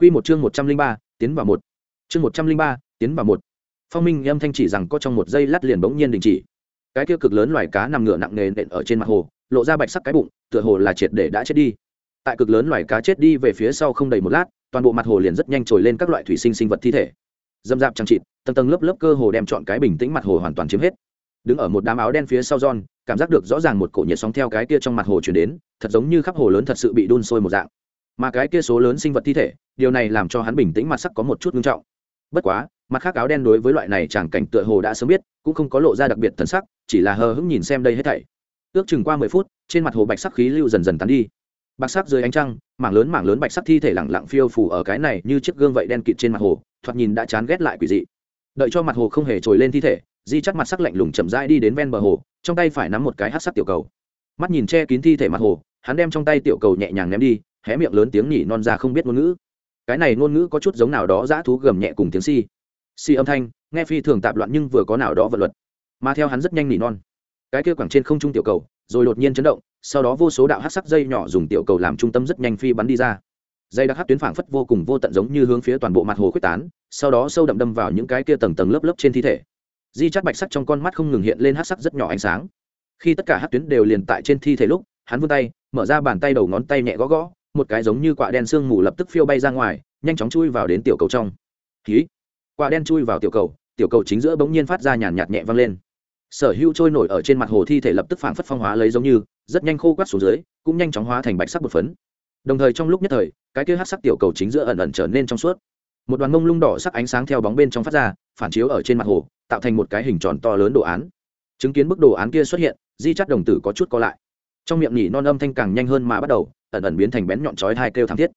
Quy một chương một trăm linh ba tiến vào một. Chương một trăm linh ba tiến vào một. Phong minh âm thanh chỉ rằng có trong một giây lát liền bỗng nhiên đình chỉ. Cái kia cực lớn loài cá nằm ngửa nặng nề nện ở trên mặt hồ lộ ra bạch sắc cái bụng tựa hồ là triệt để đã chết đi. Tại cực lớn loài cá chết đi về phía sau không đầy một lát toàn bộ mặt hồ liền rất nhanh trồi lên các loại thủy sinh sinh vật thi thể. Dâm dạp chẳng chịt, tầng tầng lớp lớp cơ hồ đem trọn cái bình tĩnh mặt hồ hoàn toàn chiếm hết. Đứng ở một đám áo đen phía sau john cảm giác được rõ ràng một cổ nhiệt sóng theo cái kia trong mặt hồ truyền đến thật giống như khắp hồ lớn thật sự bị đun sôi một dạng mà cái kia số lớn sinh vật thi thể, điều này làm cho hắn bình tĩnh mặt sắc có một chút nghiêm trọng. Bất quá, mặt khác áo đen đối với loại này chẳng cảnh tựa hồ đã sớm biết, cũng không có lộ ra đặc biệt thần sắc, chỉ là hờ hững nhìn xem đây hết thảy. Ước chừng qua mười phút, trên mặt hồ bạch sắc khí lưu dần dần tán đi. Bạch sắc dưới ánh trăng, mảng lớn mảng lớn bạch sắc thi thể lẳng lặng phiêu phủ ở cái này như chiếc gương vậy đen kịt trên mặt hồ, thoạt nhìn đã chán ghét lại quỷ dị. Đợi cho mặt hồ không hề trồi lên thi thể, di chắc mặt sắc lạnh lùng chậm rãi đi đến ven bờ hồ, trong tay phải nắm một cái hát sắc tiểu cầu. Mắt nhìn che kín thi thể mặt hồ, hắn đem trong tay tiểu cầu nhẹ nhàng ném đi hé miệng lớn tiếng nhỉ, non ra không biết ngôn ngữ. Cái này ngôn ngữ có chút giống nào đó dã thú gầm nhẹ cùng tiếng si. Si âm thanh, nghe phi thường tạp loạn nhưng vừa có nào đó vật luật. Mà theo hắn rất nhanh nhỉ, non. Cái kia quẳng trên không trung tiểu cầu, rồi đột nhiên chấn động, sau đó vô số đạo hát sắc dây nhỏ dùng tiểu cầu làm trung tâm rất nhanh phi bắn đi ra. Dây đặc hát tuyến phảng phất vô cùng vô tận giống như hướng phía toàn bộ mặt hồ quyết tán, sau đó sâu đậm đâm vào những cái kia tầng tầng lớp lớp trên thi thể. Di chắt bạch sắc trong con mắt không ngừng hiện lên hát sắc rất nhỏ ánh sáng. Khi tất cả hát tuyến đều liền tại trên thi thể lúc, hắn vươn tay, mở ra bàn tay đầu ngón tay nhẹ gõ gõ một cái giống như quả đen sương mù lập tức phiêu bay ra ngoài, nhanh chóng chui vào đến tiểu cầu trong. Khí quả đen chui vào tiểu cầu tiểu cầu chính giữa bỗng nhiên phát ra nhàn nhạt nhẹ vang lên. Sở hữu trôi nổi ở trên mặt hồ thi thể lập tức phảng phất phong hóa lấy giống như, rất nhanh khô quát xuống dưới, cũng nhanh chóng hóa thành bạch sắc bột phấn. Đồng thời trong lúc nhất thời, cái kia hát sắc tiểu cầu chính giữa ẩn ẩn trở nên trong suốt. Một đoàn mông lung đỏ sắc ánh sáng theo bóng bên trong phát ra, phản chiếu ở trên mặt hồ, tạo thành một cái hình tròn to lớn đồ án. Chứng kiến bức đồ án kia xuất hiện, di chắt đồng tử có chút co lại. Trong miệng nhỉ non âm thanh càng nhanh hơn mà bắt đầu ẩn ẩn biến thành bén nhọn chói hai kêu thảm thiết.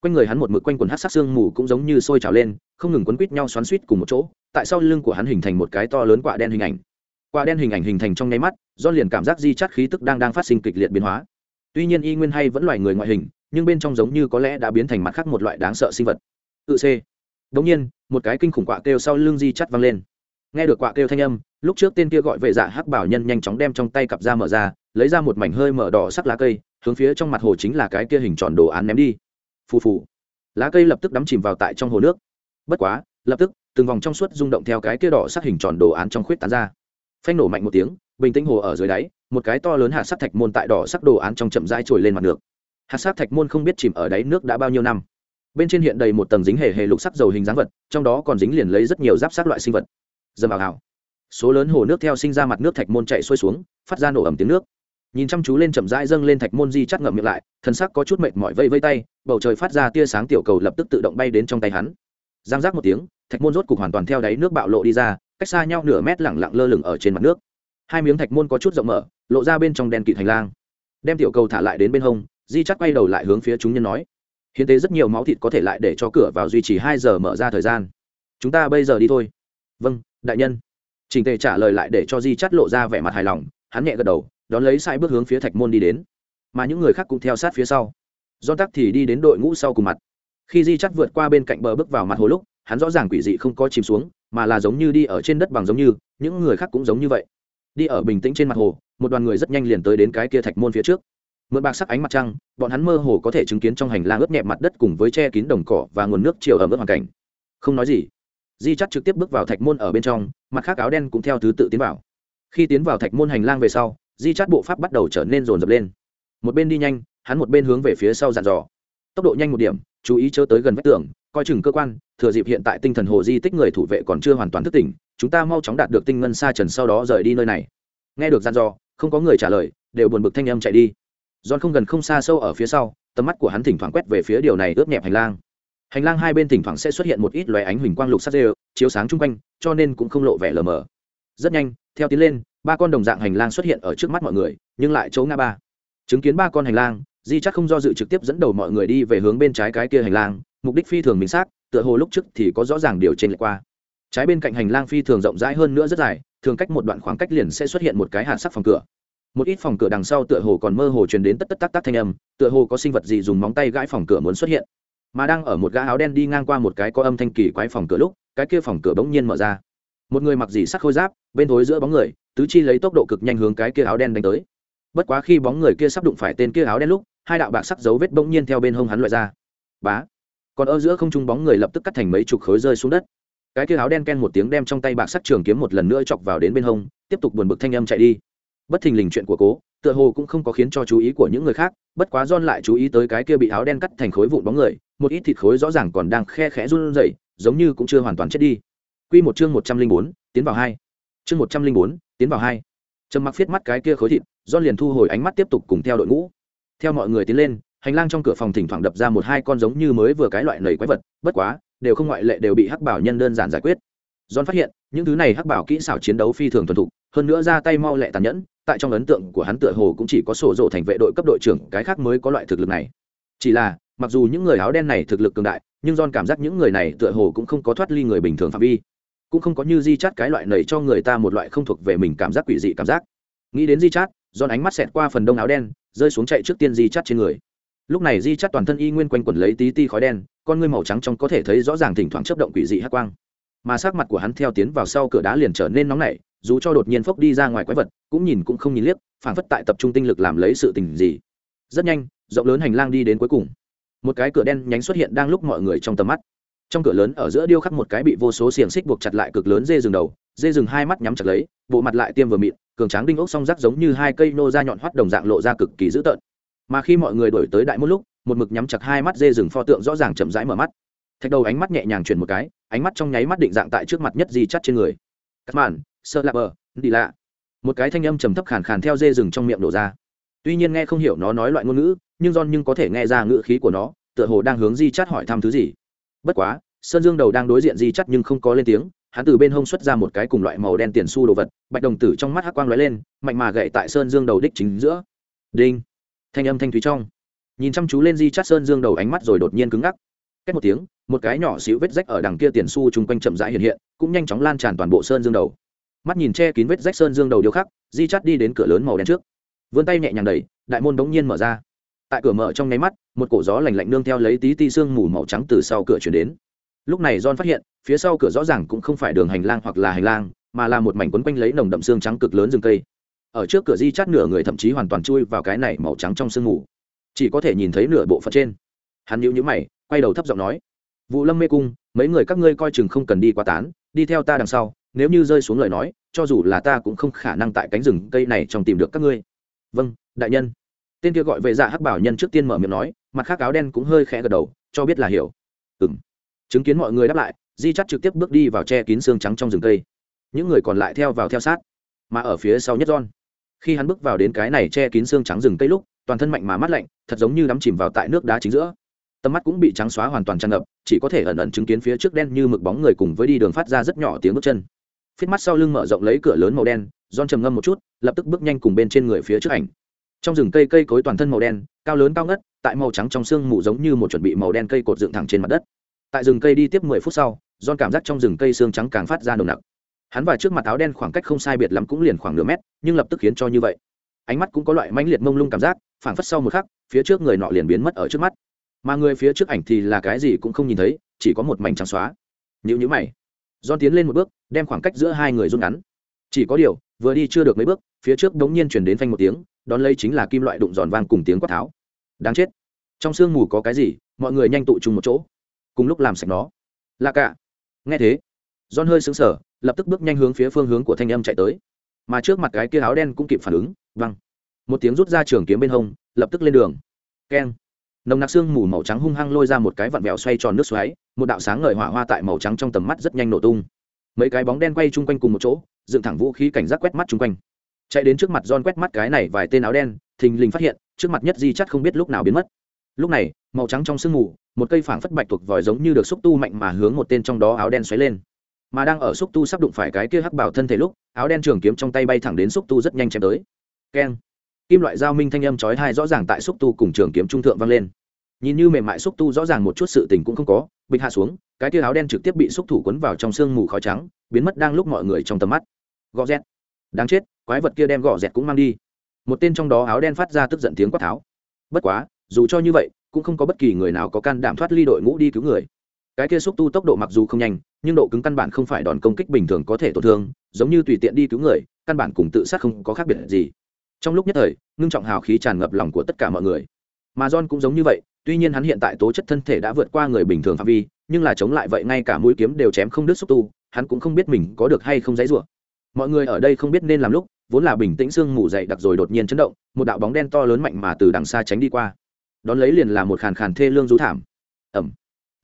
Quanh người hắn một mực quanh quần hát sắc xương mù cũng giống như sôi trào lên, không ngừng quấn quít nhau xoắn suýt cùng một chỗ, tại sau lưng của hắn hình thành một cái to lớn quả đen hình ảnh. Quả đen hình ảnh hình thành trong nháy mắt, do liền cảm giác di chắt khí tức đang đang phát sinh kịch liệt biến hóa. Tuy nhiên y nguyên hay vẫn loài người ngoại hình, nhưng bên trong giống như có lẽ đã biến thành mặt khác một loại đáng sợ sinh vật. Tự c. Đống nhiên, một cái kinh khủng quạ kêu sau lưng di chắt vang lên. Nghe được quạ kêu thanh âm, lúc trước tên kia gọi vệ dạ hắc bảo nhân nhanh chóng đem trong tay cặp ra mở ra, lấy ra một mảnh hơi mở đỏ sắc lá cây hướng phía trong mặt hồ chính là cái kia hình tròn đồ án ném đi. Phù phù. Lá cây lập tức đắm chìm vào tại trong hồ nước. Bất quá, lập tức, từng vòng trong suốt rung động theo cái kia đỏ sắc hình tròn đồ án trong khuyết tán ra. Phanh nổ mạnh một tiếng, bình tĩnh hồ ở dưới đáy, một cái to lớn hạt sắc thạch môn tại đỏ sắc đồ án trong chậm rãi trồi lên mặt nước. Hạt sắc thạch môn không biết chìm ở đáy nước đã bao nhiêu năm. Bên trên hiện đầy một tầng dính hề hề lục sắc dầu hình dáng vật, trong đó còn dính liền lấy rất nhiều giáp sắc loại sinh vật. Dầm ảo hào số lớn hồ nước theo sinh ra mặt nước thạch môn chạy xuôi xuống, phát ra nổ ẩm tiếng nước nhìn chăm chú lên chậm rãi dâng lên thạch môn di chắc ngậm miệng lại thân sắc có chút mệt mỏi vây vây tay, bầu trời phát ra tia sáng tiểu cầu lập tức tự động bay đến trong tay hắn. Giang giác một tiếng, thạch môn rốt cục hoàn toàn theo đáy nước bạo lộ đi ra, cách xa nhau nửa mét lẳng lặng lơ lửng ở trên mặt nước. Hai miếng thạch môn có chút rộng mở, lộ ra bên trong đèn kịt hành lang. Đem tiểu cầu thả lại đến bên hông, di chắc quay đầu lại hướng phía chúng nhân nói, hiến tế rất nhiều máu thịt có thể lại để cho cửa vào duy trì hai giờ mở ra thời gian. Chúng ta bây giờ đi thôi. Vâng đại nhân. Trình tề trả lời lại để cho di chắt lộ ra vẻ mặt hài lòng, hắn nhẹ gật đầu đón lấy sai bước hướng phía thạch môn đi đến. Mà những người khác cũng theo sát phía sau. Do tắc thì đi đến đội ngũ sau cùng mặt. Khi di chắt vượt qua bên cạnh bờ bước vào mặt hồ lúc, hắn rõ ràng quỷ dị không có chìm xuống, mà là giống như đi ở trên đất bằng giống như, những người khác cũng giống như vậy. Đi ở bình tĩnh trên mặt hồ, một đoàn người rất nhanh liền tới đến cái kia thạch môn phía trước. Mượn bạc sắc ánh mặt trăng, bọn hắn mơ hồ có thể chứng kiến trong hành lang ướt nhẹ mặt đất cùng với che kín đồng cỏ và nguồn nước chiều ẩm ướt hoàn cảnh. Không nói gì. Di chắt trực tiếp bước vào thạch môn ở bên trong, mặt khác áo đen cũng theo thứ tự tiến vào. Khi tiến vào thạch môn hành lang về sau di chắt bộ pháp bắt đầu trở nên rồn rập lên một bên đi nhanh hắn một bên hướng về phía sau dàn dò tốc độ nhanh một điểm chú ý chớ tới gần vách tường coi chừng cơ quan thừa dịp hiện tại tinh thần hồ di tích người thủ vệ còn chưa hoàn toàn thức tỉnh chúng ta mau chóng đạt được tinh ngân sa trần sau đó rời đi nơi này nghe được dàn dò không có người trả lời đều buồn bực thanh âm chạy đi John không gần không xa sâu ở phía sau, tầm mắt của hắn thỉnh thoảng quét về phía điều này ướt nhẹp hành lang. Hành lang hai bên thỉnh thoảng sẽ xuất hiện một ít lóe ánh huỳnh quang lục sắc rêu, chiếu sáng chung quanh, cho nên cũng không lộ vẻ lờ mờ. Rất nhanh, theo tiến lên, ba con đồng dạng hành lang xuất hiện ở trước mắt mọi người, nhưng lại chỗ ngã ba. Chứng kiến ba con hành lang, Di chắc không do dự trực tiếp dẫn đầu mọi người đi về hướng bên trái cái kia hành lang, mục đích phi thường minh xác, tựa hồ lúc trước thì có rõ ràng điều trên lệch qua. Trái bên cạnh hành lang phi thường rộng rãi hơn nữa rất dài, thường cách một đoạn khoảng cách liền sẽ xuất hiện một cái hạt sắc phòng cửa một ít phòng cửa đằng sau tựa hồ còn mơ hồ truyền đến tất tất tắc tắc thanh âm tựa hồ có sinh vật gì dùng móng tay gãi phòng cửa muốn xuất hiện mà đang ở một gã áo đen đi ngang qua một cái có âm thanh kỳ quái phòng cửa lúc cái kia phòng cửa bỗng nhiên mở ra một người mặc gì sắc khôi giáp bên thối giữa bóng người tứ chi lấy tốc độ cực nhanh hướng cái kia áo đen đánh tới. Bất quá khi bóng người kia sắp đụng phải tên kia áo đen lúc, hai đạo bạc sắc dấu vết bỗng nhiên theo bên hông hắn loại ra. Bá! Còn ở giữa không trung bóng người lập tức cắt thành mấy chục khối rơi xuống đất. Cái kia áo đen ken một tiếng đem trong tay bạc sắt trường kiếm một lần nữa chọc vào đến bên hông, tiếp tục buồn bực thanh âm chạy đi. Bất thình lình chuyện của cố, tựa hồ cũng không có khiến cho chú ý của những người khác, bất quá don lại chú ý tới cái kia bị áo đen cắt thành khối vụn bóng người, một ít thịt khối rõ ràng còn đang khe khẽ run rẩy, giống như cũng chưa hoàn toàn chết đi. Quy một chương một trăm linh bốn, tiến vào hai chương một trăm linh bốn, tiến vào hai. Trầm mặc viết mắt cái kia khối thịt don liền thu hồi ánh mắt tiếp tục cùng theo đội ngũ. Theo mọi người tiến lên, hành lang trong cửa phòng thỉnh thoảng đập ra một hai con giống như mới vừa cái loại nầy quái vật, bất quá, đều không ngoại lệ đều bị hắc bảo nhân đơn giản giải quyết. John phát hiện, những thứ này hắc bảo kỹ xảo chiến đấu phi thường thuần thục, hơn nữa ra tay mau lẹ tàn nhẫn, tại trong ấn tượng của hắn tựa hồ cũng chỉ có sổ rộ thành vệ đội cấp đội trưởng, cái khác mới có loại thực lực này. Chỉ là, mặc dù những người áo đen này thực lực cường đại, nhưng john cảm giác những người này tựa hồ cũng không có thoát ly người bình thường phạm vi cũng không có như di chát cái loại nầy cho người ta một loại không thuộc về mình cảm giác quỷ dị cảm giác. Nghĩ đến di chát giòn ánh mắt xẹt qua phần đông áo đen, rơi xuống chạy trước tiên di chát trên người. Lúc này di chát toàn thân y nguyên quanh quẩn lấy tí ti khói đen, con ngươi màu trắng trong có thể thấy rõ ràng thỉnh thoảng chấp động quỷ dị hát quang. Mà sắc mặt của hắn theo tiến vào sau cửa đá liền trở nên nóng nảy, dù cho đột nhiên phốc đi ra ngoài quái vật, cũng nhìn cũng không nhìn liếc, phảng phất tại tập trung tinh lực làm lấy sự tình gì. Rất nhanh, rộng lớn hành lang đi đến cuối cùng. Một cái cửa đen nhánh xuất hiện đang lúc mọi người trong tầm mắt trong cửa lớn ở giữa điêu khắc một cái bị vô số xiềng xích buộc chặt lại cực lớn dê rừng đầu, dê rừng hai mắt nhắm chặt lấy, bộ mặt lại tiêm vừa mịn, cường tráng đinh ốc song rắc giống như hai cây nô ra nhọn hoắt đồng dạng lộ ra cực kỳ dữ tợn. Mà khi mọi người đổi tới đại một lúc, một mực nhắm chặt hai mắt dê rừng pho tượng rõ ràng chậm rãi mở mắt. Thạch đầu ánh mắt nhẹ nhàng chuyển một cái, ánh mắt trong nháy mắt định dạng tại trước mặt nhất di chắt trên người. Cắt màn sơ lạ bờ đi lạ. Một cái thanh âm trầm thấp khàn khàn theo dê rừng trong miệng đổ ra. Tuy nhiên nghe không hiểu nó nói loại ngôn ngữ, nhưng don nhưng có thể nghe ra ngữ khí của nó, tựa hồ đang hướng di chắt hỏi thăm thứ gì bất quá, sơn dương đầu đang đối diện di chắt nhưng không có lên tiếng, hắn từ bên hông xuất ra một cái cùng loại màu đen tiền su đồ vật, bạch đồng tử trong mắt hắc quang lóe lên, mạnh mà gậy tại sơn dương đầu đích chính giữa. Đinh! Thanh âm thanh thúy trong. Nhìn chăm chú lên di chát sơn dương đầu ánh mắt rồi đột nhiên cứng ngắc. Cách một tiếng, một cái nhỏ xíu vết rách ở đằng kia tiền su chung quanh chậm rãi hiện hiện, cũng nhanh chóng lan tràn toàn bộ sơn dương đầu. Mắt nhìn che kín vết rách sơn dương đầu điêu khắc, di chát đi đến cửa lớn màu đen trước. Vươn tay nhẹ nhàng đẩy, đại môn đống nhiên mở ra. Tại cửa mở trong nháy mắt một cổ gió lạnh lạnh nương theo lấy tí ti sương mù màu trắng từ sau cửa chuyển đến. Lúc này john phát hiện, phía sau cửa rõ ràng cũng không phải đường hành lang hoặc là hành lang, mà là một mảnh quấn quanh lấy nồng đậm xương trắng cực lớn rừng cây. Ở trước cửa di chát nửa người thậm chí hoàn toàn chui vào cái này màu trắng trong sương mù. Chỉ có thể nhìn thấy nửa bộ phận trên. Hắn nhíu nhíu mày, quay đầu thấp giọng nói, vụ lâm mê cung, mấy người các ngươi coi chừng không cần đi quá tán, đi theo ta đằng sau, nếu như rơi xuống lời nói, cho dù là ta cũng không khả năng tại cánh rừng cây này trong tìm được các ngươi. Vâng đại nhân. Tên kia gọi về dạ hắc bảo nhân trước tiên mở miệng nói mặt khác áo đen cũng hơi khẽ gật đầu, cho biết là hiểu. Ừng chứng kiến mọi người đáp lại, di chắt trực tiếp bước đi vào che kín xương trắng trong rừng cây. Những người còn lại theo vào theo sát, mà ở phía sau nhất don khi hắn bước vào đến cái này che kín xương trắng rừng cây lúc, toàn thân mạnh mà mắt lạnh, thật giống như đắm chìm vào tại nước đá chính giữa. Tầm mắt cũng bị trắng xóa hoàn toàn tràn ngập, chỉ có thể ẩn ẩn chứng kiến phía trước đen như mực bóng người cùng với đi đường phát ra rất nhỏ tiếng bước chân. Phía mắt sau lưng mở rộng lấy cửa lớn màu đen don trầm ngâm một chút, lập tức bước nhanh cùng bên trên người phía trước ảnh. Trong rừng cây cây cối toàn thân màu đen, cao lớn cao ngất tại màu trắng trong sương mù giống như một chuẩn bị màu đen cây cột dựng thẳng trên mặt đất. Tại rừng cây đi tiếp mười phút sau don cảm giác trong rừng cây xương trắng càng phát ra nồng nặc. Hắn và trước mặt áo đen khoảng cách không sai biệt lắm cũng liền khoảng nửa mét, nhưng lập tức khiến cho như vậy. Ánh mắt cũng có loại mãnh liệt mông lung cảm giác, phảng phất sau một khắc, phía trước người nọ liền biến mất ở trước mắt. Mà người phía trước ảnh thì là cái gì cũng không nhìn thấy, chỉ có một mảnh trắng xóa. Nhữ nhữ mày don tiến lên một bước, đem khoảng cách giữa hai người rút ngắn. Chỉ có điều, vừa đi chưa được mấy bước, phía trước đống nhiên chuyển đến phanh một tiếng, đón lấy chính là kim loại đụng giòn vang cùng tiếng quát tháo. Đáng chết trong sương mù có cái gì, mọi người nhanh tụ chung một chỗ, cùng lúc làm sạch nó. Là cả. Nghe thế, John hơi sững sờ, lập tức bước nhanh hướng phía phương hướng của thanh âm chạy tới. Mà trước mặt cái kia áo đen cũng kịp phản ứng, văng. Một tiếng rút ra trường kiếm bên hông, lập tức lên đường. Keng. Nồng nặc xương mù màu trắng hung hăng lôi ra một cái vặn vẹo xoay tròn nước xoáy, một đạo sáng ngời hỏa hoa tại màu trắng trong tầm mắt rất nhanh nổ tung. Mấy cái bóng đen quay chung quanh cùng một chỗ, dựng thẳng vũ khí cảnh giác quét mắt chung quanh. Chạy đến trước mặt John quét mắt cái này vài tên áo đen, thình lình phát hiện, trước mặt nhất di chắt không biết lúc nào biến mất lúc này, màu trắng trong sương mù, một cây phảng phất bạch thuộc vòi giống như được xúc tu mạnh mà hướng một tên trong đó áo đen xoáy lên. Mà đang ở xúc tu sắp đụng phải cái kia hắc bảo thân thể lúc, áo đen trường kiếm trong tay bay thẳng đến xúc tu rất nhanh chém tới. Keng. Kim loại dao minh thanh âm chói tai rõ ràng tại xúc tu cùng trường kiếm trung thượng vang lên. Nhìn như mềm mại xúc tu rõ ràng một chút sự tình cũng không có, bịch hạ xuống, cái tia áo đen trực tiếp bị xúc thủ quấn vào trong sương mù khói trắng, biến mất đang lúc mọi người trong tầm mắt. Gõ dẹt đáng chết, quái vật kia đem gõ dẹt cũng mang đi. Một tên trong đó áo đen phát ra tức giận tiếng quát tháo. Bất quá dù cho như vậy, cũng không có bất kỳ người nào có can đảm thoát ly đội ngũ đi cứu người. Cái kia xúc tu tốc độ mặc dù không nhanh, nhưng độ cứng căn bản không phải đòn công kích bình thường có thể tổn thương, giống như tùy tiện đi cứu người, căn bản cùng tự sát không có khác biệt gì. Trong lúc nhất thời, ngưng trọng hào khí tràn ngập lòng của tất cả mọi người. Mà john cũng giống như vậy, tuy nhiên hắn hiện tại tố chất thân thể đã vượt qua người bình thường phạm vi, nhưng là chống lại vậy ngay cả mũi kiếm đều chém không đứt xúc tu, hắn cũng không biết mình có được hay không dãy rủa. Mọi người ở đây không biết nên làm lúc, vốn là bình tĩnh sương mù dậy đặc rồi đột nhiên chấn động, một đạo bóng đen to lớn mạnh mà từ đằng xa tránh đi qua đón lấy liền là một khàn khàn thê lương rú thảm. Ẩm.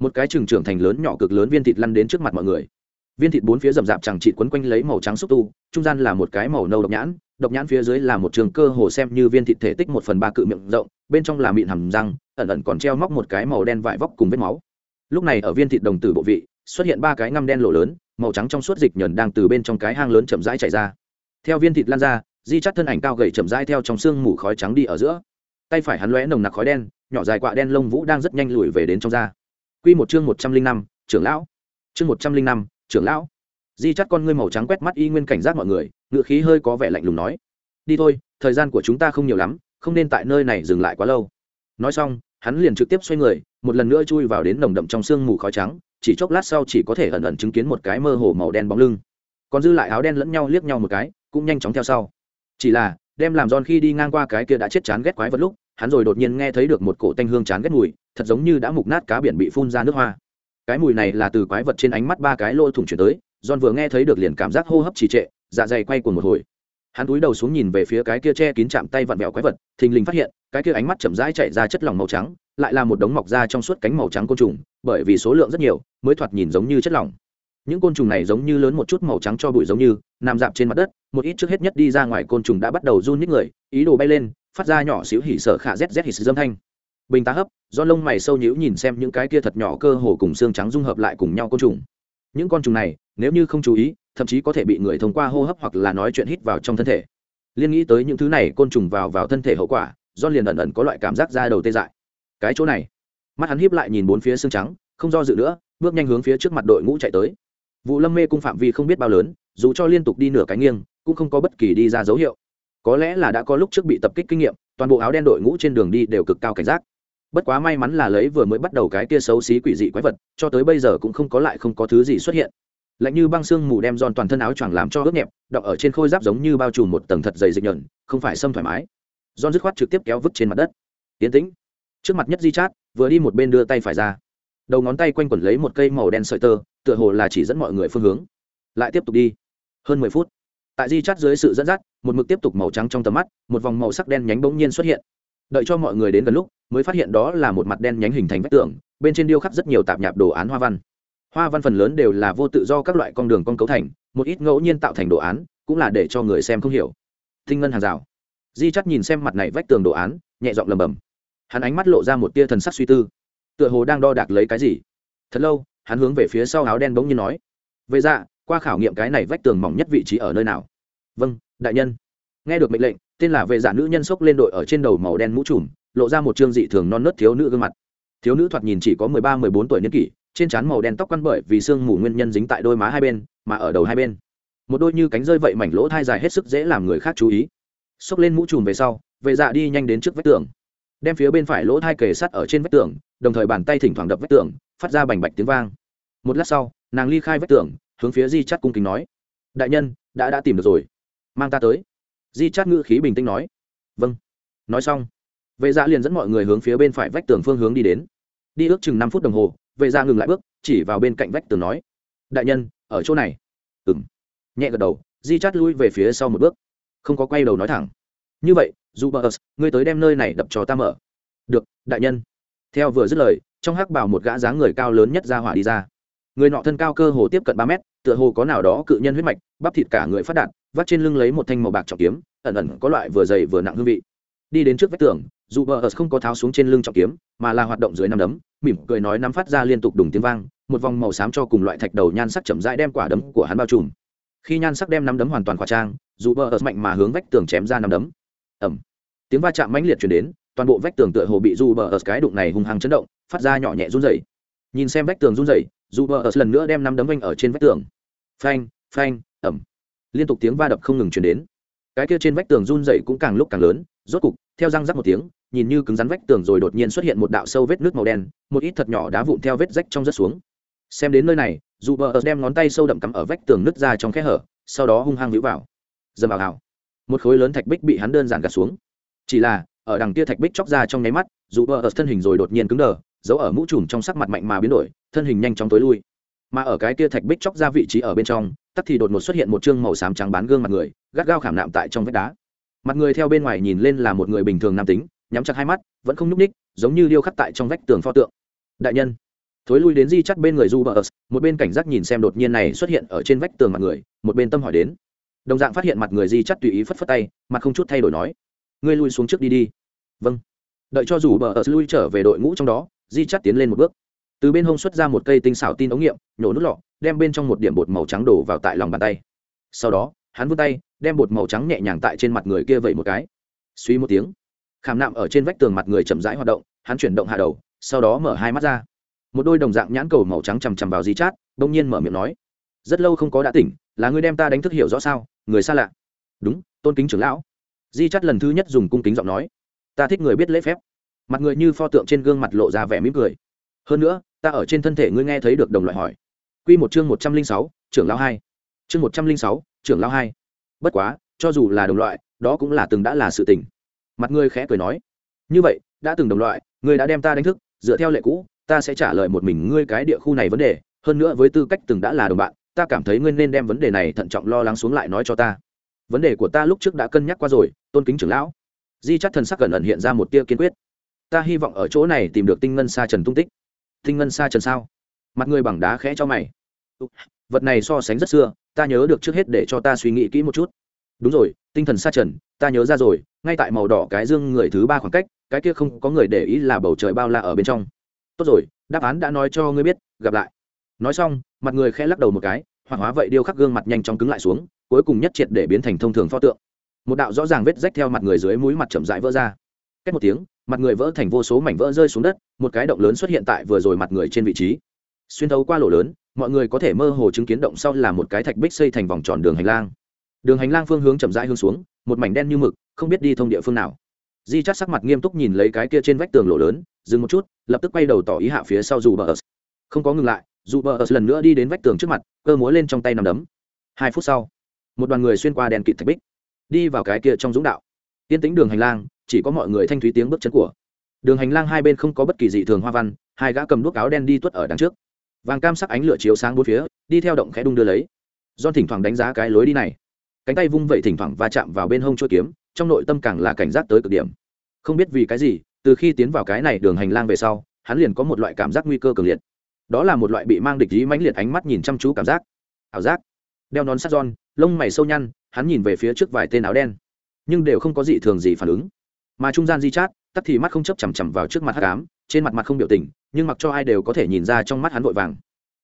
Một cái trừng trưởng thành lớn nhỏ cực lớn viên thịt lăn đến trước mặt mọi người. Viên thịt bốn phía rậm rạp chẳng trị quấn quanh lấy màu trắng xúc tu, trung gian là một cái màu nâu độc nhãn độc nhãn phía dưới là một trường cơ hồ xem như viên thịt thể tích một phần ba cự miệng rộng, bên trong là mịn hầm răng, ẩn ẩn còn treo móc một cái màu đen vải vóc cùng vết máu. Lúc này ở viên thịt đồng tử bộ vị, xuất hiện ba cái ngăm đen lộ lớn, màu trắng trong suốt dịch nhờn đang từ bên trong cái hang lớn chậm rãi chảy ra. Theo viên thịt lan ra, di chắt thân ảnh cao gầy chậm rãi theo trong xương mù khói trắng đi ở giữa. Tay phải hắn lóe nồng nặc khói đen nhỏ dài quạ đen lông vũ đang rất nhanh lùi về đến trong da. Quy một chương một trăm linh năm, trưởng lão. Chương một trăm linh năm, trưởng lão. Di chắt con ngươi màu trắng quét mắt y nguyên cảnh giác mọi người ngựa khí hơi có vẻ lạnh lùng nói. Đi thôi, thời gian của chúng ta không nhiều lắm, không nên tại nơi này dừng lại quá lâu. Nói xong, hắn liền trực tiếp xoay người, một lần nữa chui vào đến nồng đậm trong sương mù khói trắng, chỉ chốc lát sau chỉ có thể ẩn ẩn chứng kiến một cái mơ hồ màu đen bóng lưng. Còn dư lại áo đen lẫn nhau liếc nhau một cái, cũng nhanh chóng theo sau. Chỉ là, đem làm giòn khi đi ngang qua cái kia đã chết chán ghét quái vật lúc hắn rồi đột nhiên nghe thấy được một cổ tanh hương chán ghét mùi, thật giống như đã mục nát cá biển bị phun ra nước hoa. Cái mùi này là từ quái vật trên ánh mắt ba cái lỗ thủng chuyển tới, john vừa nghe thấy được liền cảm giác hô hấp trì trệ dạ dày quay cuồng một hồi. Hắn cúi đầu xuống nhìn về phía cái kia che kín chạm tay vặn vẹo quái vật, thình lình phát hiện, cái kia ánh mắt chậm rãi chạy ra chất lỏng màu trắng, lại là một đống mọc ra trong suốt cánh màu trắng côn trùng, bởi vì số lượng rất nhiều, mới thoạt nhìn giống như chất lỏng. Những côn trùng này giống như lớn một chút màu trắng cho bụi giống như, nằm dạp trên mặt đất, một ít trước hết nhất đi ra ngoài côn trùng đã bắt đầu run nhích người, ý đồ bay lên phát ra nhỏ xíu hỉ sợ khạ zz hỉ sự dâm thanh. Bình tá hấp, do lông mày sâu nhíu nhìn xem những cái kia thật nhỏ cơ hồ cùng xương trắng dung hợp lại cùng nhau côn trùng. Những con trùng này, nếu như không chú ý, thậm chí có thể bị người thông qua hô hấp hoặc là nói chuyện hít vào trong thân thể. Liên nghĩ tới những thứ này côn trùng vào vào thân thể hậu quả, do liền ẩn ẩn có loại cảm giác ra đầu tê dại. Cái chỗ này, mắt hắn hiếp lại nhìn bốn phía xương trắng, không do dự nữa, bước nhanh hướng phía trước mặt đội ngũ chạy tới. Vụ lâm mê cung phạm vi không biết bao lớn, dù cho liên tục đi nửa cái nghiêng, cũng không có bất kỳ đi ra dấu hiệu có lẽ là đã có lúc trước bị tập kích kinh nghiệm, toàn bộ áo đen đội ngũ trên đường đi đều cực cao cảnh giác. Bất quá may mắn là lấy vừa mới bắt đầu cái kia xấu xí quỷ dị quái vật, cho tới bây giờ cũng không có lại không có thứ gì xuất hiện. Lạnh như băng xương mù đem giòn toàn thân áo choàng làm cho ướt nhẹp, đọng ở trên khôi giáp giống như bao trùm một tầng thật dày dịch nhợn không phải xâm thoải mái. Giòn dứt khoát trực tiếp kéo vứt trên mặt đất. Tiến tĩnh. Trước mặt nhất di chát, vừa đi một bên đưa tay phải ra. Đầu ngón tay quanh quẩn lấy một cây màu đen sợi tơ, tựa hồ là chỉ dẫn mọi người phương hướng. Lại tiếp tục đi. Hơn mười phút tại di chắt dưới sự dẫn dắt, một mực tiếp tục màu trắng trong tầm mắt, một vòng màu sắc đen nhánh bỗng nhiên xuất hiện. Đợi cho mọi người đến gần lúc, mới phát hiện đó là một mặt đen nhánh hình thành vách tường, bên trên điêu khắc rất nhiều tạp nhạp đồ án hoa văn. Hoa văn phần lớn đều là vô tự do các loại con đường con cấu thành, một ít ngẫu nhiên tạo thành đồ án, cũng là để cho người xem không hiểu. Tinh ngân hàng rào. Di chắt nhìn xem mặt này vách tường đồ án, nhẹ giọng lầm bầm hắn ánh mắt lộ ra một tia thần sắc suy tư. Tựa hồ đang đo đạc lấy cái gì. Thật lâu, hắn hướng về phía sau áo đen bỗng nhiên nói. Vậy ra dạ, qua khảo nghiệm cái này vách tường mỏng nhất vị trí ở nơi nào? Vâng đại nhân. Nghe được mệnh lệnh, tên là vệ giả nữ nhân sốc lên đội ở trên đầu màu đen mũ trùm, lộ ra một trương dị thường non nớt thiếu nữ gương mặt. Thiếu nữ thoạt nhìn chỉ có mười ba, mười bốn tuổi niên kỷ, trên trán màu đen tóc quăn bởi vì sương mù nguyên nhân dính tại đôi má hai bên, mà ở đầu hai bên. Một đôi như cánh rơi vậy mảnh lỗ thai dài hết sức dễ làm người khác chú ý. Xốc lên mũ trùm về sau, vệ dạ đi nhanh đến trước vách tường. Đem phía bên phải lỗ thai kề sắt ở trên vách tường, đồng thời bàn tay thỉnh thoảng đập vách tường, phát ra bành bạch tiếng vang. Một lát sau, nàng ly khai vách tường hướng phía di chắt cung kính nói. Đại nhân, đã đã tìm được rồi. Mang ta tới. Di chắt ngữ khí bình tĩnh nói. Vâng. Nói xong, vệ dạ liền dẫn mọi người hướng phía bên phải vách tường phương hướng đi đến. Đi ước chừng năm phút đồng hồ, vệ dạ ngừng lại bước, chỉ vào bên cạnh vách tường nói. Đại nhân, ở chỗ này. Ừng nhẹ gật đầu, di chắt lui về phía sau một bước. Không có quay đầu nói thẳng. Như vậy, dù bờ ngươi tới đem nơi này đập cho ta mở. Được, đại nhân. Theo vừa dứt lời, trong hắc bảo một gã dáng người cao lớn nhất ra hỏa đi ra. Người nọ thân cao cơ hồ tiếp cận ba mét tựa hồ có nào đó cự nhân huyết mạch, bắp thịt cả người phát đạt vắt trên lưng lấy một thanh màu bạc trọng kiếm, ẩn ẩn có loại vừa dày vừa nặng hương vị. Đi đến trước vách tường, dù bờ không có tháo xuống trên lưng trọng kiếm, mà là hoạt động dưới năm đấm, mỉm cười nói nắm phát ra liên tục đùng tiếng vang, một vòng màu xám cho cùng loại thạch đầu nhan sắc chậm rãi đem quả đấm của hắn bao trùm. Khi nhan sắc đem năm đấm hoàn toàn khỏa trang, dù bờ mạnh mà hướng vách tường chém ra năm đấm. Ẩm tiếng va chạm mãnh liệt chuyển đến, toàn bộ vách tường tựa hồ bị dù bờ ớt cái đụng này hung hăng chấn động, phát ra nhỏ nhẹ run rẩy. Nhìn xem vách tường run rẩy dù vợ ở lần nữa đem năm đấm vanh ở trên vách tường. Phanh phanh, ẩm. Liên tục tiếng va đập không ngừng chuyển đến. Cái kia trên vách tường run rẩy cũng càng lúc càng lớn, rốt cục, theo răng rắc một tiếng, nhìn như cứng rắn vách tường rồi đột nhiên xuất hiện một đạo sâu vết nước màu đen, một ít thật nhỏ đá vụn theo vết rách trong rớt xuống. Xem đến nơi này, dù bờ đem ngón tay sâu đậm cắm ở vách tường nứt ra trong kẽ hở, sau đó hung hăng hữu vào. Dầm vào hào một khối lớn thạch bích bị hắn đơn giản gạt xuống. Chỉ là, ở đằng kia thạch bích chóc ra trong nháy mắt, dù vợ ở thân hình rồi đột nhiên cứng đờ giấu ở mũ trùm trong sắc mặt mạnh mà biến đổi, thân hình nhanh chóng tối lui. Mà ở cái kia thạch bích chóc ra vị trí ở bên trong tắt thì đột ngột xuất hiện một chương màu xám trắng bán gương mặt người, gắt gao khảm nạm tại trong vách đá. Mặt người theo bên ngoài nhìn lên là một người bình thường nam tính, nhắm chặt hai mắt, vẫn không nhúc ních giống như điêu khắc tại trong vách tường pho tượng. Đại nhân, thối lui đến di chắt bên người du bờ một bên cảnh giác nhìn xem đột nhiên này xuất hiện ở trên vách tường mặt người, một bên tâm hỏi đến. Đồng dạng phát hiện mặt người di chắt tùy ý phất phất tay, mặt không chút thay đổi nói, ngươi lui xuống trước đi đi. Vâng. Đợi cho dù bờ ở lui trở về đội ngũ trong đó di chắt tiến lên một bước. Từ bên hông xuất ra một cây tinh xảo tin ống nghiệm, nhổ nút lọ, đem bên trong một điểm bột màu trắng đổ vào tại lòng bàn tay. Sau đó, hắn vươn tay, đem bột màu trắng nhẹ nhàng tại trên mặt người kia vậy một cái. Suy một tiếng, khảm nạm ở trên vách tường mặt người chậm rãi hoạt động, hắn chuyển động hạ đầu, sau đó mở hai mắt ra. Một đôi đồng dạng nhãn cầu màu trắng chằm chằm vào di chát, bỗng nhiên mở miệng nói, rất lâu không có đã tỉnh, là ngươi đem ta đánh thức hiểu rõ sao? Người xa lạ. Đúng, tôn kính trưởng lão. Di chát lần thứ nhất dùng cung kính giọng nói, ta thích người biết lễ phép mặt người như pho tượng trên gương mặt lộ ra vẻ mỉm cười. Hơn nữa, ta ở trên thân thể ngươi nghe thấy được đồng loại hỏi. Q một chương một trăm linh sáu, trưởng lão hai. Chương một trăm linh sáu, trưởng lão hai. Bất quá, cho dù là đồng loại, đó cũng là từng đã là sự tình. Mặt ngươi khẽ cười nói. Như vậy, đã từng đồng loại, ngươi đã đem ta đánh thức, dựa theo lệ cũ, ta sẽ trả lời một mình ngươi cái địa khu này vấn đề. Hơn nữa với tư cách từng đã là đồng bạn, ta cảm thấy ngươi nên đem vấn đề này thận trọng lo lắng xuống lại nói cho ta. Vấn đề của ta lúc trước đã cân nhắc qua rồi, tôn kính trưởng lão. Di chắc thần sắc cẩn ẩn hiện ra một tia kiên quyết ta hy vọng ở chỗ này tìm được tinh ngân sa trần tung tích. Tinh ngân sa trần sao? Mặt người bằng đá khẽ cho mày. Vật này so sánh rất xưa, ta nhớ được trước hết để cho ta suy nghĩ kỹ một chút. Đúng rồi, tinh thần sa trần, ta nhớ ra rồi, ngay tại màu đỏ cái dương người thứ ba khoảng cách, cái kia không có người để ý là bầu trời bao la ở bên trong. Tốt rồi, đáp án đã nói cho ngươi biết, gặp lại. Nói xong, mặt người khẽ lắc đầu một cái hoặc hóa vậy điêu khắc gương mặt nhanh chóng cứng lại xuống, cuối cùng nhất triệt để biến thành thông thường pho tượng. Một đạo rõ ràng vết rách theo mặt người dưới mũi mặt chậm rãi vỡ ra. Cách một tiếng mặt người vỡ thành vô số mảnh vỡ rơi xuống đất, một cái động lớn xuất hiện tại vừa rồi mặt người trên vị trí. Xuyên thấu qua lỗ lớn, mọi người có thể mơ hồ chứng kiến động sau là một cái thạch bích xây thành vòng tròn đường hành lang. Đường hành lang phương hướng chậm rãi hướng xuống, một mảnh đen như mực, không biết đi thông địa phương nào. Di chắt sắc mặt nghiêm túc nhìn lấy cái kia trên vách tường lỗ lớn, dừng một chút, lập tức quay đầu tỏ ý hạ phía sau dù bờ ớt. Không có ngừng lại, dù bờ ớt lần nữa đi đến vách tường trước mặt, cơ múa lên trong tay nằm đấm. Hai phút sau, một đoàn người xuyên qua đèn kịt thạch bích, đi vào cái kia trong dũng đạo. Tiên tính đường hành lang chỉ có mọi người thanh thúy tiếng bước chân của. Đường hành lang hai bên không có bất kỳ dị thường hoa văn, hai gã cầm đuốc áo đen đi tuất ở đằng trước. Vàng cam sắc ánh lửa chiếu sáng bốn phía, đi theo động khẽ đung đưa lấy. Do thỉnh thoảng đánh giá cái lối đi này. Cánh tay vung vẩy thỉnh thoảng va chạm vào bên hông chuôi kiếm, trong nội tâm càng là cảnh giác tới cực điểm. Không biết vì cái gì, từ khi tiến vào cái này đường hành lang về sau, hắn liền có một loại cảm giác nguy cơ cường liệt. Đó là một loại bị mang địch ý mãnh liệt ánh mắt nhìn chăm chú cảm giác. Ảo giác. Đeo nón sắt giòn lông mày sâu nhăn, hắn nhìn về phía trước vài tên áo đen. Nhưng đều không có gì thường gì phản ứng mà trung gian di chát tắt thì mắt không chấp chằm chằm vào trước mặt hát cám trên mặt mặt không biểu tình, nhưng mặc cho ai đều có thể nhìn ra trong mắt hắn vội vàng.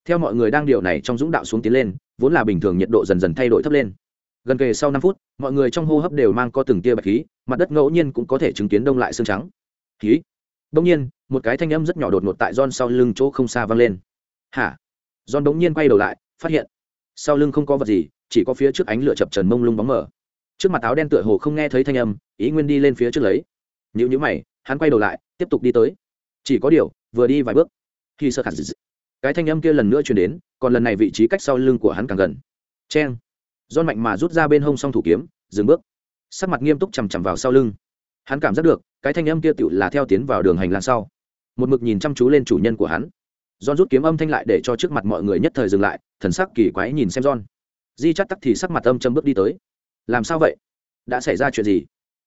Theo mọi người đang điều này trong dũng đạo xuống tiến lên, vốn là bình thường nhiệt độ dần dần thay đổi thấp lên. Gần kề sau năm phút, mọi người trong hô hấp đều mang có từng tia bạch khí, mặt đất ngẫu nhiên cũng có thể chứng kiến đông lại xương trắng. Khí. Đông nhiên, một cái thanh âm rất nhỏ đột ngột tại John sau lưng chỗ không xa vang lên. Hả? John đống nhiên quay đầu lại, phát hiện, sau lưng không có vật gì, chỉ có phía trước ánh lửa chập trần mông lung bóng mờ trước mặt áo đen tựa hồ không nghe thấy thanh âm, ý nguyên đi lên phía trước lấy. Nhữ nhữ mày, hắn quay đầu lại, tiếp tục đi tới. Chỉ có điều, vừa đi vài bước khi sơ khả dị cái thanh âm kia lần nữa chuyển đến, còn lần này vị trí cách sau lưng của hắn càng gần. C h e n don mạnh mà rút ra bên hông song thủ kiếm, dừng bước. Sắc mặt nghiêm túc chằm chằm vào sau lưng. Hắn cảm giác được, cái thanh âm kia tựu là theo tiến vào đường hành lang sau. Một mực nhìn chăm chú lên chủ nhân của hắn. Don rút kiếm âm thanh lại để cho trước mặt mọi người nhất thời dừng lại, thần sắc kỳ quái nhìn xem don di chắc tắc thì sắc mặt âm châm bước đi tới làm sao vậy? Đã xảy ra chuyện gì?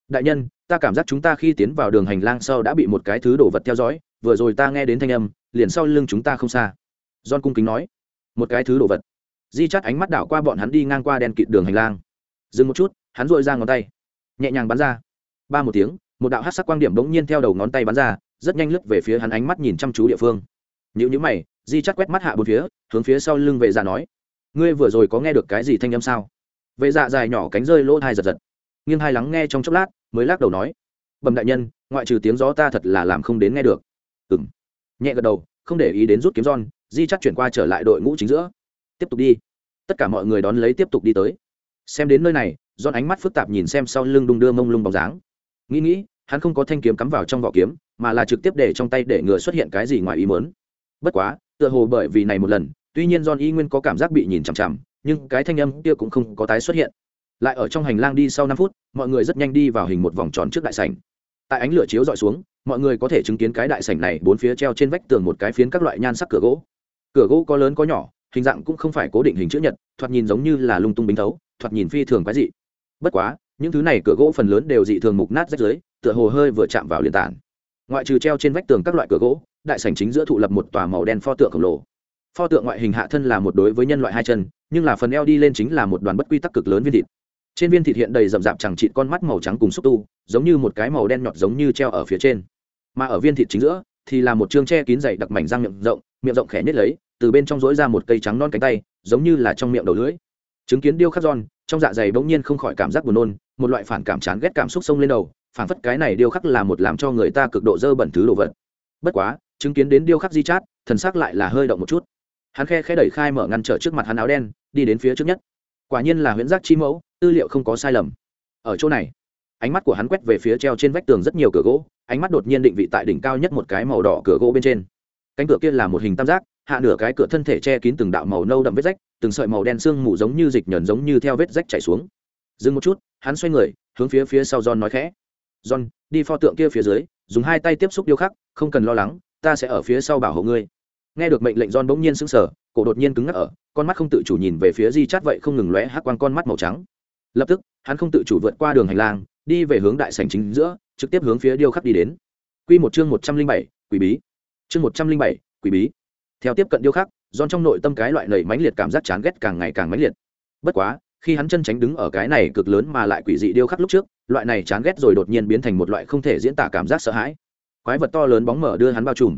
Đại nhân, ta cảm giác chúng ta khi tiến vào đường hành lang sau đã bị một cái thứ đồ vật theo dõi, vừa rồi ta nghe đến thanh âm, liền sau lưng chúng ta không xa. John cung kính nói. Một cái thứ đồ vật. Di chắt ánh mắt đảo qua bọn hắn đi ngang qua đèn kịt đường hành lang. Dừng một chút, hắn dội ra ngón tay. Nhẹ nhàng bắn ra. Ba một tiếng, một đạo hát sắc quang điểm bỗng nhiên theo đầu ngón tay bắn ra, rất nhanh lướt về phía hắn ánh mắt nhìn chăm chú địa phương. Nhữ nhữ mày, di chắt quét mắt hạ bốn phía, hướng phía sau lưng vệ ra nói. Ngươi vừa rồi có nghe được cái gì thanh âm sao? Vệ dạ dài nhỏ cánh rơi lỗ thai giật giật. Nghiêng hai lắng nghe trong chốc lát, mới lắc đầu nói, bẩm đại nhân, ngoại trừ tiếng gió ta thật là làm không đến nghe được. Ừ m nhẹ gật đầu, không để ý đến rút kiếm giòn, di chắc chuyển qua trở lại đội ngũ chính giữa. Tiếp tục đi. Tất cả mọi người đón lấy tiếp tục đi tới. Xem đến nơi này, giòn ánh mắt phức tạp nhìn xem sau lưng đung đưa mông lung bóng dáng. Nghĩ nghĩ, hắn không có thanh kiếm cắm vào trong vỏ kiếm, mà là trực tiếp để trong tay để ngừa xuất hiện cái gì ngoài ý mớn bất quá, tựa hồ bởi vì này một lần, tuy nhiên John y nguyên có cảm giác bị nhìn chằm chằm nhưng cái thanh âm kia cũng không có tái xuất hiện. Lại ở trong hành lang đi sau năm phút, mọi người rất nhanh đi vào hình một vòng tròn trước đại sảnh. Tại ánh lửa chiếu dọi xuống, mọi người có thể chứng kiến cái đại sảnh này bốn phía treo trên vách tường một cái phiến các loại nhan sắc cửa gỗ. Cửa gỗ có lớn có nhỏ, hình dạng cũng không phải cố định hình chữ nhật, thoạt nhìn giống như là lung tung bính thấu, thoạt nhìn phi thường quái dị. Bất quá, những thứ này cửa gỗ phần lớn đều dị thường mục nát rách dưới tựa hồ hơi vừa chạm vào liền tản. Ngoại trừ treo trên vách tường các loại cửa gỗ, đại sảnh chính giữa thụ lập một tòa màu đen pho tượng khổng lồ pho tượng ngoại hình hạ thân là một đối với nhân loại hai chân, nhưng là phần eo đi lên chính là một đoàn bất quy tắc cực lớn viên thịt. Trên viên thịt hiện đầy rậm rạp chẳng chịt con mắt màu trắng cùng xúc tu, giống như một cái màu đen nhọt giống như treo ở phía trên. Mà ở viên thịt chính giữa, thì là một chương che kín dày đặc mảnh răng miệng rộng miệng rộng khẽ nhất lấy, từ bên trong rỗi ra một cây trắng non cánh tay, giống như là trong miệng đầu lưỡi. Chứng kiến điêu khắc giòn, trong dạ dày bỗng nhiên không khỏi cảm giác buồn nôn, một loại phản cảm chán ghét cảm xúc sông lên đầu, phản phất cái này điêu khắc là một làm cho người ta cực độ dơ bẩn thứ đồ vật. Bất quá, chứng kiến đến điêu khắc di chát, thần sắc lại là hơi động một chút hắn khe khẽ đẩy khai mở ngăn trở trước mặt hắn áo đen, đi đến phía trước nhất. Quả nhiên là huyễn giác chi mẫu, tư liệu không có sai lầm. Ở chỗ này, ánh mắt của hắn quét về phía treo trên vách tường rất nhiều cửa gỗ, ánh mắt đột nhiên định vị tại đỉnh cao nhất một cái màu đỏ cửa gỗ bên trên. Cánh cửa kia là một hình tam giác, hạ nửa cái cửa thân thể che kín từng đạo màu nâu đậm vết rách, từng sợi màu đen xương mù giống như dịch nhờn giống như theo vết rách chảy xuống. Dừng một chút, hắn xoay người, hướng phía phía sau john nói khẽ. John, đi pho tượng kia phía dưới, dùng hai tay tiếp xúc điêu khắc, không cần lo lắng, ta sẽ ở phía sau bảo hộ ngươi nghe được mệnh lệnh, john bỗng nhiên sững sờ, cổ đột nhiên cứng ngắc ở, con mắt không tự chủ nhìn về phía di chát vậy không ngừng lóe hắc quang con mắt màu trắng. Lập tức, hắn không tự chủ vượt qua đường hành lang, đi về hướng đại sảnh chính giữa, trực tiếp hướng phía điêu khắc đi đến. Quy một chương một trăm linh bảy, quỷ bí. Chương một trăm linh bảy, quỷ bí. Theo tiếp cận điêu khắc, John trong nội tâm cái loại nảy mãnh liệt cảm giác chán ghét càng ngày càng mãnh liệt. Bất quá, khi hắn chân tránh đứng ở cái này cực lớn mà lại quỷ dị điêu khắc lúc trước, loại này chán ghét rồi đột nhiên biến thành một loại không thể diễn tả cảm giác sợ hãi. Quái vật to lớn bóng mở đưa hắn bao trùm.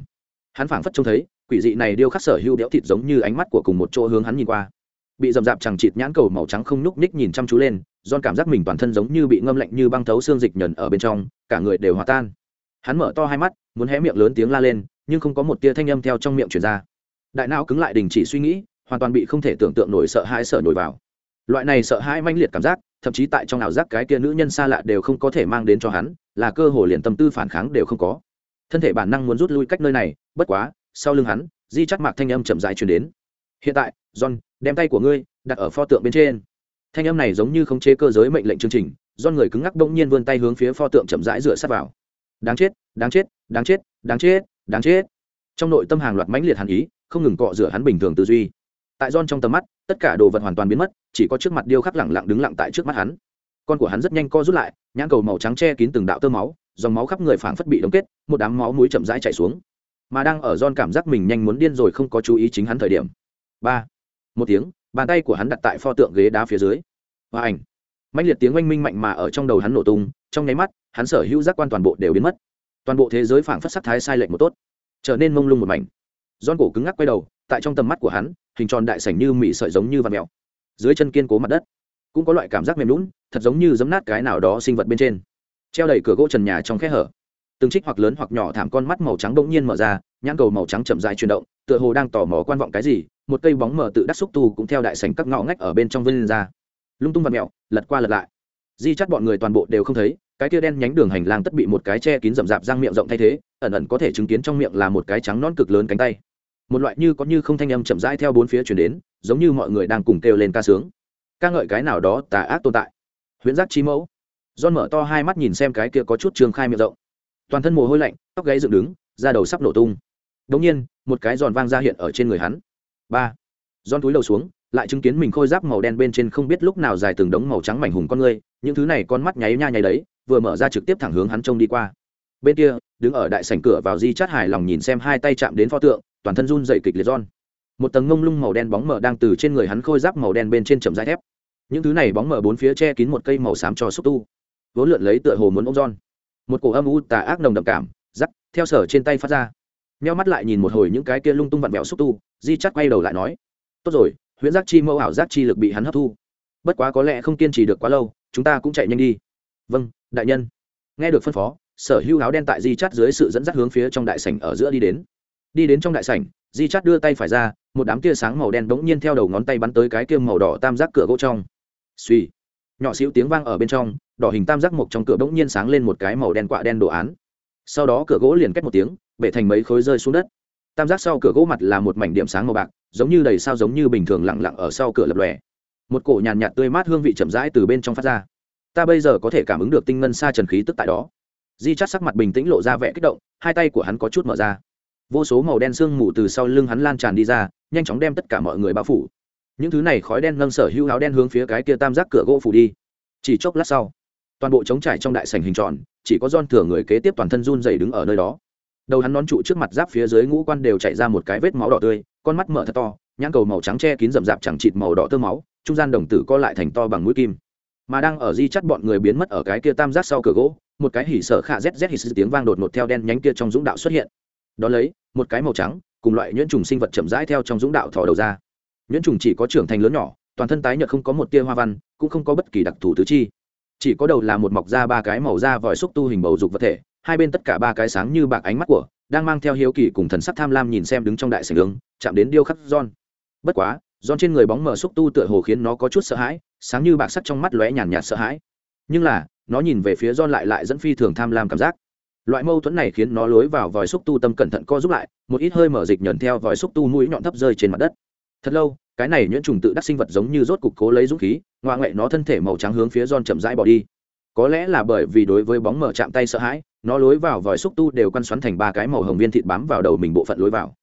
Hắn phảng phất trông thấy quỷ dị này điêu khắc sở hưu đẽo thịt giống như ánh mắt của cùng một chỗ hướng hắn nhìn qua. Bị dầm dạp chẳng chịt nhãn cầu màu trắng không nhúc ních nhìn chăm chú lên don cảm giác mình toàn thân giống như bị ngâm lạnh như băng thấu xương dịch nhờn ở bên trong, cả người đều hòa tan. Hắn mở to hai mắt, muốn hé miệng lớn tiếng la lên, nhưng không có một tia thanh âm theo trong miệng truyền ra. Đại não cứng lại đình chỉ suy nghĩ, hoàn toàn bị không thể tưởng tượng nổi sợ hãi sợ nổi vào. Loại này sợ hãi manh liệt cảm giác, thậm chí tại trong ảo giác cái kia nữ nhân xa lạ đều không có thể mang đến cho hắn, là cơ hồ liền tâm tư phản kháng đều không có. Thân thể bản năng muốn rút lui cách nơi này, bất quá sau lưng hắn, di chắc mạc thanh âm chậm dài truyền đến. Hiện tại, john, đem tay của ngươi đặt ở pho tượng bên trên. Thanh âm này giống như không chế cơ giới mệnh lệnh chương trình do người cứng ngắc bỗng nhiên vươn tay hướng phía pho tượng chậm rãi dựa sát vào. Đáng chết đáng chết đáng chết đáng chết đáng chết. Trong nội tâm hàng loạt mãnh liệt hàn ý, không ngừng cọ rửa hắn bình thường tư duy. Tại John trong tầm mắt, tất cả đồ vật hoàn toàn biến mất, chỉ có trước mặt điêu khắc lẳng lặng đứng lặng tại trước mắt hắn. Con của hắn rất nhanh co rút lại, nhãn cầu màu trắng che kín từng đạo tơ máu, dòng máu khắp người phảng phất bị đóng kết, một đám máu muối chậm rãi chảy xuống mà đang ở John cảm giác mình nhanh muốn điên rồi không có chú ý chính hắn thời điểm. Ba, một tiếng, bàn tay của hắn đặt tại pho tượng ghế đá phía dưới. Và ảnh. Mạnh liệt tiếng oanh minh mạnh mà ở trong đầu hắn nổ tung, trong nháy mắt, hắn sở hữu giác quan toàn bộ đều biến mất. Toàn bộ thế giới phảng phất sắc thái sai lệch một tốt, trở nên mông lung một mảnh. John cổ cứng ngắc quay đầu, tại trong tầm mắt của hắn, hình tròn đại sảnh như mị sợi giống như vằn mèo. Dưới chân kiên cố mặt đất, cũng có loại cảm giác mềm nhũn, thật giống như giấm nát cái nào đó sinh vật bên trên. Treo đầy cửa gỗ trần nhà trong khe hở từng trích hoặc lớn hoặc nhỏ thảm con mắt màu trắng bỗng nhiên mở ra, nhãn cầu màu trắng chậm dài chuyển động, tựa hồ đang tò mò quan vọng cái gì, một cây bóng mở tự đắc xúc tu cũng theo đại sảnh các ngõ ngách ở bên trong vân ra. Lung tung vật mẹo, lật qua lật lại. Di chắt bọn người toàn bộ đều không thấy, cái kia đen nhánh đường hành lang tất bị một cái che kín rậm rạp răng miệng rộng thay thế, ẩn ẩn có thể chứng kiến trong miệng là một cái trắng non cực lớn cánh tay. Một loại như có như không thanh âm chậm rãi theo bốn phía chuyển đến, giống như mọi người đang cùng kêu lên ca sướng. Ca ngợi cái nào đó tà ác tồn tại. Huyễn giác trí mẫu. John mở to hai mắt nhìn xem cái kia có chút trường khai miệng rộng toàn thân mồ hôi lạnh, tóc gáy dựng đứng, da đầu sắp nổ tung. Đống nhiên, một cái giòn vang ra hiện ở trên người hắn. Ba. Giòn túi đầu xuống, lại chứng kiến mình khôi giáp màu đen bên trên không biết lúc nào dài từng đống màu trắng mảnh hùng con ngươi những thứ này con mắt nháy nha nháy đấy, vừa mở ra trực tiếp thẳng hướng hắn trông đi qua. Bên kia, đứng ở đại sảnh cửa vào di chát hài lòng nhìn xem hai tay chạm đến pho tượng, toàn thân run dậy kịch liệt giòn. Một tầng ngông lung màu đen bóng mờ đang từ trên người hắn khôi giáp màu đen bên trên chầm dai thép. Những thứ này bóng mờ bốn phía che kín một cây màu xám cho xúc tu. Vốn lượn lấy tựa hồ muốn ôm giòn một cổ âm u tà ác nồng đậm cảm giắt theo sở trên tay phát ra. Meo mắt lại nhìn một hồi những cái kia lung tung vặn vẹo xúc tu, di chắt quay đầu lại nói, tốt rồi, huyễn giác chi mẫu ảo giác chi lực bị hắn hấp thu. Bất quá có lẽ không kiên trì được quá lâu, chúng ta cũng chạy nhanh đi. Vâng đại nhân. Nghe được phân phó, sở hữu áo đen tại di chắt dưới sự dẫn dắt hướng phía trong đại sảnh ở giữa đi đến. Đi đến trong đại sảnh, di chắt đưa tay phải ra, một đám tia sáng màu đen bỗng nhiên theo đầu ngón tay bắn tới cái kia màu đỏ tam giác cửa gỗ trong. Suy nhỏ xíu tiếng vang ở bên trong, đỏ hình tam giác mộc trong cửa bỗng nhiên sáng lên một cái màu đen quạ đen đồ án. Sau đó cửa gỗ liền cách một tiếng, bể thành mấy khối rơi xuống đất. Tam giác sau cửa gỗ mặt là một mảnh điểm sáng màu bạc, giống như đầy sao giống như bình thường lặng lặng ở sau cửa lập lòe. Một cổ nhàn nhạt tươi mát hương vị chậm rãi từ bên trong phát ra. Ta bây giờ có thể cảm ứng được tinh ngân xa trần khí tức tại đó. Di chắt sắc mặt bình tĩnh lộ ra vẻ kích động, hai tay của hắn có chút mở ra. Vô số màu đen sương mù từ sau lưng hắn lan tràn đi ra, nhanh chóng đem tất cả mọi người bao phủ những thứ này khói đen nâng sở hữu áo đen hướng phía cái kia tam giác cửa gỗ phủ đi. Chỉ chốc lát sau, toàn bộ trống trải trong đại sảnh hình tròn, chỉ có don thừa người kế tiếp toàn thân run dày đứng ở nơi đó. Đầu hắn nón trụ trước mặt giáp phía dưới ngũ quan đều chạy ra một cái vết máu đỏ tươi, con mắt mở thật to, nhãn cầu màu trắng che kín rậm rạp chẳng chịt màu đỏ tơ máu, trung gian đồng tử co lại thành to bằng mũi kim. Mà đang ở di chắt bọn người biến mất ở cái kia tam giác sau cửa gỗ, một cái hỉ sở khạ zz hỉ tiếng vang đột ngột theo đen nhánh kia trong dũng đạo xuất hiện. Đón lấy, một cái màu trắng, cùng loại nhuyễn trùng sinh vật chậm rãi theo trong dũng đạo thò đầu ra nhuyễn trùng chỉ có trưởng thành lớn nhỏ toàn thân tái nhợt không có một tia hoa văn cũng không có bất kỳ đặc thù tứ chi chỉ có đầu là một mọc ra ba cái màu da vòi xúc tu hình bầu dục vật thể hai bên tất cả ba cái sáng như bạc ánh mắt của đang mang theo hiếu kỳ cùng thần sắc tham lam nhìn xem đứng trong đại sảnh đường chạm đến điêu khắc John. Bất quá, John trên người bóng mờ xúc tu tựa hồ khiến nó có chút sợ hãi, sáng như bạc sắc trong mắt lóe nhàn nhạt sợ hãi. Nhưng là, nó nhìn về phía John lại lại dẫn phi thường tham lam cảm giác. Loại mâu thuẫn này khiến nó lối vào vòi xúc tu tâm cẩn thận co giúp lại, một ít hơi mở dịch nhẫn theo vòi xúc tu mũi nhọn thấp rơi trên mặt đất. Thật lâu, cái này nhuyễn trùng tự đắc sinh vật giống như rốt cục cố lấy dũng khí, ngoại ngoại nó thân thể màu trắng hướng phía John chậm rãi bỏ đi. Có lẽ là bởi vì đối với bóng mở chạm tay sợ hãi, nó lối vào vòi xúc tu đều quan xoắn thành ba cái màu hồng viên thịt bám vào đầu mình bộ phận lối vào.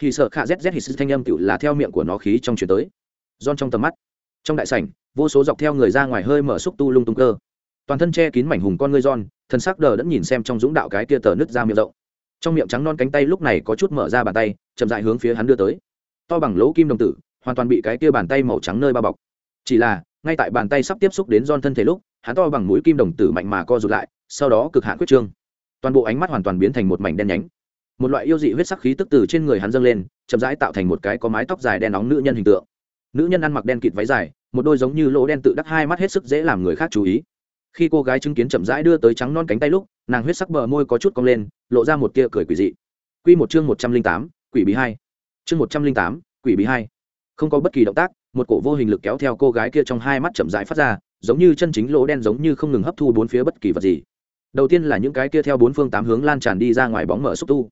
Thì sợ khạ zz hít thanh âm cựu là theo miệng của nó khí trong chuyển tới. Giòn trong tầm mắt trong đại sảnh vô số dọc theo người ra ngoài hơi mở xúc tu lung tung cơ. Toàn thân che kín mảnh hùng con ngươi giòn thân sắc đờ đẫn nhìn xem trong dũng đạo cái tia tờ nứt ra miệng rộng. Trong miệng trắng non cánh tay lúc này có chút mở ra bàn tay chậm dại hướng phía hắn đưa tới to bằng lỗ kim đồng tử, hoàn toàn bị cái kia bàn tay màu trắng nơi bao bọc. Chỉ là, ngay tại bàn tay sắp tiếp xúc đến giòn thân thể lúc, hắn to bằng mũi kim đồng tử mạnh mà co rụt lại, sau đó cực hạn quyết trương. Toàn bộ ánh mắt hoàn toàn biến thành một mảnh đen nhánh. Một loại yêu dị huyết sắc khí tức từ trên người hắn dâng lên, chậm rãi tạo thành một cái có mái tóc dài đen nóng nữ nhân hình tượng. Nữ nhân ăn mặc đen kịt váy dài, một đôi giống như lỗ đen tự đắc hai mắt hết sức dễ làm người khác chú ý. Khi cô gái chứng kiến chậm rãi đưa tới trắng non cánh tay lúc, nàng huyết sắc bờ môi có chút cong lên, lộ ra một tia cười quỷ dị. Q một chương một trăm linh tám, quỷ bí hai chương một trăm linh tám, quỷ bí hai. Không có bất kỳ động tác, một cổ vô hình lực kéo theo cô gái kia trong hai mắt chậm rãi phát ra, giống như chân chính lỗ đen giống như không ngừng hấp thu bốn phía bất kỳ vật gì. Đầu tiên là những cái kia theo bốn phương tám hướng lan tràn đi ra ngoài bóng mở xúc tu.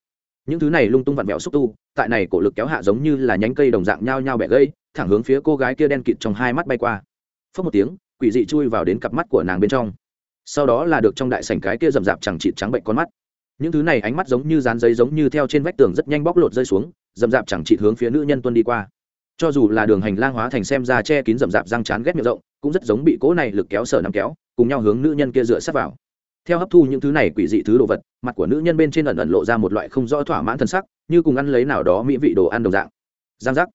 Những thứ này lung tung vặn vẹo xúc tu, tại này cổ lực kéo hạ giống như là nhánh cây đồng dạng nhao nhao bẻ gây thẳng hướng phía cô gái kia đen kịt trong hai mắt bay qua. Phớt một tiếng, quỷ dị chui vào đến cặp mắt của nàng bên trong. Sau đó là được trong đại sảnh cái kia rậm rạp chẳng chịt trắng bệnh con mắt những thứ này ánh mắt giống như dán giấy giống như theo trên vách tường rất nhanh bóc lột rơi xuống dầm dạp chẳng trị hướng phía nữ nhân tuân đi qua. Cho dù là đường hành lang hóa thành xem ra che kín rậm rạp răng chán ghét miệng rộng, cũng rất giống bị cỗ này lực kéo sở nằm kéo, cùng nhau hướng nữ nhân kia dựa sát vào. Theo hấp thu những thứ này quỷ dị thứ đồ vật, mặt của nữ nhân bên trên ẩn ẩn lộ ra một loại không rõ thỏa mãn thân sắc, như cùng ăn lấy nào đó mỹ vị đồ ăn đồng dạng. Giang giác.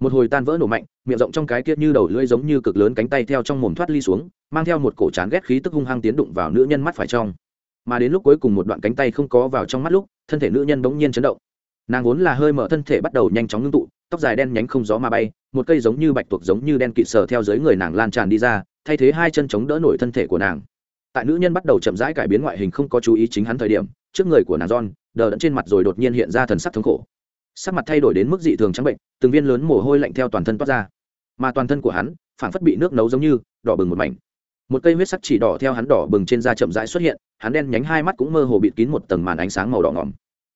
Một hồi tan vỡ nổ mạnh, miệng rộng trong cái kia như đầu lưỡi giống như cực lớn cánh tay theo trong mồm thoát ly xuống, mang theo một cổ chán ghét khí tức hung hăng tiến đụng vào nữ nhân mắt phải trong mà đến lúc cuối cùng một đoạn cánh tay không có vào trong mắt lúc, thân thể nữ nhân bỗng nhiên chấn động. Nàng vốn là hơi mở thân thể bắt đầu nhanh chóng ngưng tụ, tóc dài đen nhánh không gió mà bay, một cây giống như bạch tuộc giống như đen kịt sờ theo dưới người nàng lan tràn đi ra, thay thế hai chân chống đỡ nổi thân thể của nàng. Tại nữ nhân bắt đầu chậm rãi cải biến ngoại hình không có chú ý chính hắn thời điểm, trước người của nàng john, đờ đẫn trên mặt rồi đột nhiên hiện ra thần sắc thống khổ. Sắc mặt thay đổi đến mức dị thường trắng bệnh, từng viên lớn mồ hôi lạnh theo toàn thân toát ra. Mà toàn thân của hắn phản phất bị nước nấu giống như đỏ bừng một mảnh một cây huyết sắc chỉ đỏ theo hắn đỏ bừng trên da chậm rãi xuất hiện, hắn đen nhánh hai mắt cũng mơ hồ bịt kín một tầng màn ánh sáng màu đỏ ngỏm.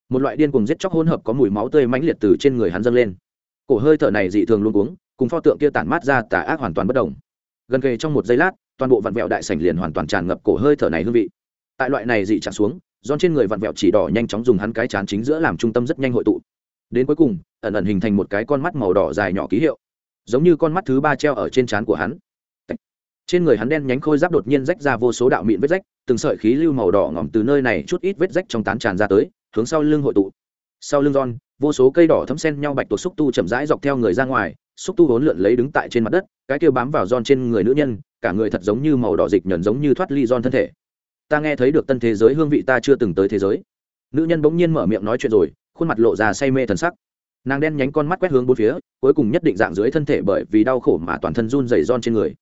Một loại điên cùng giết chóc hỗn hợp có mùi máu tươi mãnh liệt từ trên người hắn dâng lên. Cổ hơi thở này dị thường luôn uống cùng pho tượng kia tản mát ra tà ác hoàn toàn bất đồng. Gần kề trong một giây lát, toàn bộ vặn vẹo đại sảnh liền hoàn toàn tràn ngập cổ hơi thở này hương vị. Tại loại này dị chạm xuống giòn trên người vặn vẹo chỉ đỏ nhanh chóng dùng hắn cái chán chính giữa làm trung tâm rất nhanh hội tụ. Đến cuối cùng, ẩn ẩn hình thành một cái con mắt màu đỏ dài nhỏ ký hiệu. Giống như con mắt thứ ba treo ở trên trán của hắn trên người hắn đen nhánh khôi giáp đột nhiên rách ra vô số đạo mịn vết rách, từng sợi khí lưu màu đỏ ngỏm từ nơi này chút ít vết rách trong tán tràn ra tới, hướng sau lưng hội tụ. Sau lưng giòn vô số cây đỏ thấm sen nhau bạch tuộc xúc tu chậm rãi dọc theo người ra ngoài, xúc tu vốn lượn lấy đứng tại trên mặt đất, cái kia bám vào giòn trên người nữ nhân, cả người thật giống như màu đỏ dịch nhẫn giống như thoát ly giòn thân thể. Ta nghe thấy được tân thế giới hương vị ta chưa từng tới thế giới. Nữ nhân bỗng nhiên mở miệng nói chuyện rồi, khuôn mặt lộ ra say mê thần sắc. Nàng đen nhánh con mắt quét hướng bốn phía, cuối cùng nhất định dạng dưới thân thể bởi vì đau khổ mà toàn thân run dày giòn trên người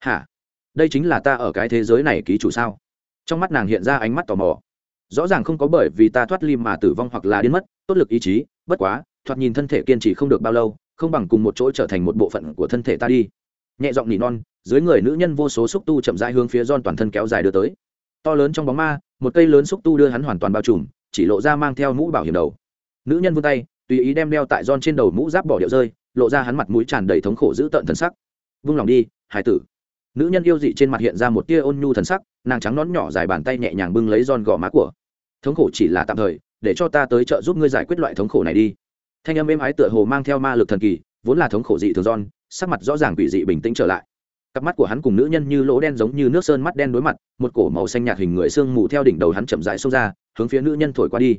hả? Đây chính là ta ở cái thế giới này ký chủ sao? Trong mắt nàng hiện ra ánh mắt tò mò. Rõ ràng không có bởi vì ta thoát ly mà tử vong hoặc là biến mất, tốt lực ý chí, bất quá, thoạt nhìn thân thể kiên trì không được bao lâu, không bằng cùng một chỗ trở thành một bộ phận của thân thể ta đi. Nhẹ giọng nỉ non, dưới người nữ nhân vô số xúc tu chậm rãi hướng phía giòn toàn thân kéo dài đưa tới. To lớn trong bóng ma, một cây lớn xúc tu đưa hắn hoàn toàn bao trùm, chỉ lộ ra mang theo mũ bảo hiểm đầu. Nữ nhân vươn tay, tùy ý đem đeo tại giòn trên đầu mũ giáp bỏ điệu rơi, lộ ra hắn mặt mũi tràn đầy thống khổ dữ tợn thần sắc. Vung lòng đi, hải tử nữ nhân yêu dị trên mặt hiện ra một tia ôn nhu thần sắc, nàng trắng nón nhỏ dài bàn tay nhẹ nhàng bưng lấy giòn gò má của. Thống khổ chỉ là tạm thời, để cho ta tới trợ giúp ngươi giải quyết loại thống khổ này đi. Thanh âm êm ái tựa hồ mang theo ma lực thần kỳ, vốn là thống khổ dị thường giòn, sắc mặt rõ ràng quỷ dị bình tĩnh trở lại. Cặp mắt của hắn cùng nữ nhân như lỗ đen giống như nước sơn mắt đen đối mặt, một cổ màu xanh nhạt hình người sương mù theo đỉnh đầu hắn chậm rãi xông ra, hướng phía nữ nhân thổi qua đi.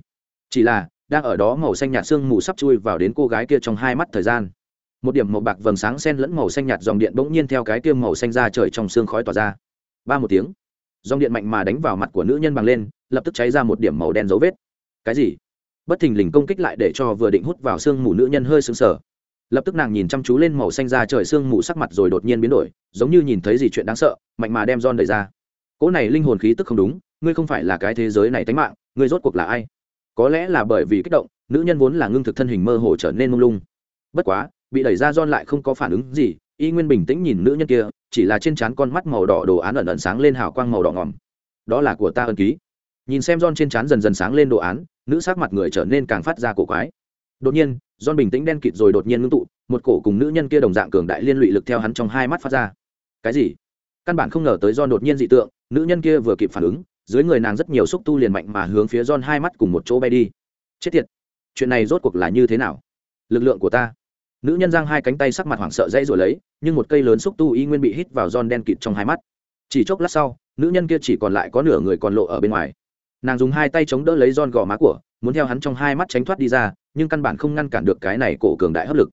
Chỉ là, đang ở đó màu xanh nhạt sương mù sắp chui vào đến cô gái kia trong hai mắt thời gian một điểm màu bạc vầng sáng xen lẫn màu xanh nhạt dòng điện bỗng nhiên theo cái tiêm màu xanh ra trời trong xương khói tỏa ra. Ba một tiếng, dòng điện mạnh mà đánh vào mặt của nữ nhân bằng lên, lập tức cháy ra một điểm màu đen dấu vết. Cái gì? Bất thình lình công kích lại để cho vừa định hút vào xương mù nữ nhân hơi sững sờ. Lập tức nàng nhìn chăm chú lên màu xanh ra trời xương mù sắc mặt rồi đột nhiên biến đổi, giống như nhìn thấy gì chuyện đáng sợ, mạnh mà đem giòn đẩy ra. Cỗ này linh hồn khí tức không đúng, ngươi không phải là cái thế giới này tánh mạng, ngươi rốt cuộc là ai? Có lẽ là bởi vì kích động, nữ nhân vốn là ngưng thực thân hình mơ hồ trở nên mông lung. Bất quá bị đẩy ra John lại không có phản ứng gì, y nguyên bình tĩnh nhìn nữ nhân kia, chỉ là trên trán con mắt màu đỏ đồ án ẩn ẩn sáng lên hào quang màu đỏ ngòm. Đó là của ta ân ký. Nhìn xem John trên trán dần dần sáng lên đồ án, nữ sắc mặt người trở nên càng phát ra cổ quái. Đột nhiên, John bình tĩnh đen kịt rồi đột nhiên ngưng tụ, một cổ cùng nữ nhân kia đồng dạng cường đại liên lụy lực theo hắn trong hai mắt phát ra. Cái gì? Căn bản không ngờ tới John đột nhiên dị tượng, nữ nhân kia vừa kịp phản ứng, dưới người nàng rất nhiều xúc tu liền mạnh mà hướng phía John hai mắt cùng một chỗ bay đi. Chết tiệt! Chuyện này rốt cuộc là như thế nào? Lực lượng của ta nữ nhân giang hai cánh tay sắc mặt hoảng sợ dãy rồi lấy, nhưng một cây lớn xúc tu y nguyên bị hít vào giòn đen kịt trong hai mắt. Chỉ chốc lát sau, nữ nhân kia chỉ còn lại có nửa người còn lộ ở bên ngoài. Nàng dùng hai tay chống đỡ lấy giòn gò má của, muốn theo hắn trong hai mắt tránh thoát đi ra, nhưng căn bản không ngăn cản được cái này cổ cường đại hấp lực.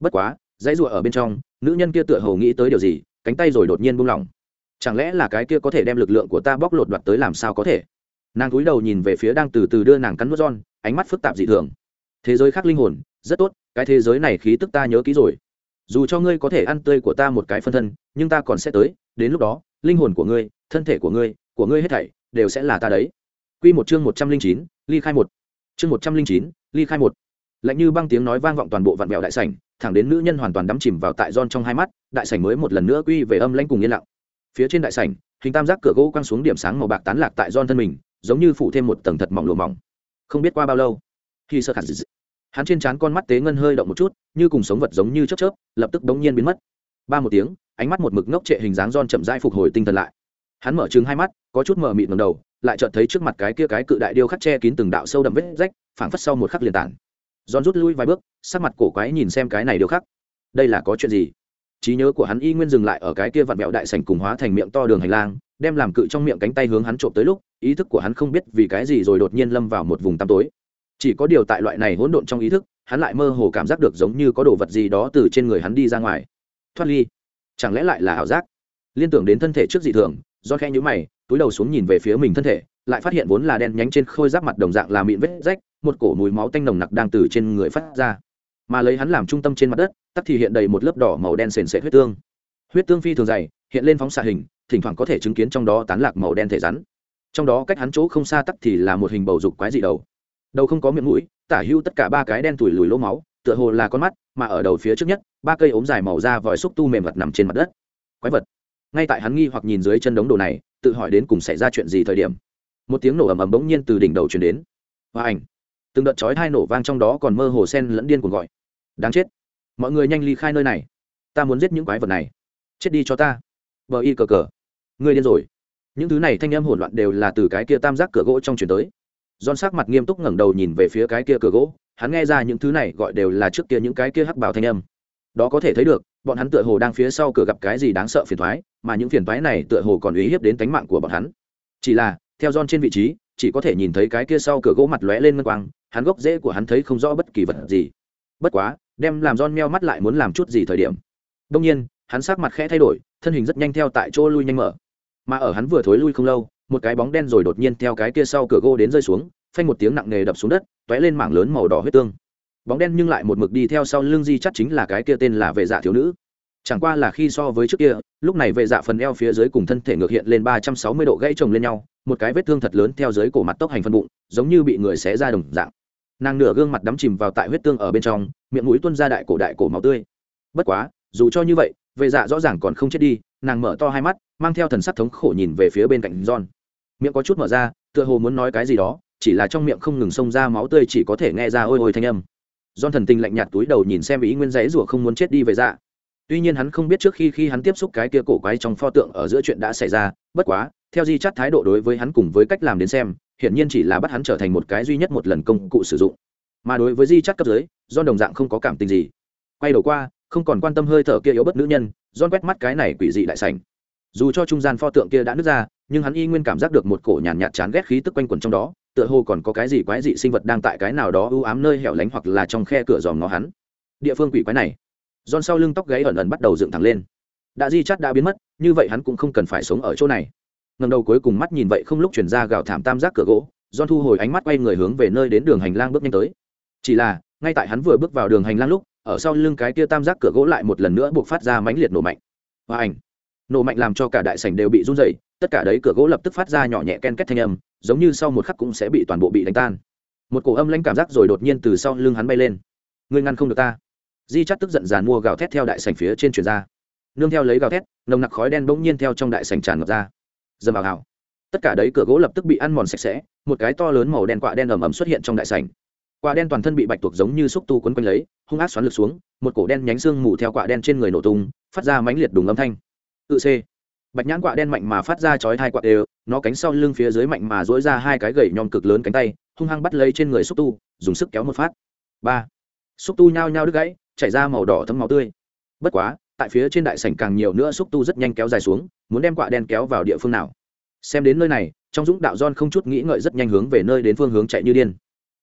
Bất quá, dãy rụa ở bên trong, nữ nhân kia tựa hồ nghĩ tới điều gì, cánh tay rồi đột nhiên buông lỏng. Chẳng lẽ là cái kia có thể đem lực lượng của ta bóc lột đoạt tới làm sao có thể? Nàng cúi đầu nhìn về phía đang từ từ đưa nàng cắn nuốt giòn, ánh mắt phức tạp dị thường. Thế giới khác linh hồn rất tốt, cái thế giới này khí tức ta nhớ kỹ rồi. Dù cho ngươi có thể ăn tươi của ta một cái phân thân, nhưng ta còn sẽ tới, đến lúc đó, linh hồn của ngươi, thân thể của ngươi của ngươi hết thảy, đều sẽ là ta đấy. Quy một chương một trăm linh chín, ly khai một. Chương một trăm linh chín, ly khai một. Lạnh như băng tiếng nói vang vọng toàn bộ vạn mèo đại sảnh, thẳng đến nữ nhân hoàn toàn đắm chìm vào tại giòn trong hai mắt, đại sảnh mới một lần nữa quy về âm lãnh cùng yên lặng. Phía trên đại sảnh, hình tam giác cửa gỗ quăng xuống điểm sáng màu bạc tán lạc tại giòn thân mình, giống như phủ thêm một tầng thật mỏng lụa mỏng. Không biết qua bao lâu, khi sơ khả dị hắn trên trán con mắt tế ngân hơi động một chút, như cùng sống vật giống như chớp chớp, lập tức đống nhiên biến mất. Ba một tiếng, ánh mắt một mực ngốc trệ hình dáng giòn chậm rãi phục hồi tinh thần lại. Hắn mở trừng hai mắt, có chút mờ mịt ngầm đầu, lại chợt thấy trước mặt cái kia cái cự đại điêu khắc che kín từng đạo sâu đậm vết rách, phảng phất sau một khắc liền tản. Giòn rút lui vài bước, sắc mặt cổ quái nhìn xem cái này điêu khắc. Đây là có chuyện gì? Trí nhớ của hắn y nguyên dừng lại ở cái kia vặn vẹo đại sảnh cùng hóa thành miệng to đường hành lang, đem làm cự trong miệng cánh tay hướng hắn trộm tới lúc, ý thức của hắn không biết vì cái gì rồi đột nhiên lâm vào một vùng tăm tối chỉ có điều tại loại này hỗn độn trong ý thức, hắn lại mơ hồ cảm giác được giống như có đồ vật gì đó từ trên người hắn đi ra ngoài. Thoát ly. Chẳng lẽ lại là ảo giác? Liên tưởng đến thân thể trước dị thường do khe nhũ mày, túi đầu xuống nhìn về phía mình thân thể, lại phát hiện vốn là đen nhánh trên khôi giáp mặt đồng dạng là mịn vết rách, một cổ mùi máu tanh nồng nặc đang từ trên người phát ra. Mà lấy hắn làm trung tâm trên mặt đất, tắc thì hiện đầy một lớp đỏ màu đen sền sệt huyết tương. Huyết tương phi thường dày, hiện lên phóng xạ hình, thỉnh thoảng có thể chứng kiến trong đó tán lạc màu đen thể rắn. Trong đó cách hắn chỗ không xa tắc thì là một hình bầu dục quái dị đầu đầu không có miệng mũi, tả hưu tất cả ba cái đen tủi lùi lỗ máu, tựa hồ là con mắt, mà ở đầu phía trước nhất, ba cây ốm dài màu da vòi xúc tu mềm vật nằm trên mặt đất. Quái vật. Ngay tại hắn nghi hoặc nhìn dưới chân đống đồ này, tự hỏi đến cùng xảy ra chuyện gì thời điểm. Một tiếng nổ ầm ầm bỗng nhiên từ đỉnh đầu chuyển đến. Và ảnh. Từng đợt chói hai nổ vang trong đó còn mơ hồ sen lẫn điên cuồng gọi. Đáng chết. Mọi người nhanh ly khai nơi này. Ta muốn giết những quái vật này. Chết đi cho ta. Bờ y cờ cờ. Ngươi điên rồi. Những thứ này thanh âm hỗn loạn đều là từ cái kia tam giác cửa gỗ trong chuyển tới. John sắc mặt nghiêm túc ngẩng đầu nhìn về phía cái kia cửa gỗ hắn nghe ra những thứ này gọi đều là trước kia những cái kia hắc bảo thanh âm. Đó có thể thấy được bọn hắn tựa hồ đang phía sau cửa gặp cái gì đáng sợ phiền toái, mà những phiền toái này tựa hồ còn uy hiếp đến tính mạng của bọn hắn. Chỉ là theo John trên vị trí chỉ có thể nhìn thấy cái kia sau cửa gỗ mặt lóe lên ngân quang hắn gốc rễ của hắn thấy không rõ bất kỳ vật gì. Bất quá đem làm John meo mắt lại muốn làm chút gì thời điểm. Đương nhiên hắn sắc mặt khẽ thay đổi thân hình rất nhanh theo tại chỗ lui nhanh mở. Mà ở hắn vừa thối lui không lâu một cái bóng đen rồi đột nhiên theo cái kia sau cửa gỗ đến rơi xuống, phanh một tiếng nặng nề đập xuống đất t ó é lên mảng lớn màu đỏ huyết tương. Bóng đen nhưng lại một mực đi theo sau lưng di chắc chính là cái kia tên là vệ dạ thiếu nữ. Chẳng qua là khi so với trước kia, lúc này vệ dạ phần eo phía dưới cùng thân thể ngược hiện lên ba trăm sáu mươi độ gãy chồng lên nhau, một cái vết thương thật lớn theo dưới cổ mặt tốc hành phân bụng, giống như bị người xé ra đồng dạng. Nàng nửa gương mặt đắm chìm vào tại huyết tương ở bên trong, miệng mũi tuôn ra đại cổ đại cổ máu tươi. Bất quá, dù cho như vậy, vệ dạ rõ ràng còn không chết đi, nàng mở to hai mắt, mang theo thần sắc thống khổ nhìn về phía bên cạnh john miệng có chút mở ra, tựa hồ muốn nói cái gì đó, chỉ là trong miệng không ngừng xông ra máu tươi chỉ có thể nghe ra ôi ôi thanh âm. John thần tình lạnh nhạt túi đầu nhìn xem ý nguyên dãy rủa không muốn chết đi về dạ. Tuy nhiên hắn không biết trước khi khi hắn tiếp xúc cái kia cổ quái trong pho tượng ở giữa chuyện đã xảy ra, bất quá, theo di chắt thái độ đối với hắn cùng với cách làm đến xem, hiển nhiên chỉ là bắt hắn trở thành một cái duy nhất một lần công cụ sử dụng. Mà đối với di chắt cấp dưới do đồng dạng không có cảm tình gì. Quay đầu qua, không còn quan tâm hơi thở kia yếu bất nữ nhân don quét mắt cái này quỷ dị đại sảnh. Dù cho trung gian pho tượng kia đã nứt ra nhưng hắn y nguyên cảm giác được một cổ nhàn nhạt, nhạt chán ghét khí tức quanh quẩn trong đó tựa hồ còn có cái gì quái dị sinh vật đang tại cái nào đó ưu ám nơi hẻo lánh hoặc là trong khe cửa dòm ngó hắn. Địa phương quỷ quái này. Giòn sau lưng tóc gáy ẩn ẩn bắt đầu dựng thẳng lên. Đã di chắt đã biến mất như vậy hắn cũng không cần phải sống ở chỗ này. Ngầm đầu cuối cùng mắt nhìn vậy không lúc chuyển ra gào thảm tam giác cửa gỗ giòn thu hồi ánh mắt quay người hướng về nơi đến đường hành lang bước nhanh tới. Chỉ là ngay tại hắn vừa bước vào đường hành lang lúc ở sau lưng cái kia tam giác cửa gỗ lại một lần nữa buộc phát ra mãnh liệt nổ mạnh. Và ảnh nổ mạnh làm cho cả đại sảnh đều bị run rẩy, tất cả đấy cửa gỗ lập tức phát ra nhỏ nhẹ ken két thanh âm, giống như sau một khắc cũng sẽ bị toàn bộ bị đánh tan. Một cổ âm lãnh cảm giác rồi đột nhiên từ sau lưng hắn bay lên. Ngươi ngăn không được ta. Di chắt tức giận dàn mua gào thét theo đại sảnh phía trên truyền ra. Nương theo lấy gào thét, nồng nặc khói đen bỗng nhiên theo trong đại sảnh tràn ngập ra. Dầm vào hào tất cả đấy cửa gỗ lập tức bị ăn mòn sạch sẽ, một cái to lớn màu đen quạ đen ầm ầm xuất hiện trong đại sảnh. Quạ đen toàn thân bị bạch tuộc giống như xúc tu quấn quanh lấy, hung ác xoắn lực xuống, một cổ đen nhánh xương mù theo quạ đen trên người nổ tung, phát ra mãnh liệt đùng âm thanh tự c. Bạch nhãn quạ đen mạnh mà phát ra chói hai quạ đều, nó cánh sau lưng phía dưới mạnh mà dỗi ra hai cái gậy nhom cực lớn cánh tay, hung hăng bắt lấy trên người xúc tu, dùng sức kéo một phát. Ba. Xúc tu nhao nhao đứt gãy, chảy ra màu đỏ thấm máu tươi. Bất quá, tại phía trên đại sảnh càng nhiều nữa xúc tu rất nhanh kéo dài xuống, muốn đem quạ đen kéo vào địa phương nào. Xem đến nơi này, trong dũng đạo don không chút nghĩ ngợi rất nhanh hướng về nơi đến phương hướng chạy như điên.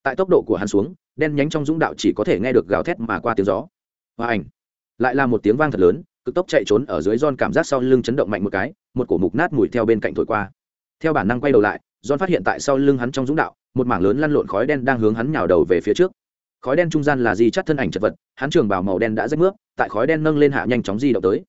Tại tốc độ của hắn xuống, đen nhánh trong dũng đạo chỉ có thể nghe được gào thét mà qua tiếng gió. Và ảnh. Lại là một tiếng vang thật lớn cực tốc chạy trốn ở dưới don cảm giác sau lưng chấn động mạnh một cái, một cổ mục nát mùi theo bên cạnh thổi qua. Theo bản năng quay đầu lại don phát hiện tại sau lưng hắn trong dũng đạo, một mảng lớn lăn lộn khói đen đang hướng hắn nhào đầu về phía trước. Khói đen trung gian là di chắt thân ảnh chật vật, hắn trường bào màu đen đã rách nước, tại khói đen nâng lên hạ nhanh chóng di động tới.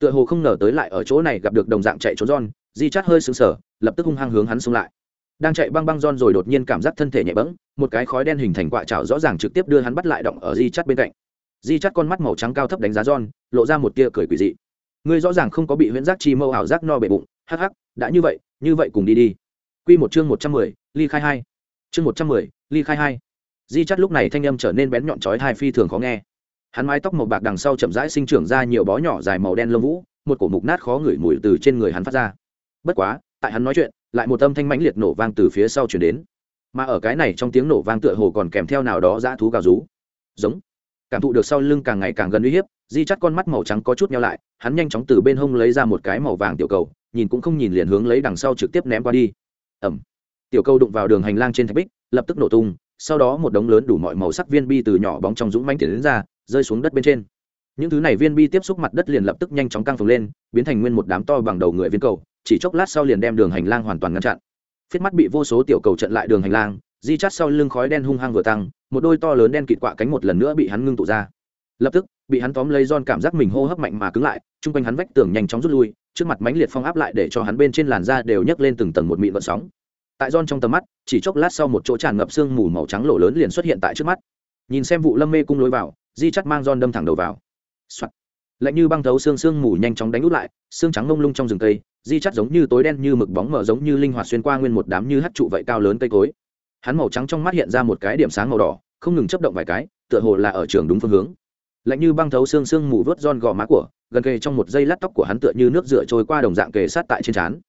Tựa hồ không ngờ tới lại ở chỗ này gặp được đồng dạng chạy trốn don di chắt hơi sững sờ, lập tức hung hăng hướng hắn xung lại. Đang chạy băng băng don rồi đột nhiên cảm giác thân thể nhẹ bẫng, một cái khói đen hình thành quạ trảo rõ ràng trực tiếp đưa hắn bắt lại động ở di chắt bên cạnh di chắt con mắt màu trắng cao thấp đánh giá John, lộ ra một tia cười quỷ dị ngươi rõ ràng không có bị huyễn giác chi mâu ảo giác no bể bụng hắc hắc đã như vậy như vậy cùng đi đi Quy một chương một trăm mười, ly khai hai. Chương một trăm mười, ly khai hai. Di chắt lúc này thanh âm trở nên bén nhọn chói hai phi thường khó nghe. Hắn mái tóc màu bạc đằng sau chậm rãi sinh trưởng ra nhiều bó nhỏ dài màu đen lông vũ, một cổ mục nát khó ngửi mùi từ trên người hắn phát ra. Bất quá, tại hắn nói chuyện, lại một âm thanh mãnh liệt nổ vang từ phía sau truyền đến. Mà ở cái này trong tiếng nổ vang tựa hồ còn kèm theo nào đó dã thú gào rú. Giống. Cảm thụ được sau lưng càng ngày càng gần uy hiếp, Di chắt con mắt màu trắng có chút nhau lại, hắn nhanh chóng từ bên hông lấy ra một cái màu vàng tiểu cầu, nhìn cũng không nhìn liền hướng lấy đằng sau trực tiếp ném qua đi. Ẩm tiểu cầu đụng vào đường hành lang trên thạch bích lập tức nổ tung sau đó một đống lớn đủ mọi màu sắc viên bi từ nhỏ bóng trong dũng manh tiến đến ra rơi xuống đất bên trên. Những thứ này viên bi tiếp xúc mặt đất liền lập tức nhanh chóng căng phồng lên biến thành nguyên một đám to bằng đầu người viên cầu chỉ chốc lát sau liền đem đường hành lang hoàn toàn ngăn chặn. Phiết mắt bị vô số tiểu cầu trận lại đường hành lang di chát sau lưng khói đen hung hăng vừa tăng, một đôi to lớn đen kịt quạ cánh một lần nữa bị hắn ngưng tụ ra. Lập tức, bị hắn tóm lấy don cảm giác mình hô hấp mạnh mà cứng lại, chung quanh hắn vách tường nhanh chóng rút lui, trước mặt mánh liệt phong áp lại để cho hắn bên trên làn da đều nhấc lên từng tầng một mịn vận sóng. Tại don trong tầm mắt, chỉ chốc lát sau một chỗ tràn ngập sương mù màu trắng lỗ lớn liền xuất hiện tại trước mắt. Nhìn xem vụ lâm mê cung lối vào, di chắt mang don đâm thẳng đầu vào、Soạn. lạnh như băng thấu xương sương mù nhanh chóng đánh út lại, xương trắng ngông lung trong rừng cây, di chắt giống như tối đen như mực bóng mở giống như linh hoạt xuyên qua nguyên một đám như hắt trụ vậy cao lớn cây cối hắn màu trắng trong mắt hiện ra một cái điểm sáng màu đỏ, không ngừng chấp động vài cái, tựa hồ là ở trường đúng phương hướng. Lạnh như băng thấu xương xương mù vớt giòn gò má của, gần kề trong một giây lát tóc của hắn tựa như nước rửa trôi qua đồng dạng kề sát tại trên trán.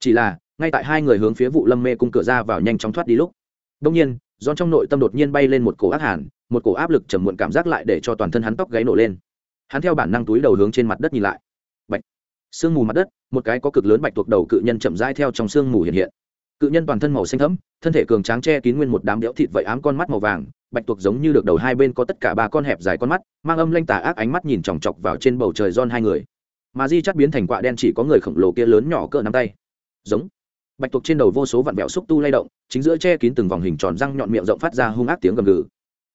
Chỉ là, ngay tại hai người hướng phía vụ lâm mê cung cửa ra vào nhanh chóng thoát đi lúc đông nhiên, giòn trong nội tâm đột nhiên bay lên một cổ ác hàn, một cổ áp lực trầm muộn cảm giác lại để cho toàn thân hắn tóc gáy nổ lên. Hắn theo bản năng túi đầu hướng trên mặt đất nhìn lại. Bạch. Sương mù mặt đất, một cái có cực lớn bạch thuộc đầu cự nhân chậm rãi theo trong sương mù hiện hiện cự nhân toàn thân màu xanh thẫm, thân thể cường tráng che kín nguyên một đám đẽo thịt vậy ám con mắt màu vàng, bạch tuộc giống như được đầu hai bên có tất cả ba con hẹp dài con mắt, mang âm lanh tà ác ánh mắt nhìn chòng chọc vào trên bầu trời giòn hai người. Mà di chắt biến thành quạ đen chỉ có người khổng lồ kia lớn nhỏ cỡ nắm tay. Giống. Bạch tuộc trên đầu vô số vặn vẹo xúc tu lay động, chính giữa che kín từng vòng hình tròn răng nhọn miệng rộng phát ra hung ác tiếng gầm gừ.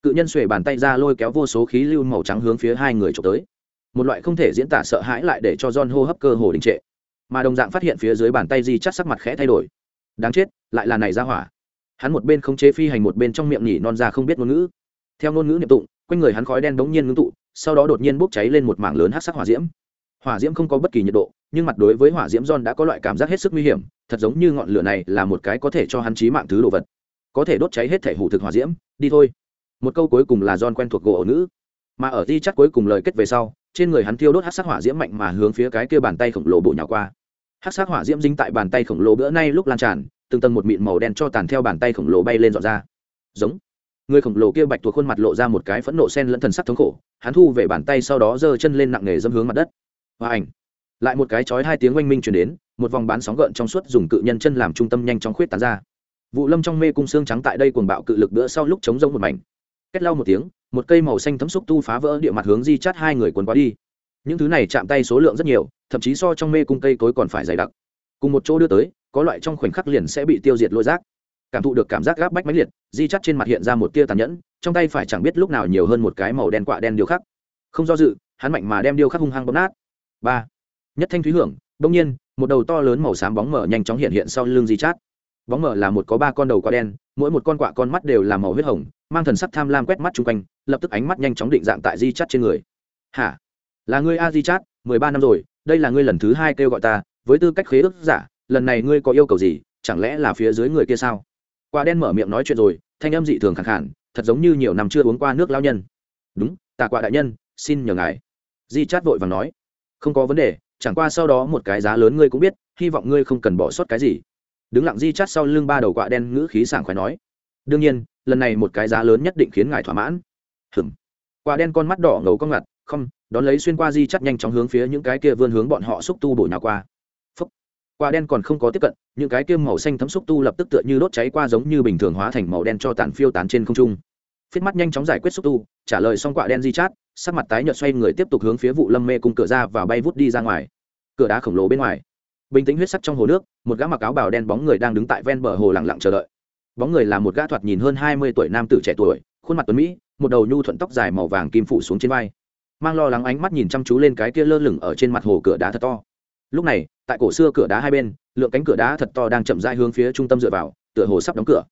Cự nhân xuề bàn tay ra lôi kéo vô số khí lưu màu trắng hướng phía hai người trộm tới. Một loại không thể diễn tả sợ hãi lại để cho John hô hấp cơ hồ đình trệ. Mà đồng dạng phát hiện phía dưới bàn tay di chắt sắc mặt khẽ thay đổi đáng chết, lại là này ra hỏa. Hắn một bên không chế phi hành một bên trong miệng nhỉ non ra không biết ngôn ngữ. Theo ngôn ngữ niệm tụng, quanh người hắn khói đen bỗng nhiên ngưng tụ, sau đó đột nhiên bốc cháy lên một mảng lớn hát sắc hỏa diễm. Hỏa diễm không có bất kỳ nhiệt độ, nhưng mặt đối với hỏa diễm John đã có loại cảm giác hết sức nguy hiểm, thật giống như ngọn lửa này là một cái có thể cho hắn chí mạng thứ đồ vật. Có thể đốt cháy hết thể hủ thực hỏa diễm, đi thôi. Một câu cuối cùng là John quen thuộc gỗ nữ mà ở di chắc cuối cùng lời kết về sau, trên người hắn thiêu đốt hát sắc hỏa diễm mạnh mà hướng phía cái kia bàn tay khổng lồ bộ nhỏ qua hát sát hỏa diễm dính tại bàn tay khổng lồ bữa nay lúc lan tràn, từng tầng một mịn màu đen cho tàn theo bàn tay khổng lồ bay lên dọn ra. Giống. Người khổng lồ kia bạch thuộc khuôn mặt lộ ra một cái phẫn nộ sen lẫn thần sắc thống khổ, hắn thu về bàn tay sau đó giơ chân lên nặng nề dâm hướng mặt đất. Và ảnh. Lại một cái chói hai tiếng oanh minh chuyển đến, một vòng bán sóng gợn trong suốt dùng cự nhân chân làm trung tâm nhanh chóng khuyết tán ra. Vụ lâm trong mê cung xương trắng tại đây cuồng bạo cự lực bữa sau lúc chống rông một mảnh. Kết lau một tiếng, một cây màu xanh thấm xúc tu phá vỡ địa mặt hướng di chát hai người quần qua đi. Những thứ này chạm tay số lượng rất nhiều thậm chí so trong mê cung cây cối còn phải dày đặc. Cùng một chỗ đưa tới, có loại trong khoảnh khắc liền sẽ bị tiêu diệt lôi rác cảm thụ được cảm giác gáp bách máy liệt, di chắt trên mặt hiện ra một tia tàn nhẫn, trong tay phải chẳng biết lúc nào nhiều hơn một cái màu đen quạ đen điêu khắc. Không do dự, hắn mạnh mà đem điêu khắc hung hăng bóp nát. Ba. Nhất thanh thúy hưởng đông nhiên, một đầu to lớn màu xám bóng mở nhanh chóng hiện hiện sau lưng di chát bóng mở là một có ba con đầu quạ đen, mỗi một con quạ con mắt đều là màu huyết hồng, mang thần sắc tham lam quét mắt chung quanh, lập tức ánh mắt nhanh chóng định dạng tại di chát trên người. Hả? Là ngươi a di chát mười ba năm rồi đây là ngươi lần thứ hai kêu gọi ta, với tư cách khế ước giả, lần này ngươi có yêu cầu gì, chẳng lẽ là phía dưới người kia sao? Quả đen mở miệng nói chuyện rồi, thanh âm dị thường khẳng khản thật giống như nhiều năm chưa uống qua nước lao nhân. Đúng, tà quạ đại nhân, xin nhờ ngài. Di chát vội và nói. Không có vấn đề, chẳng qua sau đó một cái giá lớn ngươi cũng biết, hy vọng ngươi không cần bỏ sót cái gì. Đứng lặng di chát sau lưng ba đầu quạ đen ngữ khí sảng khoái nói. Đương nhiên, lần này một cái giá lớn nhất định khiến ngài thỏa mãn. Hừm quạ đen con mắt đỏ ngầu con ngặt, không đón lấy xuyên qua di chắt nhanh chóng hướng phía những cái kia vươn hướng bọn họ xúc tu bổ nhào qua. Phấp quả đen còn không có tiếp cận, những cái kia màu xanh thấm xúc tu lập tức tựa như đốt cháy qua giống như bình thường hóa thành màu đen cho tàn phiêu tán trên không trung. Phiết mắt nhanh chóng giải quyết xúc tu, trả lời xong quả đen di chát sắc mặt tái nhợt xoay người tiếp tục hướng phía vụ lâm mê cùng cửa ra và bay vút đi ra ngoài. Cửa đá khổng lồ bên ngoài. Bình tĩnh huyết sắc trong hồ nước, một gã mặc áo bào đen bóng người đang đứng tại ven bờ hồ lặng lặng chờ đợi. Bóng người là một gã thoạt nhìn hơn hai mươi tuổi nam tử trẻ tuổi, khuôn mặt tuấn mỹ, một đầu nhu thuận tóc dài màu vàng kim phủ xuống trên vai mang lo lắng ánh mắt nhìn chăm chú lên cái kia lơ lửng ở trên mặt hồ cửa đá thật to. Lúc này, tại cổ xưa cửa đá hai bên, lượng cánh cửa đá thật to đang chậm rãi hướng phía trung tâm dựa vào, tựa hồ sắp đóng cửa.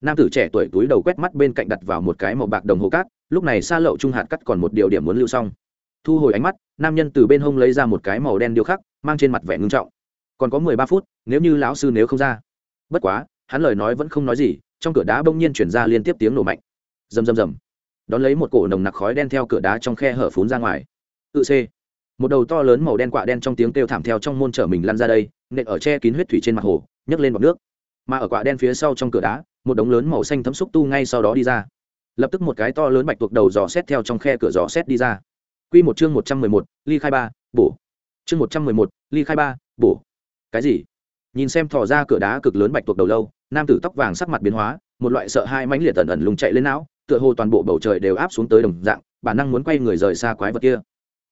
Nam tử trẻ tuổi túi đầu quét mắt bên cạnh đặt vào một cái màu bạc đồng hồ cát, lúc này xa lậu trung hạt cắt còn một điều điểm muốn lưu xong. Thu hồi ánh mắt, nam nhân từ bên hông lấy ra một cái màu đen điêu khắc, mang trên mặt vẻ ngưng trọng. Còn có mười ba phút, nếu như lão sư nếu không ra. Bất quá, hắn lời nói vẫn không nói gì, trong cửa đá bỗng nhiên chuyển ra liên tiếp tiếng nổ mạnh. Rầm rầm rầm đón lấy một cổ nồng nặc khói đen theo cửa đá trong khe hở phún ra ngoài tự c một đầu to lớn màu đen quạ đen trong tiếng kêu thảm theo trong môn trở mình lăn ra đây nện ở che kín huyết thủy trên mặt hồ nhấc lên bọc nước mà ở quạ đen phía sau trong cửa đá một đống lớn màu xanh thấm xúc tu ngay sau đó đi ra lập tức một cái to lớn bạch tuộc đầu dò xét theo trong khe cửa dò xét đi ra Quy một chương một trăm mười một, ly khai ba, bổ. Chương một trăm mười một, ly khai ba, bổ. Cái gì? Nhìn xem thò ra cửa đá cực lớn bạch tuộc đầu lâu, nam tử tóc vàng sắc mặt biến hóa, một loại sợ hai mãnh liệt tẩn ẩn lùng chạy lên não, tựa hồ toàn bộ bầu trời đều áp xuống tới đồng dạng, bản năng muốn quay người rời xa quái vật kia.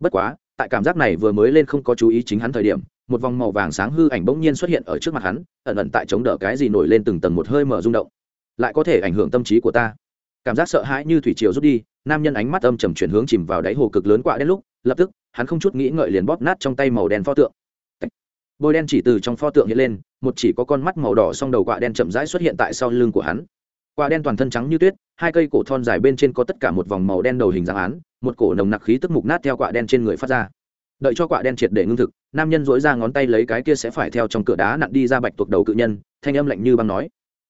Bất quá, tại cảm giác này vừa mới lên không có chú ý chính hắn thời điểm, một vòng màu vàng sáng hư ảnh bỗng nhiên xuất hiện ở trước mặt hắn, ẩn ẩn tại chống đỡ cái gì nổi lên từng tầng một hơi mở rung động. Lại có thể ảnh hưởng tâm trí của ta. Cảm giác sợ hãi như thủy triều rút đi, nam nhân ánh mắt âm trầm chuyển hướng chìm vào đáy hồ cực lớn quạ đen lúc, lập tức, hắn không chút nghĩ ngợi liền bóp nát trong tay màu đen pho tượng. Bôi đen chỉ từ trong pho tượng hiện lên, một chỉ có con mắt màu đỏ song đầu quạ đen chậm rãi xuất hiện tại sau lưng của hắn quả đen toàn thân trắng như tuyết, hai cây cổ thon dài bên trên có tất cả một vòng màu đen đầu hình dạng án, một cổ nồng nặc khí tức mục nát theo quả đen trên người phát ra. Đợi cho quả đen triệt để ngưng thực, nam nhân dỗi ra ngón tay lấy cái kia sẽ phải theo trong cửa đá nặn đi ra bạch tuộc đầu cự nhân, thanh âm lạnh như băng nói,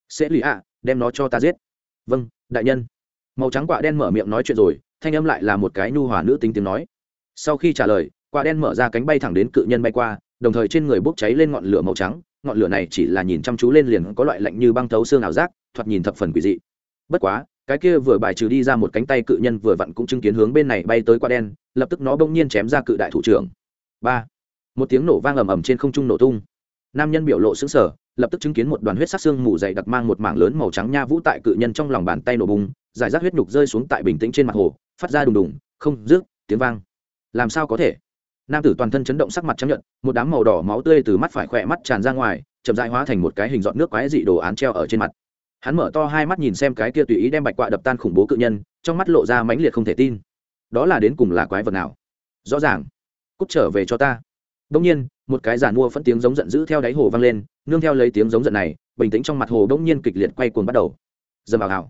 sẽ lì ạ, đem nó cho ta giết. Vâng đại nhân. Màu trắng quả đen mở miệng nói chuyện rồi, thanh âm lại là một cái nhu hòa nữ tính tiếng nói. Sau khi trả lời, quả đen mở ra cánh bay thẳng đến cự nhân bay qua, đồng thời trên người bốc cháy lên ngọn lửa màu trắng ngọn lửa này chỉ là nhìn chăm chú lên liền có loại lạnh như băng thấu xương ảo giác, thoạt nhìn thập phần quỷ dị. Bất quá, cái kia vừa bài trừ đi ra một cánh tay cự nhân vừa vặn cũng chứng kiến hướng bên này bay tới qua đen, lập tức nó bỗng nhiên chém ra cự đại thủ trưởng. Ba. Một tiếng nổ vang ầm ầm trên không trung nổ tung. Nam nhân biểu lộ sững sở lập tức chứng kiến một đoàn huyết sắc xương mù dày đặc mang một mảng lớn màu trắng nha vũ tại cự nhân trong lòng bàn tay nổ bùng giải rác huyết nhục rơi xuống tại bình tĩnh trên mặt hồ, phát ra đùng đùng, không rước tiếng vang. Làm sao có thể? Nam tử toàn thân chấn động sắc mặt chấp nhận một đám màu đỏ máu tươi từ mắt phải khỏe mắt tràn ra ngoài, chậm dại hóa thành một cái hình dọn nước quái dị đồ án treo ở trên mặt. Hắn mở to hai mắt nhìn xem cái kia tùy ý đem bạch quạ đập tan khủng bố cự nhân, trong mắt lộ ra mãnh liệt không thể tin. Đó là đến cùng là quái vật nào? Rõ ràng. Cút trở về cho ta. Đông nhiên, một cái giàn mua phân tiếng giống giận dữ theo đáy hồ vang lên, nương theo lấy tiếng giống giận này, bình tĩnh trong mặt hồ đông nhiên kịch liệt quay cuồng bắt đầu. Dầm vào hào.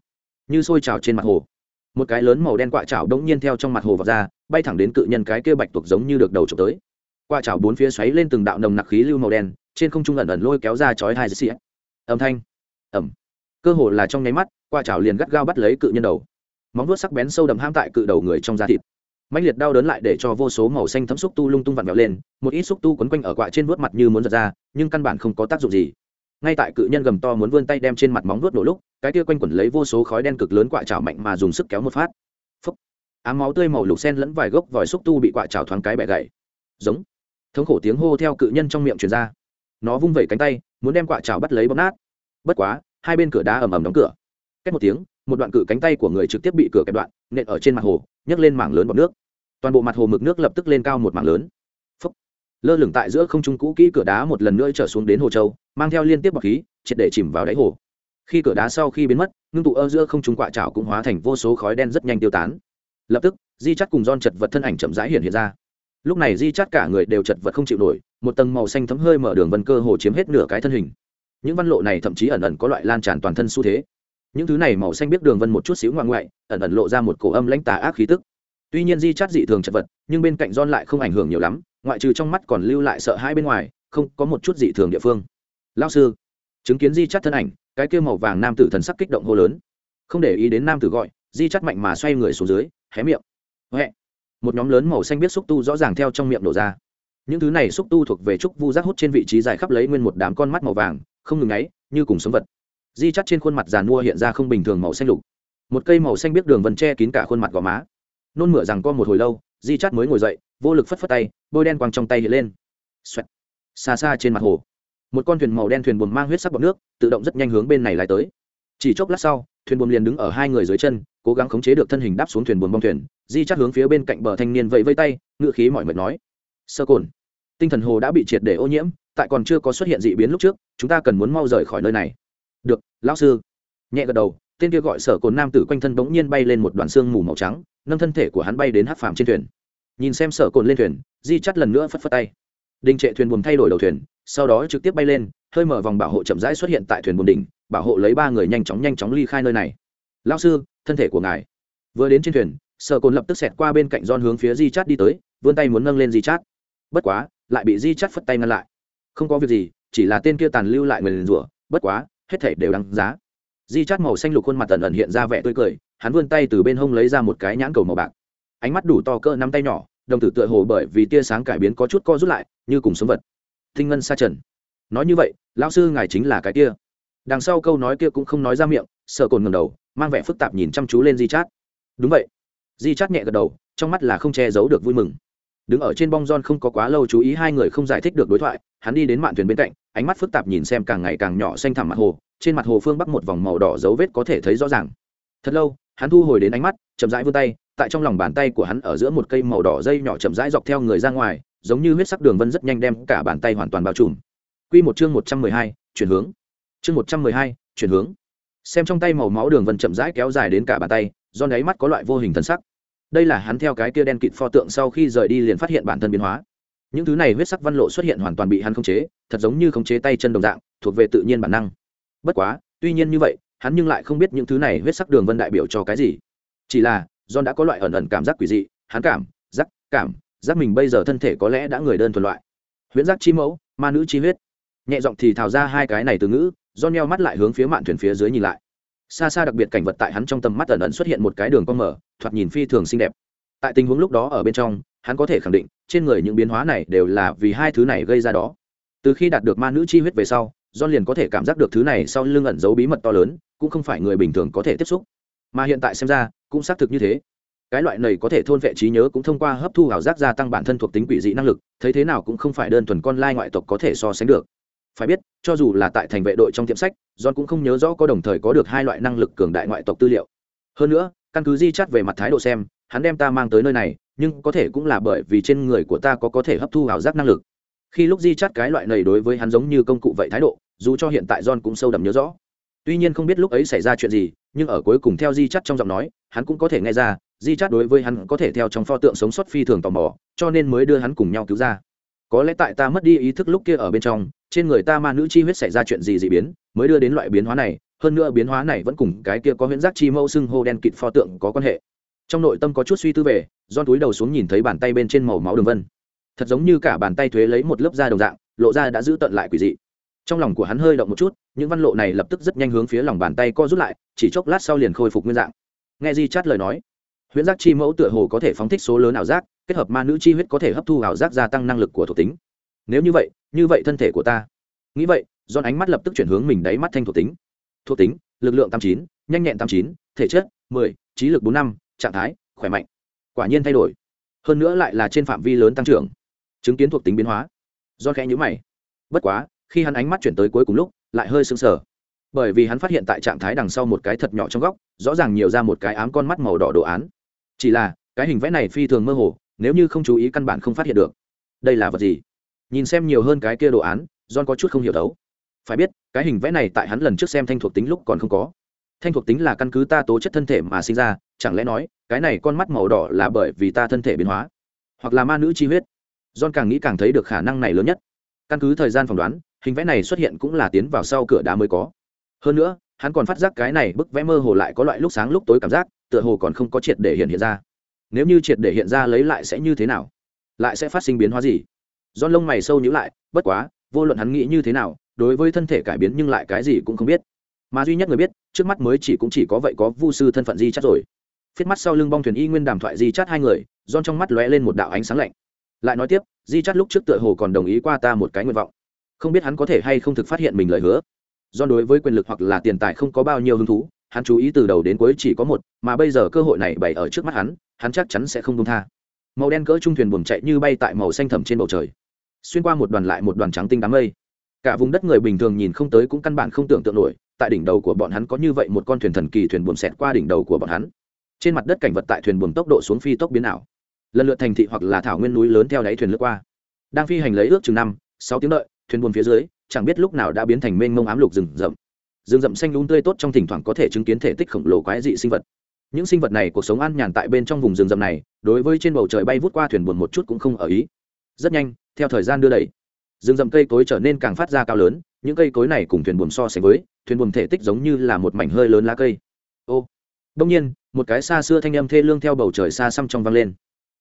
Như sôi trào trên mặt hồ một cái lớn màu đen quạ chảo đống nhiên theo trong mặt hồ vào ra, bay thẳng đến cự nhân cái kia bạch tuộc giống như được đầu trộm tới. Quạ chảo bốn phía xoáy lên từng đạo nồng nặc khí lưu màu đen, trên không trung ẩn ẩn lôi kéo ra chói hai dây xịa âm thanh. Ẩm cơ hồ là trong nháy mắt, quạ chảo liền gắt gao bắt lấy cự nhân đầu. Móng vuốt sắc bén sâu đậm ham tại cự đầu người trong da thịt. Mạnh liệt đau đớn lại để cho vô số màu xanh thấm xúc tu lung tung vặn vẹo lên, một ít xúc tu quấn quanh ở quạ trên vuốt mặt như muốn giật ra, nhưng căn bản không có tác dụng gì ngay tại cự nhân gầm to muốn vươn tay đem trên mặt móng vuốt nổ lúc, cái kia quanh quẩn lấy vô số khói đen cực lớn quạ trào mạnh mà dùng sức kéo một phát. Phấp ám máu tươi màu lục sen lẫn vài gốc vòi xúc tu bị quạ trào thoáng cái bẻ gãy. Giống. Thống khổ tiếng hô theo cự nhân trong miệng truyền ra. Nó vung vẩy cánh tay, muốn đem quạ trào bắt lấy bóp nát. Bất quá, hai bên cửa đá ầm ầm đóng cửa. Cách một tiếng, một đoạn cự cánh tay của người trực tiếp bị cửa kẹp đoạn, nện ở trên mặt hồ, nhấc lên mảng lớn bọt nước. Toàn bộ mặt hồ mực nước lập tức lên cao một mảng lớn lơ lửng tại giữa không trung cũ kỹ cửa đá một lần nữa trở xuống đến hồ châu, mang theo liên tiếp bọc khí, triệt để chìm vào đáy hồ. Khi cửa đá sau khi biến mất, ngưng tụ ở giữa không trung quạ trào cũng hóa thành vô số khói đen rất nhanh tiêu tán. Lập tức, di chắt cùng don chật vật thân ảnh chậm rãi hiện hiện ra. Lúc này di chắt cả người đều chật vật không chịu nổi, một tầng màu xanh thấm hơi mở đường vân cơ hồ chiếm hết nửa cái thân hình. Những văn lộ này thậm chí ẩn ẩn có loại lan tràn toàn thân xu thế. Những thứ này màu xanh biết đường vân một chút xíu ngoại ngoại, ẩn ẩn lộ ra một cổ âm lãnh tà ác khí tức. Tuy nhiên di chắt dị thường chật vật, nhưng bên cạnh don lại không ảnh hưởng nhiều lắm ngoại trừ trong mắt còn lưu lại sợ hãi bên ngoài, không có một chút dị thường địa phương. Lao sư, chứng kiến di chắt thân ảnh, cái kia màu vàng nam tử thần sắc kích động hô lớn. Không để ý đến nam tử gọi, di chắt mạnh mà xoay người xuống dưới, hé miệng. Huệ. Một nhóm lớn màu xanh biết xúc tu rõ ràng theo trong miệng đổ ra. Những thứ này xúc tu thuộc về trúc vu giác hút trên vị trí dài khắp lấy nguyên một đám con mắt màu vàng, không ngừng ngáy, như cùng sống vật. Di chắt trên khuôn mặt giàn mua hiện ra không bình thường màu xanh lục. Một cây màu xanh biết đường vân che kín cả khuôn mặt gò má. Nôn mửa rằng co một hồi lâu, di chắt mới ngồi dậy vô lực phất phất tay, bôi đen quăng trong tay hiện lên. Xoẹt. xa xa trên mặt hồ, một con thuyền màu đen thuyền buồm mang huyết sắc bọt nước, tự động rất nhanh hướng bên này lại tới. Chỉ chốc lát sau, thuyền buồm liền đứng ở hai người dưới chân, cố gắng khống chế được thân hình đáp xuống thuyền buồm bong thuyền, di chắc hướng phía bên cạnh bờ thanh niên vẫy vây tay ngự khí mọi mệt nói. Sơ cồn, tinh thần hồ đã bị triệt để ô nhiễm, tại còn chưa có xuất hiện dị biến lúc trước, chúng ta cần muốn mau rời khỏi nơi này. Được, lão sư. Nhẹ gật đầu, tên kia gọi sở cồn nam tử quanh thân bỗng nhiên bay lên một đoàn xương mù màu trắng, nâng thân thể của hắn bay đến hát phàm trên thuyền nhìn xem sở cồn lên thuyền, di chắt lần nữa phất phất tay. Đình trệ thuyền buồm thay đổi đầu thuyền, sau đó trực tiếp bay lên, hơi mở vòng bảo hộ chậm rãi xuất hiện tại thuyền buồm đỉnh, bảo hộ lấy ba người nhanh chóng nhanh chóng ly khai nơi này. Lao sư, thân thể của ngài. Vừa đến trên thuyền sở cồn lập tức xẹt qua bên cạnh don hướng phía di chắt đi tới, vươn tay muốn nâng lên di chát bất quá, lại bị di chát phất tay ngăn lại. Không có việc gì, chỉ là tên kia tàn lưu lại người liền rủa, bất quá, hết thể đều đáng giá. Di chát màu xanh lục khuôn mặt tần ẩn hiện ra vẻ tươi cười, hắn vươn tay từ bên hông lấy ra một cái nhãn cầu màu bạc ánh mắt đủ to cỡ nắm tay nhỏ, đồng tử tựa hồ bởi vì tia sáng cải biến có chút co rút lại, như cùng sống vật. Thinh ngân sa trần. Nói như vậy, lão sư ngài chính là cái kia. Đằng sau câu nói kia cũng không nói ra miệng, sợ cồn ngầm đầu, mang vẻ phức tạp nhìn chăm chú lên di chát đúng vậy. Di chát nhẹ gật đầu, trong mắt là không che giấu được vui mừng. Đứng ở trên bong john không có quá lâu chú ý hai người không giải thích được đối thoại, hắn đi đến mạn thuyền bên cạnh, ánh mắt phức tạp nhìn xem càng ngày càng nhỏ xanh thẳm mặt hồ, trên mặt hồ phương bắc một vòng màu đỏ dấu vết có thể thấy rõ ràng. Thật lâu, hắn thu hồi đến ánh mắt, chậm rãi vươn tay tại trong lòng bàn tay của hắn ở giữa một cây màu đỏ dây nhỏ chậm rãi dọc theo người ra ngoài giống như huyết sắc đường vân rất nhanh đem cả bàn tay hoàn toàn bao trùm Quy một chương một trăm mười hai, chuyển hướng. Chương một trăm mười hai, chuyển hướng. Xem trong tay màu máu đường vân chậm rãi kéo dài đến cả bàn tay, do đáy mắt có loại vô hình thần sắc. Đây là hắn theo cái kia đen kịt pho tượng sau khi rời đi liền phát hiện bản thân biến hóa. Những thứ này huyết sắc văn lộ xuất hiện hoàn toàn bị hắn khống chế, thật giống như khống chế tay chân đồng dạng, thuộc về tự nhiên bản năng. Bất quá, tuy nhiên như vậy, hắn nhưng lại không biết những thứ này huyết sắc đường vân đại biểu cho cái gì. Chỉ là, John đã có loại ẩn ẩn cảm giác quỷ dị, hắn cảm, giác, cảm, giác mình bây giờ thân thể có lẽ đã người đơn thuần loại. Huyễn giác chi mẫu, ma nữ chi huyết. Nhẹ giọng thì thào ra hai cái này từ ngữ, John nheo mắt lại hướng phía mạn thuyền phía dưới nhìn lại. Xa xa đặc biệt cảnh vật tại hắn trong tầm mắt ẩn ẩn xuất hiện một cái đường cong mở, thoạt nhìn phi thường xinh đẹp. Tại tình huống lúc đó ở bên trong, hắn có thể khẳng định, trên người những biến hóa này đều là vì hai thứ này gây ra đó. Từ khi đạt được ma nữ chi huyết về sau, John liền có thể cảm giác được thứ này sau lưng ẩn giấu bí mật to lớn, cũng không phải người bình thường có thể tiếp xúc. Mà hiện tại xem ra, cũng xác thực như thế. Cái loại này có thể thôn vệ trí nhớ cũng thông qua hấp thu ảo giác gia tăng bản thân thuộc tính quỷ dị năng lực, thấy thế nào cũng không phải đơn thuần con lai ngoại tộc có thể so sánh được. Phải biết, cho dù là tại thành vệ đội trong tiệm sách, john cũng không nhớ rõ có đồng thời có được hai loại năng lực cường đại ngoại tộc tư liệu. Hơn nữa, căn cứ di chắt về mặt thái độ xem, hắn đem ta mang tới nơi này, nhưng có thể cũng là bởi vì trên người của ta có có thể hấp thu ảo giác năng lực. Khi lúc di chắt cái loại này đối với hắn giống như công cụ vậy thái độ, dù cho hiện tại john cũng sâu đậm nhớ rõ tuy nhiên không biết lúc ấy xảy ra chuyện gì, nhưng ở cuối cùng theo di chắt trong giọng nói, hắn cũng có thể nghe ra, di chát đối với hắn có thể theo trong pho tượng sống sót phi thường tò mò, cho nên mới đưa hắn cùng nhau cứu ra. Có lẽ tại ta mất đi ý thức lúc kia ở bên trong, trên người ta ma nữ chi huyết xảy ra chuyện gì dị biến, mới đưa đến loại biến hóa này, hơn nữa biến hóa này vẫn cùng cái kia có huyễn giác chi mâu xưng hô đen kịt pho tượng có quan hệ. Trong nội tâm có chút suy tư về do túi đầu xuống nhìn thấy bàn tay bên trên màu máu đường vân. Thật giống như cả bàn tay thuế lấy một lớp da đồng dạng, lộ ra đã giữ tận lại quỷ dị trong lòng của hắn hơi động một chút, những văn lộ này lập tức rất nhanh hướng phía lòng bàn tay co rút lại, chỉ chốc lát sau liền khôi phục nguyên dạng. Nghe di chát lời nói, huyễn giác chi mẫu tựa hồ có thể phóng thích số lớn ảo giác, kết hợp ma nữ chi huyết có thể hấp thu ảo giác gia tăng năng lực của thuộc tính. Nếu như vậy như vậy thân thể của ta. Nghĩ vậy do ánh mắt lập tức chuyển hướng mình đáy mắt thanh thuộc tính. Thuộc tính, lực lượng tám chín, nhanh nhẹn tám chín, thể chất, mười, trí lực bốn năm, trạng thái, khỏe mạnh. Quả nhiên thay đổi. Hơn nữa lại là trên phạm vi lớn tăng trưởng. Chứng kiến thuộc tính biến hóa. Do khẽ nhữ mày. Bất quá khi hắn ánh mắt chuyển tới cuối cùng lúc, lại hơi sững sờ. Bởi vì hắn phát hiện tại trạng thái đằng sau một cái thật nhỏ trong góc, rõ ràng nhiều ra một cái ám con mắt màu đỏ đồ án. Chỉ là, cái hình vẽ này phi thường mơ hồ, nếu như không chú ý căn bản không phát hiện được. Đây là vật gì? Nhìn xem nhiều hơn cái kia đồ án, john có chút không hiểu đấu phải biết, cái hình vẽ này tại hắn lần trước xem thanh thuộc tính lúc còn không có. Thanh thuộc tính là căn cứ ta tố chất thân thể mà sinh ra, chẳng lẽ nói, cái này con mắt màu đỏ là bởi vì ta thân thể biến hóa? Hoặc là ma nữ chi huyết? John càng nghĩ càng thấy được khả năng này lớn nhất. Căn cứ thời gian phỏng đoán hình vẽ này xuất hiện cũng là tiến vào sau cửa đá mới có. Hơn nữa, hắn còn phát giác cái này bức vẽ mơ hồ lại có loại lúc sáng lúc tối cảm giác, tựa hồ còn không có triệt để hiện hiện ra. Nếu như triệt để hiện ra lấy lại sẽ như thế nào? Lại sẽ phát sinh biến hóa gì? Do lông mày sâu nhữ lại, bất quá, vô luận hắn nghĩ như thế nào, đối với thân thể cải biến nhưng lại cái gì cũng không biết. Mà duy nhất người biết, trước mắt mới chỉ cũng chỉ có vậy có vu sư thân phận di chắc rồi. Phết mắt sau lưng bong thuyền y nguyên đàm thoại di chắt hai người don trong mắt lóe lên một đạo ánh sáng lạnh. Lại nói tiếp, di chắt lúc trước tựa hồ còn đồng ý qua ta một cái nguyện vọng không biết hắn có thể hay không thực phát hiện mình lời hứa. Do đối với quyền lực hoặc là tiền tài không có bao nhiêu hứng thú, hắn chú ý từ đầu đến cuối chỉ có một, mà bây giờ cơ hội này bày ở trước mắt hắn hắn chắc chắn sẽ không công tha. Màu đen cỡ trung thuyền buồm chạy như bay tại màu xanh thẳm trên bầu trời. Xuyên qua một đoàn lại một đoàn trắng tinh đám mây. Cả vùng đất người bình thường nhìn không tới cũng căn bản không tưởng tượng nổi, tại đỉnh đầu của bọn hắn có như vậy một con thuyền thần kỳ thuyền buồm xẹt qua đỉnh đầu của bọn hắn. Trên mặt đất cảnh vật tại thuyền buồm tốc độ xuống phi tốc biến ảo. Lần lượt thành thị hoặc là thảo nguyên núi lớn theo đáy thuyền lướt qua. Đang phi hành lấy ước chừng năm, sáu tiếng đợi thuyền buồm phía dưới, chẳng biết lúc nào đã biến thành mênh mông ám lục rừng rậm. Rừng rậm xanh lún tươi tốt trong thỉnh thoảng có thể chứng kiến thể tích khổng lồ quái dị sinh vật. Những sinh vật này cuộc sống an nhàn tại bên trong vùng rừng rậm này, đối với trên bầu trời bay vút qua thuyền buồn một chút cũng không ở ý. Rất nhanh, theo thời gian đưa đẩy, rừng rậm cây cối trở nên càng phát ra cao lớn, những cây cối này cùng thuyền buồm so sánh với, thuyền buồm thể tích giống như là một mảnh hơi lớn lá cây. Ô! Đông nhiên, một cái xa xưa thanh âm thê lương theo bầu trời xa xăm trong vang lên.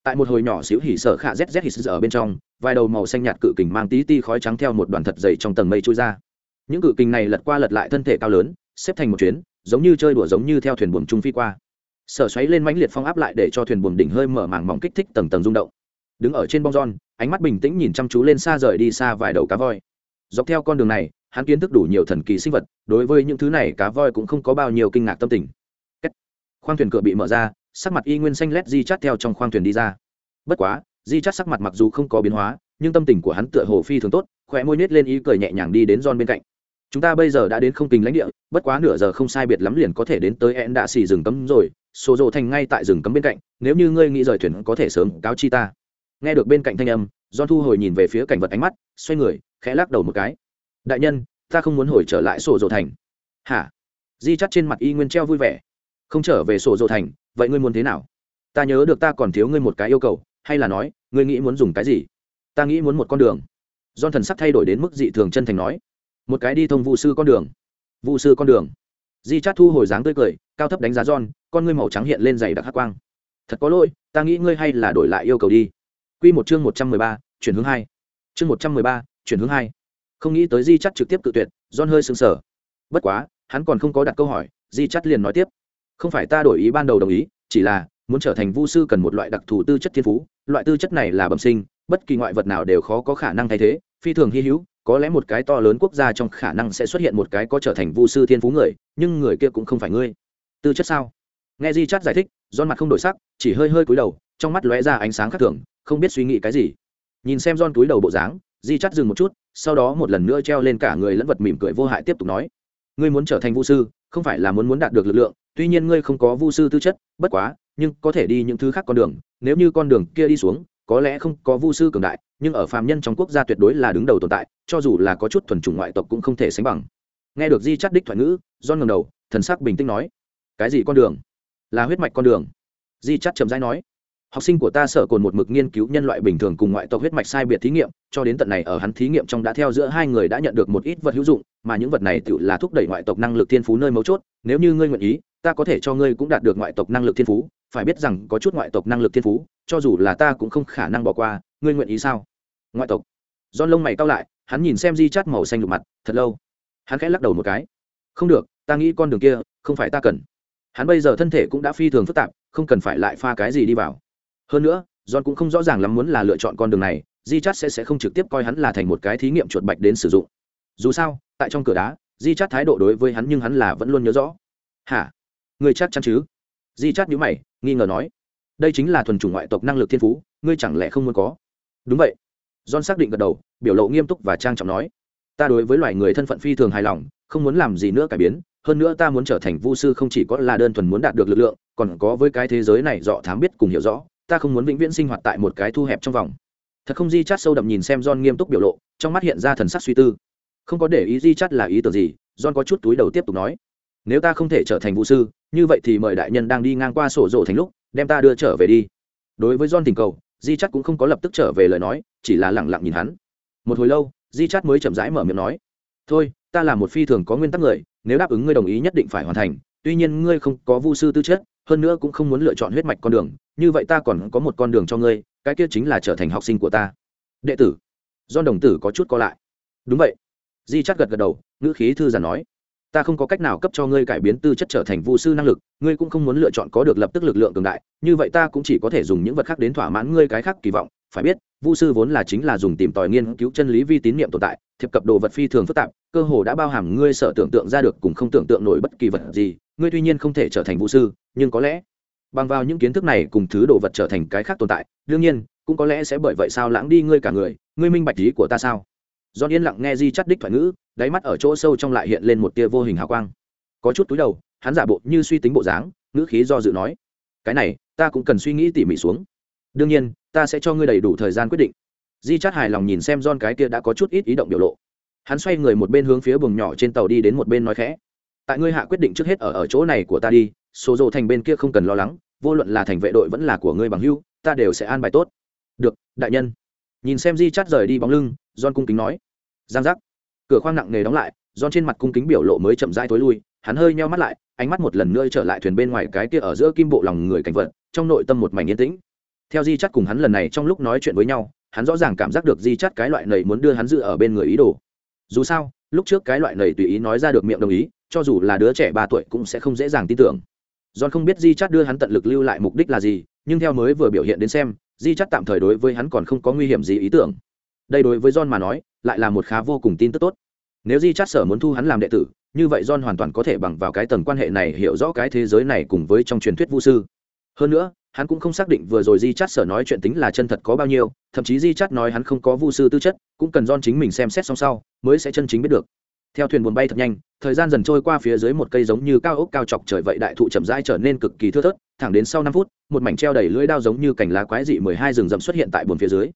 Tại một hồi nhỏ xíu hỉ sợ khạ zz hỉ sợ ở bên trong vài đầu màu xanh nhạt cự kình mang tí ti khói trắng theo một đoàn thật dày trong tầng mây trôi ra. Những cự kình này lật qua lật lại thân thể cao lớn, xếp thành một chuyến, giống như chơi đùa giống như theo thuyền buồm trung phi qua. Sở xoáy lên mãnh liệt phong áp lại để cho thuyền buồm đỉnh hơi mở màng mỏng kích thích tầng tầng rung động. Đứng ở trên bong giòn, ánh mắt bình tĩnh nhìn chăm chú lên xa rời đi xa vài đầu cá voi. Dọc theo con đường này, hắn kiến thức đủ nhiều thần kỳ sinh vật, đối với những thứ này cá voi cũng không có bao nhiêu kinh ngạc tâm tình. Khoang thuyền cửa bị mở ra, sắc mặt y nguyên xanh lét di chắt theo trong khoang thuyền đi ra. Bất quá di chắt sắc mặt mặc dù không có biến hóa, nhưng tâm tình của hắn tựa hồ phi thường tốt khỏe môi nết lên ý cười nhẹ nhàng đi đến John bên cạnh. Chúng ta bây giờ đã đến không tình lãnh địa, bất quá nửa giờ không sai biệt lắm liền có thể đến tới ẹn đạ xì rừng cấm rồi sổ rộ thành ngay tại rừng cấm bên cạnh, nếu như ngươi nghĩ rời thuyền có thể sớm cáo chi ta. Nghe được bên cạnh thanh âm, John thu hồi nhìn về phía cảnh vật ánh mắt, xoay người, khẽ lắc đầu một cái. Đại nhân, ta không muốn hồi trở lại sổ rộ thành. Hả? Di chắt trên mặt y nguyên treo vui vẻ. Không trở về sổ rộ thành, vậy ngươi muốn thế nào? Ta nhớ được ta còn thiếu ngươi một cái yêu cầu hay là nói, ngươi nghĩ muốn dùng cái gì? Ta nghĩ muốn một con đường. Don thần sắc thay đổi đến mức dị thường chân thành nói. Một cái đi thông vụ sư con đường. Vụ sư con đường. Di chát thu hồi dáng tươi cười, cao thấp đánh giá john, con ngươi màu trắng hiện lên dày đặc hắc quang. Thật có lỗi, ta nghĩ ngươi hay là đổi lại yêu cầu đi. Q một chương một trăm mười ba, chuyển hướng hai. Chương một trăm mười ba, chuyển hướng hai. Không nghĩ tới di chắt trực tiếp cự tuyệt, john hơi sững sờ. Bất quá, hắn còn không có đặt câu hỏi, di chắt liền nói tiếp. Không phải ta đổi ý ban đầu đồng ý, chỉ là muốn trở thành vu sư cần một loại đặc thù tư chất thiên phú, loại tư chất này là bẩm sinh, bất kỳ ngoại vật nào đều khó có khả năng thay thế, phi thường hy hữu, có lẽ một cái to lớn quốc gia trong khả năng sẽ xuất hiện một cái có trở thành vu sư thiên phú người, nhưng người kia cũng không phải ngươi. Tư chất sao? Nghe di chát giải thích don mặt không đổi sắc, chỉ hơi hơi cúi đầu, trong mắt lóe ra ánh sáng khác thường, không biết suy nghĩ cái gì. Nhìn xem don cúi đầu bộ dáng, di chắt dừng một chút, sau đó một lần nữa treo lên cả người lẫn vật mỉm cười vô hại tiếp tục nói. Ngươi muốn trở thành vu sư, không phải là muốn muốn đạt được lực lượng, tuy nhiên ngươi không có vu sư tư chất, bất quá nhưng có thể đi những thứ khác con đường, nếu như con đường kia đi xuống, có lẽ không có vu sư cường đại, nhưng ở phàm nhân trong quốc gia tuyệt đối là đứng đầu tồn tại, cho dù là có chút thuần chủng ngoại tộc cũng không thể sánh bằng. Nghe được di chắt đích thoại ngữ don ngầm đầu, thần sắc bình tĩnh nói, cái gì con đường? Là huyết mạch con đường. Di chắt chậm rãi nói, học sinh của ta sở cồn một mực nghiên cứu nhân loại bình thường cùng ngoại tộc huyết mạch sai biệt thí nghiệm, cho đến tận này ở hắn thí nghiệm trong đã theo giữa hai người đã nhận được một ít vật hữu dụng, mà những vật này tự là thúc đẩy ngoại tộc năng lực thiên phú nơi mấu chốt, nếu như ngươi nguyện ý, ta có thể cho ngươi cũng đạt được ngoại tộc năng lực thiên phú phải biết rằng có chút ngoại tộc năng lực thiên phú, cho dù là ta cũng không khả năng bỏ qua, ngươi nguyện ý sao? Ngoại tộc. Don lông mày cao lại, hắn nhìn xem di chát màu xanh lục mặt, thật lâu. Hắn khẽ lắc đầu một cái. Không được, ta nghĩ con đường kia, không phải ta cần. Hắn bây giờ thân thể cũng đã phi thường phức tạp, không cần phải lại pha cái gì đi vào. Hơn nữa, john cũng không rõ ràng lắm muốn là lựa chọn con đường này, di chát sẽ sẽ không trực tiếp coi hắn là thành một cái thí nghiệm chuột bạch đến sử dụng. Dù sao, tại trong cửa đá, di chát thái độ đối với hắn nhưng hắn là vẫn luôn nhớ rõ. Hả? Người chắc chắn chứ? Di chát nhữ mày, nghi ngờ nói, đây chính là thuần chủng ngoại tộc năng lực thiên phú, ngươi chẳng lẽ không muốn có? Đúng vậy. John xác định gật đầu, biểu lộ nghiêm túc và trang trọng nói, ta đối với loài người thân phận phi thường hài lòng, không muốn làm gì nữa cải biến, hơn nữa ta muốn trở thành vu sư không chỉ có là đơn thuần muốn đạt được lực lượng, còn có với cái thế giới này dọ thám biết cùng hiểu rõ, ta không muốn vĩnh viễn sinh hoạt tại một cái thu hẹp trong vòng. Thật không, di chát sâu đậm nhìn xem john nghiêm túc biểu lộ, trong mắt hiện ra thần sắc suy tư. Không có để ý di chát là ý tưởng gì, john có chút túi đầu tiếp tục nói, nếu ta không thể trở thành vũ sư như vậy thì mời đại nhân đang đi ngang qua sổ rộ thành lúc, đem ta đưa trở về đi. Đối với john tình cầu, di chắt cũng không có lập tức trở về lời nói, chỉ là lẳng lặng nhìn hắn. Một hồi lâu, di chắt mới chậm rãi mở miệng nói, thôi, ta là một phi thường có nguyên tắc người, nếu đáp ứng ngươi đồng ý nhất định phải hoàn thành. Tuy nhiên ngươi không có vu sư tư chất, hơn nữa cũng không muốn lựa chọn huyết mạch con đường, như vậy ta còn có một con đường cho ngươi, cái kia chính là trở thành học sinh của ta. Đệ tử. Do đồng tử có chút co lại. Đúng vậy. Di chắt gật gật đầu, ngữ khí thư giản nói ta không có cách nào cấp cho ngươi cải biến tư chất trở thành vu sư năng lực, ngươi cũng không muốn lựa chọn có được lập tức lực lượng cường đại, như vậy ta cũng chỉ có thể dùng những vật khác đến thỏa mãn ngươi cái khác kỳ vọng. Phải biết, vu sư vốn là chính là dùng tìm tòi nghiên cứu chân lý vi tín niệm tồn tại, thiệp cập đồ vật phi thường phức tạp, cơ hồ đã bao hàm ngươi sợ tưởng tượng ra được cùng không tưởng tượng nổi bất kỳ vật gì, ngươi tuy nhiên không thể trở thành vu sư, nhưng có lẽ bằng vào những kiến thức này cùng thứ đồ vật trở thành cái khác tồn tại, đương nhiên, cũng có lẽ sẽ bởi vậy sao lãng đi ngươi cả người. Ngươi minh bạch ý của ta sao? Do yên lặng nghe di chắt đích thoại ngữ, đáy mắt ở chỗ sâu trong lại hiện lên một tia vô hình hào quang. Có chút túi đầu, hắn giả bộ như suy tính bộ dáng, ngữ khí do dự nói, cái này, ta cũng cần suy nghĩ tỉ mỉ xuống. Đương nhiên, ta sẽ cho ngươi đầy đủ thời gian quyết định. Di chắt hài lòng nhìn xem John cái kia đã có chút ít ý động biểu lộ. Hắn xoay người một bên hướng phía buồng nhỏ trên tàu đi đến một bên nói khẽ, tại ngươi hạ quyết định trước hết ở ở chỗ này của ta đi, số dồ thành bên kia không cần lo lắng, vô luận là thành vệ đội vẫn là của ngươi bằng hưu, ta đều sẽ an bài tốt. Được, đại nhân. Nhìn xem di chắt rời đi bóng lưng John cung kính nói. Giang giác. Cửa khoang nặng nề đóng lại, John trên mặt cung kính biểu lộ mới chậm rãi tối lui, hắn hơi nheo mắt lại, ánh mắt một lần nữa trở lại thuyền bên ngoài cái kia ở giữa kim bộ lòng người cảnh vật, trong nội tâm một mảnh yên tĩnh. Theo di Chát cùng hắn lần này trong lúc nói chuyện với nhau, hắn rõ ràng cảm giác được di Chát cái loại này muốn đưa hắn dự ở bên người ý đồ. Dù sao, lúc trước cái loại này tùy ý nói ra được miệng đồng ý, cho dù là đứa trẻ ba tuổi cũng sẽ không dễ dàng tin tưởng. John không biết di Chát đưa hắn tận lực lưu lại mục đích là gì, nhưng theo mới vừa biểu hiện đến xem, di Chát tạm thời đối với hắn còn không có nguy hiểm gì ý tưởng đây đối với john mà nói, lại là một khá vô cùng tin tức tốt. Nếu di chát sở muốn thu hắn làm đệ tử, như vậy john hoàn toàn có thể bằng vào cái tầng quan hệ này hiểu rõ cái thế giới này cùng với trong truyền thuyết vũ sư. Hơn nữa, hắn cũng không xác định vừa rồi di chát sở nói chuyện tính là chân thật có bao nhiêu, thậm chí di chát nói hắn không có vu sư tư chất, cũng cần don chính mình xem xét xong sau, mới sẽ chân chính biết được. Theo thuyền buồn bay thật nhanh, thời gian dần trôi qua phía dưới một cây giống như cao ốc cao chọc trời vậy đại thụ chậm rãi trở nên cực kỳ thưa thớt, thẳng đến sau năm phút, một mảnh treo đầy lưỡi đao giống như cành lá quái dị mười hai rừng rậm xuất hiện tại buồn phía dưới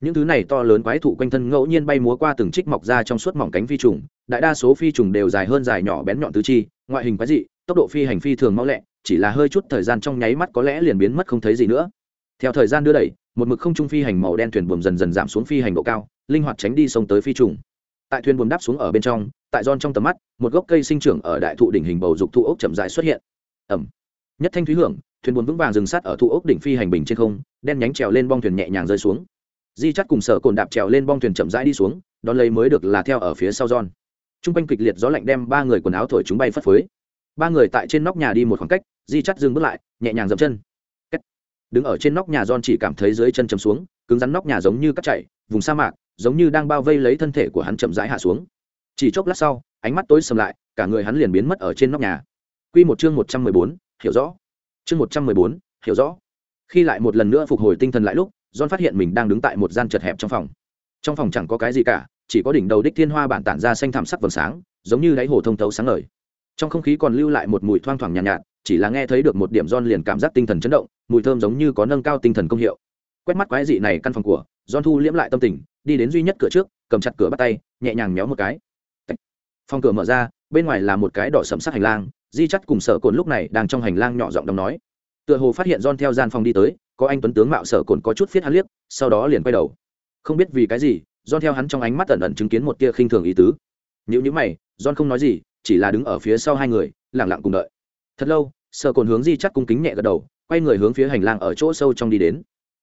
những thứ này to lớn quái thụ quanh thân ngẫu nhiên bay múa qua từng trích mọc ra trong suốt mỏng cánh phi trùng, đại đa số phi trùng đều dài hơn dài nhỏ bén nhọn tứ chi, ngoại hình quái dị, tốc độ phi hành phi thường mau lẹ, chỉ là hơi chút thời gian trong nháy mắt có lẽ liền biến mất không thấy gì nữa. Theo thời gian đưa đẩy, một mực không trung phi hành màu đen thuyền buồm dần dần giảm xuống phi hành độ cao, linh hoạt tránh đi sông tới phi trùng. Tại thuyền buồm đáp xuống ở bên trong, tại giòn trong tầm mắt, một gốc cây sinh trưởng ở đại thụ đỉnh hình bầu dục thụ ốc chậm dài xuất hiện. Ẩm nhất thanh thúy hưởng, thuyền buồm vững vàng dừng sát ở thụ ốc đỉnh phi hành bình trên không, đen nhánh trèo lên bong thuyền nhẹ nhàng rơi xuống di chắt cùng sở cồn đạp trèo lên bong thuyền chậm rãi đi xuống, đón lấy mới được là theo ở phía sau giòn t r u n g quanh kịch liệt gió lạnh đem ba người quần áo thổi chúng bay phất phới. Ba người tại trên nóc nhà đi một khoảng cách, di chắt dừng bước lại, nhẹ nhàng dậm chân. Đứng ở trên nóc nhà john chỉ cảm thấy dưới chân chầm xuống, cứng rắn nóc nhà giống như cắt chạy vùng sa mạc, giống như đang bao vây lấy thân thể của hắn chậm rãi hạ xuống. Chỉ chốc lát sau, ánh mắt tối sầm lại, cả người hắn liền biến mất ở trên nóc nhà. Q một chương một trăm mười bốn, hiểu rõ. Chương một trăm mười bốn, hiểu rõ. Khi lại một lần nữa phục hồi tinh thần lại lúc john phát hiện mình đang đứng tại một gian chật hẹp trong phòng trong phòng chẳng có cái gì cả chỉ có đỉnh đầu đích thiên hoa bản tản ra xanh thảm sắc vầng sáng giống như đáy hồ thông thấu sáng ngời trong không khí còn lưu lại một mùi thoang thoảng nhàn nhạt, nhạt chỉ là nghe thấy được một điểm John liền cảm giác tinh thần chấn động, mùi thơm giống như có nâng cao tinh thần công hiệu. Quét mắt quái dị này căn phòng của, John thu liễm lại tâm tình, đi đến duy nhất cửa trước, cầm chặt cửa bắt tay, nhẹ nhàng méo một cái. Phòng cửa mở ra, bên ngoài là một cái đỏ sẫm sắc hành lang, Di Chắt cùng Sở Cồn lúc này đang trong hành lang nhỏ giọng đồng nói. Tựa hồ phát hiện John theo gian phòng đi tới, có anh tuấn tướng mạo Sở Cồn có chút phiết hắn liếc, sau đó liền quay đầu. Không biết vì cái gì, John theo hắn trong ánh mắt ẩn ẩn chứng kiến một tia khinh thường ý tứ. Nếu như mày, John không nói gì, chỉ là đứng ở phía sau hai người, lặng lặng cùng đợi thật lâu sở cồn hướng di chắc cung kính nhẹ gật đầu quay người hướng phía hành lang ở chỗ sâu trong đi đến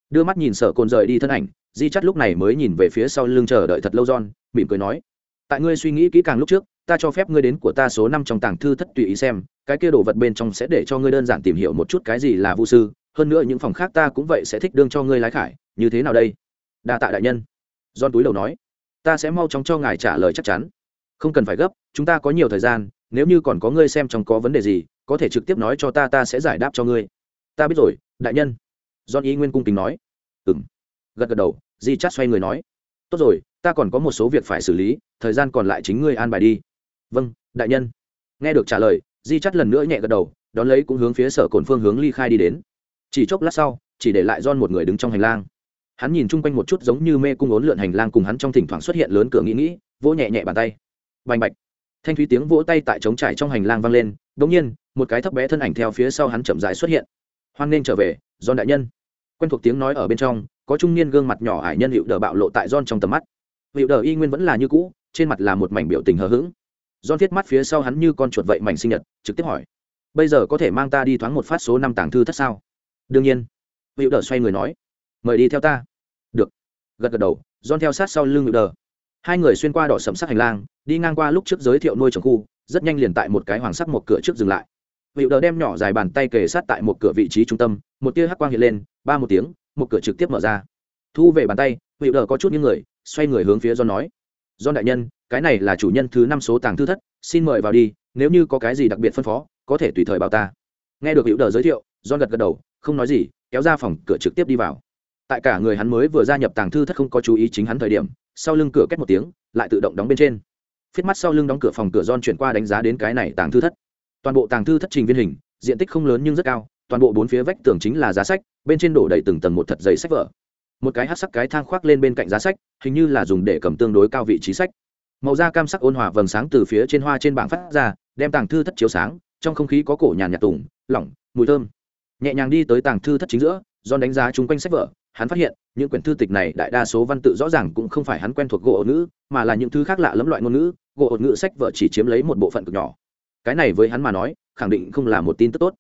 đưa mắt nhìn sở cồn rời đi thân ảnh di chắt lúc này mới nhìn về phía sau lưng chờ đợi thật lâu john mỉm cười nói tại ngươi suy nghĩ kỹ càng lúc trước ta cho phép ngươi đến của ta số năm trong tàng thư thất tùy ý xem cái kia đồ vật bên trong sẽ để cho ngươi đơn giản tìm hiểu một chút cái gì là vu sư, hơn nữa những phòng khác ta cũng vậy sẽ thích đương cho ngươi lái khải, như thế nào đây? Đa tạ đại nhân. Don túi đầu nói. Ta sẽ mau chóng cho ngài trả lời chắc chắn. Không cần phải gấp, chúng ta có nhiều thời gian, nếu như còn có ngươi xem trong có vấn đề gì, có thể trực tiếp nói cho ta ta sẽ giải đáp cho ngươi. Ta biết rồi, đại nhân. Don ý nguyên cung kính nói. Ừng gật gật đầu, di chát xoay người nói. Tốt rồi, ta còn có một số việc phải xử lý, thời gian còn lại chính ngươi an bài đi. Vâng đại nhân. Nghe được trả lời di chắt lần nữa nhẹ gật đầu, đón lấy cũng hướng phía sở cồn phương hướng ly khai đi đến. Chỉ chốc lát sau, chỉ để lại don một người đứng trong hành lang. Hắn nhìn chung quanh một chút giống như mê cung ốn lượn hành lang cùng hắn trong thỉnh thoảng xuất hiện lớn cửa nghĩ nghĩ, vỗ nhẹ nhẹ bàn tay. Bành bạch. Thanh thúy tiếng vỗ tay tại trống trải trong hành lang vang lên đ ỗ n g nhiên, một cái thấp bé thân ảnh theo phía sau hắn chậm rãi xuất hiện. Hoan nên trở về don đại nhân. Quen thuộc tiếng nói ở bên trong, có trung niên gương mặt nhỏ ải nhân hiệu đờ bạo lộ tại don trong tầm mắt. Hiệu đờ y nguyên vẫn là như cũ, trên mặt là một mảnh biểu tình hờ hững don thiết mắt phía sau hắn như con chuột vậy mảnh sinh nhật, trực tiếp hỏi, bây giờ có thể mang ta đi thoáng một phát số năm tàng thư thất sao? Đương nhiên. Hữu đờ xoay người nói, mời đi theo ta. Được. Gật gật đầu don theo sát sau lưng hữu đờ. Hai người xuyên qua đỏ sầm sắc hành lang, đi ngang qua lúc trước giới thiệu nuôi trồng khu, rất nhanh liền tại một cái hoàng sắc một cửa trước dừng lại. Hữu đờ đem nhỏ dài bàn tay kề sát tại một cửa vị trí trung tâm, một tia hắc quang hiện lên, ba một tiếng, một cửa trực tiếp mở ra. Thu về bàn tay, hữu đờ có chút những người, xoay người hướng phía John nói, John đại nhân cái này là chủ nhân thứ năm số tàng thư thất, xin mời vào đi, nếu như có cái gì đặc biệt phân phó, có thể tùy thời bảo ta. Nghe được hiệu đờ giới thiệu, john gật gật đầu, không nói gì, kéo ra phòng cửa trực tiếp đi vào. Tại cả người hắn mới vừa gia nhập tàng thư thất không có chú ý chính hắn thời điểm, sau lưng cửa két một tiếng, lại tự động đóng bên trên. Phiết mắt sau lưng đóng cửa phòng cửa don chuyển qua đánh giá đến cái này tàng thư thất. Toàn bộ tàng thư thất trình viên hình, diện tích không lớn nhưng rất cao, toàn bộ bốn phía vách tường chính là giá sách, bên trên đổ đầy từng tầng một thật dày sách vở. Một cái hát sắc cái thang khoác lên bên cạnh giá sách, hình như là dùng để cầm tương đối cao vị trí sách màu da cam sắc ôn hòa vầng sáng từ phía trên hoa trên bảng phát ra, đem tàng thư thất chiếu sáng, trong không khí có cổ nhàn nhạt tùng, lỏng, mùi thơm. Nhẹ nhàng đi tới tàng thư thất chính giữa do đánh giá chung quanh sách vở, hắn phát hiện, những quyển thư tịch này đại đa số văn tự rõ ràng cũng không phải hắn quen thuộc gỗ ngữ, mà là những thứ khác lạ lẫm loại ngôn ngữ, gỗ ngữ sách vở chỉ chiếm lấy một bộ phận cực nhỏ. Cái này với hắn mà nói, khẳng định không là một tin tức tốt.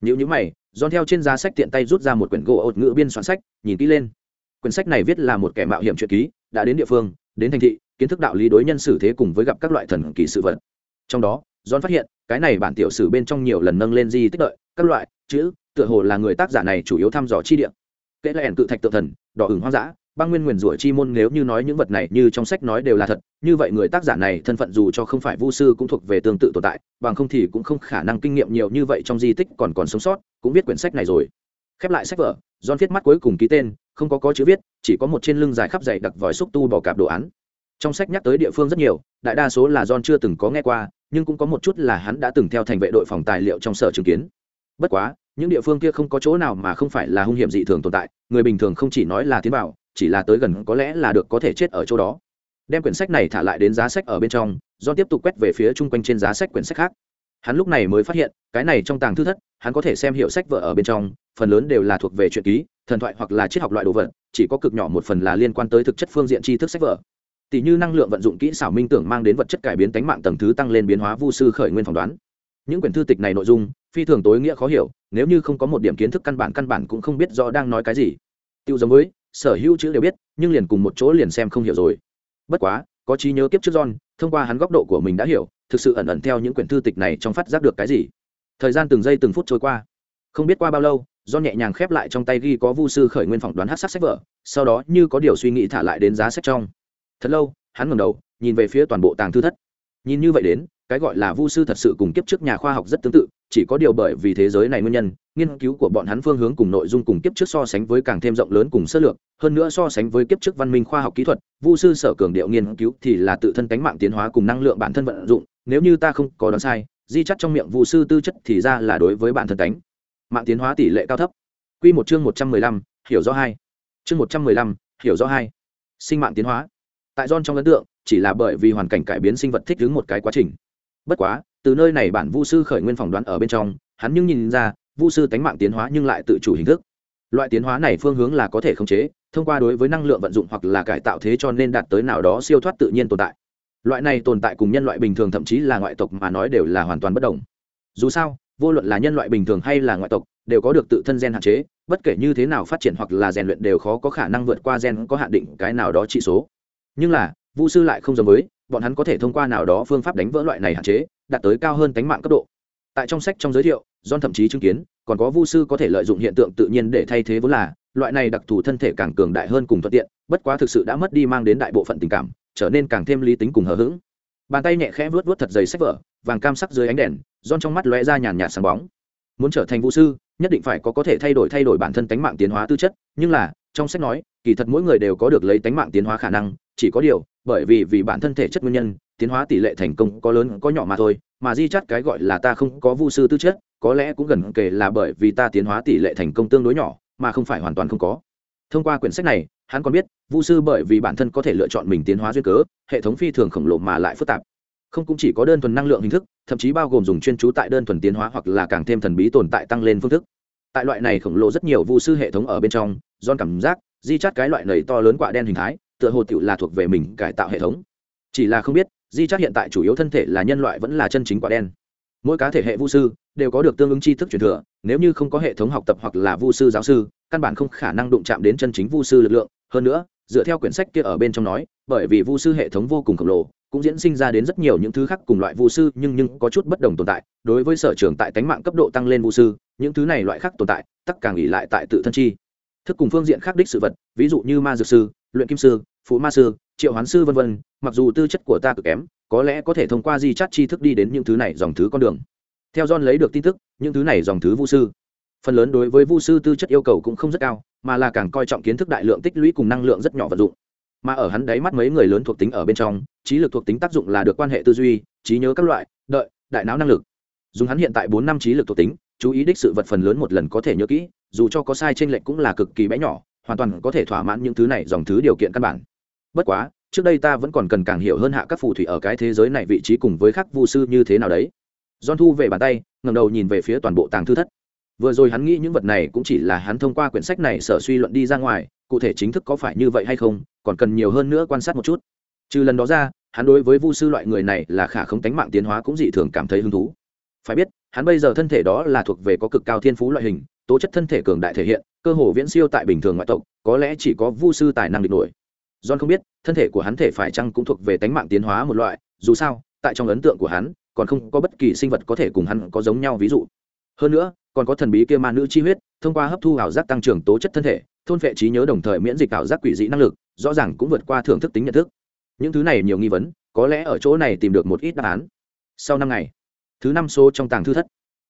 Nếu như mày don theo trên giá sách tiện tay rút ra một quyển gỗ ngữ biên soạn sách, nhìn kỹ lên. Quyển sách này viết là một kẻ mạo hiểm truyện ký, đã đến địa phương, đến thành thị kiến thức đạo lý đối nhân xử thế cùng với gặp các loại thần kỳ sự vật. Trong đó, john phát hiện, cái này bản tiểu sử bên trong nhiều lần nâng lên di tích đợi các loại, chữ, tựa hồ là người tác giả này chủ yếu thăm dò chi địa. Kể là ẻn cự thạch tự thần, đỏ ửng hoang dã, băng nguyên nguyền rủa chi môn nếu như nói những vật này như trong sách nói đều là thật, như vậy người tác giả này thân phận dù cho không phải vu sư cũng thuộc về tương tự tồn tại, bằng không thì cũng không khả năng kinh nghiệm nhiều như vậy trong di tích còn còn sống sót, cũng biết quyển sách này rồi. Khép lại sách vở don viết mắt cuối cùng ký tên, không có có chữ viết, chỉ có một trên lưng dài khắp dày đặc vòi xúc tu bỏ cạp đồ án trong sách nhắc tới địa phương rất nhiều, đại đa số là John chưa từng có nghe qua, nhưng cũng có một chút là hắn đã từng theo thành vệ đội phòng tài liệu trong sở chứng kiến. Bất quá, những địa phương kia không có chỗ nào mà không phải là hung hiểm dị thường tồn tại, người bình thường không chỉ nói là tiến vào, chỉ là tới gần có lẽ là được có thể chết ở chỗ đó. Đem quyển sách này thả lại đến giá sách ở bên trong do tiếp tục quét về phía chung quanh trên giá sách quyển sách khác. Hắn lúc này mới phát hiện, cái này trong tàng thư thất, hắn có thể xem hiệu sách vở ở bên trong, phần lớn đều là thuộc về truyện ký, thần thoại hoặc là triết học loại đồ vật, chỉ có cực nhỏ một phần là liên quan tới thực chất phương diện tri thức sách vở tỷ như năng lượng vận dụng kỹ xảo minh tưởng mang đến vật chất cải biến tánh mạng tầng thứ tăng lên biến hóa vu sư khởi nguyên phỏng đoán. Những quyển thư tịch này nội dung, phi thường tối nghĩa khó hiểu, nếu như không có một điểm kiến thức căn bản căn bản cũng không biết rõ đang nói cái gì. Tiêu giống với, sở hữu chữ đều biết, nhưng liền cùng một chỗ liền xem không hiểu rồi. Bất quá, có trí nhớ kiếp trước john, thông qua hắn góc độ của mình đã hiểu, thực sự ẩn ẩn theo những quyển thư tịch này trong phát giác được cái gì. Thời gian từng giây từng phút trôi qua. Không biết qua bao lâu do nhẹ nhàng khép lại trong tay ghi có vu sư khởi nguyên phỏng đoán hát sắc sách vở, sau đó như có điều suy nghĩ thả lại đến giá sách trong thật lâu, hắn ngầm đầu, nhìn về phía toàn bộ tàng thư thất. Nhìn như vậy đến, cái gọi là vu sư thật sự cùng kiếp trước nhà khoa học rất tương tự, chỉ có điều bởi vì thế giới này nguyên nhân, nghiên cứu của bọn hắn phương hướng cùng nội dung cùng kiếp trước so sánh với càng thêm rộng lớn cùng sơ lược, hơn nữa so sánh với kiếp trước văn minh khoa học kỹ thuật, vu sư sở cường điệu nghiên cứu thì là tự thân cánh mạng tiến hóa cùng năng lượng bản thân vận dụng, nếu như ta không có đoán sai, di chắc trong miệng vu sư tư chất thì ra là đối với bản thân cánh mạng tiến hóa tỷ lệ cao thấp. Quy một chương một trăm mười lăm, hiểu rõ hai. Chương một trăm mười lăm, hiểu rõ hai. Sinh mạng tiến hóa tại john trong ấn tượng, chỉ là bởi vì hoàn cảnh cải biến sinh vật thích ứng một cái quá trình. Bất quá, từ nơi này bản vu sư khởi nguyên phỏng đoán ở bên trong, hắn nhưng nhìn ra, vu sư tánh mạng tiến hóa nhưng lại tự chủ hình thức. Loại tiến hóa này phương hướng là có thể khống chế, thông qua đối với năng lượng vận dụng hoặc là cải tạo thế cho nên đạt tới nào đó siêu thoát tự nhiên tồn tại. Loại này tồn tại cùng nhân loại bình thường thậm chí là ngoại tộc mà nói đều là hoàn toàn bất đồng. Dù sao, vô luận là nhân loại bình thường hay là ngoại tộc, đều có được tự thân gen hạn chế, bất kể như thế nào phát triển hoặc là rèn luyện đều khó có khả năng vượt qua gen có hạn định cái nào đó trị số nhưng là, vu sư lại không giống với, bọn hắn có thể thông qua nào đó phương pháp đánh vỡ loại này hạn chế, đạt tới cao hơn tánh mạng cấp độ. Tại trong sách trong giới thiệu, john thậm chí chứng kiến, còn có vu sư có thể lợi dụng hiện tượng tự nhiên để thay thế vốn là, loại này đặc thù thân thể càng cường đại hơn cùng thuận tiện, bất quá thực sự đã mất đi mang đến đại bộ phận tình cảm, trở nên càng thêm lý tính cùng hờ hững. Bàn tay nhẹ khẽ vuốt vuốt thật dày sách vở, vàng cam sắc dưới ánh đèn, John trong mắt lóe ra nhàn nhạt sáng bóng. Muốn trở thành vũ sư, nhất định phải có có thể thay đổi thay đổi bản thân tánh mạng tiến hóa tư chất, nhưng là, trong sách nói, kỳ thật mỗi người đều có được lấy tánh mạng tiến hóa khả năng chỉ có điều, bởi vì vì bản thân thể chất nguyên nhân, tiến hóa tỷ lệ thành công có lớn có nhỏ mà thôi, mà di chắt cái gọi là ta không có vu sư tư chất, có lẽ cũng gần kể là bởi vì ta tiến hóa tỷ lệ thành công tương đối nhỏ, mà không phải hoàn toàn không có. Thông qua quyển sách này, hắn còn biết, vu sư bởi vì bản thân có thể lựa chọn mình tiến hóa duyên cớ, hệ thống phi thường khổng lồ mà lại phức tạp. Không cũng chỉ có đơn thuần năng lượng hình thức, thậm chí bao gồm dùng chuyên trú tại đơn thuần tiến hóa hoặc là càng thêm thần bí tồn tại tăng lên phương thức. Tại loại này khổng lồ rất nhiều vu sư hệ thống ở bên trong don cảm giác, di chắt cái loại nầy to lớn quạ đen hình thái tựa hồ tựu là thuộc về mình cải tạo hệ thống. Chỉ là không biết, di chắt hiện tại chủ yếu thân thể là nhân loại vẫn là chân chính quả đen. Mỗi cá thể hệ vu sư đều có được tương ứng tri thức truyền thừa, nếu như không có hệ thống học tập hoặc là vu sư giáo sư, căn bản không khả năng đụng chạm đến chân chính vu sư lực lượng. Hơn nữa, dựa theo quyển sách kia ở bên trong nói, bởi vì vu sư hệ thống vô cùng khổng lồ, cũng diễn sinh ra đến rất nhiều những thứ khác cùng loại vu sư, nhưng nhưng có chút bất đồng tồn tại. Đối với sở trường tại tánh mạng cấp độ tăng lên vu sư, những thứ này loại khác tồn tại tắc càng nghỉ lại tại tự thân chi. Thức cùng phương diện khác đích sự vật, ví dụ như ma dược sư, luyện kim sư phụ ma sư, triệu hoán sư vân vân. mặc dù tư chất của ta cực kém, có lẽ có thể thông qua di chắt tri thức đi đến những thứ này dòng thứ con đường. Theo john lấy được tin tức, những thứ này dòng thứ vu sư. Phần lớn đối với vu sư tư chất yêu cầu cũng không rất cao, mà là càng coi trọng kiến thức đại lượng tích lũy cùng năng lượng rất nhỏ vật dụng. Mà ở hắn đáy mắt mấy người lớn thuộc tính ở bên trong, trí lực thuộc tính tác dụng là được quan hệ tư duy, trí nhớ các loại, đợi, đại não năng lực. Dùng hắn hiện tại bốn năm trí lực thuộc tính, chú ý đích sự vật phần lớn một lần có thể nhớ kỹ, dù cho có sai t r ê n lệch cũng là cực kỳ bé nhỏ, hoàn toàn có thể thỏa mãn những thứ này dòng thứ điều kiện căn bản bất quá trước đây ta vẫn còn cần càng hiểu hơn hạ các phù thủy ở cái thế giới này vị trí cùng với khắc vu sư như thế nào đấy Don thu về bàn tay, ngẩng đầu nhìn về phía toàn bộ tàng thư thất. Vừa rồi hắn nghĩ những vật này cũng chỉ là hắn thông qua quyển sách này sở suy luận đi ra ngoài, cụ thể chính thức có phải như vậy hay không, còn cần nhiều hơn nữa quan sát một chút. Trừ lần đó ra, hắn đối với Vu sư loại người này là khả không tánh mạng tiến hóa cũng dị thường cảm thấy hứng thú. Phải biết, hắn bây giờ thân thể đó là thuộc về có cực cao thiên phú loại hình, tố chất thân thể cường đại thể hiện, cơ hồ viễn siêu tại bình thường ngoại tộc, có lẽ chỉ có Vu sư tài năng địch nổi. John không biết, thân thể của hắn thể phải chăng cũng thuộc về tánh mạng tiến hóa một loại, dù sao, tại trong ấn tượng của hắn, còn không có bất kỳ sinh vật có thể cùng hắn có giống nhau ví dụ. Hơn nữa còn có thần bí kia ma nữ chi huyết thông qua hấp thu ảo giác tăng trưởng tố chất thân thể thôn phệ trí nhớ đồng thời miễn dịch ảo giác quỷ dị năng lực rõ ràng cũng vượt qua thưởng thức tính nhận thức. Những thứ này nhiều nghi vấn có lẽ ở chỗ này tìm được một ít đáp án. Sau năm ngày thứ năm số trong tàng thư thất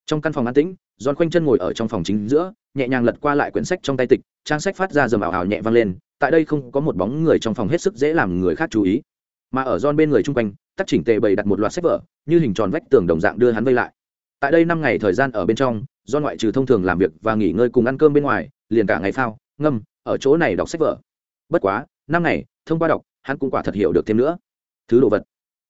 trong căn phòng an tĩnh, giòn khoanh chân ngồi ở trong phòng chính giữa, nhẹ nhàng lật qua lại quyển sách trong tay tịch, trang sách phát ra dầm ảo ảo nhẹ vang lên, tại đây không có một bóng người trong phòng hết sức dễ làm người khác chú ý. Mà ở giòn bên người chung quanh tắc chỉnh tề bày đặt một loạt sách vở, như hình tròn vách tường đồng dạng đưa hắn vây lại. Tại đây năm ngày thời gian ở bên trong do ngoại trừ thông thường làm việc và nghỉ ngơi cùng ăn cơm bên ngoài, liền cả ngày phao, ngâm, ở chỗ này đọc sách vở. Bất quá, năm ngày, thông qua đọc, hắn cũng quả thật hiểu được thêm nữa. Thứ đồ vật,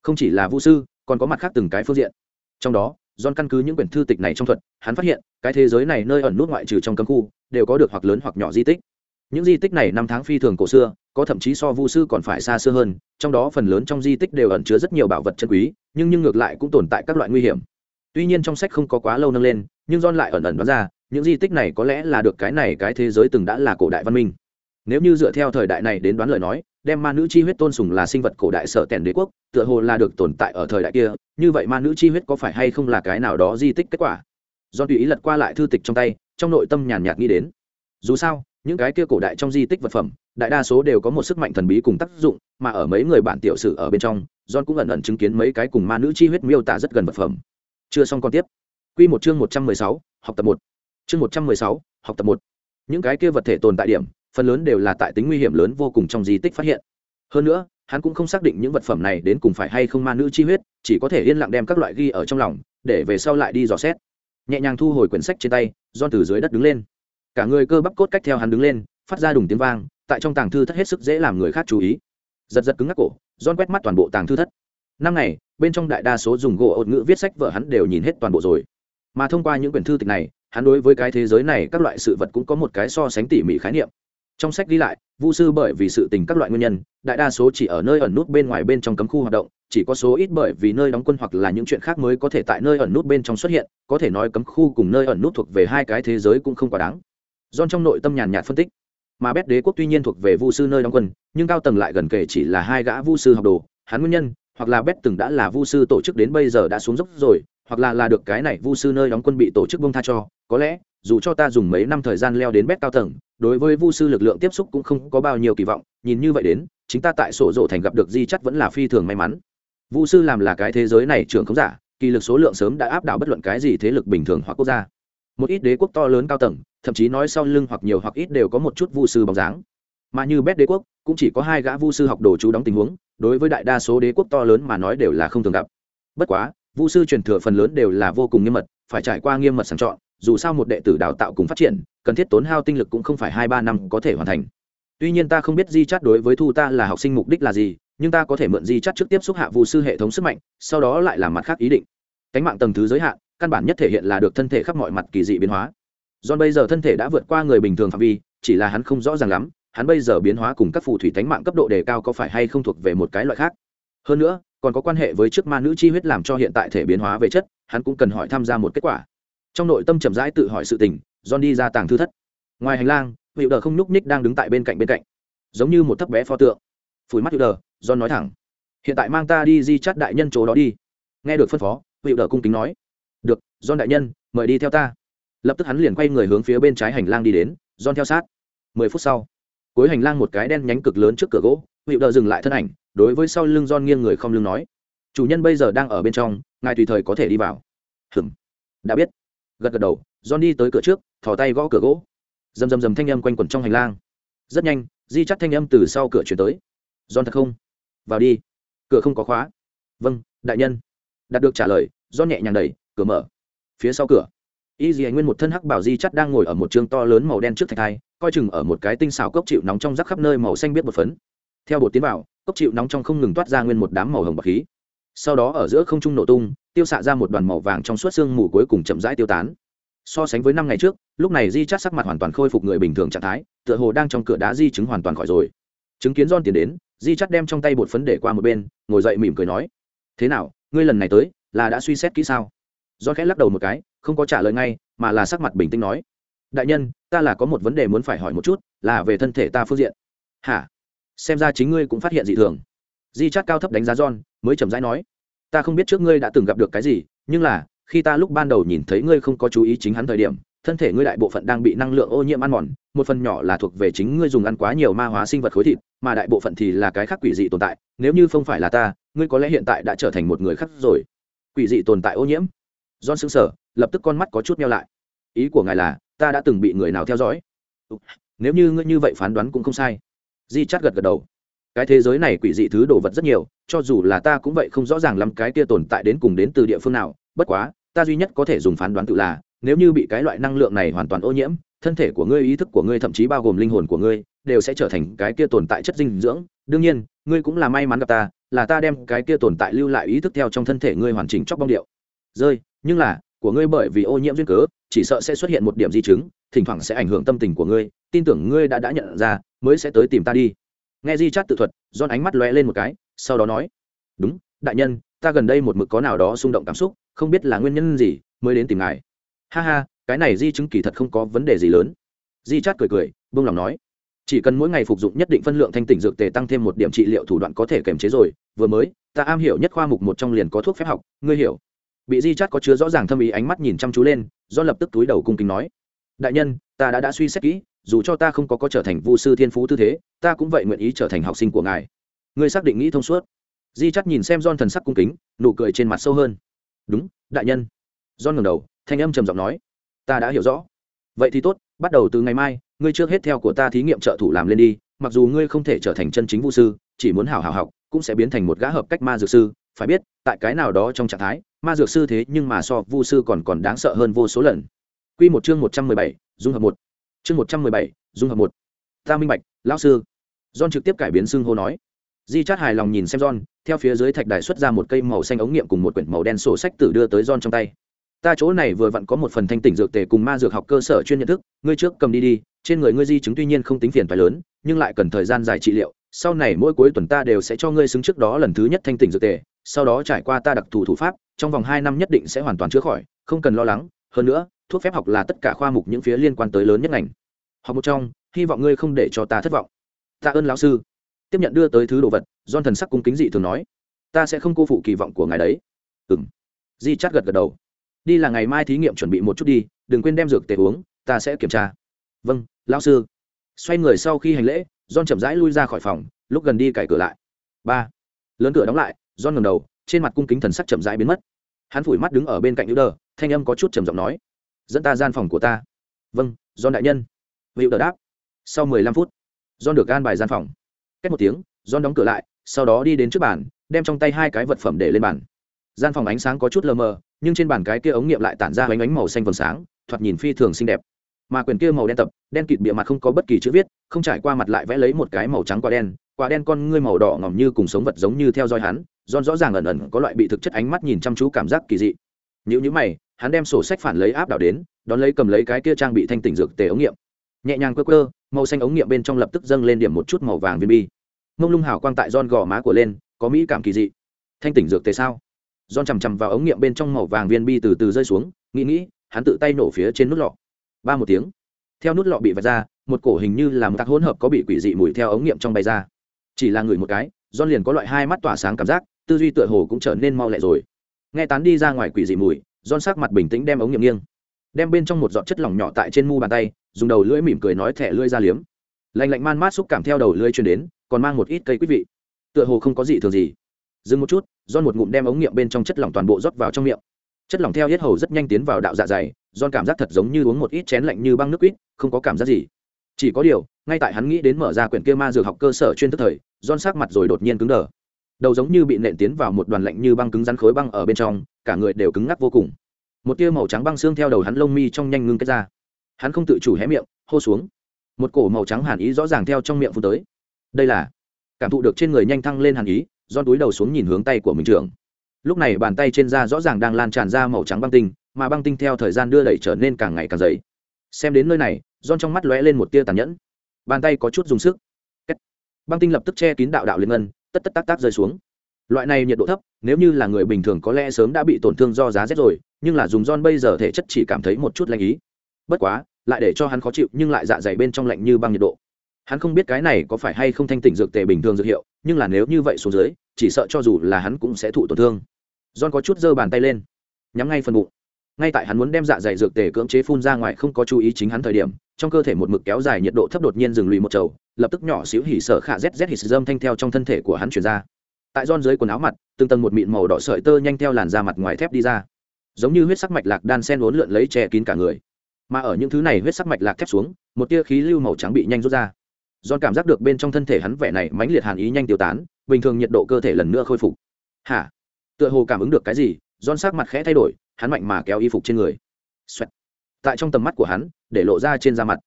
không chỉ là vũ sư, còn có mặt khác từng cái phương diện. Trong đó John căn cứ những quyển thư tịch này trong thuật, hắn phát hiện, cái thế giới này nơi ẩn nút ngoại trừ trong cấm khu, đều có được hoặc lớn hoặc nhỏ di tích. Những di tích này năm tháng phi thường cổ xưa, có thậm chí so vu sư còn phải xa xưa hơn trong đó phần lớn trong di tích đều ẩn chứa rất nhiều bảo vật chân quý nhưng nhưng ngược lại cũng tồn tại các loại nguy hiểm tuy nhiên trong sách không có quá lâu nâng lên nhưng don lại ẩn ẩn đoán ra những di tích này có lẽ là được cái này cái thế giới từng đã là cổ đại văn minh nếu như dựa theo thời đại này đến đoán lời nói đem ma nữ chi huyết tôn sùng là sinh vật cổ đại sở tèn đế quốc, tựa hồ là được tồn tại ở thời đại kia, như vậy ma nữ chi huyết có phải hay không là cái nào đó di tích kết quả? Do tùy ý lật qua lại thư tịch trong tay, trong nội tâm nhàn nhạt nghĩ đến. Dù sao, những cái kia cổ đại trong di tích vật phẩm, đại đa số đều có một sức mạnh thần bí cùng tác dụng, mà ở mấy người bản tiểu sử ở bên trong, john cũng ẩn ẩn chứng kiến mấy cái cùng ma nữ chi huyết miêu tả rất gần vật phẩm. Chưa xong còn tiếp. Q một chương một trăm mười sáu, học tập một. Chương một trăm mười sáu, học tập một. Những cái kia vật thể tồn tại điểm phần lớn đều là tại tính nguy hiểm lớn vô cùng trong di tích phát hiện. Hơn nữa, hắn cũng không xác định những vật phẩm này đến cùng phải hay không ma nữ chi huyết, chỉ có thể yên lặng đem các loại ghi ở trong lòng, để về sau lại đi dò xét. Nhẹ nhàng thu hồi quyển sách trên tay don từ dưới đất đứng lên. Cả người cơ bắp cốt cách theo hắn đứng lên, phát ra đùng tiếng vang, tại trong tàng thư thất hết sức dễ làm người khác chú ý. Giật giật cứng ngắc cổ don quét mắt toàn bộ tàng thư thất. Năm ngày, bên trong đại đa số dùng gỗ ột ngữ viết sách vợ hắn đều nhìn hết toàn bộ rồi. Mà thông qua những quyển thư tịch này, hắn đối với cái thế giới này các loại sự vật cũng có một cái so sánh tỉ mỉ khái niệm trong sách ghi lại vu sư bởi vì sự tình các loại nguyên nhân đại đa số chỉ ở nơi ẩn nút bên ngoài bên trong cấm khu hoạt động chỉ có số ít bởi vì nơi đóng quân hoặc là những chuyện khác mới có thể tại nơi ẩn nút bên trong xuất hiện có thể nói cấm khu cùng nơi ẩn nút thuộc về hai cái thế giới cũng không quá đáng. John trong nội tâm nhàn nhạt phân tích, mà Bét đế quốc tuy nhiên thuộc về vu sư nơi đóng quân, nhưng cao tầng lại gần kể chỉ là hai gã vu sư học đồ, hắn nguyên nhân, hoặc là Bét từng đã là vu sư tổ chức đến bây giờ đã xuống dốc rồi, hoặc là là được cái này vu sư nơi đóng quân bị tổ chức bông tha cho, có lẽ, dù cho ta dùng mấy năm thời gian leo đến bét cao tầng, đối với vu sư lực lượng tiếp xúc cũng không có bao nhiêu kỳ vọng, nhìn như vậy đến, chính ta tại sổ rộ thành gặp được di chắt vẫn là phi thường may mắn. Vu sư làm là cái thế giới này trường không giả, kỳ lực số lượng sớm đã áp đảo bất luận cái gì thế lực bình thường hoặc quốc gia. Một ít đế quốc to lớn cao tầng, thậm chí nói sau lưng hoặc nhiều hoặc ít đều có một chút vu sư bóng dáng. Mà như bét đế quốc, cũng chỉ có hai gã vu sư học đồ chú đóng tình huống, đối với đại đa số đế quốc to lớn mà nói đều là không thường gặp. Bất quá vu sư truyền thừa phần lớn đều là vô cùng nghiêm mật, phải trải qua nghiêm mật sàng chọn, dù sao một đệ tử đào tạo cùng phát triển, cần thiết tốn hao tinh lực cũng không phải hai ba năm có thể hoàn thành. Tuy nhiên ta không biết di chắt đối với thu ta là học sinh mục đích là gì, nhưng ta có thể mượn di chắt trước tiếp xúc hạ vu sư hệ thống sức mạnh, sau đó lại làm mặt khác ý định. Cánh mạng tầng thứ giới hạn, căn bản nhất thể hiện là được thân thể khắp mọi mặt kỳ dị biến hóa. Do bây giờ thân thể đã vượt qua người bình thường phạm vi, chỉ là hắn không rõ ràng lắm, hắn bây giờ biến hóa cùng các phù thủy tánh mạng cấp độ đề cao có phải hay không thuộc về một cái loại khác hơn nữa, còn có quan hệ với trước ma nữ chi huyết làm cho hiện tại thể biến hóa về chất, hắn cũng cần hỏi tham gia một kết quả. Trong nội tâm chậm rãi tự hỏi sự tình, john đi ra tàng thư thất. Ngoài hành lang, hữu đờ không nhúc ních đang đứng tại bên cạnh bên cạnh. Giống như một thấp bé pho tượng. Phủi mắt hữu đờ, john nói thẳng. Hiện tại mang ta đi di chắt đại nhân chỗ đó đi. Nghe được phân phó, hữu đờ cung kính nói. Được, john đại nhân, mời đi theo ta. Lập tức hắn liền quay người hướng phía bên trái hành lang đi đến, john theo sát. Mười phút sau, cuối hành lang một cái đen nhánh cực lớn trước cửa gỗ, hữu đờ dừng lại thân ảnh đối với sau lưng John nghiêng người không lưng nói, chủ nhân bây giờ đang ở bên trong, ngài tùy thời có thể đi vào. Hừm, đã biết. Gật gật đầu, John đi tới cửa trước, thò tay gõ cửa gỗ. Rầm rầm rầm thanh âm quanh quẩn trong hành lang. Rất nhanh, di chắc thanh âm từ sau cửa chuyển tới. John thật không? Vào đi. Cửa không có khóa. Vâng đại nhân. Đạt được trả lời, John nhẹ nhàng đẩy, cửa mở. Phía sau cửa, y dì nguyên một thân hắc bảo di chắc đang ngồi ở một trường to lớn màu đen trước thạch thai, coi chừng ở một cái tinh xào cốc chịu nóng trong rắc khắp nơi màu xanh biết một phấn. Theo bột tiến vào cốc chịu nóng trong không ngừng toát ra nguyên một đám màu hồng bạc khí. Sau đó ở giữa không trung nổ tung, tiêu xạ ra một đoàn màu vàng trong suốt sương mù cuối cùng chậm rãi tiêu tán. So sánh với năm ngày trước, lúc này di chắt sắc mặt hoàn toàn khôi phục người bình thường trạng thái, tựa hồ đang trong cửa đá di chứng hoàn toàn khỏi rồi. Chứng kiến don tiến đến, di chắt đem trong tay bột phấn để qua một bên, ngồi dậy mỉm cười nói, thế nào, ngươi lần này tới, là đã suy xét kỹ sao? Do khẽ lắc đầu một cái, không có trả lời ngay, mà là sắc mặt bình tĩnh nói, đại nhân, ta là có một vấn đề muốn phải hỏi một chút, là về thân thể ta phương diện. Hả? Xem ra chính ngươi cũng phát hiện dị thường. Di chát cao thấp đánh giá john, mới chậm rãi nói, ta không biết trước ngươi đã từng gặp được cái gì, nhưng là, khi ta lúc ban đầu nhìn thấy ngươi không có chú ý chính hắn thời điểm, thân thể ngươi đại bộ phận đang bị năng lượng ô nhiễm ăn mòn, một phần nhỏ là thuộc về chính ngươi dùng ăn quá nhiều ma hóa sinh vật khối thịt, mà đại bộ phận thì là cái khác quỷ dị tồn tại. Nếu như không phải là ta, ngươi có lẽ hiện tại đã trở thành một người khác rồi. Quỷ dị tồn tại ô nhiễm? John xứng sờ, lập tức con mắt có chút meo lại. Ý của ngài là, ta đã từng bị người nào theo dõi? Nếu như ngươi như vậy phán đoán cũng không sai di chắt gật gật đầu. Cái thế giới này quỷ dị thứ đồ vật rất nhiều, cho dù là ta cũng vậy không rõ ràng lắm cái kia tồn tại đến cùng đến từ địa phương nào, bất quá, ta duy nhất có thể dùng phán đoán tự là, nếu như bị cái loại năng lượng này hoàn toàn ô nhiễm, thân thể của ngươi, ý thức của ngươi, thậm chí bao gồm linh hồn của ngươi, đều sẽ trở thành cái kia tồn tại chất dinh dưỡng. Đương nhiên, ngươi cũng là may mắn gặp ta, là ta đem cái kia tồn tại lưu lại ý thức theo trong thân thể ngươi hoàn chỉnh chóc bong điệu. Rơi, nhưng là của ngươi bởi vì ô nhiễm duyên cớ, chỉ sợ sẽ xuất hiện một điểm di chứng, thỉnh thoảng sẽ ảnh hưởng tâm tình của ngươi, tin tưởng ngươi đã đã nhận ra, mới sẽ tới tìm ta đi. Nghe di chát tự thuật don ánh mắt lóe lên một cái, sau đó nói, đúng, đại nhân, ta gần đây một mực có nào đó xung động cảm xúc, không biết là nguyên nhân gì, mới đến tìm ngài. Ha ha, cái này di chứng kỳ thật không có vấn đề gì lớn. Di chát cười cười, buông lòng nói, chỉ cần mỗi ngày phục dụng nhất định phân lượng thanh tỉnh dược tề tăng thêm một điểm trị liệu thủ đoạn có thể kềm chế rồi, vừa mới, ta am hiểu nhất khoa mục một trong liền có thuốc phép học, ngươi hiểu bị di chát có chứa rõ ràng thâm ý ánh mắt nhìn chăm chú lên, do lập tức túi đầu cung kính nói, đại nhân, ta đã đã suy xét kỹ, dù cho ta không có có trở thành vu sư thiên phú tư thế, ta cũng vậy nguyện ý trở thành học sinh của ngài. Ngươi xác định nghĩ thông suốt. Di chắt nhìn xem don thần sắc cung kính, nụ cười trên mặt sâu hơn. Đúng, đại nhân. Don ngẩng đầu, thanh âm trầm giọng nói, ta đã hiểu rõ. Vậy thì tốt, bắt đầu từ ngày mai, ngươi trước hết theo của ta thí nghiệm trợ thủ làm lên đi, mặc dù ngươi không thể trở thành chân chính vu sư, chỉ muốn hảo hảo học, cũng sẽ biến thành một gã hợp cách ma dược sư, phải biết, tại cái nào đó trong trạng thái ma dược sư thế nhưng mà so vu sư còn còn đáng sợ hơn vô số lần. Quy một chương một trăm mười bảy, dung hợp một. Chương một trăm mười bảy, dung hợp một. Ta minh bạch, lão sư. John trực tiếp cải biến xưng hô nói. Di chát hài lòng nhìn xem john, theo phía dưới thạch đài xuất ra một cây màu xanh ống nghiệm cùng một quyển màu đen sổ sách tử đưa tới john trong tay. Ta chỗ này vừa vặn có một phần thanh tỉnh dược tề cùng ma dược học cơ sở chuyên nhận thức, ngươi trước cầm đi đi, trên người ngươi di chứng tuy nhiên không tính phiền phải lớn, nhưng lại cần thời gian dài trị liệu, sau này mỗi cuối tuần ta đều sẽ cho ngươi xứng trước đó lần thứ nhất thanh tỉnh dược tề, sau đó trải qua ta đặc thù thủ pháp trong vòng hai năm nhất định sẽ hoàn toàn chữa khỏi, không cần lo lắng, hơn nữa, thuốc phép học là tất cả khoa mục những phía liên quan tới lớn nhất ngành. Học một trong, hy vọng ngươi không để cho ta thất vọng. Tạ ơn lão sư. Tiếp nhận đưa tới thứ đồ vật don thần sắc cung kính dị thường nói. Ta sẽ không cô phụ kỳ vọng của ngài đấy. Ừ m di chát gật gật đầu. Đi là ngày mai thí nghiệm chuẩn bị một chút đi, đừng quên đem dược tề uống, ta sẽ kiểm tra. Vâng lão sư. Xoay người sau khi hành lễ, john chậm rãi lui ra khỏi phòng, lúc gần đi cải cửa lại. Ba. Lớn cửa đóng lại, john ngầm đầu trên mặt cung kính thần sắc chậm rãi biến mất. Hắn phủi mắt đứng ở bên cạnh hữu đờ thanh âm có chút trầm giọng nói, dẫn ta gian phòng của ta. Vâng do đại nhân. Hữu đờ đáp. Sau mười lăm phút, john được gan bài gian phòng. Cách một tiếng, john đóng cửa lại, sau đó đi đến trước bàn, đem trong tay hai cái vật phẩm để lên bàn. Gian phòng ánh sáng có chút lờ mờ, nhưng trên bàn cái kia ống nghiệm lại tản ra bánh ánh màu xanh vầng sáng, thoạt nhìn phi thường xinh đẹp. Mà quyển kia màu đen tập, đen kịt bịa mặt không có bất kỳ chữ viết, không trải qua mặt lại vẽ lấy một cái màu trắng quả đen quả đen con ngươi màu đỏ ngỏm như cùng sống vật giống như theo dõi hắn John rõ ràng ẩn ẩn có loại bị thực chất ánh mắt nhìn chăm chú cảm giác kỳ dị. Nhữ nhữ mày hắn đem sổ sách phản lấy áp đảo đến đón lấy cầm lấy cái kia trang bị thanh tỉnh dược tề ống nghiệm. Nhẹ nhàng quơ quơ, màu xanh ống nghiệm bên trong lập tức dâng lên điểm một chút màu vàng viên bi. Mông lung hào quang tại John gò má của lên có mỹ cảm kỳ dị. Thanh tỉnh dược tề sao? John chầm chầm vào ống nghiệm bên trong màu vàng viên bi từ từ rơi xuống nghĩ nghĩ hắn tự tay nổ phía trên nút lọ. Ba một tiếng. Theo nút lọ bị vạch ra một cổ hình như là một tạc hỗn hợp có bị quỷ dị mùi theo ống nghiệm trong bay ra. Chỉ là người một cái John liền có loại hai mắt tỏa sáng cảm giác tư duy tựa hồ cũng trở nên mau lẹ rồi. Nghe tán đi ra ngoài quỷ dị mùi don sắc mặt bình tĩnh đem ống nghiệm nghiêng. Đem bên trong một giọt chất lỏng nhỏ tại trên mu bàn tay, dùng đầu lưỡi mỉm cười nói thẻ lưỡi ra liếm. Lạnh lạnh man mát xúc cảm theo đầu lưỡi truyền đến, còn mang một ít cây quý vị. Tựa hồ không có gì thường gì. Dừng một chút don một ngụm đem ống nghiệm bên trong chất lỏng toàn bộ rót vào trong miệng. Chất lỏng theo hết hầu rất nhanh tiến vào đạo dạ dày don cảm giác thật giống như uống một ít chén lạnh như băng nước quýt, không có cảm giác gì. Chỉ có điều, ngay tại hắn nghĩ đến mở ra quyển kia ma dược học cơ sở chuyên tức thời don sắc mặt rồi đột nhiên cứng đờ đầu giống như bị nện tiến vào một đoàn lạnh như băng cứng rắn khối băng ở bên trong, cả người đều cứng ngắc vô cùng. Một tia màu trắng băng xương theo đầu hắn lông mi trong nhanh ngưng kết ra. Hắn không tự chủ hé miệng, hô xuống. Một cổ màu trắng hàn ý rõ ràng theo trong miệng phun tới. Đây là cảm thụ được trên người nhanh thăng lên hàn ý don túi đầu xuống nhìn hướng tay của mình trưởng. Lúc này bàn tay trên da rõ ràng đang lan tràn ra màu trắng băng tinh, mà băng tinh theo thời gian đưa đẩy trở nên càng ngày càng dày. Xem đến nơi này don trong mắt lóe lên một tia tàn nhẫn. Bàn tay có chút dùng sức. Băng tinh lập tức che kín đạo đạo liên ngân tất tất tác tác rơi xuống. Loại này nhiệt độ thấp, nếu như là người bình thường có lẽ sớm đã bị tổn thương do giá rét rồi, nhưng là dùng don bây giờ thể chất chỉ cảm thấy một chút lạnh ý. Bất quá, lại để cho hắn khó chịu, nhưng lại dạ dày bên trong lạnh như băng nhiệt độ. Hắn không biết cái này có phải hay không thanh tỉnh dược tề bình thường dược hiệu, nhưng là nếu như vậy xuống dưới, chỉ sợ cho dù là hắn cũng sẽ thụ tổn thương. John có chút giơ bàn tay lên, nhắm ngay phần bụng. Ngay tại hắn muốn đem dạ dày dược tề cưỡng chế phun ra ngoài không có chú ý chính hắn thời điểm trong cơ thể một mực kéo dài nhiệt độ thấp đột nhiên dừng lùi một trầu lập tức nhỏ xíu hỉ sợ khả zz hỉ dâm thanh theo trong thân thể của hắn chuyển ra. Tại giòn dưới quần áo mặt, từng tầng một mịn màu đỏ sợi tơ nhanh theo làn da mặt ngoài thép đi ra. Giống như huyết sắc mạch lạc đan sen uốn lượn lấy che kín cả người. Mà ở những thứ này huyết sắc mạch lạc thép xuống, một tia khí lưu màu trắng bị nhanh rút ra. Giòn cảm giác được bên trong thân thể hắn vẻ này mãnh liệt hàn ý nhanh tiêu tán, bình thường nhiệt độ cơ thể lần nữa khôi phục. Hả? Tựa hồ cảm ứng được cái gì, giòn sắc mặt khẽ thay đổi, hắn mạnh mà kéo y phục trên người. Xoẹt tại trong tầm mắt của hắn, để lộ ra trên da mặt.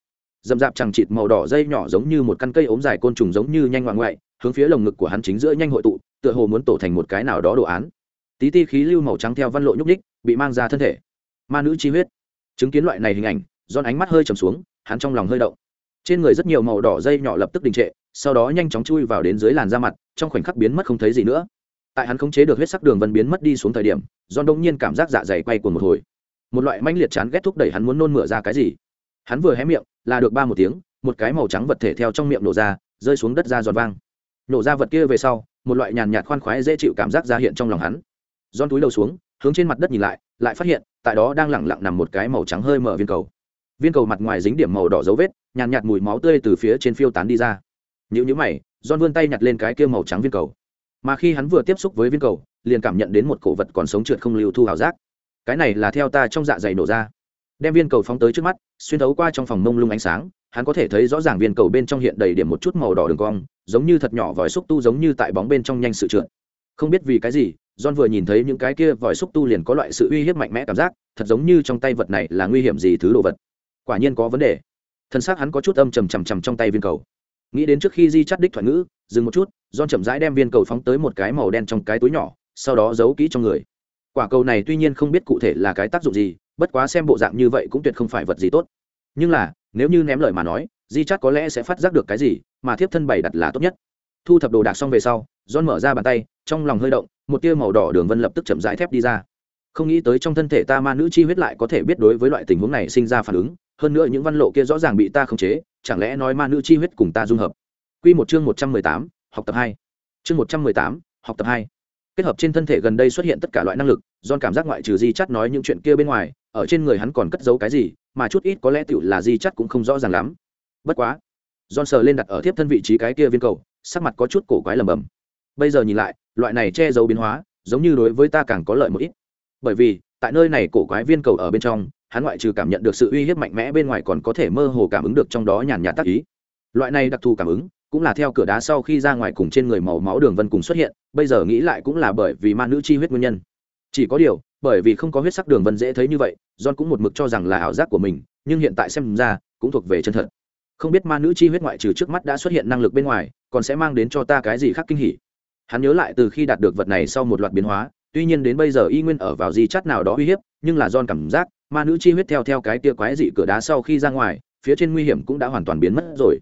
Dầm dạp chẳng chịt màu đỏ dây nhỏ giống như một căn cây ốm dài côn trùng giống như nhanh ngoạn ngoại, hướng phía lồng ngực của hắn chính giữa nhanh hội tụ, tựa hồ muốn tổ thành một cái nào đó đồ án. Tí ti khí lưu màu trắng theo văn lộ nhúc ních bị mang ra thân thể. Ma nữ chi huyết. Chứng kiến loại này hình ảnh don ánh mắt hơi trầm xuống, hắn trong lòng hơi động. Trên người rất nhiều màu đỏ dây nhỏ lập tức đình trệ, sau đó nhanh chóng chui vào đến dưới làn da mặt, trong khoảnh khắc biến mất không thấy gì nữa. Tại hắn khống chế được huyết sắc đường vân biến mất đi xuống thời điểm don đông nhiên cảm giác dạ dày quay cuồng một hồi một loại manh liệt chán ghét thúc đẩy hắn muốn nôn mửa ra cái gì. Hắn vừa hé miệng, là được ba một tiếng, một cái màu trắng vật thể theo trong miệng nổ ra, rơi xuống đất ra giòn vang. Nổ ra vật kia về sau, một loại nhàn nhạt khoan khoái dễ chịu cảm giác ra hiện trong lòng hắn. Giòn túi đầu xuống, hướng trên mặt đất nhìn lại lại phát hiện, tại đó đang lẳng lặng nằm một cái màu trắng hơi mở viên cầu. Viên cầu mặt ngoài dính điểm màu đỏ dấu vết, nhàn nhạt mùi máu tươi từ phía trên phiêu tán đi ra. Nhữ nhữ mày don vươn tay nhặt lên cái kia màu trắng viên cầu. Mà khi hắn vừa tiếp xúc với viên cầu, liền cảm nhận đến một cổ vật còn sống trượt không lưu thu hào giác cái này là theo ta trong dạ dày nổ ra. Đem viên cầu phóng tới trước mắt, xuyên thấu qua trong phòng mông lung ánh sáng, hắn có thể thấy rõ ràng viên cầu bên trong hiện đầy điểm một chút màu đỏ đường cong, giống như thật nhỏ vòi xúc tu giống như tại bóng bên trong nhanh sự trượt. Không biết vì cái gì, john vừa nhìn thấy những cái kia vòi xúc tu liền có loại sự uy hiếp mạnh mẽ cảm giác, thật giống như trong tay vật này là nguy hiểm gì thứ đồ vật. Quả nhiên có vấn đề. Thân xác hắn có chút âm trầm trầm trầm trong tay viên cầu. Nghĩ đến trước khi di chắt đích thoại ngữ, dừng một chút, john chậm rãi đem viên cầu phóng tới một cái màu đen trong cái túi nhỏ, sau đó giấu kỹ trong người quả cầu này tuy nhiên không biết cụ thể là cái tác dụng gì, bất quá xem bộ dạng như vậy cũng tuyệt không phải vật gì tốt. Nhưng là, nếu như ném lời mà nói, di chắc có lẽ sẽ phát giác được cái gì, mà thiếp thân bày đặt là tốt nhất. Thu thập đồ đạc xong về sau, john mở ra bàn tay, trong lòng hơi động, một tia màu đỏ đường vân lập tức chậm rãi thép đi ra. Không nghĩ tới trong thân thể ta ma nữ chi huyết lại có thể biết đối với loại tình huống này sinh ra phản ứng, hơn nữa những văn lộ kia rõ ràng bị ta khống chế, chẳng lẽ nói ma nữ chi huyết cùng ta dung hợp? Quy một chương một trăm mười tám, học tập hai. Chương một trăm mười tám, học tập hai kết hợp trên thân thể gần đây xuất hiện tất cả loại năng lực don cảm giác ngoại trừ di chắt nói những chuyện kia bên ngoài, ở trên người hắn còn cất giấu cái gì, mà chút ít có lẽ tựu là di chắt cũng không rõ ràng lắm. Bất quá don sờ lên đặt ở tiếp thân vị trí cái kia viên cầu, sắc mặt có chút cổ quái lầm bầm bây giờ nhìn lại, loại này che giấu biến hóa, giống như đối với ta càng có lợi một ít. Bởi vì, tại nơi này cổ quái viên cầu ở bên trong, hắn ngoại trừ cảm nhận được sự uy hiếp mạnh mẽ bên ngoài còn có thể mơ hồ cảm ứng được trong đó nhàn nhạt tác ý. Loại này đặc thù cảm ứng cũng là theo cửa đá sau khi ra ngoài cùng trên người màu máu đường vân cùng xuất hiện, bây giờ nghĩ lại cũng là bởi vì ma nữ chi huyết nguyên nhân. Chỉ có điều, bởi vì không có huyết sắc đường vân dễ thấy như vậy, john cũng một mực cho rằng là ảo giác của mình, nhưng hiện tại xem ra, cũng thuộc về chân thật. Không biết ma nữ chi huyết ngoại trừ trước mắt đã xuất hiện năng lực bên ngoài, còn sẽ mang đến cho ta cái gì khác kinh hỉ? Hắn nhớ lại từ khi đạt được vật này sau một loạt biến hóa, tuy nhiên đến bây giờ y nguyên ở vào di chắt nào đó uy hiếp, nhưng là John cảm giác, ma nữ chi huyết theo theo cái tia quái dị cửa đá sau khi ra ngoài, phía trên nguy hiểm cũng đã hoàn toàn biến mất rồi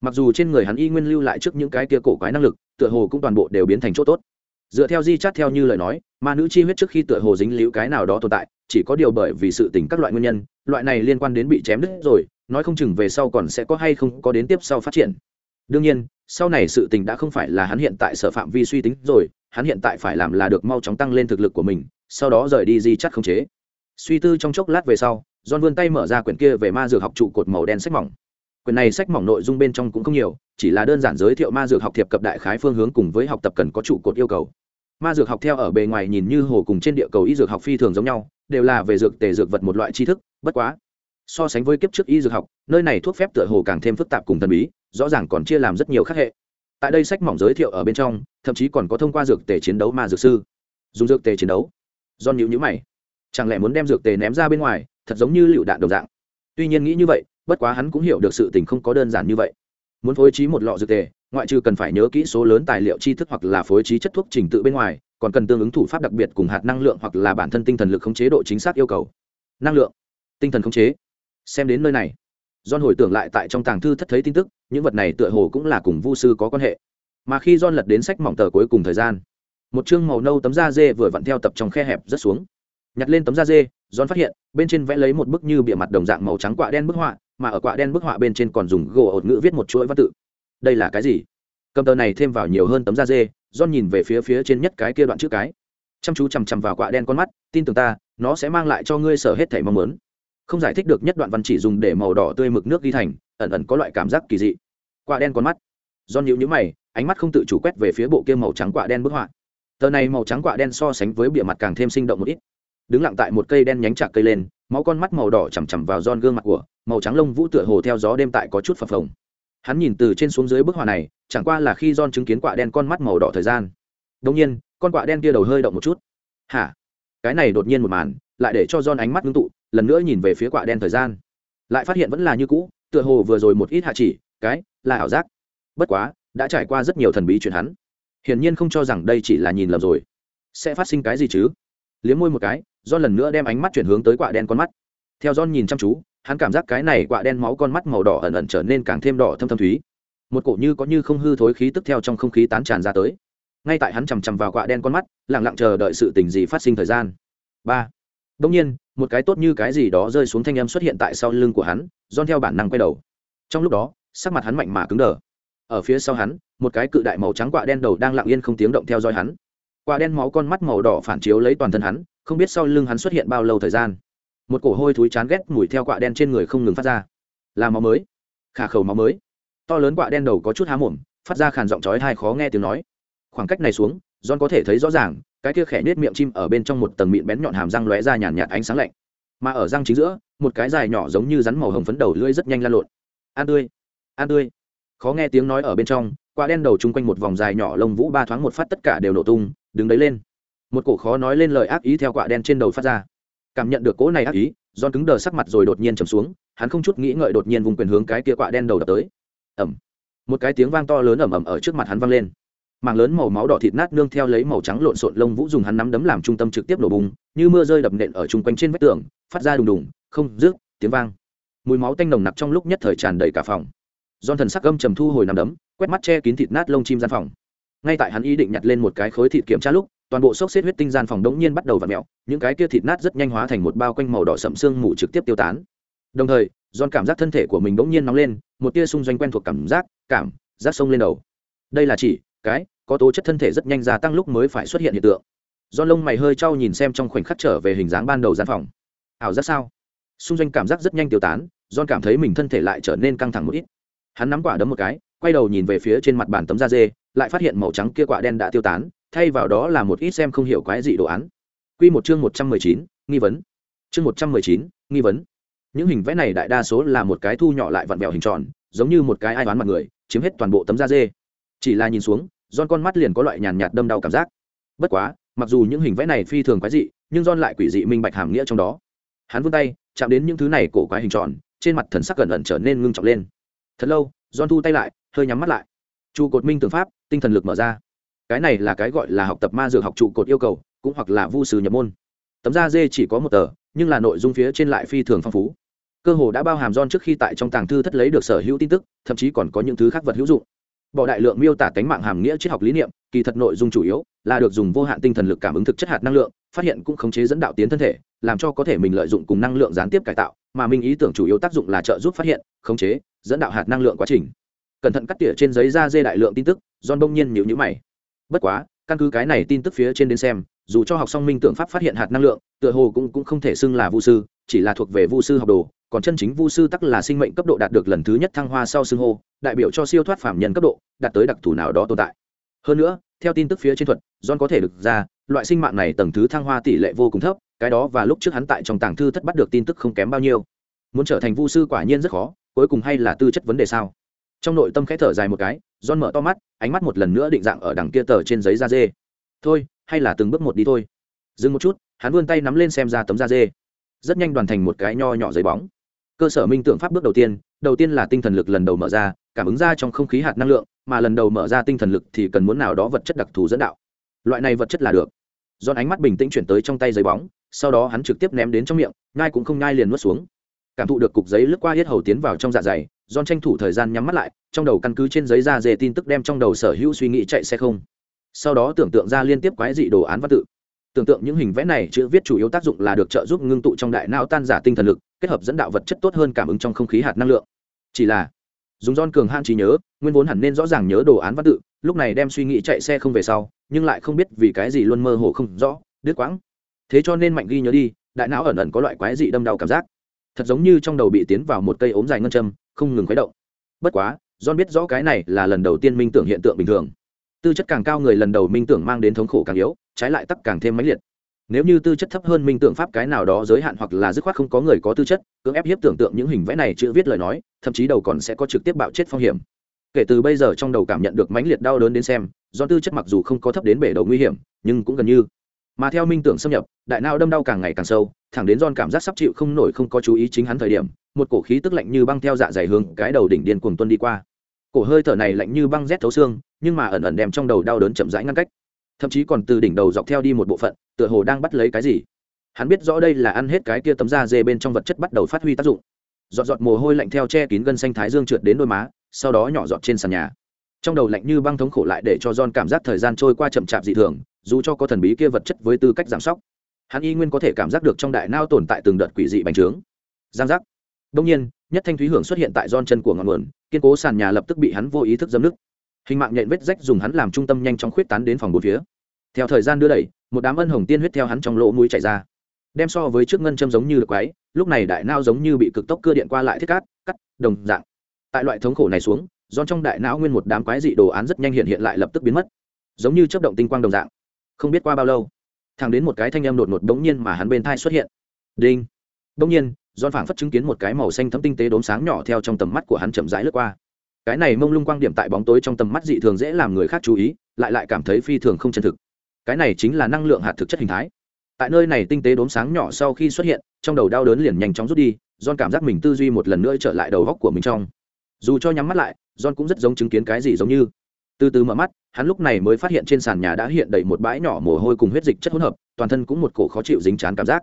mặc dù trên người hắn y nguyên lưu lại trước những cái kia cổ quái năng lực, tựa hồ cũng toàn bộ đều biến thành chỗ tốt. Dựa theo di chát theo như lời nói, ma nữ chi huyết trước khi tựa hồ dính líu cái nào đó tồn tại, chỉ có điều bởi vì sự tình các loại nguyên nhân, loại này liên quan đến bị chém đứt rồi, nói không chừng về sau còn sẽ có hay không có đến tiếp sau phát triển. Đương nhiên, sau này sự tình đã không phải là hắn hiện tại sở phạm vi suy tính rồi, hắn hiện tại phải làm là được mau chóng tăng lên thực lực của mình, sau đó rời đi di chắt không chế. Suy tư trong chốc lát về sau, john vươn tay mở ra quyển kia về ma dược học trụ cột màu đen sách mỏng quyển này sách mỏng nội dung bên trong cũng không nhiều, chỉ là đơn giản giới thiệu ma dược học thiệp cập đại khái phương hướng cùng với học tập cần có trụ cột yêu cầu. Ma dược học theo ở bề ngoài nhìn như hồ cùng trên địa cầu y dược học phi thường giống nhau, đều là về dược tề dược vật một loại tri thức, bất quá, so sánh với kiếp trước y dược học, nơi này thuốc phép tựa hồ càng thêm phức tạp cùng thần bí, rõ ràng còn chia làm rất nhiều khác hệ. Tại đây sách mỏng giới thiệu ở bên trong, thậm chí còn có thông qua dược tề chiến đấu ma dược sư. Dùng dược tề chiến đấu. Do nhịu nhữ mày. Chẳng lẽ muốn đem dược tề ném ra bên ngoài, thật giống như lựu đạn đồng dạng? Tuy nhiên nghĩ như vậy bất quá hắn cũng hiểu được sự tình không có đơn giản như vậy muốn phối trí một lọ dược tề ngoại trừ cần phải nhớ kỹ số lớn tài liệu tri thức hoặc là phối trí chất thuốc trình tự bên ngoài còn cần tương ứng thủ pháp đặc biệt cùng hạt năng lượng hoặc là bản thân tinh thần lực khống chế độ chính xác yêu cầu năng lượng tinh thần khống chế xem đến nơi này John hồi tưởng lại tại trong tàng thư thất thấy tin tức, những vật này tựa hồ cũng là cùng Vu sư có quan hệ. Mà khi John lật đến sách mỏng tờ cuối cùng thời gian, một chương màu nâu tấm da dê vừa vặn theo tập trong khe hẹp rất xuống. Nhặt lên tấm da dê, John phát hiện, bên trên vẽ lấy một bức như bìa mặt đồng dạng màu trắng quạ đen bức họa, mà ở quạ đen bức họa bên trên còn dùng gỗ ột ngữ viết một chuỗi văn tự. Đây là cái gì? Cầm tờ này thêm vào nhiều hơn tấm da dê, John nhìn về phía phía trên nhất cái kia đoạn chữ cái. Chăm chú chằm chằm vào quạ đen con mắt, tin tưởng ta, nó sẽ mang lại cho ngươi sở hết thảy mong muốn không giải thích được nhất đoạn văn chỉ dùng để màu đỏ tươi mực nước ghi thành ẩn ẩn có loại cảm giác kỳ dị quả đen con mắt do nhịu nhữ mày ánh mắt không tự chủ quét về phía bộ kia màu trắng quả đen bức họa tờ này màu trắng quả đen so sánh với bìa mặt càng thêm sinh động một ít đứng lặng tại một cây đen nhánh chạc cây lên, máu con mắt màu đỏ chằm chằm vào giòn gương mặt của, màu trắng lông vũ tựa hồ theo gió đêm tại có chút phập phồng. Hắn nhìn từ trên xuống dưới bức họa này, chẳng qua là khi giòn chứng kiến quả đen con mắt màu đỏ thời gian. Đông nhiên, con quạ đen kia đầu hơi động một chút. Hả? Cái này đột nhiên một màn, lại để cho giòn ánh mắt ngưng tụ, lần nữa nhìn về phía quạ đen thời gian. Lại phát hiện vẫn là như cũ, tựa hồ vừa rồi một ít hạ chỉ, cái, là ảo giác. Bất quá, đã trải qua rất nhiều thần bí chuyện hắn. Hiển nhiên không cho rằng đây chỉ là nhìn lầm rồi. Sẽ phát sinh cái gì chứ? Liếm môi một cái do lần nữa đem ánh mắt chuyển hướng tới quạ đen con mắt. Theo don nhìn chăm chú, hắn cảm giác cái này quạ đen máu con mắt màu đỏ ẩn ẩn trở nên càng thêm đỏ thâm thâm thúy. Một cổ như có như không hư thối khí tức theo trong không khí tán tràn ra tới. Ngay tại hắn chằm chằm vào quạ đen con mắt lẳng lặng chờ đợi sự tình gì phát sinh thời gian. Ba. Đông nhiên, một cái tốt như cái gì đó rơi xuống thanh âm xuất hiện tại sau lưng của hắn don theo bản năng quay đầu. Trong lúc đó, sắc mặt hắn mạnh mà cứng đờ. Ở phía sau hắn, một cái cự đại màu trắng quạ đen đầu đang lặng yên không tiếng động theo dõi hắn. Quạ đen máu con mắt màu đỏ phản chiếu lấy toàn thân hắn không biết sau lưng hắn xuất hiện bao lâu thời gian. Một cổ hôi thúi chán ghét mùi theo quạ đen trên người không ngừng phát ra. Là máu mới. Khả khẩu máu mới. To lớn quạ đen đầu có chút há mồm, phát ra khàn giọng chói hai khó nghe tiếng nói. Khoảng cách này xuống, john có thể thấy rõ ràng, cái kia khẽ nết miệng chim ở bên trong một tầng mịn bén nhọn hàm răng lóe ra nhàn nhạt ánh sáng lạnh. Mà ở răng chính giữa, một cái dài nhỏ giống như rắn màu hồng phấn đầu lưỡi rất nhanh lan lộn. An tươi an tươi. Khó nghe tiếng nói ở bên trong quả đen đầu chung quanh một vòng dài nhỏ lông vũ ba thoáng một phát tất cả đều nổ tung, đứng đấy lên một cổ khó nói lên lời ác ý theo quạ đen trên đầu phát ra. Cảm nhận được cỗ này ác ý don cứng đờ sắc mặt rồi đột nhiên trầm xuống, hắn không chút nghĩ ngợi đột nhiên vùng quyền hướng cái kia quạ đen đầu đập tới. Ẩm một cái tiếng vang to lớn ẩm ẩm ở trước mặt hắn vang lên. Mảng lớn màu máu đỏ thịt nát nương theo lấy màu trắng lộn xộn lông vũ dùng hắn nắm đấm làm trung tâm trực tiếp nổ bùng, như mưa rơi đập nện ở chung quanh trên vách tường, phát ra đùng đùng, không, rước, tiếng vang. Mùi máu tanh nồng nặc trong lúc nhất thời tràn đầy cả phòng. Don thần sắc âm trầm thu hồi nằm đấm, quét mắt che kín thịt nát lông chim gian phòng. Ngay tại hắn ý định nhặt lên một cái khối thịt kiểm tra lúc toàn bộ sốc xếp huyết tinh gian phòng đống nhiên bắt đầu v ặ mẹo những cái kia thịt nát rất nhanh hóa thành một bao quanh màu đỏ sậm xương mù trực tiếp tiêu tán. Đồng thời giòn cảm giác thân thể của mình đống nhiên nóng lên, một tia xung doanh quen thuộc cảm giác cảm giác sông lên đầu. Đây là chỉ, cái, có tố chất thân thể rất nhanh gia tăng lúc mới phải xuất hiện hiện tượng. Do lông mày hơi trau nhìn xem trong khoảnh khắc trở về hình dáng ban đầu gian phòng. Ảo giác sao? Xung doanh cảm giác rất nhanh tiêu tán, john cảm thấy mình thân thể lại trở nên căng thẳng một ít. Hắn nắm quả đấm một cái, quay đầu nhìn về phía trên mặt bàn tấm da dê, lại phát hiện màu trắng kia quả đen đã tiêu tán thay vào đó là một ít xem không hiểu quái dị đồ án Quy một chương một trăm mười chín, nghi vấn. Chương một trăm mười chín, nghi vấn. Những hình vẽ này đại đa số là một cái thu nhỏ lại vặn vẹo hình tròn, giống như một cái ai đoán mặt người, chiếm hết toàn bộ tấm da dê. Chỉ là nhìn xuống, don con mắt liền có loại nhàn nhạt đâm đau cảm giác. Bất quá, mặc dù những hình vẽ này phi thường quái dị, nhưng don lại quỷ dị minh bạch hàm nghĩa trong đó. Hắn vươn tay, chạm đến những thứ này cổ quái hình tròn, trên mặt thần sắc gần ẩn trở nên ngưng trọng lên. Thật lâu, don thu tay lại, hơi nhắm mắt lại. Chu cột minh tưởng pháp, tinh thần lực mở ra. Cái này là cái gọi là học tập ma dược học trụ cột yêu cầu, cũng hoặc là vu sử nhập môn. Tấm da dê chỉ có một tờ nhưng là nội dung phía trên lại phi thường phong phú. Cơ hồ đã bao hàm don trước khi tại trong tàng thư thất lấy được sở hữu tin tức thậm chí còn có những thứ khác vật hữu dụng. Bỏ đại lượng miêu tả cánh mạng hàm nghĩa triết học lý niệm kỳ thật nội dung chủ yếu là được dùng vô hạn tinh thần lực cảm ứng thực chất hạt năng lượng phát hiện cũng khống chế dẫn đạo tiến thân thể làm cho có thể mình lợi dụng cùng năng lượng gián tiếp cải tạo mà mình ý tưởng chủ yếu tác dụng là trợ giúp phát hiện khống chế dẫn đạo hạt năng lượng quá trình. Cẩn thận cắt tỉa trên giấy da dê đại lượng tin tức don bỗng nhiên nhịu nhữ mày bất quá căn cứ cái này tin tức phía trên đến xem dù cho học xong minh tượng pháp phát hiện hạt năng lượng tựa hồ cũng, cũng không thể xưng là vu sư chỉ là thuộc về vu sư học đồ còn chân chính vu sư tắc là sinh mệnh cấp độ đạt được lần thứ nhất thăng hoa sau xưng hô đại biểu cho siêu thoát phạm nhân cấp độ đạt tới đặc thù nào đó tồn tại. Hơn nữa theo tin tức phía trên thuật john có thể được ra loại sinh mạng này tầng thứ thăng hoa tỷ lệ vô cùng thấp cái đó và lúc trước hắn tại trong tàng thư thất bắt được tin tức không kém bao nhiêu. Muốn trở thành vu sư quả nhiên rất khó cuối cùng hay là tư chất vấn đề sao? Trong nội tâm khẽ thở dài một cái john mở to mắt, ánh mắt một lần nữa định dạng ở đằng kia tờ trên giấy da dê. Thôi, hay là từng bước một đi thôi. Dừng một chút, hắn vươn tay nắm lên xem ra tấm da dê. Rất nhanh đoàn thành một cái nho nhỏ giấy bóng. Cơ sở minh tượng pháp bước đầu tiên đầu tiên là tinh thần lực lần đầu mở ra, cảm ứng ra trong không khí hạt năng lượng, mà lần đầu mở ra tinh thần lực thì cần muốn nào đó vật chất đặc thù dẫn đạo. Loại này vật chất là được. John ánh mắt bình tĩnh chuyển tới trong tay giấy bóng, sau đó hắn trực tiếp ném đến trong miệng, nhai cũng không nhai liền nuốt xuống. Cảm thụ được cục giấy lướt qua hết hầu tiến vào trong dạ dày John tranh thủ thời gian nhắm mắt lại, trong đầu căn cứ trên giấy da dê tin tức đem trong đầu sở hữu suy nghĩ chạy xe không. Sau đó tưởng tượng ra liên tiếp quái dị đồ án văn tự. Tưởng tượng những hình vẽ này chữ viết chủ yếu tác dụng là được trợ giúp ngưng tụ trong đại não tan giả tinh thần lực, kết hợp dẫn đạo vật chất tốt hơn cảm ứng trong không khí hạt năng lượng. Chỉ là dùng John cường hạn trí nhớ, nguyên vốn hẳn nên rõ ràng nhớ đồ án văn tự, lúc này đem suy nghĩ chạy xe không về sau, nhưng lại không biết vì cái gì luôn mơ hồ không rõ, đứt quãng. Thế cho nên mạnh ghi nhớ đi, đại não ẩn ẩn có loại quái dị đâm đau cảm giác thật giống như trong đầu bị tiến vào một cây ốm dài ngân châm không ngừng khuấy động. Bất quá, john biết rõ cái này là lần đầu tiên minh tưởng hiện tượng bình thường. Tư chất càng cao người lần đầu minh tưởng mang đến thống khổ càng yếu, trái lại tắc càng thêm mãnh liệt. Nếu như tư chất thấp hơn minh tưởng pháp cái nào đó giới hạn hoặc là dứt khoát không có người có tư chất, cưỡng ép hiếp tưởng tượng những hình vẽ này chữ viết lời nói, thậm chí đầu còn sẽ có trực tiếp bạo chết phong hiểm. Kể từ bây giờ trong đầu cảm nhận được mãnh liệt đau đớn đến xem, do tư chất mặc dù không có thấp đến bể đầu nguy hiểm, nhưng cũng gần như mà theo minh tưởng xâm nhập, đại não đâm đau càng ngày càng sâu, thẳng đến don cảm giác sắp chịu không nổi không có chú ý chính hắn thời điểm, một cổ khí tức lạnh như băng theo dạ dày hướng cái đầu đỉnh điên cuồng tuân đi qua. Cổ hơi thở này lạnh như băng rét thấu xương, nhưng mà ẩn ẩn đem trong đầu đau đớn chậm rãi ngăn cách. Thậm chí còn từ đỉnh đầu dọc theo đi một bộ phận, tựa hồ đang bắt lấy cái gì. Hắn biết rõ đây là ăn hết cái kia tấm da dê bên trong vật chất bắt đầu phát huy tác dụng. Giọt giọt mồ hôi lạnh theo che kín gân xanh thái dương trượt đến đôi má, sau đó nhỏ giọt trên sàn nhà. Trong đầu lạnh như băng thống khổ lại để cho John cảm giác thời gian trôi qua chậm chạp dị thường dù cho có thần bí kia vật chất với tư cách giảm sóc, hắn y nguyên có thể cảm giác được trong đại nao tồn tại từng đợt quỷ dị bành trướng. Giang giác. Đông nhiên, nhất thanh thúy hưởng xuất hiện tại giòn chân của ngọn nguồn, kiên cố sàn nhà lập tức bị hắn vô ý thức dâm nứt. Hình mạng nhện vết rách dùng hắn làm trung tâm nhanh chóng khuyết tán đến phòng bốn phía. Theo thời gian đưa đẩy, một đám ân hồng tiên huyết theo hắn trong lỗ mũi chảy ra. Đem so với trước ngân châm giống như được quái, lúc này đại nao giống như bị cực tốc cưa điện qua lại thiết cát, cắt, đồng dạng. Tại loại thống khổ này xuống do trong đại não nguyên một đám quái dị đồ án rất nhanh hiện hiện lại lập tức biến mất. Giống như chấp động tinh quang đồng dạng không biết qua bao lâu thằng đến một cái thanh âm đột ngột đống nhiên mà hắn bên thai xuất hiện. Đinh. Đống nhiên don phảng phất chứng kiến một cái màu xanh thấm tinh tế đốm sáng nhỏ theo trong tầm mắt của hắn chậm rãi lướt qua. Cái này mông lung quang điểm tại bóng tối trong tầm mắt dị thường dễ làm người khác chú ý, lại lại cảm thấy phi thường không chân thực. Cái này chính là năng lượng hạt thực chất hình thái. Tại nơi này tinh tế đốm sáng nhỏ sau khi xuất hiện, trong đầu đau đớn liền nhanh chóng rút đi don cảm giác mình tư duy một lần nữa trở lại đầu góc của mình trong. Dù cho nhắm mắt lại, john cũng rất giống chứng kiến cái gì giống như từ từ mở mắt, hắn lúc này mới phát hiện trên sàn nhà đã hiện đầy một bãi nhỏ mồ hôi cùng huyết dịch chất hỗn hợp, toàn thân cũng một cổ khó chịu dính chán cảm giác.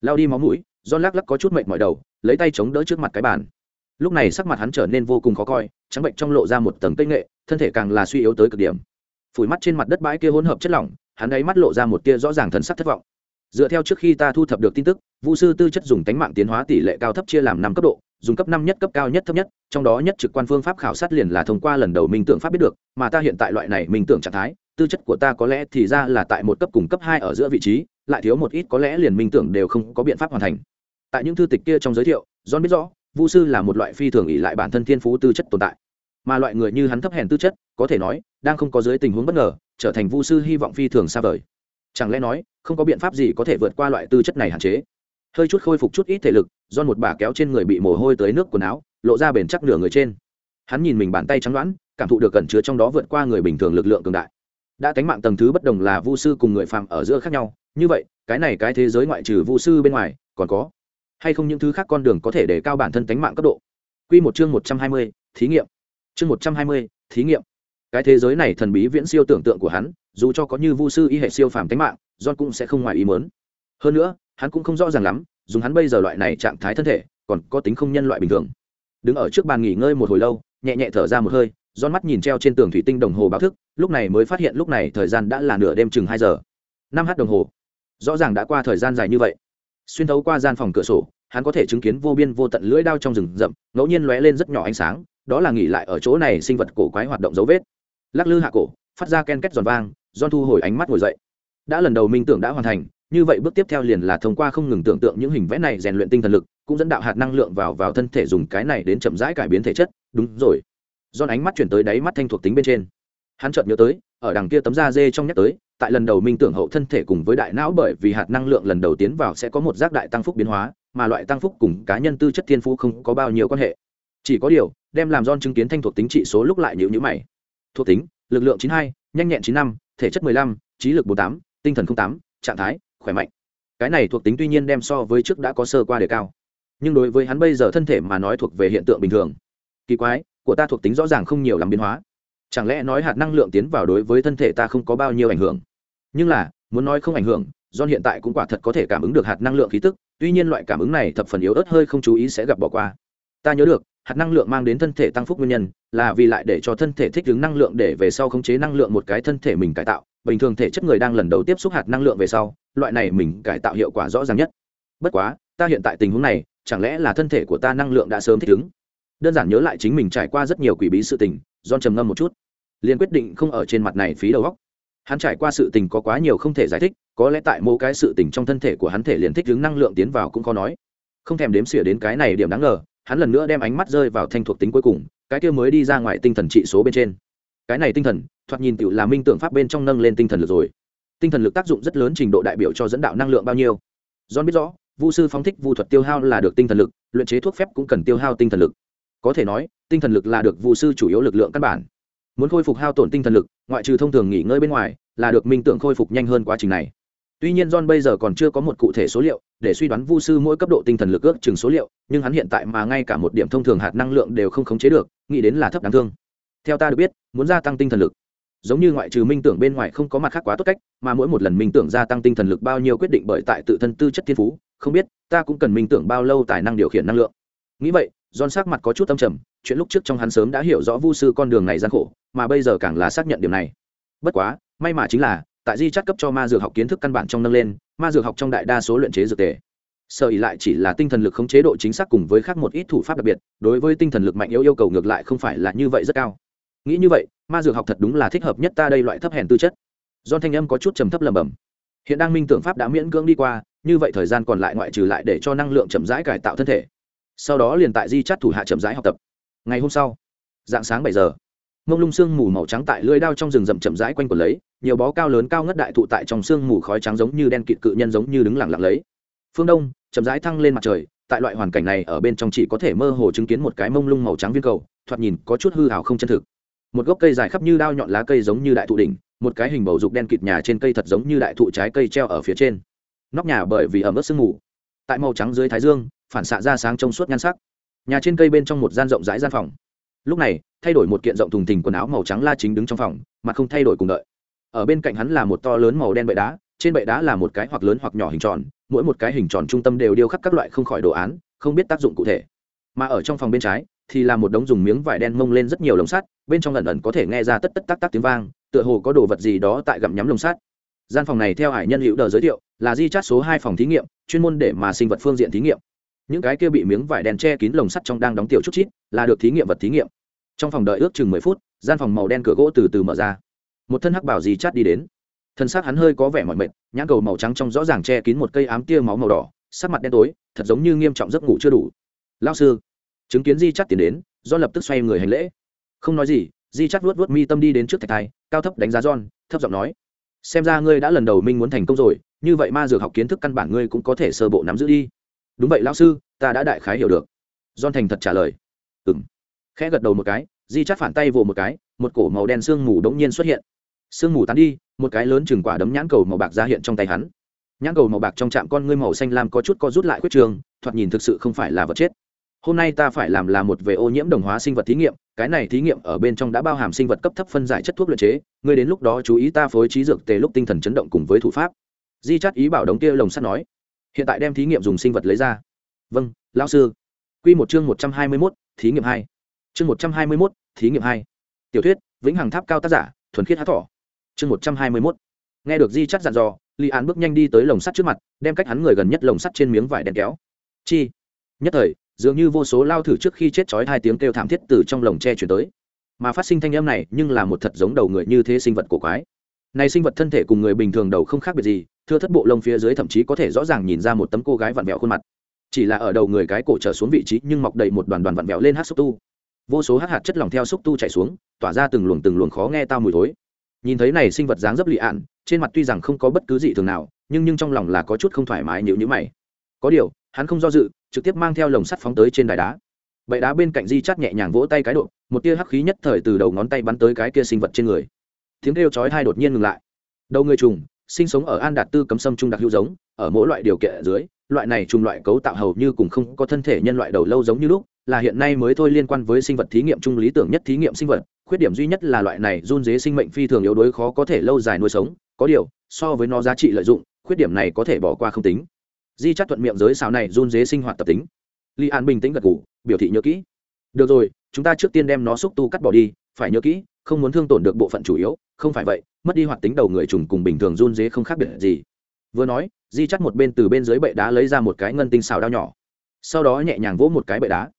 Lao đi máu mũi do lắc lắc có chút mệt mỏi đầu, lấy tay chống đỡ trước mặt cái bàn. Lúc này sắc mặt hắn trở nên vô cùng khó coi, trắng bệnh trong lộ ra một tầng cây nghệ, thân thể càng là suy yếu tới cực điểm. Phủi mắt trên mặt đất bãi kia hỗn hợp chất lỏng, hắn ấy mắt lộ ra một tia rõ ràng thần sắc thất vọng. Dựa theo trước khi ta thu thập được tin tức vũ sư tư chất dùng tánh mạng tiến hóa tỷ lệ cao thấp chia làm năm cấp độ dùng cấp năm nhất, cấp cao nhất, thấp nhất, trong đó nhất trực quan phương pháp khảo sát liền là thông qua lần đầu minh tượng pháp biết được, mà ta hiện tại loại này minh tượng trạng thái, tư chất của ta có lẽ thì ra là tại một cấp cùng cấp hai ở giữa vị trí, lại thiếu một ít có lẽ liền minh tưởng đều không có biện pháp hoàn thành. Tại những thư tịch kia trong giới thiệu, john biết rõ, vu sư là một loại phi thường ỷ lại bản thân thiên phú tư chất tồn tại. Mà loại người như hắn thấp hèn tư chất, có thể nói, đang không có dưới tình huống bất ngờ, trở thành vu sư hy vọng phi thường xa vời. Chẳng lẽ nói, không có biện pháp gì có thể vượt qua loại tư chất này hạn chế? Hơi chút khôi phục chút ít thể lực do một bà kéo trên người bị mồ hôi tới nước quần áo lộ ra bền chắc nửa người trên hắn nhìn mình bàn tay trắng đoán cảm thụ được cẩn chứa trong đó vượt qua người bình thường lực lượng cường đại đã cánh mạng tầng thứ bất đồng là vu sư cùng người phàm ở giữa khác nhau như vậy cái này cái thế giới ngoại trừ vu sư bên ngoài còn có hay không những thứ khác con đường có thể để cao bản thân cánh mạng cấp độ Quy một chương một trăm hai mươi, thí nghiệm. Chương một trăm hai mươi, thí nghiệm. Cái thế giới này thần bí viễn siêu tưởng tượng của hắn, dù cho có như vu sư y hệ siêu phàm cánh mạng, John cũng sẽ không ngoài ý muốn. Hơn nữa, hắn cũng không rõ ràng lắm, dùng hắn bây giờ loại này trạng thái thân thể, còn có tính không nhân loại bình thường. Đứng ở trước bàn nghỉ ngơi một hồi lâu, nhẹ nhẹ thở ra một hơi, giòn mắt nhìn treo trên tường thủy tinh đồng hồ báo thức, lúc này mới phát hiện lúc này thời gian đã là nửa đêm chừng hai giờ. năm h đồng hồ. Rõ ràng đã qua thời gian dài như vậy. Xuyên thấu qua gian phòng cửa sổ, hắn có thể chứng kiến vô biên vô tận lưỡi đao trong rừng rậm ngẫu nhiên lóe lên rất nhỏ ánh sáng đó là nghỉ lại ở chỗ này sinh vật cổ quái hoạt động dấu vết lắc lư hạ cổ phát ra ken két giòn vang don thu hồi ánh mắt ngồi dậy đã lần đầu minh tưởng đã hoàn thành như vậy bước tiếp theo liền là thông qua không ngừng tưởng tượng những hình vẽ này rèn luyện tinh thần lực, cũng dẫn đạo hạt năng lượng vào vào thân thể dùng cái này đến chậm rãi cải biến thể chất. Đúng rồi. Do ánh mắt chuyển tới đáy mắt thanh thuộc tính bên trên. Hắn chợt nhớ tới, ở đằng kia tấm da dê trong nhắc tới, tại lần đầu minh tưởng hậu thân thể cùng với đại não bởi vì hạt năng lượng lần đầu tiến vào sẽ có một giác đại tăng phúc biến hóa, mà loại tăng phúc cùng cá nhân tư chất thiên phú không có bao nhiêu quan hệ. Chỉ có điều, đem làm don chứng kiến thanh thuộc tính trị số lúc lại nhữ nhữ mày. Thuộc tính, lực lượng chín hai, nhanh nhẹn chín năm, thể chất mười lăm, trí lực bốn tám, tinh thần tám, trạng thái khỏe mạnh. Cái này thuộc tính tuy nhiên đem so với trước đã có sơ qua đề cao, nhưng đối với hắn bây giờ thân thể mà nói thuộc về hiện tượng bình thường. Kỳ quái, của ta thuộc tính rõ ràng không nhiều làm biến hóa. Chẳng lẽ nói hạt năng lượng tiến vào đối với thân thể ta không có bao nhiêu ảnh hưởng? Nhưng là, muốn nói không ảnh hưởng do hiện tại cũng quả thật có thể cảm ứng được hạt năng lượng khí tức, tuy nhiên loại cảm ứng này thập phần yếu ớt hơi không chú ý sẽ gặp bỏ qua. Ta nhớ được, hạt năng lượng mang đến thân thể tăng phúc nguyên nhân là vì lại để cho thân thể thích ứng năng lượng để về sau khống chế năng lượng một cái thân thể mình cải tạo bình thường thể chất người đang lần đầu tiếp xúc hạt năng lượng về sau, loại này mình cải tạo hiệu quả rõ ràng nhất. Bất quá, ta hiện tại tình huống này, chẳng lẽ là thân thể của ta năng lượng đã sớm thích ứng? Đơn giản nhớ lại chính mình trải qua rất nhiều quỷ bí sự tình don trầm ngâm một chút. Liền quyết định không ở trên mặt này phí đầu góc hắn trải qua sự tình có quá nhiều không thể giải thích, có lẽ tại mỗi cái sự tình trong thân thể của hắn thể liền thích ứng năng lượng tiến vào cũng khó nói. Không thèm đếm xỉa đến cái này điểm đáng ngờ, hắn lần nữa đem ánh mắt rơi vào thanh thuộc tính cuối cùng, cái kia mới đi ra ngoài tinh thần trị số bên trên cái này tinh thần, thoạt nhìn tựu là minh tưởng pháp bên trong nâng lên tinh thần lực rồi. Tinh thần lực tác dụng rất lớn trình độ đại biểu cho dẫn đạo năng lượng bao nhiêu. John biết rõ, vu sư phóng thích vu thuật tiêu hao là được tinh thần lực, luyện chế thuốc phép cũng cần tiêu hao tinh thần lực. Có thể nói, tinh thần lực là được vu sư chủ yếu lực lượng căn bản. Muốn khôi phục hao tổn tinh thần lực, ngoại trừ thông thường nghỉ ngơi bên ngoài, là được minh tưởng khôi phục nhanh hơn quá trình này. Tuy nhiên john bây giờ còn chưa có một cụ thể số liệu, để suy đoán vu sư mỗi cấp độ tinh thần lực ước chừng số liệu, nhưng hắn hiện tại mà ngay cả một điểm thông thường hạt năng lượng đều không khống chế được, nghĩ đến là thấp đáng thương theo ta được biết muốn gia tăng tinh thần lực giống như ngoại trừ minh tưởng bên ngoài không có mặt khác quá tốt cách mà mỗi một lần minh tưởng gia tăng tinh thần lực bao nhiêu quyết định bởi tại tự thân tư chất thiên phú không biết ta cũng cần minh tưởng bao lâu tài năng điều khiển năng lượng nghĩ vậy don sắc mặt có chút âm trầm, chuyện lúc trước trong hắn sớm đã hiểu rõ Vu sư con đường này gian khổ, mà bây giờ càng là xác nhận điểm này. Bất quá, may mà chính là, tại di chắt cấp cho ma dược học kiến thức căn bản trong nâng lên, ma dược học trong đại đa số luyện chế dược tề. Sở ý lại chỉ là tinh thần lực khống chế độ chính xác cùng với khác một ít thủ pháp đặc biệt, đối với tinh thần lực mạnh yếu yêu cầu ngược lại không phải là như vậy rất cao. Nghĩ như vậy, ma dược học thật đúng là thích hợp nhất ta đây loại thấp hèn tư chất. do thanh âm có chút trầm thấp lầm bầm. Hiện đang minh tưởng pháp đã miễn cưỡng đi qua, như vậy thời gian còn lại ngoại trừ lại để cho năng lượng chậm rãi cải tạo thân thể sau đó liền tại di chắt thủ hạ chậm rãi học tập ngày hôm sau dạng sáng bảy giờ mông lung sương mù màu trắng tại lưỡi đao trong rừng rậm chậm rãi quanh quần lấy nhiều bó cao lớn cao ngất đại thụ tại trong sương mù khói trắng giống như đen kịt cự nhân giống như đứng lặng lặng lấy phương đông chậm rãi thăng lên mặt trời tại loại hoàn cảnh này ở bên trong chỉ có thể mơ hồ chứng kiến một cái mông lung màu trắng viên cầu thoạt nhìn có chút hư hào không chân thực một gốc cây dài khắp như đao nhọn lá cây giống như đại thụ đỉnh, một cái hình bầu dục đen kịt nhà trên cây thật giống như đại thụ trái cây treo ở phía trên. Nóc nhà bởi vì ẩm ướt sương mù, tại màu trắng dưới thái dương, phản xạ ra sáng trong suốt nhan sắc. Nhà trên cây bên trong một gian rộng rãi gian phòng. Lúc này, thay đổi một kiện rộng thùng thình quần áo màu trắng la chính đứng trong phòng, mà không thay đổi cùng đợi. Ở bên cạnh hắn là một to lớn màu đen bệ đá, trên bệ đá là một cái hoặc lớn hoặc nhỏ hình tròn, mỗi một cái hình tròn trung tâm đều điêu khắc các loại không khỏi đồ án, không biết tác dụng cụ thể. Mà ở trong phòng bên trái thì là một đống dùng miếng vải đen mông lên rất nhiều lồng sắt, bên trong lần ẩn có thể nghe ra tất tất tác tác tiếng vang, tựa hồ có đồ vật gì đó tại gặm nhắm lồng sắt. Gian phòng này theo hải nhân hữu đờ giới thiệu, là di chát số hai phòng thí nghiệm, chuyên môn để mà sinh vật phương diện thí nghiệm. Những cái kia bị miếng vải đen che kín lồng sắt trong đang đóng tiểu chút chít, là được thí nghiệm vật thí nghiệm. Trong phòng đợi ước chừng mười phút, gian phòng màu đen cửa gỗ từ từ mở ra. Một thân hắc bảo di chát đi đến. Thân xác hắn hơi có vẻ mỏi mệt, nhãn cầu màu trắng trong rõ ràng che kín một cây ám tia máu màu đỏ, sắc mặt đen tối, thật giống như nghiêm trọng giấc ngủ chưa đủ. Lao sư chứng kiến di chắt tiến đến do lập tức xoay người hành lễ. Không nói gì, di chắt vuốt vuốt mi tâm đi đến trước thạch thai, cao thấp đánh giá john, thấp giọng nói, xem ra ngươi đã lần đầu minh muốn thành công rồi, như vậy ma dược học kiến thức căn bản ngươi cũng có thể sơ bộ nắm giữ đi. Đúng vậy, lão sư, ta đã đại khái hiểu được. John thành thật trả lời. Ừng khẽ gật đầu một cái, di chắt phản tay vồ một cái, một cổ màu đen sương mù đống nhiên xuất hiện. Sương mù tán đi, một cái lớn chừng quả đấm nhãn cầu màu bạc ra hiện trong tay hắn. Nhãn cầu màu bạc trong trạm con ngươi màu xanh lam có chút co rút lại khuyết trường, thoạt nhìn thực sự không phải là vật chết hôm nay ta phải làm là một về ô nhiễm đồng hóa sinh vật thí nghiệm, cái này thí nghiệm ở bên trong đã bao hàm sinh vật cấp thấp phân giải chất thuốc luyện chế, ngươi đến lúc đó chú ý ta phối trí dược tề lúc tinh thần chấn động cùng với thủ pháp. Di chắt ý bảo đống kia lồng sắt nói. Hiện tại đem thí nghiệm dùng sinh vật lấy ra. Vâng lão sư. Quy một chương một trăm hai mươi mốt, thí nghiệm hai. Chương một trăm hai mươi mốt, thí nghiệm hai. Tiểu thuyết, vĩnh hằng tháp cao tác giả, thuần khiết hát thỏ. Chương một trăm hai mươi mốt. Nghe được di chắt dặn dò li án bước nhanh đi tới lồng sắt trước mặt, đem cách hắn người gần nhất lồng sắt trên miếng vải đen kéo. Chi? Nhất thời dường như vô số lao thử trước khi chết chói hai tiếng kêu thảm thiết từ trong lồng tre chuyển tới. Mà phát sinh thanh âm này, nhưng là một thật giống đầu người như thế sinh vật cổ quái. Này sinh vật thân thể cùng người bình thường đầu không khác biệt gì, thưa thất bộ lông phía dưới thậm chí có thể rõ ràng nhìn ra một tấm cô gái vặn vẹo khuôn mặt. Chỉ là ở đầu người cái cổ trở xuống vị trí, nhưng mọc đầy một đoàn đoàn vặn vẹo lên hát xúc tu. Vô số hát hạt chất lỏng theo xúc tu chạy xuống, tỏa ra từng luồng từng luồng khó nghe tao mùi thối. Nhìn thấy này sinh vật dáng dấp lị ạn, trên mặt tuy rằng không có bất cứ gì thường nào, nhưng nhưng trong lòng là có chút không thoải mái nhịu nhữ mày. Có điều hắn không do dự, trực tiếp mang theo lồng sắt phóng tới trên đài đá. Bậy đá bên cạnh di chắt nhẹ nhàng vỗ tay cái độ, một tia hắc khí nhất thời từ đầu ngón tay bắn tới cái kia sinh vật trên người. Tiếng kêu chói hai đột nhiên ngừng lại. Đầu người trùng, sinh sống ở an đạt tư cấm sâm trung đặc hữu giống, ở mỗi loại điều kiện dưới, loại này trùng loại cấu tạo hầu như cùng không có thân thể nhân loại đầu lâu giống như lúc, là hiện nay mới thôi liên quan với sinh vật thí nghiệm chung lý tưởng nhất thí nghiệm sinh vật. Khuyết điểm duy nhất là loại này run dế sinh mệnh phi thường yếu đuối khó có thể lâu dài nuôi sống, có điều, so với nó giá trị lợi dụng, khuyết điểm này có thể bỏ qua không tính di chắc thuận miệng giới xào này run dế sinh hoạt tập tính. Li an bình tĩnh gật ngủ biểu thị nhớ kỹ. Được rồi, chúng ta trước tiên đem nó xúc tu cắt bỏ đi, phải nhớ kỹ, không muốn thương tổn được bộ phận chủ yếu, không phải vậy, mất đi hoạt tính đầu người trùng cùng bình thường run dế không khác biệt gì. Vừa nói, di chắt một bên từ bên dưới bệ đá lấy ra một cái ngân tinh xào đao nhỏ. Sau đó nhẹ nhàng vỗ một cái bệ đá.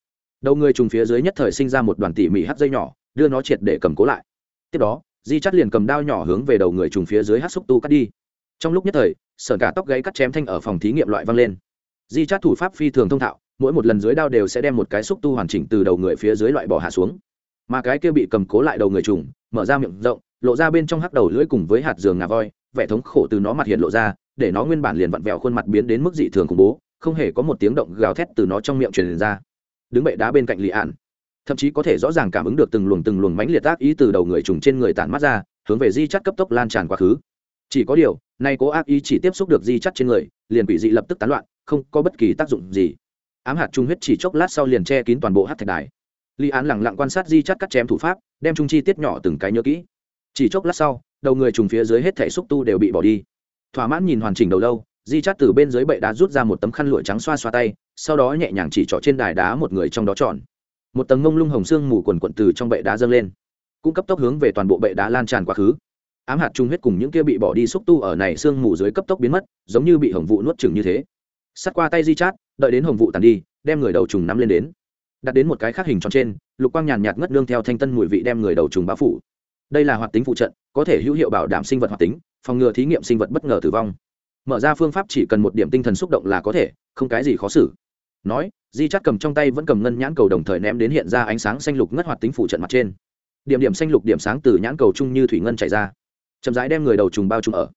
Đầu người trùng phía dưới nhất thời sinh ra một đoàn tỉ mỉ hắt dây nhỏ, đưa nó triệt để cầm cố lại. Tiếp đó, di chắt liền cầm đao nhỏ hướng về đầu người trùng phía dưới hát xúc tu cắt đi. Trong lúc nhất thời sở cả tóc gáy cắt chém thanh ở phòng thí nghiệm loại văng lên. Di chát thủ pháp phi thường thông thạo, mỗi một lần dưới đao đều sẽ đem một cái xúc tu hoàn chỉnh từ đầu người phía dưới loại bỏ hạ xuống. Mà cái kia bị cầm cố lại đầu người trùng, mở ra miệng rộng, lộ ra bên trong hắc đầu lưỡi cùng với hạt giường ngà voi, vẻ thống khổ từ nó mặt hiện lộ ra, để nó nguyên bản liền vặn vẹo khuôn mặt biến đến mức dị thường khủng bố, không hề có một tiếng động gào thét từ nó trong miệng truyền ra. Đứng bệ đá bên cạnh lì ạn thậm chí có thể rõ ràng cảm ứng được từng luồng từng luồng mãnh liệt ác ý từ đầu người trùng trên người tản mắt ra, hướng về di chắt cấp tốc lan tràn quá khứ chỉ có điều, nay cố ác ý chỉ tiếp xúc được di chắt trên người, liền quỷ dị lập tức tán loạn, không có bất kỳ tác dụng gì. Ám hạt trung huyết chỉ chốc lát sau liền che kín toàn bộ hát thạch đài. Li án lẳng lặng quan sát di chắt cắt chém thủ pháp, đem trung chi tiết nhỏ từng cái nhớ kỹ. Chỉ chốc lát sau, đầu người trùng phía dưới hết thể xúc tu đều bị bỏ đi. Thỏa mãn nhìn hoàn chỉnh đầu lâu, di chắt từ bên dưới bệ đá rút ra một tấm khăn lụa trắng xoa xoa tay, sau đó nhẹ nhàng chỉ trỏ trên đài đá một người trong đó tròn. Một tầng mông lung hồng xương mù quần quận từ trong bệ đá dâng lên. Cũng cấp tốc hướng về toàn bộ bệ đá lan tràn quá khứ ám hạt trung huyết cùng những kia bị bỏ đi xúc tu ở này xương mù dưới cấp tốc biến mất, giống như bị hồng vụ nuốt chừng như thế. Sắt qua tay di chát, đợi đến hồng vụ tàn đi, đem người đầu trùng nắm lên đến. Đặt đến một cái khác hình tròn trên, lục quang nhàn nhạt ngất nương theo thanh tân mùi vị đem người đầu trùng bao phủ. Đây là hoạt tính phụ trận, có thể hữu hiệu bảo đảm sinh vật hoạt tính, phòng ngừa thí nghiệm sinh vật bất ngờ tử vong. Mở ra phương pháp chỉ cần một điểm tinh thần xúc động là có thể, không cái gì khó xử. Nói, di chắt cầm trong tay vẫn cầm ngân nhãn cầu đồng thời ném đến hiện ra ánh sáng xanh lục ngất hoạt tính phụ trận mặt trên. Điểm điểm xanh lục điểm sáng từ nhãn cầu chung như thủy ngân chảy ra chậm rãi đem người đầu trùng bao trùm ở.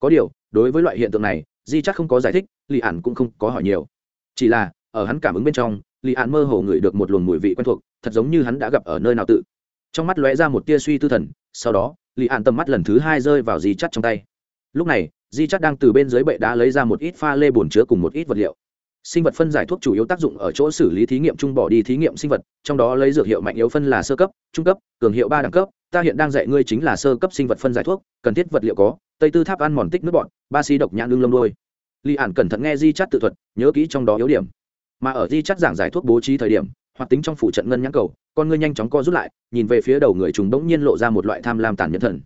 Có điều, đối với loại hiện tượng này, di chắc không có giải thích, lì ạn cũng không có hỏi nhiều. Chỉ là, ở hắn cảm ứng bên trong, lì ạn mơ hồ ngửi được một luồng mùi vị quen thuộc, thật giống như hắn đã gặp ở nơi nào tự. Trong mắt lóe ra một tia suy tư thần, sau đó, lì ạn tầm mắt lần thứ hai rơi vào di chắt trong tay. Lúc này, di chắt đang từ bên dưới bệ đá lấy ra một ít pha lê bồn chứa cùng một ít vật liệu. Sinh vật phân giải thuốc chủ yếu tác dụng ở chỗ xử lý thí nghiệm trung bỏ đi thí nghiệm sinh vật, trong đó lấy dược hiệu mạnh yếu phân là sơ cấp, trung cấp, cường hiệu ba đẳng cấp ta hiện đang dạy ngươi chính là sơ cấp sinh vật phân giải thuốc, cần thiết vật liệu có, tây tư tháp ăn mòn tích nước bọn ba si độc nhãn lương lông đôi li ản cẩn thận nghe di chắt tự thuật, nhớ kỹ trong đó yếu điểm. Mà ở di chắt giảng giải thuốc bố trí thời điểm, hoạt tính trong phủ trận ngân nhãn cầu, con ngươi nhanh chóng co rút lại, nhìn về phía đầu người chúng bỗng nhiên lộ ra một loại tham lam tàn nhẫn thần.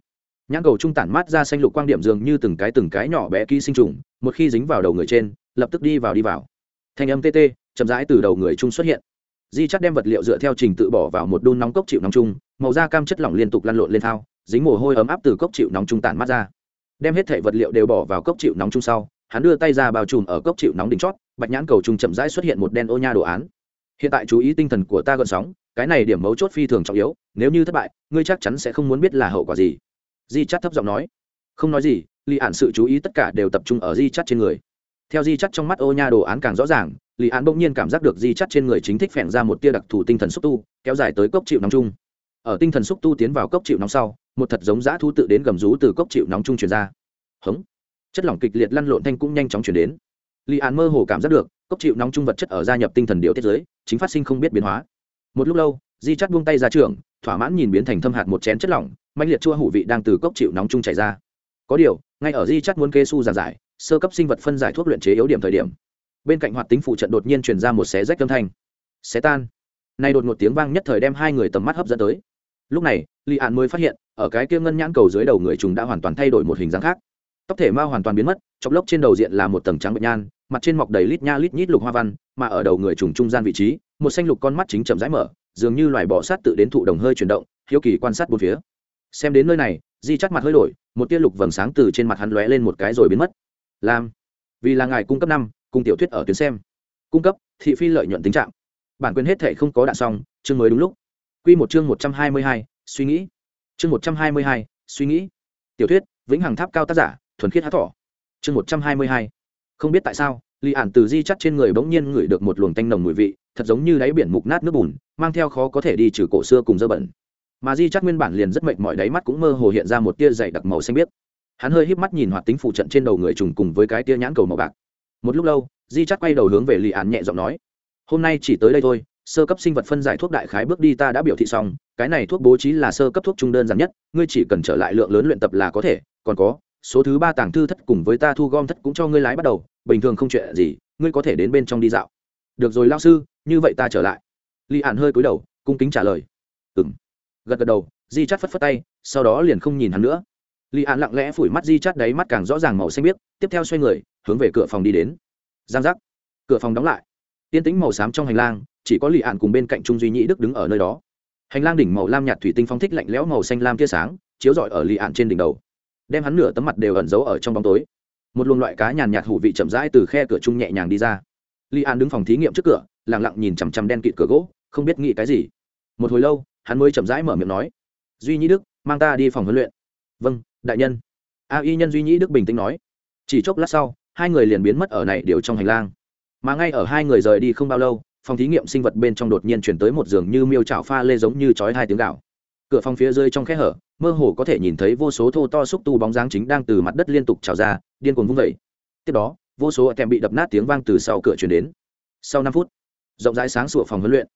Nhãn cầu trung tản mát ra xanh lục quang điểm dường như từng cái từng cái nhỏ bé ký sinh trùng, một khi dính vào đầu người trên, lập tức đi vào đi vào. Thanh âm tt chậm rãi từ đầu người trung xuất hiện. Di chắt đem vật liệu dựa theo trình tự bỏ vào một đun nóng cốc chịu nóng chung màu da cam chất lỏng liên tục lăn lộn lên thao, dính mồ hôi ấm áp từ cốc chịu nóng trung tản mát ra. Đem hết thể vật liệu đều bỏ vào cốc chịu nóng chung sau, hắn đưa tay ra bao trùm ở cốc chịu nóng đỉnh chót, bạch nhãn cầu trùng chậm rãi xuất hiện một đen ô nha đồ án. Hiện tại chú ý tinh thần của ta gợn sóng, cái này điểm mấu chốt phi thường trọng yếu, nếu như thất bại, ngươi chắc chắn sẽ không muốn biết là hậu quả gì. Di chắt thấp giọng nói. Không nói gì li ạn sự chú ý tất cả đều tập trung ở di chắt trên người. Theo di chắt trong mắt ô nha đồ án càng rõ ràng li ạn bỗng nhiên cảm giác được di chắt trên người chính thích phèn ra một tia đặc thù tinh thần xúc tu, kéo dài tới cốc chịu nóng chung ở tinh thần xúc tu tiến vào cốc chịu nóng sau, một thật giống dã thu tự đến gầm rú từ cốc chịu nóng trung truyền ra. Hống. Chất lỏng kịch liệt lăn lộn thanh cũng nhanh chóng chuyển đến. Li an mơ hồ cảm giác được, cốc chịu nóng trung vật chất ở gia nhập tinh thần điệu tiết giới, chính phát sinh không biết biến hóa. Một lúc lâu, di chắt buông tay ra trường thỏa mãn nhìn biến thành thâm hạt một chén chất lỏng mạnh liệt chua hủ vị đang từ cốc chịu nóng trung chảy ra. Có điều, ngay ở di chắt muốn kê su giàn giải, sơ cấp sinh vật phân giải thuốc luyện chế yếu điểm thời điểm, bên cạnh hoạt tính phụ trận đột nhiên truyền ra một xé rách âm thanh. Xé tan. Nay đột một tiếng vang nhất thời đem hai người tầm mắt hấp dẫn tới lúc này li an mới phát hiện, ở cái kia ngân nhãn cầu dưới đầu người trùng đã hoàn toàn thay đổi một hình dáng khác. Tóc thể mao hoàn toàn biến mất, chọc lốc trên đầu diện là một tầng trắng bệnh nhan, mặt trên mọc đầy lít nha lít nhít lục hoa văn, mà ở đầu người trùng trung gian vị trí, một xanh lục con mắt chính chậm rãi mở, dường như loài bọ sát tự đến thụ đồng hơi chuyển động, hiếu kỳ quan sát bốn phía. Xem đến nơi này, di chắc mặt hơi đổi, một tia lục vầng sáng từ trên mặt hắn lóe lên một cái rồi biến mất. Làm vì là ngài cung cấp năm cung tiểu thuyết ở tuyến xem. Cung cấp, thị phi lợi nhuận tính trạng. Bản quyền hết thể không có đạn xong, chương mới đúng lúc. Quy một chương một trăm hai mươi hai, suy nghĩ. Chương một trăm hai mươi hai, suy nghĩ. Tiểu thuyết, vĩnh hằng tháp cao tác giả, thuần khiết há thỏ. Chương một trăm hai mươi hai. Không biết tại sao, Lý ản từ di chắt trên người bỗng nhiên ngửi được một luồng tanh nồng mùi vị, thật giống như đáy biển mục nát nước bùn, mang theo khó có thể đi trừ cổ xưa cùng dơ bẩn. Mà di chắt nguyên bản liền rất mệt mỏi, đáy mắt cũng mơ hồ hiện ra một tia dày đặc màu xanh biếc. Hắn hơi híp mắt nhìn hoạt tính phụ trận trên đầu người trùng cùng với cái tia nhãn cầu màu bạc. Một lúc lâu, di chắt quay đầu hướng về Lý Án nhẹ giọng nói, hôm nay chỉ tới đây thôi sơ cấp sinh vật phân giải thuốc đại khái bước đi ta đã biểu thị xong, cái này thuốc bố trí là sơ cấp thuốc trung đơn giản nhất, ngươi chỉ cần trở lại lượng lớn luyện tập là có thể, còn có, số thứ ba tàng thư thất cùng với ta thu gom thất cũng cho ngươi lái bắt đầu, bình thường không chuyện gì, ngươi có thể đến bên trong đi dạo. Được rồi lao sư, như vậy ta trở lại. Li ạn hơi cúi đầu, cung kính trả lời. Ừ m gật gật đầu, di chắt phất phất tay, sau đó liền không nhìn hắn nữa. Li ạn lặng lẽ phủi mắt di chắt đáy mắt càng rõ ràng màu xanh biếc, tiếp theo xoay người, hướng về cửa phòng đi đến. Giang giác. Cửa phòng đóng lại. Tiên tĩnh màu xám trong hành lang chỉ có lì ạn cùng bên cạnh trung duy nhĩ đức đứng ở nơi đó. Hành lang đỉnh màu lam nhạt thủy tinh phong thích lạnh lẽo màu xanh lam tia sáng, chiếu rọi ở lì ạn trên đỉnh đầu. Đem hắn nửa tấm mặt đều ẩn giấu ở trong bóng tối. Một luồng loại cá nhàn nhạt hủ vị chậm rãi từ khe cửa chung nhẹ nhàng đi ra. Lì an đứng phòng thí nghiệm trước cửa lẳng lặng nhìn chằm chằm đen kịt cửa gỗ, không biết nghĩ cái gì. Một hồi lâu, hắn mới chậm rãi mở miệng nói, duy nhĩ đức, mang ta đi phòng huấn luyện. Vâng đại nhân. A y nhân duy nhĩ đức bình tĩnh nói. Chỉ chốc lát sau, hai người liền biến mất ở này điều trong hành lang. Mà ngay ở hai người rời đi không bao lâu phòng thí nghiệm sinh vật bên trong đột nhiên chuyển tới một giường như miêu chảo pha lê giống như chói hai tiếng gạo. Cửa phòng phía rơi trong khe hở, mơ hồ có thể nhìn thấy vô số thô to xúc tu bóng dáng chính đang từ mặt đất liên tục trào ra, điên cuồng vung vẩy tiếp đó, vô số kèm bị đập nát tiếng vang từ sau cửa chuyển đến. Sau năm phút, rộng rãi sáng sủa phòng huấn luyện.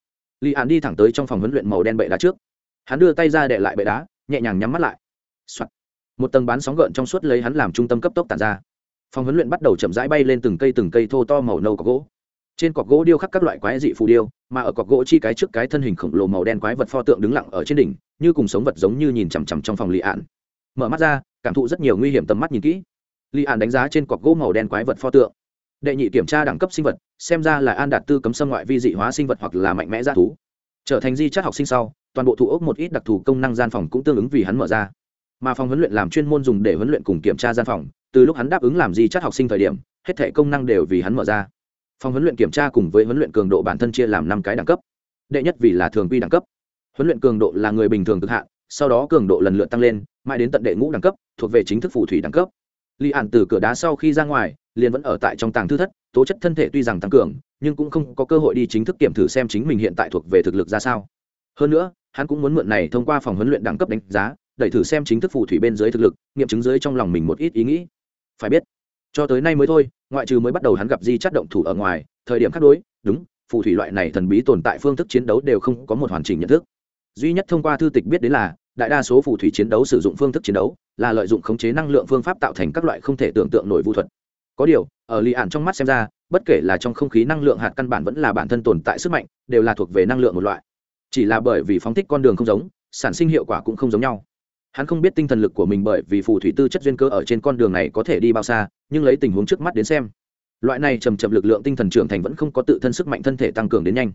Li an đi thẳng tới trong phòng huấn luyện màu đen bệ đá trước. Hắn đưa tay ra đệ lại bệ đá, nhẹ nhàng nhắm mắt lại、Soạn. một tầng bán sóng gợn trong suốt lấy hắn làm trung tâm cấp tốc tàn ra. Phòng huấn luyện bắt đầu chậm rãi bay lên từng cây từng cây thô to màu nâu có gỗ trên cọc gỗ điêu khắc các loại quái dị phù điêu, mà ở cọc gỗ chi cái trước cái thân hình khổng lồ màu đen quái vật pho tượng đứng lặng ở trên đỉnh, như cùng sống vật giống như nhìn chằm chằm trong phòng lì ạn mở mắt ra, cảm thụ rất nhiều nguy hiểm tầm mắt nhìn kỹ. Lì ạn đánh giá trên cọc gỗ màu đen quái vật pho tượng. Đệ nhị kiểm tra đẳng cấp sinh vật, xem ra là an đạt tư cấm xâm ngoại vi dị hóa sinh vật hoặc là mạnh mẽ g thú. Trở thành di chất học sinh sau, toàn bộ thụ ốc một ít đặc thù công năng gian phòng cũng tương ứng vì hắn mở ra. Mà phòng huấn luyện làm chuyên môn dùng để huấn luyện cùng kiểm tra gian phòng, từ lúc hắn đáp ứng làm di chất học sinh thời điểm, hết thể công năng đều vì hắn mở ra phòng huấn luyện kiểm tra cùng với huấn luyện cường độ bản thân chia làm năm cái đẳng cấp. Đệ nhất vì là thường quy đẳng cấp. Huấn luyện cường độ là người bình thường cực hạn, sau đó cường độ lần lượt tăng lên, mãi đến tận đệ ngũ đẳng cấp, thuộc về chính thức phù thủy đẳng cấp. Li ản từ cửa đá sau khi ra ngoài, liền vẫn ở tại trong tàng thư thất, tố chất thân thể tuy rằng tăng cường, nhưng cũng không có cơ hội đi chính thức kiểm thử xem chính mình hiện tại thuộc về thực lực ra sao. Hơn nữa, hắn cũng muốn mượn này thông qua phòng huấn luyện đẳng cấp đánh giá, đẩy thử xem chính thức phù thủy bên dưới thực lực, nghiệm chứng dưới trong lòng mình một ít ý nghĩ. Phải biết cho tới nay mới thôi, ngoại trừ mới bắt đầu hắn gặp di chắt động thủ ở ngoài, thời điểm khác đối, đúng, phù thủy loại này thần bí tồn tại phương thức chiến đấu đều không có một hoàn chỉnh nhận thức. Duy nhất thông qua thư tịch biết đến là, đại đa số phù thủy chiến đấu sử dụng phương thức chiến đấu là lợi dụng khống chế năng lượng phương pháp tạo thành các loại không thể tưởng tượng nổi vũ thuật. Có điều, ở lì ạn trong mắt xem ra, bất kể là trong không khí năng lượng hạt căn bản vẫn là bản thân tồn tại sức mạnh, đều là thuộc về năng lượng một loại. Chỉ là bởi vì phóng thích con đường không giống, sản sinh hiệu quả cũng không giống nhau hắn không biết tinh thần lực của mình bởi vì phù thủy tư chất duyên cơ ở trên con đường này có thể đi bao xa, nhưng lấy tình huống trước mắt đến xem. Loại này trầm trầm lực lượng tinh thần trưởng thành vẫn không có tự thân sức mạnh thân thể tăng cường đến nhanh.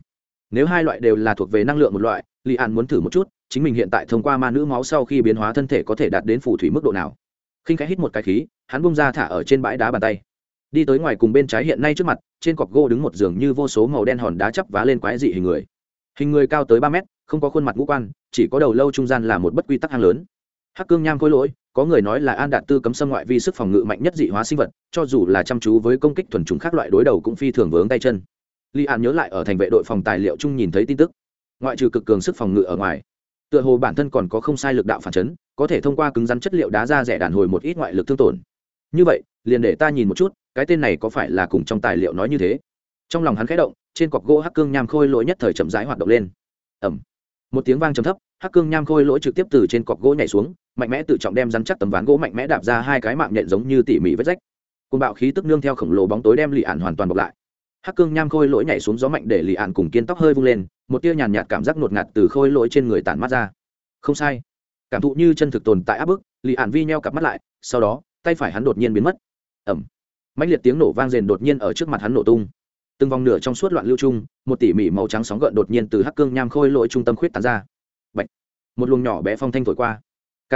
Nếu hai loại đều là thuộc về năng lượng một loại li an muốn thử một chút, chính mình hiện tại thông qua ma nữ máu sau khi biến hóa thân thể có thể đạt đến phù thủy mức độ nào. Khinh khẽ hít một cái khí, hắn bung ra thả ở trên bãi đá bàn tay. Đi tới ngoài cùng bên trái hiện nay trước mặt, trên cọc gỗ đứng một giường như vô số màu đen hòn đá chắp vá lên quái dị hình người. Hình người cao tới ba mét, không có khuôn mặt ngũ quan, chỉ có đầu lâu trung gian là một bất quy tắc hang lớn hắc cương nham khôi lỗi, có người nói là an đạt tư cấm xâm ngoại vi sức phòng ngự mạnh nhất dị hóa sinh vật, cho dù là chăm chú với công kích thuần chúng khác loại đối đầu cũng phi thường vướng tay chân. Li an nhớ lại ở thành vệ đội phòng tài liệu chung nhìn thấy tin tức. Ngoại trừ cực cường sức phòng ngự ở ngoài, tựa hồ bản thân còn có không sai lực đạo phản chấn, có thể thông qua cứng rắn chất liệu đá ra rẻ đàn hồi một ít ngoại lực thương tổn. Như vậy, liền để ta nhìn một chút, cái tên này có phải là cùng trong tài liệu nói như thế? Trong lòng hắn khẽ động, trên cọc gỗ hắc cương nham khôi lỗi nhất thời chậm rãi hoạt động lên. Ẩm một tiếng vang trầm thấp, hắc cương nham khôi lỗi trực tiếp từ trên cọc gỗ nhảy xuống, mạnh mẽ tự trọng đem rắn chắc tấm ván gỗ mạnh mẽ đạp ra hai cái mạng nhện giống như tỉ mỉ vết rách. Côn bạo khí tức nương theo khổng lồ bóng tối đem lì ạn hoàn toàn bọc lại. Hắc cương nham khôi lỗi nhảy xuống gió mạnh để lì ạn cùng kiên tóc hơi vung lên, một tia nhàn nhạt cảm giác ngột ngạt từ khôi lỗi trên người tản mắt ra. Không sai. Cảm thụ như chân thực tồn tại áp bức lì ạn vi nheo cặp mắt lại, sau đó, tay phải hắn đột nhiên biến mất. Ẩm mạnh liệt tiếng nổ vang rền đột nhiên ở trước mặt hắn nổ tung từng vòng nửa trong suốt loạn lưu trung, một tỉ mỉ màu trắng sóng gợn đột nhiên từ hắc cương nham khôi lỗi trung tâm khuyết tán ra. Bạch. một luồng nhỏ bé phong thanh thổi qua. K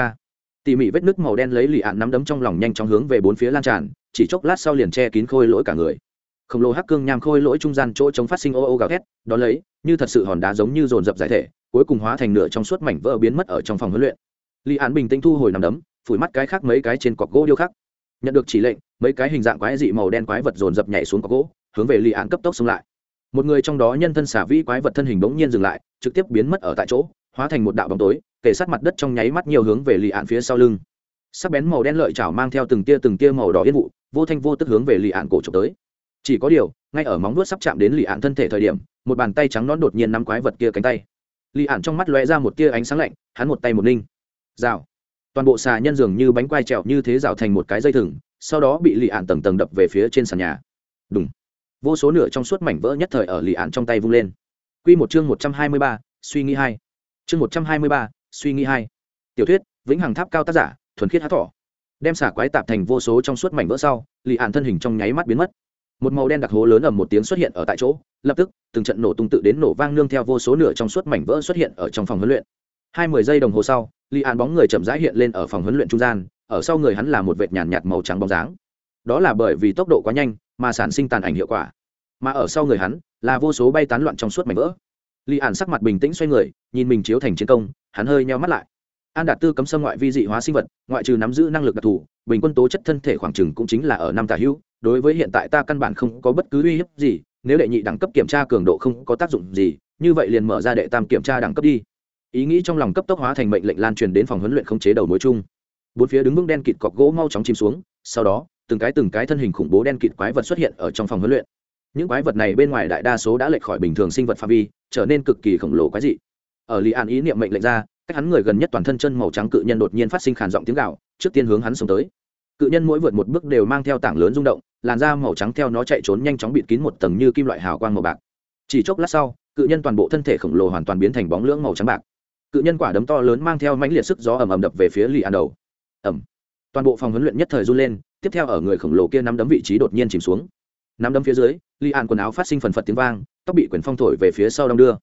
tỉ mỉ vết nước màu đen lấy lì ạn nắm đấm trong lòng nhanh chóng hướng về bốn phía lan tràn, chỉ chốc lát sau liền che kín khôi lỗi cả người. Khổng lồ hắc cương nham khôi lỗi trung gian chỗ chống phát sinh ô ô gào thét, đón lấy, như thật sự hòn đá giống như dồn dập giải thể, cuối cùng hóa thành nửa trong suốt mảnh vỡ biến mất ở trong phòng huấn luyện. Lì ạn bình tĩnh thu hồi nằm đấm, phủi mắt cái khác mấy cái trên cọc gỗ điêu khắc. Nhận được chỉ lệnh, mấy cái hình dạng quái dị màu đen quái vật dồn dập nhảy xuống cọc gỗ hướng về lì án cấp tốc xông lại. Một người trong đó nhân thân xả vĩ quái vật thân hình bỗng nhiên dừng lại, trực tiếp biến mất ở tại chỗ, hóa thành một đạo bóng tối kể sát mặt đất trong nháy mắt nhiều hướng về lì án phía sau lưng. Sắc bén màu đen lợi chảo mang theo từng tia từng tia màu đỏ yên vụ, vô thanh vô tức hướng về lì án cổ trộm tới. Chỉ có điều, ngay ở móng vuốt sắp chạm đến lì án thân thể thời điểm, một bàn tay trắng nón đột nhiên nắm quái vật kia cánh tay. Lì ạn trong mắt lóe ra một tia ánh sáng lạnh, hắn một tay một ninh. Rào. Toàn bộ xà nhân dường như bánh quai trèo như thế rào thành một cái dây thừng, sau đó bị lì ạn tầng tầng đập về phía trên sàn nhà. Đúng vô số nửa trong suốt mảnh vỡ nhất thời ở lì ạn trong tay vung lên. Q một chương một trăm hai mươi ba, suy nghĩ hai. Chương một trăm hai mươi ba, suy nghĩ hai. Tiểu thuyết, vĩnh hằng tháp cao tác giả, thuần khiết hát thỏ. Đem xả quái tạp thành vô số trong suốt mảnh vỡ sau, lì ạn thân hình trong nháy mắt biến mất. Một màu đen đặc hố lớn ầm một tiếng xuất hiện ở tại chỗ, lập tức, từng trận nổ tung tự đến nổ vang nương theo vô số nửa trong suốt mảnh vỡ xuất hiện ở trong phòng huấn luyện. Hai mươi giây đồng hồ sau li an bóng người chậm rãi hiện lên ở phòng huấn luyện trung gian, ở sau người hắn là một vệt nhàn nhạt màu trắng bóng dáng. Đó là bởi vì tốc độ quá nhanh mà sản sinh tàn ảnh hiệu quả. Mà ở sau người hắn, là vô số bay tán loạn trong suốt mảnh vỡ. Li ản sắc mặt bình tĩnh xoay người, nhìn mình chiếu thành chiến công, hắn hơi nheo mắt lại. An đạt tư cấm xâm ngoại vi dị hóa sinh vật, ngoại trừ nắm giữ năng lực đặc thù, bình quân tố chất thân thể khoảng chừng cũng chính là ở năm tả hữu, đối với hiện tại ta căn bản không có bất cứ uy hiếp gì, nếu đệ nhị đẳng cấp kiểm tra cường độ không có tác dụng gì, như vậy liền mở ra đệ tam kiểm tra đẳng cấp đi. Ý nghĩ trong lòng cấp tốc hóa thành mệnh lệnh lan truyền đến phòng huấn luyện không chế đầu mối chung. Bốn phía đứng vững đen kịt cọc gỗ mau chóng chìm xuống, sau đó từng cái từng cái thân hình khủng bố đen kịt quái vật xuất hiện ở trong phòng huấn luyện. Những quái vật này bên ngoài đại đa số đã lệch khỏi bình thường sinh vật phạm vi, trở nên cực kỳ khổng lồ quái dị. Ở lý an ý niệm mệnh lệnh ra, cách hắn người gần nhất toàn thân chân màu trắng cự nhân đột nhiên phát sinh khàn giọng tiếng gạo trước tiên hướng hắn sống tới. Cự nhân mỗi vượt một bước đều mang theo tảng lớn rung động, làn da màu trắng theo nó chạy trốn nhanh chóng bịt kín một tầng như kim loại hào quang màu bạc. Chỉ chốc lát sau, cự nhân toàn bộ thân thể khổng lồ hoàn toàn biến thành bóng lưỡng màu trắng bạc. Cự nhân quả đấm to lớn mang theo mãnh liệt sức gió ầm ầm đập về phía lì an đầu. Ầm. Toàn bộ phòng huấn luyện nhất thời run lên tiếp theo ở người khổng lồ kia nắm đấm vị trí đột nhiên chìm xuống. Nắm đấm phía dưới, li an quần áo phát sinh phần phật tiếng vang, tóc bị quyền phong thổi về phía sau đong đưa.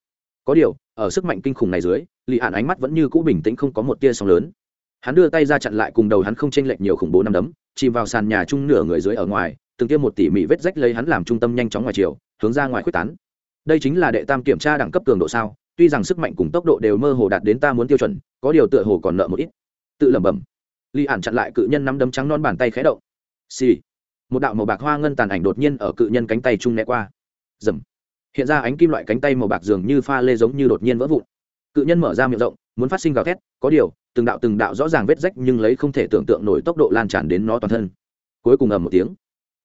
Có điều, ở sức mạnh kinh khủng này dưới, li an ánh mắt vẫn như cũ bình tĩnh không có một tia sóng lớn. Hắn đưa tay ra chặn lại cùng đầu hắn không chênh lệch nhiều khủng bố nắm đấm, chìm vào sàn nhà chung nửa người dưới ở ngoài, từng tiêm một tỉ mỉ vết rách lấy hắn làm trung tâm nhanh chóng ngoài chiều, hướng ra ngoài quyết tán. Đây chính là đệ tam kiểm tra đẳng cấp cường độ sao, tuy rằng sức mạnh cùng tốc độ đều mơ hồ đạt đến ta muốn tiêu chuẩn, có điều tựa hồ còn nợ một ít. Tự lẩm bẩm. Li ản chặn lại cự nhân nắm đấm trắng non bàn tay khẽ động xì、sì. một đạo màu bạc hoa ngân tàn ảnh đột nhiên ở cự nhân cánh tay trung né qua. Dầm hiện ra ánh kim loại cánh tay màu bạc dường như pha lê giống như đột nhiên vỡ vụn. Cự nhân mở ra miệng rộng, muốn phát sinh gào thét, có điều, từng đạo từng đạo rõ ràng vết rách nhưng lấy không thể tưởng tượng nổi tốc độ lan tràn đến nó toàn thân. Cuối cùng ầm một tiếng,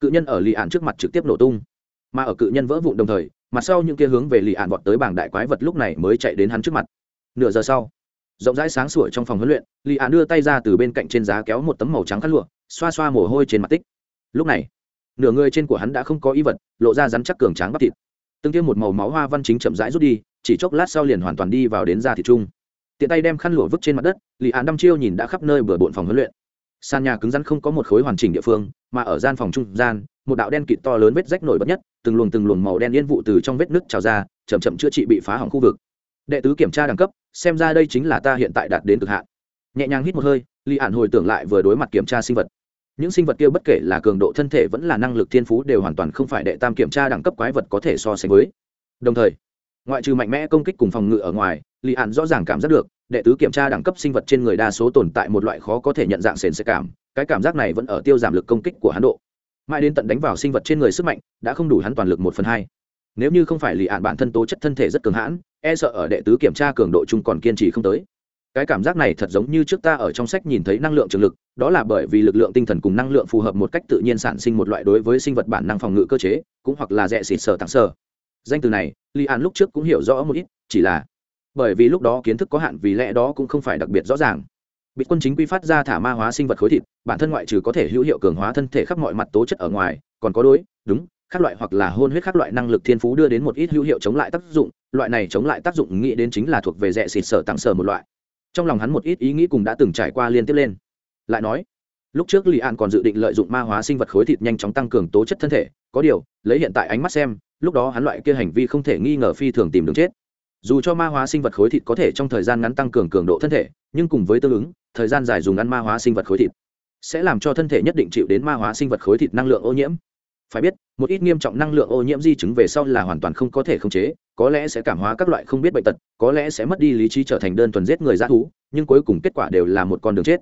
cự nhân ở lì ạn trước mặt trực tiếp nổ tung. Mà ở cự nhân vỡ vụn đồng thời, mặt sau những kia hướng về lì ạn vọt tới bảng đại quái vật lúc này mới chạy đến hắn trước mặt. Nửa giờ sau rộng rãi sáng sủa trong phòng huấn luyện, lì ạ đưa tay ra từ bên cạnh trên giá kéo một tấm màu trắng khăn lụa, xoa xoa mồ hôi trên mặt tích. Lúc này, nửa người trên của hắn đã không có ý vật, lộ ra rắn chắc cường tráng bắp thịt. Tương tiêm một màu máu hoa văn chính chậm rãi rút đi, chỉ chốc lát sau liền hoàn toàn đi vào đến da thịt chung. Tiện tay đem khăn lụa vứt trên mặt đất, lì ạ đăm chiêu nhìn đã khắp nơi bừa bộn phòng huấn luyện. Sàn nhà cứng rắn không có một khối hoàn chỉnh địa phương, mà ở gian phòng trung gian, một đạo đen kịt to lớn vết rách nổi bật nhất, từng luồng từng luồng màu đen yên vụ từ trong vết nước trào ra, chậm chậm chữa trị bị phá hỏng khu vực. Đệ tứ kiểm tra đẳng cấp xem ra đây chính là ta hiện tại đạt đến cực hạn. Nhẹ nhàng hít một hơi li ạn hồi tưởng lại vừa đối mặt kiểm tra sinh vật. Những sinh vật kia bất kể là cường độ thân thể vẫn là năng lực thiên phú đều hoàn toàn không phải đệ tam kiểm tra đẳng cấp quái vật có thể so sánh với. Đồng thời, ngoại trừ mạnh mẽ công kích cùng phòng ngự ở ngoài li ạn rõ ràng cảm giác được, đệ tứ kiểm tra đẳng cấp sinh vật trên người đa số tồn tại một loại khó có thể nhận dạng sền sẽ cảm, cái cảm giác này vẫn ở tiêu giảm lực công kích của hắn độ. Mãi đến tận đánh vào sinh vật trên người sức mạnh, đã không đủ hắn toàn lực một phần hai. Nếu như không phải lì ạn bản thân tố chất thân thể rất cường hãn e sợ ở đệ tứ kiểm tra cường độ chung còn kiên trì không tới. Cái cảm giác này thật giống như trước ta ở trong sách nhìn thấy năng lượng trường lực, đó là bởi vì lực lượng tinh thần cùng năng lượng phù hợp một cách tự nhiên sản sinh một loại đối với sinh vật bản năng phòng ngự cơ chế, cũng hoặc là rẻ xịt sở tặng sở danh từ này, li an lúc trước cũng hiểu rõ một ít, chỉ là bởi vì lúc đó kiến thức có hạn vì lẽ đó cũng không phải đặc biệt rõ ràng. Bị quân chính quy phát ra thả ma hóa sinh vật khối thịt, bản thân ngoại trừ có thể hữu hiệu cường hóa thân thể khắp mọi mặt tố chất ở ngoài, còn có đối, đúng các loại hoặc là hôn huyết các loại năng lực thiên phú đưa đến một ít hữu hiệu chống lại tác dụng, loại này chống lại tác dụng nghĩ đến chính là thuộc về rẻ xịt sở tặng sở một loại. Trong lòng hắn một ít ý nghĩ cùng đã từng trải qua liên tiếp lên. Lại nói, lúc trước lì an còn dự định lợi dụng ma hóa sinh vật khối thịt nhanh chóng tăng cường tố chất thân thể, có điều, lấy hiện tại ánh mắt xem, lúc đó hắn loại kia hành vi không thể nghi ngờ phi thường tìm đường chết. Dù cho ma hóa sinh vật khối thịt có thể trong thời gian ngắn tăng cường cường độ thân thể, nhưng cùng với tương ứng, thời gian dài dùng ăn ma hóa sinh vật khối thịt sẽ làm cho thân thể nhất định chịu đến ma hóa sinh vật khối thịt năng lượng ô nhiễm phải biết, một ít nghiêm trọng năng lượng ô nhiễm di chứng về sau là hoàn toàn không có thể khống chế, có lẽ sẽ cảm hóa các loại không biết bệnh tật, có lẽ sẽ mất đi lý trí trở thành đơn thuần giết người g thú, nhưng cuối cùng kết quả đều là một con đường chết.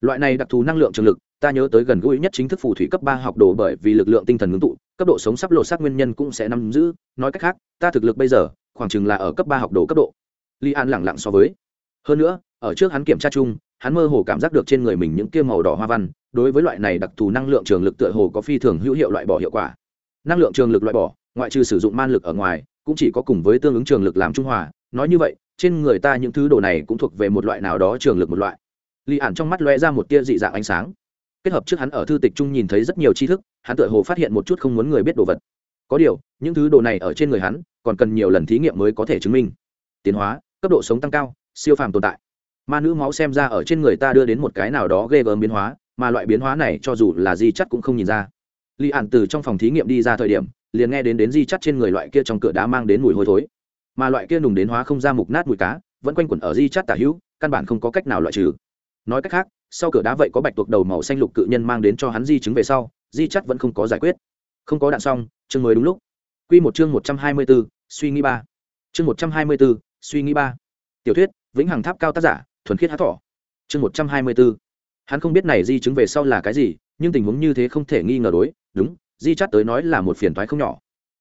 Loại này đặc thù năng lượng trường lực, ta nhớ tới gần gũi nhất chính thức phù thủy cấp ba học đồ bởi vì lực lượng tinh thần ngưng tụ, cấp độ sống sắp lộ sát nguyên nhân cũng sẽ nắm giữ. Nói cách khác, ta thực lực bây giờ, khoảng chừng là ở cấp ba học đồ cấp độ. Li an lẳng lặng so với. Hơn nữa, ở trước hắn kiểm tra chung, hắn mơ hồ cảm giác được trên người mình những kia màu đỏ hoa văn đối với loại này đặc thù năng lượng trường lực tựa hồ có phi thường hữu hiệu loại bỏ hiệu quả. Năng lượng trường lực loại bỏ, ngoại trừ sử dụng man lực ở ngoài, cũng chỉ có cùng với tương ứng trường lực làm trung hòa. Nói như vậy, trên người ta những thứ đồ này cũng thuộc về một loại nào đó trường lực một loại. Li ản trong mắt lóe ra một tia dị dạng ánh sáng. Kết hợp trước hắn ở thư tịch trung nhìn thấy rất nhiều tri thức, hắn tựa hồ phát hiện một chút không muốn người biết đồ vật. Có điều, những thứ đồ này ở trên người hắn, còn cần nhiều lần thí nghiệm mới có thể chứng minh. Tiến hóa, cấp độ sống tăng cao, siêu phàm tồn tại. Ma nữ máu xem ra ở trên người ta đưa đến một cái nào đó ghê gớm biến hóa mà loại biến hóa này cho dù là di chắt cũng không nhìn ra. Li ạn từ trong phòng thí nghiệm đi ra thời điểm, liền nghe đến đến di chắt trên người loại kia trong cửa đá mang đến mùi hôi thối. Mà loại kia nùng đến hóa không ra mục nát mùi cá, vẫn quanh quẩn ở di chắt tả hữu, căn bản không có cách nào loại trừ. Nói cách khác, sau cửa đá vậy có bạch tuộc đầu màu xanh lục cự nhân mang đến cho hắn di chứng về sau, di chắt vẫn không có giải quyết. Không có đạn xong, chương mới đúng lúc. Q một chương một trăm hai mươi b ố suy nghĩ ba. Chương một trăm hai mươi b ố suy nghĩ ba. Tiểu thuyết, vĩnh hằng tháp cao tác giả, thuần khiết hát thỏ. Chương một trăm hai mươi b ố hắn không biết này di chứng về sau là cái gì, nhưng tình huống như thế không thể nghi ngờ đối, đúng, di chắt tới nói là một phiền thoái không nhỏ.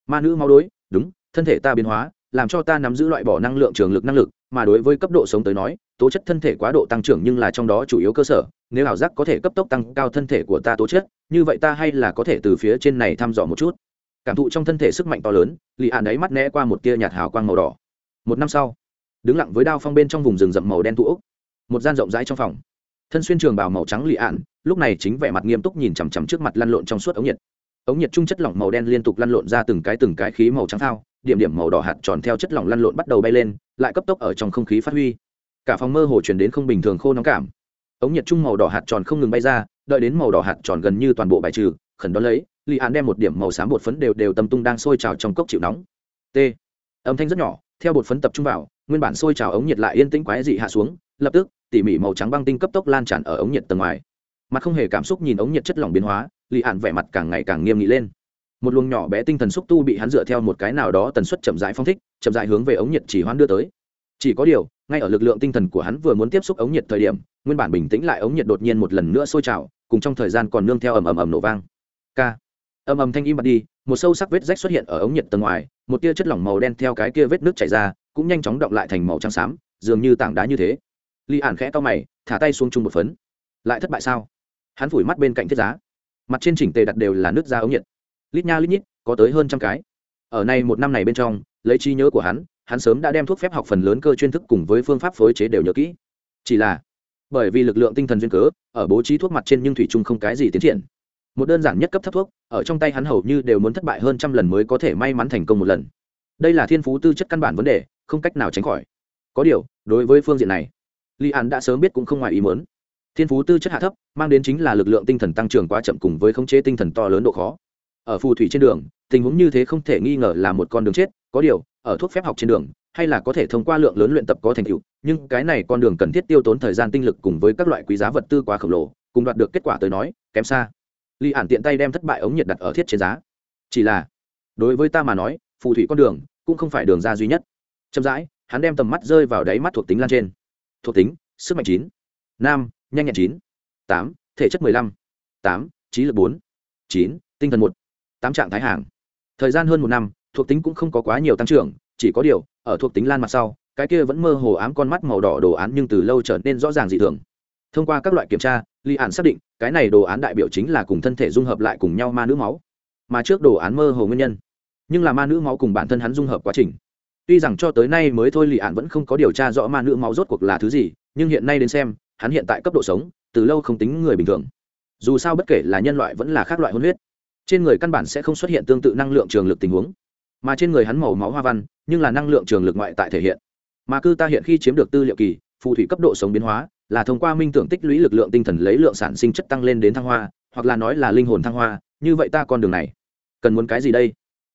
Ma nữ mau đối, đúng, thân thể ta biến hóa, làm cho ta nắm giữ loại bỏ năng lượng trường lực năng lực, mà đối với cấp độ sống tới nói, tố chất thân thể quá độ tăng trưởng nhưng là trong đó chủ yếu cơ sở, nếu ảo giác có thể cấp tốc tăng cao thân thể của ta tố chất, như vậy ta hay là có thể từ phía trên này thăm dò một chút. Cảm thụ trong thân thể sức mạnh to lớn, lì ạn ấy mắt né qua một tia nhạt hào quang màu đỏ. Một năm sau, đứng lặng với đao phong bên trong vùng rừng rậm màu đen tụ úc một gian rộng rãi trong phòng thân xuyên trường bào màu trắng lì ạn, lúc này chính vẻ mặt nghiêm túc nhìn chằm chằm trước mặt lăn lộn trong suốt ống nhiệt. Ống nhiệt trung chất lỏng màu đen liên tục lăn lộn ra từng cái từng cái khí màu trắng thao điểm điểm màu đỏ hạt tròn theo chất lỏng lăn lộn bắt đầu bay lên, lại cấp tốc ở trong không khí phát huy. Cả phòng mơ hồ chuyển đến không bình thường khô nóng cảm. Ống nhiệt trung màu đỏ hạt tròn không ngừng bay ra, đợi đến màu đỏ hạt tròn gần như toàn bộ bài trừ, khẩn đón lấy, lì an đem một điểm màu xám bột phấn đều đều tâm tung đang sôi trào trong cốc chịu nóng. T. Âm thanh rất nhỏ, theo bột phấn tập trung vào, nguyên bản sôi trào ống nhiệt lại yên tĩnh quái dị hạ xuống, lập tức tỉ mỉ màu trắng băng tinh cấp tốc lan tràn ở ống nhiệt tầng ngoài. Mặt không hề cảm xúc nhìn ống nhiệt chất lỏng biến hóa lì an vẻ mặt càng ngày càng nghiêm nghị lên. Một luồng nhỏ bé tinh thần xúc tu bị hắn dựa theo một cái nào đó tần suất chậm rãi phong thích, chậm rãi hướng về ống nhiệt chỉ hoan đưa tới. Chỉ có điều, ngay ở lực lượng tinh thần của hắn vừa muốn tiếp xúc ống nhiệt thời điểm, nguyên bản bình tĩnh lại ống nhiệt đột nhiên một lần nữa sôi trào, cùng trong thời gian còn nương theo ầm ầm ầm nổ vang. K ầm ầm thanh im bật đi, một sâu sắc vết rách xuất hiện ở ống nhiệt tầng ngoài, một tia chất lỏng màu đen theo cái kia vết nước chảy ra, cũng nhanh chóng động lại thành màu trắng xám, dường như tảng đá như thế li ản khẽ to mày, thả tay xuống chung một phấn. Lại thất bại sao? Hắn phủi mắt bên cạnh thiết giá. Mặt trên chỉnh tề đặt đều là nước da ống nhiệt. Lít nha lít nhít, có tới hơn trăm cái. Ở nay một năm này bên trong, lấy trí nhớ của hắn hắn sớm đã đem thuốc phép học phần lớn cơ chuyên thức cùng với phương pháp phối chế đều nhớ kỹ. Chỉ là, bởi vì lực lượng tinh thần duyên cớ, ở bố trí thuốc mặt trên nhưng thủy chung không cái gì tiến triển. Một đơn giản nhất cấp thấp thuốc, ở trong tay hắn hầu như đều muốn thất bại hơn trăm lần mới có thể may mắn thành công một lần. Đây là thiên phú tư chất căn bản vấn đề, không cách nào tránh khỏi. Có điều, đối với phương diện này li an đã sớm biết cũng không ngoài ý muốn. Thiên phú tư chất hạ thấp, mang đến chính là lực lượng tinh thần tăng trưởng quá chậm cùng với khống chế tinh thần to lớn độ khó. Ở phù thủy trên đường, tình huống như thế không thể nghi ngờ là một con đường chết, có điều, ở thuốc phép học trên đường, hay là có thể thông qua lượng lớn luyện tập có thành tựu, nhưng cái này con đường cần thiết tiêu tốn thời gian tinh lực cùng với các loại quý giá vật tư quá khổng lồ, cùng đoạt được kết quả tới nói, kém xa. Li ản tiện tay đem thất bại ống nhiệt đặt ở thiết trên giá. Chỉ là, đối với ta mà nói, phù thủy con đường cũng không phải đường ra duy nhất. Chậm rãi, hắn đem tầm mắt rơi vào đáy mắt thuộc tính lan trên thuộc tính, sức mạnh chín, nam, nhanh nhẹn chín, tám, thể chất mười lăm, tám, trí lực bốn, chín, tinh thần một, tám trạng thái hàng. Thời gian hơn một năm, thuộc tính cũng không có quá nhiều tăng trưởng, chỉ có điều, ở thuộc tính lan mặt sau, cái kia vẫn mơ hồ ám con mắt màu đỏ đồ án nhưng từ lâu trở nên rõ ràng dị thường. Thông qua các loại kiểm tra li ạn xác định, cái này đồ án đại biểu chính là cùng thân thể dung hợp lại cùng nhau ma nữ máu. Mà trước đồ án mơ hồ nguyên nhân, nhưng là ma nữ máu cùng bản thân hắn dung hợp quá trình tuy rằng cho tới nay mới thôi lì ạn vẫn không có điều tra rõ ma nữ máu rốt cuộc là thứ gì, nhưng hiện nay đến xem, hắn hiện tại cấp độ sống, từ lâu không tính người bình thường. Dù sao bất kể là nhân loại vẫn là khác loại hôn huyết, trên người căn bản sẽ không xuất hiện tương tự năng lượng trường lực tình huống. Mà trên người hắn màu máu hoa văn, nhưng là năng lượng trường lực ngoại tại thể hiện. Mà cư ta hiện khi chiếm được tư liệu kỳ, phù thủy cấp độ sống biến hóa, là thông qua minh tưởng tích lũy lực lượng tinh thần lấy lượng sản sinh chất tăng lên đến thăng hoa, hoặc là nói là linh hồn thăng hoa, như vậy ta con đường này, cần muốn cái gì đây?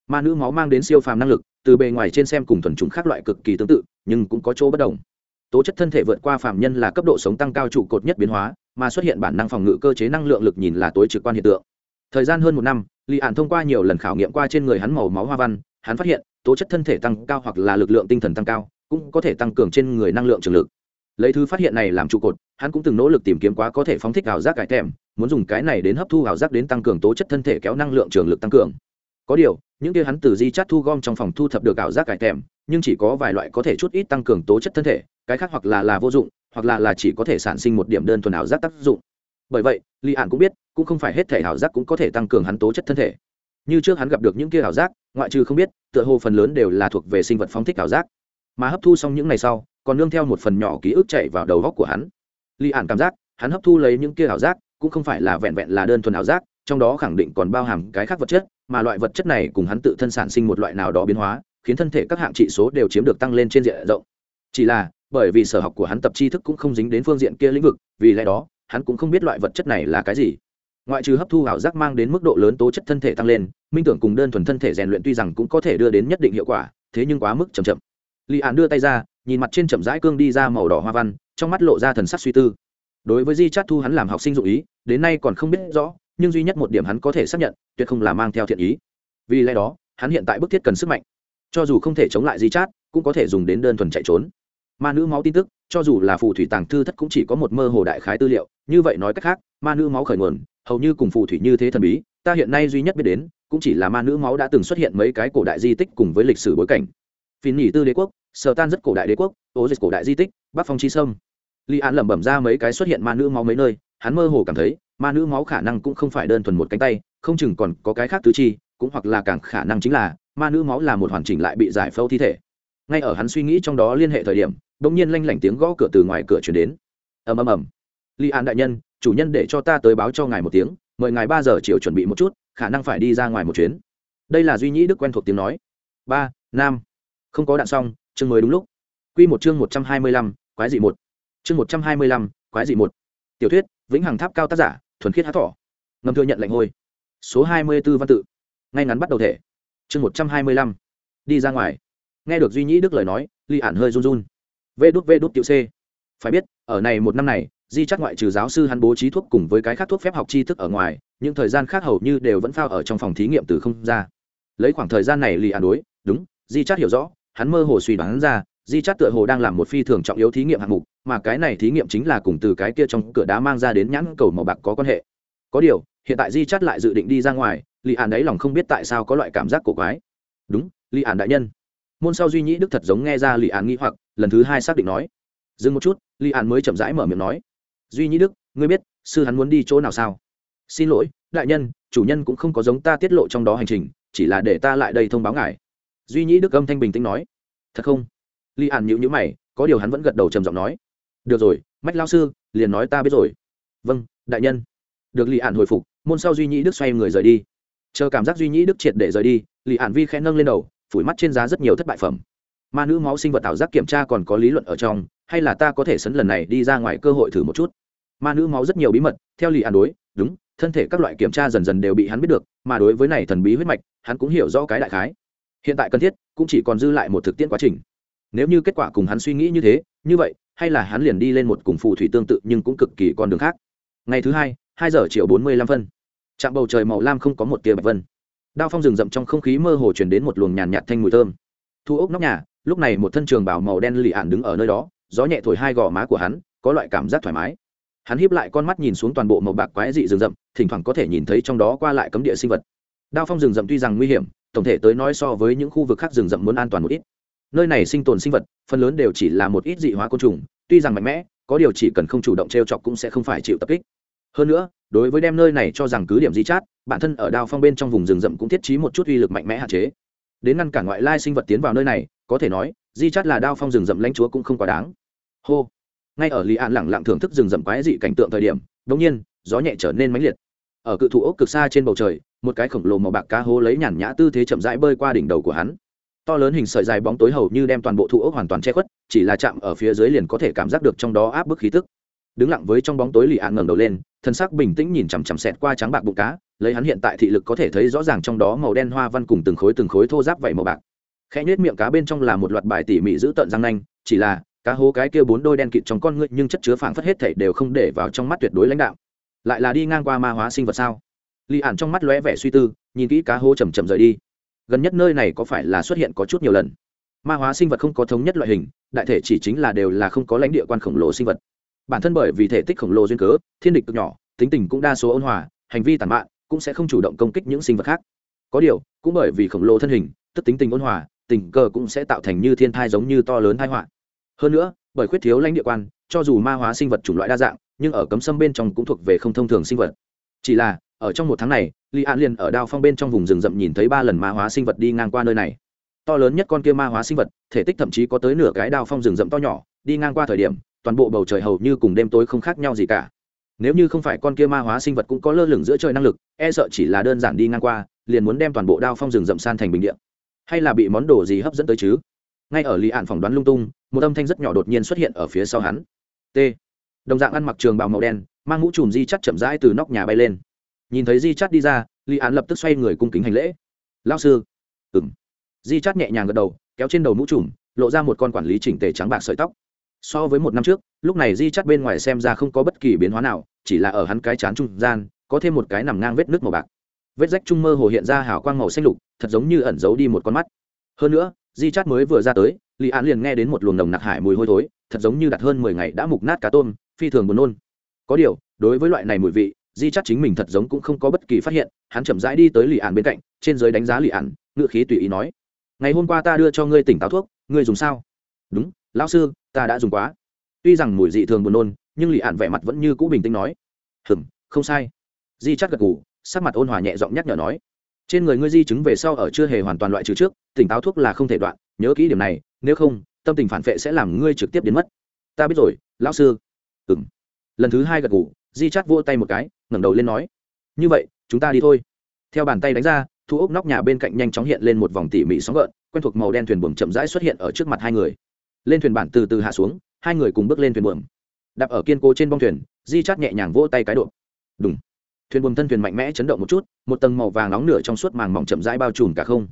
Ma nữ máu mang đến siêu phàm năng lực từ bề ngoài trên xem cùng thuần chúng khác loại cực kỳ tương tự, nhưng cũng có chỗ bất đồng. Tố chất thân thể vượt qua phàm nhân là cấp độ sống tăng cao trụ cột nhất biến hóa, mà xuất hiện bản năng phòng ngự cơ chế năng lượng lực nhìn là tối trực quan hiện tượng. Thời gian hơn một năm lì ạn thông qua nhiều lần khảo nghiệm qua trên người hắn màu máu hoa văn, hắn phát hiện, tố chất thân thể tăng cao hoặc là lực lượng tinh thần tăng cao, cũng có thể tăng cường trên người năng lượng trường lực. Lấy thứ phát hiện này làm trụ cột, hắn cũng từng nỗ lực tìm kiếm quá có thể phóng thích ảo giác cải thèm muốn dùng cái này đến hấp thu ảo giác đến tăng cường tố chất thân thể kéo năng lượng trường lực tăng cường có điều, những kia hắn từ di chát thu gom trong phòng thu thập được ảo giác cải thèm nhưng chỉ có vài loại có thể chút ít tăng cường tố chất thân thể, cái khác hoặc là là vô dụng, hoặc là là chỉ có thể sản sinh một điểm đơn thuần ảo giác tác dụng. Bởi vậy li ạn cũng biết, cũng không phải hết thể ảo giác cũng có thể tăng cường hắn tố chất thân thể. Như trước hắn gặp được những kia ảo giác, ngoại trừ không biết, tựa hồ phần lớn đều là thuộc về sinh vật phóng thích ảo giác. Mà hấp thu xong những ngày sau, còn nương theo một phần nhỏ ký ức chạy vào đầu góc của hắn. Li ạn cảm giác, hắn hấp thu lấy những kia ảo giác, cũng không phải là vẹn vẹn là đơn thuần ảo giác, trong đó khẳng định còn bao hàm cái khác vật chất mà loại vật chất này cùng hắn tự thân sản sinh một loại nào đó biến hóa, khiến thân thể các hạng trị số đều chiếm được tăng lên trên diện rộng. Chỉ là, bởi vì sở học của hắn tập tri thức cũng không dính đến phương diện kia lĩnh vực, vì lẽ đó, hắn cũng không biết loại vật chất này là cái gì. Ngoại trừ hấp thu ảo giác mang đến mức độ lớn tố chất thân thể tăng lên, minh tưởng cùng đơn thuần thân thể rèn luyện tuy rằng cũng có thể đưa đến nhất định hiệu quả, thế nhưng quá mức chậm chậm. Li An đưa tay ra, nhìn mặt trên chậm rãi cương đi ra màu đỏ hoa văn, trong mắt lộ ra thần sắc suy tư. Đối với di chát thu hắn làm học sinh dụng ý, đến nay còn không biết rõ nhưng duy nhất một điểm hắn có thể xác nhận tuyệt không là mang theo thiện ý. Vì lẽ đó hắn hiện tại bức thiết cần sức mạnh. Cho dù không thể chống lại di chát cũng có thể dùng đến đơn thuần chạy trốn. Ma nữ máu tin tức cho dù là phù thủy tàng thư thất cũng chỉ có một mơ hồ đại khái tư liệu như vậy nói cách khác ma nữ máu khởi nguồn hầu như cùng phù thủy như thế thần bí ta hiện nay duy nhất biết đến cũng chỉ là ma nữ máu đã từng xuất hiện mấy cái cổ đại di tích cùng với lịch sử bối cảnh. Phìn nhỉ tư đế quốc sở tan rất cổ đại đế quốc ô dịch cổ đại di tích bắc phong chi sâm, li an lẩm bẩm ra mấy cái xuất hiện ma nữ máu mấy nơi hắn mơ hồ cảm thấy, ma nữ máu khả năng cũng không phải đơn thuần một cánh tay, không chừng còn có cái khác tứ chi, cũng hoặc là càng khả năng chính là, ma nữ máu là một hoàn chỉnh lại bị giải phẫu thi thể. Ngay ở hắn suy nghĩ trong đó liên hệ thời điểm đ ỗ n g nhiên lanh lảnh tiếng gõ cửa từ ngoài cửa chuyển đến. Ầm ầm ầm. Li an đại nhân, chủ nhân để cho ta tới báo cho ngài một tiếng, mời ngài ba giờ chiều chuẩn bị một chút, khả năng phải đi ra ngoài một chuyến. Đây là duy nhĩ đức quen thuộc tiếng nói. Ba, nam. Không có đạn xong, chương mới đúng lúc. Q một chương một trăm hai mươi lăm, quái dị một. Chương một trăm hai mươi lăm, quái dị một. Tiểu thuyết vĩnh hằng tháp cao tác giả, thuần khiết hát thỏ. Ngầm thừa nhận lệnh hôi số hai mươi b ố văn tự. Ngay ngắn bắt đầu thể. Chương một trăm hai mươi lăm. Đi ra ngoài. Nghe được duy nhĩ đức lời nói ly ản hơi run run. Vê đút vê đút tiểu c. Phải biết, ở này một năm này, di chắc ngoại trừ giáo sư hắn bố trí thuốc cùng với cái khác thuốc phép học tri thức ở ngoài, những thời gian khác hầu như đều vẫn phao ở trong phòng thí nghiệm từ không ra. Lấy khoảng thời gian này lì ản đối, đúng, di chắc hiểu rõ, hắn mơ hồ suy đoán ra di chát tựa hồ đang làm một phi thường trọng yếu thí nghiệm hạng mục, mà cái này thí nghiệm chính là cùng từ cái kia trong cửa đá mang ra đến nhãn cầu màu bạc có quan hệ. Có điều, hiện tại di chát lại dự định đi ra ngoài, lì ạn đấy lòng không biết tại sao có loại cảm giác cổ quái. Đúng, lì ạn đại nhân. Môn sau duy nhĩ đức thật giống nghe ra lì ạn nghĩ hoặc, lần thứ hai xác định nói. Dừng một chút, lì an mới chậm rãi mở miệng nói. Duy nhĩ đức, ngươi biết, sư hắn muốn đi chỗ nào sao? Xin lỗi, đại nhân, chủ nhân cũng không có giống ta tiết lộ trong đó hành trình, chỉ là để ta lại đây thông báo ngài. Duy nhĩ đức âm thanh bình tĩnh nói. Thật không? Li an nhíu nhữ mày, có điều hắn vẫn gật đầu trầm giọng nói, được rồi, mách lao sư, liền nói ta biết rồi. Vâng đại nhân. Được li an hồi phục, môn sau duy nhĩ đức xoay người rời đi. Chờ cảm giác duy nhĩ đức triệt để rời đi, li an vi khẽ nâng lên đầu, phủi mắt trên giá rất nhiều thất bại phẩm. Ma nữ máu sinh vật tạo giác kiểm tra còn có lý luận ở trong, hay là ta có thể sấn lần này đi ra ngoài cơ hội thử một chút? Ma nữ máu rất nhiều bí mật, theo lì an đối, đúng, thân thể các loại kiểm tra dần dần đều bị hắn biết được, mà đối với này thần bí huyết mạch, hắn cũng hiểu rõ cái đại khái. Hiện tại cần thiết, cũng chỉ còn dư lại một thực tiễn quá trình nếu như kết quả cùng hắn suy nghĩ như thế, như vậy, hay là hắn liền đi lên một cùng phù thủy tương tự nhưng cũng cực kỳ con đường khác. Ngày thứ hai hai giờ chiều bốn mươi lăm phân. Trạm bầu trời màu lam không có một tia bạch vân. Đao phong rừng rậm trong không khí mơ hồ chuyển đến một luồng nhàn nhạt thanh mùi thơm. Thu ốc nóc nhà, lúc này một thân trường bảo màu đen lì ạn đứng ở nơi đó, gió nhẹ thổi hai gò má của hắn, có loại cảm giác thoải mái. Hắn hiếp lại con mắt nhìn xuống toàn bộ màu bạc quái dị rừng rậm, thỉnh thoảng có thể nhìn thấy trong đó qua lại cấm địa sinh vật. Đao phong rừng rậm tuy rằng nguy hiểm, tổng thể tới nói so với những khu vực khác rừng rậm muốn an toàn một ít nơi này sinh tồn sinh vật, phần lớn đều chỉ là một ít dị hóa côn trùng, tuy rằng mạnh mẽ, có điều chỉ cần không chủ động t r e o chọc cũng sẽ không phải chịu tập kích. Hơn nữa, đối với đem nơi này cho rằng cứ điểm di chát, bản thân ở đao phong bên trong vùng rừng rậm cũng thiết trí một chút uy lực mạnh mẽ hạn chế. Đến ngăn cản ngoại lai sinh vật tiến vào nơi này, có thể nói, di chát là đao phong rừng rậm lãnh chúa cũng không quá đáng. Hô. Ngay ở lý an lẳng lặng thưởng thức rừng rậm quái dị cảnh tượng thời điểm đ ỗ n g nhiên, gió nhẹ trở nên mãnh liệt. Ở cự thụ ốc cực xa trên bầu trời, một cái khổng lồ màu bạc cá hố lấy nhàn nhã tư thế chậm rãi bơi qua đỉnh đầu của hắn to lớn hình sợi dài bóng tối hầu như đem toàn bộ thụ ốc hoàn toàn che khuất, chỉ là chạm ở phía dưới liền có thể cảm giác được trong đó áp bức khí tức. Đứng lặng với trong bóng tối lì ạn ngẩng đầu lên, thân sắc bình tĩnh nhìn chằm chằm xẹt qua trắng bạc bụng cá, lấy hắn hiện tại thị lực có thể thấy rõ ràng trong đó màu đen hoa văn cùng từng khối từng khối thô giáp vảy màu bạc. Khẽ nhếch miệng cá bên trong là một loạt bài tỉ mỉ giữ tận răng nanh, chỉ là, cá hố cái kia bốn đôi đen kịt trong con ngươi nhưng chất chứa phảng phất hết thảy đều không để vào trong mắt tuyệt đối lãnh đạo. Lại là đi ngang qua ma hóa sinh vật sao? Lì ạn trong mắt lóe vẻ suy tư, nhìn kỹ cá hố chầm chậm rời đi gần nhất nơi này có phải là xuất hiện có chút nhiều lần? Ma hóa sinh vật không có thống nhất loại hình, đại thể chỉ chính là đều là không có lãnh địa quan khổng lồ sinh vật. Bản thân bởi vì thể tích khổng lồ duyên cớ, thiên địch cực nhỏ, tính tình cũng đa số ôn hòa, hành vi tàn mạn, cũng sẽ không chủ động công kích những sinh vật khác. Có điều, cũng bởi vì khổng lồ thân hình, tức tính tình ôn hòa, tình cờ cũng sẽ tạo thành như thiên thai giống như to lớn thai họa. Hơn nữa, bởi khuyết thiếu lãnh địa quan, cho dù ma hóa sinh vật chủng loại đa dạng, nhưng ở cấm sâm bên trong cũng thuộc về không thông thường sinh vật. Chỉ là ở trong một tháng này, li an liền ở đao phong bên trong vùng rừng rậm nhìn thấy ba lần ma hóa sinh vật đi ngang qua nơi này. To lớn nhất con kia ma hóa sinh vật, thể tích thậm chí có tới nửa cái đao phong rừng rậm to nhỏ, đi ngang qua thời điểm, toàn bộ bầu trời hầu như cùng đêm tối không khác nhau gì cả. Nếu như không phải con kia ma hóa sinh vật cũng có lơ lửng giữa trời năng lực e sợ chỉ là đơn giản đi ngang qua, liền muốn đem toàn bộ đao phong rừng rậm san thành bình điện hay là bị món đồ gì hấp dẫn tới chứ? Ngay ở Li ạn phỏng đoán lung tung, một âm thanh rất nhỏ đột nhiên xuất hiện ở phía sau hắn. T. Đồng dạng ăn mặc trường bào màu đen, mang mũ trùm di chắt chậm rãi từ nóc nhà bay lên nhìn thấy di chát đi ra li án lập tức xoay người cung kính hành lễ. Lao sư. Ừng di chát nhẹ nhàng gật đầu, kéo trên đầu mũ trùm, lộ ra một con quản lý chỉnh tề trắng bạc sợi tóc. So với một năm trước, lúc này di chắt bên ngoài xem ra không có bất kỳ biến hóa nào, chỉ là ở hắn cái chán trung gian, có thêm một cái nằm ngang vết nước màu bạc. Vết rách trung mơ hồ hiện ra hào quang màu xanh lục, thật giống như ẩn giấu đi một con mắt. Hơn nữa, di chắt mới vừa ra tới lì an liền nghe đến một luồng nồng nặc hải mùi hôi thối, thật giống như đặt hơn mười ngày đã mục nát cá tôm, phi thường buồn nôn. Có điều, đối với loại này mùi vị di chắc chính mình thật giống cũng không có bất kỳ phát hiện, hắn chậm rãi đi tới lì ạn bên cạnh, trên giới đánh giá lì ạn ngựa khí tùy ý nói, ngày hôm qua ta đưa cho ngươi tỉnh táo thuốc, ngươi dùng sao? Đúng, lão sư, ta đã dùng quá. Tuy rằng mùi dị thường buồn nôn, nhưng lì ạn vẻ mặt vẫn như cũ bình tĩnh nói, hừm, không sai. Di chắc gật gù, sắc mặt ôn hòa nhẹ giọng nhắc nhở nói, trên người ngươi di chứng về sau ở chưa hề hoàn toàn loại trừ trước, tỉnh táo thuốc là không thể đoạn, nhớ kỹ điểm này, nếu không, tâm tình phản vệ sẽ làm ngươi trực tiếp biến mất. Ta biết rồi, lão sư. Ừng lần thứ hai gật ngủ di chát vỗ tay một cái, ngẩng đầu lên nói, như vậy, chúng ta đi thôi. Theo bàn tay đánh ra, thu ốc nóc nhà bên cạnh nhanh chóng hiện lên một vòng tỉ mỉ sóng gợn, quen thuộc màu đen thuyền buồm chậm rãi xuất hiện ở trước mặt hai người. Lên thuyền bản từ từ hạ xuống, hai người cùng bước lên thuyền buồm. Đạp ở kiên cố trên bong thuyền, di chát nhẹ nhàng vỗ tay cái độ. Đúng thuyền buồm thân thuyền mạnh mẽ chấn động một chút, một tầng màu vàng nóng nửa trong suốt màng mỏng chậm rãi bao trùm cả không.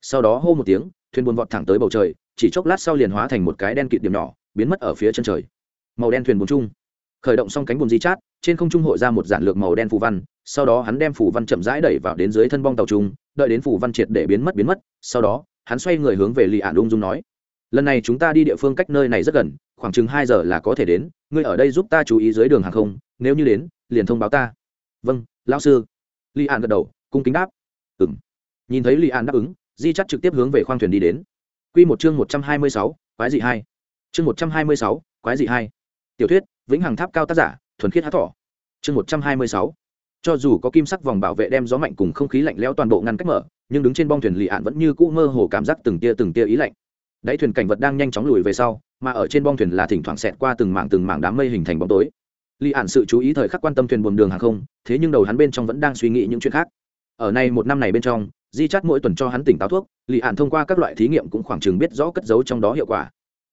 Sau đó hô một tiếng, thuyền buồm vọt thẳng tới bầu trời, chỉ chốc lát sau liền hóa thành một cái đen kịt điểm nhỏ, biến mất ở phía chân trời. Màu đen thuyền buồm chung khởi động xong cánh buồm di chát, trên không trung hội ra một giản lược màu đen phù văn, sau đó hắn đem phù văn chậm rãi đẩy vào đến dưới thân bong tàu trung đợi đến phù văn triệt để biến mất biến mất, sau đó, hắn xoay người hướng về lì ạn ung dung nói, lần này chúng ta đi địa phương cách nơi này rất gần, khoảng chừng hai giờ là có thể đến, ngươi ở đây giúp ta chú ý dưới đường hàng không, nếu như đến, liền thông báo ta. Vâng lão sư. Li an gật đầu, cung kính đáp. Ừng nhìn thấy li an đáp ứng, di chắt trực tiếp hướng về khoang thuyền đi đến. Q một chương một trăm hai mươi sáu, quái dị hai. Chương một trăm hai mươi sáu, quái dị hai. Tiểu thuyết vĩnh hằng tháp cao tác giả, thuần khiết hát thỏ. Chương một trăm hai mươi sáu. Cho dù có kim sắc vòng bảo vệ đem gió mạnh cùng không khí lạnh lẽo toàn bộ ngăn cách mở, nhưng đứng trên bong thuyền lì ạn vẫn như cũ mơ hồ cảm giác từng tia từng tia ý lạnh. Đáy thuyền cảnh vật đang nhanh chóng lùi về sau, mà ở trên bong thuyền là thỉnh thoảng xẹt qua từng mảng từng mảng đám mây hình thành bóng tối. Lì ạn sự chú ý thời khắc quan tâm thuyền buồm đường hàng không, thế nhưng đầu hắn bên trong vẫn đang suy nghĩ những chuyện khác. Ở nay một năm này bên trong, di chắt mỗi tuần cho hắn tỉnh táo thuốc, lì ạn thông qua các loại thí nghiệm cũng khoảng chừng biết rõ cất giấu trong đó hiệu quả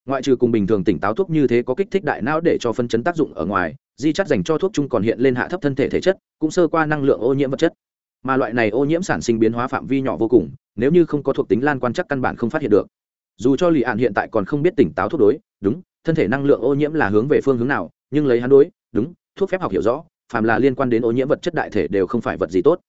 ngoại trừ cùng bình thường tỉnh táo thuốc như thế có kích thích đại não để cho phân chấn tác dụng ở ngoài, di chắt dành cho thuốc chung còn hiện lên hạ thấp thân thể thể chất, cũng sơ qua năng lượng ô nhiễm vật chất. Mà loại này ô nhiễm sản sinh biến hóa phạm vi nhỏ vô cùng, nếu như không có thuộc tính lan quan chắc căn bản không phát hiện được. Dù cho lì ạn hiện tại còn không biết tỉnh táo thuốc đối, đúng, thân thể năng lượng ô nhiễm là hướng về phương hướng nào, nhưng lấy hắn đối, đúng, thuốc phép học hiểu rõ, phàm là liên quan đến ô nhiễm vật chất đại thể đều không phải vật gì tốt.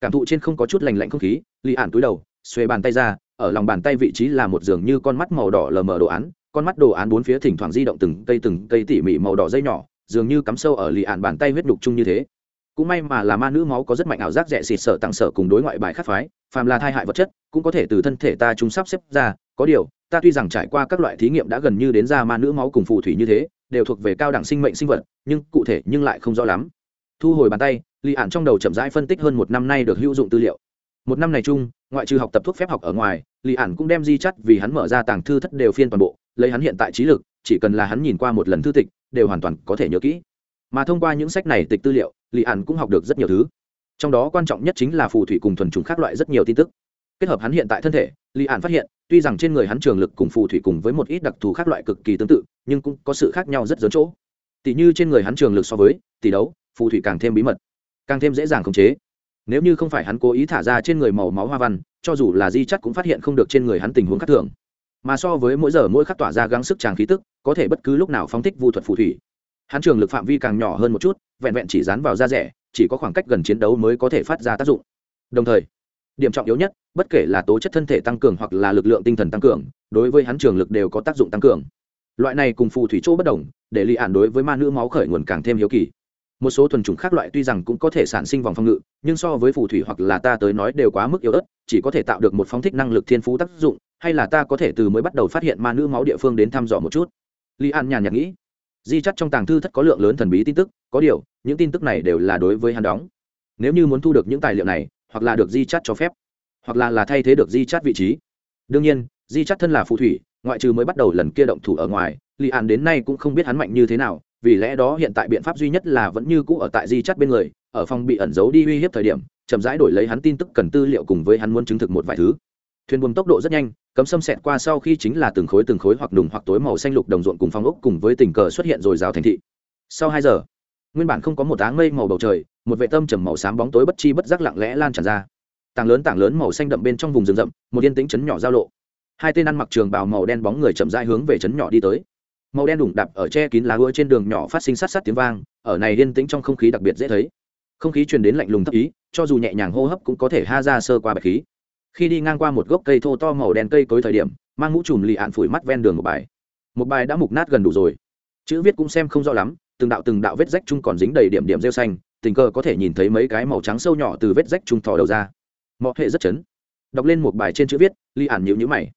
Cảm thụ trên không có chút lành lạnh không khí, lì ạn túi đầu xuê bàn tay ra, ở lòng bàn tay vị trí là một giường như con mắt màu đỏ lờ mờ đồ án con mắt đồ án bốn phía thỉnh thoảng di động từng cây từng cây tỉ mỉ màu đỏ dây nhỏ, dường như cắm sâu ở lì ạn bàn tay huyết đục chung như thế. Cũng may mà là ma nữ máu có rất mạnh ảo giác rẻ xịt sợ tặng sở cùng đối ngoại bài khắc phái, phàm là thai hại vật chất, cũng có thể từ thân thể ta chúng sắp xếp ra. Có điều, ta tuy rằng trải qua các loại thí nghiệm đã gần như đến ra ma nữ máu cùng phù thủy như thế, đều thuộc về cao đẳng sinh mệnh sinh vật, nhưng cụ thể nhưng lại không rõ lắm. Thu hồi bàn tay, lì ạn trong đầu chậm rãi phân tích hơn một năm nay được hữu dụng tư liệu. Một năm này chung, ngoại trừ học tập thuốc phép học ở ngoài, lì ạn cũng đem di chắt vì hắn mở ra tàng thư thất đều phiên toàn bộ lấy hắn hiện tại trí lực, chỉ cần là hắn nhìn qua một lần thư tịch, đều hoàn toàn có thể nhớ kỹ. Mà thông qua những sách này tịch tư liệu lì ạn cũng học được rất nhiều thứ. Trong đó quan trọng nhất chính là phù thủy cùng thuần trùng khác loại rất nhiều tin tức. Kết hợp hắn hiện tại thân thể lì ạn phát hiện, tuy rằng trên người hắn trường lực cùng phù thủy cùng với một ít đặc thù khác loại cực kỳ tương tự, nhưng cũng có sự khác nhau rất lớn chỗ. Tỷ như trên người hắn trường lực so với, tỷ đấu, phù thủy càng thêm bí mật, càng thêm dễ dàng khống chế. Nếu như không phải hắn cố ý thả ra trên người màu máu hoa văn, cho dù là di chắc cũng phát hiện không được trên người hắn tình huống khác thường mà so với mỗi giờ mỗi khắc tỏa ra gắng sức tràng khí tức, có thể bất cứ lúc nào phóng thích vu thuật phù thủy. Hắn trường lực phạm vi càng nhỏ hơn một chút, vẹn vẹn chỉ dán vào da rẻ, chỉ có khoảng cách gần chiến đấu mới có thể phát ra tác dụng. Đồng thời, điểm trọng yếu nhất, bất kể là tố chất thân thể tăng cường hoặc là lực lượng tinh thần tăng cường, đối với hắn trường lực đều có tác dụng tăng cường. Loại này cùng phù thủy chỗ bất đồng, để lì ạn đối với ma nữ máu khởi nguồn càng thêm hiếu kỳ. Một số thuần chủng khác loại tuy rằng cũng có thể sản sinh vòng phòng ngự, nhưng so với phù thủy hoặc là ta tới nói đều quá mức yếu ớt, chỉ có thể tạo được một phóng thích năng lực thiên phú tác dụng hay là ta có thể từ mới bắt đầu phát hiện ma nữ máu địa phương đến thăm dò một chút? Li an nhàn nhạt nghĩ. Di chắt trong tàng thư thất có lượng lớn thần bí tin tức, có điều, những tin tức này đều là đối với hắn đóng. Nếu như muốn thu được những tài liệu này, hoặc là được di chắt cho phép, hoặc là là thay thế được di chắt vị trí. Đương nhiên, di chắt thân là phù thủy, ngoại trừ mới bắt đầu lần kia động thủ ở ngoài li an đến nay cũng không biết hắn mạnh như thế nào, vì lẽ đó hiện tại biện pháp duy nhất là vẫn như cũ ở tại di chắt bên người, ở phòng bị ẩn giấu đi uy hiếp thời điểm, chậm rãi đổi lấy hắn tin tức cần tư liệu cùng với hắn muốn chứng thực một vài thứ thuyền buồm tốc độ rất nhanh, cấm xâm xẹt qua sau khi chính là từng khối từng khối hoặc đùng hoặc tối màu xanh lục đồng ruộng cùng phong ốc cùng với tình cờ xuất hiện rồi rào thành thị. Sau hai giờ, nguyên bản không có một áng mây màu bầu trời, một vệ tâm trầm màu xám bóng tối bất chi bất giác lặng lẽ lan tràn ra. Tảng lớn tảng lớn màu xanh đậm bên trong vùng rừng rậm, một yên tĩnh chấn nhỏ giao lộ. Hai tên ăn mặc trường bào màu đen bóng người chậm rãi hướng về chấn nhỏ đi tới. Màu đen đủng đạp ở che kín lá ưa trên đường nhỏ phát sinh sát sát tiếng vang, ở này yên tĩnh trong không khí đặc biệt dễ thấy. Không khí truyền đến lạnh lùng thấp ý, cho dù nhẹ nhàng hô hấp cũng có thể ha ra sơ qua bạch khí khi đi ngang qua một gốc cây thô to màu đen cây cối thời điểm, mang mũ trùm lì ạn phủi mắt ven đường một bài. Một bài đã mục nát gần đủ rồi. Chữ viết cũng xem không rõ lắm, từng đạo từng đạo vết rách chung còn dính đầy điểm điểm rêu xanh, tình cờ có thể nhìn thấy mấy cái màu trắng sâu nhỏ từ vết rách chung thò đầu ra. Mọi hệ rất chấn. Đọc lên một bài trên chữ viết li ản nhịu nhữ mày.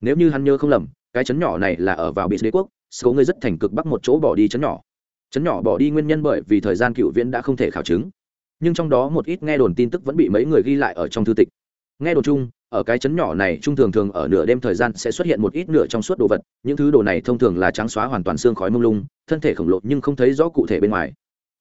Nếu như hắn nhớ không lầm, cái chấn nhỏ này là ở vào bị đế quốc, số người rất thành cực bắc một chỗ bỏ đi chấn nhỏ. Chấn nhỏ bỏ đi nguyên nhân bởi vì thời gian cựu viễn đã không thể khảo chứng. Nhưng trong đó một ít nghe đồn tin tức vẫn bị mấy người ghi lại ở trong thư tịch nghe đồn chung, ở cái chấn nhỏ này trung thường thường ở nửa đêm thời gian sẽ xuất hiện một ít nửa trong suốt đồ vật, những thứ đồ này thông thường là trắng xóa hoàn toàn xương khói mông lung, thân thể khổng lồ nhưng không thấy rõ cụ thể bên ngoài.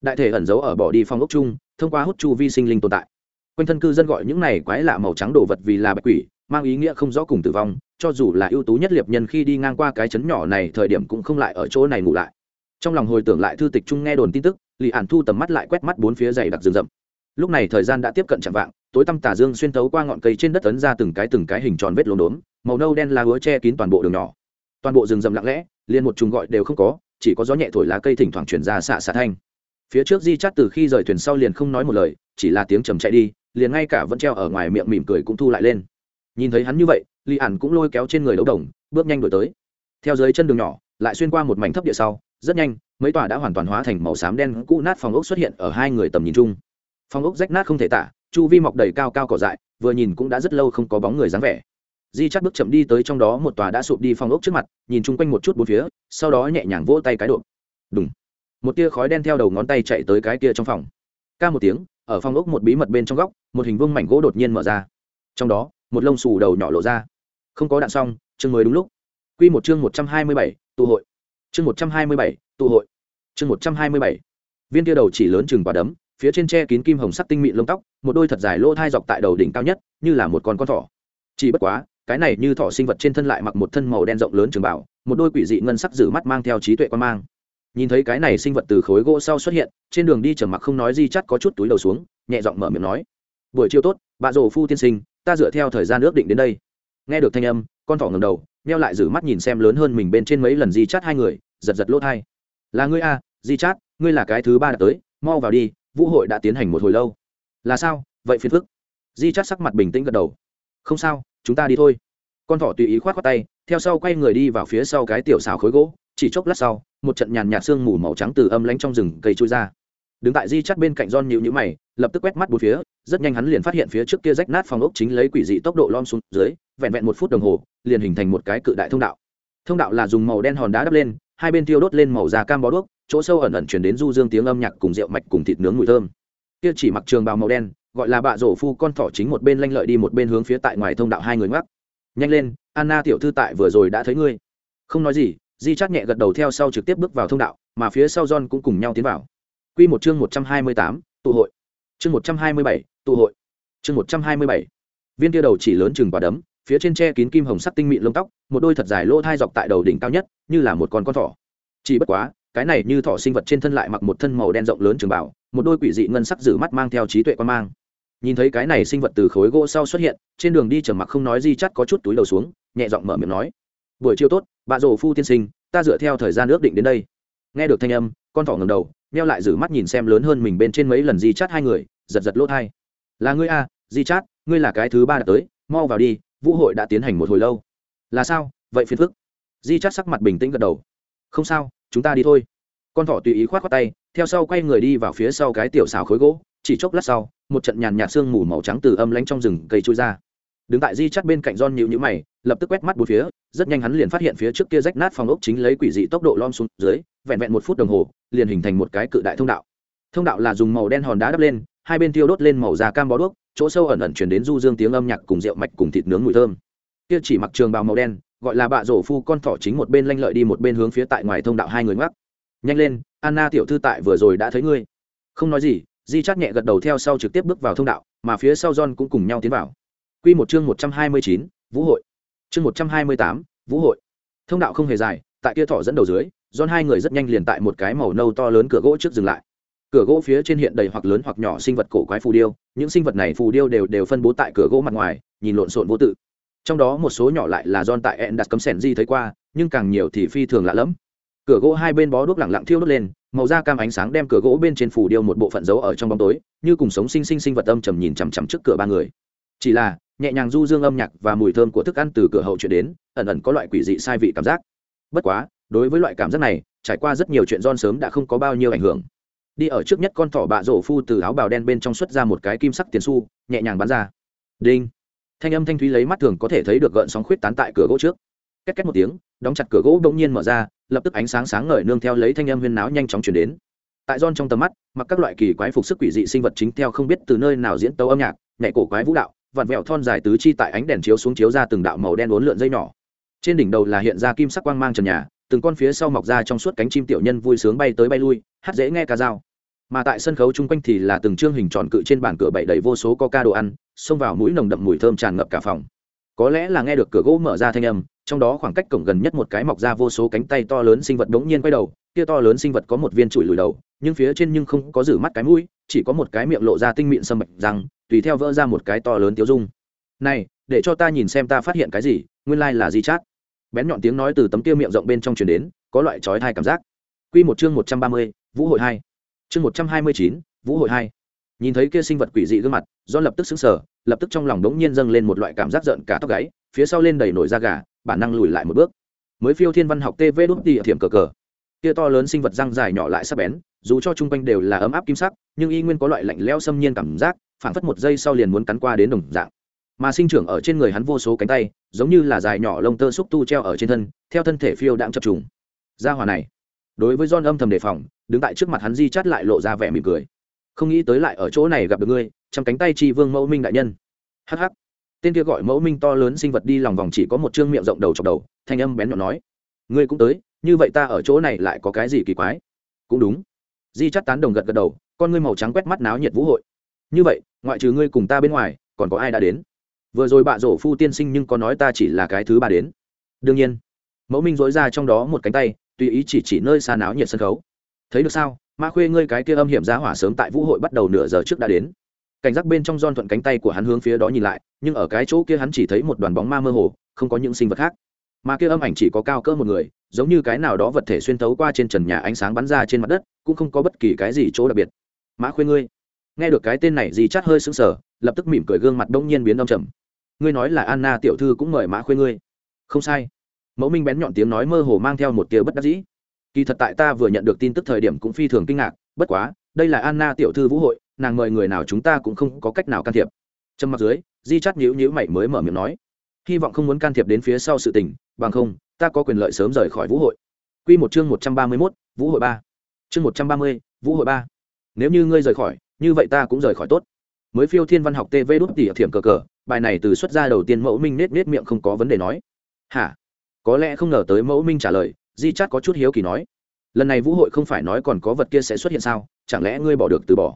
Đại thể ẩn giấu ở bỏ đi phong ốc chung, thông qua hút chu vi sinh linh tồn tại. Quanh thân cư dân gọi những này quái lạ màu trắng đồ vật vì là bạch quỷ, mang ý nghĩa không rõ cùng tử vong, cho dù là ưu tú nhất liệp nhân khi đi ngang qua cái chấn nhỏ này thời điểm cũng không lại ở chỗ này ngủ lại. Trong lòng hồi tưởng lại thư tịch chung nghe đồn tin tức lì ản thu tầm mắt lại quét mắt bốn phía dày đặc rừng rậm lúc này thời gian đã tiếp cận chạm vạng, tối tăm tà dương xuyên thấu qua ngọn cây trên đất ấn ra từng cái từng cái hình tròn vết lốm đốm, màu nâu đen lá hứa che kín toàn bộ đường nhỏ. Toàn bộ rừng rậm lặng lẽ, liền một trùng gọi đều không có, chỉ có gió nhẹ thổi lá cây thỉnh thoảng chuyển ra xạ xạ thanh. Phía trước di chắt từ khi rời thuyền sau liền không nói một lời, chỉ là tiếng trầm chạy đi, liền ngay cả vẫn treo ở ngoài miệng mỉm cười cũng thu lại lên. Nhìn thấy hắn như vậy li ản cũng lôi kéo trên người đấu đồng, bước nhanh đổi tới. Theo dưới chân đường nhỏ, lại xuyên qua một mảnh thấp địa sau, rất nhanh, mấy tòa đã hoàn toàn hóa thành màu xám đen cũ nát phòng ốc xuất hiện ở hai người tầm nhìn chung phòng ốc rách nát không thể tả, chu vi mọc đầy cao cao cỏ dại, vừa nhìn cũng đã rất lâu không có bóng người dáng vẻ. Di chắc bước chậm đi tới trong đó một tòa đã sụp đi phòng ốc trước mặt, nhìn chung quanh một chút bốn phía, sau đó nhẹ nhàng vỗ tay cái độ. Đúng một tia khói đen theo đầu ngón tay chạy tới cái kia trong phòng. Ca một tiếng, ở phòng ốc một bí mật bên trong góc, một hình vương mảnh gỗ đột nhiên mở ra. Trong đó, một lông xù đầu nhỏ lộ ra. Không có đạn xong, chương mới đúng lúc. Q một chương một trăm hai mươi bảy, tụ hội. Chương một trăm hai mươi bảy, tụ hội. Chương một trăm hai mươi bảy. Viên tia đầu chỉ lớn chừng quả đấm phía trên tre kín kim hồng sắc tinh mịn lông tóc, một đôi thật dài lỗ thai dọc tại đầu đỉnh cao nhất, như là một con con thỏ. Chỉ bất quá, cái này như thỏ sinh vật trên thân lại mặc một thân màu đen rộng lớn trường bảo, một đôi quỷ dị ngân sắc giữ mắt mang theo trí tuệ quan mang. Nhìn thấy cái này sinh vật từ khối gỗ sau xuất hiện, trên đường đi trầm mặc không nói gì chắc có chút túi đầu xuống, nhẹ giọng mở miệng nói, buổi chiều tốt, bà rồ phu tiên sinh, ta dựa theo thời gian ước định đến đây. Nghe được thanh âm, con thỏ ngầm đầu neo lại giữ mắt nhìn xem lớn hơn mình bên trên mấy lần di chát hai người, giật giật lỗ thai. Là ngươi a di chát, ngươi là cái thứ ba đã tới, mau vào đi vũ hội đã tiến hành một hồi lâu. Là sao? Vậy phiền phức. Di chắt sắc mặt bình tĩnh gật đầu. Không sao, chúng ta đi thôi. Con thỏ tùy ý khoát khoác tay, theo sau quay người đi vào phía sau cái tiểu xào khối gỗ, chỉ chốc lát sau, một trận nhàn nhạt sương mù màu trắng từ âm lánh trong rừng cây trôi ra. Đứng tại di chắt bên cạnh don nhịu nhữ mày, lập tức quét mắt bốn phía, rất nhanh hắn liền phát hiện phía trước kia rách nát phòng ốc chính lấy quỷ dị tốc độ lom xuống dưới, vẹn vẹn một phút đồng hồ, liền hình thành một cái cự đại thông đạo. Thông đạo là dùng màu đen hòn đá đắp lên, hai bên tiêu đốt lên màu da cam bó đuốc chỗ sâu ẩn ẩn chuyển đến du dương tiếng âm nhạc cùng rượu mạch cùng thịt nướng mùi thơm. Kia chỉ mặc trường bào màu đen, gọi là bạ rổ phu con thỏ chính một bên lanh lợi đi một bên hướng phía tại ngoài thông đạo hai người ngoắc. Nhanh lên, anna tiểu thư tại vừa rồi đã thấy ngươi. Không nói gì, di chát nhẹ gật đầu theo sau trực tiếp bước vào thông đạo, mà phía sau john cũng cùng nhau tiến vào. Q một chương một trăm hai mươi tám, tụ hội. Chương một trăm hai mươi bảy, tụ hội. Chương một trăm hai mươi bảy. Viên tia đầu chỉ lớn chừng quả đấm, phía trên tre kín kim hồng sắc tinh mịn lông tóc, một đôi thật dài lỗ thai dọc tại đầu đỉnh cao nhất, như là một con con thỏ. Chỉ bất quá cái này như thỏ sinh vật trên thân lại mặc một thân màu đen rộng lớn trường bảo, một đôi quỷ dị ngân sắc giữ mắt mang theo trí tuệ quan mang. Nhìn thấy cái này sinh vật từ khối gỗ sau xuất hiện, trên đường đi trầm mặc không nói di chắt có chút túi đầu xuống, nhẹ giọng mở miệng nói, buổi chiều tốt, bà rồ phu tiên sinh, ta dựa theo thời gian ước định đến đây. Nghe được thanh âm, con thỏ ngầm đầu neo lại giữ mắt nhìn xem lớn hơn mình bên trên mấy lần di chát hai người, giật giật lỗ hai. Là ngươi a di chát, ngươi là cái thứ ba đã tới, mau vào đi, vũ hội đã tiến hành một hồi lâu. Là sao? Vậy phiền phức. Di chát sắc mặt bình tĩnh gật đầu. Không sao chúng ta đi thôi. Con thỏ tùy ý khoát khoát tay, theo sau quay người đi vào phía sau cái tiểu xào khối gỗ, chỉ chốc lát sau, một trận nhàn nhạt sương mù màu trắng từ âm lánh trong rừng cây trôi ra. Đứng tại di chắt bên cạnh don nhịu nhữ mày, lập tức quét mắt bốn phía, rất nhanh hắn liền phát hiện phía trước kia rách nát phòng ốc chính lấy quỷ dị tốc độ lom xuống dưới, vẹn vẹn một phút đồng hồ, liền hình thành một cái cự đại thông đạo. Thông đạo là dùng màu đen hòn đá đắp lên, hai bên tiêu đốt lên màu da cam bó đuốc, chỗ sâu ẩn ẩn chuyển đến du dương tiếng âm nhạc cùng rượu mạch cùng thịt nướng mùi thơm. Kia chỉ mặc trường bào màu đen gọi là bạ rổ phu con thỏ chính một bên lanh lợi đi một bên hướng phía tại ngoài thông đạo hai người ngoắc. Nhanh lên, anna tiểu thư tại vừa rồi đã thấy ngươi. Không nói gì, di chát nhẹ gật đầu theo sau trực tiếp bước vào thông đạo, mà phía sau john cũng cùng nhau tiến vào. Q một chương một trăm hai mươi chín, vũ hội. Chương một trăm hai mươi tám, vũ hội. Thông đạo không hề dài, tại kia thỏ dẫn đầu dưới, john hai người rất nhanh liền tại một cái màu nâu to lớn cửa gỗ trước dừng lại. Cửa gỗ phía trên hiện đầy hoặc lớn hoặc nhỏ sinh vật cổ quái phù điêu, những sinh vật này phù điêu đều đều phân bố tại cửa gỗ mặt ngoài, nhìn lộn xộn vô tự trong đó một số nhỏ lại là don tại ẹn đặt cấm sẻn di thấy qua, nhưng càng nhiều thì phi thường lạ lẫm. Cửa gỗ hai bên bó đuốc lẳng lặng thiêu đốt lên, màu da cam ánh sáng đem cửa gỗ bên trên phủ điêu một bộ phận dấu ở trong bóng tối, như cùng sống sinh sinh sinh vật âm trầm nhìn chằm chằm trước cửa ba người. Chỉ là, nhẹ nhàng du dương âm nhạc và mùi thơm của thức ăn từ cửa hậu chuyển đến, ẩn ẩn có loại quỷ dị sai vị cảm giác. Bất quá, đối với loại cảm giác này, trải qua rất nhiều chuyện don sớm đã không có bao nhiêu ảnh hưởng. Đi ở trước nhất con thỏ bạ rổ phu từ áo bào đen bên trong xuất ra một cái kim sắc tiền xu, nhẹ nhàng bắn ra. Đinh thanh âm thanh thúy lấy mắt thường có thể thấy được gợn sóng khuyết tán tại cửa gỗ trước. Két két một tiếng, đóng chặt cửa gỗ bỗng nhiên mở ra, lập tức ánh sáng sáng ngời nương theo lấy thanh âm huyên náo nhanh chóng chuyển đến. Tại don trong tầm mắt, mặc các loại kỳ quái phục sức quỷ dị sinh vật chính theo không biết từ nơi nào diễn tấu âm nhạc, nhảy cổ quái vũ đạo, vặn vẹo thon dài tứ chi tại ánh đèn chiếu xuống chiếu ra từng đạo màu đen uốn lượn dây nhỏ. Trên đỉnh đầu là hiện ra kim sắc quang mang trần nhà, từng con phía sau mọc ra trong suốt cánh chim tiểu nhân vui sướng bay tới bay lui, hát dễ nghe ca dao. Mà tại sân khấu chung quanh thì là từng chương hình tròn cự trên bàn cửa bậy đầy vô số coca đồ ăn xông vào mũi nồng đậm mùi thơm tràn ngập cả phòng. Có lẽ là nghe được cửa gỗ mở ra thanh âm, trong đó khoảng cách cổng gần nhất một cái mọc ra vô số cánh tay to lớn sinh vật đống nhiên quay đầu, kia to lớn sinh vật có một viên chùi lùi đầu, nhưng phía trên nhưng không có rử mắt cái mũi, chỉ có một cái miệng lộ ra tinh mịn sâm mạch rằng tùy theo vỡ ra một cái to lớn tiêu dung. Này, để cho ta nhìn xem ta phát hiện cái gì, nguyên lai là gì chát? Bén nhọn tiếng nói từ tấm kia miệng rộng bên trong truyền đến, có loại chói thai cảm giác. Quy một chương một trăm ba mươi, vũ hội hai. Chương một trăm hai mươi chín, vũ hội hai nhìn thấy kia sinh vật quỷ dị gương mặt do lập tức xứng sở lập tức trong lòng đống nhiên dâng lên một loại cảm giác giận cả tóc gáy, phía sau lên đầy nổi da gà, bản năng lùi lại một bước. Mới phiêu thiên văn học tv đốt tỉa thiểm cờ cờ. Kia to lớn sinh vật răng dài nhỏ lại sắc bén, dù cho chung quanh đều là ấm áp kim sắc, nhưng y nguyên có loại lạnh leo xâm nhiên cảm giác, phảng phất một giây sau liền muốn cắn qua đến đồng dạng. Mà sinh trưởng ở trên người hắn vô số cánh tay, giống như là dài nhỏ lông tơ xúc tu treo ở trên thân, theo thân thể phiêu đạm chập trùng. Ra hòa này, đối với don âm thầm đề phòng, đứng tại trước mặt hắn di chát lại lộ ra vẻ mỉm cười không nghĩ tới lại ở chỗ này gặp được ngươi trong cánh tay tri vương mẫu minh đại nhân. Hh tên kia gọi mẫu minh to lớn sinh vật đi lòng vòng chỉ có một chương miệng rộng đầu chọc đầu, thanh âm bén nhọn nói, ngươi cũng tới, như vậy ta ở chỗ này lại có cái gì kỳ quái? Cũng đúng. Di chắt tán đồng gật gật đầu, con ngươi màu trắng quét mắt náo nhiệt vũ hội. Như vậy, ngoại trừ ngươi cùng ta bên ngoài, còn có ai đã đến? Vừa rồi bạ rổ phu tiên sinh nhưng có nói ta chỉ là cái thứ ba đến. Đương nhiên. Mẫu minh dối ra trong đó một cánh tay, tùy ý chỉ chỉ nơi xa náo nhiệt sân khấu. Thấy được sao? Ma khuê ngươi cái kia âm hiểm giá hỏa sớm tại vũ hội bắt đầu nửa giờ trước đã đến. Cảnh giác bên trong don thuận cánh tay của hắn hướng phía đó nhìn lại, nhưng ở cái chỗ kia hắn chỉ thấy một đoàn bóng ma mơ hồ, không có những sinh vật khác. Mà kia âm ảnh chỉ có cao cỡ một người, giống như cái nào đó vật thể xuyên thấu qua trên trần nhà ánh sáng bắn ra trên mặt đất, cũng không có bất kỳ cái gì chỗ đặc biệt. Mã khuê ngươi, nghe được cái tên này gì chát hơi sững sờ, lập tức mỉm cười gương mặt đông nhiên biến đông trầm. Ngươi nói là anna tiểu thư cũng mời mã khuê ngươi. Không sai. Mẫu minh bén nhọn tiếng nói mơ hồ mang theo một tia bất đắc dĩ kỳ thật tại ta vừa nhận được tin tức thời điểm cũng phi thường kinh ngạc, bất quá, đây là anna tiểu thư vũ hội, nàng mời người nào chúng ta cũng không có cách nào can thiệp. Trầm mặt dưới, di chắt nhữ nhữ mày mới mở miệng nói, hy vọng không muốn can thiệp đến phía sau sự tình, bằng không, ta có quyền lợi sớm rời khỏi vũ hội. Q một chương một trăm ba mươi mốt, vũ hội ba. Chương một trăm ba mươi, vũ hội ba. Nếu như ngươi rời khỏi, như vậy ta cũng rời khỏi tốt. Mới phiêu thiên văn học tv đút tỉ thiểm cờ cờ, bài này từ xuất ra đầu tiên mẫu minh nết nết miệng không có vấn đề nói. Hả? Có lẽ không ngờ tới mẫu minh trả lời di chát có chút hiếu kỳ nói, lần này vũ hội không phải nói còn có vật kia sẽ xuất hiện sao? Chẳng lẽ ngươi bỏ được từ bỏ?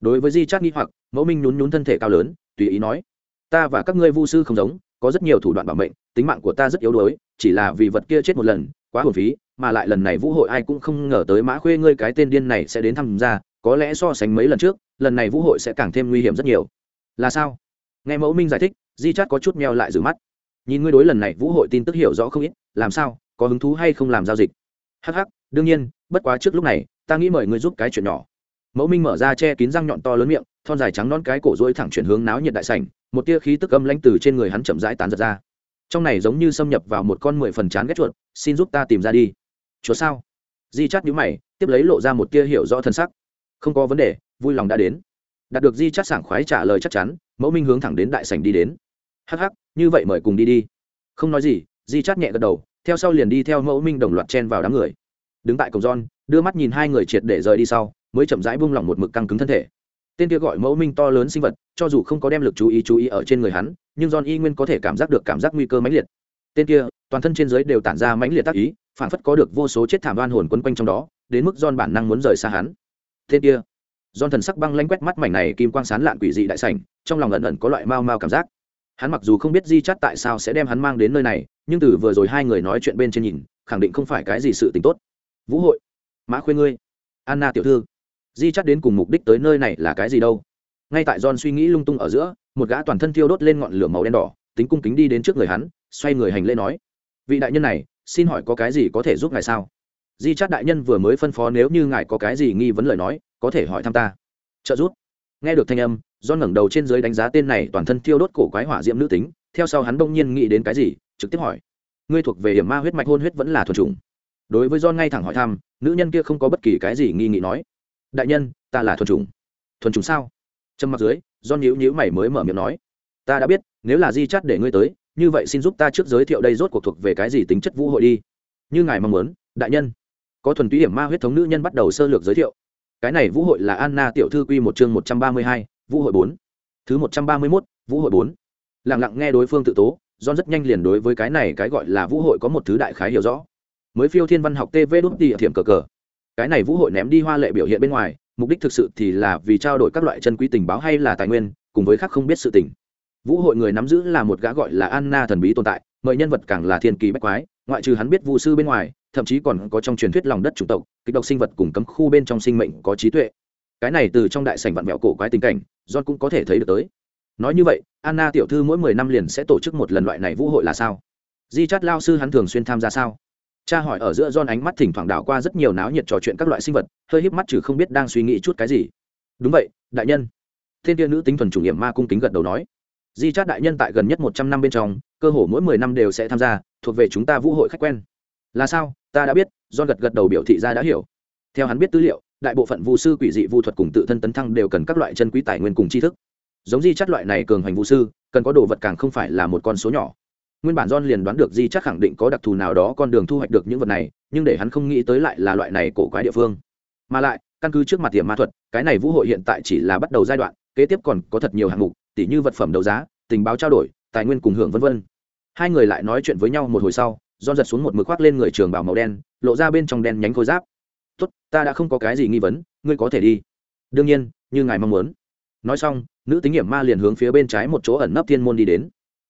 Đối với di chát nghi hoặc, mẫu minh nhún nhún thân thể cao lớn, tùy ý nói, ta và các ngươi vu sư không giống, có rất nhiều thủ đoạn bảo mệnh, tính mạng của ta rất yếu đuối, chỉ là vì vật kia chết một lần, quá hồn phí, mà lại lần này vũ hội ai cũng không ngờ tới mã khuê ngươi cái tên điên này sẽ đến tham gia, có lẽ so sánh mấy lần trước, lần này vũ hội sẽ càng thêm nguy hiểm rất nhiều. Là sao? Nghe mẫu minh giải thích, di chát có chút meo lại rửa mắt. Nhìn ngươi đối lần này vũ hội tin tức hiểu rõ không ít, làm sao? Có hứng thú hay không làm giao dịch. Hh đương nhiên, bất quá trước lúc này, ta nghĩ mời ngươi giúp cái chuyện nhỏ. Mẫu minh mở ra che kín răng nhọn to lớn miệng, thon dài trắng non cái cổ rỗi thẳng chuyển hướng náo nhiệt đại sảnh, một tia khí tức âm lãnh từ trên người hắn chậm rãi tán giật ra. Trong này giống như xâm nhập vào một con mười phần chán ghét chuột, xin giúp ta tìm ra đi. Chuột sao? Di chắt nhũ mày, tiếp lấy lộ ra một tia hiểu rõ thân sắc. Không có vấn đề, vui lòng đã đến. Đạt được di chắt sảng khoái trả lời chắc chắn, mẫu minh hướng thẳng đến đại sảnh đi đến. Hắc hắc, như vậy mời cùng đi đi. Không nói gì, di chắt nhẹ gật đầu theo sau liền đi theo mẫu minh đồng loạt chen vào đám người. Đứng tại cổng giòn đưa mắt nhìn hai người triệt để rời đi sau, mới chậm rãi buông lỏng một mực căng cứng thân thể. Tên kia gọi mẫu minh to lớn sinh vật, cho dù không có đem lực chú ý chú ý ở trên người hắn, nhưng john y nguyên có thể cảm giác được cảm giác nguy cơ mãnh liệt. Tên kia, toàn thân trên giới đều tản ra mãnh liệt tác ý, phản phất có được vô số chết thảm đoan hồn quấn quanh trong đó, đến mức john bản năng muốn rời xa hắn. Tên kia, john thần sắc băng lanh quét mắt mảnh này kim quang sán lạn quỷ dị đại sảnh, trong lòng ẩn ẩn có loại mau mau cảm giác hắn mặc dù không biết di chắt tại sao sẽ đem hắn mang đến nơi này, nhưng từ vừa rồi hai người nói chuyện bên trên nhìn, khẳng định không phải cái gì sự t ì n h tốt. Vũ hội, mã khuyên ngươi, anna tiểu thư, di chắt đến cùng mục đích tới nơi này là cái gì đâu? Ngay tại john suy nghĩ lung tung ở giữa, một gã toàn thân thiêu đốt lên ngọn lửa màu đen đỏ, tính cung kính đi đến trước người hắn, xoay người hành lễ nói, vị đại nhân này, xin hỏi có cái gì có thể giúp ngài sao? Di chắt đại nhân vừa mới phân phó nếu như ngài có cái gì nghi vấn lời nói, có thể hỏi thăm ta. Trợ giúp nghe được thanh âm do ngẩng đầu trên dưới đánh giá tên này toàn thân thiêu đốt cổ quái hỏa diễm nữ tính, theo sau hắn bỗng nhiên nghĩ đến cái gì, trực tiếp hỏi. Ngươi thuộc về hiểm ma huyết mạch hôn huyết vẫn là thuần trùng đối với don ngay thẳng hỏi thăm, nữ nhân kia không có bất kỳ cái gì nghi nghị nói. Đại nhân, ta là thuần trùng thuần trùng sao? Trầm mặc dưới don nhíu nhíu mày mới mở miệng nói. Ta đã biết, nếu là di chắt để ngươi tới, như vậy xin giúp ta trước giới thiệu đây rốt cuộc thuộc về cái gì tính chất vũ hội đi. Như ngài mong muốn, đại nhân. Có thuần túy hiểm ma huyết thống nữ nhân bắt đầu sơ lược giới thiệu cái này vũ hội là anna tiểu thư quy một chương một trăm ba mươi hai, vũ hội bốn. Thứ một trăm ba mươi mốt, vũ hội bốn. Lẳng lặng nghe đối phương tự tố, john rất nhanh liền đối với cái này cái gọi là vũ hội có một thứ đại khái hiểu rõ. Mới phiêu thiên văn học tv đốt đi thiểm cờ cờ. Cái này vũ hội ném đi hoa lệ biểu hiện bên ngoài, mục đích thực sự thì là vì trao đổi các loại chân quý tình báo hay là tài nguyên, cùng với khác không biết sự tình. Vũ hội người nắm giữ là một gã gọi là anna thần bí tồn tại, mời nhân vật càng là thiên kỳ bách quái, ngoại trừ hắn biết vu sư bên ngoài thậm chí còn có trong truyền thuyết lòng đất chủng tộc, kịch độc sinh vật cùng cấm khu bên trong sinh mệnh có trí tuệ. Cái này từ trong đại sảnh vạn mẹo cổ quái tình cảnh, john cũng có thể thấy được tới. Nói như vậy, anna tiểu thư mỗi mười năm liền sẽ tổ chức một lần loại này vũ hội là sao? Di chát lao sư hắn thường xuyên tham gia sao? Cha hỏi ở giữa john ánh mắt thỉnh thoảng đảo qua rất nhiều náo nhiệt trò chuyện các loại sinh vật, hơi híp mắt trừ không biết đang suy nghĩ chút cái gì. Đúng vậy, đại nhân. Thiên tiên nữ tính thuần chủ nghiệm ma cung kính gật đầu nói. Di chát đại nhân tại gần nhất một trăm năm bên trong, cơ hồ mỗi mười năm đều sẽ tham gia, thuộc về chúng ta vũ hội khách quen là sao? Ta đã biết Do gật gật đầu biểu thị ra đã hiểu. Theo hắn biết tư liệu, đại bộ phận vũ sư quỷ dị vu thuật cùng tự thân tấn thăng đều cần các loại chân quý tài nguyên cùng tri thức. Giống di chắt loại này cường hành vũ sư, cần có đồ vật càng không phải là một con số nhỏ. Nguyên bản john liền đoán được di chắc khẳng định có đặc thù nào đó con đường thu hoạch được những vật này, nhưng để hắn không nghĩ tới lại là loại này cổ quái địa phương. Mà lại, căn cứ trước mặt tiệm ma thuật, cái này vũ hội hiện tại chỉ là bắt đầu giai đoạn, kế tiếp còn có thật nhiều hạng mục, tỉ như vật phẩm đấu giá, tình báo trao đổi, tài nguyên cùng hưởng v v hai người lại nói chuyện với nhau một hồi sau John giật xuống một mực khoác lên người trường bảo màu đen, lộ ra bên trong đen nhánh khối giáp. Tốt, ta đã không có cái gì nghi vấn, ngươi có thể đi. Đương nhiên, như ngài mong muốn. Nói xong, nữ tính hiểm ma liền hướng phía bên trái một chỗ ẩn nấp thiên môn đi đến.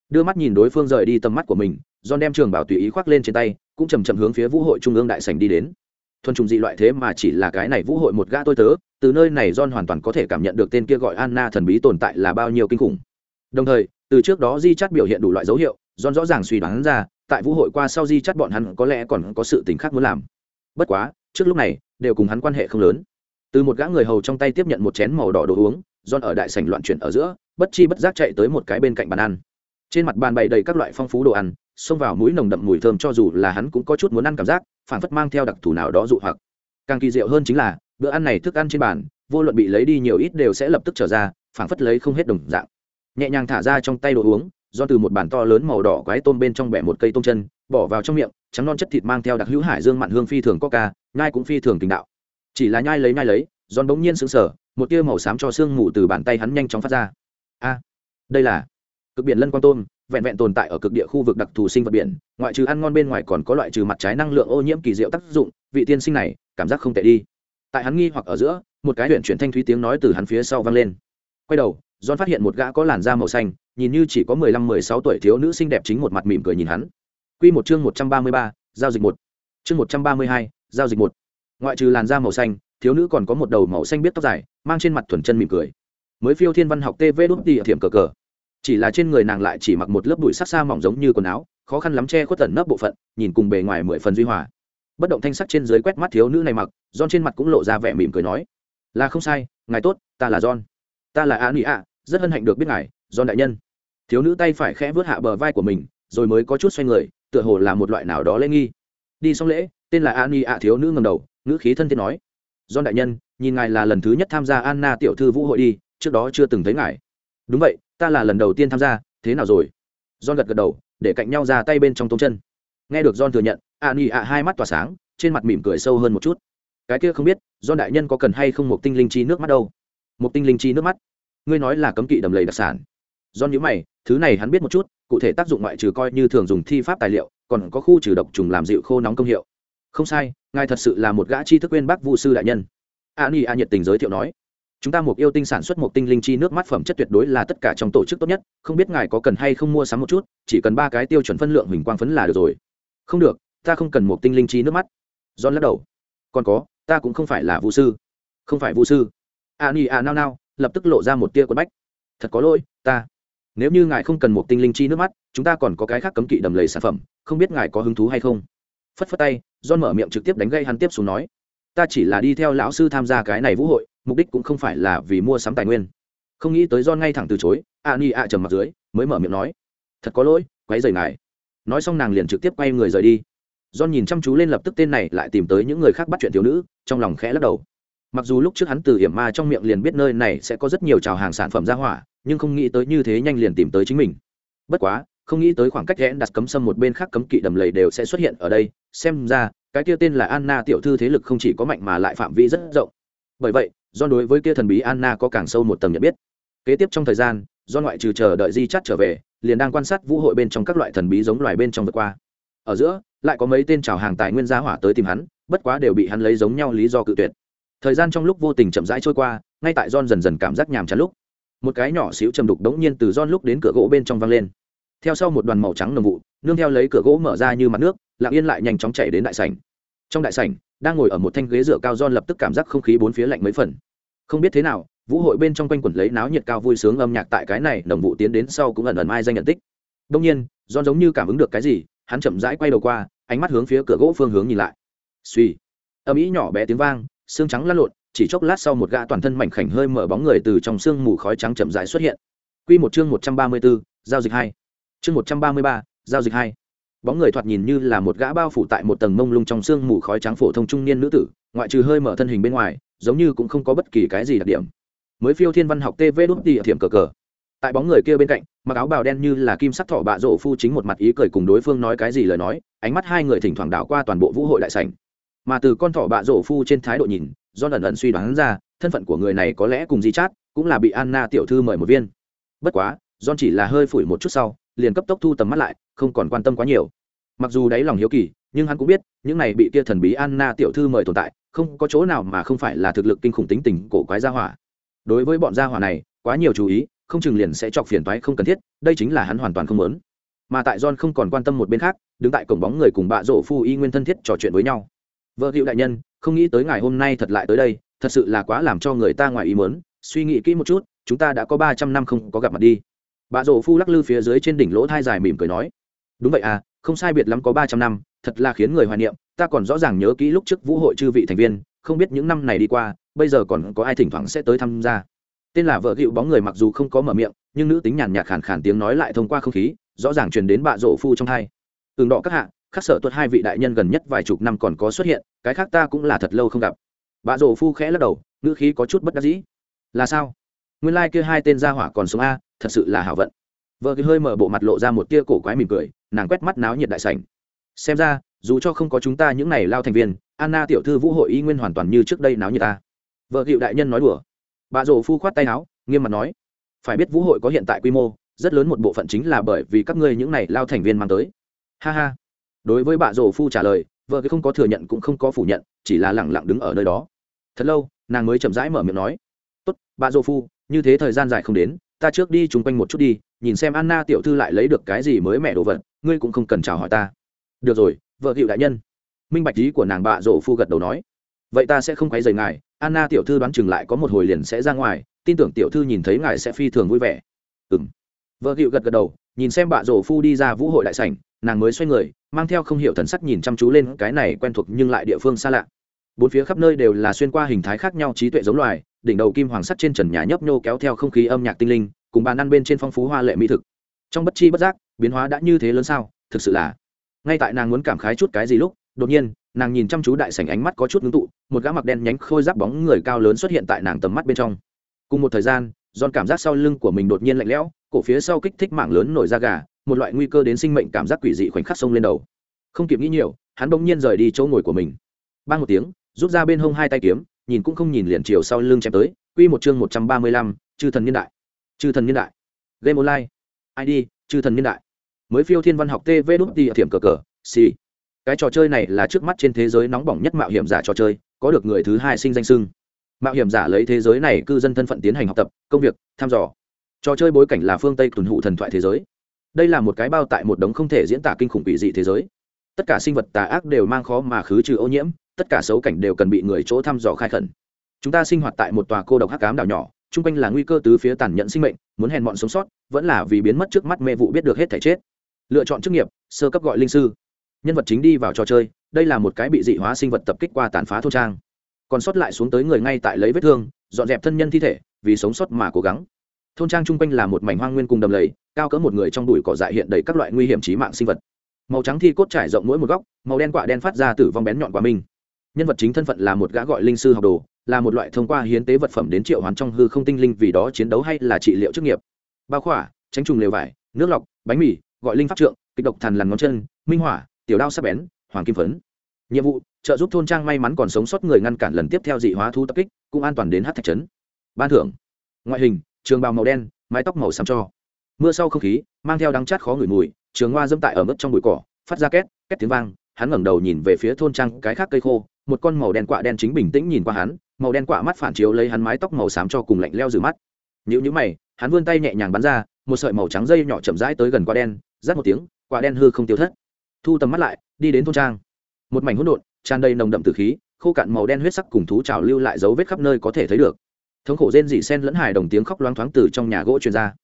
Đưa mắt nhìn đối phương rời đi tầm mắt của mình, John đem trường bảo tùy ý khoác lên trên tay, cũng chầm chậm hướng phía vũ hội trung ương đại sảnh đi đến. Thuần trùng dị loại thế mà chỉ là cái này vũ hội một gã tôi tớ, từ nơi này John hoàn toàn có thể cảm nhận được tên kia gọi Anna thần bí tồn tại là bao nhiêu kinh khủng. Đồng thời, từ trước đó di chắt biểu hiện đủ loại dấu hiệu, John rõ ràng suy đoán ra tại vũ hội qua sau di chắt bọn hắn có lẽ còn có sự tình khác muốn làm. Bất quá, trước lúc này, đều cùng hắn quan hệ không lớn. Từ một gã người hầu trong tay tiếp nhận một chén màu đỏ đồ uống, John ở đại sảnh loạn chuyển ở giữa, bất chi bất giác chạy tới một cái bên cạnh bàn ăn. Trên mặt bàn bày đầy các loại phong phú đồ ăn, xông vào mũi nồng đậm mùi thơm cho dù là hắn cũng có chút muốn ăn cảm giác phản phất mang theo đặc thù nào đó dụ hoặc. Càng kỳ diệu hơn chính là, bữa ăn này thức ăn trên bàn, vô luận bị lấy đi nhiều ít đều sẽ lập tức trở ra phản phất lấy không hết đồng dạng. Nhẹ nhàng thả ra trong tay đồ uống do từ một bàn to lớn màu đỏ quái tôm bên trong bẻ một cây tôm chân, bỏ vào trong miệng, trắng non chất thịt mang theo đặc hữu hải dương mặn hương phi thường coca, nhai cũng phi thường tình đạo. Chỉ là nhai lấy nhai lấy, giòn bỗng nhiên sững sờ, một tia màu xám cho xương mù từ bàn tay hắn nhanh chóng phát ra. A, đây là cực biển lân quang tôm, vẹn vẹn tồn tại ở cực địa khu vực đặc thù sinh vật biển, ngoại trừ ăn ngon bên ngoài còn có loại trừ mặt trái năng lượng ô nhiễm kỳ diệu tác dụng, vị tiên sinh này cảm giác không tệ đi. Tại hắn nghi hoặc ở giữa, một cái huyện chuyển thanh thúy tiếng nói từ hắn phía sau vang lên. Quay đầu, john phát hiện một gã có làn da màu xanh nhìn như chỉ có mười lăm, mười sáu tuổi thiếu nữ xinh đẹp chính một mặt mỉm cười nhìn hắn. Quy một chương một trăm ba mươi ba, giao dịch một. Chương một trăm ba mươi hai, giao dịch một. Ngoại trừ làn da màu xanh, thiếu nữ còn có một đầu màu xanh biết tóc dài, mang trên mặt thuần chân mỉm cười. Mới phiêu thiên văn học tv đút đi ở thiểm cờ cờ. Chỉ là trên người nàng lại chỉ mặc một lớp bụi sắc xa mỏng giống như quần áo, khó khăn lắm che khuất tận nấp bộ phận, nhìn cùng bề ngoài mười phần duy hòa. Bất động thanh sắc trên dưới quét mắt thiếu nữ này mặc don trên mặt cũng lộ ra vẻ mỉm cười nói, là không sai, ngài tốt, ta là don ta là a nị ạ, rất hân hạnh được biết ngài don đại nhân. Thiếu nữ tay phải khẽ vớt hạ bờ vai của mình, rồi mới có chút xoay người, tựa hồ là một loại nào đó lễ nghi. Đi xong lễ, tên là a nị ạ, thiếu nữ ngầm đầu nữ khí thân thiết nói. Don đại nhân, nhìn ngài là lần thứ nhất tham gia anna tiểu thư vũ hội đi, trước đó chưa từng thấy ngài. Đúng vậy, ta là lần đầu tiên tham gia, thế nào rồi? Don gật gật đầu, để cạnh nhau ra tay bên trong tông chân. Nghe được don thừa nhận a ni ạ hai mắt tỏa sáng, trên mặt mỉm cười sâu hơn một chút. Cái kia không biết do đại nhân có cần hay không một tinh linh chi nước mắt đâu? Một tinh linh chi nước mắt? Ngươi nói là cấm kỵ đầm lầy đặc sản do nhữ mày, thứ này hắn biết một chút, cụ thể tác dụng ngoại trừ coi như thường dùng thi pháp tài liệu, còn có khu trừ độc trùng làm dịu khô nóng công hiệu. Không sai, ngài thật sự là một gã chi thức quên bác vụ sư đại nhân. A ni a nhiệt tình giới thiệu nói. Chúng ta một yêu tinh sản xuất một tinh linh chi nước mắt phẩm chất tuyệt đối là tất cả trong tổ chức tốt nhất, không biết ngài có cần hay không mua sắm một chút, chỉ cần ba cái tiêu chuẩn phân lượng huỳnh quang phấn là được rồi. Không được, ta không cần một tinh linh chi nước mắt. John lắc đầu. Còn có, ta cũng không phải là vũ sư. Không phải vũ sư. A ni a nao nao, lập tức lộ ra một tia quần bách. Thật có lỗi, ta nếu như ngài không cần một tinh linh chi nước mắt chúng ta còn có cái khác cấm kỵ đầm lầy sản phẩm không biết ngài có hứng thú hay không? Phất phất tay john mở miệng trực tiếp đánh gây hắn tiếp xuống nói ta chỉ là đi theo lão sư tham gia cái này vũ hội mục đích cũng không phải là vì mua sắm tài nguyên. Không nghĩ tới john ngay thẳng từ chối a ni a trầm mặt dưới mới mở miệng nói thật có lỗi quấy rầy ngài. Nói xong nàng liền trực tiếp quay người rời đi. John nhìn chăm chú lên lập tức tên này lại tìm tới những người khác bắt chuyện thiếu nữ, trong lòng khẽ lắc đầu. Mặc dù lúc trước hắn từ hiểm ma trong miệng liền biết nơi này sẽ có rất nhiều chào hàng sản phẩm ra hỏa, nhưng không nghĩ tới như thế nhanh liền tìm tới chính mình. Bất quá, không nghĩ tới khoảng cách rẽn đặt cấm xâm một bên khác cấm kỵ đầm lầy đều sẽ xuất hiện ở đây, xem ra, cái kia tên là Anna tiểu thư thế lực không chỉ có mạnh mà lại phạm vi rất rộng. Bởi vậy, do đối với kia thần bí Anna có càng sâu một tầng nhận biết. Kế tiếp trong thời gian, do ngoại trừ chờ đợi Di chắt trở về, liền đang quan sát vũ hội bên trong các loại thần bí giống loài bên trong vượt qua. Ở giữa, lại có mấy tên chào hàng tài nguyên gia hỏa tới tìm hắn bất quá đều bị hắn lấy giống nhau lý do cự tuyệt thời gian trong lúc vô tình chậm rãi trôi qua ngay tại john dần dần cảm giác nhàm chán lúc một cái nhỏ xíu chầm đục đống nhiên từ john lúc đến cửa gỗ bên trong văng lên. Theo sau một đoàn màu trắng nồng vụ, nương theo lấy cửa gỗ mở ra như mặt nước, lặng yên lại nhanh chóng chạy đến đại sảnh. Trong đại sảnh, đang ngồi ở một thanh ghế dựa cao, john lập tức cảm giác không khí bốn phía lạnh mấy phần. Không biết thế nào, vũ hội bên trong quanh quẩn lấy náo nhiệt cao vui sướng âm nhạc tại cái này nồng vụ tiến đến sau cũng ẩn ẩn mai danh nhận tích. Đông nhiên, john giống như cảm ứng được cái gì, hắn chậm rãi quay đầu qua, ánh mắt hướng phía cửa gỗ phương hướng nhìn lại. Suy âm ý nhỏ bé tiếng vang, xương trắng lăn lộn chỉ chốc lát sau một gã toàn thân mảnh khảnh hơi mở bóng người từ trong sương mù khói trắng chậm rãi xuất hiện. Quy một chương một trăm ba mươi 134, giao dịch hai. Chương một trăm ba mươi ba giao dịch hai. Bóng người thoạt nhìn như là một gã bao phủ tại một tầng mông lung trong sương mù khói trắng phổ thông trung niên nữ tử ngoại trừ hơi mở thân hình bên ngoài giống như cũng không có bất kỳ cái gì đặc điểm. Mới phiêu thiên văn học tv đút tỉ thiểm cờ cờ. Tại bóng người kia bên cạnh mặc áo bào đen như là kim sắc thỏ bạ rộ phu chính một mặt ý cười cùng đối phương nói cái gì lời nói ánh mắt hai người thỉnh thoảng đảo qua toàn bộ vũ hội đại sảnh. Mà từ con thỏ bạ rộ phu trên thái độ nhìn do ẩn ẩn suy đoán ra, thân phận của người này có lẽ cùng di chát cũng là bị anna tiểu thư mời một viên. Bất quá, john chỉ là hơi phủi một chút sau, liền cấp tốc thu tầm mắt lại, không còn quan tâm quá nhiều. Mặc dù đáy lòng hiếu kỳ, nhưng hắn cũng biết, những này bị kia thần bí anna tiểu thư mời tồn tại, không có chỗ nào mà không phải là thực lực kinh khủng tính tình cổ quái gia hỏa. Đối với bọn gia hỏa này, quá nhiều chú ý, không chừng liền sẽ chọc phiền toái không cần thiết, đây chính là hắn hoàn toàn không muốn. Mà tại john không còn quan tâm một bên khác, đứng tại cổng bóng người cùng bạ rộ phu y nguyên thân thiết trò chuyện với nhau. Vợ hữu đại nhân không nghĩ tới ngày hôm nay thật lại tới đây, thật sự là quá làm cho người ta ngoài ý muốn. Suy nghĩ kỹ một chút, chúng ta đã có ba trăm năm không có gặp mặt đi. Bà rộ phu lắc lư phía dưới trên đỉnh lỗ thai dài mỉm cười nói, đúng vậy à không sai biệt lắm có ba trăm năm, thật là khiến người hoài niệm, ta còn rõ ràng nhớ kỹ lúc trước vũ hội chư vị thành viên, không biết những năm này đi qua, bây giờ còn có ai thỉnh thoảng sẽ tới tham gia. Tên là vợ gịu bóng người mặc dù không có mở miệng, nhưng nữ tính nhàn nhạt khàn khàn tiếng nói lại thông qua không khí, rõ ràng truyền đến bạ rổ phu trong thai tường đỏ các hạ, khắc sở tuất hai vị đại nhân gần nhất vài chục năm còn có xuất hiện cái khác ta cũng là thật lâu không gặp. Bà rổ phu khẽ lắc đầu, ngữ khí có chút bất đắc dĩ. Là sao? Nguyên lai、like、kia hai tên gia hỏa còn sống a, thật sự là hảo vận. Vợ cứ hơi mở bộ mặt lộ ra một tia cổ quái mỉm cười, nàng quét mắt náo nhiệt đại sảnh. Xem ra, dù cho không có chúng ta những này lao thành viên, anna tiểu thư vũ hội y nguyên hoàn toàn như trước đây náo như ta vợ cựu đại nhân nói đùa. Bà rổ phu khoát tay áo, nghiêm mặt nói. Phải biết vũ hội có hiện tại quy mô, rất lớn một bộ phận chính là bởi vì các ngươi những này lao thành viên mang tới. Ha ha. Đối với bà rổ phu trả lời vợ cái không có thừa nhận cũng không có phủ nhận, chỉ là lẳng lặng đứng ở nơi đó. Thật lâu, nàng mới chậm rãi mở miệng nói, tốt, bà dô phu, như thế thời gian dài không đến, ta trước đi chung quanh một chút đi, nhìn xem anna tiểu thư lại lấy được cái gì mới mẹ đồ vật, ngươi cũng không cần chào hỏi ta. Được rồi, vợ cựu đại nhân. Minh bạch ý của nàng bà dô phu gật đầu nói, vậy ta sẽ không quấy rầy ngài, anna tiểu thư đoán chừng lại có một hồi liền sẽ ra ngoài, tin tưởng tiểu thư nhìn thấy ngài sẽ phi thường vui vẻ. Ừ m vợ cựu gật gật đầu, nhìn xem bà rổ phu đi ra vũ hội đại sảnh, nàng mới xoay người mang theo không hiểu thần sắc nhìn chăm chú lên cái này quen thuộc nhưng lại địa phương xa lạ. Bốn phía khắp nơi đều là xuyên qua hình thái khác nhau trí tuệ giống loài, đỉnh đầu kim hoàng sắt trên trần nhà nhấp nhô kéo theo không khí âm nhạc tinh linh, cùng bàn ăn bên trên phong phú hoa lệ mỹ thực. Trong bất chi bất giác, biến hóa đã như thế lớn sao, thực sự là. Ngay tại nàng muốn cảm khái chút cái gì lúc, đột nhiên, nàng nhìn chăm chú đại sảnh ánh mắt có chút ngưng tụ, một gã mặc đen nhánh khôi giáp bóng người cao lớn xuất hiện tại nàng tầm mắt bên trong. Cùng một thời gian giòn cảm giác sau lưng của mình đột nhiên lạnh lẽo, cổ phía sau kích thích mạng lớn nổi da gà một loại nguy cơ đến sinh mệnh cảm giác quỷ dị khoảnh khắc sông lên đầu. Không kịp nghĩ nhiều, hắn bỗng nhiên rời đi chỗ ngồi của mình. Ban một tiếng, rút ra bên hông hai tay kiếm, nhìn cũng không nhìn liền chiều sau lưng chém tới, quy một chương một trăm ba mươi lăm, chư thần niên đại. Chư thần niên đại. Game online. Id chư thần niên đại. Mới phiêu thiên văn học tv đúc đi thiểm cờ cờ xì cái trò chơi này là trước mắt trên thế giới nóng bỏng nhất mạo hiểm giả trò chơi, có được người thứ hai sinh danh sưng mạo hiểm giả lấy thế giới này cư dân thân phận tiến hành học tập, công việc, thăm dò. Trò chơi bối cảnh là phương tây tuần hụ thần thoại thế giới đây là một cái bao tại một đống không thể diễn tả kinh khủng quỷ dị thế giới. Tất cả sinh vật tà ác đều mang khó mà khứ trừ ô nhiễm, tất cả xấu cảnh đều cần bị người chỗ thăm dò khai khẩn. Chúng ta sinh hoạt tại một tòa cô độc hắc cám đảo nhỏ, chung quanh là nguy cơ tứ phía tàn nhẫn sinh mệnh, muốn hèn bọn sống sót, vẫn là vì biến mất trước mắt mê vụ biết được hết thể chết. Lựa chọn chức nghiệp, sơ cấp gọi linh sư. Nhân vật chính đi vào trò chơi, đây là một cái bị dị hóa sinh vật tập kích qua tàn phá thô trang. Còn sót lại xuống tới người ngay tại lấy vết thương, dọn dẹp thân nhân thi thể, vì sống sót mà cố gắng thôn trang chung quanh là một mảnh hoang nguyên cùng đầm lầy, cao cỡ một người trong đùi cỏ dại hiện đầy các loại nguy hiểm trí mạng sinh vật. Màu trắng thi cốt trải rộng mỗi một góc, màu đen quạ đen phát ra từ vong bén nhọn quả minh. Nhân vật chính thân phận là một gã gọi linh sư học đồ, là một loại thông qua hiến tế vật phẩm đến triệu hoán trong hư không tinh linh vì đó chiến đấu hay là trị liệu chức nghiệp. Bao khỏa, tránh trùng lều vải, nước lọc, bánh mì, gọi linh pháp trượng, kịch độc thần lằn ngón chân, minh hỏa, tiểu đao sắc bén, hoàng kim phấn. Nhiệm vụ, trợ giúp thôn trang may mắn còn sống sót người ngăn cản lần tiếp theo dị hóa thu tập kích, cũng an toàn đến hát thạch trấn. Ban thưởng, ngoại hình trường bào màu đen, mái tóc màu xám cho. Mưa sau không khí, mang theo đắng chát khó ngửi mùi, trường hoa dâm tại ở mức trong bụi cỏ, phát ra két két tiếng vang, hắn ngẩng đầu nhìn về phía thôn trang cái khác cây khô, một con màu đen quạ đen chính bình tĩnh nhìn qua hắn, màu đen quạ mắt phản chiếu lấy hắn mái tóc màu xám cho cùng lạnh leo rử mắt. Nhữ nhữ mày, hắn vươn tay nhẹ nhàng bắn ra, một sợi màu trắng dây nhỏ chậm rãi tới gần quạ đen, rát một tiếng, quạ đen hư không tiêu thất. Thu tầm mắt lại, đi đến thôn trang. Một mảnh hỗn độn, tràn đầy nồng đậm từ khí, khô cạn màu đen huyết sắc cùng thú trào lưu lại dấu vết khắp nơi có thể thấy được thống khổ rên dị sen lẫn hài đồng tiếng khóc loáng thoáng từ trong nhà gỗ truyền ra.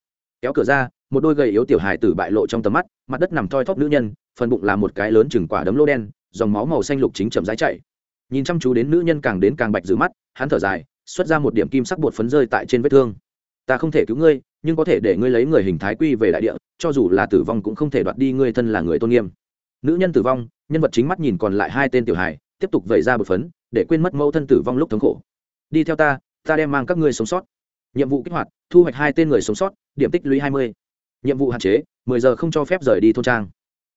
Kéo cửa ra, một đôi gầy yếu tiểu hài tử bại lộ trong tầm mắt, mặt đất nằm thoi thóp nữ nhân, phần bụng là một cái lớn chừng quả đấm lô đen, dòng máu màu xanh lục chính chậm rãi chạy nhìn chăm chú đến nữ nhân càng đến càng bạch giữ mắt, hắn thở dài, xuất ra một điểm kim sắc bột phấn rơi tại trên vết thương. Ta không thể cứu ngươi, nhưng có thể để ngươi lấy người hình thái quy về đại địa, cho dù là tử vong cũng không thể đoạt đi ngươi thân là người tôn nghiêm. Nữ nhân tử vong, nhân vật chính mắt nhìn còn lại hai tên tiểu hài, tiếp tục vẩy ra bột phấn, để quên mất mẫu thân tử vong lúc thống khổ. Đi theo ta ta đem mang các ngươi sống sót. Nhiệm vụ kích hoạt, thu hoạch hai tên người sống sót, điểm tích lũy hai mươi. Nhiệm vụ hạn chế, mười giờ không cho phép rời đi thôn trang.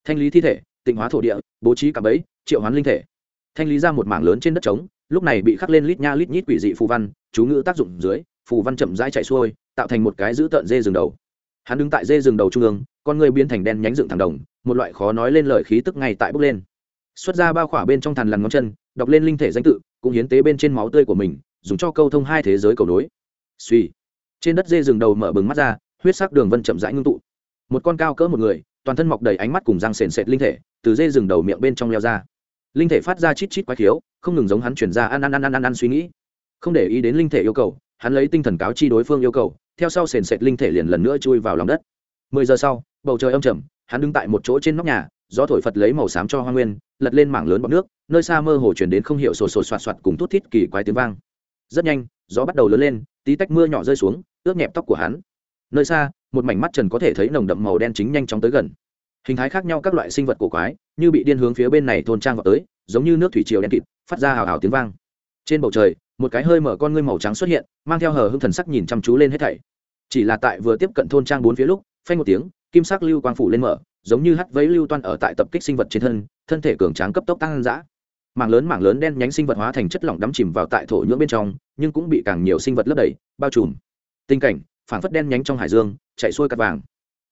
Thanh lý thi thể, tịnh hóa thổ địa, bố trí cạm bẫy, triệu hoán linh thể. Thanh lý ra một mảng lớn trên đất trống, lúc này bị khắc lên lít nha lít nhít quỷ dị phù văn, chú ngữ tác dụng dưới, phù văn chậm rãi chạy xuôi, tạo thành một cái giữ tợn dê rừng đầu. Hắn đứng tại dê rừng đầu trung ương, con người biến thành đen nhánh dựng thẳng đồng, một loại khó nói lên lời khí tức ngay tại bốc lên. Xuất ra bao khỏa bên trong thằn lằn ngón chân, đọc lên linh thể danh tự, cũng hiến tế bên trên máu tươi của mình dùng cho câu thông hai thế giới cầu nối. Suy. Trên đất dê rừng đầu mở bừng mắt ra, huyết sắc đường vân chậm rãi ngưng tụ. Một con cao cỡ một người, toàn thân mọc đầy ánh mắt cùng răng sền sệt linh thể, từ dê rừng đầu miệng bên trong leo ra. Linh thể phát ra chít chít quái khiếu, không ngừng giống hắn chuyển ra ăn ăn ăn ăn ăn ăn suy nghĩ. Không để ý đến linh thể yêu cầu, hắn lấy tinh thần cáo chi đối phương yêu cầu, theo sau sền sệt linh thể liền lần nữa chui vào lòng đất. Mười giờ sau, bầu trời âm trầm, hắn đứng tại một chỗ trên nóc nhà, gió thổi phật lấy màu xám cho hoa nguyên, lật lên mảng lớn bọc nước, nơi xa mơ hồ chuyển đến không hiểu sổ sổ soạt soạt cùng thút thít kỳ quái tiếng vang rất nhanh, gió bắt đầu lớn lên, tí tách mưa nhỏ rơi xuống, ướt nhẹp tóc của hắn. Nơi xa, một mảnh mắt trần có thể thấy nồng đậm màu đen chính nhanh chóng tới gần. Hình thái khác nhau các loại sinh vật cổ quái, như bị điên hướng phía bên này thôn trang vào tới, giống như nước thủy triều đen kịt, phát ra hào hào tiếng vang. Trên bầu trời, một cái hơi mở con ngươi màu trắng xuất hiện, mang theo hờ hưng thần sắc nhìn chăm chú lên hết thảy. Chỉ là tại vừa tiếp cận thôn trang bốn phía lúc, phanh một tiếng, kim sắc lưu quang phủ lên mở, giống như hắt vấy lưu toan ở tại tập kích sinh vật trên thân thân thể cường tráng cấp tốc tăng dã mảng lớn mảng lớn đen nhánh sinh vật hóa thành chất lỏng đắm chìm vào tại thổ nhưỡng bên trong, nhưng cũng bị càng nhiều sinh vật lấp đầy, bao trùm. Tình cảnh phản phất đen nhánh trong hải dương, chạy xuôi cắt vàng.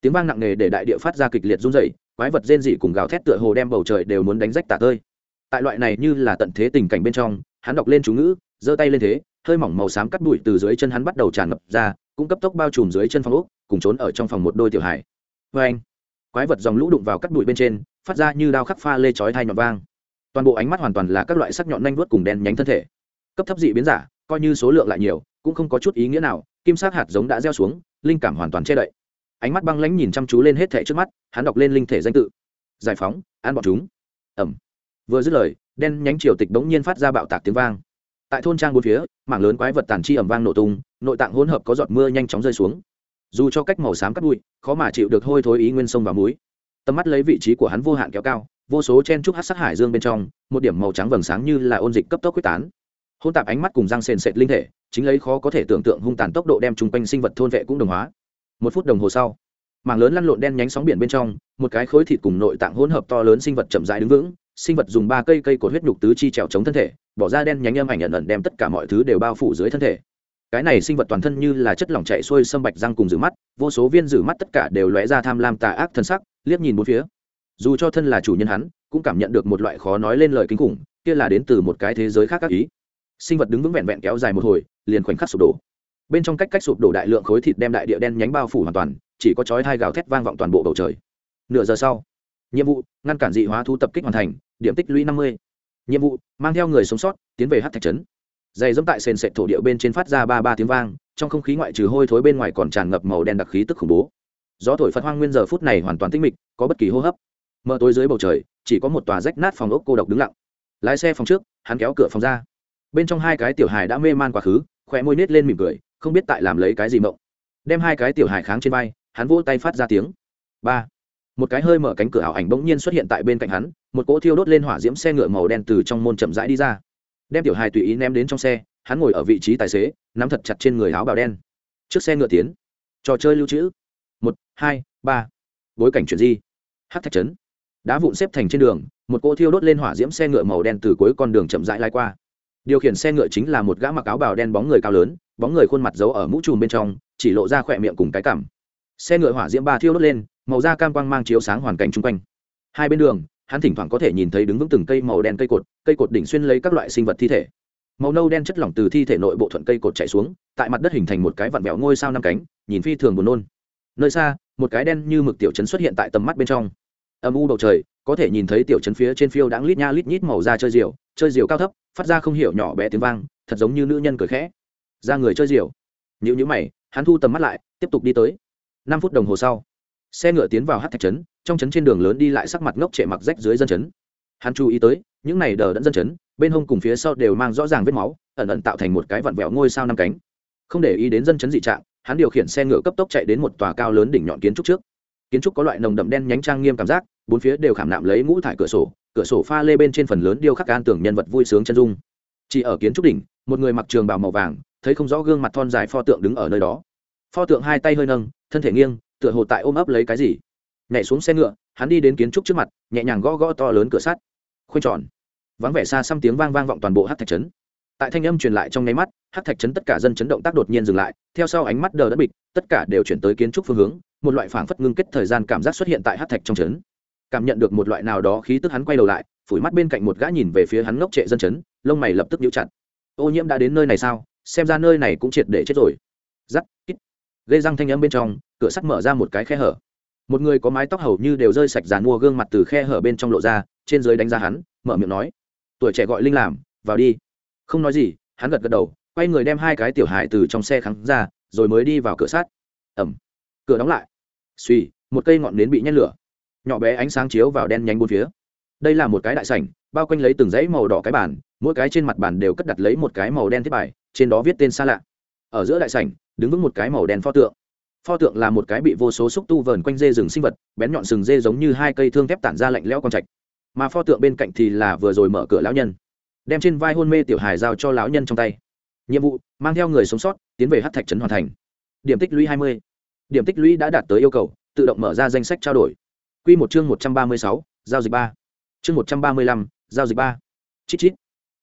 Tiếng vang nặng nề để đại địa phát ra kịch liệt run rẩy, quái vật rên rỉ cùng gào thét tựa hồ đem bầu trời đều muốn đánh rách tả tơi. Tại loại này như là tận thế tình cảnh bên trong, hắn đọc lên chú ngữ, giơ tay lên thế, hơi mỏng màu xám cắt bụi từ dưới chân hắn bắt đầu tràn ngập ra, cũng cấp tốc bao trùm dưới chân phòng úc cùng trốn ở trong phòng một đôi tiểu hải vê vâng. anh quái vật dòng lũ đụng vào cắt bụi bên trên, phát ra như đao khắc pha lê chói thai nhọn vang toàn bộ ánh mắt hoàn toàn là các loại sắc nhọn nanh vuốt cùng đen nhánh thân thể. Cấp thấp dị biến giả, coi như số lượng lại nhiều, cũng không có chút ý nghĩa nào, kim sắc hạt giống đã gieo xuống, linh cảm hoàn toàn che đậy. Ánh mắt băng lãnh nhìn chăm chú lên hết thảy trước mắt, hắn đọc lên linh thể danh tự. Giải phóng, ăn bọn chúng. Ẩm vừa dứt lời, đen nhánh triều tịch bỗng nhiên phát ra bạo tạc tiếng vang. Tại thôn trang bốn phía, mảng lớn quái vật tàn chi ẩm vang nổ tung, nội tạng hỗn hợp có giọt mưa nhanh chóng rơi xuống. Dù cho cách màu xám cắt bụi, khó mà chịu được hôi thối ý nguyên sông và muối tầm mắt lấy vị trí của hắn vô hạn kéo cao vô số chen trúc hát sát hải dương bên trong, một điểm màu trắng vầng sáng như là ôn dịch cấp tốc quyết tán. Hôn tạp ánh mắt cùng răng sền sệt linh thể, chính lấy khó có thể tưởng tượng hung tàn tốc độ đem chung quanh sinh vật thôn vệ cũng đồng hóa. Một phút đồng hồ sau, mảng lớn lăn lộn đen nhánh sóng biển bên trong, một cái khối thịt cùng nội tạng hỗn hợp to lớn sinh vật chậm rãi đứng vững, sinh vật dùng ba cây cây cột huyết nhục tứ chi trèo chống thân thể, bỏ ra đen nhánh âm ảnh ẩn ẩn đem tất cả mọi thứ đều bao phủ dưới thân thể. Cái này sinh vật toàn thân như là chất lỏng chạy xuôi sâm bạch răng cùng rử mắt, vô số viên rử mắt tất cả đều lóe ra tham lam tà ác thân sắc, liếc nhìn bốn phía dù cho thân là chủ nhân hắn, cũng cảm nhận được một loại khó nói lên lời kinh khủng, kia là đến từ một cái thế giới khác các ý. Sinh vật đứng vững vẹn vẹn kéo dài một hồi, liền khoảnh khắc sụp đổ. Bên trong cách cách sụp đổ đại lượng khối thịt đem đại địa đen nhánh bao phủ hoàn toàn, chỉ có chói hai gào thét vang vọng toàn bộ bầu trời. Nửa giờ sau, nhiệm vụ, ngăn cản dị hóa thu tập kích hoàn thành, điểm tích lũy năm mươi. Nhiệm vụ, mang theo người sống sót, tiến về hát thạch trấn. Dày dẫm tại sền sệt thổ địa bên trên phát ra ba ba tiếng vang, trong không khí ngoại trừ hôi thối bên ngoài còn tràn ngập màu đen đặc khí tức khủng bố. Gió thổi phật hoang nguyên giờ phút này hoàn toàn tinh mịch, có bất kỳ hô hấp mờ tối dưới bầu trời, chỉ có một tòa rách nát phòng ốc cô độc đứng lặng. Lái xe phòng trước, hắn kéo cửa phòng ra. Bên trong hai cái tiểu hài đã mê man quá khứ khỏe môi nết lên mỉm cười, không biết tại làm lấy cái gì mộng. Đem hai cái tiểu hài kháng trên vai, hắn vỗ tay phát ra tiếng. Ba. Một cái hơi mở cánh cửa ảo ảnh bỗng nhiên xuất hiện tại bên cạnh hắn, một cỗ thiêu đốt lên hỏa diễm xe ngựa màu đen từ trong môn chậm rãi đi ra. Đem tiểu hài tùy ý ném đến trong xe, hắn ngồi ở vị trí tài xế, nắm thật chặt trên người áo bào đen. Trước xe ngựa tiến. Trò chơi lưu trữ. Một, hai, ba. Bối cảnh chuyện gì? hát thạch trấn đá vụn xếp thành trên đường, một cỗ thiêu đốt lên hỏa diễm xe ngựa màu đen từ cuối con đường chậm rãi lai qua. Điều khiển xe ngựa chính là một gã mặc áo bào đen bóng người cao lớn, bóng người khuôn mặt giấu ở mũ trùm bên trong, chỉ lộ ra khỏe miệng cùng cái cảm xe ngựa hỏa diễm ba thiêu đốt lên, màu da cam quang mang chiếu sáng hoàn cảnh chung quanh. Hai bên đường, hắn thỉnh thoảng có thể nhìn thấy đứng vững từng cây màu đen cây cột cây cột đỉnh xuyên lấy các loại sinh vật thi thể. Màu nâu đen chất lỏng từ thi thể nội bộ thuận cây cột chạy xuống, tại mặt đất hình thành một cái vặn vẹo ngôi sao năm cánh, nhìn phi thường buồn nôn. Nơi xa, một cái đen như mực tiểu chấn xuất hiện tại tầm mắt bên trong âm u bầu trời, có thể nhìn thấy tiểu chấn phía trên phiêu đáng lít nha lít nhít màu da chơi diều chơi diều cao thấp, phát ra không hiểu nhỏ bé tiếng vang, thật giống như nữ nhân cười khẽ. Ra người chơi diều. Nhữ nhữ mày, hắn thu tầm mắt lại, tiếp tục đi tới. Năm phút đồng hồ sau, xe ngựa tiến vào hát thạch trấn, trong trấn trên đường lớn đi lại sắc mặt ngốc trệ mặc rách dưới dân trấn. Hắn chú ý tới, những này đờ đẫn dân trấn, bên hông cùng phía sau đều mang rõ ràng vết máu, ẩn ẩn tạo thành một cái vặn vẹo ngôi sao năm cánh. Không để ý đến dân chấn dị trạng, hắn điều khiển xe ngựa cấp tốc chạy đến một tòa cao lớn đỉnh nhọn kiến trúc trước. Kiến trúc có loại nồng đậm đen nhánh trang nghiêm cảm giác bốn phía đều khảm nạm lấy ngũ thải cửa sổ cửa sổ pha lê bên trên phần lớn điêu khắc can tưởng nhân vật vui sướng chân dung. Chỉ ở kiến trúc đỉnh, một người mặc trường bào màu vàng, thấy không rõ gương mặt thon dài pho tượng đứng ở nơi đó. Pho tượng hai tay hơi nâng, thân thể nghiêng, tựa hồ tại ôm ấp lấy cái gì. Nhảy xuống xe ngựa, hắn đi đến kiến trúc trước mặt, nhẹ nhàng gõ gõ to lớn cửa sắt. Khoanh tròn. Vắng vẻ xa xăm tiếng vang vang vọng toàn bộ hát thạch trấn. Tại thanh âm truyền lại trong nháy mắt, hát thạch trấn tất cả dân chấn động tác đột nhiên dừng lại, theo sau ánh mắt đờ đất bịch, tất cả đều chuyển tới kiến trúc phương hướng, một loại phảng phất ngưng kết thời gian cảm giác xuất hiện tại hát thạch trong trấn cảm nhận được một loại nào đó khí tức hắn quay đầu lại, phủi mắt bên cạnh một gã nhìn về phía hắn ngốc trệ dân chấn, lông mày lập tức nhũ chặt. Ô nhiễm đã đến nơi này sao? Xem ra nơi này cũng triệt để chết rồi. Giắt, kít. Gây răng thanh âm bên trong, cửa sắt mở ra một cái khe hở. Một người có mái tóc hầu như đều rơi sạch dàn mua gương mặt từ khe hở bên trong lộ ra, trên dưới đánh giá hắn, mở miệng nói. Tuổi trẻ gọi linh làm, vào đi. Không nói gì, hắn gật gật đầu, quay người đem hai cái tiểu hài từ trong xe khắng ra, rồi mới đi vào cửa sát ẩm. Cửa đóng lại. Suy một cây ngọn nến bị nhét lửa nhỏ bé ánh sáng chiếu vào đen nhánh bốn phía. Đây là một cái đại sảnh, bao quanh lấy từng dãy màu đỏ cái bàn, mỗi cái trên mặt bàn đều cất đặt lấy một cái màu đen thiết bài, trên đó viết tên xa lạ. Ở giữa đại sảnh, đứng vững một cái màu đen pho tượng. Pho tượng là một cái bị vô số xúc tu vờn quanh dê rừng sinh vật, bén nhọn sừng dê giống như hai cây thương thép tản ra lạnh lẽo con trạch. Mà pho tượng bên cạnh thì là vừa rồi mở cửa lão nhân, đem trên vai hôn mê tiểu hài giao cho lão nhân trong tay. Nhiệm vụ, mang theo người sống sót, tiến về hát thạch trấn hoàn thành. Điểm tích lũy hai mươi. Điểm tích lũy đã đạt tới yêu cầu, tự động mở ra danh sách trao đổi. Quy một chương một trăm ba mươi sáu, giao dịch ba. Chương một trăm ba mươi lăm, giao dịch ba. Chít chít.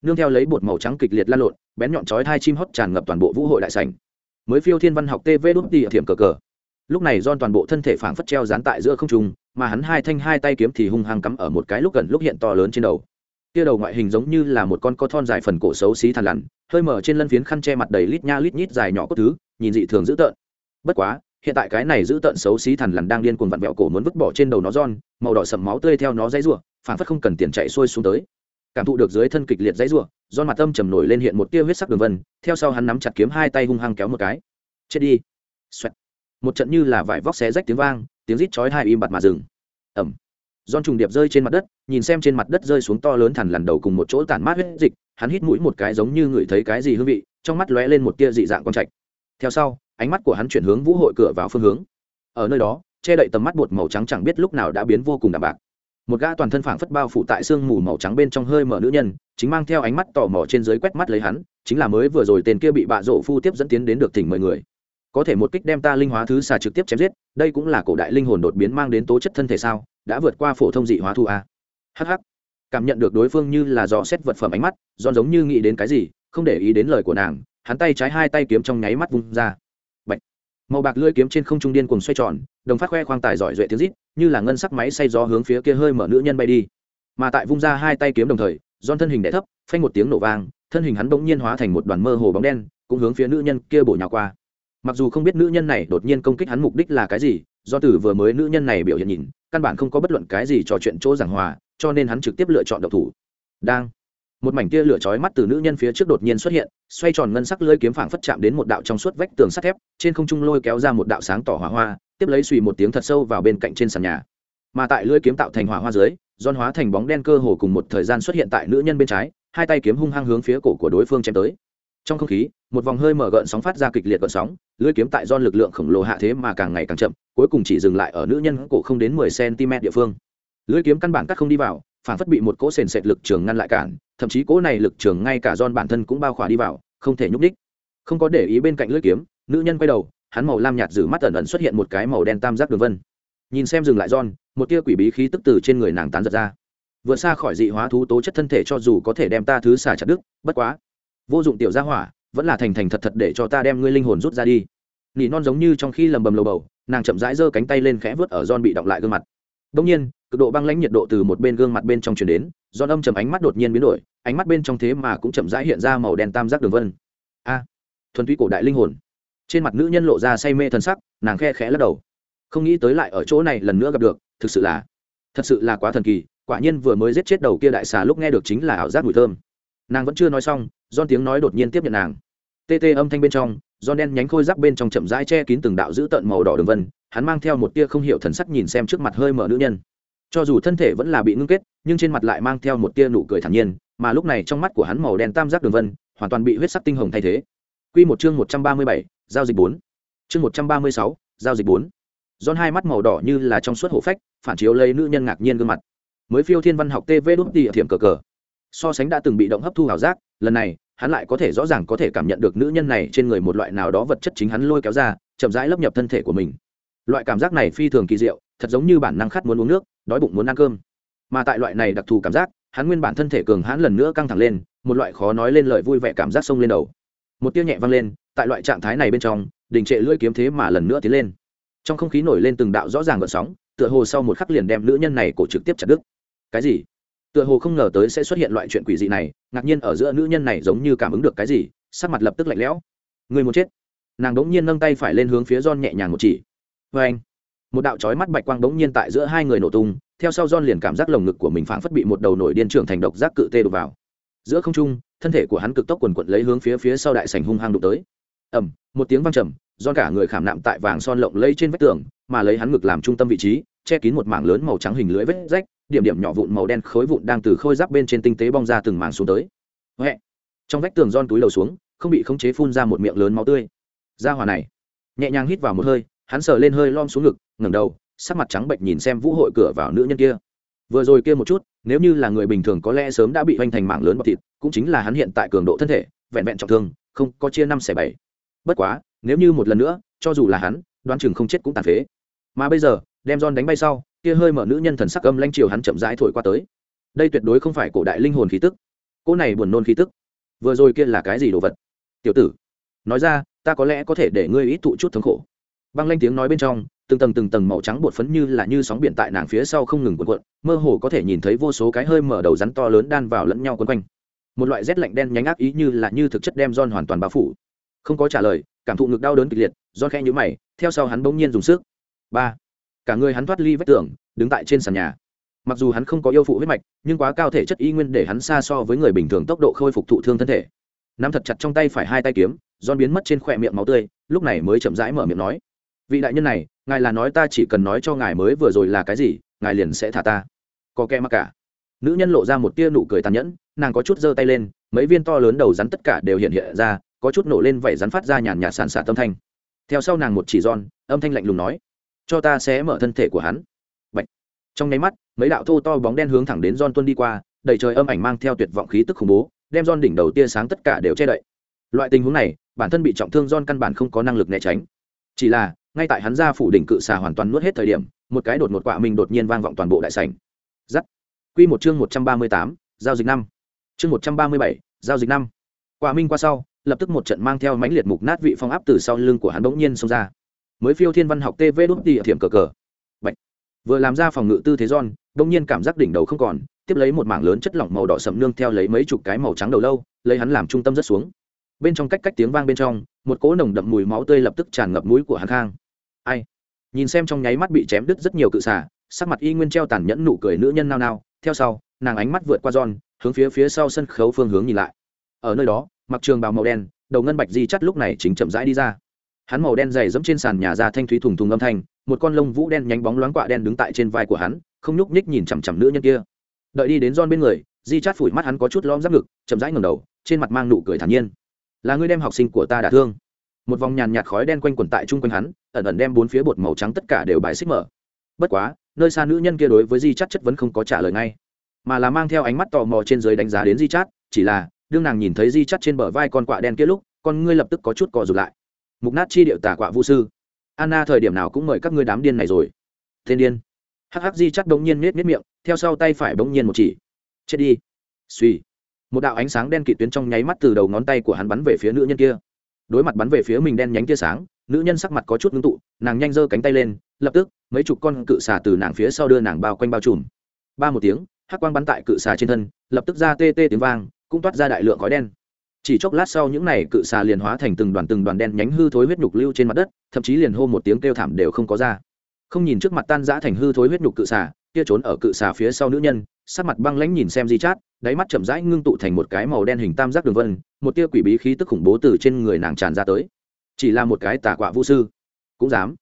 Nương theo lấy bột màu trắng kịch liệt lan lộn, bén nhọn chói hai chim hót tràn ngập toàn bộ vũ hội đại sảnh. Mới phiêu thiên văn học tv đút tỉ thiểm cờ cờ. Lúc này don toàn bộ thân thể phảng phất treo dán tại giữa không trung, mà hắn hai thanh hai tay kiếm thì hung hăng cắm ở một cái lúc gần lúc hiện to lớn trên đầu. Kia đầu ngoại hình giống như là một con co thon dài phần cổ xấu xí thằn lằn, hơi mở trên lân phiến khăn che mặt đầy lít nha lít nhít dài nhỏ cốt thứ, nhìn dị thường dữ tợn. Bất quá hiện tại cái này giữ tận xấu xí thằn lằn đang điên cuồng vặn vẹo cổ muốn vứt bỏ trên đầu nó giòn màu đỏ sậm máu tươi theo nó dãy rủa phảng phất không cần tiền chạy xuôi xuống tới. Cảm thụ được dưới thân kịch liệt dãy rủa giòn mặt tâm trầm nổi lên hiện một tia huyết sắc đường vân theo sau hắn nắm chặt kiếm hai tay hung hăng kéo một cái. Chết đi. Xoẹt. một trận như là vải vóc xé rách tiếng vang tiếng rít chói hai im bặt mà dừng. Ẩm Giòn trùng điệp rơi trên mặt đất, nhìn xem trên mặt đất rơi xuống to lớn thằn lằn đầu cùng một chỗ tản mát huyết dịch, hắn hít mũi một cái giống như ngửi thấy cái gì hương vị, trong mắt lóe lên một tia dị dạng con trạch. Theo sau, ánh mắt của hắn chuyển hướng vũ hội cửa vào phương hướng. Ở nơi đó, che đậy tầm mắt bột màu trắng chẳng biết lúc nào đã biến vô cùng đạm bạc. Một gã toàn thân phảng phất bao phủ tại xương mù màu trắng bên trong hơi mở nữ nhân, chính mang theo ánh mắt tò mò trên dưới quét mắt lấy hắn, chính là mới vừa rồi tên kia bị bạ rộ phu tiếp dẫn tiến đến được thỉnh mời người có thể một kích đem ta linh hóa thứ xà trực tiếp chém giết đây cũng là cổ đại linh hồn đột biến mang đến tố chất thân thể sao đã vượt qua phổ thông dị hóa thu a hh cảm nhận được đối phương như là dò xét vật phẩm ánh mắt giòn giống như nghĩ đến cái gì không để ý đến lời của nàng hắn tay trái hai tay kiếm trong nháy mắt vung ra màu bạc lưỡi kiếm trên không trung điên cuồng xoay tròn, đồng phát khoe khoang tài giỏi duệ tiếng rít, như là ngân sắc máy xay gió hướng phía kia hơi mở nữ nhân bay đi. Mà tại vung ra hai tay kiếm đồng thời don thân hình đẻ thấp, phanh một tiếng nổ vang, thân hình hắn bỗng nhiên hóa thành một đoàn mơ hồ bóng đen, cũng hướng phía nữ nhân kia bổ nhào qua. Mặc dù không biết nữ nhân này đột nhiên công kích hắn mục đích là cái gì, do từ vừa mới nữ nhân này biểu hiện nhìn, căn bản không có bất luận cái gì trò chuyện chỗ giảng hòa, cho nên hắn trực tiếp lựa chọn độc thủ. Đang một mảnh tia lửa chói mắt từ nữ nhân phía trước đột nhiên xuất hiện, xoay tròn ngân sắc lưỡi kiếm phảng phất chạm đến một đạo trong suốt vách tường sắt thép, trên không trung lôi kéo ra một đạo sáng tỏ hỏa hoa, tiếp lấy suy một tiếng thật sâu vào bên cạnh trên sàn nhà. Mà tại lưỡi kiếm tạo thành hỏa hoa dưới, giòn hóa thành bóng đen cơ hồ cùng một thời gian xuất hiện tại nữ nhân bên trái, hai tay kiếm hung hăng hướng phía cổ của đối phương chém tới. Trong không khí, một vòng hơi mở gợn sóng phát ra kịch liệt gợn sóng lưỡi kiếm tại giòn lực lượng khổng lồ hạ thế mà càng ngày càng chậm, cuối cùng chỉ dừng lại ở nữ nhân cổ không đến mười cm địa phương. Lưỡi kiếm căn bản cắt không đi vào phản phất bị một cỗ sền sệt lực trường ngăn lại cản thậm chí cỗ này lực trường ngay cả don bản thân cũng bao khỏa đi vào, không thể nhúc đích không có để ý bên cạnh lưỡi kiếm, nữ nhân quay đầu, hắn màu lam nhạt giữ mắt ẩn ẩn xuất hiện một cái màu đen tam giác đường vân. Nhìn xem dừng lại don một tia quỷ bí khí tức từ trên người nàng tán giật ra. Vượt xa khỏi dị hóa thú tố chất thân thể cho dù có thể đem ta thứ xả chặt đứt, bất quá. Vô dụng tiểu gia hỏa, vẫn là thành thành thật thật để cho ta đem ngươi linh hồn rút ra đi. Nỉ non giống như trong khi lầm bầm lầu bầu, nàng chậm rãi giơ cánh tay lên khẽ vớt ở don bị động lại gương mặt. Đông nhiên, cực độ băng lãnh nhiệt độ từ một bên gương mặt bên trong truyền đến giòn âm chầm ánh mắt đột nhiên biến đổi, ánh mắt bên trong thế mà cũng chậm rãi hiện ra màu đen tam giác đường vân. A, thuần túy cổ đại linh hồn. Trên mặt nữ nhân lộ ra say mê thần sắc, nàng khe khẽ lắc đầu. Không nghĩ tới lại ở chỗ này lần nữa gặp được, thực sự là, thật sự là quá thần kỳ, quả nhiên vừa mới giết chết đầu kia đại xà lúc nghe được chính là ảo giác mùi thơm. Nàng vẫn chưa nói xong don tiếng nói đột nhiên tiếp nhận nàng. Tê tê âm thanh bên trong don đen nhánh khôi rắc bên trong chậm rãi che kín từng đạo giữ tận màu đỏ đường vân, hắn mang theo một tia không hiểu thần sắc nhìn xem trước mặt hơi mở nữ nhân cho dù thân thể vẫn là bị ngưng kết nhưng trên mặt lại mang theo một tia nụ cười thản nhiên mà lúc này trong mắt của hắn màu đen tam giác đường vân hoàn toàn bị huyết sắc tinh hồng thay thế Quy một chương một trăm ba mươi bảy, giao dịch bốn. Chương một trăm ba mươi sáu, giao dịch bốn. Giòn hai mắt màu đỏ như là trong suốt hổ phách, phản chiếu lấy nữ nhân ngạc nhiên gương mặt. Mới phiêu thiên văn học TV đút tỉ thiểm cờ cờ so sánh đã từng bị động hấp thu ảo giác lần này hắn lại có thể rõ ràng có thể cảm nhận được nữ nhân này trên người một loại nào đó vật chất chính hắn lôi kéo ra chậm rãi lấp nhập thân thể của mình loại cảm giác này phi thường kỳ diệu thật giống như bản năng khát muốn uống nước đói bụng muốn ăn cơm. Mà tại loại này đặc thù cảm giác, hắn nguyên bản thân thể cường hãn lần nữa căng thẳng lên, một loại khó nói lên lời vui vẻ cảm giác sông lên đầu. Một tiêu nhẹ văng lên, tại loại trạng thái này bên trong, đình trệ lưỡi kiếm thế mà lần nữa tiến lên. Trong không khí nổi lên từng đạo rõ ràng gợn sóng, tựa hồ sau một khắc liền đem nữ nhân này cổ trực tiếp chặt đứt. Cái gì? Tựa hồ không ngờ tới sẽ xuất hiện loại chuyện quỷ dị này, ngạc nhiên ở giữa nữ nhân này giống như cảm ứng được cái gì, sắc mặt lập tức lạnh lẽo. Người muốn chết. Nàng đống nhiên nâng tay phải lên hướng phía giòn nhẹ nhàng một chỉ. Vê anh một đạo chói mắt bạch quang bỗng nhiên tại giữa hai người nổ tung, theo sau john liền cảm giác lồng ngực của mình phảng phất bị một đầu nổi điên trưởng thành độc giác cự tê đục vào. Giữa không trung, thân thể của hắn cực tốc quần quận lấy hướng phía phía sau đại sảnh hung hăng đụng tới. Ẩm một tiếng vang trầm, John cả người khảm nạm tại vàng son lộng lây trên vách tường, mà lấy hắn ngực làm trung tâm vị trí, che kín một mảng lớn màu trắng hình lưỡi vết rách, điểm điểm nhỏ vụn màu đen khối vụn đang từ khôi giáp bên trên tinh tế bong ra từng mảng xuống tới. Huệ trong vách tường John túi đầu xuống, không bị khống chế phun ra một miệng lớn máu tươi. Ra hòa này! Nhẹ nhàng hít vào một hơi, hắn sờ lên hơi lom xuống ngực ngẩng đầu, sắc mặt trắng bệnh nhìn xem vũ hội cửa vào nữ nhân kia. Vừa rồi kia một chút, nếu như là người bình thường có lẽ sớm đã bị hoành thành mạng lớn bọc thịt, cũng chính là hắn hiện tại cường độ thân thể, vẹn vẹn trọng thương, không có chia năm xẻ bảy. Bất quá, nếu như một lần nữa, cho dù là hắn, đoán chừng không chết cũng tàn phế. Mà bây giờ, đem John đánh bay sau, kia hơi mở nữ nhân thần sắc âm lanh chiều hắn chậm rãi thổi qua tới. Đây tuyệt đối không phải cổ đại linh hồn khí tức. Cô này buồn nôn khí tức. Vừa rồi kia là cái gì đồ vật? Tiểu tử, nói ra, ta có lẽ có thể để ngươi ít thụ chút thống khổ. Băng lanh tiếng nói bên trong từng tầng từng tầng màu trắng bột phấn như là như sóng biển tại nàng phía sau không ngừng cuộn cuộn, mơ hồ có thể nhìn thấy vô số cái hơi mở đầu rắn to lớn đan vào lẫn nhau quấn quanh. Một loại rét lạnh đen nhánh ác ý như là như thực chất đem John hoàn toàn bao phủ. Không có trả lời, cảm thụ ngực đau đớn kịch liệt, John khẽ nhíu mày, theo sau hắn bỗng nhiên dùng sức. Ba. Cả người hắn thoát ly vách tường, đứng tại trên sàn nhà. Mặc dù hắn không có yêu phụ huyết mạch, nhưng quá cao thể chất y nguyên để hắn xa so với người bình thường tốc độ khôi phục thụ thương thân thể. Nắm thật chặt trong tay phải hai tay kiếm, John biến mất trên khỏe miệng máu tươi, lúc này mới chậm rãi mở miệng nói, vị đại nhân này ngài là nói ta chỉ cần nói cho ngài mới vừa rồi là cái gì, ngài liền sẽ thả ta. Có kẻ mặc cả. Nữ nhân lộ ra một tia nụ cười tàn nhẫn, nàng có chút giơ tay lên, mấy viên to lớn đầu rắn tất cả đều hiện hiện ra, có chút nổ lên vảy rắn phát ra nhàn nhạt sàn sạt âm thanh. Theo sau nàng một chỉ giòn, âm thanh lạnh lùng nói, cho ta sẽ mở thân thể của hắn. Bạch. trong nháy mắt, mấy đạo thô to bóng đen hướng thẳng đến giòn tuân đi qua, đầy trời âm ảnh mang theo tuyệt vọng khí tức khủng bố, đem giòn đỉnh đầu tia sáng tất cả đều che đậy. Loại tình huống này, bản thân bị trọng thương giòn căn bản không có năng lực né tránh. Chỉ là ngay tại hắn ra phủ đỉnh cự xà hoàn toàn nuốt hết thời điểm, một cái đột một quạ mình đột nhiên vang vọng toàn bộ đại sảnh. Giắt. Quy một chương một trăm ba mươi tám, giao dịch năm. Chương một trăm ba mươi bảy, giao dịch năm. Quả minh qua sau, lập tức một trận mang theo mãnh liệt mục nát vị phong áp từ sau lưng của hắn bỗng nhiên xông ra. Mới phiêu thiên văn học tv đốt địa thiểm cờ cờ. Bạch. vừa làm ra phòng ngự tư thế giòn bỗng nhiên cảm giác đỉnh đầu không còn, tiếp lấy một mảng lớn chất lỏng màu đỏ sậm nương theo lấy mấy chục cái màu trắng đầu lâu, lấy hắn làm trung tâm rất xuống. Bên trong cách cách tiếng vang bên trong, một cỗ nồng đậm mùi máu tươi lập tức tràn ngập mũi của hắn khang ai? Nhìn xem trong nháy mắt bị chém đứt rất nhiều cự xả sắc mặt y nguyên treo tàn nhẫn nụ cười nữ nhân nao nao. Theo sau, nàng ánh mắt vượt qua giòn hướng phía phía sau sân khấu phương hướng nhìn lại. Ở nơi đó, mặc trường bào màu đen, đầu ngân bạch di chắt lúc này chính chậm rãi đi ra. Hắn màu đen dày dẫm trên sàn nhà ra thanh thúy thùng thùng âm thanh, một con lông vũ đen nhánh bóng loáng quạ đen đứng tại trên vai của hắn, không nhúc nhích nhìn chằm chằm nữ nhân kia. Đợi đi đến giòn bên người, di chắt phủi mắt hắn có chút lom giáp ngực, chậm rãi ngầm đầu, trên mặt mang nụ cười thản nhiên. Là ngươi đem học sinh của ta đả thương. Một vòng nhàn nhạt khói đen quanh quẩn tại chung quanh hắn ẩn ẩn đem bốn phía bột màu trắng tất cả đều bài xích mở. Bất quá, nơi xa nữ nhân kia đối với di chắt chất vẫn không có trả lời ngay, mà là mang theo ánh mắt tò mò trên dưới đánh giá đến di chắt chỉ là, đương nàng nhìn thấy di chắt trên bờ vai con quạ đen kia lúc, con ngươi lập tức có chút cò rụt lại. Mục nát chi điệu tả quạ vũ sư. Anna thời điểm nào cũng mời các ngươi đám điên này rồi. Thiên điên. Hắc hắc di chắt bỗng nhiên nết nết miệng, theo sau tay phải bỗng nhiên một chỉ. Chết đi. Suy một đạo ánh sáng đen kịt tuyến trong nháy mắt từ đầu ngón tay của hắn bắn về phía nữ nhân kia. Đối mặt bắn về phía mình đen nhánh tia sáng nữ nhân sắc mặt có chút ngưng tụ, nàng nhanh giơ cánh tay lên, lập tức, mấy chục con cự xà từ nàng phía sau đưa nàng bao quanh bao trùm. Ba một tiếng, hắc quang bắn tại cự xà trên thân, lập tức ra tê tê tiếng vang, cũng toát ra đại lượng khói đen. Chỉ chốc lát sau những này cự xà liền hóa thành từng đoàn từng đoàn đen nhánh hư thối huyết nhục lưu trên mặt đất, thậm chí liền hô một tiếng kêu thảm đều không có ra. Không nhìn trước mặt tan rã thành hư thối huyết nhục cự xà, kia trốn ở cự xà phía sau nữ nhân, sắc mặt băng lãnh nhìn xem di chát, đáy mắt chậm rãi ngưng tụ thành một cái màu đen hình tam giác đường vân, một tia quỷ bí khí tức khủng bố từ trên người nàng tràn ra tới chỉ là một cái tà quạ vũ sư. Cũng dám.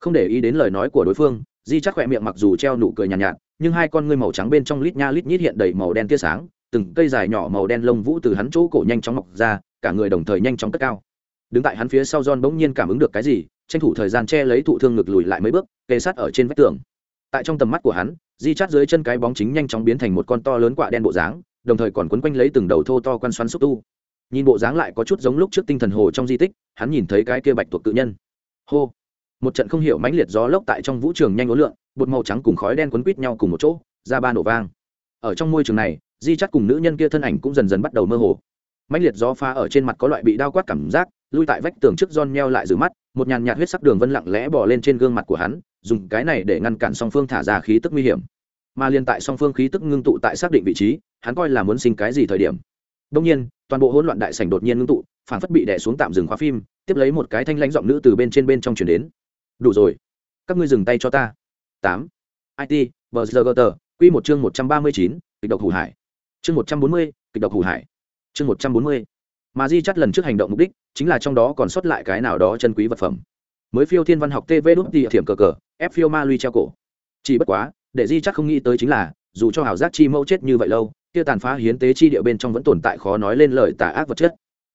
Không để ý đến lời nói của đối phương di chắc khỏe miệng mặc dù treo nụ cười nhàn nhạt, nhạt nhưng hai con ngươi màu trắng bên trong lít nha lít nhít hiện đầy màu đen tia sáng từng cây dài nhỏ màu đen lông vũ từ hắn chỗ cổ nhanh chóng mọc ra cả người đồng thời nhanh chóng cất cao. Đứng tại hắn phía sau john bỗng nhiên cảm ứng được cái gì tranh thủ thời gian che lấy thụ thương ngực lùi lại mấy bước kề sát ở trên vách tường. Tại trong tầm mắt của hắn di chát dưới chân cái bóng chính nhanh chóng biến thành một con to lớn quạ đen bộ dáng đồng thời còn quấn quanh lấy từng đầu thô to quan xoắn xúc tu nhìn bộ dáng lại có chút giống lúc trước tinh thần hồ trong di tích, hắn nhìn thấy cái kia bạch tuộc cự nhân. Hô! Một trận không hiểu mãnh liệt gió lốc tại trong vũ trường nhanh ố lượn bột màu trắng cùng khói đen quấn quít nhau cùng một chỗ, ra ba nổ vang. Ở trong môi trường này, di chắc cùng nữ nhân kia thân ảnh cũng dần dần bắt đầu mơ hồ. Mãnh liệt gió pha ở trên mặt có loại bị đau quát cảm giác, lui tại vách tường trước giòn neo lại giữ mắt, một nhàn nhạt huyết sắc đường vân lặng lẽ bỏ lên trên gương mặt của hắn, dùng cái này để ngăn cản song phương thả ra khí tức nguy hiểm. Mà liên tại song phương khí tức ngưng tụ tại xác định vị trí, hắn coi là muốn sinh cái gì thời điểm đông nhiên, toàn bộ hỗn loạn đại sảnh đột nhiên ngưng tụ phản phất bị đè xuống tạm dừng khóa phim, tiếp lấy một cái thanh lãnh giọng nữ từ bên trên bên trong truyền đến. Đủ rồi, các ngươi dừng tay cho ta. 8. it Berserker. quy một chương một trăm ba mươi chín, kịch độc hủ hải. Chương một trăm bốn mươi, kịch độc hủ hải. Chương một trăm bốn mươi. Mà di chắc lần trước hành động mục đích chính là trong đó còn sót lại cái nào đó chân quý vật phẩm. Mới phiêu thiên văn học tv đút địa thiểm cờ cờ, ép phiêu ma lui treo cổ. Chỉ bất quá, để di chắc không nghĩ tới chính là, dù cho hảo giác chi mẫu chết như vậy lâu kia tàn phá hiến tế chi địa bên trong vẫn tồn tại khó nói lên lời tà ác vật chất.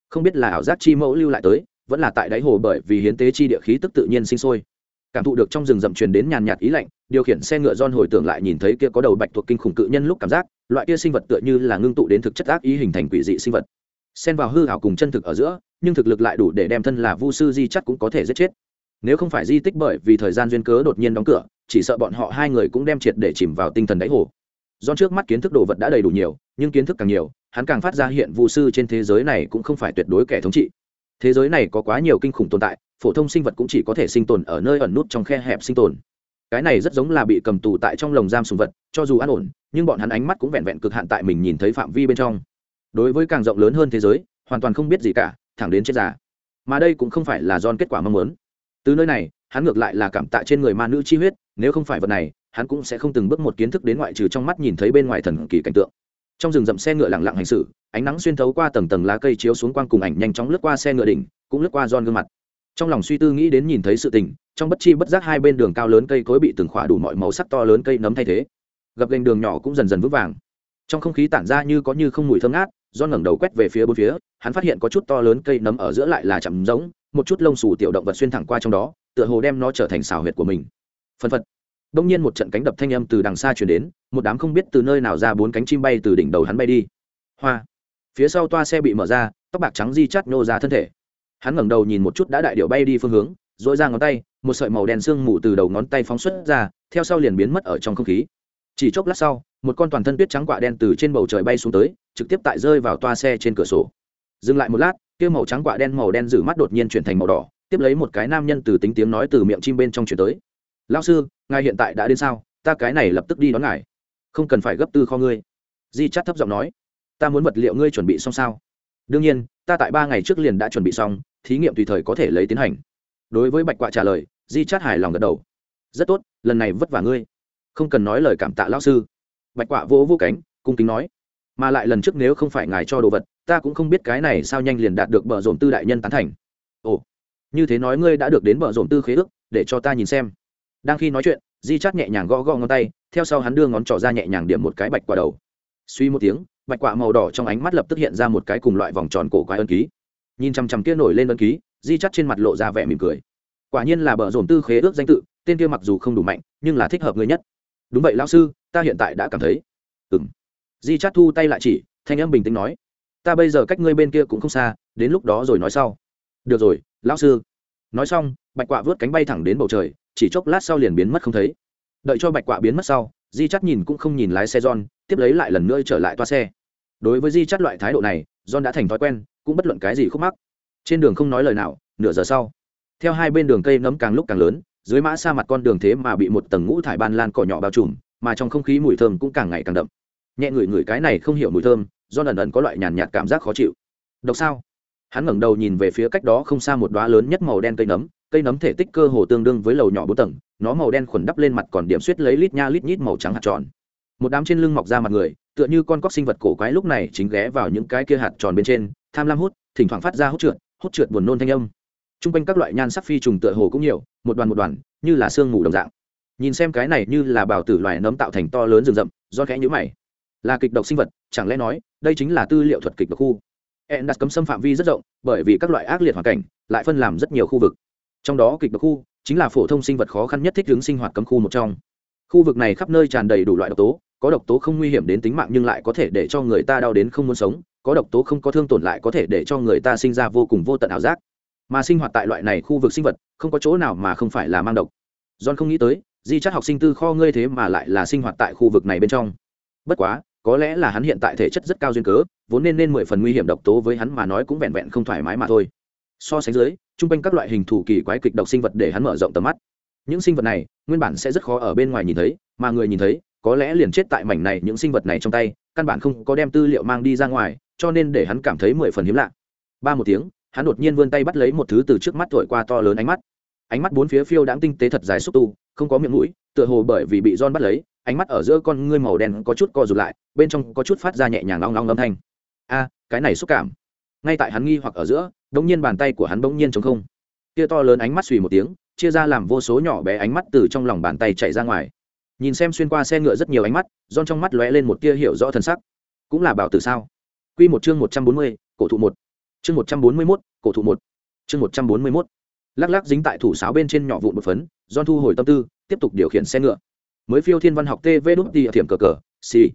Không biết là ảo giác chi mẫu lưu lại tới, vẫn là tại đáy hồ bởi vì hiến tế chi địa khí tức tự nhiên sinh sôi. Cảm thụ được trong rừng rậm truyền đến nhàn nhạt ý lạnh, điều khiển xe ngựa don hồi tưởng lại nhìn thấy kia có đầu bạch thuộc kinh khủng cự nhân lúc cảm giác, loại kia sinh vật tựa như là ngưng tụ đến thực chất ác ý hình thành quỷ dị sinh vật. Xen vào hư hảo cùng chân thực ở giữa, nhưng thực lực lại đủ để đem thân là vu sư di chắc cũng có thể giết chết. Nếu không phải di tích bởi vì thời gian duyên cớ đột nhiên đóng cửa, chỉ sợ bọn họ hai người cũng đem triệt để chìm vào tinh thần đáy hồ do trước mắt kiến thức đồ vật đã đầy đủ nhiều, nhưng kiến thức càng nhiều, hắn càng phát ra hiện vụ sư trên thế giới này cũng không phải tuyệt đối kẻ thống trị. Thế giới này có quá nhiều kinh khủng tồn tại, phổ thông sinh vật cũng chỉ có thể sinh tồn ở nơi ẩn nút trong khe hẹp sinh tồn. Cái này rất giống là bị cầm tù tại trong lồng giam sùng vật, cho dù an ổn, nhưng bọn hắn ánh mắt cũng vẹn vẹn cực hạn tại mình nhìn thấy phạm vi bên trong. Đối với càng rộng lớn hơn thế giới, hoàn toàn không biết gì cả, thẳng đến chết già. Mà đây cũng không phải là don kết quả mong muốn. Từ nơi này hắn ngược lại là cảm tạ trên người ma nữ chi huyết, nếu không phải vật này, hắn cũng sẽ không từng bước một kiến thức đến ngoại trừ trong mắt nhìn thấy bên ngoài thần kỳ cảnh tượng. Trong rừng rậm xe ngựa lặng lặng hành xử, ánh nắng xuyên thấu qua tầng tầng lá cây chiếu xuống quang cùng ảnh nhanh chóng lướt qua xe ngựa đỉnh, cũng lướt qua giòn gương mặt. Trong lòng suy tư nghĩ đến nhìn thấy sự tình, trong bất chi bất giác hai bên đường cao lớn cây cối bị từng khỏa đủ mọi màu sắc to lớn cây nấm thay thế. Gập gành đường nhỏ cũng dần dần vững vàng. Trong không khí tản ra như có như không mùi thơm ngát do ngẩng đầu quét về phía bốn phía, hắn phát hiện có chút to lớn cây nấm ở giữa lại là chậm giống, một chút lông xù tiểu động vật xuyên thẳng qua trong đó tựa hồ đem nó trở thành xào huyệt của mình. Phân phật. Đông nhiên một trận cánh đập thanh âm từ đằng xa chuyển đến, một đám không biết từ nơi nào ra bốn cánh chim bay từ đỉnh đầu hắn bay đi. Hoa. Phía sau toa xe bị mở ra, tóc bạc trắng di chắt nhô ra thân thể. Hắn ngẩng đầu nhìn một chút đã đại điệu bay đi phương hướng dội ra ngón tay, một sợi màu đen sương mù từ đầu ngón tay phóng xuất ra, theo sau liền biến mất ở trong không khí. Chỉ chốc lát sau, một con toàn thân tuyết trắng quạ đen từ trên bầu trời bay xuống tới, trực tiếp tại rơi vào toa xe trên cửa sổ. Dừng lại một lát, kia màu trắng quạ đen màu đen giữ mắt đột nhiên chuyển thành màu đỏ tiếp lấy một cái nam nhân từ tính tiếng nói từ miệng chim bên trong chuyển tới. Lao sư, ngài hiện tại đã đến sao? Ta cái này lập tức đi đón ngài. Không cần phải gấp tư kho ngươi. Di chắt thấp giọng nói. Ta muốn vật liệu ngươi chuẩn bị xong sao? Đương nhiên, ta tại ba ngày trước liền đã chuẩn bị xong, thí nghiệm tùy thời có thể lấy tiến hành. Đối với bạch quạ trả lời, di chắt hài lòng gật đầu. Rất tốt, lần này vất vả ngươi. Không cần nói lời cảm tạ lão sư. Bạch quạ vỗ vỗ cánh, cung kính nói. Mà lại lần trước nếu không phải ngài cho đồ vật, ta cũng không biết cái này sao nhanh liền đạt được bờ dồn tư đại nhân tán thành. Ồ như thế nói ngươi đã được đến bờ rộn tư khế ước, để cho ta nhìn xem. Đang khi nói chuyện, di chắt nhẹ nhàng gõ gõ ngón tay, theo sau hắn đưa ngón trỏ ra nhẹ nhàng điểm một cái bạch quả đầu. Suy một tiếng, bạch quả màu đỏ trong ánh mắt lập tức hiện ra một cái cùng loại vòng tròn cổ quái ân ký. Nhìn chằm chằm kia nổi lên ân ký, di chắt trên mặt lộ ra vẻ mỉm cười. Quả nhiên là bờ rộn tư khế ước danh tự, tên kia mặc dù không đủ mạnh, nhưng là thích hợp người nhất. Đúng vậy lão sư, ta hiện tại đã cảm thấy. Ừ m di chắt thu tay lại chỉ, thanh âm bình tĩnh nói, ta bây giờ cách ngươi bên kia cũng không xa, đến lúc đó rồi nói sau được rồi, lão sư. Nói xong, bạch quạ vớt cánh bay thẳng đến bầu trời, chỉ chốc lát sau liền biến mất không thấy. Đợi cho bạch quạ biến mất sau, di chắt nhìn cũng không nhìn lái xe john, tiếp lấy lại lần nữa trở lại toa xe. Đối với di chắt loại thái độ này, john đã thành thói quen, cũng bất luận cái gì khúc mắc. Trên đường không nói lời nào, nửa giờ sau, theo hai bên đường cây nấm càng lúc càng lớn, dưới mã xa mặt con đường thế mà bị một tầng ngũ thải ban lan cỏ nhỏ bao trùm, mà trong không khí mùi thơm cũng càng ngày càng đậm. Nhẹ ngửi ngửi cái này không hiểu mùi thơm do ẩn ẩn có loại nhàn nhạt cảm giác khó chịu. Độc sao? Hắn ngẩng đầu nhìn về phía cách đó không xa một đoá lớn nhất màu đen cây nấm cây nấm thể tích cơ hồ tương đương với lầu nhỏ bốn tầng, nó màu đen khuẩn đắp lên mặt còn điểm suýt lấy lít nha lít nhít màu trắng hạt tròn. Một đám trên lưng mọc ra mặt người, tựa như con cóc sinh vật cổ quái lúc này chính ghé vào những cái kia hạt tròn bên trên, tham lam hút, thỉnh thoảng phát ra hút trượt hút trượt buồn nôn thanh âm. T r u n g quanh các loại nhan sắc phi trùng tựa hồ cũng nhiều, một đoàn một đoàn, như là sương mù đồng dạng. Nhìn xem cái này như là bào tử loài nấm tạo thành to lớn rừng rậm, do khẽ nhữ mày. Là kịch độc sinh vật, chẳng lẽ nói, đây chính là tư liệu thuật kịch độc khu? Ẹn đặt cấm xâm phạm vi rất rộng, bởi vì các loại ác liệt hoàn cảnh, lại phân làm rất nhiều khu vực. Trong đó kịch độc khu, chính là phổ thông sinh vật khó khăn nhất thích ứng sinh hoạt cấm khu một trong. Khu vực này khắp nơi tràn đầy đủ loại độc tố, có độc tố không nguy hiểm đến tính mạng nhưng lại có thể để cho người ta đau đến không muốn sống, có độc tố không có thương tổn lại có thể để cho người ta sinh ra vô cùng vô tận ảo giác. Mà sinh hoạt tại loại này khu vực sinh vật, không có chỗ nào mà không phải là mang độc. John không nghĩ tới, di chắc học sinh tư kho ngươi thế mà lại là sinh hoạt tại khu vực này bên trong. Bất quá có lẽ là hắn hiện tại thể chất rất cao duyên cớ, vốn nên nên mười phần nguy hiểm độc tố với hắn mà nói cũng vẹn vẹn không thoải mái mà thôi. So sánh dưới chung quanh các loại hình thủ kỳ quái kịch độc sinh vật để hắn mở rộng tầm mắt. Những sinh vật này, nguyên bản sẽ rất khó ở bên ngoài nhìn thấy, mà người nhìn thấy, có lẽ liền chết tại mảnh này những sinh vật này trong tay, căn bản không có đem tư liệu mang đi ra ngoài, cho nên để hắn cảm thấy mười phần hiếm lạ. Ba một tiếng, hắn đột nhiên vươn tay bắt lấy một thứ từ trước mắt thổi qua to lớn ánh mắt. Ánh mắt bốn phía phiêu đáng tinh tế thật dài xúc tu, không có miệng mũi, tựa hồ bởi vì bị don bắt lấy ánh mắt ở giữa con ngươi màu đen có chút co rụt lại, bên trong có chút phát ra nhẹ nhàng long long âm thanh. A, cái này xúc cảm. Ngay tại hắn nghi hoặc ở giữa đ ỗ n g nhiên bàn tay của hắn bỗng nhiên trống không. Kia to lớn ánh mắt suy một tiếng, chia ra làm vô số nhỏ bé ánh mắt từ trong lòng bàn tay chạy ra ngoài. Nhìn xem xuyên qua xe ngựa rất nhiều ánh mắt don trong mắt lóe lên một tia hiểu rõ thần sắc. Cũng là bảo tử sao? Q một chương một trăm bốn mươi, cổ thụ một. Chương một trăm bốn mươi mốt, cổ thụ một. Chương một trăm bốn mươi mốt. Lắc lắc dính tại thủ sáo bên trên nhỏ vụn một phấn don thu hồi tâm tư, tiếp tục điều khiển xe ngựa mới phiêu thiên văn học tv đút đi thiểm cờ cờ xì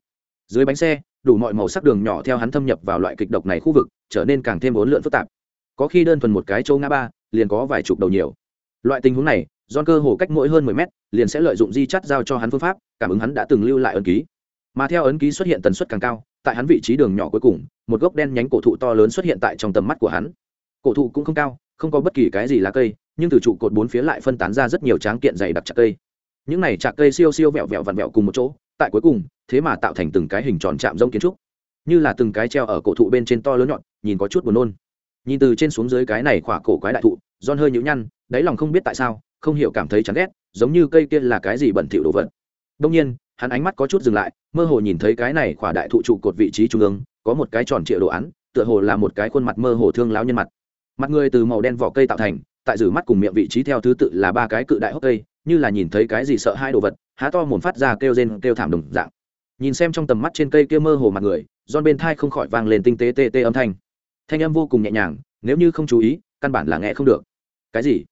dưới bánh xe, đủ mọi màu sắc đường nhỏ theo hắn thâm nhập vào loại kịch độc này khu vực, trở nên càng thêm bốn lượn phức tạp. Có khi đơn thuần một cái châu ngã ba, liền có vài chục đầu nhiều. Loại tình huống này do cơ hồ cách mỗi hơn mười mét, liền sẽ lợi dụng di chắt giao cho hắn phương pháp, cảm ứng hắn đã từng lưu lại ấn ký. Mà theo ấn ký xuất hiện tần suất càng cao, tại hắn vị trí đường nhỏ cuối cùng, một gốc đen nhánh cổ thụ to lớn xuất hiện tại trong tầm mắt của hắn. Cổ thụ cũng không cao, không có bất kỳ cái gì lá cây, nhưng từ trụ cột bốn phía lại phân tán ra rất nhiều tráng kiện dày đặc chặt cây những này chạc cây siêu siêu vẹo vẹo vặn vẹo cùng một chỗ, tại cuối cùng, thế mà tạo thành từng cái hình tròn chạm rông kiến trúc. Như là từng cái treo ở cổ thụ bên trên to lớn nhọn, nhìn có chút buồn nôn. Nhìn từ trên xuống dưới cái này khỏa cổ quái đại thụ don hơi nhũ nhăn, đáy lòng không biết tại sao, không hiểu cảm thấy chán ghét, giống như cây kia là cái gì bẩn thỉu đồ vật. Đông nhiên, hắn ánh mắt có chút dừng lại, mơ hồ nhìn thấy cái này khỏa đại thụ trụ cột vị trí trung ương, có một cái tròn trịa đồ án, tựa hồ là một cái khuôn mặt mơ hồ thương láo nhân mặt. Mặt người từ màu đen vỏ cây tạo thành, tại rử mắt cùng miệng vị trí theo thứ tự là ba cái cự đại hốc cây như là nhìn thấy cái gì sợ hai đồ vật, há to mồm phát ra kêu rên kêu thảm đồng dạng. Nhìn xem trong tầm mắt trên cây kia mơ hồ mặt người don bên thai không khỏi vang lên tinh tế tê tê âm thanh. Thanh âm vô cùng nhẹ nhàng, nếu như không chú ý, căn bản là nghe không được. Cái gì?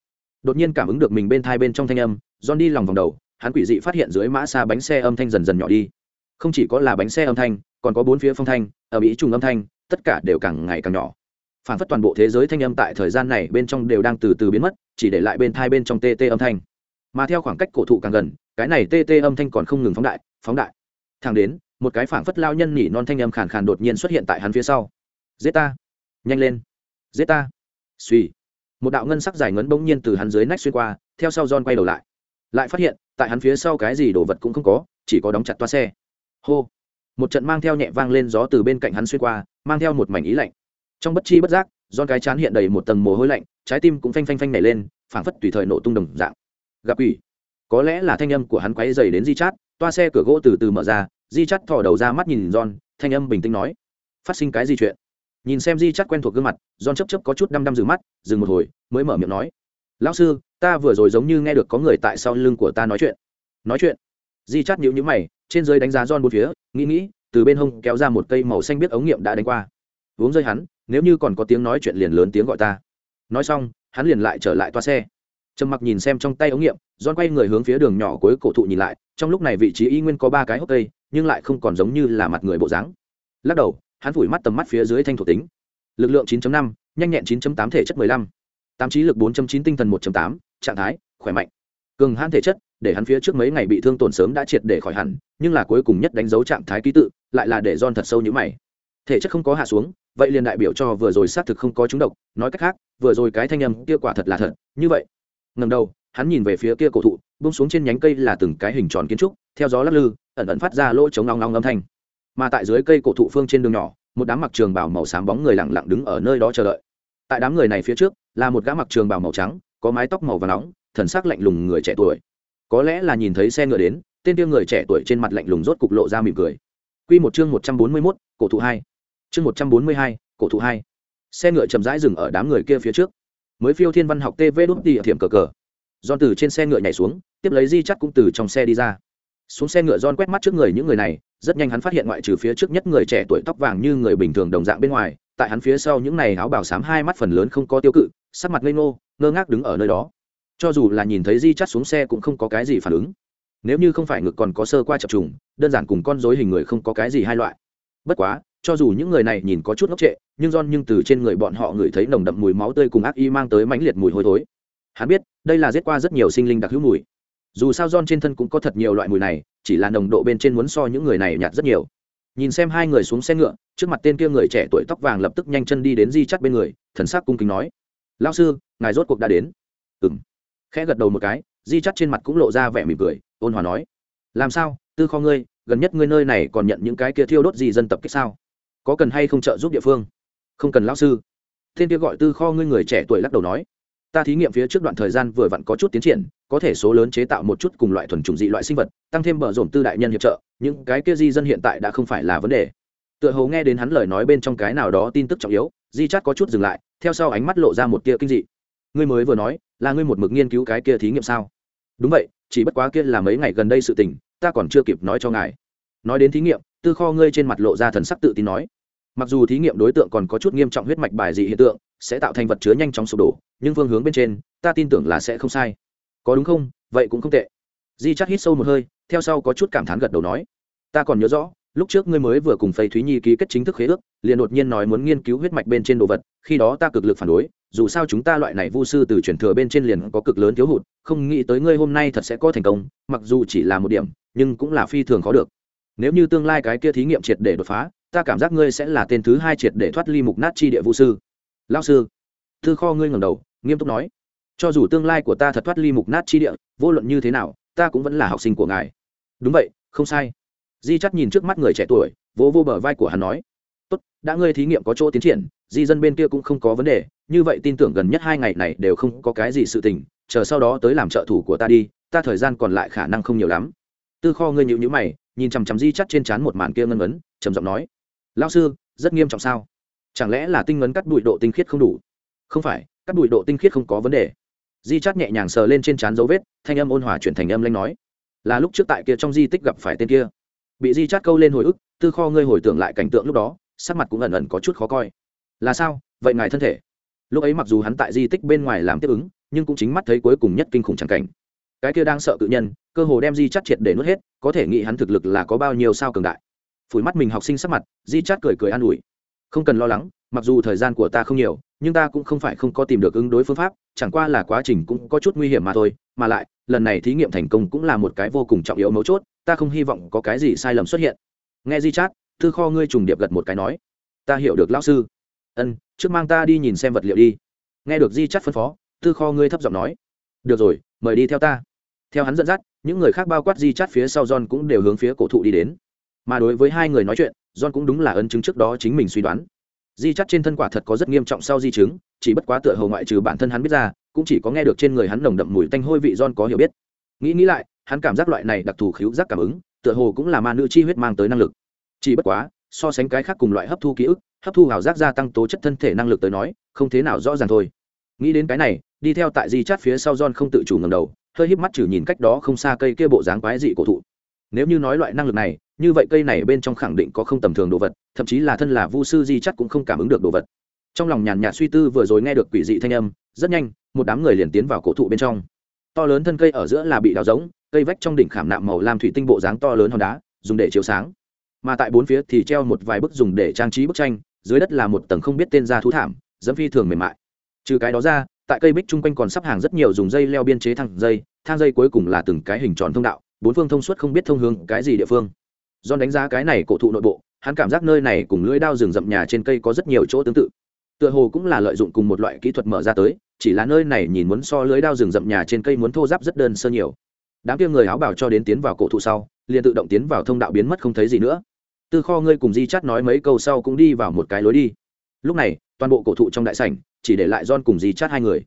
Đột nhiên cảm ứng được mình bên thai bên trong thanh âm don đi lòng vòng đầu, hắn quỷ dị phát hiện dưới mã xa bánh xe âm thanh dần dần nhỏ đi. Không chỉ có là bánh xe âm thanh, còn có bốn phía phong thanh ở mỹ trùng âm thanh, tất cả đều càng ngày càng nhỏ. Phản phất toàn bộ thế giới thanh âm tại thời gian này bên trong đều đang từ từ biến mất, chỉ để lại bên thai bên trong tê tê âm thanh mà theo khoảng cách cổ thụ càng gần, cái này tê tê âm thanh còn không ngừng phóng đại phóng đại. Thang đến, một cái phảng phất lao nhân nhỉ non thanh âm khàn khàn đột nhiên xuất hiện tại hắn phía sau. Giết ta! Nhanh lên! Giết ta! Suy một đạo ngân sắc dài ngấn bỗng nhiên từ hắn dưới nách xuyên qua, theo sau john quay đầu lại. Lại phát hiện, tại hắn phía sau cái gì đồ vật cũng không có, chỉ có đóng chặt toa xe. Hô! Một trận mang theo nhẹ vang lên gió từ bên cạnh hắn xuyên qua, mang theo một mảnh ý lạnh. Trong bất chi bất giác John cái chán hiện đầy một tầng mồ hôi lạnh, trái tim cũng phanh phanh phanh nảy lên, phảng phất tùy thời nổ tung đồng dạng gặp ủy có lẽ là thanh âm của hắn quấy dày đến di chát toa xe cửa gỗ từ từ mở ra di chát thò đầu ra mắt nhìn john, thanh âm bình tĩnh nói, phát sinh cái gì chuyện? Nhìn xem di chát quen thuộc gương mặt, john chấp chấp có chút đăm đăm dừng mắt, dừng một hồi, mới mở miệng nói, lão sư, ta vừa rồi giống như nghe được có người tại sau lưng của ta nói chuyện. Nói chuyện? Di chát nhíu nhíu mày, trên dưới đánh giá john bốn phía, nghĩ nghĩ, từ bên hông kéo ra một cây màu xanh biết ống nghiệm đã đánh qua. Uống rơi hắn, nếu như còn có tiếng nói chuyện liền lớn tiếng gọi ta. Nói xong, hắn liền lại trở lại toa xe trầm mặc nhìn xem trong tay ống nghiệm don quay người hướng phía đường nhỏ cuối cổ thụ nhìn lại trong lúc này vị trí y nguyên có ba cái hốc cây nhưng lại không còn giống như là mặt người bộ dáng. Lắc đầu hắn phủi mắt tầm mắt phía dưới thanh thuộc tính. Lực lượng 9.5, nhanh nhẹn 9.8 thể chất 15, tám trí lực 4.9 tinh thần 1.8, trạng thái khỏe mạnh. Cường hãn thể chất để hắn phía trước mấy ngày bị thương tổn sớm đã triệt để khỏi hẳn nhưng là cuối cùng nhất đánh dấu trạng thái ký tự lại là để don thật sâu như mày. Thể chất không có hạ xuống vậy liền đại biểu cho vừa rồi xác thực không có trúng độc nói cách khác vừa rồi cái thanh âm kia quả thật là thật như vậy ngầm đầu hắn nhìn về phía kia cổ thụ bung xuống trên nhánh cây là từng cái hình tròn kiến trúc theo gió lắc lư ẩn ẩn phát ra lỗ chống long long âm thanh. Mà tại dưới cây cổ thụ phương trên đường nhỏ một đám mặc trường bảo màu xám bóng người lặng lặng đứng ở nơi đó chờ đợi. Tại đám người này phía trước là một gã mặc trường bảo màu trắng có mái tóc màu và nóng thần sắc lạnh lùng người trẻ tuổi. Có lẽ là nhìn thấy xe ngựa đến tên tiêu người trẻ tuổi trên mặt lạnh lùng rốt cục lộ ra mỉm cười. Quy một chương một trăm bốn mươi 141, cổ thụ hai. Chương một trăm bốn mươi hai cổ thụ hai. Xe ngựa chậm rãi dừng ở đám người kia phía trước mới phiêu thiên văn học tv đút đi thiểm cờ cờ. Don từ trên xe ngựa nhảy xuống, tiếp lấy di chắc cũng từ trong xe đi ra. Xuống xe ngựa don quét mắt trước người những người này, rất nhanh hắn phát hiện ngoại trừ phía trước nhất người trẻ tuổi tóc vàng như người bình thường đồng dạng bên ngoài, tại hắn phía sau những này áo bảo sám hai mắt phần lớn không có tiêu cự, sắc mặt ngây ngô, ngơ ngác đứng ở nơi đó. Cho dù là nhìn thấy di chắt xuống xe cũng không có cái gì phản ứng. Nếu như không phải ngực còn có sơ qua chập trùng, đơn giản cùng con dối hình người không có cái gì hai loại. Bất quá cho dù những người này nhìn có chút ngốc trệ, nhưng don nhưng từ trên người bọn họ ngửi thấy nồng đậm mùi máu tươi cùng ác y mang tới mãnh liệt mùi hôi thối. Hắn biết, đây là giết qua rất nhiều sinh linh đặc hữu mùi. Dù sao don trên thân cũng có thật nhiều loại mùi này, chỉ là nồng độ bên trên muốn so những người này nhạt rất nhiều. Nhìn xem hai người xuống xe ngựa, trước mặt tên kia người trẻ tuổi tóc vàng lập tức nhanh chân đi đến di chắt bên người, thần sắc cung kính nói lao sư, ngài rốt cuộc đã đến. Ừng khẽ gật đầu một cái, di chắt trên mặt cũng lộ ra vẻ mỉm cười, ôn hòa nói, làm sao? Tư kho ngươi, gần nhất ngươi nơi này còn nhận những cái kia thiêu đốt gì dân tập kích sao? Có cần hay không trợ giúp địa phương? Không cần lão sư. Thiên kia gọi tư kho ngươi người trẻ tuổi lắc đầu nói, ta thí nghiệm phía trước đoạn thời gian vừa vặn có chút tiến triển, có thể số lớn chế tạo một chút cùng loại thuần chủng dị loại sinh vật, tăng thêm bờ dồn tư đại nhân hiệp trợ, những cái kia di dân hiện tại đã không phải là vấn đề. Tựa hồ nghe đến hắn lời nói bên trong cái nào đó tin tức trọng yếu, di chắt có chút dừng lại, theo sau ánh mắt lộ ra một tia kinh dị. Ngươi mới vừa nói, là ngươi một mực nghiên cứu cái kia thí nghiệm sao? Đúng vậy, chỉ bất quá kia là mấy ngày gần đây sự tình, ta còn chưa kịp nói cho ngài. Nói đến thí nghiệm tư kho ngươi trên mặt lộ ra thần sắc tự tin nói. Mặc dù thí nghiệm đối tượng còn có chút nghiêm trọng huyết mạch bài dị hiện tượng, sẽ tạo thành vật chứa nhanh chóng sụp đổ, nhưng phương hướng bên trên, ta tin tưởng là sẽ không sai. Có đúng không? Vậy cũng không tệ. Di chắc hít sâu một hơi, theo sau có chút cảm thán gật đầu nói. Ta còn nhớ rõ, lúc trước ngươi mới vừa cùng phây thúy nhi ký kết chính thức khế ước, liền đột nhiên nói muốn nghiên cứu huyết mạch bên trên đồ vật, khi đó ta cực lực phản đối, dù sao chúng ta loại này vu sư từ truyền thừa bên trên liền có cực lớn thiếu hụt, không nghĩ tới ngươi hôm nay thật sẽ có thành công, mặc dù chỉ là một điểm, nhưng cũng là phi thường khó được nếu như tương lai cái kia thí nghiệm triệt để đột phá, ta cảm giác ngươi sẽ là tên thứ hai triệt để thoát ly mục nát chi địa vũ sư. Lao sư, thư kho ngươi ngầm đầu, nghiêm túc nói. Cho dù tương lai của ta thật thoát ly mục nát chi địa, vô luận như thế nào, ta cũng vẫn là học sinh của ngài. Đúng vậy, không sai. Di chắt nhìn trước mắt người trẻ tuổi, vỗ vô bờ vai của hắn nói. Tốt, đã ngươi thí nghiệm có chỗ tiến triển, di dân bên kia cũng không có vấn đề, như vậy tin tưởng gần nhất hai ngày này đều không có cái gì sự tình, chờ sau đó tới làm trợ thủ của ta đi, ta thời gian còn lại khả năng không nhiều lắm. Tư kho ngươi nhịu nhữ mày nhìn chằm chằm di chắt trên trán một màn kia ngân ấn trầm giọng nói lao sư, rất nghiêm trọng sao? Chẳng lẽ là tinh ngấn cắt bụi độ tinh khiết không đủ? Không phải, cắt bụi độ tinh khiết không có vấn đề. Di chắt nhẹ nhàng sờ lên trên trán dấu vết, thanh âm ôn hòa chuyển thành âm lanh nói, là lúc trước tại kia trong di tích gặp phải tên kia. Bị di chát câu lên hồi ức, tư kho ngươi hồi tưởng lại cảnh tượng lúc đó, sắc mặt cũng ẩn ẩn có chút khó coi. Là sao? Vậy ngài thân thể? Lúc ấy mặc dù hắn tại di tích bên ngoài làm tiếp ứng, nhưng cũng chính mắt thấy cuối cùng nhất kinh khủng trắng cảnh cái kia đang sợ cự nhân, cơ hồ đem di chắt triệt để nuốt hết, có thể nghĩ hắn thực lực là có bao nhiêu sao cường đại. Phủi mắt mình học sinh sắc mặt, di chắt cười cười an ủi. Không cần lo lắng, mặc dù thời gian của ta không nhiều, nhưng ta cũng không phải không có tìm được ứng đối phương pháp, chẳng qua là quá trình cũng có chút nguy hiểm mà thôi. Mà lại, lần này thí nghiệm thành công cũng là một cái vô cùng trọng yếu mấu chốt, ta không hy vọng có cái gì sai lầm xuất hiện. Nghe di chát, thư kho ngươi trùng điệp gật một cái nói. Ta hiểu được lão sư. Ân, trước mang ta đi nhìn xem vật liệu đi. Nghe được di chát phân phó, thư kho ngươi thấp giọng nói. Được rồi, mời đi theo ta theo hắn dẫn dắt, những người khác bao quát di chát phía sau john cũng đều hướng phía cổ thụ đi đến. Mà đối với hai người nói chuyện, john cũng đúng là ấn chứng trước đó chính mình suy đoán. Di chắt trên thân quả thật có rất nghiêm trọng sau di chứng, chỉ bất quá tựa hầu ngoại trừ bản thân hắn biết ra, cũng chỉ có nghe được trên người hắn nồng đậm mùi tanh hôi vị John có hiểu biết. Nghĩ nghĩ lại, hắn cảm giác loại này đặc thù khíu giác cảm ứng, tựa hồ cũng là ma nữ chi huyết mang tới năng lực. Chỉ bất quá, so sánh cái khác cùng loại hấp thu ký ức, hấp thu hào giác gia tăng tố chất thân thể năng lực tới nói, không thế nào rõ ràng thôi nghĩ đến cái này, đi theo tại di chát phía sau John không tự chủ ngầm đầu, hơi híp mắt trừ nhìn cách đó không xa cây kia bộ dáng quái dị cổ thụ. Nếu như nói loại năng lực này, như vậy cây này bên trong khẳng định có không tầm thường đồ vật, thậm chí là thân là vu sư di chắc cũng không cảm ứng được đồ vật. Trong lòng nhàn nhạt suy tư vừa rồi nghe được quỷ dị thanh âm, rất nhanh, một đám người liền tiến vào cổ thụ bên trong. To lớn thân cây ở giữa là bị đào giống cây vách trong đỉnh khảm nạm màu lam thủy tinh bộ dáng to lớn hòn đá, dùng để chiếu sáng. Mà tại bốn phía thì treo một vài bức dùng để trang trí bức tranh, dưới đất là một tầng không biết tên ra thú thảm, dẫm phi thường mềm mại trừ cái đó ra, tại cây bích chung quanh còn sắp hàng rất nhiều dùng dây leo biên chế thang dây thang dây cuối cùng là từng cái hình tròn thông đạo, bốn phương thông suốt không biết thông hướng cái gì địa phương. Do đánh giá cái này cổ thụ nội bộ, hắn cảm giác nơi này cùng lưỡi đao rừng rậm nhà trên cây có rất nhiều chỗ tương tự. Tựa hồ cũng là lợi dụng cùng một loại kỹ thuật mở ra tới, chỉ là nơi này nhìn muốn so lưới đao rừng rậm nhà trên cây muốn thô giáp rất đơn sơ nhiều. Đám kia người áo bảo cho đến tiến vào cổ thụ sau, liền tự động tiến vào thông đạo biến mất không thấy gì nữa. Tư kho ngươi cùng di chắt nói mấy câu sau cũng đi vào một cái lối đi. Lúc này toàn bộ cổ thụ trong đại sảnh, chỉ để lại john cùng di chát hai người.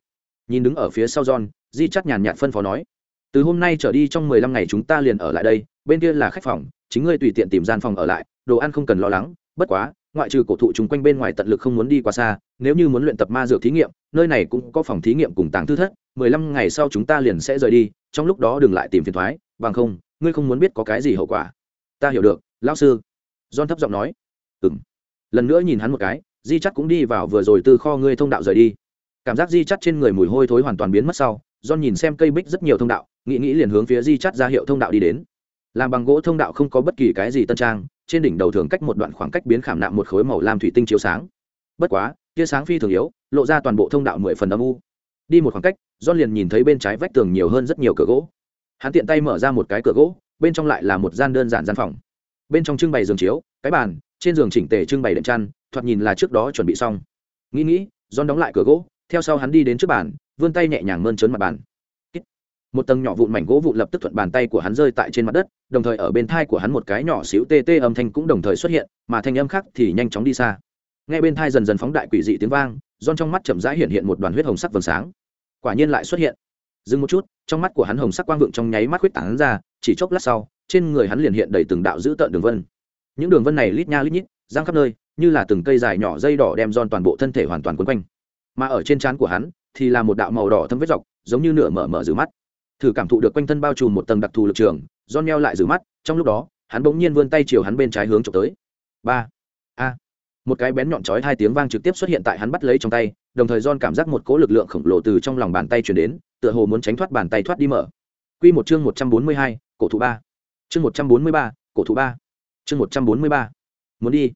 Nhìn đứng ở phía sau john di chát nhàn nhạt phân phó nói, từ hôm nay trở đi trong mười lăm ngày chúng ta liền ở lại đây, bên kia là khách phòng, chính ngươi tùy tiện tìm gian phòng ở lại, đồ ăn không cần lo lắng, bất quá, ngoại trừ cổ thụ chung quanh bên ngoài tận lực không muốn đi quá xa, nếu như muốn luyện tập ma dược thí nghiệm, nơi này cũng có phòng thí nghiệm cùng tàng thư thất, mười lăm ngày sau chúng ta liền sẽ rời đi, trong lúc đó đừng lại tìm phiền thoái, bằng không, ngươi không muốn biết có cái gì hậu quả. Ta hiểu được, lão sư, john thấp giọng nói. Ừ m lần nữa nhìn hắn một cái di chắt cũng đi vào vừa rồi từ kho ngươi thông đạo rời đi. Cảm giác di chắt trên người mùi hôi thối hoàn toàn biến mất sau, john nhìn xem cây bích rất nhiều thông đạo, nghĩ nghĩ liền hướng phía di chắt ra hiệu thông đạo đi đến. Làm bằng gỗ thông đạo không có bất kỳ cái gì tân trang, trên đỉnh đầu thường cách một đoạn khoảng cách biến khảm nạm một khối màu lam thủy tinh chiếu sáng. Bất quá, tia sáng phi thường yếu, lộ ra toàn bộ thông đạo mười phần âm u. Đi một khoảng cách, john liền nhìn thấy bên trái vách tường nhiều hơn rất nhiều cửa gỗ. Hắn tiện tay mở ra một cái cửa gỗ, bên trong lại là một gian đơn giản gian phòng. Bên trong trưng bày giường chiếu, cái bàn trên giường chỉnh tề trưng bày đệm chăn, thoạt nhìn là trước đó chuẩn bị xong. Nghĩ nghĩ, john đóng lại cửa gỗ, theo sau hắn đi đến trước bàn, vươn tay nhẹ nhàng mơn trớn mặt bàn. Một tầng nhỏ vụn mảnh gỗ vụn lập tức thuận bàn tay của hắn rơi tại trên mặt đất, đồng thời ở bên thai của hắn một cái nhỏ xíu tê tê âm thanh cũng đồng thời xuất hiện, mà thanh âm khác thì nhanh chóng đi xa. Ngay bên thai dần dần phóng đại quỷ dị tiếng vang don trong mắt chậm rãi hiện hiện một đoàn huyết hồng sắc vầng sáng. Quả nhiên lại xuất hiện. Dừng một chút, trong mắt của hắn hồng sắc quang vượng trong nháy mắt huyết tán ra, chỉ chốc lát sau, trên người hắn liền hiện đầy từng đạo dữ tợn đường vân những đường vân này lít nha lít nhít giang khắp nơi như là từng cây dài nhỏ dây đỏ đem giòn toàn bộ thân thể hoàn toàn quấn quanh. Mà ở trên trán của hắn thì là một đạo màu đỏ thâm vết dọc giống như nửa mở mở dưới mắt. Thử cảm thụ được quanh thân bao trùm một tầng đặc thù lực trường giòn neo lại giữ mắt trong lúc đó hắn bỗng nhiên vươn tay chiều hắn bên trái hướng trộm tới. Ba. A. Một cái bén nhọn chói hai tiếng vang trực tiếp xuất hiện tại hắn bắt lấy trong tay đồng thời giòn cảm giác một cỗ lực lượng khổng lồ từ trong lòng bàn tay chuyển đến tựa hồ muốn tránh thoát bàn tay thoát đi mở. Quy một chương một trăm bốn mươi hai, cổ thụ ba. Chương một trăm bốn mươi ba, cổ thụ ba. Chương một trăm bốn mươi ba. Muốn đi.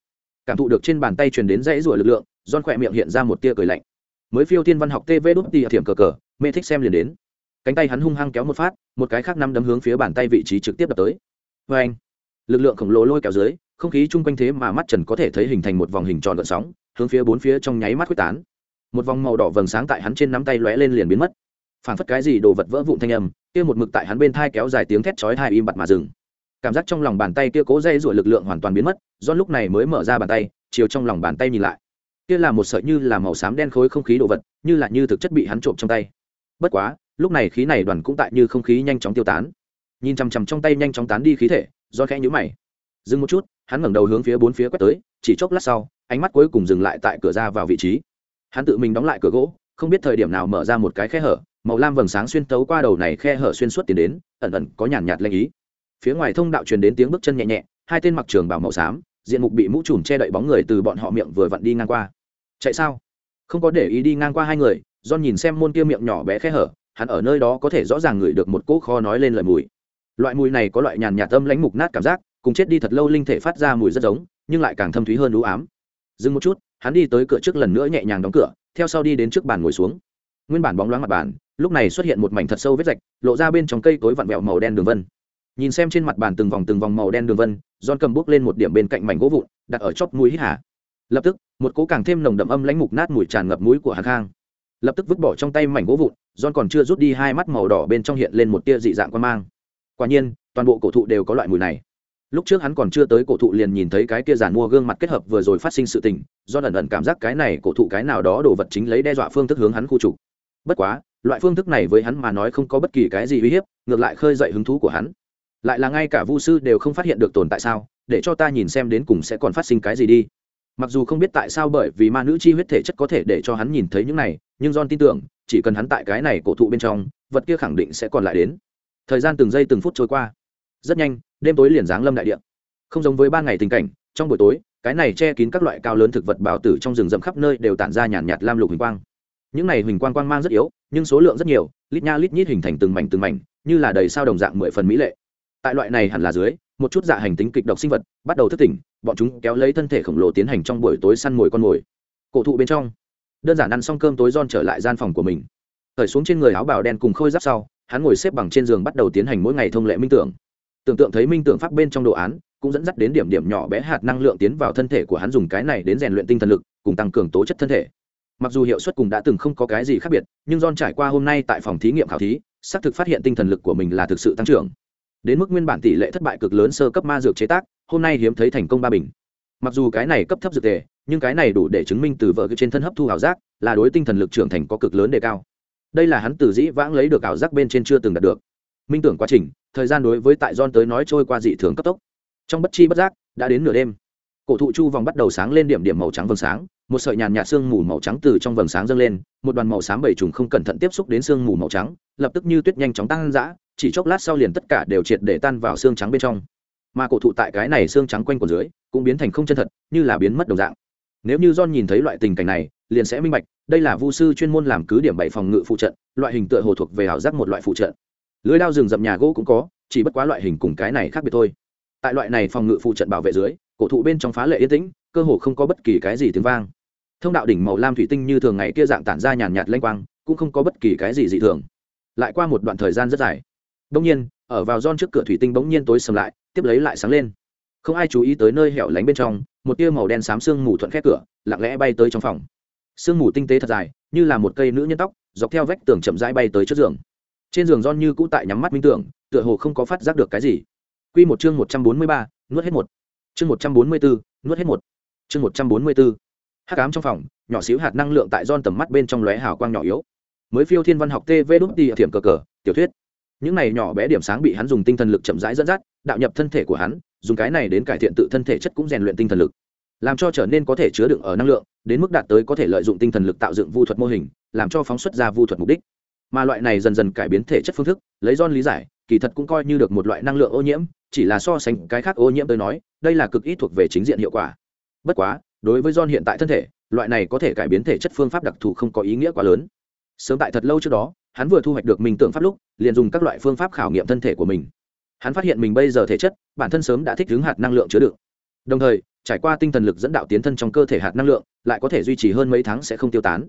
Cảm thụ được trên bàn tay truyền đến dãy rủa lực lượng, Don khỏe miệng hiện ra một tia cười lạnh. Mới phiêu thiên văn học TV đi tỉ thiểm cờ cờ, mê thích xem liền đến. Cánh tay hắn hung hăng kéo một phát, một cái khác năm đấm hướng phía bàn tay vị trí trực tiếp đập tới. vê anh, lực lượng khổng lồ lôi kéo dưới, không khí chung quanh thế mà mắt trần có thể thấy hình thành một vòng hình tròn gợn sóng, hướng phía bốn phía trong nháy mắt quyết tán. Một vòng màu đỏ vầng sáng tại hắn trên nắm tay lóe lên liền biến mất phản phất cái gì đồ vật vỡ vụn thanh âm kia một mực tại hắn bên thai kéo dài tiếng thét chói hai im bặt mà dừng cảm giác trong lòng bàn tay kia cố dây rủa lực lượng hoàn toàn biến mất do lúc này mới mở ra bàn tay, chiều trong lòng bàn tay nhìn lại. Kia là một sợi như là màu xám đen khối không khí đồ vật, như là như thực chất bị hắn trộm trong tay. Bất quá, lúc này khí này đoàn cũng tại như không khí nhanh chóng tiêu tán. Nhìn chằm chằm trong tay nhanh chóng tán đi khí thể do khẽ nhũ mày. Dừng một chút, hắn ngẩng đầu hướng phía bốn phía quét tới, chỉ chốc lát sau, ánh mắt cuối cùng dừng lại tại cửa ra vào vị trí. Hắn tự mình đóng lại cửa gỗ, không biết thời điểm nào mở ra một cái khe hở, màu lam vầng sáng xuyên tấu qua đầu này khe hở xuyên suốt tiến đến, ẩn ẩn có nhàn nhạt lanh ý phía ngoài thông đạo truyền đến tiếng bước chân nhẹ nhẹ, hai tên mặc trường bảo màu xám, diện mục bị mũ trùm che đậy bóng người từ bọn họ miệng vừa vặn đi ngang qua. Chạy sao? Không có để ý đi ngang qua hai người. Do nhìn xem môn kia miệng nhỏ bé khe hở, hắn ở nơi đó có thể rõ ràng ngửi được một cỗ kho nói lên lời mùi. Loại mùi này có loại nhàn nhạt âm lãnh mục nát cảm giác, cùng chết đi thật lâu linh thể phát ra mùi rất giống, nhưng lại càng thâm thúy hơn đũ ám. Dừng một chút, hắn đi tới cửa trước lần nữa nhẹ nhàng đóng cửa, theo sau đi đến trước bàn ngồi xuống. Nguyên bản bóng loáng mặt bàn, lúc này xuất hiện một mảnh thật sâu vết rạch, lộ ra bên trong cây tối vặn vẹo màu đen đường vân nhìn xem trên mặt bàn từng vòng từng vòng màu đen đường vân don cầm bút lên một điểm bên cạnh mảnh gỗ vụn, đặt ở chóp mũi hít hà. Lập tức, một cỗ càng thêm nồng đậm âm lãnh mục nát mùi tràn ngập mũi của hà khang. Lập tức vứt bỏ trong tay mảnh gỗ vụn don còn chưa rút đi hai mắt màu đỏ bên trong hiện lên một tia dị dạng quan mang. Quả nhiên, toàn bộ cổ thụ đều có loại mùi này. Lúc trước hắn còn chưa tới cổ thụ liền nhìn thấy cái kia giàn mua gương mặt kết hợp vừa rồi phát sinh sự tình do lần lần cảm giác cái này cổ thụ cái nào đó đồ vật chính lấy đe dọa phương thức hướng hắn khu trục. Bất quá, loại phương thức này với hắn mà nói không có bất kỳ cái gì uy hiếp, ngược lại khơi dậy hứng thú của hắn lại là ngay cả vu sư đều không phát hiện được tồn tại sao để cho ta nhìn xem đến cùng sẽ còn phát sinh cái gì đi. Mặc dù không biết tại sao bởi vì ma nữ chi huyết thể chất có thể để cho hắn nhìn thấy những này nhưng john tin tưởng chỉ cần hắn tại cái này cổ thụ bên trong vật kia khẳng định sẽ còn lại đến. Thời gian từng giây từng phút trôi qua. Rất nhanh đêm tối liền giáng lâm đại địa. Không giống với ban ngày tình cảnh trong buổi tối cái này che kín các loại cao lớn thực vật bào tử trong rừng rậm khắp nơi đều tản ra nhàn nhạt, nhạt lam lục huỳnh quang. Những này huỳnh quang quang mang rất yếu nhưng số lượng rất nhiều lít nha lít nhít hình thành từng mảnh từng mảnh như là đầy sao đồng dạng mười phần mỹ lệ tại loại này hẳn là dưới, một chút dạ hành tính kịch độc sinh vật bắt đầu thức tỉnh, bọn chúng kéo lấy thân thể khổng lồ tiến hành trong buổi tối săn mồi con mồi. Cổ thụ bên trong, đơn giản ăn xong cơm tối giòn trở lại gian phòng của mình. Khởi xuống trên người áo bào đen cùng khôi giáp sau, hắn ngồi xếp bằng trên giường bắt đầu tiến hành mỗi ngày thông lệ minh tưởng. Tưởng tượng thấy minh tưởng pháp bên trong đồ án, cũng dẫn dắt đến điểm điểm nhỏ bé hạt năng lượng tiến vào thân thể của hắn dùng cái này đến rèn luyện tinh thần lực, cùng tăng cường tố chất thân thể. Mặc dù hiệu suất cùng đã từng không có cái gì khác biệt, nhưng don trải qua hôm nay tại phòng thí nghiệm khảo thí, xác thực phát hiện tinh thần lực của mình là thực sự tăng trưởng đến mức nguyên bản tỷ lệ thất bại cực lớn sơ cấp ma dược chế tác, hôm nay hiếm thấy thành công ba bình. Mặc dù cái này cấp thấp dược tề, nhưng cái này đủ để chứng minh từ vợ trên thân hấp thu ảo giác, là đối tinh thần lực trưởng thành có cực lớn đề cao. Đây là hắn từ dĩ vãng lấy được ảo giác bên trên chưa từng đạt được. Minh tưởng quá trình, thời gian đối với tại don tới nói trôi qua dị thường cấp tốc. Trong bất chi bất giác, đã đến nửa đêm. Cổ thụ chu vòng bắt đầu sáng lên điểm điểm màu trắng vầng sáng, một sợi nhàn nhạt sương mù màu trắng từ trong vầng sáng dâng lên, một đoàn màu xám bảy trùng không cẩn thận tiếp xúc đến sương mù màu trắng, lập tức như tuyết nhanh chóng tăng dã chỉ chốc lát sau liền tất cả đều triệt để tan vào xương trắng bên trong. Mà cổ thụ tại cái này xương trắng quanh quần dưới, cũng biến thành không chân thật, như là biến mất đồng dạng. Nếu như john nhìn thấy loại tình cảnh này, liền sẽ minh bạch, đây là vu sư chuyên môn làm cứ điểm bảy phòng ngự phụ trận, loại hình tựa hồ thuộc về ảo giác một loại phụ trận. Lưới đao rừng rậm nhà gỗ cũng có, chỉ bất quá loại hình cùng cái này khác biệt thôi. Tại loại này phòng ngự phụ trận bảo vệ dưới, cổ thụ bên trong phá lệ yên tĩnh, cơ hồ không có bất kỳ cái gì tiếng vang. Thông đạo đỉnh màu lam thủy tinh như thường ngày kia dạng tản ra nhàn nhạt lanh quang, cũng không có bất kỳ cái gì dị thường. Lại qua một đoạn thời gian rất dài đông nhiên ở vào giòn trước cửa thủy tinh bỗng nhiên tối sầm lại tiếp lấy lại sáng lên. Không ai chú ý tới nơi hẻo lánh bên trong một tia màu đen xám sương mù thuận khe cửa lặng lẽ bay tới trong phòng. Sương mù tinh tế thật dài như là một cây nữ nhân tóc dọc theo vách tường chậm rãi bay tới trước giường. Trên giường giòn như cũ tại nhắm mắt minh tưởng tựa hồ không có phát giác được cái gì. Quy một chương một trăm bốn mươi ba, nuốt hết một. Chương một trăm bốn mươi 144, nuốt hết một. Chương một trăm bốn mươi 144 hắc ám trong phòng nhỏ xíu hạt năng lượng tại don tầm mắt bên trong lóe hào quang nhỏ yếu. Mới phiêu thiên văn học tv đút đi thiểm cờ cờ tiểu thuyết những này nhỏ bé điểm sáng bị hắn dùng tinh thần lực chậm rãi dẫn dắt, đạo nhập thân thể của hắn, dùng cái này đến cải thiện tự thân thể chất cũng rèn luyện tinh thần lực. Làm cho trở nên có thể chứa đựng ở năng lượng, đến mức đạt tới có thể lợi dụng tinh thần lực tạo dựng vu thuật mô hình, làm cho phóng xuất ra vu thuật mục đích. Mà loại này dần dần cải biến thể chất phương thức, lấy don lý giải, kỳ thật cũng coi như được một loại năng lượng ô nhiễm, chỉ là so sánh cái khác ô nhiễm tới nói, đây là cực ít thuộc về chính diện hiệu quả. Bất quá, đối với don hiện tại thân thể, loại này có thể cải biến thể chất phương pháp đặc thù không có ý nghĩa quá lớn. Sớm tại thật lâu trước đó hắn vừa thu hoạch được minh tượng pháp lúc, liền dùng các loại phương pháp khảo nghiệm thân thể của mình. Hắn phát hiện mình bây giờ thể chất, bản thân sớm đã thích ứng hạt năng lượng chứa đựng. Đồng thời, trải qua tinh thần lực dẫn đạo tiến thân trong cơ thể hạt năng lượng, lại có thể duy trì hơn mấy tháng sẽ không tiêu tán.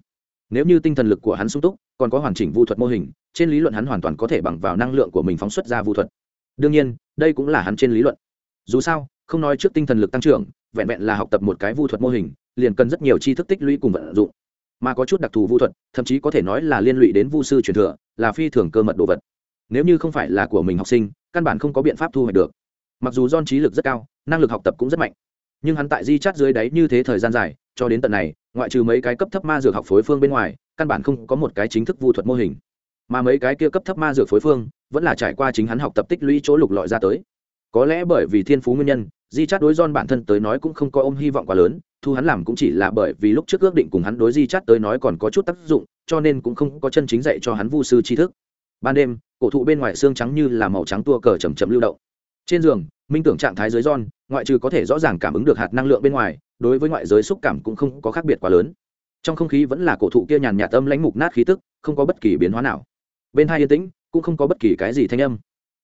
Nếu như tinh thần lực của hắn sung túc, còn có hoàn chỉnh vu thuật mô hình, trên lý luận hắn hoàn toàn có thể bằng vào năng lượng của mình phóng xuất ra vu thuật. Đương nhiên, đây cũng là hắn trên lý luận. Dù sao, không nói trước tinh thần lực tăng trưởng, vẹn vẹn là học tập một cái vu thuật mô hình, liền cần rất nhiều tri thức tích lũy cùng vận dụng mà có chút đặc thù vu thuật, thậm chí có thể nói là liên lụy đến vu sư truyền thừa, là phi thường cơ mật đồ vật. Nếu như không phải là của mình học sinh, căn bản không có biện pháp thu hoạch được. Mặc dù don trí lực rất cao, năng lực học tập cũng rất mạnh, nhưng hắn tại di chắt dưới đáy như thế thời gian dài, cho đến tận này, ngoại trừ mấy cái cấp thấp ma dược học phối phương bên ngoài, căn bản không có một cái chính thức vu thuật mô hình. Mà mấy cái kia cấp thấp ma dược phối phương, vẫn là trải qua chính hắn học tập tích lũy chỗ lục lọi ra tới có lẽ bởi vì thiên phú nguyên nhân, di chát đối don bản thân tới nói cũng không có ôm hy vọng quá lớn, thu hắn làm cũng chỉ là bởi vì lúc trước ước định cùng hắn đối di chát tới nói còn có chút tác dụng, cho nên cũng không có chân chính dạy cho hắn vu sư tri thức. Ban đêm, cổ thụ bên ngoài xương trắng như là màu trắng tua cờ chầm chầm lưu động. Trên giường, minh tưởng trạng thái dưới don ngoại trừ có thể rõ ràng cảm ứng được hạt năng lượng bên ngoài, đối với ngoại giới xúc cảm cũng không có khác biệt quá lớn. Trong không khí vẫn là cổ thụ kia nhàn nhạt âm lãnh mục nát khí tức, không có bất kỳ biến hóa nào. Bên hai yên tĩnh, cũng không có bất kỳ cái gì thanh âm.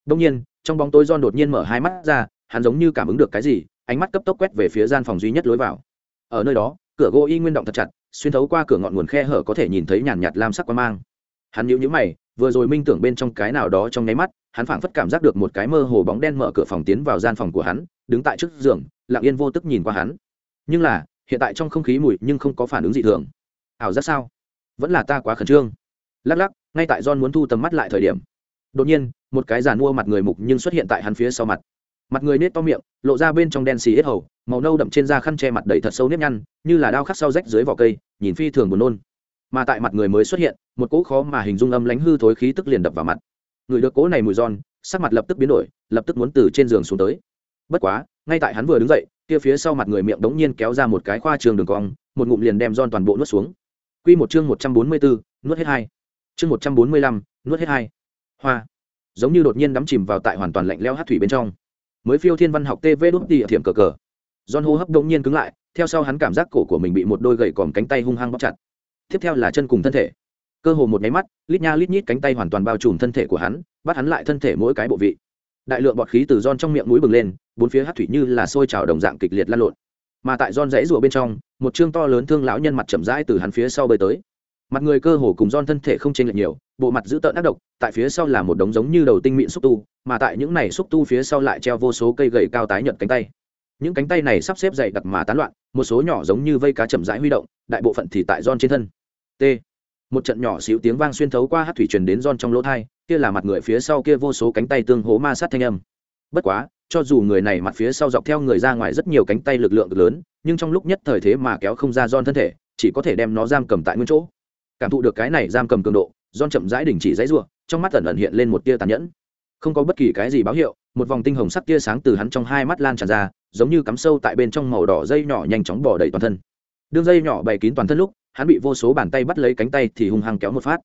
Đông nhiên trong bóng tối don đột nhiên mở hai mắt ra, hắn giống như cảm ứng được cái gì, ánh mắt cấp tốc quét về phía gian phòng duy nhất lối vào. Ở nơi đó, cửa gỗ y nguyên động thật chặt, xuyên thấu qua cửa ngọn nguồn khe hở có thể nhìn thấy nhàn nhạt lam sắc quang mang. Hắn nhíu nhíu mày, vừa rồi minh tưởng bên trong cái nào đó trong nháy mắt, hắn phảng phất cảm giác được một cái mơ hồ bóng đen mở cửa phòng tiến vào gian phòng của hắn, đứng tại trước giường, lặng yên vô tức nhìn qua hắn. Nhưng là, hiện tại trong không khí mùi nhưng không có phản ứng gì thường. Ảo giác sao? Vẫn là ta quá khẩn trương. Lắc lắc, ngay tại john muốn thu tầm mắt lại thời điểm, đột nhiên một cái giàn mua mặt người mục nhưng xuất hiện tại hắn phía sau mặt. Mặt người nết to miệng, lộ ra bên trong đen xì ít hầu, màu nâu đậm trên da khăn che mặt đầy thật sâu nếp nhăn, như là đao khắc sau rách dưới vỏ cây, nhìn phi thường buồn nôn. Mà tại mặt người mới xuất hiện, một cỗ khó mà hình dung âm lánh hư thối khí tức liền đập vào mặt. Người được cỗ này mùi giòn, sắc mặt lập tức biến đổi, lập tức muốn từ trên giường xuống tới. Bất quá, ngay tại hắn vừa đứng dậy, kia phía sau mặt người miệng đống nhiên kéo ra một cái khoa trường đường cong, một ngụm liền đem giòn toàn bộ nuốt xuống. Quy một chương một trăm bốn mươi bốn nuốt hết hai. Chương một trăm bốn mươi lăm, nuốt hết hai. Hoa giống như đột nhiên đắm chìm vào tại hoàn toàn lạnh lẽo hát thủy bên trong. Mới phiêu thiên văn học tv đốt tỉ thiểm cờ cờ. John hô hấp đống nhiên cứng lại, theo sau hắn cảm giác cổ của mình bị một đôi gậy còm cánh tay hung hăng bóp chặt. Tiếp theo là chân cùng thân thể. Cơ hồ một nháy mắt, lít nha lít nhít cánh tay hoàn toàn bao trùm thân thể của hắn, bắt hắn lại thân thể mỗi cái bộ vị. Đại lượng bọt khí từ giòn trong miệng mũi bừng lên, bốn phía hát thủy như là sôi trào đồng dạng kịch liệt lan lộn. Mà tại giòn rẫy rùa bên trong, một chương to lớn thương lão nhân mặt chậm rãi từ hắn phía sau bơi tới mặt người cơ hồ cùng don thân thể không chênh lệch nhiều, bộ mặt dữ tợn ác độc, tại phía sau là một đống giống như đầu tinh mịn xúc tu, mà tại những này xúc tu phía sau lại treo vô số cây gậy cao tái nhợt cánh tay. Những cánh tay này sắp xếp dày đặc mà tán loạn, một số nhỏ giống như vây cá chậm rãi huy động, đại bộ phận thì tại don trên thân. T. Một trận nhỏ xíu tiếng vang xuyên thấu qua hát thủy truyền đến don trong lỗ thai kia là mặt người phía sau kia vô số cánh tay tương hố ma sát thanh âm. Bất quá, cho dù người này mặt phía sau dọc theo người ra ngoài rất nhiều cánh tay lực lượng lớn, nhưng trong lúc nhất thời thế mà kéo không ra don thân thể, chỉ có thể đem nó giam cầm tại nguyên chỗ cảm thụ được cái này giam cầm cường độ don chậm rãi đình chỉ dãy ruộng trong mắt ẩn ẩn hiện lên một tia tàn nhẫn. Không có bất kỳ cái gì báo hiệu, một vòng tinh hồng sắc tia sáng từ hắn trong hai mắt lan tràn ra, giống như cắm sâu tại bên trong màu đỏ dây nhỏ nhanh chóng bỏ đầy toàn thân. Đường dây nhỏ bày kín toàn thân lúc, hắn bị vô số bàn tay bắt lấy cánh tay thì hung hăng kéo một phát.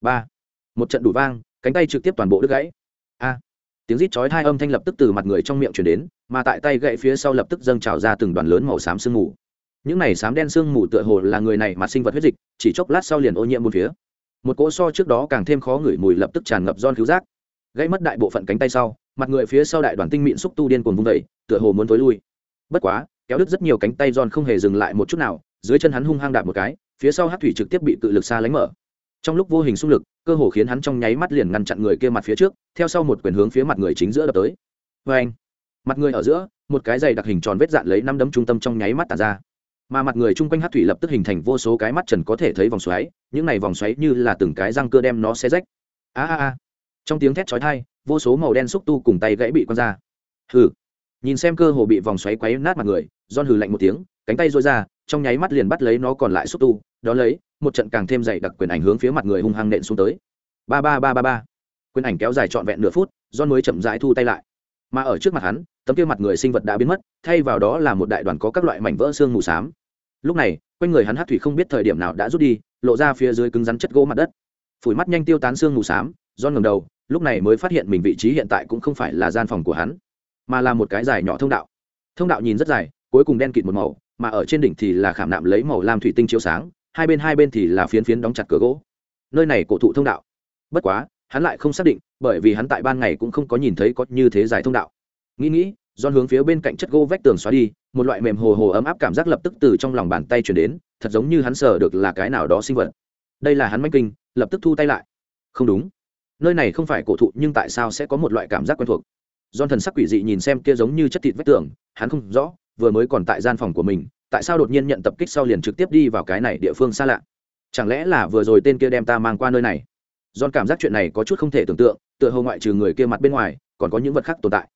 Ba. Một trận đủ vang, cánh tay trực tiếp toàn bộ đứt gãy. A. Tiếng rít chói hai âm thanh lập tức từ mặt người trong miệng chuyển đến, mà tại tay gãy phía sau lập tức dâng trào ra từng đoàn lớn màu xám sương mù những này xám đen sương mù tựa hồ là người này mà sinh vật huyết dịch, chỉ chốc lát sau liền ô nhiễm một phía. Một cỗ so trước đó càng thêm khó ngửi mùi lập tức tràn ngập don cứu giác. Gãy mất đại bộ phận cánh tay sau, mặt người phía sau đại đoàn tinh mịn xúc tu điên cuồng vung vẩy tựa hồ muốn tối lui. Bất quá, kéo đứt rất nhiều cánh tay giòn không hề dừng lại một chút nào, dưới chân hắn hung hăng đạp một cái, phía sau hát thủy trực tiếp bị cự lực xa lánh mở. Trong lúc vô hình xung lực, cơ hồ khiến hắn trong nháy mắt liền ngăn chặn người kia mặt phía trước, theo sau một quyền hướng phía mặt người chính giữa đập tới. Vê anh mặt người ở giữa, một cái dày đặc hình tròn vết dạn lấy năm đấm trung tâm trong nháy mắt tàn ra mà mặt người chung quanh hát thủy lập tức hình thành vô số cái mắt trần có thể thấy vòng xoáy, những này vòng xoáy như là từng cái răng cơ đem nó xe rách. A a a. Trong tiếng thét chói thai vô số màu đen xúc tu cùng tay gãy bị quăng ra. Hừ. Nhìn xem cơ hồ bị vòng xoáy quấy nát mặt người don hừ lạnh một tiếng, cánh tay dối ra, trong nháy mắt liền bắt lấy nó còn lại xúc tu, đó lấy, một trận càng thêm dày đặc quyền ảnh hướng phía mặt người hung hăng nện xuống tới. Ba ba ba ba ba. Quyền ảnh kéo dài trọn vẹn nửa phút don mới chậm rãi thu tay lại mà ở trước mặt hắn, tấm kia mặt người sinh vật đã biến mất, thay vào đó là một đại đoàn có các loại mảnh vỡ xương mù s á m lúc này, quanh người hắn hát thủy không biết thời điểm nào đã rút đi, lộ ra phía dưới cứng rắn chất gỗ mặt đất. Phủi mắt nhanh tiêu tán xương mù s á m don ngầm đầu, lúc này mới phát hiện mình vị trí hiện tại cũng không phải là gian phòng của hắn, mà là một cái dài nhỏ thông đạo. Thông đạo nhìn rất dài, cuối cùng đen kịt một màu, mà ở trên đỉnh thì là khảm nạm lấy màu lam thủy tinh chiếu sáng, hai bên hai bên thì là phiến phiến đóng chặt cửa gỗ. Nơi này cổ thụ thông đạo. Bất quá, hắn lại không xác định bởi vì hắn tại ban ngày cũng không có nhìn thấy có như thế dài thông đạo. Nghĩ nghĩ don hướng phía bên cạnh chất gỗ vách tường xóa đi một loại mềm hồ hồ ấm áp cảm giác lập tức từ trong lòng bàn tay chuyển đến thật giống như hắn sờ được là cái nào đó sinh vật. Đây là hắn manh kinh lập tức thu tay lại. Không đúng. Nơi này không phải cổ thụ nhưng tại sao sẽ có một loại cảm giác quen thuộc? Don thần sắc quỷ dị nhìn xem kia giống như chất thịt vách tường hắn không rõ vừa mới còn tại gian phòng của mình tại sao đột nhiên nhận tập kích sau liền trực tiếp đi vào cái này địa phương xa lạ? Chẳng lẽ là vừa rồi tên kia đem ta mang qua nơi này? Don cảm giác chuyện này có chút không thể tưởng tượng, tựa hồ ngoại trừ người kia mặt bên ngoài, còn có những vật khác tồn tại.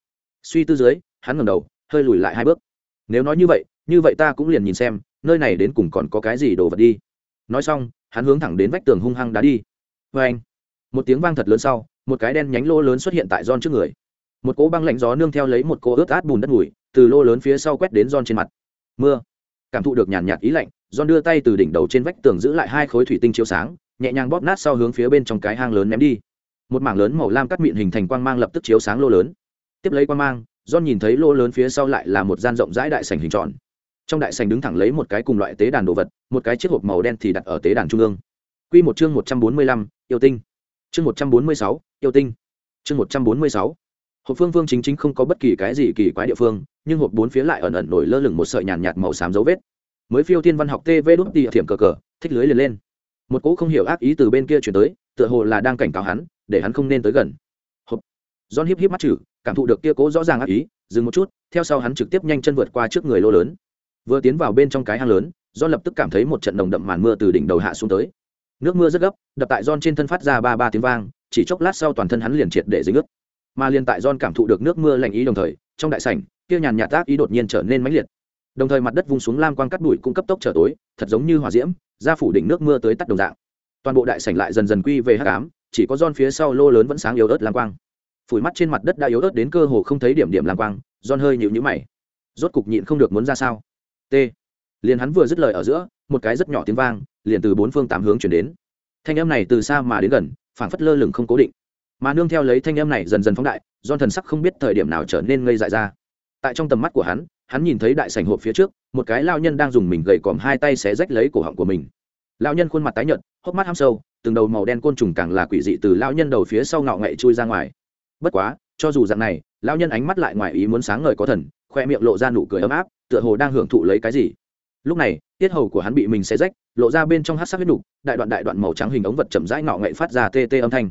Suy tư dưới, hắn ngẩng đầu, hơi lùi lại hai bước. Nếu nói như vậy, như vậy ta cũng liền nhìn xem, nơi này đến cùng còn có cái gì đồ vật đi. Nói xong, hắn hướng thẳng đến vách tường hung hăng đá đi. Oeng! Một tiếng vang thật lớn sau, một cái đen nhánh lỗ lớn xuất hiện tại John trước người. Một cỗ băng lạnh gió nương theo lấy một cỗ ướt át bùn đất bụi, từ lỗ lớn phía sau quét đến John trên mặt. Mưa. Cảm thụ được nhàn nhạt ý lạnh, John đưa tay từ đỉnh đầu trên vách tường giữ lại hai khối thủy tinh chiếu sáng, nhẹ nhàng bóp nát sau hướng phía bên trong cái hang lớn ném đi một mảng lớn màu lam cắt mịn hình thành quang mang lập tức chiếu sáng lô lớn. Tiếp lấy quang mang john nhìn thấy lô lớn phía sau lại là một gian rộng rãi đại sảnh hình tròn. Trong đại sảnh đứng thẳng lấy một cái cùng loại tế đàn đồ vật một cái chiếc hộp màu đen thì đặt ở tế đàn trung ương. Quy một chương một trăm bốn mươi lăm, yêu tinh. Chương một trăm bốn mươi sáu, yêu tinh. Chương một trăm bốn mươi sáu. hộp phương phương chính chính không có bất kỳ cái gì kỳ quái địa phương nhưng hộp bốn phía lại ẩn ẩn nổi lơ lửng một sợi nhàn nhạt màu xám dấu vết. Mới phiêu thiên văn học tv đút tỉ thiểm cờ cờ thích lưới liền lên. Một cỗ không hiểu ác ý từ bên kia chuyển tới tựa hồ là đang cảnh cáo hắn để hắn không nên tới gần. Hộp. John híp híp mắt chử cảm thụ được kia cố rõ ràng ác ý, dừng một chút, theo sau hắn trực tiếp nhanh chân vượt qua trước người lô lớn. Vừa tiến vào bên trong cái hang lớn, john lập tức cảm thấy một trận đồng đậm màn mưa từ đỉnh đầu hạ xuống tới. Nước mưa rất gấp, đập tại john trên thân phát ra ba ba tiếng vang, chỉ chốc lát sau toàn thân hắn liền triệt để dính ướt. Mà liền tại john cảm thụ được nước mưa lạnh ý đồng thời, trong đại sảnh, kia nhàn nhạt ác ý đột nhiên trở nên mãnh liệt. Đồng thời mặt đất vung xuống lam quang cắt bụi cũng cấp tốc trở tối, thật giống như hỏa diễm ra phủ đỉnh nước mưa tới tắt đồng dạng toàn bộ đại sảnh lại dần dần quy về hắc ám, chỉ có don phía sau lô lớn vẫn sáng yếu ớt lam quang. Phủi mắt trên mặt đất đã yếu ớt đến cơ hồ không thấy điểm điểm lam quang don hơi nhịu nhữ mày. Rốt cục nhịn không được muốn ra sao? T. Liền hắn vừa dứt lời ở giữa, một cái rất nhỏ tiếng vang, liền từ bốn phương tám hướng chuyển đến. Thanh âm này từ xa mà đến gần, phảng phất lơ lửng không cố định. Mà nương theo lấy thanh âm này dần dần phóng đại don thần sắc không biết thời điểm nào trở nên ngây dại ra. Tại trong tầm mắt của hắn hắn nhìn thấy đại sảnh hộp phía trước, một cái lao nhân đang dùng mình gầy còm hai tay xé rách lấy cổ họng của mình lao nhân khuôn mặt tái nhợt, hốc mắt ham sâu, từng đầu màu đen côn trùng càng là quỷ dị từ lao nhân đầu phía sau ngạo nghệ chui ra ngoài. Bất quá, cho dù dạng này lao nhân ánh mắt lại ngoài ý muốn sáng ngời có thần, khoe miệng lộ ra nụ cười ấm áp, tựa hồ đang hưởng thụ lấy cái gì. Lúc này, tiết hầu của hắn bị mình xé rách, lộ ra bên trong hát sắc huyết nục, đại đoạn đại đoạn màu trắng hình ống vật chậm rãi ngạo nghệ phát ra tê tê âm thanh.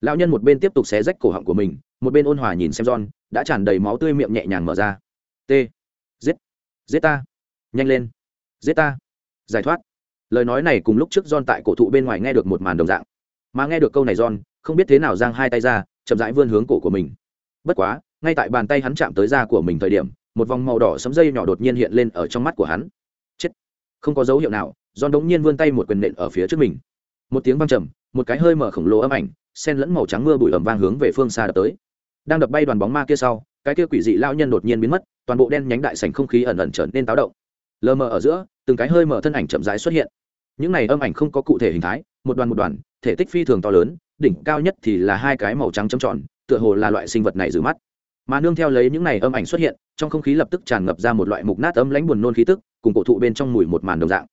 Lão nhân một bên tiếp tục xé rách cổ họng của mình, một bên ôn hòa nhìn xem john, đã tràn đầy máu tươi miệng nhẹ nhàng mở ra. T giết giết ta, nhanh lên. Giết ta, giải thoát lời nói này cùng lúc trước john tại cổ thụ bên ngoài nghe được một màn đồng dạng. Mà nghe được câu này john, không biết thế nào giang hai tay ra, chậm rãi vươn hướng cổ của mình. Bất quá, ngay tại bàn tay hắn chạm tới da của mình thời điểm, một vòng màu đỏ sấm dây nhỏ đột nhiên hiện lên ở trong mắt của hắn. Chết! Không có dấu hiệu nào, john đống nhiên vươn tay một quyền nện ở phía trước mình. Một tiếng vang trầm, một cái hơi mở khổng lồ âm ảnh, sen lẫn màu trắng mưa bụi ẩm vang hướng về phương xa đập tới. Đang đập bay đoàn bóng ma kia sau, cái kia quỷ dị lao nhân đột nhiên biến mất, toàn bộ đen nhánh đại sảnh không khí ẩn ẩn trở nên táo động. Lờ mờ ở giữa, từng cái hơi mở thân ảnh chậm rãi xuất hiện những này âm ảnh không có cụ thể hình thái, một đoàn một đoàn, thể tích phi thường to lớn, đỉnh cao nhất thì là hai cái màu trắng trầm tròn, tựa hồ là loại sinh vật này giữ mắt. Mà nương theo lấy những này âm ảnh xuất hiện, trong không khí lập tức tràn ngập ra một loại mục nát ấm lãnh buồn nôn khí tức, cùng cổ thụ bên trong mùi một màn đồng dạng.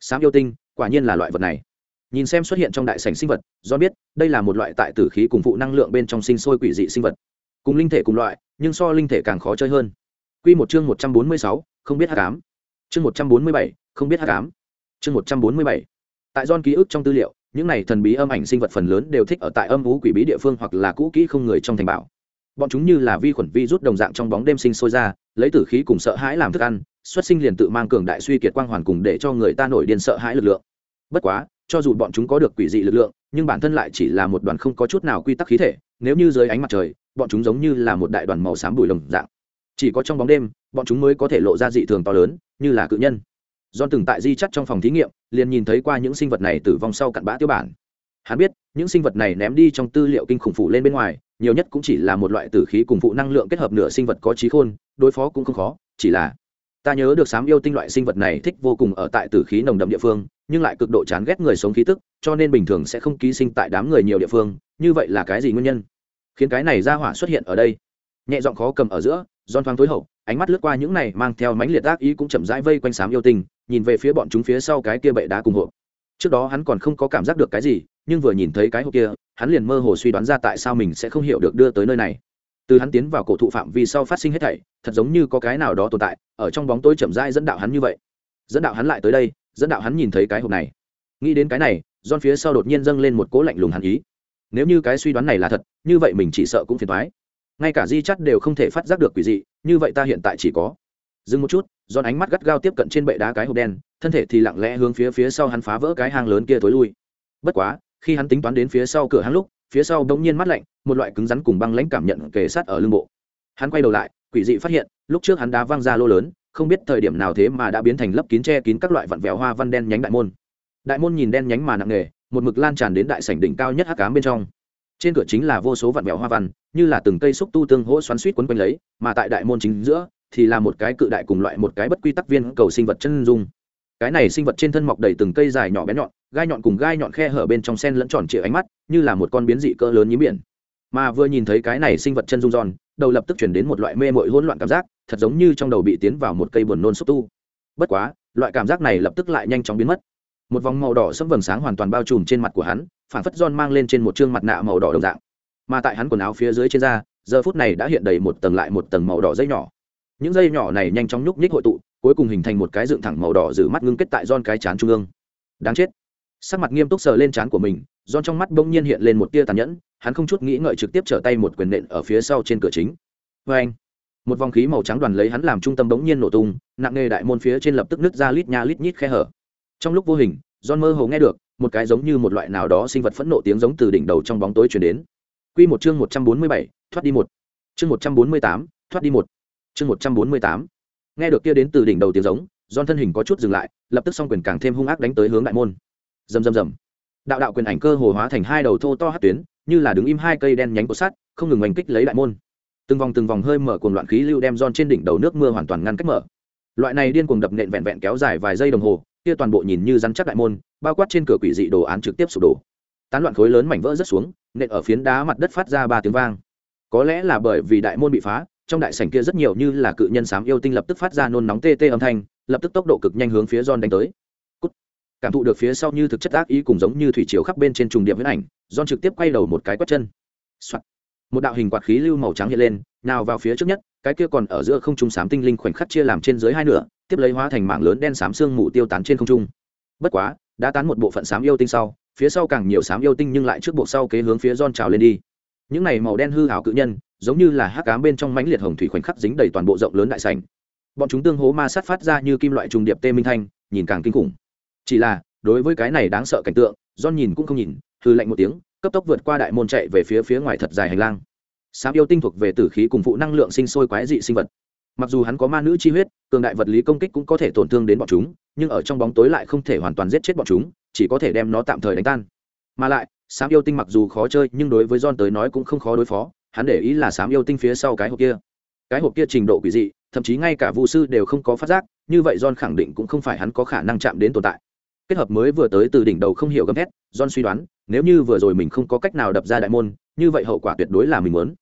Sám yêu tinh, quả nhiên là loại vật này. Nhìn xem xuất hiện trong đại sảnh sinh vật do biết đây là một loại tại tử khí cùng phụ năng lượng bên trong sinh sôi quỷ dị sinh vật. Cùng linh thể cùng loại, nhưng so linh thể càng khó chơi hơn. Quy một chương một trăm bốn mươi sáu, không biết h tám chương một trăm bốn mươi bảy, không biết h tám chương một trăm bốn mươi bảy. Tại don ký ức trong tư liệu, những này thần bí âm ảnh sinh vật phần lớn đều thích ở tại âm vũ quỷ bí địa phương hoặc là cũ kỹ không người trong thành bảo. Bọn chúng như là vi khuẩn vi rút đồng dạng trong bóng đêm sinh sôi ra, lấy tử khí cùng sợ hãi làm thức ăn, xuất sinh liền tự mang cường đại suy kiệt quang hoàn cùng để cho người ta nổi điên sợ hãi lực lượng. Bất quá, cho dù bọn chúng có được quỷ dị lực lượng, nhưng bản thân lại chỉ là một đoàn không có chút nào quy tắc khí thể, nếu như dưới ánh mặt trời, bọn chúng giống như là một đại đoàn màu xám bùi lồng dạng. Chỉ có trong bóng đêm, bọn chúng mới có thể lộ ra dị thường to lớn, như là cự nhân. John từng tại di chắt trong phòng thí nghiệm, liền nhìn thấy qua những sinh vật này tử vong sau cặn bã tiêu bản. Hắn biết, những sinh vật này ném đi trong tư liệu kinh khủng phụ lên bên ngoài, nhiều nhất cũng chỉ là một loại tử khí cùng phụ năng lượng kết hợp nửa sinh vật có trí khôn, đối phó cũng không khó, chỉ là ta nhớ được sám yêu tinh loại sinh vật này thích vô cùng ở tại tử khí nồng đậm địa phương, nhưng lại cực độ chán ghét người sống khí tức, cho nên bình thường sẽ không ký sinh tại đám người nhiều địa phương, như vậy là cái gì nguyên nhân? khiến cái này ra hỏa xuất hiện ở đây nhẹ giọng khó cầm ở giữa giòn thoáng tối hậu ánh mắt lướt qua những này mang theo mánh liệt ác ý cũng chậm rãi vây quanh sám yêu tinh nhìn về phía bọn chúng phía sau cái kia bệ đá cùng hộp. Trước đó hắn còn không có cảm giác được cái gì, nhưng vừa nhìn thấy cái hộp kia, hắn liền mơ hồ suy đoán ra tại sao mình sẽ không hiểu được đưa tới nơi này. Từ hắn tiến vào cổ thụ phạm vi sau phát sinh hết thảy, thật giống như có cái nào đó tồn tại, ở trong bóng tối chậm rãi dẫn đạo hắn như vậy. Dẫn đạo hắn lại tới đây, dẫn đạo hắn nhìn thấy cái hộp này. Nghĩ đến cái này don phía sau đột nhiên dâng lên một cố lạnh lùng hắn ý. Nếu như cái suy đoán này là thật, như vậy mình chỉ sợ cũng phiền thoái ngay cả di chắt đều không thể phát giác được quỷ dị, như vậy ta hiện tại chỉ có dừng một chút don ánh mắt gắt gao tiếp cận trên bệ đá cái hộp đen, thân thể thì lặng lẽ hướng phía phía sau hắn phá vỡ cái hang lớn kia tối lui. Bất quá, khi hắn tính toán đến phía sau cửa hang lúc, phía sau bỗng nhiên mắt lạnh, một loại cứng rắn cùng băng lãnh cảm nhận kề sát ở lưng bộ. Hắn quay đầu lại, quỷ dị phát hiện, lúc trước hắn đá văng ra lô lớn, không biết thời điểm nào thế mà đã biến thành lấp kín che kín các loại vặn vẹo hoa văn đen nhánh đại môn. Đại môn nhìn đen nhánh mà nặng nề, một mực lan tràn đến đại sảnh đỉnh cao nhất hắc ám bên trong. Trên cửa chính là vô số vặn vẹo hoa văn, như là từng cây xúc tu tương hỗ xoắn suýt quấn quanh lấy, mà tại đại môn chính giữa thì là một cái cự đại cùng loại một cái bất quy tắc viên cầu sinh vật chân dung. Cái này sinh vật trên thân mọc đầy từng cây dài nhỏ bé nhọn, gai nhọn cùng gai nhọn khe hở bên trong sen lẫn tròn trịa ánh mắt, như là một con biến dị cỡ lớn nhím biển. Mà vừa nhìn thấy cái này sinh vật chân dung giòn, đầu lập tức chuyển đến một loại mê mội hỗn loạn cảm giác, thật giống như trong đầu bị tiến vào một cây buồn nôn xúc tu. Bất quá, loại cảm giác này lập tức lại nhanh chóng biến mất. Một vòng màu đỏ sẫm vầng sáng hoàn toàn bao trùm trên mặt của hắn phản phất giòn mang lên trên một chương mặt nạ màu đỏ đồng dạng. Mà tại hắn quần áo phía dưới trên da, giờ phút này đã hiện đầy một tầng lại một tầng màu đỏ dây nhỏ những dây nhỏ này nhanh chóng nhúc nhích hội tụ cuối cùng hình thành một cái dựng thẳng màu đỏ giữ mắt ngưng kết tại don cái chán trung ương đáng chết sắc mặt nghiêm túc sờ lên chán của mình don trong mắt bỗng nhiên hiện lên một tia tàn nhẫn hắn không chút nghĩ ngợi trực tiếp trở tay một quyền nện ở phía sau trên cửa chính vê anh một vòng khí màu trắng đoàn lấy hắn làm trung tâm bỗng nhiên nổ tung nặng nề đại môn phía trên lập tức nứt ra lít nha lít nhít khe hở trong lúc vô hình don mơ hồ nghe được một cái giống như một loại nào đó sinh vật phẫn nộ tiếng giống từ đỉnh đầu trong bóng tối truyền đến. Quy một chương 147, thoát đi một. Chương 148, thoát đi một. Chương 148. Nghe được kia đến từ đỉnh đầu tiếng giống, John thân hình có chút dừng lại, lập tức song quyền càng thêm hung ác đánh tới hướng đại môn. Rầm rầm rầm. Đạo đạo quyền ảnh cơ hồ hóa thành hai đầu thô to hát tuyến, như là đứng im hai cây đen nhánh của sắt, không ngừng oanh kích lấy đại môn. Từng vòng từng vòng hơi mở cuồng loạn khí lưu đem John trên đỉnh đầu nước mưa hoàn toàn ngăn cách mở. Loại này điên cuồng đập nện vẹn vẹn kéo dài vài giây đồng hồ, kia toàn bộ nhìn như rắn chắc đại môn bao quát trên cửa quỷ dị đồ án trực tiếp sụp đổ tán loạn khối lớn mảnh vỡ rất xuống nện ở phiến đá mặt đất phát ra ba tiếng vang có lẽ là bởi vì đại môn bị phá trong đại sảnh kia rất nhiều như là cự nhân sám yêu tinh lập tức phát ra nôn nóng tê tê âm thanh, lập tức tốc độ cực nhanh hướng phía John đánh tới. Cút. cảm thụ được phía sau như thực chất ác ý cùng giống như thủy chiều khắp bên trên trùng điểm với ảnh, John trực tiếp quay đầu một cái quất chân. Một đạo hình quạt khí lưu màu trắng hiện lên, nào vào phía trước nhất, cái kia còn ở giữa không trung sám tinh linh khoảnh khắc chia làm trên dưới hai nửa, tiếp lấy hóa thành mạng lớn đen xám xương mù tiêu tán trên không trung. Bất quá, đã tán một bộ phận xám yêu tinh sau, phía sau càng nhiều xám yêu tinh nhưng lại trước bộ sau kế hướng phía giòn trào lên đi những này màu đen hư hảo cự nhân, giống như là hắc cám bên trong mãnh liệt hồng thủy khoảnh khắc dính đầy toàn bộ rộng lớn đại sảnh. Bọn chúng tương hố ma sát phát ra như kim loại trùng điệp tê minh thanh, nhìn càng kinh khủng. Chỉ là, đối với cái này đáng sợ cảnh tượng, John nhìn cũng không nhìn hư lạnh một tiếng, cấp tốc vượt qua đại môn chạy về phía phía ngoài thật dài hành lang. Sám yêu tinh thuộc về tử khí cùng phụ năng lượng sinh sôi quái dị sinh vật. Mặc dù hắn có ma nữ chi huyết, cường đại vật lý công kích cũng có thể tổn thương đến bọn chúng, nhưng ở trong bóng tối lại không thể hoàn toàn giết chết bọn chúng, chỉ có thể đem nó tạm thời đánh tan. Mà lại sám yêu tinh mặc dù khó chơi, nhưng đối với john tới nói cũng không khó đối phó, hắn để ý là sám yêu tinh phía sau cái hộp kia. Cái hộp kia trình độ quỷ dị, thậm chí ngay cả vụ sư đều không có phát giác, như vậy john khẳng định cũng không phải hắn có khả năng chạm đến tồn tại. Kết hợp mới vừa tới từ đỉnh đầu không hiểu gầm thét, john suy đoán, nếu như vừa rồi mình không có cách nào đập ra đại môn, như vậy hậu quả tuyệt đối là mình muốn.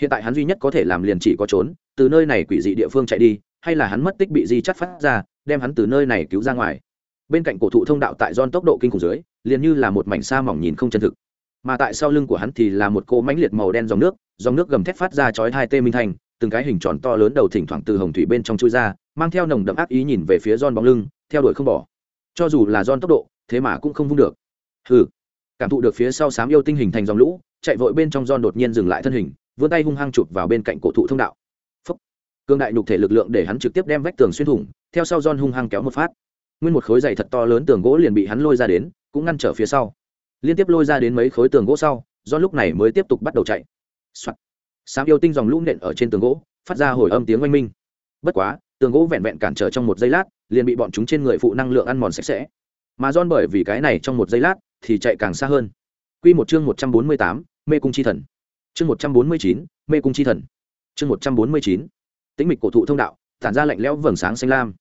Hiện tại hắn duy nhất có thể làm liền chỉ có trốn, từ nơi này quỷ dị địa phương chạy đi, hay là hắn mất tích bị di chắt phát ra, đem hắn từ nơi này cứu ra ngoài. Bên cạnh cổ thụ thông đạo tại don tốc độ kinh khủng dưới liền như là một mảnh sa mỏng nhìn không chân thực. Mà tại sau lưng của hắn thì là một cỗ mãnh liệt màu đen dòng nước dòng nước gầm thét phát ra chói hai tê minh thành từng cái hình tròn to lớn đầu thỉnh thoảng từ hồng thủy bên trong chui ra, mang theo nồng đậm ác ý nhìn về phía don bóng lưng, theo đuổi không bỏ. Cho dù là don tốc độ, thế mà cũng không vung được. Hừ. Cảm thụ được phía sau sám yêu tinh hình thành dòng lũ, chạy vội bên trong don đột nhiên dừng lại thân hình, vươn tay hung hăng chụp vào bên cạnh cổ thụ thông đạo. Phúc. cương đại nhục thể lực lượng để hắn trực tiếp đem vách tường xuyên thủng, theo sau don hung hăng kéo một phát. Nguyên một khối dày thật to lớn tường gỗ liền bị hắn lôi ra đến cũng ngăn trở phía sau. Liên tiếp lôi ra đến mấy khối tường gỗ sau, do lúc này mới tiếp tục bắt đầu chạy、Soạn. sáng yêu tinh dòng lũ nện ở trên tường gỗ, phát ra hồi âm tiếng oanh minh. Bất quá, tường gỗ vẹn vẹn cản trở trong một giây lát, liền bị bọn chúng trên người phụ năng lượng ăn mòn sạch sẽ. Mà don bởi vì cái này trong một giây lát, thì chạy càng xa hơn. Q một chương một trăm bốn mươi tám, mê cung chi thần. Chương một trăm bốn mươi chín, mê cung chi thần. Chương một trăm bốn mươi chín. Tĩnh mịch cổ thụ thông đạo, tản ra lạnh lẽo vầng sáng xanh lam.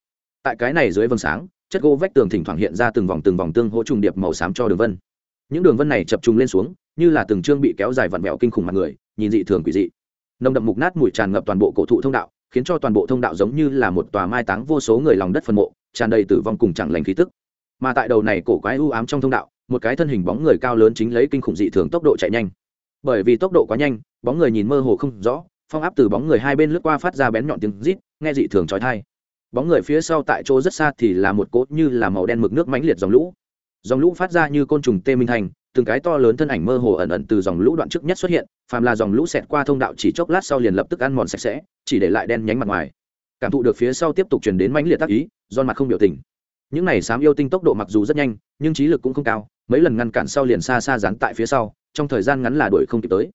Tại cái này dưới vầng sáng chất gỗ vách tường thỉnh thoảng hiện ra từng vòng từng vòng tương hỗ trùng điệp màu xám cho đường vân. Những đường vân này chập trùng lên xuống, như là từng chương bị kéo dài vặn vẹo kinh khủng mặt người, nhìn dị thường quỷ dị. Nồng đậm mục nát mùi tràn ngập toàn bộ cổ thụ thông đạo, khiến cho toàn bộ thông đạo giống như là một tòa mai táng vô số người lòng đất phân mộ, tràn đầy tử vong cùng chẳng lành khí tức. Mà tại đầu này cổ quái u ám trong thông đạo, một cái thân hình bóng người cao lớn chính lấy kinh khủng dị thường tốc độ chạy nhanh. Bởi vì tốc độ quá nhanh, bóng người nhìn mơ hồ không rõ, phong áp từ bóng người hai bên lướt qua phát ra bén nhọn tiếng rít, nghe dị thường trói thai bóng người phía sau tại chỗ rất xa thì là một cốt như là màu đen mực nước mãnh liệt dòng lũ. Dòng lũ phát ra như côn trùng tê minh thành, từng cái to lớn thân ảnh mơ hồ ẩn ẩn từ dòng lũ đoạn trước nhất xuất hiện, phàm là dòng lũ xẹt qua thông đạo chỉ chốc lát sau liền lập tức ăn mòn sạch sẽ, chỉ để lại đen nhánh mặt ngoài. Cảm thụ được phía sau tiếp tục truyền đến mãnh liệt tác ý do mặt không biểu tình. Những này sám yêu tinh tốc độ mặc dù rất nhanh, nhưng trí lực cũng không cao, mấy lần ngăn cản sau liền xa xa dán tại phía sau, trong thời gian ngắn là đuổi không kịp tới.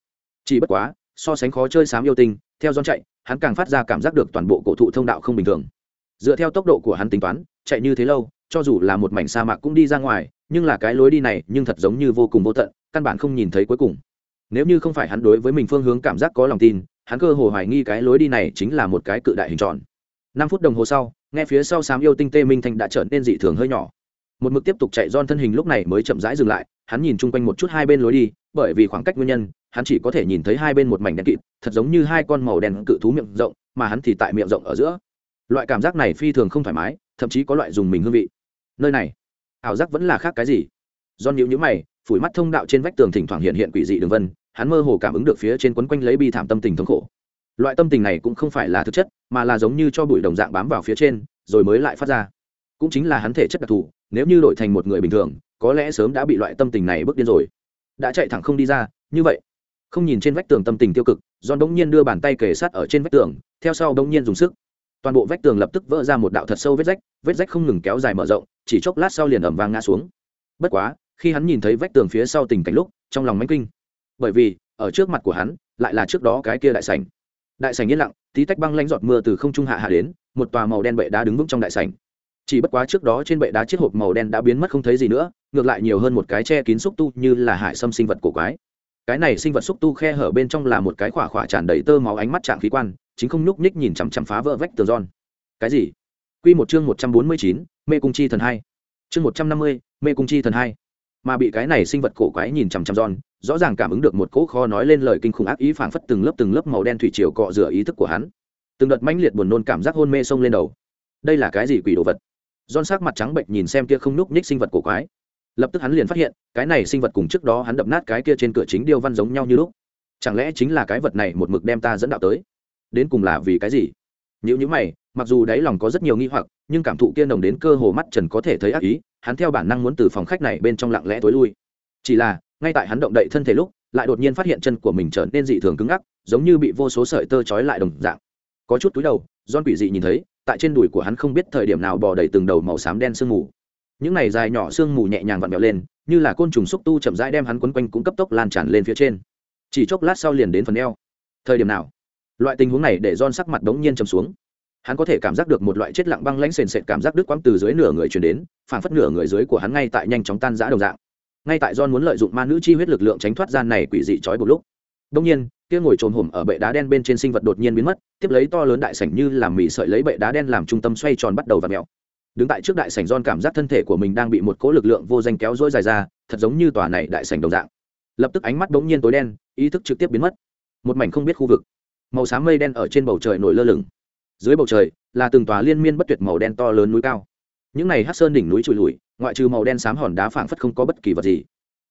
Chỉ bất quá, so sánh khó chơi sám yêu tinh, theo don chạy, hắn càng phát ra cảm giác được toàn bộ cổ thụ thông đạo không bình thường dựa theo tốc độ của hắn tính toán, chạy như thế lâu, cho dù là một mảnh sa mạc cũng đi ra ngoài, nhưng là cái lối đi này nhưng thật giống như vô cùng vô tận, căn bản không nhìn thấy cuối cùng. Nếu như không phải hắn đối với mình phương hướng cảm giác có lòng tin, hắn cơ hồ hoài nghi cái lối đi này chính là một cái cự đại hình tròn. Năm phút đồng hồ sau, nghe phía sau sám yêu tinh tê minh thanh đã trở nên dị thường hơi nhỏ. Một mực tiếp tục chạy don thân hình lúc này mới chậm rãi dừng lại, hắn nhìn chung quanh một chút hai bên lối đi, bởi vì khoảng cách nguyên nhân, hắn chỉ có thể nhìn thấy hai bên một mảnh đen kịt, thật giống như hai con màu đen cự thú miệng rộng, mà hắn thì tại miệng rộng ở giữa loại cảm giác này phi thường không thoải mái, thậm chí có loại dùng mình hương vị. Nơi này, ảo giác vẫn là khác cái gì? Do nhịu nhữ mày, phủi mắt thông đạo trên vách tường thỉnh thoảng hiện hiện quỷ dị đường vân, hắn mơ hồ cảm ứng được phía trên quấn quanh lấy bi thảm tâm tình thống khổ. Loại tâm tình này cũng không phải là thực chất, mà là giống như cho bụi đồng dạng bám vào phía trên, rồi mới lại phát ra. Cũng chính là hắn thể chất đặc thù, nếu như đổi thành một người bình thường, có lẽ sớm đã bị loại tâm tình này bước điên rồi. Đã chạy thẳng không đi ra, như vậy. Không nhìn trên vách tường tâm tình tiêu cực, john bỗng nhiên đưa bàn tay kề sát ở trên vách tường, theo sau bỗng nhiên dùng sức toàn bộ vách tường lập tức vỡ ra một đạo thật sâu vết rách vết rách không ngừng kéo dài mở rộng, chỉ chốc lát sau liền ẩm vang ngã xuống. Bất quá, khi hắn nhìn thấy vách tường phía sau tình cảnh lúc, trong lòng mánh kinh. Bởi vì, ở trước mặt của hắn, lại là trước đó cái kia đại sảnh. Đại sảnh yên lặng, tí tách băng lanh giọt mưa từ không trung hạ hạ đến, một tòa màu đen bệ đá đứng vững trong đại sảnh. Chỉ bất quá trước đó trên bệ đá chiếc hộp màu đen đã biến mất không thấy gì nữa, ngược lại nhiều hơn một cái che kín xúc tu như là hải xâm sinh vật cổ quái. Cái này sinh vật xúc tu khe hở bên trong là một cái khỏa khỏa tràn đầy tơ máu ánh mắt trạng khí quan chính không nhúc nhích nhìn chằm chằm phá vỡ vách tường giòn cái gì? Quy một chương một trăm bốn mươi chín mê cung chi thần hai. Chương một trăm năm mươi mê cung chi thần hai. Mà bị cái này sinh vật cổ quái nhìn chằm chằm giòn rõ ràng cảm ứng được một cỗ kho nói lên lời kinh khủng ác ý phảng phất từng lớp từng lớp màu đen thủy triều cọ rửa ý thức của hắn. Từng đợt mãnh liệt buồn nôn cảm giác hôn mê sông lên đầu. Đây là cái gì quỷ đồ vật? Giòn sắc mặt trắng bệnh nhìn xem kia không núc nhích sinh vật cổ quái. Lập tức hắn liền phát hiện, cái này sinh vật cùng trước đó hắn đập nát cái kia trên cửa chính điêu văn giống nhau như lúc. Chẳng lẽ chính là cái vật này một mực đem ta dẫn đạo tới? Đến cùng là vì cái gì? Nếu như mày, mặc dù đáy lòng có rất nhiều nghi hoặc, nhưng cảm thụ kia nồng đến cơ hồ mắt trần có thể thấy ác ý, hắn theo bản năng muốn từ phòng khách này bên trong lặng lẽ tối lui. Chỉ là, ngay tại hắn động đậy thân thể lúc, lại đột nhiên phát hiện chân của mình trở nên dị thường cứng ngắc, giống như bị vô số sợi tơ trói lại đồng dạng. Có chút túi đầu, don quỷ dị nhìn thấy, tại trên đùi của hắn không biết thời điểm nào bò đầy từng đầu màu xám đen sương mù những này dài nhỏ sương mù nhẹ nhàng vặn vẹo lên như là côn trùng xúc tu chậm rãi đem hắn quấn quanh cũng cấp tốc lan tràn lên phía trên chỉ chốc lát sau liền đến phần eo thời điểm nào loại tình huống này để don sắc mặt đống nhiên chầm xuống. Hắn có thể cảm giác được một loại chết lặng băng lãnh sền sệt cảm giác đứt quãng từ dưới nửa người truyền đến phản phất nửa người dưới của hắn ngay tại nhanh chóng tan rã đồng dạng. Ngay tại don muốn lợi dụng ma nữ chi huyết lực lượng tránh thoát gian này quỷ dị trói một lúc đông nhiên, kia ngồi trồn hổm ở bệ đá đen bên trên sinh vật đột nhiên biến mất, tiếp lấy to lớn đại sảnh như làm mì sợi lấy bệ đá đen làm trung tâm xoay tròn bắt đầu và mèo. Đứng tại trước đại sảnh don cảm giác thân thể của mình đang bị một cỗ lực lượng vô danh kéo dối dài ra, thật giống như tòa này đại sảnh đồng dạng. Lập tức ánh mắt bỗng nhiên tối đen, ý thức trực tiếp biến mất. Một mảnh không biết khu vực màu xám mây đen ở trên bầu trời nổi lơ lửng. Dưới bầu trời là từng tòa liên miên bất tuyệt màu đen to lớn núi cao. Những này hát sơn đỉnh núi trụi lùi, ngoại trừ màu đen xám hòn đá phảng phất không có bất kỳ vật gì,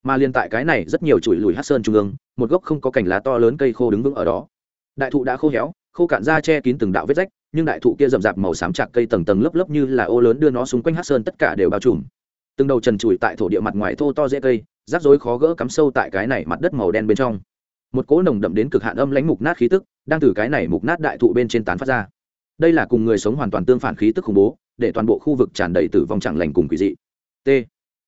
mà liên tại cái này rất nhiều trụi lùi hát sơn trung ương, một gốc không có cành lá to lớn cây khô đứng vững ở đó. Đại thụ đã khô héo, khô cạn ra che kín từng đạo vết rách, nhưng đại thụ kia rậm rạp màu xám chạc cây tầng tầng lớp lớp như là ô lớn đưa nó xung quanh hát sơn tất cả đều bao trùm. Từng đầu trần trụi tại thổ địa mặt ngoài thô to dễ cây, rắc rối khó gỡ cắm sâu tại cái này mặt đất màu đen bên trong. Một cỗ nồng đậm đến cực hạn âm lãnh mục nát khí tức đang từ cái này mục nát đại thụ bên trên tán phát ra. Đây là cùng người sống hoàn toàn tương phản khí tức khủng bố, để toàn bộ khu vực tràn đầy tử vong chẳng lành cùng quỷ dị. T.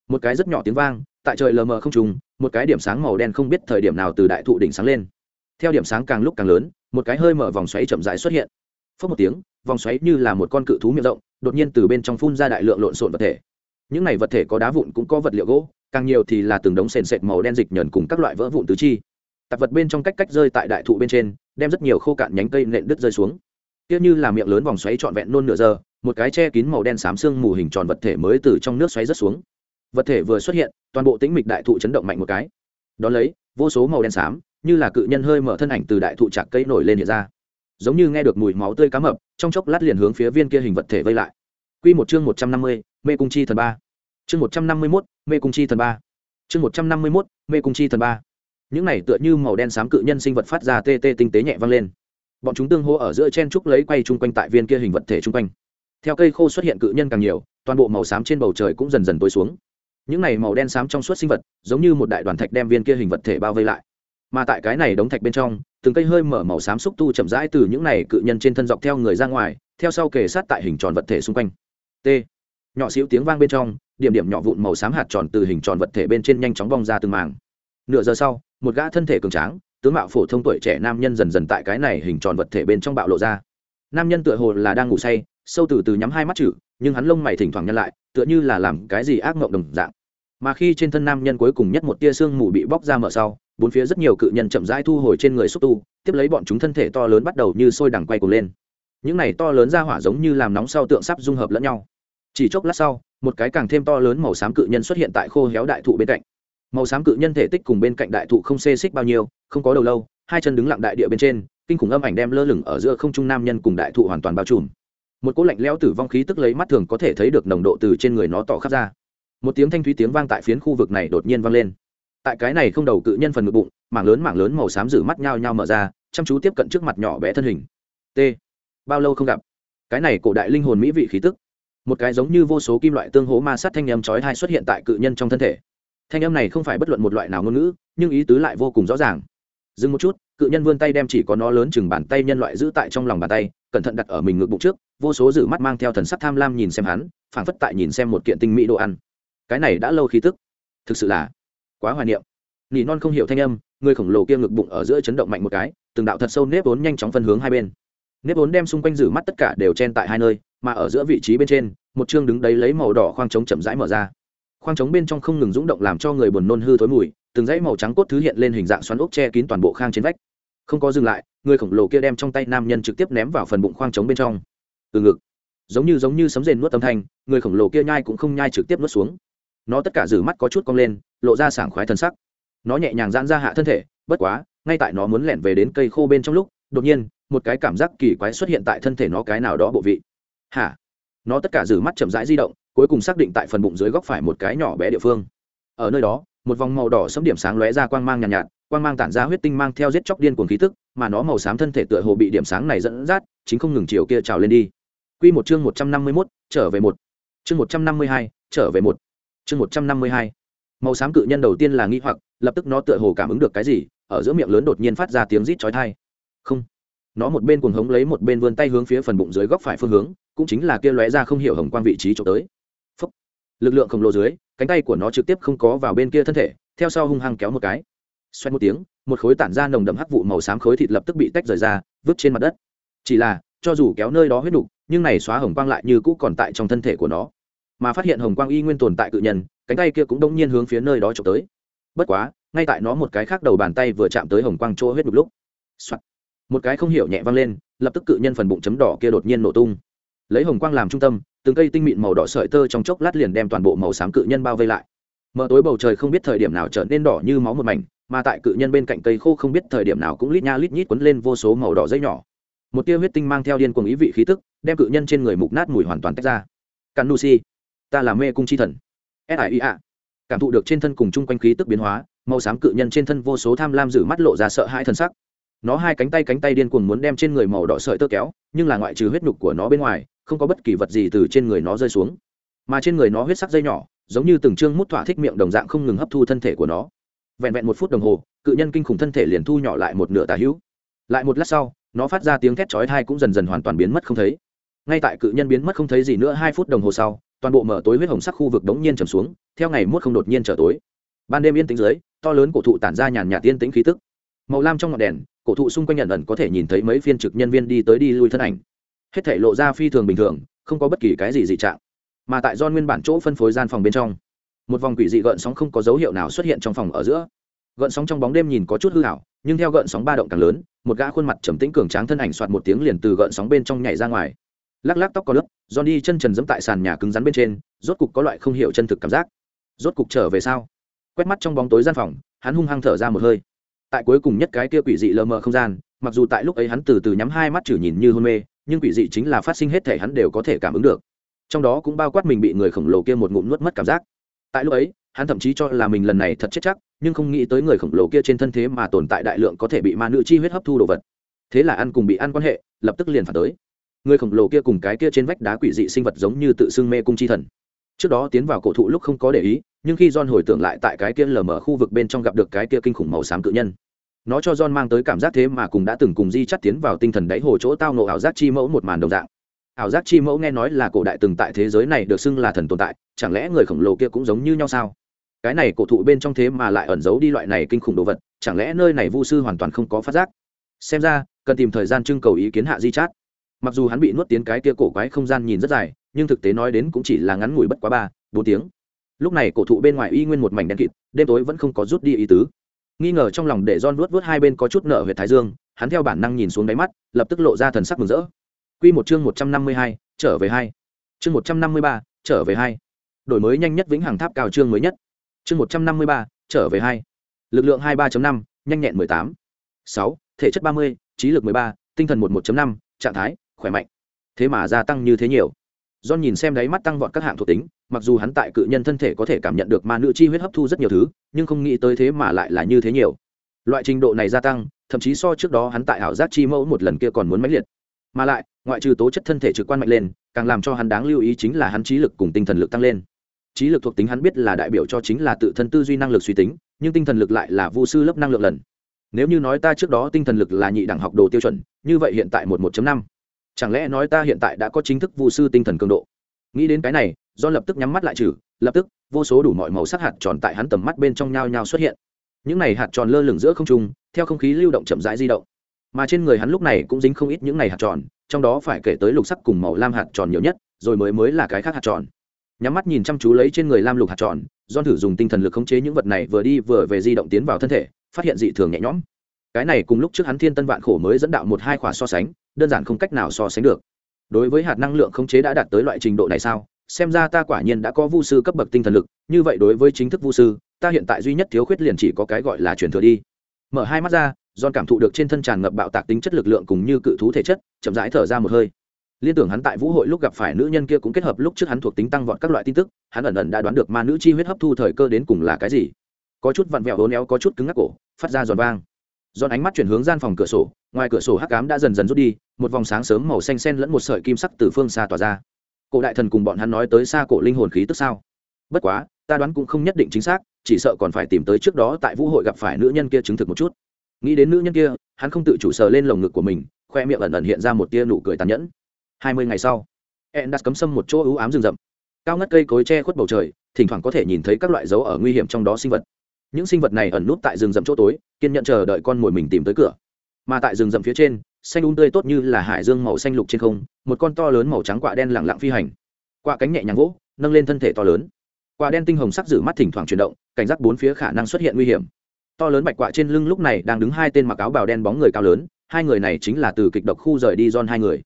Một cái rất nhỏ tiếng vang, tại trời lờ mờ không trùng, một cái điểm sáng màu đen không biết thời điểm nào từ đại thụ đỉnh sáng lên. Theo điểm sáng càng lúc càng lớn, một cái hơi mở vòng xoáy chậm rãi xuất hiện. Phớt một tiếng, vòng xoáy như là một con cự thú miệng rộng, đột nhiên từ bên trong phun ra đại lượng lộn xộn vật thể. Những này vật thể có đá vụn cũng có vật liệu gỗ, càng nhiều thì là từng đống sền sệt màu đen dịch nhờn cùng các loại vỡ vụn tứ chi. Tạp vật bên trong cách cách rơi tại đại thụ bên trên đem rất nhiều khô cạn nhánh cây nện đứt rơi xuống Tiếc như là miệng lớn vòng xoáy trọn vẹn nôn nửa giờ một cái che kín màu đen xám xương mù hình tròn vật thể mới từ trong nước xoáy rớt xuống vật thể vừa xuất hiện toàn bộ tĩnh mịch đại thụ chấn động mạnh một cái đón lấy vô số màu đen xám như là cự nhân hơi mở thân ảnh từ đại thụ chạc cây nổi lên hiện ra giống như nghe được mùi máu tươi cá mập trong chốc lát liền hướng phía viên kia hình vật thể vây lại Quy một chương một trăm năm mươi, Mê cung chi thần ba. Chương một trăm năm mươi mốt Mê cung chi thần ba. Chương một trăm năm mươi mốt Mê cung chi thần ba. Những này tựa như màu đen xám cự nhân sinh vật phát ra tê tê tinh tế nhẹ vang lên. Bọn chúng tương hỗ ở giữa chen trúc lấy quay chung quanh tại viên kia hình vật thể chung quanh. Theo cây khô xuất hiện cự nhân càng nhiều, toàn bộ màu xám trên bầu trời cũng dần dần tối xuống. Những này màu đen xám trong suốt sinh vật, giống như một đại đoàn thạch đem viên kia hình vật thể bao vây lại. Mà tại cái này đống thạch bên trong, từng cây hơi mở màu xám xúc tu chậm rãi từ những này cự nhân trên thân dọc theo người ra ngoài, theo sau kề sát tại hình tròn vật thể xung quanh t nhỏ xíu tiếng vang bên trong điểm điểm nhỏ vụn màu xám hạt tròn từ hình tròn vật thể bên trên nhanh chóng bong ra từng màng nửa giờ sau, một gã thân thể cường tráng, tướng mạo phổ thông tuổi trẻ nam nhân dần dần tại cái này hình tròn vật thể bên trong bạo lộ ra. Nam nhân tựa hồ là đang ngủ say, sâu từ từ nhắm hai mắt chữ, nhưng hắn lông mày thỉnh thoảng nhăn lại, tựa như là làm cái gì ác mộng đồng dạng. Mà khi trên thân nam nhân cuối cùng nhất một tia xương mù bị bóc ra mở sau, bốn phía rất nhiều cự nhân chậm rãi thu hồi trên người xúc tu, tiếp lấy bọn chúng thân thể to lớn bắt đầu như sôi đằng quay cuồng lên. Những này to lớn ra hỏa giống như làm nóng sau tượng sắp dung hợp lẫn nhau. Chỉ chốc lát sau, một cái càng thêm to lớn màu xám cự nhân xuất hiện tại khô héo đại thụ bên cạnh màu xám cự nhân thể tích cùng bên cạnh đại thụ không xê xích bao nhiêu, không có đầu lâu, hai chân đứng lặng đại địa bên trên, kinh khủng âm ảnh đem lơ lửng ở giữa không trung nam nhân cùng đại thụ hoàn toàn bao trùm. Một cỗ lạnh lẽo tử vong khí tức lấy mắt thường có thể thấy được nồng độ từ trên người nó tỏ khắp ra. Một tiếng thanh thúy tiếng vang tại phiến khu vực này đột nhiên vang lên. Tại cái này không đầu cự nhân phần ngực bụng, mảng lớn mảng lớn màu xám rử mắt nhao nhao mở ra, chăm chú tiếp cận trước mặt nhỏ bé thân hình. T. Bao lâu không gặp? Cái này cổ đại linh hồn mỹ vị khí tức. Một cái giống như vô số kim loại tương hố ma sát thanh âm chói tai xuất hiện tại cự nhân trong thân thể thanh âm này không phải bất luận một loại nào ngôn ngữ, nhưng ý tứ lại vô cùng rõ ràng. Dừng một chút, cự nhân vươn tay đem chỉ có nó lớn chừng bàn tay nhân loại giữ tại trong lòng bàn tay, cẩn thận đặt ở mình ngực bụng trước, vô số giữ mắt mang theo thần sắc tham lam nhìn xem hắn, phảng phất tại nhìn xem một kiện tinh mỹ đồ ăn. Cái này đã lâu khí tức. Thực sự là quá hoài niệm. Nỉ non không hiểu thanh âm, người khổng lồ kia ngực bụng ở giữa chấn động mạnh một cái, từng đạo thật sâu nếp vốn nhanh chóng phân hướng hai bên. Nếp vốn đem xung quanh giữ mắt tất cả đều chen tại hai nơi, mà ở giữa vị trí bên trên, một chương đứng đấy lấy màu đỏ khoang trống chậm rãi mở ra khoang trống bên trong không ngừng rúng động làm cho người buồn nôn hư thối mùi, từng dãy màu trắng cốt thứ hiện lên hình dạng xoắn ốc che kín toàn bộ khang trên vách. Không có dừng lại, người khổng lồ kia đem trong tay nam nhân trực tiếp ném vào phần bụng khoang trống bên trong. Từ ngực, giống như giống như sấm rền nuốt âm thanh, người khổng lồ kia nhai cũng không nhai trực tiếp nuốt xuống. Nó tất cả rử mắt có chút cong lên, lộ ra sảng khoái thân sắc. Nó nhẹ nhàng giãn ra hạ thân thể, bất quá, ngay tại nó muốn lẻn về đến cây khô bên trong lúc, đột nhiên, một cái cảm giác kỳ quái xuất hiện tại thân thể nó cái nào đó bộ vị. Hả? Nó tất cả rử mắt chậm rãi di động cuối cùng xác định tại phần bụng dưới góc phải một cái nhỏ bé địa phương ở nơi đó một vòng màu đỏ sấm điểm sáng lóe ra quang mang nhàn nhạt, nhạt quang mang tản ra huyết tinh mang theo giết chóc điên cuồng khí tức mà nó màu xám thân thể tựa hồ bị điểm sáng này dẫn dắt chính không ngừng chiều kia trào lên đi Quy một chương một trăm năm mươi 151, trở về một. Chương một trăm năm mươi hai, trở về một. Chương một trăm năm mươi hai. Màu xám cự nhân đầu tiên là nghi hoặc, lập tức nó tựa hồ cảm ứng được cái gì, ở giữa miệng lớn đột nhiên phát ra tiếng rít chói tai. Không nó một bên cuồng hống lấy một bên vươn tay hướng phía phần bụng dưới góc phải phương hướng cũng chính là kia lóe ra không hiểu hồng quang vị trí chỗ tới lực lượng khổng lồ dưới, cánh tay của nó trực tiếp không có vào bên kia thân thể, theo sau hung hăng kéo một cái. Xoay một tiếng, một khối tản ra nồng đậm hắc vụ màu xám khối thịt lập tức bị tách rời ra, vứt trên mặt đất. Chỉ là, cho dù kéo nơi đó huyết đục nhưng này xóa hồng quang lại như cũ còn tại trong thân thể của nó. Mà phát hiện hồng quang y nguyên tồn tại cự nhân, cánh tay kia cũng đông nhiên hướng phía nơi đó trộm tới. Bất quá, ngay tại nó một cái khác đầu bàn tay vừa chạm tới hồng quang chỗ huyết đục lúc、Soạn một cái không hiểu nhẹ vang lên, lập tức cự nhân phần bụng chấm đỏ kia đột nhiên nổ tung lấy hồng quang làm trung tâm, từng cây tinh mịn màu đỏ sợi tơ trong chốc lát liền đem toàn bộ màu xám cự nhân bao vây lại. Mở tối bầu trời không biết thời điểm nào trở nên đỏ như máu một mảnh, mà tại cự nhân bên cạnh cây khô không biết thời điểm nào cũng lít nha lít nhít quấn lên vô số màu đỏ dây nhỏ. Một tia huyết tinh mang theo điên cuồng ý vị khí tức, đem cự nhân trên người mục nát mùi hoàn toàn tách ra. Cắn nu si ta là mê cung chi thần. S i a. Cảm thụ được trên thân cùng chung quanh khí tức biến hóa, màu xám cự nhân trên thân vô số tham lam giữ mắt lộ ra sợ hãi thân sắc nó hai cánh tay cánh tay điên cuồng muốn đem trên người màu đỏ sợi tơ kéo, nhưng là ngoại trừ huyết nhục của nó bên ngoài, không có bất kỳ vật gì từ trên người nó rơi xuống. Mà trên người nó huyết sắc dây nhỏ, giống như từng chương mút thỏa thích miệng đồng dạng không ngừng hấp thu thân thể của nó. Vẹn vẹn một phút đồng hồ, cự nhân kinh khủng thân thể liền thu nhỏ lại một nửa tà hữu. Lại một lát sau, nó phát ra tiếng thét chói thai cũng dần dần hoàn toàn biến mất không thấy. Ngay tại cự nhân biến mất không thấy gì nữa hai phút đồng hồ sau, toàn bộ mở tối huyết hồng sắc khu vực đống nhiên trầm xuống, theo ngày mốt không đột nhiên trở tối. Ban đêm yên tĩnh dưới, to lớn cổ thụ tản ra nhàn nhạt tiên tĩnh khí tức màu lam trong ngọn đèn, cổ thụ xung quanh nhận ẩn có thể nhìn thấy mấy phiên trực nhân viên đi tới đi lui thân ảnh. Hết thể lộ ra phi thường bình thường, không có bất kỳ cái gì dị trạng. Mà tại do nguyên bản chỗ phân phối gian phòng bên trong, một vòng quỷ dị gợn sóng không có dấu hiệu nào xuất hiện trong phòng ở giữa. Gợn sóng trong bóng đêm nhìn có chút hư hảo nhưng theo gợn sóng ba động càng lớn, một gã khuôn mặt trầm tĩnh cường tráng thân ảnh soạt một tiếng liền từ gợn sóng bên trong nhảy ra ngoài. Lắc lắc tóc có lớp giòn đi chân trần dẫm tại sàn nhà cứng rắn bên trên, rốt cục có loại không hiểu chân thực cảm giác. Rốt cục trở về sao? Quét mắt trong bóng tối gian phòng, hắn hung hăng thở ra một hơi tại cuối cùng nhất cái kia quỷ dị lờ mờ không gian, mặc dù tại lúc ấy hắn từ từ nhắm hai mắt chử nhìn như hôn mê, nhưng quỷ dị chính là phát sinh hết thể hắn đều có thể cảm ứng được. Trong đó cũng bao quát mình bị người khổng lồ kia một ngụm nuốt mất cảm giác. Tại lúc ấy, hắn thậm chí cho là mình lần này thật chết chắc, nhưng không nghĩ tới người khổng lồ kia trên thân thế mà tồn tại đại lượng có thể bị ma nữ chi huyết hấp thu đồ vật. Thế là ăn cùng bị ăn quan hệ, lập tức liền phản tới. Người khổng lồ kia cùng cái kia trên vách đá quỷ dị sinh vật giống như tự xưng mê cung chi thần. Trước đó tiến vào cổ thụ lúc không có để ý nhưng khi john hồi tưởng lại tại cái kia lờ mở khu vực bên trong gặp được cái kia kinh khủng màu xám cự nhân, nó cho john mang tới cảm giác thế mà cùng đã từng cùng di chắt tiến vào tinh thần đáy hồ chỗ tao ngộ ảo giác chi mẫu một màn đồng dạng. Ảo giác chi mẫu nghe nói là cổ đại từng tại thế giới này được xưng là thần tồn tại, chẳng lẽ người khổng lồ kia cũng giống như nhau sao? Cái này cổ thụ bên trong thế mà lại ẩn giấu đi loại này kinh khủng đồ vật, chẳng lẽ nơi này vu sư hoàn toàn không có phát giác? Xem ra, cần tìm thời gian trưng cầu ý kiến hạ di chát mặc dù hắn bị nuốt tiến cái kia cổ quái không gian nhìn rất dài, nhưng thực tế nói đến cũng chỉ là ngắn ngủi bất quá ba, bốn tiếng lúc này cổ thụ bên ngoài y nguyên một mảnh đen kịt đêm tối vẫn không có rút đi ý tứ nghi ngờ trong lòng để John vuốt vuốt hai bên có chút nợ huyệt thái dương, hắn theo bản năng nhìn xuống đáy mắt, lập tức lộ ra thần sắc mừng rỡ. Quy một chương 152, trở về hai. Chương 153, trở về hai. Đổi mới nhanh nhất vĩnh hằng tháp cao chương mới nhất. Chương 153, trở về hai. Lực lượng 23.5, nhanh nhẹn 18. 6, thể chất 30, trí lực 13, tinh thần 11.5, trạng thái khỏe mạnh. Thế mà gia tăng như thế nhiều. John nhìn xem đáy mắt tăng vọt các hạng thuộc tính, mặc dù hắn tại cự nhân thân thể có thể cảm nhận được ma nữ chi huyết hấp thu rất nhiều thứ, nhưng không nghĩ tới thế mà lại là như thế nhiều. Loại trình độ này gia tăng, thậm chí so trước đó hắn tại ảo giác chi mẫu một lần kia còn muốn mãnh liệt. Mà lại, ngoại trừ tố chất thân thể trực quan mạnh lên, càng làm cho hắn đáng lưu ý chính là hắn trí lực cùng tinh thần lực tăng lên. Trí lực thuộc tính hắn biết là đại biểu cho chính là tự thân tư duy năng lực suy tính, nhưng tinh thần lực lại là vu sư lớp năng lượng lần. Nếu như nói ta trước đó tinh thần lực là nhị đẳng học đồ tiêu chuẩn, như vậy hiện tại một 1 năm chẳng lẽ nói ta hiện tại đã có chính thức vu sư tinh thần cường độ? Nghĩ đến cái này, do lập tức nhắm mắt lại trừ, lập tức, vô số đủ mọi màu sắc hạt tròn tại hắn tầm mắt bên trong nhao nhao xuất hiện. Những này hạt tròn lơ lửng giữa không trung, theo không khí lưu động chậm rãi di động. Mà trên người hắn lúc này cũng dính không ít những này hạt tròn, trong đó phải kể tới lục sắc cùng màu lam hạt tròn nhiều nhất, rồi mới mới là cái khác hạt tròn. Nhắm mắt nhìn chăm chú lấy trên người lam lục hạt tròn do thử dùng tinh thần lực khống chế những vật này vừa đi vừa về di động tiến vào thân thể, phát hiện dị thường nhẹ nhõm. Cái này cùng lúc trước hắn thiên tân vạn khổ mới dẫn đạo một hai khỏa so sánh đơn giản không cách nào so sánh được. Đối với hạt năng lượng khống chế đã đạt tới loại trình độ này sao? Xem ra ta quả nhiên đã có vu sư cấp bậc tinh thần lực, như vậy đối với chính thức vu sư, ta hiện tại duy nhất thiếu khuyết liền chỉ có cái gọi là truyền thừa đi. Mở hai mắt ra don cảm thụ được trên thân tràn ngập bạo tạc tính chất lực lượng cùng như cự thú thể chất, chậm rãi thở ra một hơi. Liên tưởng hắn tại vũ hội lúc gặp phải nữ nhân kia cũng kết hợp lúc trước hắn thuộc tính tăng vọt các loại tin tức, hắn ẩn ẩn đã đoán được ma nữ chi huyết hấp thu thời cơ đến cùng là cái gì. Có chút vặn vẹo hố néo có chút cứng ngắc cổ, phát ra giòn vang. Giòn ánh mắt chuyển hướng gian phòng cửa sổ ngoài cửa sổ hắc cám đã dần dần rút đi, một vòng sáng sớm màu xanh sen lẫn một sợi kim sắc từ phương xa tỏa ra. Cổ đại thần cùng bọn hắn nói tới xa cổ linh hồn khí tức sao? Bất quá, ta đoán cũng không nhất định chính xác, chỉ sợ còn phải tìm tới trước đó tại vũ hội gặp phải nữ nhân kia chứng thực một chút. Nghĩ đến nữ nhân kia, hắn không tự chủ sờ lên lồng ngực của mình, khoe miệng ẩn ẩn hiện ra một tia nụ cười tàn nhẫn. Hai mươi ngày sau ẹn đặt cấm sâm một chỗ ưu ám rừng rậm. Cao ngất cây cối che khuất bầu trời, thỉnh thoảng có thể nhìn thấy các loại dấu ở nguy hiểm trong đó sinh vật. Những sinh vật này ẩn nút tại rừng rậm chỗ tối, kiên nhận chờ đợi con mồi mình tìm tới cửa mà tại rừng rậm phía trên, xanh un tươi tốt như là hải dương màu xanh lục trên không, một con to lớn màu trắng quạ đen lẳng lặng phi hành. Quạ cánh nhẹ nhàng vỗ, nâng lên thân thể to lớn. Quạ đen tinh hồng sắc giữ mắt thỉnh thoảng chuyển động, cảnh giác bốn phía khả năng xuất hiện nguy hiểm. To lớn bạch quạ trên lưng lúc này đang đứng hai tên mặc áo bào đen bóng người cao lớn, hai người này chính là từ kịch độc khu rời đi don hai người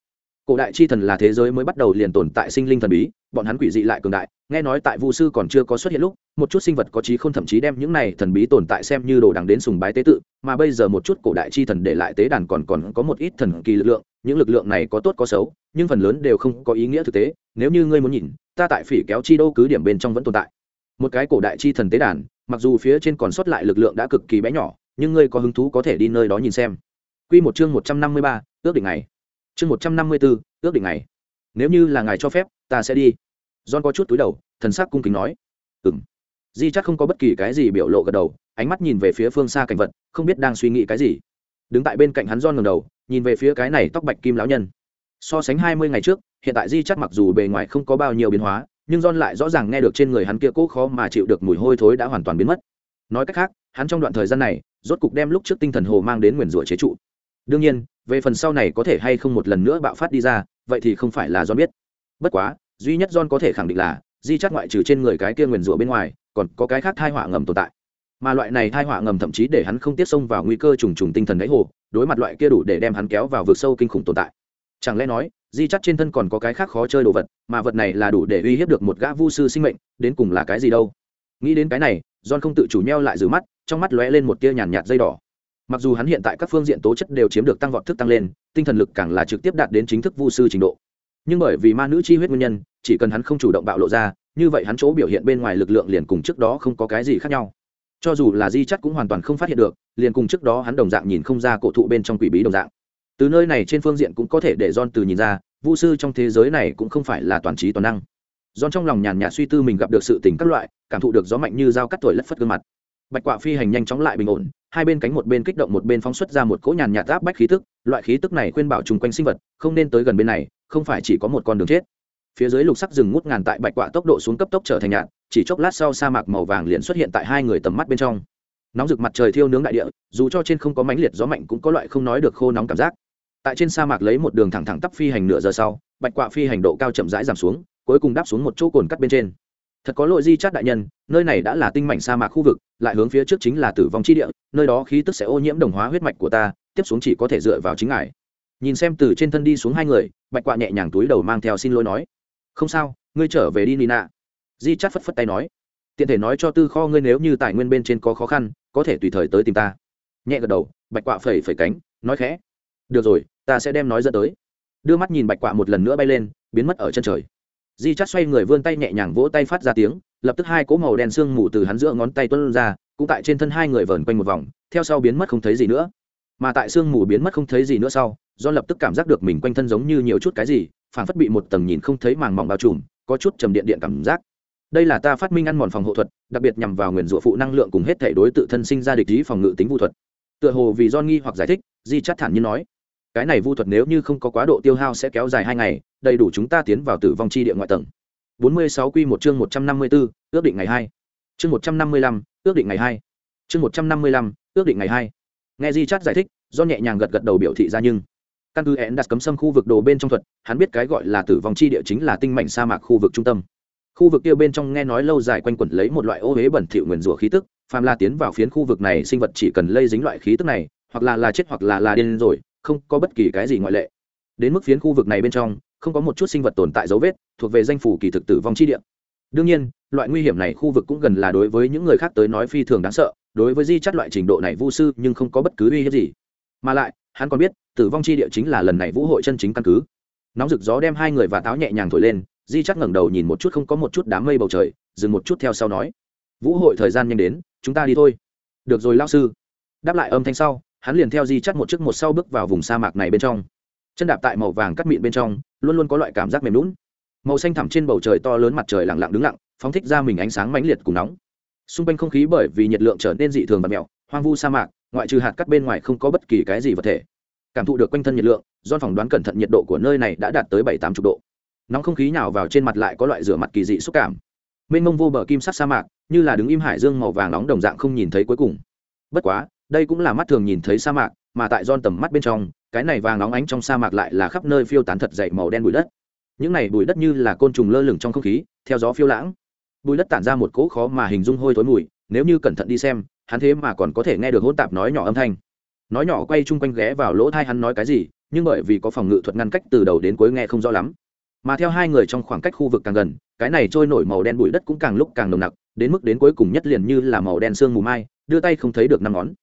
cổ đại chi thần là thế giới mới bắt đầu liền tồn tại sinh linh thần bí bọn hắn quỷ dị lại cường đại. Nghe nói tại vu sư còn chưa có xuất hiện lúc một chút sinh vật có trí không thậm chí đem những này thần bí tồn tại xem như đồ đằng đến sùng bái tế tự mà bây giờ một chút cổ đại chi thần để lại tế đàn còn còn có một ít thần kỳ lực lượng những lực lượng này có tốt có xấu nhưng phần lớn đều không có ý nghĩa thực tế. Nếu như ngươi muốn nhìn ta tại phỉ kéo chi đô cứ điểm bên trong vẫn tồn tại. Một cái cổ đại chi thần tế đàn mặc dù phía trên còn sót lại lực lượng đã cực kỳ bé nhỏ nhưng ngươi có hứng thú có thể đi nơi đó nhìn xem. Quy một chương một trăm năm mươi ba, ước định ngày chương một trăm năm mươi bốn ước định ngày. Nếu như là ngài cho phép, ta sẽ đi. John có chút túi đầu, thần sắc cung kính nói. Ừng di chắc không có bất kỳ cái gì biểu lộ gật đầu, ánh mắt nhìn về phía phương xa cảnh vật, không biết đang suy nghĩ cái gì. Đứng tại bên cạnh hắn john ngầm đầu, nhìn về phía cái này tóc bạch kim lão nhân. So sánh hai mươi ngày trước, hiện tại di chắc mặc dù bề ngoài không có bao nhiêu biến hóa, nhưng john lại rõ ràng nghe được trên người hắn kia cố khó mà chịu được mùi hôi thối đã hoàn toàn biến mất. Nói cách khác, hắn trong đoạn thời gian này, rốt cục đem lúc trước tinh thần hồ mang đến nguyền rủa chế trụ đương nhiên, về phần sau này có thể hay không một lần nữa bạo phát đi ra, vậy thì không phải là do biết. Bất quá, duy nhất john có thể khẳng định là, di chắc ngoại trừ trên người cái kia nguyền rủa bên ngoài, còn có cái khác thai họa ngầm tồn tại. Mà loại này thai họa ngầm thậm chí để hắn không tiếp xông vào nguy cơ trùng trùng tinh thần đáy hồ, đối mặt loại kia đủ để đem hắn kéo vào vực sâu kinh khủng tồn tại. Chẳng lẽ nói, di chắc trên thân còn có cái khác khó chơi đồ vật, mà vật này là đủ để uy hiếp được một gã vu sư sinh mệnh, đến cùng là cái gì đâu? Nghĩ đến cái này, john không tự chủ nheo lại giữ mắt, trong mắt lóe lên một tia nhàn nhạt dây đỏ mặc dù hắn hiện tại các phương diện tố chất đều chiếm được tăng vọt thức tăng lên, tinh thần lực càng là trực tiếp đạt đến chính thức vu sư trình độ. Nhưng bởi vì ma nữ chi huyết nguyên nhân, chỉ cần hắn không chủ động bạo lộ ra, như vậy hắn chỗ biểu hiện bên ngoài lực lượng liền cùng trước đó không có cái gì khác nhau. Cho dù là di chắc cũng hoàn toàn không phát hiện được, liền cùng trước đó hắn đồng dạng nhìn không ra cổ thụ bên trong quỷ bí đồng dạng. Từ nơi này trên phương diện cũng có thể để don từ nhìn ra, vu sư trong thế giới này cũng không phải là toàn trí toàn năng. Don trong lòng nhàn nhạt suy tư mình gặp được sự tình các loại, cảm thụ được gió mạnh như dao cắt thổi lất phất gương mặt. Bạch quạ phi hành nhanh chóng lại bình ổn hai bên cánh một bên kích động một bên phóng xuất ra một cỗ nhàn nhạt áp bách khí tức, loại khí tức này khuyên bảo chung quanh sinh vật, không nên tới gần bên này, không phải chỉ có một con đường chết. Phía dưới lục sắc rừng ngút ngàn tại bạch quạ tốc độ xuống cấp tốc trở thành nhạt, chỉ chốc lát sau sa mạc màu vàng liền xuất hiện tại hai người tầm mắt bên trong. Nóng rực mặt trời thiêu nướng đại địa, dù cho trên không có mãnh liệt gió mạnh cũng có loại không nói được khô nóng cảm giác. Tại trên sa mạc lấy một đường thẳng thẳng tắp phi hành nửa giờ sau, bạch quạ phi hành độ cao chậm rãi giảm xuống, cuối cùng đáp xuống một chỗ cồn cắt bên trên thật có lỗi di chát đại nhân, nơi này đã là tinh mảnh sa mạc khu vực, lại hướng phía trước chính là tử vong chi địa, nơi đó khí tức sẽ ô nhiễm đồng hóa huyết mạch của ta, tiếp xuống chỉ có thể dựa vào chính ngài. Nhìn xem từ trên thân đi xuống hai người, bạch quạ nhẹ nhàng túi đầu mang theo xin lỗi nói. Không sao, ngươi trở về đi nina. Di chát phất phất tay nói. Tiện thể nói cho tư kho ngươi nếu như tài nguyên bên trên có khó khăn, có thể tùy thời tới tìm ta. Nhẹ gật đầu, bạch quạ phẩy phẩy cánh, nói khẽ. Được rồi, ta sẽ đem nói dẫn tới. Đưa mắt nhìn bạch quạ một lần nữa bay lên, biến mất ở chân trời di chắt xoay người vươn tay nhẹ nhàng vỗ tay phát ra tiếng, lập tức hai cỗ màu đen sương mù từ hắn giữa ngón tay tuân ra, cũng tại trên thân hai người vờn quanh một vòng, theo sau biến mất không thấy gì nữa. Mà tại sương mù biến mất không thấy gì nữa sau, do lập tức cảm giác được mình quanh thân giống như nhiều chút cái gì phản phất bị một tầng nhìn không thấy màng mỏng bao trùm, có chút trầm điện điện cảm giác. Đây là ta phát minh ăn mòn phòng hộ thuật, đặc biệt nhằm vào nguyền rủa phụ năng lượng cùng hết thể đối tự thân sinh ra địch ý phòng ngự tính vũ thuật. Tựa hồ vì do nghi hoặc giải thích, di chắt thản như nói cái này vu thuật nếu như không có quá độ tiêu hao sẽ kéo dài hai ngày đầy đủ chúng ta tiến vào tử vong chi địa ngoại tầng 46 quy một chương 154, ước định ngày 2. Chương 155, ước định ngày 2. Chương 155, ước định ngày 2. Nghe Di Chát giải thích, do nhẹ nhàng gật gật đầu biểu thị ra nhưng căn cứ én đặt cấm xâm khu vực đồ bên trong thuật, hắn biết cái gọi là tử vong chi địa chính là tinh mảnh sa mạc khu vực trung tâm. Khu vực kia bên trong nghe nói lâu dài quanh quẩn lấy một loại ô hế bẩn thỉu nguyên rủa khí tức, phàm la tiến vào phiến khu vực này sinh vật chỉ cần lây dính loại khí tức này, hoặc là là chết hoặc là là điên rồi, không có bất kỳ cái gì ngoại lệ. Đến mức phiến khu vực này bên trong, không có một chút sinh vật tồn tại dấu vết, thuộc về danh phủ kỳ thực tử vong chi địa. Đương nhiên, loại nguy hiểm này khu vực cũng gần là đối với những người khác tới nói phi thường đáng sợ, đối với di chắt loại trình độ này vu sư nhưng không có bất cứ uy hiếp gì. Mà lại, hắn còn biết, tử vong chi địa chính là lần này vũ hội chân chính căn cứ. Nóng rực gió đem hai người và táo nhẹ nhàng thổi lên, di chắt ngẩng đầu nhìn một chút không có một chút đám mây bầu trời, dừng một chút theo sau nói. Vũ hội thời gian nhanh đến, chúng ta đi thôi. Được rồi lao sư. Đáp lại âm thanh sau hắn liền theo di chắt một chiếc một sau bước vào vùng sa mạc này bên trong. Chân đạp tại màu vàng cắt mịn bên trong, luôn luôn có loại cảm giác mềm lún màu xanh thẳm trên bầu trời to lớn mặt trời lặng lặng đứng lặng, phóng thích ra mình ánh sáng mãnh liệt cùng nóng. Xung quanh không khí bởi vì nhiệt lượng trở nên dị thường và mẹo, hoang vu sa mạc, ngoại trừ hạt cắt bên ngoài không có bất kỳ cái gì vật thể. Cảm thụ được quanh thân nhiệt lượng do phỏng đoán cẩn thận nhiệt độ của nơi này đã đạt tới bảy tám chục độ. Nóng không khí nào vào trên mặt lại có loại rửa mặt kỳ dị xúc cảm. Mênh mông vô bờ kim sắc sa mạc, như là đứng im hải dương màu vàng nóng đồng dạng không nhìn thấy cuối cùng. Bất quá đây cũng là mắt thường nhìn thấy sa mạc, mà tại don tầm mắt bên trong, cái này vàng nóng ánh trong sa mạc lại là khắp nơi phiêu tán thật dậy màu đen bụi đất. Những này bụi đất như là côn trùng lơ lửng trong không khí, theo gió phiêu lãng. Bụi đất tản ra một cỗ khó mà hình dung hôi thối mùi, nếu như cẩn thận đi xem, hắn thế mà còn có thể nghe được hỗn tạp nói nhỏ âm thanh. Nói nhỏ quay chung quanh ghé vào lỗ thai hắn nói cái gì, nhưng bởi vì có phòng ngự thuật ngăn cách từ đầu đến cuối nghe không rõ lắm. Mà theo hai người trong khoảng cách khu vực càng gần, cái này trôi nổi màu đen bụi đất cũng càng lúc càng nồng nặc, đến mức đến cuối cùng nhất liền như là màu đen sương mù mai, đưa tay không thấy được năm ngón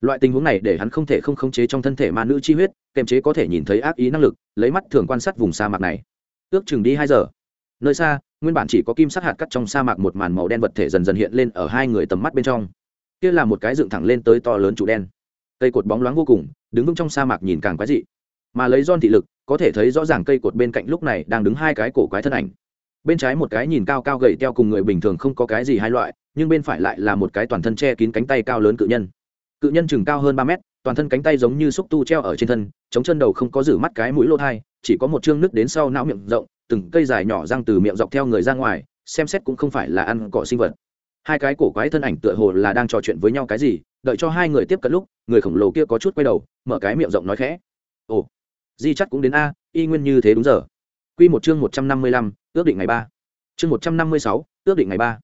loại tình huống này để hắn không thể không khống chế trong thân thể ma nữ chi huyết kèm chế có thể nhìn thấy ác ý năng lực, lấy mắt thường quan sát vùng sa mạc này. Ước chừng đi hai giờ. Nơi xa, nguyên bản chỉ có kim sắc hạt cắt trong sa mạc một màn màu đen vật thể dần dần hiện lên ở hai người tầm mắt bên trong. Kia là một cái dựng thẳng lên tới to lớn trụ đen. Cây cột bóng loáng vô cùng, đứng vững trong sa mạc nhìn càng quái dị. Mà lấy don thị lực, có thể thấy rõ ràng cây cột bên cạnh lúc này đang đứng hai cái cổ quái thân ảnh. Bên trái một cái nhìn cao cao gậy teo cùng người bình thường không có cái gì hai loại, nhưng bên phải lại là một cái toàn thân che kín cánh tay cao lớn cự nhân cự nhân chừng cao hơn ba mét, toàn thân cánh tay giống như xúc tu treo ở trên thân, chống chân đầu không có rử mắt cái mũi lô thai, chỉ có một chương nứt đến sau não miệng rộng, từng cây dài nhỏ răng từ miệng dọc theo người ra ngoài, xem xét cũng không phải là ăn cỏ sinh vật. Hai cái cổ quái thân ảnh tựa hồ là đang trò chuyện với nhau cái gì, đợi cho hai người tiếp cận lúc, người khổng lồ kia có chút quay đầu, mở cái miệng rộng nói khẽ. Ồ, di chắc cũng đến a, y nguyên như thế đúng giờ. Q một chương một trăm năm mươi lăm, ước định ngày ba. Chương một trăm năm mươi sáu, ước định ngày ba.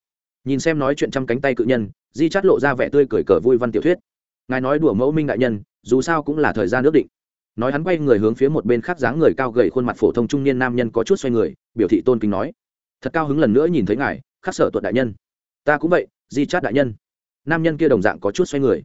Nhìn xem nói chuyện trăm cánh tay cự nhân, di chắt lộ ra vẻ tươi cười cờ vui văn tiểu thuyết ngài nói đùa mẫu minh đại nhân, dù sao cũng là thời gian ước định. Nói hắn quay người hướng phía một bên khác dáng người cao gầy khuôn mặt phổ thông trung niên nam nhân có chút xoay người, biểu thị tôn kính nói. Thật cao hứng lần nữa nhìn thấy ngài, khắc sở tuật đại nhân. Ta cũng vậy, di chát đại nhân. Nam nhân kia đồng dạng có chút xoay người.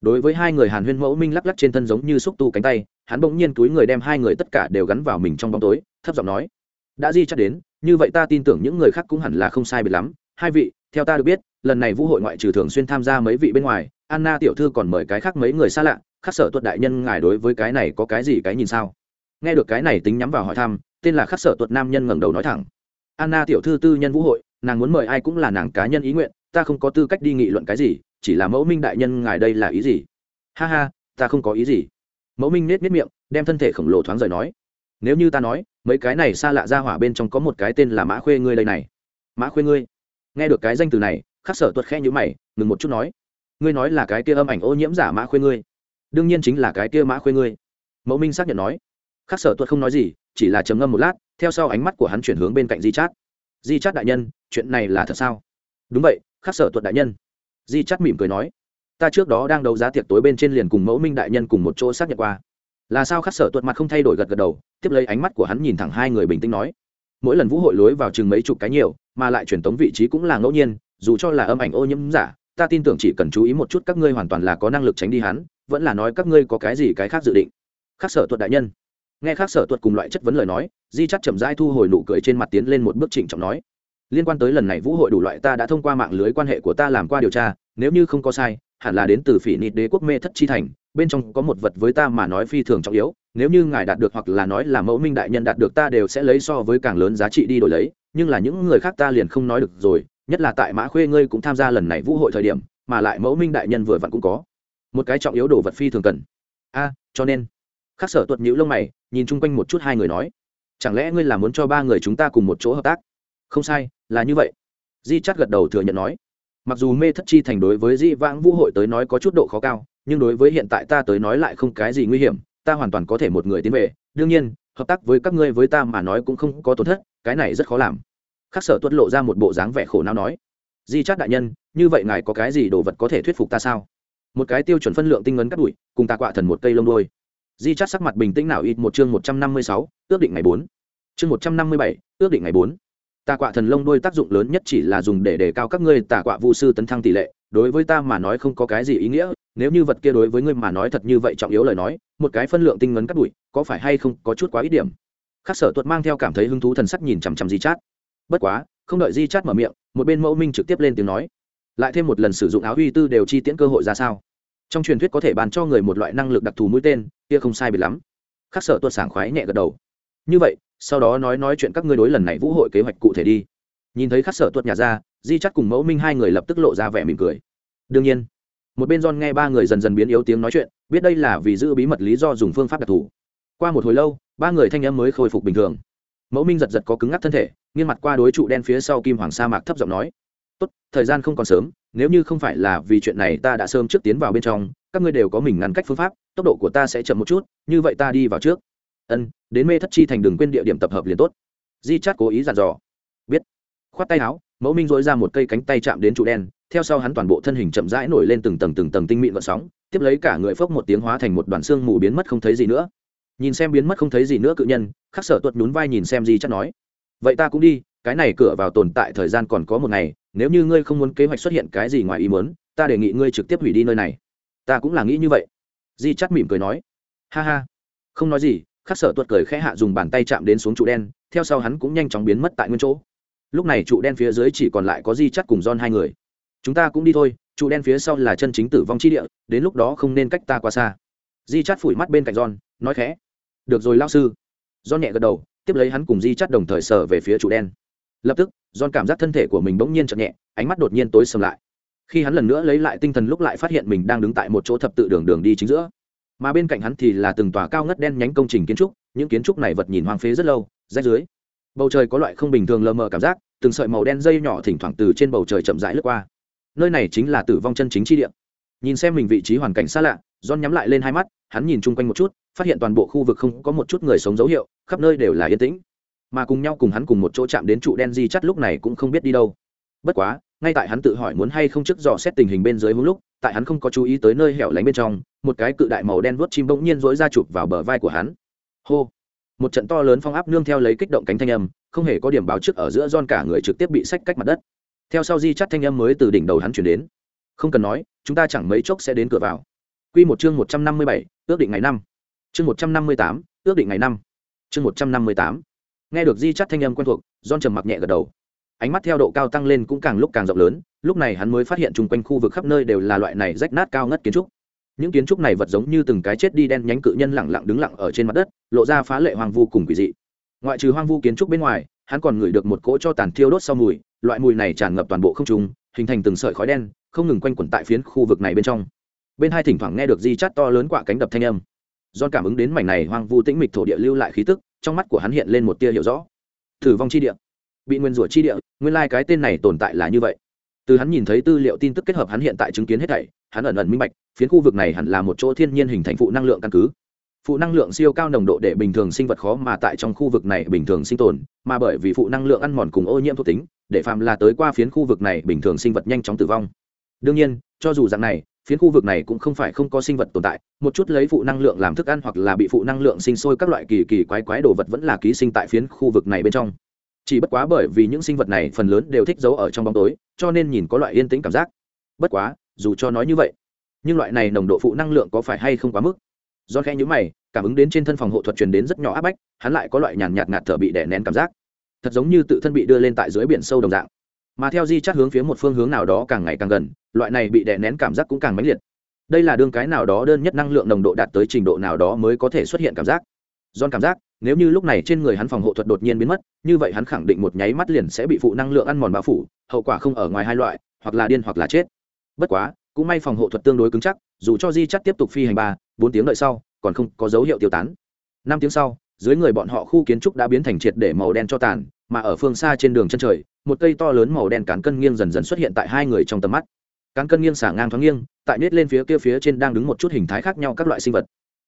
Đối với hai người hàn huyên mẫu minh lắc lắc trên thân giống như xúc tu cánh tay, hắn bỗng nhiên túi người đem hai người tất cả đều gắn vào mình trong bóng tối, thấp giọng nói. Đã di chát đến, như vậy ta tin tưởng những người khác cũng hẳn là không sai biệt lắm. Hai vị, theo ta được biết, lần này vũ hội ngoại trừ thường xuyên tham gia mấy vị bên ngoài anna tiểu thư còn mời cái khác mấy người xa lạ, khắc sở tuật đại nhân ngài đối với cái này có cái gì cái nhìn sao? Nghe được cái này tính nhắm vào hỏi thăm, tên là khắc sở tuật nam nhân ngẩng đầu nói thẳng. Anna tiểu thư tư nhân vũ hội, nàng muốn mời ai cũng là nàng cá nhân ý nguyện, ta không có tư cách đi nghị luận cái gì, chỉ là mẫu minh đại nhân ngài đây là ý gì? Ha ha, ta không có ý gì. Mẫu minh nết nết miệng, đem thân thể khổng lồ thoáng rời nói. Nếu như ta nói, mấy cái này xa lạ ra hỏa bên trong có một cái tên là mã khuê ngươi đây này. Mã khuê ngươi. Nghe được cái danh từ này, khắc sở tuật khe nhữ mày, ngừng một chút nói ngươi nói là cái kia âm ảnh ô nhiễm giả mã khuê ngươi. Đương nhiên chính là cái kia mã khuê ngươi. Mẫu minh xác nhận nói. Khắc sở tuật không nói gì, chỉ là trầm ngâm một lát, theo sau ánh mắt của hắn chuyển hướng bên cạnh di chát. Di chát đại nhân, chuyện này là thật sao? Đúng vậy, khắc sở tuật đại nhân. Di chát mỉm cười nói. Ta trước đó đang đấu giá tiệc tối bên trên liền cùng mẫu minh đại nhân cùng một chỗ xác nhận qua. Là sao khắc sở tuật mặt không thay đổi gật gật đầu, tiếp lấy ánh mắt của hắn nhìn thẳng hai người bình tĩnh nói. Mỗi lần vũ hội lối vào chừng mấy chục cái nhiều, mà lại truyền tống vị trí cũng là ngẫu nhiên, dù cho là âm ảnh ô nhiễm giả ta tin tưởng chỉ cần chú ý một chút các ngươi hoàn toàn là có năng lực tránh đi hắn, vẫn là nói các ngươi có cái gì cái khác dự định. Khắc sở tuật đại nhân. Nghe khắc sở tuật cùng loại chất vấn lời nói, di chắc chậm rãi thu hồi nụ cười trên mặt tiến lên một bước trịnh trọng nói, liên quan tới lần này vũ hội đủ loại, ta đã thông qua mạng lưới quan hệ của ta làm qua điều tra, nếu như không có sai, hẳn là đến từ phỉ nịt đế quốc mê thất chi thành, bên trong có một vật với ta mà nói phi thường trọng yếu, nếu như ngài đạt được hoặc là nói là mẫu minh đại nhân đạt được ta đều sẽ lấy so với càng lớn giá trị đi đổi lấy, nhưng là những người khác ta liền không nói được rồi nhất là tại mã khuê ngươi cũng tham gia lần này vũ hội thời điểm, mà lại mẫu minh đại nhân vừa vặn cũng có. Một cái trọng yếu đồ vật phi thường cần. A, cho nên. Khắc sở tuột nhữ lông mày, nhìn chung quanh một chút hai người nói. Chẳng lẽ ngươi là muốn cho ba người chúng ta cùng một chỗ hợp tác? Không sai, là như vậy. Di chắt gật đầu thừa nhận nói. Mặc dù mê thất chi thành đối với di vãng vũ hội tới nói có chút độ khó cao, nhưng đối với hiện tại ta tới nói lại không cái gì nguy hiểm, ta hoàn toàn có thể một người tiến về. Đương nhiên, hợp tác với các ngươi với ta mà nói cũng không có tổn thất, cái này rất khó làm khắc sở tuất lộ ra một bộ dáng vẻ khổ não nói, di chát đại nhân, như vậy ngài có cái gì đồ vật có thể thuyết phục ta sao? Một cái tiêu chuẩn phân lượng tinh ngấn cắt đùi cùng tà quạ thần một cây lông đôi di chát sắc mặt bình tĩnh nào ít một chương một trăm năm mươi sáu, ước định ngày bốn. Chương một trăm năm mươi bảy, ước định ngày bốn. Tà quạ thần lông đôi tác dụng lớn nhất chỉ là dùng để đề cao các ngươi tà quạ vu sư tấn thăng tỷ lệ. Đối với ta mà nói không có cái gì ý nghĩa. Nếu như vật kia đối với ngươi mà nói thật như vậy trọng yếu lời nói, một cái phân lượng tinh ngấn cắt đùi có phải hay không có chút quá ít điểm? Khắc sở tuật mang theo cảm thấy hứng thú thần sắc nhìn chằm chằm di chát bất quá, không đợi di chát mở miệng, một bên mẫu minh trực tiếp lên tiếng nói, lại thêm một lần sử dụng áo uy tư đều chi tiễn cơ hội ra sao? Trong truyền thuyết có thể bàn cho người một loại năng lực đặc thù mũi tên, kia không sai biệt lắm. Khắc sở tuột sảng khoái nhẹ gật đầu. Như vậy, sau đó nói nói chuyện các ngươi đối lần này vũ hội kế hoạch cụ thể đi. Nhìn thấy khắc sở tuột nhà ra, di chắt cùng mẫu minh hai người lập tức lộ ra vẻ mỉm cười. Đương nhiên. Một bên john nghe ba người dần dần biến yếu tiếng nói chuyện, biết đây là vì giữ bí mật lý do dùng phương pháp đặc thù. Qua một hồi lâu, ba người thanh em mới khôi phục bình thường mẫu minh giật giật có cứng ngắc thân thể, nghiêng mặt qua đối trụ đen phía sau kim hoàng sa mạc thấp giọng nói, tốt, thời gian không còn sớm, nếu như không phải là vì chuyện này ta đã sớm trước tiến vào bên trong, các ngươi đều có mình ngăn cách phương pháp, tốc độ của ta sẽ chậm một chút, như vậy ta đi vào trước. Ân, đến mê thất chi thành đường quên địa điểm tập hợp liền tốt. Di chát cố ý dặn dò. Biết. Khoát tay áo, mẫu minh dối ra một cây cánh tay chạm đến trụ đen, theo sau hắn toàn bộ thân hình chậm rãi nổi lên từng tầng từng tầng tinh mịn vận sóng, tiếp lấy cả người phốc một tiếng hóa thành một đoàn xương mù biến mất không thấy gì nữa nhìn xem biến mất không thấy gì nữa cự nhân, khắc sở tuột nhún vai nhìn xem gì chắc nói, vậy ta cũng đi, cái này cửa vào tồn tại thời gian còn có một ngày, nếu như ngươi không muốn kế hoạch xuất hiện cái gì ngoài ý muốn, ta đề nghị ngươi trực tiếp hủy đi nơi này. Ta cũng là nghĩ như vậy. Di chắt mỉm cười nói, ha ha. Không nói gì, khắc sở tuột cười khẽ hạ dùng bàn tay chạm đến xuống trụ đen, theo sau hắn cũng nhanh chóng biến mất tại nguyên chỗ. Lúc này trụ đen phía dưới chỉ còn lại có di chắt cùng don hai người. Chúng ta cũng đi thôi, trụ đen phía sau là chân chính tử vong chi địa, đến lúc đó không nên cách ta quá xa. Di chắt phủi mắt bên cạnh don nói khẽ được rồi lao sư. Do nhẹ gật đầu, tiếp lấy hắn cùng di chắt đồng thời sờ về phía trụ đen. Lập tức don cảm giác thân thể của mình bỗng nhiên chậm nhẹ, ánh mắt đột nhiên tối sầm lại. Khi hắn lần nữa lấy lại tinh thần lúc lại phát hiện mình đang đứng tại một chỗ thập tự đường đường đi chính giữa. Mà bên cạnh hắn thì là từng tòa cao ngất đen nhánh công trình kiến trúc, những kiến trúc này vật nhìn hoang phế rất lâu, rách dưới bầu trời có loại không bình thường lờ mờ cảm giác, từng sợi màu đen dây nhỏ thỉnh thoảng từ trên bầu trời chậm rãi lướt qua. Nơi này chính là tử vong chân chính chi địa. Nhìn xem mình vị trí hoàn cảnh xa lạ, john nhắm lại lên hai mắt hắn nhìn chung quanh một chút, phát hiện toàn bộ khu vực không có một chút người sống dấu hiệu, khắp nơi đều là yên tĩnh. Mà cùng nhau cùng hắn cùng một chỗ chạm đến trụ đen di chắt lúc này cũng không biết đi đâu. Bất quá, ngay tại hắn tự hỏi muốn hay không trước dò xét tình hình bên dưới húng lúc, tại hắn không có chú ý tới nơi hẻo lánh bên trong, một cái cự đại màu đen vuốt chim bỗng nhiên dối ra chụp vào bờ vai của hắn. Hô! Một trận to lớn phong áp nương theo lấy kích động cánh thanh âm, không hề có điểm báo trước ở giữa don cả người trực tiếp bị sách cách mặt đất. Theo sau di chắt thanh âm mới từ đỉnh đầu hắn chuyển đến. Không cần nói, chúng ta chẳng mấy chốc sẽ đến cửa vào. Quy một chương 157, ước định ngày năm. Chương 158, ước định ngày năm. Chương 158. Nghe được Di Chát thanh âm quen thuộc, John trầm mặc nhẹ gật đầu. Ánh mắt theo độ cao tăng lên cũng càng lúc càng rộng lớn, lúc này hắn mới phát hiện chung quanh khu vực khắp nơi đều là loại này rách nát cao ngất kiến trúc. Những kiến trúc này vật giống như từng cái chết đi đen nhánh cự nhân lặng lặng đứng lặng ở trên mặt đất, lộ ra phá lệ hoang vu cùng quỷ dị. Ngoại trừ hoang vu kiến trúc bên ngoài, hắn còn ngửi được một cỗ cho tàn thiêu đốt sau mùi, loại mùi này tràn ngập toàn bộ không trung, hình thành từng sợi khói đen, không ngừng quanh quẩn tại phiến khu vực này bên trong bên hai thỉnh thoảng nghe được di chát to lớn quạ cánh đập thanh âm. Don cảm ứng đến mảnh này hoang vu tĩnh mịch thổ địa lưu lại khí tức, trong mắt của hắn hiện lên một tia hiểu rõ. Thử vong chi địa. Bị nguyên rủa chi địa, nguyên lai cái tên này tồn tại là như vậy. Từ hắn nhìn thấy tư liệu tin tức kết hợp hắn hiện tại chứng kiến hết thảy, hắn ẩn ẩn minh bạch, phiến khu vực này hẳn là một chỗ thiên nhiên hình thành phụ năng lượng căn cứ. Phụ năng lượng siêu cao nồng độ để bình thường sinh vật khó mà tại trong khu vực này bình thường sinh tồn, mà bởi vì phụ năng lượng ăn mòn cùng ô nhiễm thuộc tính, để phạm là tới qua phiến khu vực này bình thường sinh vật nhanh chóng tử vong. Đương nhiên, cho dù dạng này phiến khu vực này cũng không phải không có sinh vật tồn tại, một chút lấy phụ năng lượng làm thức ăn hoặc là bị phụ năng lượng sinh sôi các loại kỳ kỳ quái quái đồ vật vẫn là ký sinh tại phiến khu vực này bên trong. Chỉ bất quá bởi vì những sinh vật này phần lớn đều thích giấu ở trong bóng tối, cho nên nhìn có loại yên tĩnh cảm giác. Bất quá, dù cho nói như vậy, nhưng loại này nồng độ phụ năng lượng có phải hay không quá mức? Do khe nhữ mày, cảm ứng đến trên thân phòng hộ thuật truyền đến rất nhỏ áp bách, hắn lại có loại nhàn nhạt ngạt thở bị đè nén cảm giác. Thật giống như tự thân bị đưa lên tại dưới biển sâu đồng dạng. Mà theo di chắt hướng phía một phương hướng nào đó càng ngày càng gần loại này bị đè nén cảm giác cũng càng mãnh liệt. Đây là đương cái nào đó đơn nhất năng lượng nồng độ đạt tới trình độ nào đó mới có thể xuất hiện cảm giác. Giòn cảm giác, nếu như lúc này trên người hắn phòng hộ thuật đột nhiên biến mất, như vậy hắn khẳng định một nháy mắt liền sẽ bị phụ năng lượng ăn mòn bao phủ, hậu quả không ở ngoài hai loại, hoặc là điên hoặc là chết. Bất quá, cũng may phòng hộ thuật tương đối cứng chắc, dù cho di chắc tiếp tục phi hành ba, bốn tiếng đợi sau, còn không có dấu hiệu tiêu tán. Năm tiếng sau, dưới người bọn họ khu kiến trúc đã biến thành triệt để màu đen cho tàn, mà ở phương xa trên đường chân trời, một cây to lớn màu đen cán cân nghiêng dần dần xuất hiện tại hai người trong tầm mắt cán cân nghiêng xả ngang thoáng nghiêng, tại nết lên phía kia phía trên đang đứng một chút hình thái khác nhau các loại sinh vật.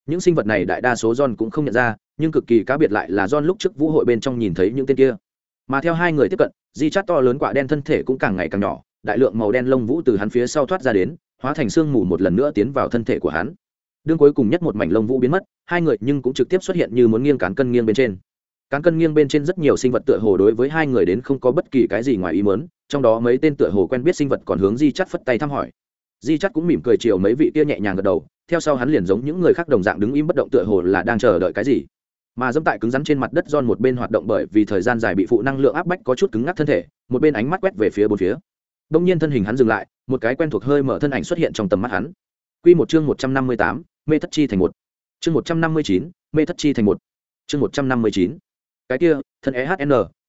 Những sinh vật này đại đa số john cũng không nhận ra, nhưng cực kỳ cá biệt lại là john lúc trước vũ hội bên trong nhìn thấy những tên kia. Mà theo hai người tiếp cận, di chát to lớn quả đen thân thể cũng càng ngày càng nhỏ, đại lượng màu đen lông vũ từ hắn phía sau thoát ra đến, hóa thành sương mù một lần nữa tiến vào thân thể của hắn. Đương cuối cùng nhất một mảnh lông vũ biến mất, hai người nhưng cũng trực tiếp xuất hiện như muốn nghiêng cán cân nghiêng bên trên cán cân nghiêng bên trên rất nhiều sinh vật tựa hồ đối với hai người đến không có bất kỳ cái gì ngoài ý mớn trong đó mấy tên tựa hồ quen biết sinh vật còn hướng di chắt phất tay thăm hỏi. Di chắt cũng mỉm cười chiều mấy vị kia nhẹ nhàng gật đầu, theo sau hắn liền giống những người khác đồng dạng đứng im bất động tựa hồ là đang chờ đợi cái gì. Mà dẫm tại cứng rắn trên mặt đất giòn một bên hoạt động bởi vì thời gian dài bị phụ năng lượng áp bách có chút cứng ngắc thân thể, một bên ánh mắt quét về phía bốn phía. Đông nhiên thân hình hắn dừng lại, một cái quen thuộc hơi mở thân ảnh xuất hiện trong tầm mắt hắn. Quy một chương một trăm năm mươi tám, mê thất chi thành một. Chương một trăm năm mươi chín, mê thất chi thành một. Chương một trăm năm mươi chín cái kia thân ehn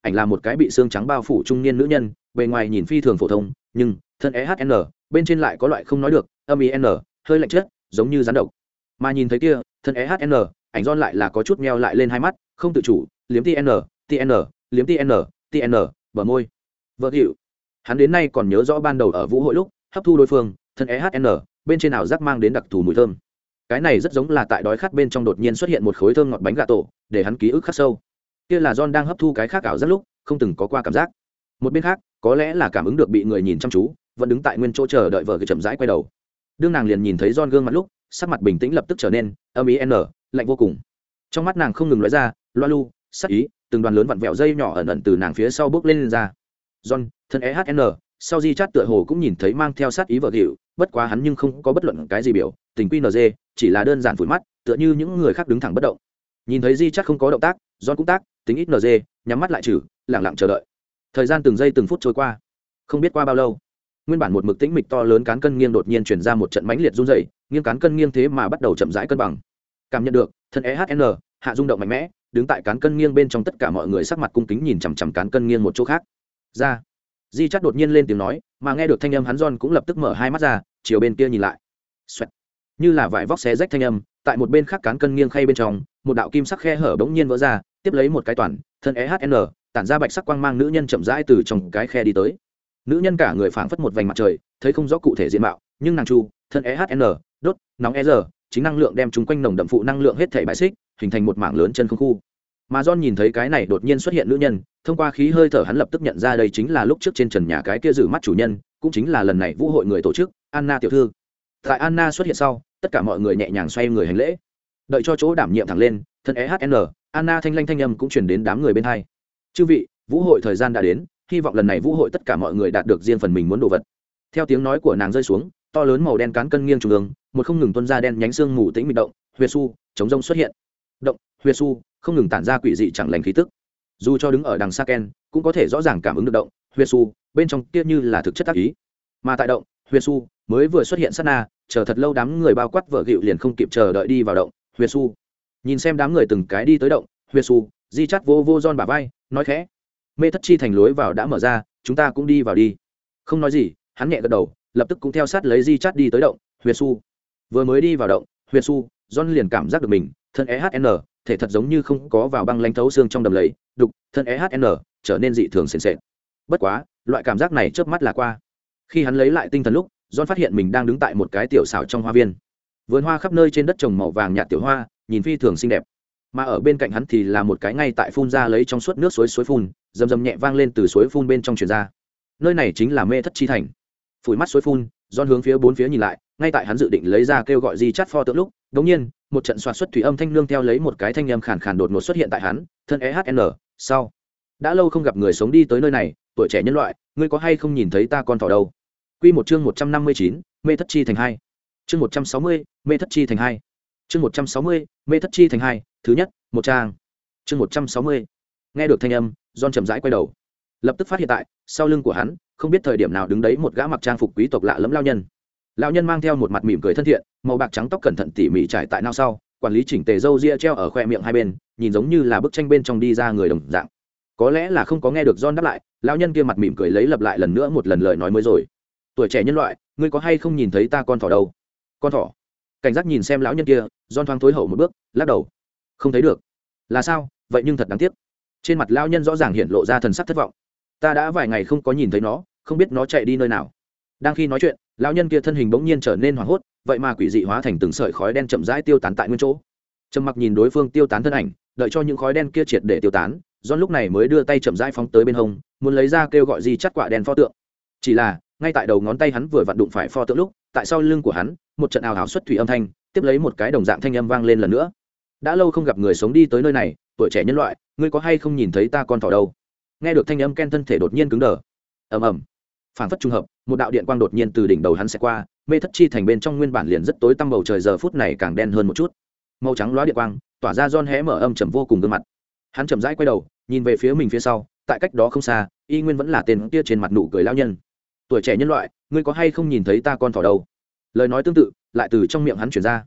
ảnh là một cái bị xương trắng bao phủ trung niên nữ nhân bề ngoài nhìn phi thường phổ thông nhưng thân ehn bên trên lại có loại không nói được âm ý n hơi lạnh chết, giống như rắn độc. Mà nhìn thấy kia thân ehn ảnh don lại là có chút meo lại lên hai mắt không tự chủ liếm tn tn liếm tn tn bờ môi. Vợ hiệu hắn đến nay còn nhớ rõ ban đầu ở vũ hội lúc hấp thu đối phương thân ehn bên trên nào rắc mang đến đặc thù mùi thơm. Cái này rất giống là tại đói khát bên trong đột nhiên xuất hiện một khối thơm ngọt bánh gà tổ để hắn ký ức khắc sâu kia là john đang hấp thu cái khác ảo rất lúc không từng có qua cảm giác. Một bên khác có lẽ là cảm ứng được bị người nhìn chăm chú vẫn đứng tại nguyên chỗ chờ đợi vợ cái chậm rãi quay đầu. Đương nàng liền nhìn thấy john gương mặt lúc sắc mặt bình tĩnh lập tức trở nên âm ý n lạnh vô cùng. Trong mắt nàng không ngừng nói ra loa lu sắc ý từng đoàn lớn vặn vẹo dây nhỏ ẩn ẩn từ nàng phía sau bước lên, lên ra. John thân ehn sau di chát tựa hồ cũng nhìn thấy mang theo sát ý vợ hiệu bất quá hắn nhưng không có bất luận cái gì biểu tình quy chỉ là đơn giản phủi mắt tựa như những người khác đứng thẳng bất động nhìn thấy di chắc không có động tác, john cũng tác, tính ít nd nhắm mắt lại trừ lẳng lặng chờ đợi. Thời gian từng giây từng phút trôi qua, không biết qua bao lâu, nguyên bản một mực tĩnh mịch to lớn cán cân nghiêng đột nhiên chuyển ra một trận mãnh liệt run dày nghiêng cán cân nghiêng thế mà bắt đầu chậm rãi cân bằng. Cảm nhận được, thân ehn hạ rung động mạnh mẽ, đứng tại cán cân nghiêng bên trong tất cả mọi người sắc mặt cung kính nhìn chằm chằm cán cân nghiêng một chỗ khác. Ra, di chắc đột nhiên lên tiếng nói, mà nghe được thanh âm hắn john cũng lập tức mở hai mắt ra, chiều bên kia nhìn lại. Xoẹt. như là vải vóc xé rách thanh âm tại một bên khác cán cân nghiêng khay bên trong, một đạo kim sắc khe hở bỗng nhiên vỡ ra, tiếp lấy một cái toàn, thân ehn tản ra bạch sắc quang mang nữ nhân chậm rãi từ trong cái khe đi tới. Nữ nhân cả người phảng phất một vành mặt trời, thấy không rõ cụ thể diện mạo, nhưng nàng chu, thân ehn đốt, nóng e r chính năng lượng đem chúng quanh nồng đậm phụ năng lượng hết thể bài xích, hình thành một mảng lớn chân không khu. Mà john nhìn thấy cái này đột nhiên xuất hiện nữ nhân, thông qua khí hơi thở hắn lập tức nhận ra đây chính là lúc trước trên trần nhà cái kia giữ mắt chủ nhân, cũng chính là lần này vũ hội người tổ chức, anna tiểu thư. Tại anna xuất hiện sau tất cả mọi người nhẹ nhàng xoay người hành lễ. Đợi cho chỗ đảm nhiệm thẳng lên, thân ehn anna thanh lanh thanh âm cũng chuyển đến đám người bên hai. Chư vị, vũ hội thời gian đã đến, hy vọng lần này vũ hội tất cả mọi người đạt được riêng phần mình muốn đồ vật. Theo tiếng nói của nàng rơi xuống, to lớn màu đen cán cân nghiêng trung ương, một không ngừng tuân ra đen nhánh xương mù tĩnh mịt động huyệt su chống rông xuất hiện. Động huyệt su không ngừng tản ra quỷ dị chẳng lành khí tức. Dù cho đứng ở đằng xa ken, cũng có thể rõ ràng cảm ứng được động huyệt su bên trong kia như là thực chất tác ý. Mà tại động huyệt su mới vừa xuất hiện sát na chờ thật lâu đám người bao quát vợ gịu liền không kịp chờ đợi đi vào động huyệt su nhìn xem đám người từng cái đi tới động huyệt su di chắt vô vô giòn bà vai, nói khẽ. Mê thất chi thành lối vào đã mở ra, chúng ta cũng đi vào đi. Không nói gì, hắn nhẹ gật đầu, lập tức cũng theo sát lấy di chắt đi tới động huyệt su vừa mới đi vào động huyệt su john liền cảm giác được mình, thân ehn thể thật giống như không có vào băng lanh thấu xương trong đầm lầy, đục, thân ehn trở nên dị thường sền sệt. Bất quá, loại cảm giác này chớp mắt là qua. Khi hắn lấy lại tinh thần lúc john phát hiện mình đang đứng tại một cái tiểu xảo trong hoa viên. Vườn hoa khắp nơi trên đất trồng màu vàng nhạt tiểu hoa, nhìn phi thường xinh đẹp. Mà ở bên cạnh hắn thì là một cái ngay tại phun ra lấy trong suốt nước suối suối phun, rầm rầm nhẹ vang lên từ suối phun bên trong truyền ra. Nơi này chính là mê thất chi thành. Phủi mắt suối phun, John hướng phía bốn phía nhìn lại, ngay tại hắn dự định lấy ra kêu gọi di Chát pho tượng lúc đống nhiên, một trận xoạt xuất thủy âm thanh nương theo lấy một cái thanh âm khàn khàn đột ngột xuất hiện tại hắn, thân ehn sau đã lâu không gặp người sống đi tới nơi này, tuổi trẻ nhân loại, ngươi có hay không nhìn thấy ta con thỏ đâu? Quy một chương một trăm năm mươi chín mê thất chi thành hai. Chương một trăm sáu mươi mê thất chi thành hai. Chương một trăm sáu mươi mê thất chi thành hai thứ nhất một trang. Chương một trăm sáu mươi nghe được thanh âm John chậm rãi quay đầu. Lập tức phát hiện tại sau lưng của hắn không biết thời điểm nào đứng đấy một gã mặc trang phục quý tộc lạ lẫm lao nhân. Lão nhân mang theo một mặt mỉm cười thân thiện màu bạc trắng tóc cẩn thận tỉ mỉ trải tại nao sau quản lý chỉnh tề râu ria treo ở khoe miệng hai bên nhìn giống như là bức tranh bên trong đi ra người đồng dạng. Có lẽ là không có nghe được John đáp lại, lão nhân kia mặt mỉm cười lấy lặp lại lần nữa một lần lời nói mới rồi. Tuổi trẻ nhân loại, ngươi có hay không nhìn thấy ta con thỏ đâu? Con thỏ? Cảnh giác nhìn xem lão nhân kia, don thoáng thối hậu một bước, lắc đầu. Không thấy được. Là sao? Vậy nhưng thật đáng tiếc. Trên mặt lão nhân rõ ràng hiện lộ ra thần sắc thất vọng. Ta đã vài ngày không có nhìn thấy nó, không biết nó chạy đi nơi nào. Đang khi nói chuyện, lão nhân kia thân hình bỗng nhiên trở nên hoảng hốt, vậy mà quỷ dị hóa thành từng sợi khói đen chậm rãi tiêu tán tại nguyên chỗ. Trầm mặc nhìn đối phương tiêu tán thân ảnh, đợi cho những khói đen kia triệt để tiêu tán, John lúc này mới đưa tay chậm rãi phóng tới bên hông, muốn lấy ra kêu gọi gì chắt quả đen pho tượng. Chỉ là, ngay tại đầu ngón tay hắn vừa vặn đụng phải pho tượng lúc, tại sau lưng của hắn, một trận ào ào xuất thủy âm thanh, tiếp lấy một cái đồng dạng thanh âm vang lên lần nữa. Đã lâu không gặp người sống đi tới nơi này, tuổi trẻ nhân loại, ngươi có hay không nhìn thấy ta con thỏ đâu? Nghe được thanh âm Ken thân thể đột nhiên cứng đờ. Ầm ầm. Phản phất trùng hợp, một đạo điện quang đột nhiên từ đỉnh đầu hắn sẽ qua, mê thất chi thành bên trong nguyên bản liền rất tối tăm bầu trời giờ phút này càng đen hơn một chút. Màu trắng loá điện quang, tỏa ra ron hé mở âm trầm vô cùng gương mặt. Hắn chậm rãi quay đầu, nhìn về phía mình phía sau tại cách đó không xa y nguyên vẫn là tên kia trên mặt nụ cười lao nhân tuổi trẻ nhân loại ngươi có hay không nhìn thấy ta con thỏ đâu? Lời nói tương tự lại từ trong miệng hắn chuyển ra.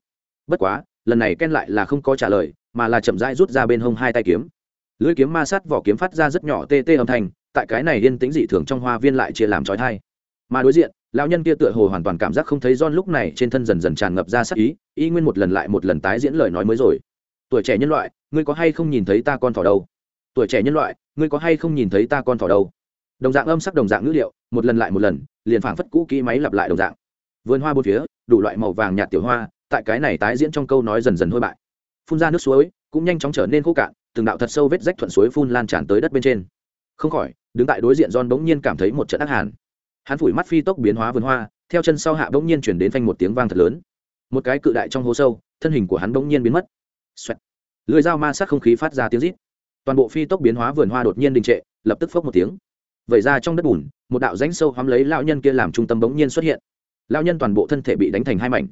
Bất quá lần này ken lại là không có trả lời mà là chậm rãi rút ra bên hông hai tay kiếm. Lưỡi kiếm ma sát vỏ kiếm phát ra rất nhỏ tê tê âm thanh tại cái này yên tĩnh dị thường trong hoa viên lại chia làm trói thai. Mà đối diện lão nhân kia tựa hồ hoàn toàn cảm giác không thấy John lúc này trên thân dần dần tràn ngập ra sát ý, y nguyên một lần lại một lần tái diễn lời nói mới rồi. Tuổi trẻ nhân loại, ngươi có hay không nhìn thấy ta con thỏ đâu? tuổi trẻ nhân loại ngươi có hay không nhìn thấy ta con thỏ đâu? Đồng dạng âm sắc, đồng dạng ngữ liệu, một lần lại một lần, liền phảng phất cũ kỹ máy lặp lại đồng dạng. Vườn hoa bốn phía, đủ loại màu vàng nhạt tiểu hoa, tại cái này tái diễn trong câu nói dần dần hôi bại. Phun ra nước suối, cũng nhanh chóng trở nên khô cạn, từng đạo thật sâu vết rách thuận suối phun lan tràn tới đất bên trên. Không khỏi, đứng tại đối diện don bỗng nhiên cảm thấy một trận ác hàn. Hắn phủi mắt phi tốc biến hóa vườn hoa, theo chân sau hạ bỗng nhiên chuyển đến phanh một tiếng vang thật lớn. Một cái cự đại trong hố sâu, thân hình của hắn bỗng nhiên biến mất. Xoẹt. lưỡi dao ma sát không khí phát ra tiếng rít. Toàn bộ phi tốc biến hóa vườn hoa đột nhiên đình trệ, lập tức phốc một tiếng vẩy ra trong đất bùn một đạo rãnh sâu hóm lấy lão nhân kia làm trung tâm bỗng nhiên xuất hiện. Lão nhân toàn bộ thân thể bị đánh thành hai mảnh.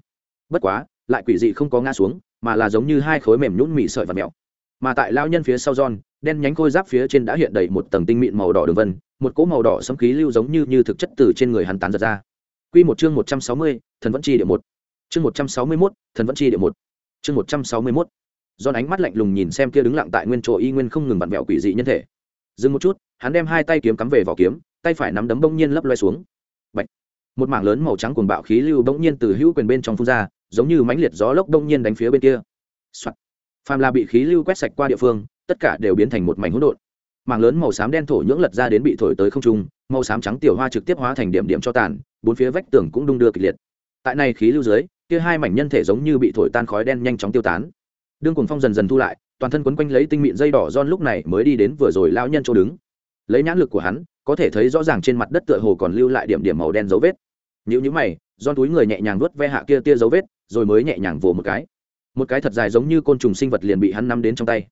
Bất quá lại quỷ dị không có ngã xuống mà là giống như hai khối mềm nhũn mị sợi và mèo. Mà tại lão nhân phía sau giòn đen nhánh khôi giáp phía trên đã hiện đầy một tầng tinh mịn màu đỏ đường vân một cỗ màu đỏ sấm khí lưu giống như như thực chất từ trên người hắn tán giật ra. Quy một chương một trăm sáu mươi thần vẫn chi địa một. Chương một trăm sáu mươi 161, thần vẫn chi địa một. Chương một trăm sáu mươi 161 do ánh mắt lạnh lùng nhìn xem kia đứng lặng tại nguyên chỗ y nguyên không ngừng vặn vẹo quỷ dị nhân thể. Dừng một chút hắn đem hai tay kiếm cắm về vỏ kiếm, tay phải nắm đấm bỗng nhiên lấp loe xuống. Bạch. một mảng lớn màu trắng cuồng bạo khí lưu bỗng nhiên từ hữu quyền bên trong phun ra, giống như mãnh liệt gió lốc bỗng nhiên đánh phía bên kia. Soạn. phàm là bị khí lưu quét sạch qua địa phương, tất cả đều biến thành một mảnh hỗn độn. Mảng lớn màu xám đen thổ nhưỡng lật ra đến bị thổi tới không trung, màu xám trắng tiểu hoa trực tiếp hóa thành điểm điểm cho tàn, bốn phía vách tường cũng đung đưa kịch liệt. Tại này khí lưu dưới, kia hai mảnh nhân thể giống như bị thổi tan khói đen nhanh chóng tiêu tán. Đương cuồng phong dần dần thu lại, toàn thân quấn quanh lấy tinh mịn dây đỏ don lúc này mới đi đến vừa rồi lão nhân chỗ đứng lấy nhãn lực của hắn, có thể thấy rõ ràng trên mặt đất tựa hồ còn lưu lại điểm điểm màu đen dấu vết. Nếu như mày don túi người nhẹ nhàng nuốt ve hạ kia tia dấu vết, rồi mới nhẹ nhàng vồ một cái. Một cái thật dài giống như côn trùng sinh vật liền bị hắn nắm đến trong tay.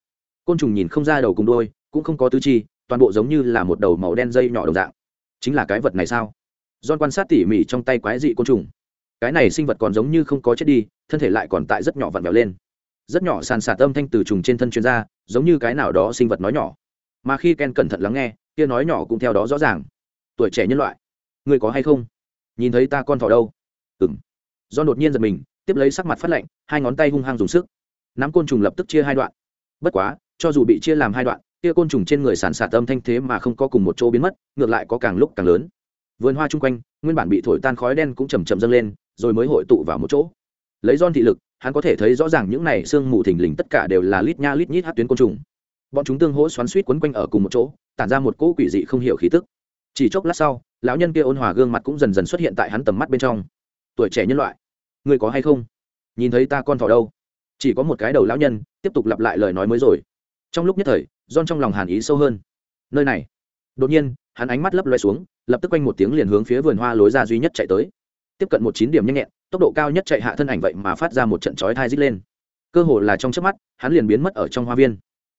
Côn trùng nhìn không ra đầu cùng đôi cũng không có tứ chi, toàn bộ giống như là một đầu màu đen dây nhỏ đồng dạng. Chính là cái vật này sao? Don quan sát tỉ mỉ trong tay quái dị côn trùng. Cái này sinh vật còn giống như không có chết đi, thân thể lại còn tại rất nhỏ vặn vẹo lên. Rất nhỏ sàn sạt âm thanh từ trùng trên thân chuyên gia giống như cái nào đó sinh vật nói nhỏ. Mà khi ken cẩn thận lắng nghe kia nói nhỏ cũng theo đó rõ ràng. Tuổi trẻ nhân loại người có hay không? Nhìn thấy ta con thỏ đâu? Ừng do đột nhiên giật mình, tiếp lấy sắc mặt phát lạnh, hai ngón tay hung hăng dùng sức. Nắm côn trùng lập tức chia hai đoạn. Bất quá, cho dù bị chia làm hai đoạn, kia côn trùng trên người sản sạt âm thanh thế mà không có cùng một chỗ biến mất, ngược lại có càng lúc càng lớn. Vườn hoa chung quanh, nguyên bản bị thổi tan khói đen cũng chầm chậm dâng lên, rồi mới hội tụ vào một chỗ. Lấy don thị lực, hắn có thể thấy rõ ràng những này sương mù thình lình tất cả đều là lít nha lít nhít hát tuyến côn trùng. Bọn chúng tương hỗ xoắn suýt quấn quanh ở cùng một chỗ tản ra một cỗ quỷ dị không hiểu khí tức. Chỉ chốc lát sau, lão nhân kia ôn hòa gương mặt cũng dần dần xuất hiện tại hắn tầm mắt bên trong. Tuổi trẻ nhân loại người có hay không? Nhìn thấy ta con thỏ đâu? Chỉ có một cái đầu lão nhân, tiếp tục lặp lại lời nói mới rồi. Trong lúc nhất thời don trong lòng hàn ý sâu hơn. Nơi này. Đột nhiên, hắn ánh mắt lấp loe xuống, lập tức quanh một tiếng liền hướng phía vườn hoa lối ra duy nhất chạy tới. Tiếp cận một chín điểm nhanh nhẹn, tốc độ cao nhất chạy hạ thân ảnh vậy mà phát ra một trận chói thai rít lên. Cơ hồ là trong chớp mắt, hắn liền biến mất ở trong hoa viên.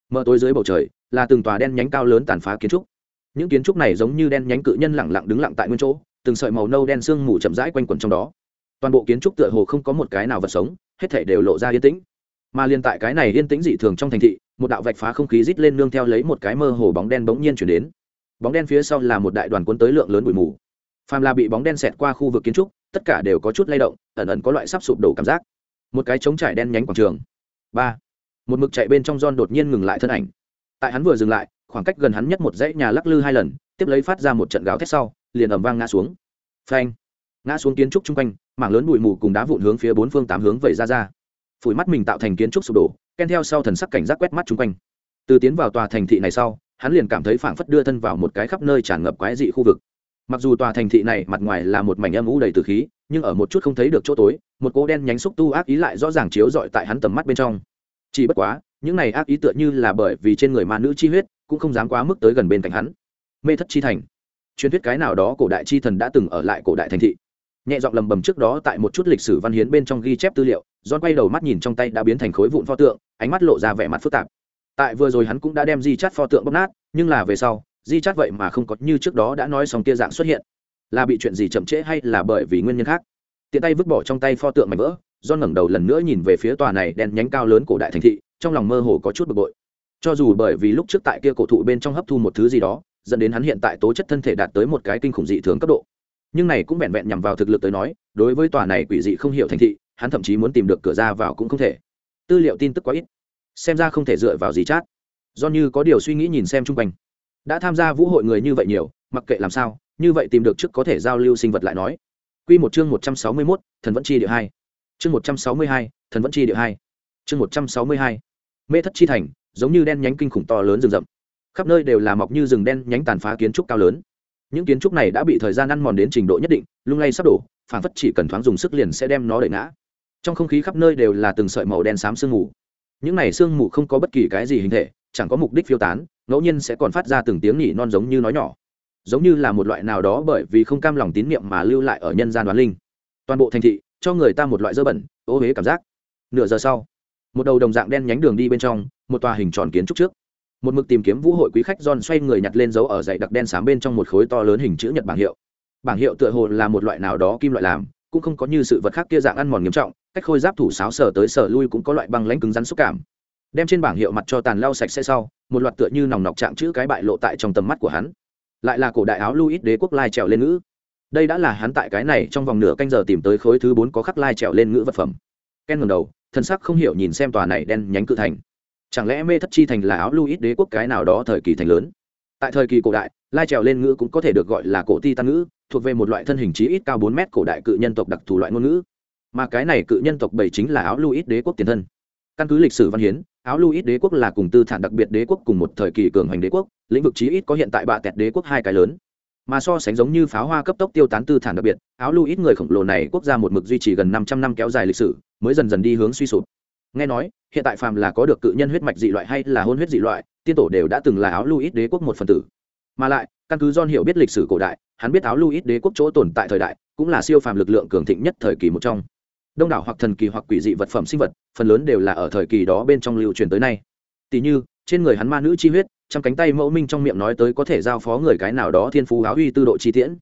Mờ tối dưới bầu trời là từng tòa đen nhánh cao lớn tàn phá kiến trúc. Những kiến trúc này giống như đen nhánh cự nhân lẳng lặng đứng lặng tại nguyên chỗ, từng sợi màu nâu đen sương mù chậm rãi quanh quẩn trong đó. Toàn bộ kiến trúc tựa hồ không có một cái nào vật sống, hết thể đều lộ ra yên tĩnh. Mà liên tại cái này yên tĩnh dị thường trong thành thị, một đạo vạch phá không khí rít lên nương theo lấy một cái mơ hồ bóng đen bỗng nhiên chuyển đến. Bóng đen phía sau là một đại đoàn quân tới lượng lớn bụi mù. Phàm là bị bóng đen xẹt qua khu vực kiến trúc, tất cả đều có chút lay động, ẩn ẩn có loại sắp sụp đổ cảm giác. Một cái trống trải đen nhánh quảng trường. Ba. Một mực chạy bên trong giòn đột nhiên ngừng lại thân ảnh tại hắn vừa dừng lại, khoảng cách gần hắn nhất một dãy nhà lắc lư hai lần, tiếp lấy phát ra một trận gáo thét sau, liền ầm vang ngã xuống. Phanh! Ngã xuống kiến trúc chung quanh, mảng lớn bụi mù cùng đá vụn hướng phía bốn phương tám hướng vẩy ra ra. Phủi mắt mình tạo thành kiến trúc sụp đổ, ken theo sau thần sắc cảnh giác quét mắt chung quanh. Từ tiến vào tòa thành thị này sau, hắn liền cảm thấy phảng phất đưa thân vào một cái khắp nơi tràn ngập quái dị khu vực. Mặc dù tòa thành thị này mặt ngoài là một mảnh âm u đầy từ khí, nhưng ở một chút không thấy được chỗ tối, một cỗ đen nhánh xúc tu ác ý lại rõ ràng chiếu rọi tại hắn tầm mắt bên trong. Chỉ bất quá những này ác ý tựa như là bởi vì trên người ma nữ chi huyết, cũng không dám quá mức tới gần bên cạnh hắn. Mê thất chi thành. Truyền thuyết cái nào đó cổ đại chi thần đã từng ở lại cổ đại thành thị. Nhẹ giọng lầm bầm trước đó tại một chút lịch sử văn hiến bên trong ghi chép tư liệu, John quay đầu mắt nhìn trong tay đã biến thành khối vụn pho tượng, ánh mắt lộ ra vẻ mặt phức tạp. Tại vừa rồi hắn cũng đã đem di chát pho tượng bóp nát, nhưng là về sau, di chát vậy mà không có như trước đó đã nói xong tia dạng xuất hiện. Là bị chuyện gì chậm trễ hay là bởi vì nguyên nhân khác? Tiện tay vứt bỏ trong tay pho tượng mảnh vỡ do ngẩng đầu lần nữa nhìn về phía tòa này đen nhánh cao lớn cổ đại thành thị trong lòng mơ hồ có chút bực bội. Cho dù bởi vì lúc trước tại kia cổ thụ bên trong hấp thu một thứ gì đó, dẫn đến hắn hiện tại tố chất thân thể đạt tới một cái kinh khủng dị thường cấp độ. Nhưng này cũng vẹn vẹn nhằm vào thực lực tới nói, đối với tòa này quỷ dị không hiểu thành thị, hắn thậm chí muốn tìm được cửa ra vào cũng không thể. Tư liệu tin tức quá ít. Xem ra không thể dựa vào gì chát. Do như có điều suy nghĩ nhìn xem chung quanh. Đã tham gia vũ hội người như vậy nhiều, mặc kệ làm sao, như vậy tìm được trước có thể giao lưu sinh vật lại nói. Quy một chương một trăm sáu mươi mốt, thần vẫn chi địa hai. Chương một trăm sáu mươi hai, thần vẫn chi địa hai. Chương một trăm sáu mươi hai mê thất chi thành, giống như đen nhánh kinh khủng to lớn rừng rậm. Khắp nơi đều là mọc như rừng đen nhánh tàn phá kiến trúc cao lớn. Những kiến trúc này đã bị thời gian ăn mòn đến trình độ nhất định, lung lay sắp đổ phản phất chỉ cần thoáng dùng sức liền sẽ đem nó đẩy ngã. Trong không khí khắp nơi đều là từng sợi màu đen xám sương mù. Những này sương mù không có bất kỳ cái gì hình thể, chẳng có mục đích phiêu tán, ngẫu nhiên sẽ còn phát ra từng tiếng nhỉ non giống như nói nhỏ. Giống như là một loại nào đó bởi vì không cam lòng tín nhiệm mà lưu lại ở nhân gian đoán linh. Toàn bộ thành thị, cho người ta một loại dơ bẩn, ô huế cảm giác. Nửa giờ sau một đầu đồng dạng đen nhánh đường đi bên trong, một tòa hình tròn kiến trúc trước. Một mực tìm kiếm vũ hội quý khách John xoay người nhặt lên dấu ở dãy đặc đen xám bên trong một khối to lớn hình chữ nhật bảng hiệu. Bảng hiệu tựa hồ là một loại nào đó kim loại làm, cũng không có như sự vật khác kia dạng ăn mòn nghiêm trọng, cách khôi giáp thủ sáo sở tới sở lui cũng có loại băng lãnh cứng rắn xúc cảm. Đem trên bảng hiệu mặt cho tàn lau sạch sẽ sau, một loạt tựa như nòng nọc chạm chữ cái bại lộ tại trong tầm mắt của hắn. Lại là cổ đại áo luis đế quốc lai trèo lên ngữ. Đây đã là hắn tại cái này trong vòng nửa canh giờ tìm tới khối thứ bốn có khắc lai trèo lên ngữ vật phẩm. Ken ngầm đầu thân sắc không hiểu nhìn xem tòa này đen nhánh cự thành. Chẳng lẽ mê thất chi thành là áo luis đế quốc cái nào đó thời kỳ thành lớn? Tại thời kỳ cổ đại, lai trèo lên ngữ cũng có thể được gọi là cổ ti tan ngữ, thuộc về một loại thân hình chí ít cao bốn mét cổ đại cự nhân tộc đặc thù loại ngôn ngữ. Mà cái này cự nhân tộc bảy chính là áo luis đế quốc tiền thân. Căn cứ lịch sử văn hiến, áo luis đế quốc là cùng tư thản đặc biệt đế quốc cùng một thời kỳ cường hoành đế quốc, lĩnh vực chí ít có hiện tại bạ tẹt đế quốc hai cái lớn mà so sánh giống như pháo hoa cấp tốc tiêu tán tư thản đặc biệt, áo luis người khổng lồ này quốc gia một mực duy trì gần năm trăm năm kéo dài lịch sử, mới dần dần đi hướng suy sụp. Nghe nói, hiện tại phàm là có được cự nhân huyết mạch dị loại hay là hôn huyết dị loại, tiên tổ đều đã từng là áo luis đế quốc một phần tử. Mà lại, căn cứ don hiểu biết lịch sử cổ đại, hắn biết áo luis đế quốc chỗ tồn tại thời đại, cũng là siêu phàm lực lượng cường thịnh nhất thời kỳ một trong. Đông đảo hoặc thần kỳ hoặc quỷ dị vật phẩm sinh vật, phần lớn đều là ở thời kỳ đó bên trong lưu truyền tới nay. Tỷ như, trên người hắn ma nữ chi huyết trong cánh tay mẫu minh trong miệng nói tới có thể giao phó người cái nào đó thiên phú áo uy tư độ chi tiễn.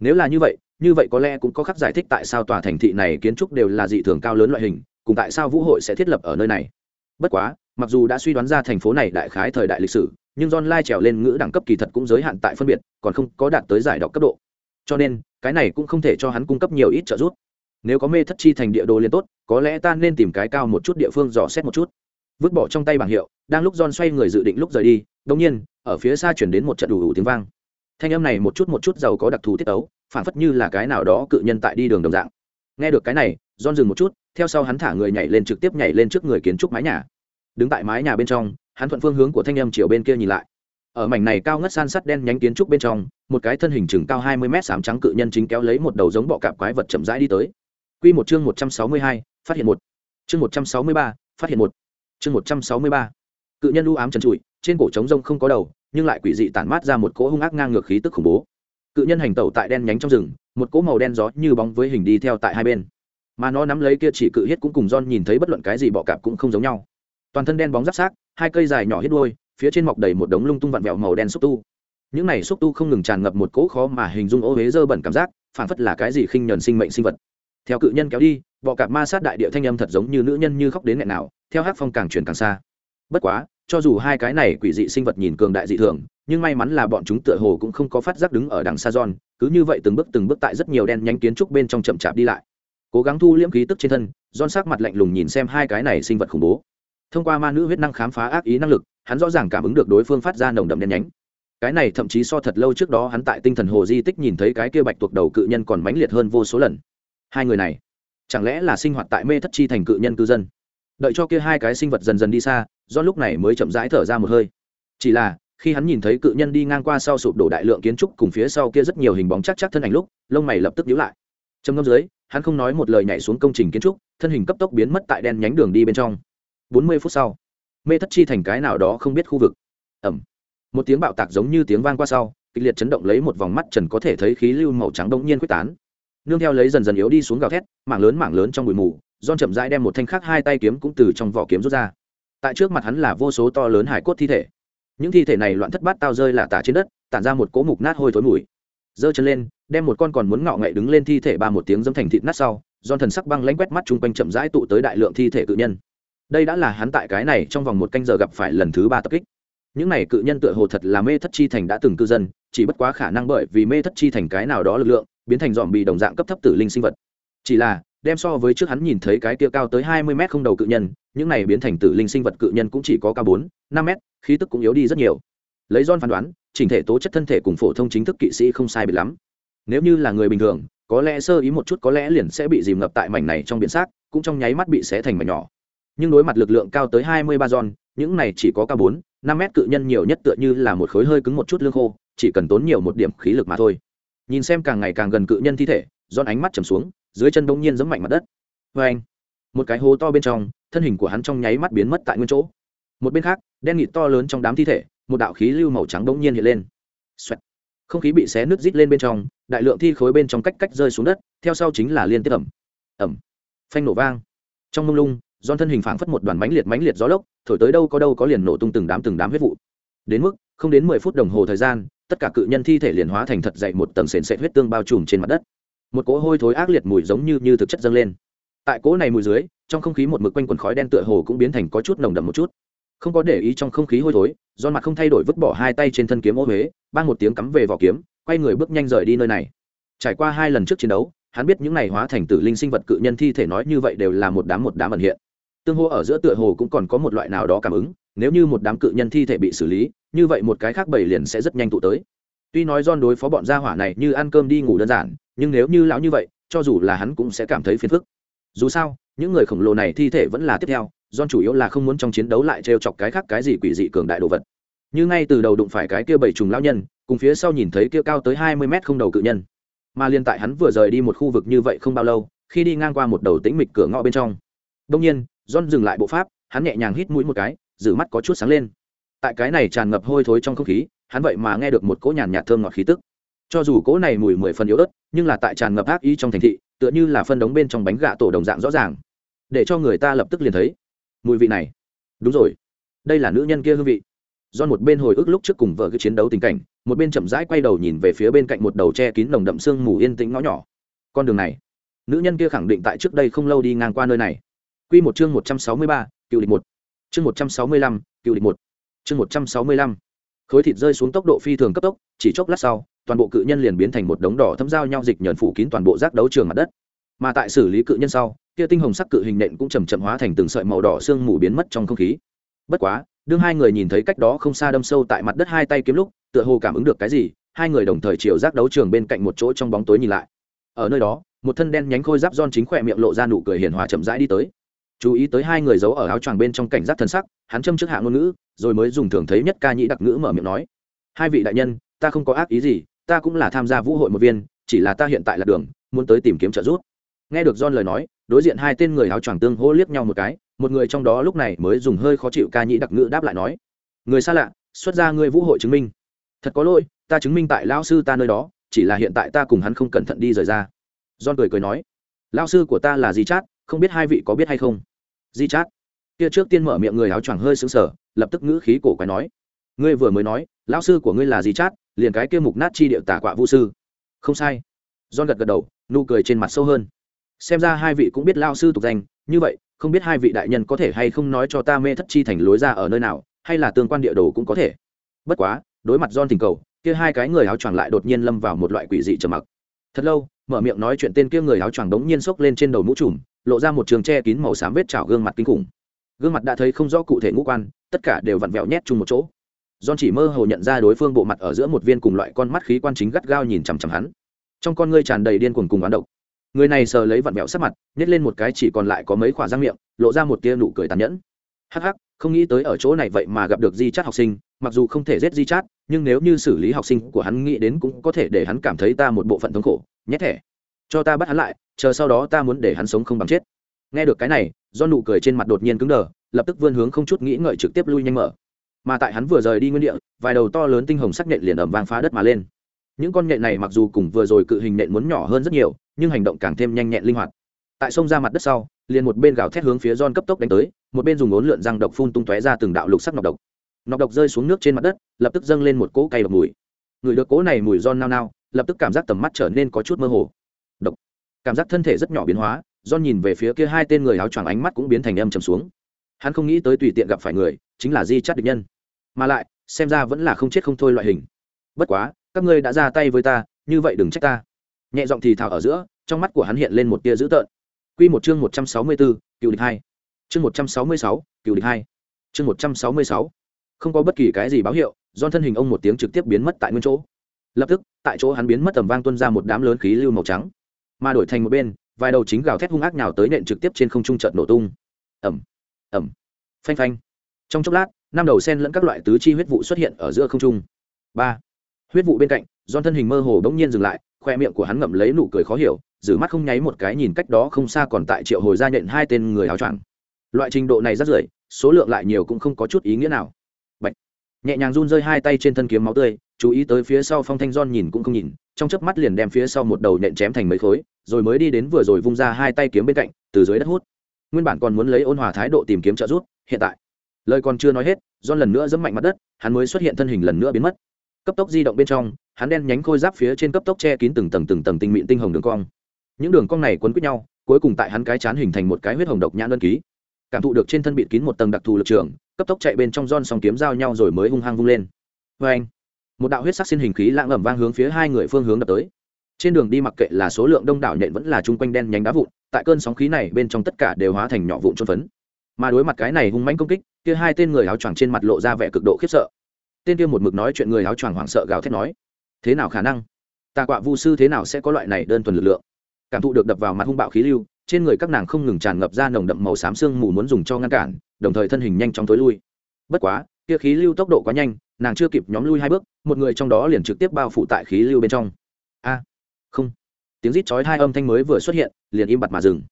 Nếu là như vậy như vậy có lẽ cũng có khắc giải thích tại sao tòa thành thị này kiến trúc đều là dị thường cao lớn loại hình, cùng tại sao vũ hội sẽ thiết lập ở nơi này. Bất quá, mặc dù đã suy đoán ra thành phố này đại khái thời đại lịch sử, nhưng john lai trèo lên ngữ đẳng cấp kỳ thật cũng giới hạn tại phân biệt, còn không có đạt tới giải đọc cấp độ. Cho nên, cái này cũng không thể cho hắn cung cấp nhiều ít trợ giúp. Nếu có mê thất chi thành địa đồ liên tốt, có lẽ ta nên tìm cái cao một chút địa phương dò xét một chút vứt bỏ trong tay bảng hiệu đang lúc john xoay người dự định lúc rời đi đông nhiên ở phía xa chuyển đến một trận đủ đủ tiếng vang. Thanh âm này một chút một chút giàu có đặc thù tiết tấu phản phất như là cái nào đó cự nhân tại đi đường đồng dạng. Nghe được cái này john dừng một chút theo sau hắn thả người nhảy lên trực tiếp nhảy lên trước người kiến trúc mái nhà. Đứng tại mái nhà bên trong hắn thuận phương hướng của thanh âm chiều bên kia nhìn lại. Ở mảnh này cao ngất san sắt đen nhánh kiến trúc bên trong một cái thân hình chừng cao hai mươi mét sám trắng cự nhân chính kéo lấy một đầu giống bọ cạp quái vật chậm rãi đi tới. Quy một chương một trăm sáu mươi hai, phát hiện một. Chương một trăm sáu mươi ba, phát hiện một. Chương một trăm sáu mươi ba. Cự nhân u ám trần trụi, trên cổ trống rông không có đầu, nhưng lại quỷ dị tản mát ra một cỗ hung ác ngang ngược khí tức khủng bố. Cự nhân hành tẩu tại đen nhánh trong rừng, một cỗ màu đen gió như bóng với hình đi theo tại hai bên. Mà nó nắm lấy kia chỉ cự hết cũng cùng don nhìn thấy bất luận cái gì bọ cạp cũng không giống nhau. Toàn thân đen bóng giáp xác, hai cây dài nhỏ hết đuôi, phía trên mọc đầy một đống lung tung vặn vẹo màu đen xúc tu những này xúc tu không ngừng tràn ngập một cỗ khó mà hình dung ô huế dơ bẩn cảm giác phản phất là cái gì khinh nhờn sinh mệnh sinh vật theo cự nhân kéo đi bọ cạp ma sát đại địa thanh âm thật giống như nữ nhân như khóc đến nghẹn nào theo hát phong càng chuyển càng xa. Bất quá, cho dù hai cái này quỷ dị sinh vật nhìn cường đại dị thường, nhưng may mắn là bọn chúng tựa hồ cũng không có phát giác đứng ở đằng xa giòn cứ như vậy từng bước từng bước tại rất nhiều đen nhánh kiến trúc bên trong chậm chạp đi lại. Cố gắng thu liễm khí tức trên thân giòn sắc mặt lạnh lùng nhìn xem hai cái này sinh vật khủng bố. Thông qua ma nữ huyết năng khám phá ác ý năng lực, hắn rõ ràng cảm ứng được đối phương phát ra nồng đậm đen nhánh. Cái này thậm chí so thật lâu trước đó hắn tại tinh thần hồ di tích nhìn thấy cái kia bạch tuộc đầu cự nhân còn mãnh liệt hơn vô số lần. Hai người này, chẳng lẽ là sinh hoạt tại mê thất chi thành cự nhân cư dân? Đợi cho kia hai cái sinh vật dần dần đi xa, do lúc này mới chậm rãi thở ra một hơi. Chỉ là, khi hắn nhìn thấy cự nhân đi ngang qua sau sụp đổ đại lượng kiến trúc cùng phía sau kia rất nhiều hình bóng chắc chắc thân ảnh lúc, lông mày lập tức nhíu lại. Trầm ngâm dưới, hắn không nói một lời nhảy xuống công trình kiến trúc, thân hình cấp tốc biến mất tại đen nhánh đường đi bên trong. Bốn mươi phút sau, mê thất chi thành cái nào đó không biết khu vực. Ẩm một tiếng bạo tạc giống như tiếng vang qua sau, kịch liệt chấn động lấy một vòng mắt trần có thể thấy khí lưu màu trắng đông nhiên quyết tán. Nương theo lấy dần dần yếu đi xuống gào thét, mảng lớn mảng lớn trong bụi mù John chậm rãi đem một thanh khác hai tay kiếm cũng từ trong vỏ kiếm rút ra. Tại trước mặt hắn là vô số to lớn hải cốt thi thể. Những thi thể này loạn thất bát tao rơi là tả trên đất, tản ra một cỗ mục nát hôi thối mùi. Giơ chân lên, đem một con còn muốn ngọ ngậy đứng lên thi thể ba một tiếng dẫm thành thịt nát sau, John thần sắc băng lãnh quét mắt chung quanh chậm rãi tụ tới đại lượng thi thể cự nhân. Đây đã là hắn tại cái này trong vòng một canh giờ gặp phải lần thứ ba tập kích. Những này cự nhân tựa hồ thật là mê thất chi thành đã từng cư dân, chỉ bất quá khả năng bởi vì mê thất chi thành cái nào đó lực lượng, biến thành dòm bị đồng dạng cấp thấp tử linh sinh vật. Chỉ là đem so với trước hắn nhìn thấy cái kia cao tới hai mươi mét không đầu cự nhân, những này biến thành tử linh sinh vật cự nhân cũng chỉ có cao bốn, năm mét, khí tức cũng yếu đi rất nhiều. Lấy don phán đoán, chỉnh thể tố chất thân thể cùng phổ thông chính thức kỵ sĩ không sai biệt lắm. Nếu như là người bình thường, có lẽ sơ ý một chút có lẽ liền sẽ bị dìm ngập tại mảnh này trong biển xác, cũng trong nháy mắt bị xé thành mảnh nhỏ. Nhưng đối mặt lực lượng cao tới hai mươi ba giòn những này chỉ có cao bốn, năm mét cự nhân nhiều nhất tựa như là một khối hơi cứng một chút lương khô, chỉ cần tốn nhiều một điểm khí lực mà thôi. Nhìn xem càng ngày càng gần cự nhân thi thể giòn ánh mắt trầm xuống dưới chân bỗng nhiên giẫm mạnh mặt đất. Vê anh, một cái hố to bên trong, thân hình của hắn trong nháy mắt biến mất tại nguyên chỗ. Một bên khác, đen nghịt to lớn trong đám thi thể, một đạo khí lưu màu trắng bỗng nhiên hiện lên. Xoẹt. không khí bị xé nứt rít lên bên trong, đại lượng thi khối bên trong cách cách rơi xuống đất, theo sau chính là liên tiếp ẩm ẩm phanh nổ vang. Trong mông lung giòn thân hình phảng phất một đoàn mãnh liệt mãnh liệt gió lốc, thổi tới đâu có đâu có liền nổ tung từng đám từng đám huyết vụ. Đến mức, không đến mười phút đồng hồ thời gian, tất cả cự nhân thi thể liền hóa thành thật dậy một tầng sền sệt huyết tương bao trùm trên mặt đất một cỗ hôi thối ác liệt mùi giống như như thực chất dâng lên. Tại cỗ này mùi dưới, trong không khí một mực quanh quần khói đen tựa hồ cũng biến thành có chút nồng đậm một chút. Không có để ý trong không khí hôi thối do mặt không thay đổi vứt bỏ hai tay trên thân kiếm ô huế ban một tiếng cắm về vỏ kiếm, quay người bước nhanh rời đi nơi này. Trải qua hai lần trước chiến đấu, hắn biết những này hóa thành tử linh sinh vật cự nhân thi thể nói như vậy đều là một đám một đám ẩn hiện. Tương hô ở giữa tựa hồ cũng còn có một loại nào đó cảm ứng, nếu như một đám cự nhân thi thể bị xử lý, như vậy một cái khác bảy liền sẽ rất nhanh tụ tới. Tuy nói don đối phó bọn gia hỏa này như ăn cơm đi ngủ đơn giản nhưng nếu như lão như vậy, cho dù là hắn cũng sẽ cảm thấy phiền phức. Dù sao, những người khổng lồ này thi thể vẫn là tiếp theo don chủ yếu là không muốn trong chiến đấu lại trêu chọc cái khác cái gì quỷ dị cường đại đồ vật. Như ngay từ đầu đụng phải cái kia bảy trùng lão nhân, cùng phía sau nhìn thấy kia cao tới hai mươi mét không đầu cự nhân. Mà liên tại hắn vừa rời đi một khu vực như vậy không bao lâu, khi đi ngang qua một đầu tĩnh mịch cửa ngõ bên trong. Đông nhiên, john dừng lại bộ pháp, hắn nhẹ nhàng hít mũi một cái, giữ mắt có chút sáng lên. Tại cái này tràn ngập hôi thối trong không khí, hắn vậy mà nghe được một cỗ nhàn nhạt thơm ngọt khí tức cho dù cỗ này mùi mười phần yếu ớt nhưng là tại tràn ngập ác ý trong thành thị tựa như là phân đống bên trong bánh gạ tổ đồng dạng rõ ràng để cho người ta lập tức liền thấy mùi vị này đúng rồi đây là nữ nhân kia hương vị do một bên hồi ức lúc trước cùng vợ cái chiến đấu tình cảnh một bên chậm rãi quay đầu nhìn về phía bên cạnh một đầu che kín nồng đậm sương mù yên tĩnh ngõ nhỏ con đường này nữ nhân kia khẳng định tại trước đây không lâu đi ngang qua nơi này Quy một chương 163, cựu địch một. Chương 165, cựu địch một. Chương 165 khối thịt rơi xuống tốc độ phi thường cấp tốc, chỉ chốc lát sau, toàn bộ cự nhân liền biến thành một đống đỏ thấm giao nhau dịch nhờn phủ kín toàn bộ rác đấu trường mặt đất. Mà tại xử lý cự nhân sau, kia tinh hồng sắc cự hình nện cũng chầm chậm hóa thành từng sợi màu đỏ sương mù biến mất trong không khí. Bất quá, đương hai người nhìn thấy cách đó không xa đâm sâu tại mặt đất hai tay kiếm lúc, tựa hồ cảm ứng được cái gì, hai người đồng thời chiều rác đấu trường bên cạnh một chỗ trong bóng tối nhìn lại. Ở nơi đó, một thân đen nhánh khôi giáp don chính khỏe miệng lộ ra nụ cười hiền hòa chậm rãi đi tới chú ý tới hai người giấu ở áo choàng bên trong cảnh giác thân sắc, hắn châm trước hạ ngôn ngữ, rồi mới dùng thường thấy nhất ca nhĩ đặc ngữ mở miệng nói. Hai vị đại nhân, ta không có ác ý gì, ta cũng là tham gia vũ hội một viên, chỉ là ta hiện tại là đường, muốn tới tìm kiếm trợ giúp. Nghe được john lời nói, đối diện hai tên người áo choàng tương hô liếc nhau một cái, một người trong đó lúc này mới dùng hơi khó chịu ca nhĩ đặc ngữ đáp lại nói. Người xa lạ, xuất ra ngươi vũ hội chứng minh. Thật có lỗi, ta chứng minh tại lão sư ta nơi đó, chỉ là hiện tại ta cùng hắn không cẩn thận đi rời ra. John cười cười nói. Lão sư của ta là gì chát không biết hai vị có biết hay không? Di chát. Kia trước tiên mở miệng người áo choàng hơi sững sờ, lập tức ngữ khí cổ quái nói. Ngươi vừa mới nói, lão sư của ngươi là Di chát, liền cái kia mục nát chi điệu tả quạ vũ sư. Không sai. Don gật gật đầu, nụ cười trên mặt sâu hơn. Xem ra hai vị cũng biết lao sư tục danh, như vậy, không biết hai vị đại nhân có thể hay không nói cho ta mê thất chi thành lối ra ở nơi nào, hay là tương quan địa đồ cũng có thể. Bất quá, đối mặt Don tình cầu, kia hai cái người áo choàng lại đột nhiên lâm vào một loại quỷ dị trầm mặc. Thật lâu, mở miệng nói chuyện tên kia người áo choàng đống nhiên xốc lên trên đầu mũ trùm lộ ra một trường che kín màu xám vết chảo gương mặt kinh khủng. Gương mặt đã thấy không rõ cụ thể ngũ quan, tất cả đều vặn vẹo nhét chung một chỗ. John chỉ mơ hồ nhận ra đối phương bộ mặt ở giữa một viên cùng loại con mắt khí quan chính gắt gao nhìn chằm chằm hắn. Trong con ngươi tràn đầy điên cuồng cùng oán độc. Người này sờ lấy vặn vẹo sắc mặt, nhét lên một cái chỉ còn lại có mấy khỏa răng miệng, lộ ra một tia nụ cười tàn nhẫn. Hắc hắc, không nghĩ tới ở chỗ này vậy mà gặp được di chát học sinh, mặc dù không thể giết di chát, nhưng nếu như xử lý học sinh của hắn nghĩ đến cũng có thể để hắn cảm thấy ta một bộ phận thống khổ, nhét thẻ. Cho ta bắt hắn lại chờ sau đó ta muốn để hắn sống không bằng chết nghe được cái này do nụ cười trên mặt đột nhiên cứng đờ lập tức vươn hướng không chút nghĩ ngợi trực tiếp lui nhanh mở mà tại hắn vừa rời đi nguyên địa vài đầu to lớn tinh hồng sắc nhện liền ẩm vang phá đất mà lên những con nhện này mặc dù cùng vừa rồi cự hình nhện muốn nhỏ hơn rất nhiều nhưng hành động càng thêm nhanh nhẹn linh hoạt tại sông ra mặt đất sau liền một bên gào thét hướng phía John cấp tốc đánh tới, một bên dùng ốn lượn răng độc phun tung tóe ra từng đạo lục sắc nọc độc. Nọc độc rơi xuống nước trên mặt đất, lập tức dâng lên một cỗ cay độc mùi. Người được cỗ này mùi John nao nao, lập tức cảm giác tầm mắt trở nên có chút mơ hồ. Cảm giác thân thể rất nhỏ biến hóa, do nhìn về phía kia hai tên người áo choàng ánh mắt cũng biến thành âm trầm xuống. Hắn không nghĩ tới tùy tiện gặp phải người, chính là Di chắt địch nhân. Mà lại, xem ra vẫn là không chết không thôi loại hình. Bất quá, các ngươi đã ra tay với ta, như vậy đừng trách ta. Nhẹ giọng thì thào ở giữa, trong mắt của hắn hiện lên một tia dữ tợn Quy một chương 164, cựu địch hai, Chương 166, cựu địch hai, Chương 166. Không có bất kỳ cái gì báo hiệu, do thân hình ông một tiếng trực tiếp biến mất tại nguyên chỗ. Lập tức, tại chỗ hắn biến mất tầm vang tuôn ra một đám lớn khí lưu màu trắng, mà đổi thành một bên, vài đầu chính gào thét hung ác nhào tới nện trực tiếp trên không trung chợt nổ tung. Ầm, ầm, phanh phanh. Trong chốc lát, năm đầu sen lẫn các loại tứ chi huyết vụ xuất hiện ở giữa không trung. Ba. Huyết vụ bên cạnh, don thân hình mơ hồ bỗng nhiên dừng lại, khoe miệng của hắn ngậm lấy nụ cười khó hiểu, giữ mắt không nháy một cái nhìn cách đó không xa còn tại triệu hồi ra nhện hai tên người áo choàng loại trình độ này rất rưởi số lượng lại nhiều cũng không có chút ý nghĩa nào Bạch. nhẹ nhàng run rơi hai tay trên thân kiếm máu tươi chú ý tới phía sau phong thanh don nhìn cũng không nhìn trong chớp mắt liền đem phía sau một đầu nện chém thành mấy khối, rồi mới đi đến vừa rồi vung ra hai tay kiếm bên cạnh, từ dưới đất hút. Nguyên bản còn muốn lấy ôn hòa thái độ tìm kiếm trợ giúp, hiện tại, lời còn chưa nói hết, do lần nữa dẫm mạnh mặt đất, hắn mới xuất hiện thân hình lần nữa biến mất. Cấp tốc di động bên trong, hắn đen nhánh khôi giáp phía trên cấp tốc che kín từng tầng từng tầng tinh mịn tinh hồng đường cong. Những đường cong này quấn quýt nhau, cuối cùng tại hắn cái chán hình thành một cái huyết hồng độc nhãn đơn ký. Cảm thụ được trên thân bịt kín một tầng đặc thù lực trường, cấp tốc chạy bên trong giòn song kiếm giao nhau rồi mới hung hăng vung lên. Vê anh một đạo huyết sắc xin hình khí lãng ẩm vang hướng phía hai người phương hướng đập tới. Trên đường đi mặc kệ là số lượng đông đảo nhện vẫn là chung quanh đen nhánh đá vụn, tại cơn sóng khí này bên trong tất cả đều hóa thành nhỏ vụn trôn phấn. Mà đối mặt cái này hung mãnh công kích, kia hai tên người áo choàng trên mặt lộ ra vẻ cực độ khiếp sợ. Tên kia một mực nói chuyện người áo choàng hoảng sợ gào thét nói, thế nào khả năng? Tà quạ vu sư thế nào sẽ có loại này đơn thuần lực lượng? Cảm thụ được đập vào mặt hung bạo khí lưu, trên người các nàng không ngừng tràn ngập ra nồng đậm màu xám xương mù muốn dùng cho ngăn cản, đồng thời thân hình nhanh chóng tối lui. Bất quá, kia khí lưu tốc độ quá nhanh nàng chưa kịp nhóm lui hai bước, một người trong đó liền trực tiếp bao phủ tại khí lưu bên trong. A, không. Tiếng rít chói hai âm thanh mới vừa xuất hiện, liền im bặt mà dừng.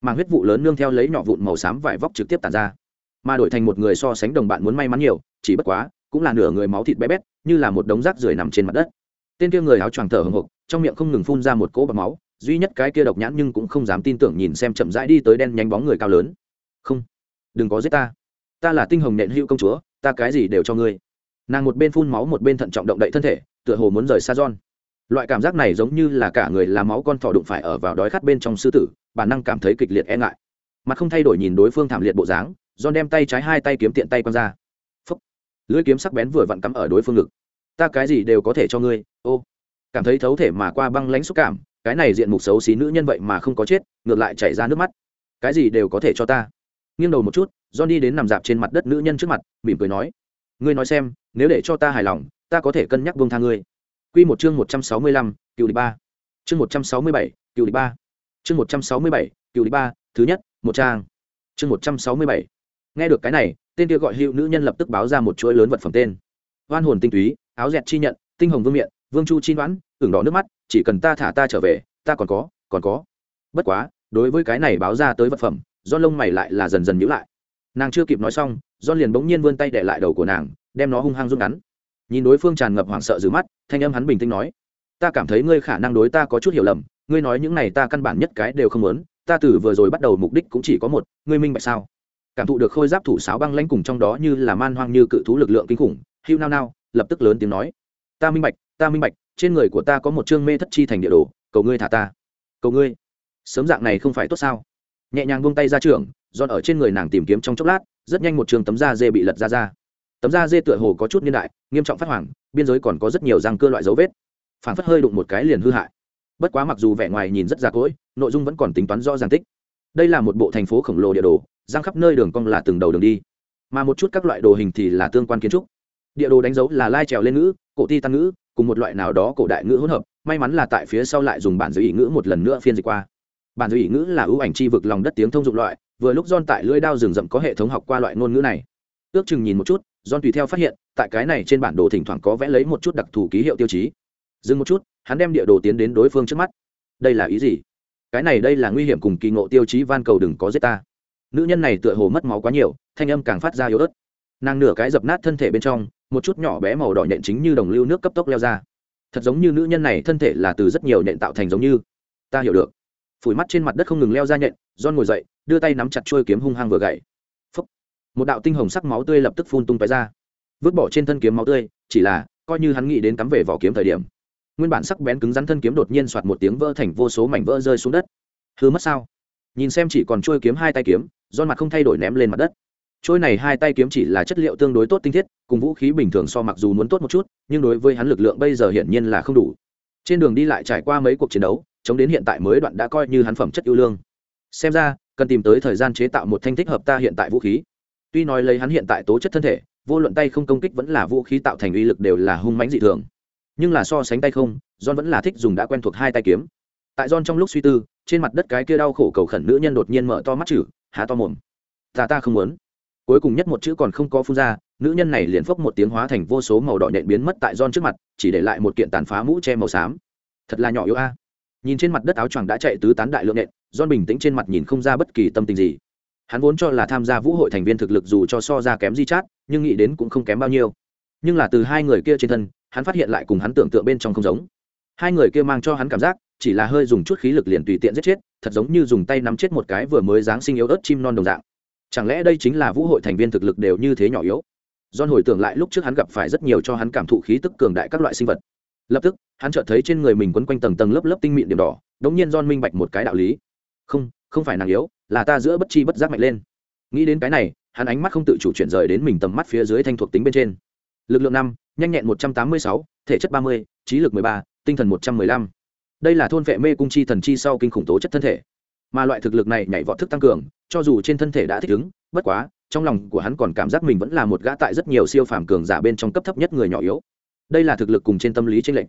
Màng huyết vụ lớn nương theo lấy nhỏ vụn màu xám vải vóc trực tiếp tàn ra. Mà đổi thành một người so sánh đồng bạn muốn may mắn nhiều, chỉ bất quá, cũng là nửa người máu thịt bé bét, như là một đống rác rưởi nằm trên mặt đất. Tên kia người áo choàng thở hồng hộc, trong miệng không ngừng phun ra một cỗ bọc máu, duy nhất cái kia độc nhãn nhưng cũng không dám tin tưởng nhìn xem chậm rãi đi tới đen nhánh bóng người cao lớn. Không, đừng có giết ta. Ta là tinh hồng nện hữu công chúa, ta cái gì đều cho ngươi nàng một bên phun máu một bên thận trọng động đậy thân thể tựa hồ muốn rời xa john. Loại cảm giác này giống như là cả người làm máu con thỏ đụng phải ở vào đói khát bên trong sư tử bản năng cảm thấy kịch liệt e ngại. Mặt không thay đổi nhìn đối phương thảm liệt bộ dáng john đem tay trái hai tay kiếm tiện tay quăng ra. Phấp, lưỡi kiếm sắc bén vừa vặn cắm ở đối phương ngực. Ta cái gì đều có thể cho ngươi ô. Cảm thấy thấu thể mà qua băng lãnh xúc cảm cái này diện mục xấu xí nữ nhân vậy mà không có chết ngược lại chảy ra nước mắt. Cái gì đều có thể cho ta. Nghiêng đầu một chút john đi đến nằm dạp trên mặt đất nữ nhân trước mặt mỉm cười nói ngươi nói xem nếu để cho ta hài lòng ta có thể cân nhắc buông tha ngươi Quy một chương 165, cựu địch ba. Chương 167, cựu địch ba. Chương 167, cựu địch ba, thứ nhất, một trang. Chương 167. Nghe được cái này, tên kia gọi Hữu nữ nhân lập tức báo ra một chuỗi lớn vật phẩm tên. Hoan hồn tinh túy, áo dẹt chi nhận, tinh hồng vương miện, vương chu chi đoán, ửng đỏ nước mắt, chỉ cần ta thả ta trở về, ta còn có, còn có. Bất quá, đối với cái này báo ra tới vật phẩm, do lông mày lại là dần dần nhữ lại. Nàng chưa kịp nói xong, John liền bỗng nhiên vươn tay để lại đầu của nàng, đem nó hung hăng rút ngắn. Nhìn đối phương tràn ngập hoảng sợ giữ mắt thanh âm hắn bình tĩnh nói ta cảm thấy ngươi khả năng đối ta có chút hiểu lầm ngươi nói những này ta căn bản nhất cái đều không muốn ta từ vừa rồi bắt đầu mục đích cũng chỉ có một ngươi minh bạch sao? Cảm thụ được khôi giáp thủ sáo băng lãnh cùng trong đó như là man hoang như cự thú lực lượng kinh khủng hưu nao nao lập tức lớn tiếng nói ta minh bạch ta minh bạch trên người của ta có một chương mê thất chi thành địa đồ cầu ngươi thả ta. Cầu ngươi? Sớm dạng này không phải tốt sao? Nhẹ nhàng buông tay ra trường dọn ở trên người nàng tìm kiếm trong chốc lát, rất nhanh một trường tấm da dê bị lật ra ra. Tấm da dê tựa hồ có chút niên đại, nghiêm trọng phát hoàng biên giới còn có rất nhiều răng cơ loại dấu vết. Phản phất hơi đụng một cái liền hư hại. Bất quá mặc dù vẻ ngoài nhìn rất già cỗi, nội dung vẫn còn tính toán rõ ràng tích. Đây là một bộ thành phố khổng lồ địa đồ, răng khắp nơi đường cong là từng đầu đường đi. Mà một chút các loại đồ hình thì là tương quan kiến trúc. Địa đồ đánh dấu là lai trèo lên ngữ, cổ ti tăng ngữ, cùng một loại nào đó cổ đại ngữ hỗn hợp, may mắn là tại phía sau lại dùng bản giới ý ngữ một lần nữa phiên dịch qua. Bản giới ý ngữ là ưu ảnh chi vực lòng đất tiếng thông dụng loại vừa lúc John tại lưỡi đao rừng rậm có hệ thống học qua loại ngôn ngữ này ước chừng nhìn một chút John tùy theo phát hiện, tại cái này trên bản đồ thỉnh thoảng có vẽ lấy một chút đặc thù ký hiệu tiêu chí. Dừng một chút, hắn đem địa đồ tiến đến đối phương trước mắt. Đây là ý gì? Cái này đây là nguy hiểm cùng kỳ ngộ tiêu chí van cầu đừng có giết ta. Nữ nhân này tựa hồ mất máu quá nhiều, thanh âm càng phát ra yếu ớt. Nàng nửa cái dập nát thân thể bên trong, một chút nhỏ bé màu đỏ nhện chính như đồng lưu nước cấp tốc leo ra. Thật giống như nữ nhân này thân thể là từ rất nhiều nhện tạo thành giống như. Ta hiểu được. Phủi mắt trên mặt đất không ngừng leo ra nhện, John ngồi dậy, đưa tay nắm chặt chuôi kiếm hung hăng vừa gậy. Một đạo tinh hồng sắc máu tươi lập tức phun tung tóe ra. Vứt bỏ trên thân kiếm máu tươi chỉ là coi như hắn nghĩ đến cắm về vỏ kiếm thời điểm. Nguyên bản sắc bén cứng rắn thân kiếm đột nhiên soạt một tiếng vỡ thành vô số mảnh vỡ rơi xuống đất. Hư mất sao? Nhìn xem chỉ còn trôi kiếm hai tay kiếm don mặt không thay đổi ném lên mặt đất. Trôi này hai tay kiếm chỉ là chất liệu tương đối tốt tinh thiết cùng vũ khí bình thường so mặc dù muốn tốt một chút nhưng đối với hắn lực lượng bây giờ hiển nhiên là không đủ. Trên đường đi lại trải qua mấy cuộc chiến đấu chống đến hiện tại mới đoạn đã coi như hắn phẩm chất ưu lương. Xem ra, cần tìm tới thời gian chế tạo một thanh thích hợp ta hiện tại vũ khí. Tuy nói lấy hắn hiện tại tố chất thân thể, vô luận tay không công kích vẫn là vũ khí tạo thành uy lực đều là hung mãnh dị thường. Nhưng là so sánh tay không, john vẫn là thích dùng đã quen thuộc hai tay kiếm. Tại john trong lúc suy tư, trên mặt đất cái kia đau khổ cầu khẩn nữ nhân đột nhiên mở to mắt chử há to mồm. Ta ta không muốn. Cuối cùng nhất một chữ còn không có phun ra, nữ nhân này liền phốc một tiếng hóa thành vô số màu đỏ nhện biến mất tại john trước mặt, chỉ để lại một kiện tàn phá mũ che màu xám. Thật là nhỏ yếu a nhìn trên mặt đất áo choàng đã chạy tứ tán đại lượng nện, Don bình tĩnh trên mặt nhìn không ra bất kỳ tâm tình gì. Hắn vốn cho là tham gia vũ hội thành viên thực lực dù cho so ra kém di chát nhưng nghĩ đến cũng không kém bao nhiêu. Nhưng là từ hai người kia trên thân hắn phát hiện lại cùng hắn tưởng tượng bên trong không giống. Hai người kia mang cho hắn cảm giác chỉ là hơi dùng chút khí lực liền tùy tiện giết chết thật giống như dùng tay nắm chết một cái vừa mới giáng sinh yếu ớt chim non đồng dạng. Chẳng lẽ đây chính là vũ hội thành viên thực lực đều như thế nhỏ yếu? Don hồi tưởng lại lúc trước hắn gặp phải rất nhiều cho hắn cảm thụ khí tức cường đại các loại sinh vật lập tức, hắn chợt thấy trên người mình quấn quanh tầng tầng lớp lớp tinh mịn điểm đỏ đống nhiên Don minh bạch một cái đạo lý. Không không phải nàng yếu, là ta giữa bất chi bất giác mạnh lên. Nghĩ đến cái này, hắn ánh mắt không tự chủ chuyển rời đến mình tầm mắt phía dưới thanh thuộc tính bên trên. Lực lượng năm, nhanh nhẹn một trăm tám mươi sáu, thể chất ba mươi, trí lực mười ba, tinh thần một trăm mười lăm. Đây là thôn vệ mê cung chi thần chi sau kinh khủng tố chất thân thể. Mà loại thực lực này nhảy vọt thức tăng cường, cho dù trên thân thể đã thích ứng, bất quá, trong lòng của hắn còn cảm giác mình vẫn là một gã tại rất nhiều siêu phàm cường giả bên trong cấp thấp nhất người nhỏ yếu đây là thực lực cùng trên tâm lý tranh lệch.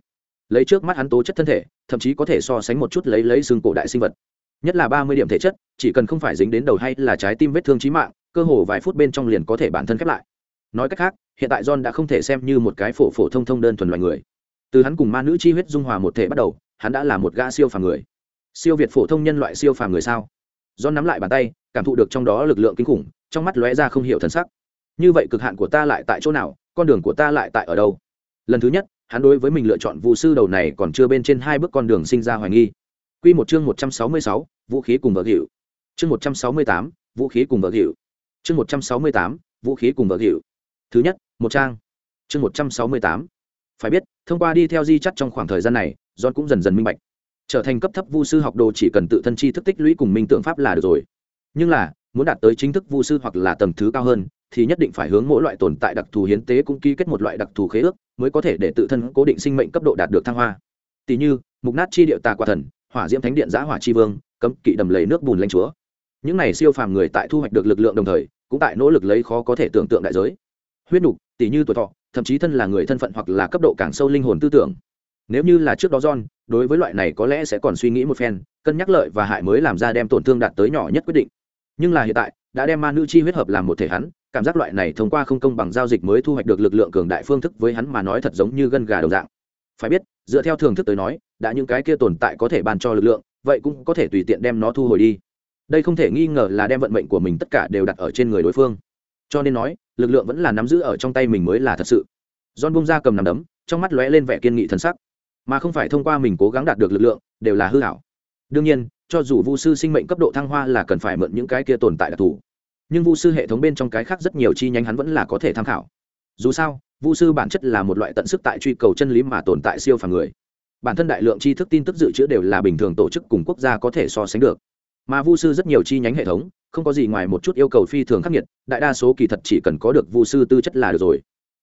Lấy trước mắt hắn tố chất thân thể, thậm chí có thể so sánh một chút lấy lấy xương cổ đại sinh vật. Nhất là ba mươi điểm thể chất, chỉ cần không phải dính đến đầu hay là trái tim vết thương trí mạng, cơ hồ vài phút bên trong liền có thể bản thân khép lại. Nói cách khác, hiện tại john đã không thể xem như một cái phổ phổ thông thông đơn thuần loài người. Từ hắn cùng ma nữ chi huyết dung hòa một thể bắt đầu, hắn đã là một gã siêu phàm người. Siêu việt phổ thông nhân loại siêu phàm người sao? John nắm lại bàn tay, cảm thụ được trong đó lực lượng kinh khủng, trong mắt lóe ra không hiểu thân sắc. Như vậy cực hạn của ta lại tại chỗ nào? Con đường của ta lại tại ở đâu? Lần thứ nhất hắn đối với mình lựa chọn vụ sư đầu này còn chưa bên trên hai bước con đường sinh ra hoài nghi Quy một chương 166, vũ khí cùng vợ hiệu. Chương 168, vũ khí cùng vợ hiệu. Chương 168, vũ khí cùng vợ hiệu. Thứ nhất, một trang. Chương 168. phải biết thông qua đi theo di chắt trong khoảng thời gian này john cũng dần dần minh bạch trở thành cấp thấp vu sư học đồ chỉ cần tự thân chi thức tích lũy cùng minh tượng pháp là được rồi nhưng là muốn đạt tới chính thức vu sư hoặc là tầng thứ cao hơn thì nhất định phải hướng mỗi loại tồn tại đặc thù hiến tế cũng ký kết một loại đặc thù khế ước, mới có thể để tự thân cố định sinh mệnh cấp độ đạt được thăng hoa. Tỷ như, mục nát chi điệu tà quả thần, hỏa diễm thánh điện giã hỏa chi vương, cấm kỵ đầm lầy nước bùn lanh chúa. Những này siêu phàm người tại thu hoạch được lực lượng đồng thời, cũng tại nỗ lực lấy khó có thể tưởng tượng đại giới. Huyết nục, tỷ như tuổi thọ, thậm chí thân là người thân phận hoặc là cấp độ càng sâu linh hồn tư tưởng. Nếu như là trước đó john, đối với loại này có lẽ sẽ còn suy nghĩ một phen, cân nhắc lợi và hại mới làm ra đem tổn thương đạt tới nhỏ nhất quyết định. Nhưng là hiện tại, đã đem ma nữ chi huyết hợp làm một thể hắn cảm giác loại này thông qua không công bằng giao dịch mới thu hoạch được lực lượng cường đại phương thức với hắn mà nói thật giống như gân gà đồng dạng. Phải biết, dựa theo thường thức tới nói, đã những cái kia tồn tại có thể ban cho lực lượng, vậy cũng có thể tùy tiện đem nó thu hồi đi. Đây không thể nghi ngờ là đem vận mệnh của mình tất cả đều đặt ở trên người đối phương. Cho nên nói, lực lượng vẫn là nắm giữ ở trong tay mình mới là thật sự. John bung ra cầm nằm đấm, trong mắt lóe lên vẻ kiên nghị thân sắc. Mà không phải thông qua mình cố gắng đạt được lực lượng, đều là hư hảo đương nhiên, cho dù vu sư sinh mệnh cấp độ thăng hoa là cần phải mượn những cái kia tồn tại đặc thù nhưng vu sư hệ thống bên trong cái khác rất nhiều chi nhánh hắn vẫn là có thể tham khảo. Dù sao, vu sư bản chất là một loại tận sức tại truy cầu chân lý mà tồn tại siêu phàm người. Bản thân đại lượng tri thức tin tức dự trữ đều là bình thường tổ chức cùng quốc gia có thể so sánh được. Mà vu sư rất nhiều chi nhánh hệ thống, không có gì ngoài một chút yêu cầu phi thường khắc nghiệt, đại đa số kỳ thật chỉ cần có được vu sư tư chất là được rồi.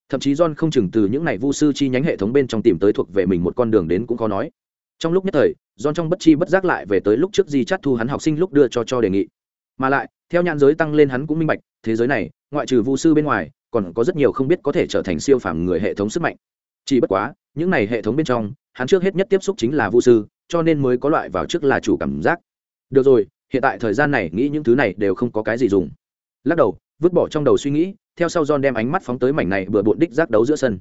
Thậm chí john không chừng từ những n à y vu sư chi nhánh hệ thống bên trong tìm tới thuộc về mình một con đường đến cũng khó nói. Trong lúc nhất thời, john trong bất chi bất giác lại về tới lúc trước di chắt thu hắn học sinh lúc đưa cho cho đề nghị. Mà lại theo nhãn giới tăng lên hắn cũng minh bạch, thế giới này, ngoại trừ vu sư bên ngoài, còn có rất nhiều không biết có thể trở thành siêu phàm người hệ thống sức mạnh. Chỉ bất quá, những này hệ thống bên trong, hắn trước hết nhất tiếp xúc chính là vu sư, cho nên mới có loại vào trước là chủ cảm giác. Được rồi, hiện tại thời gian này nghĩ những thứ này đều không có cái gì dùng. Lắc đầu, vứt bỏ trong đầu suy nghĩ, theo sau john đem ánh mắt phóng tới mảnh này vừa bộn đích giác đấu giữa sân.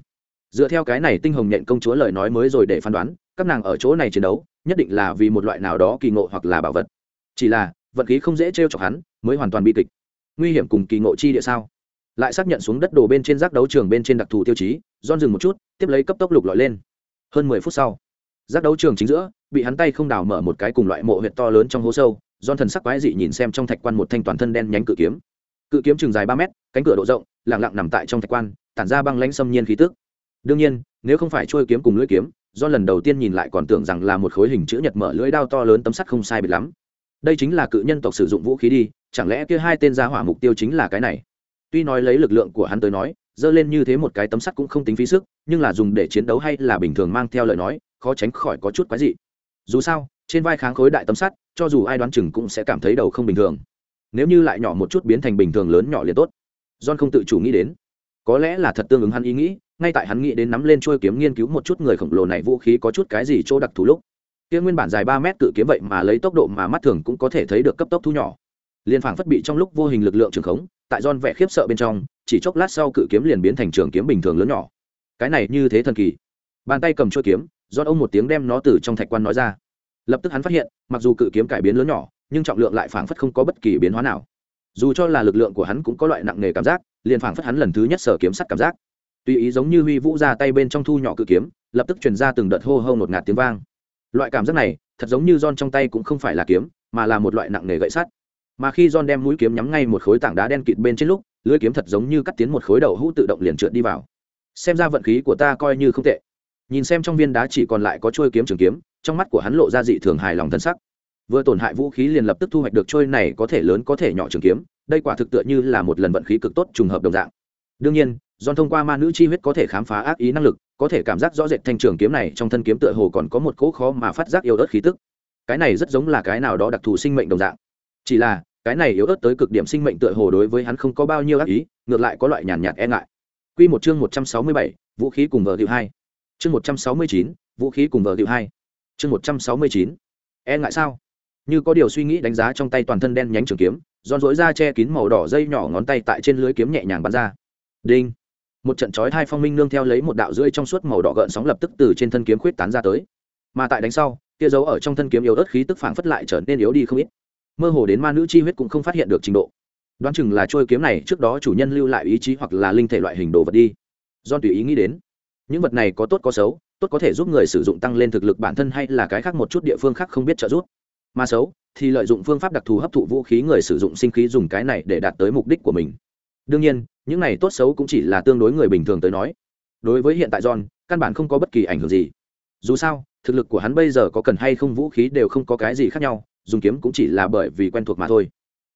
Dựa theo cái này tinh hồng nhện công chúa lời nói mới rồi để phán đoán, các nàng ở chỗ này chiến đấu, nhất định là vì một loại nào đó kỳ ngộ hoặc là bảo vật. Chỉ là vận khí không dễ t r e o chọc hắn, mới hoàn toàn bi kịch. Nguy hiểm cùng kỳ ngộ chi địa sao? Lại xác nhận xuống đất đồ bên trên giác đấu trường bên trên đặc thù tiêu chí don dừng một chút, tiếp lấy cấp tốc lục lọi lên. Hơn mười phút sau giác đấu trường chính giữa, bị hắn tay không đào mở một cái cùng loại mộ huyện to lớn trong hố sâu don thần sắc quái dị nhìn xem trong thạch quan một thanh toàn thân đen nhánh cự kiếm. Cự kiếm chừng dài ba mét, cánh cửa độ rộng lẳng lặng nằm tại trong thạch quan, tản ra băng lãnh xâm nhiên khí tức. Đương nhiên, nếu không phải trôi kiếm cùng lưỡi kiếm do lần đầu tiên nhìn lại còn tưởng rằng là một khối hình chữ nhật mở lưỡi đao to lớn tấm sắt không sai biệt lắm đây chính là cự nhân tộc sử dụng vũ khí đi, chẳng lẽ kia hai tên gia hỏa mục tiêu chính là cái này? Tuy nói lấy lực lượng của hắn tới nói dơ lên như thế một cái tấm sắt cũng không tính phí sức, nhưng là dùng để chiến đấu hay là bình thường mang theo lời nói, khó tránh khỏi có chút quái dị. Dù sao, trên vai kháng khối đại tấm sắt, cho dù ai đoán chừng cũng sẽ cảm thấy đầu không bình thường. Nếu như lại nhỏ một chút biến thành bình thường lớn nhỏ liền tốt. John không tự chủ nghĩ đến. Có lẽ là thật tương ứng hắn ý nghĩ, ngay tại hắn nghĩ đến nắm lên trôi kiếm nghiên cứu một chút người khổng lồ này vũ khí có chút cái gì chỗ đặc thù lúc kia nguyên bản dài ba mét cự kiếm vậy mà lấy tốc độ mà mắt thường cũng có thể thấy được cấp tốc thu nhỏ. Liền phảng phất bị trong lúc vô hình lực lượng trường khống, tại giòn vẻ khiếp sợ bên trong, chỉ chốc lát sau cự kiếm liền biến thành trường kiếm bình thường lớn nhỏ. Cái này như thế thần kỳ. Bàn tay cầm chuôi kiếm, giòn ông một tiếng đem nó từ trong thạch quan nói ra. Lập tức hắn phát hiện, mặc dù cự kiếm cải biến lớn nhỏ, nhưng trọng lượng lại phảng phất không có bất kỳ biến hóa nào. Dù cho là lực lượng của hắn cũng có loại nặng nề cảm giác, liền phảng phất hắn lần thứ nhất sở kiếm sắt cảm giác. Tùy ý giống như huy vũ ra tay bên trong thu nhỏ cự kiếm, lập tức truyền ra từng đợt hô hô ngột ngạt tiếng vang loại cảm giác này thật giống như John trong tay cũng không phải là kiếm mà là một loại nặng nề gậy sắt. Mà khi John đem mũi kiếm nhắm ngay một khối tảng đá đen kịt bên trên lúc lưỡi kiếm thật giống như cắt tiến một khối đầu hũ tự động liền trượt đi vào. Xem ra vận khí của ta coi như không tệ. Nhìn xem trong viên đá chỉ còn lại có trôi kiếm trường kiếm trong mắt của hắn lộ ra dị thường hài lòng thân sắc. Vừa tổn hại vũ khí liền lập tức thu hoạch được trôi này có thể lớn có thể nhỏ trường kiếm đây quả thực tựa như là một lần vận khí cực tốt trùng hợp đồng dạng. Đương nhiên John thông qua ma nữ chi huyết có thể khám phá ác ý năng lực, có thể cảm giác rõ rệt thanh trường kiếm này trong thân kiếm tựa hồ còn có một cỗ khó mà phát giác yếu ớt khí tức. Cái này rất giống là cái nào đó đặc thù sinh mệnh đồng dạng. Chỉ là, cái này yếu ớt tới cực điểm sinh mệnh tựa hồ đối với hắn không có bao nhiêu ác ý, ngược lại có loại nhàn nhạt e ngại. Quy một chương 167, vũ khí cùng vợ hiệu hai Chương 169, vũ khí cùng vợ hiệu hai Chương 169. E ngại sao? Như có điều suy nghĩ đánh giá trong tay toàn thân đen nhánh trường kiếm, giòn rỗi ra che kín màu đỏ dây nhỏ ngón tay tại trên lưới kiếm nhẹ nhàng bắn ra. Đinh một trận chói thai phong minh nương theo lấy một đạo rưỡi trong suốt màu đỏ gợn sóng lập tức từ trên thân kiếm khuyết tán ra tới. Mà tại đánh sau, kia dấu ở trong thân kiếm yếu ớt khí tức phảng phất lại trở nên yếu đi không ít. Mơ hồ đến ma nữ chi huyết cũng không phát hiện được trình độ. Đoán chừng là trôi kiếm này trước đó chủ nhân lưu lại ý chí hoặc là linh thể loại hình đồ vật đi. Do tùy ý nghĩ đến, những vật này có tốt có xấu, tốt có thể giúp người sử dụng tăng lên thực lực bản thân hay là cái khác một chút địa phương khác không biết trợ giúp. Mà xấu thì lợi dụng phương pháp đặc thù hấp thụ vũ khí người sử dụng sinh khí dùng cái này để đạt tới mục đích của mình đương nhiên những này tốt xấu cũng chỉ là tương đối người bình thường tới nói đối với hiện tại john căn bản không có bất kỳ ảnh hưởng gì dù sao thực lực của hắn bây giờ có cần hay không vũ khí đều không có cái gì khác nhau dùng kiếm cũng chỉ là bởi vì quen thuộc mà thôi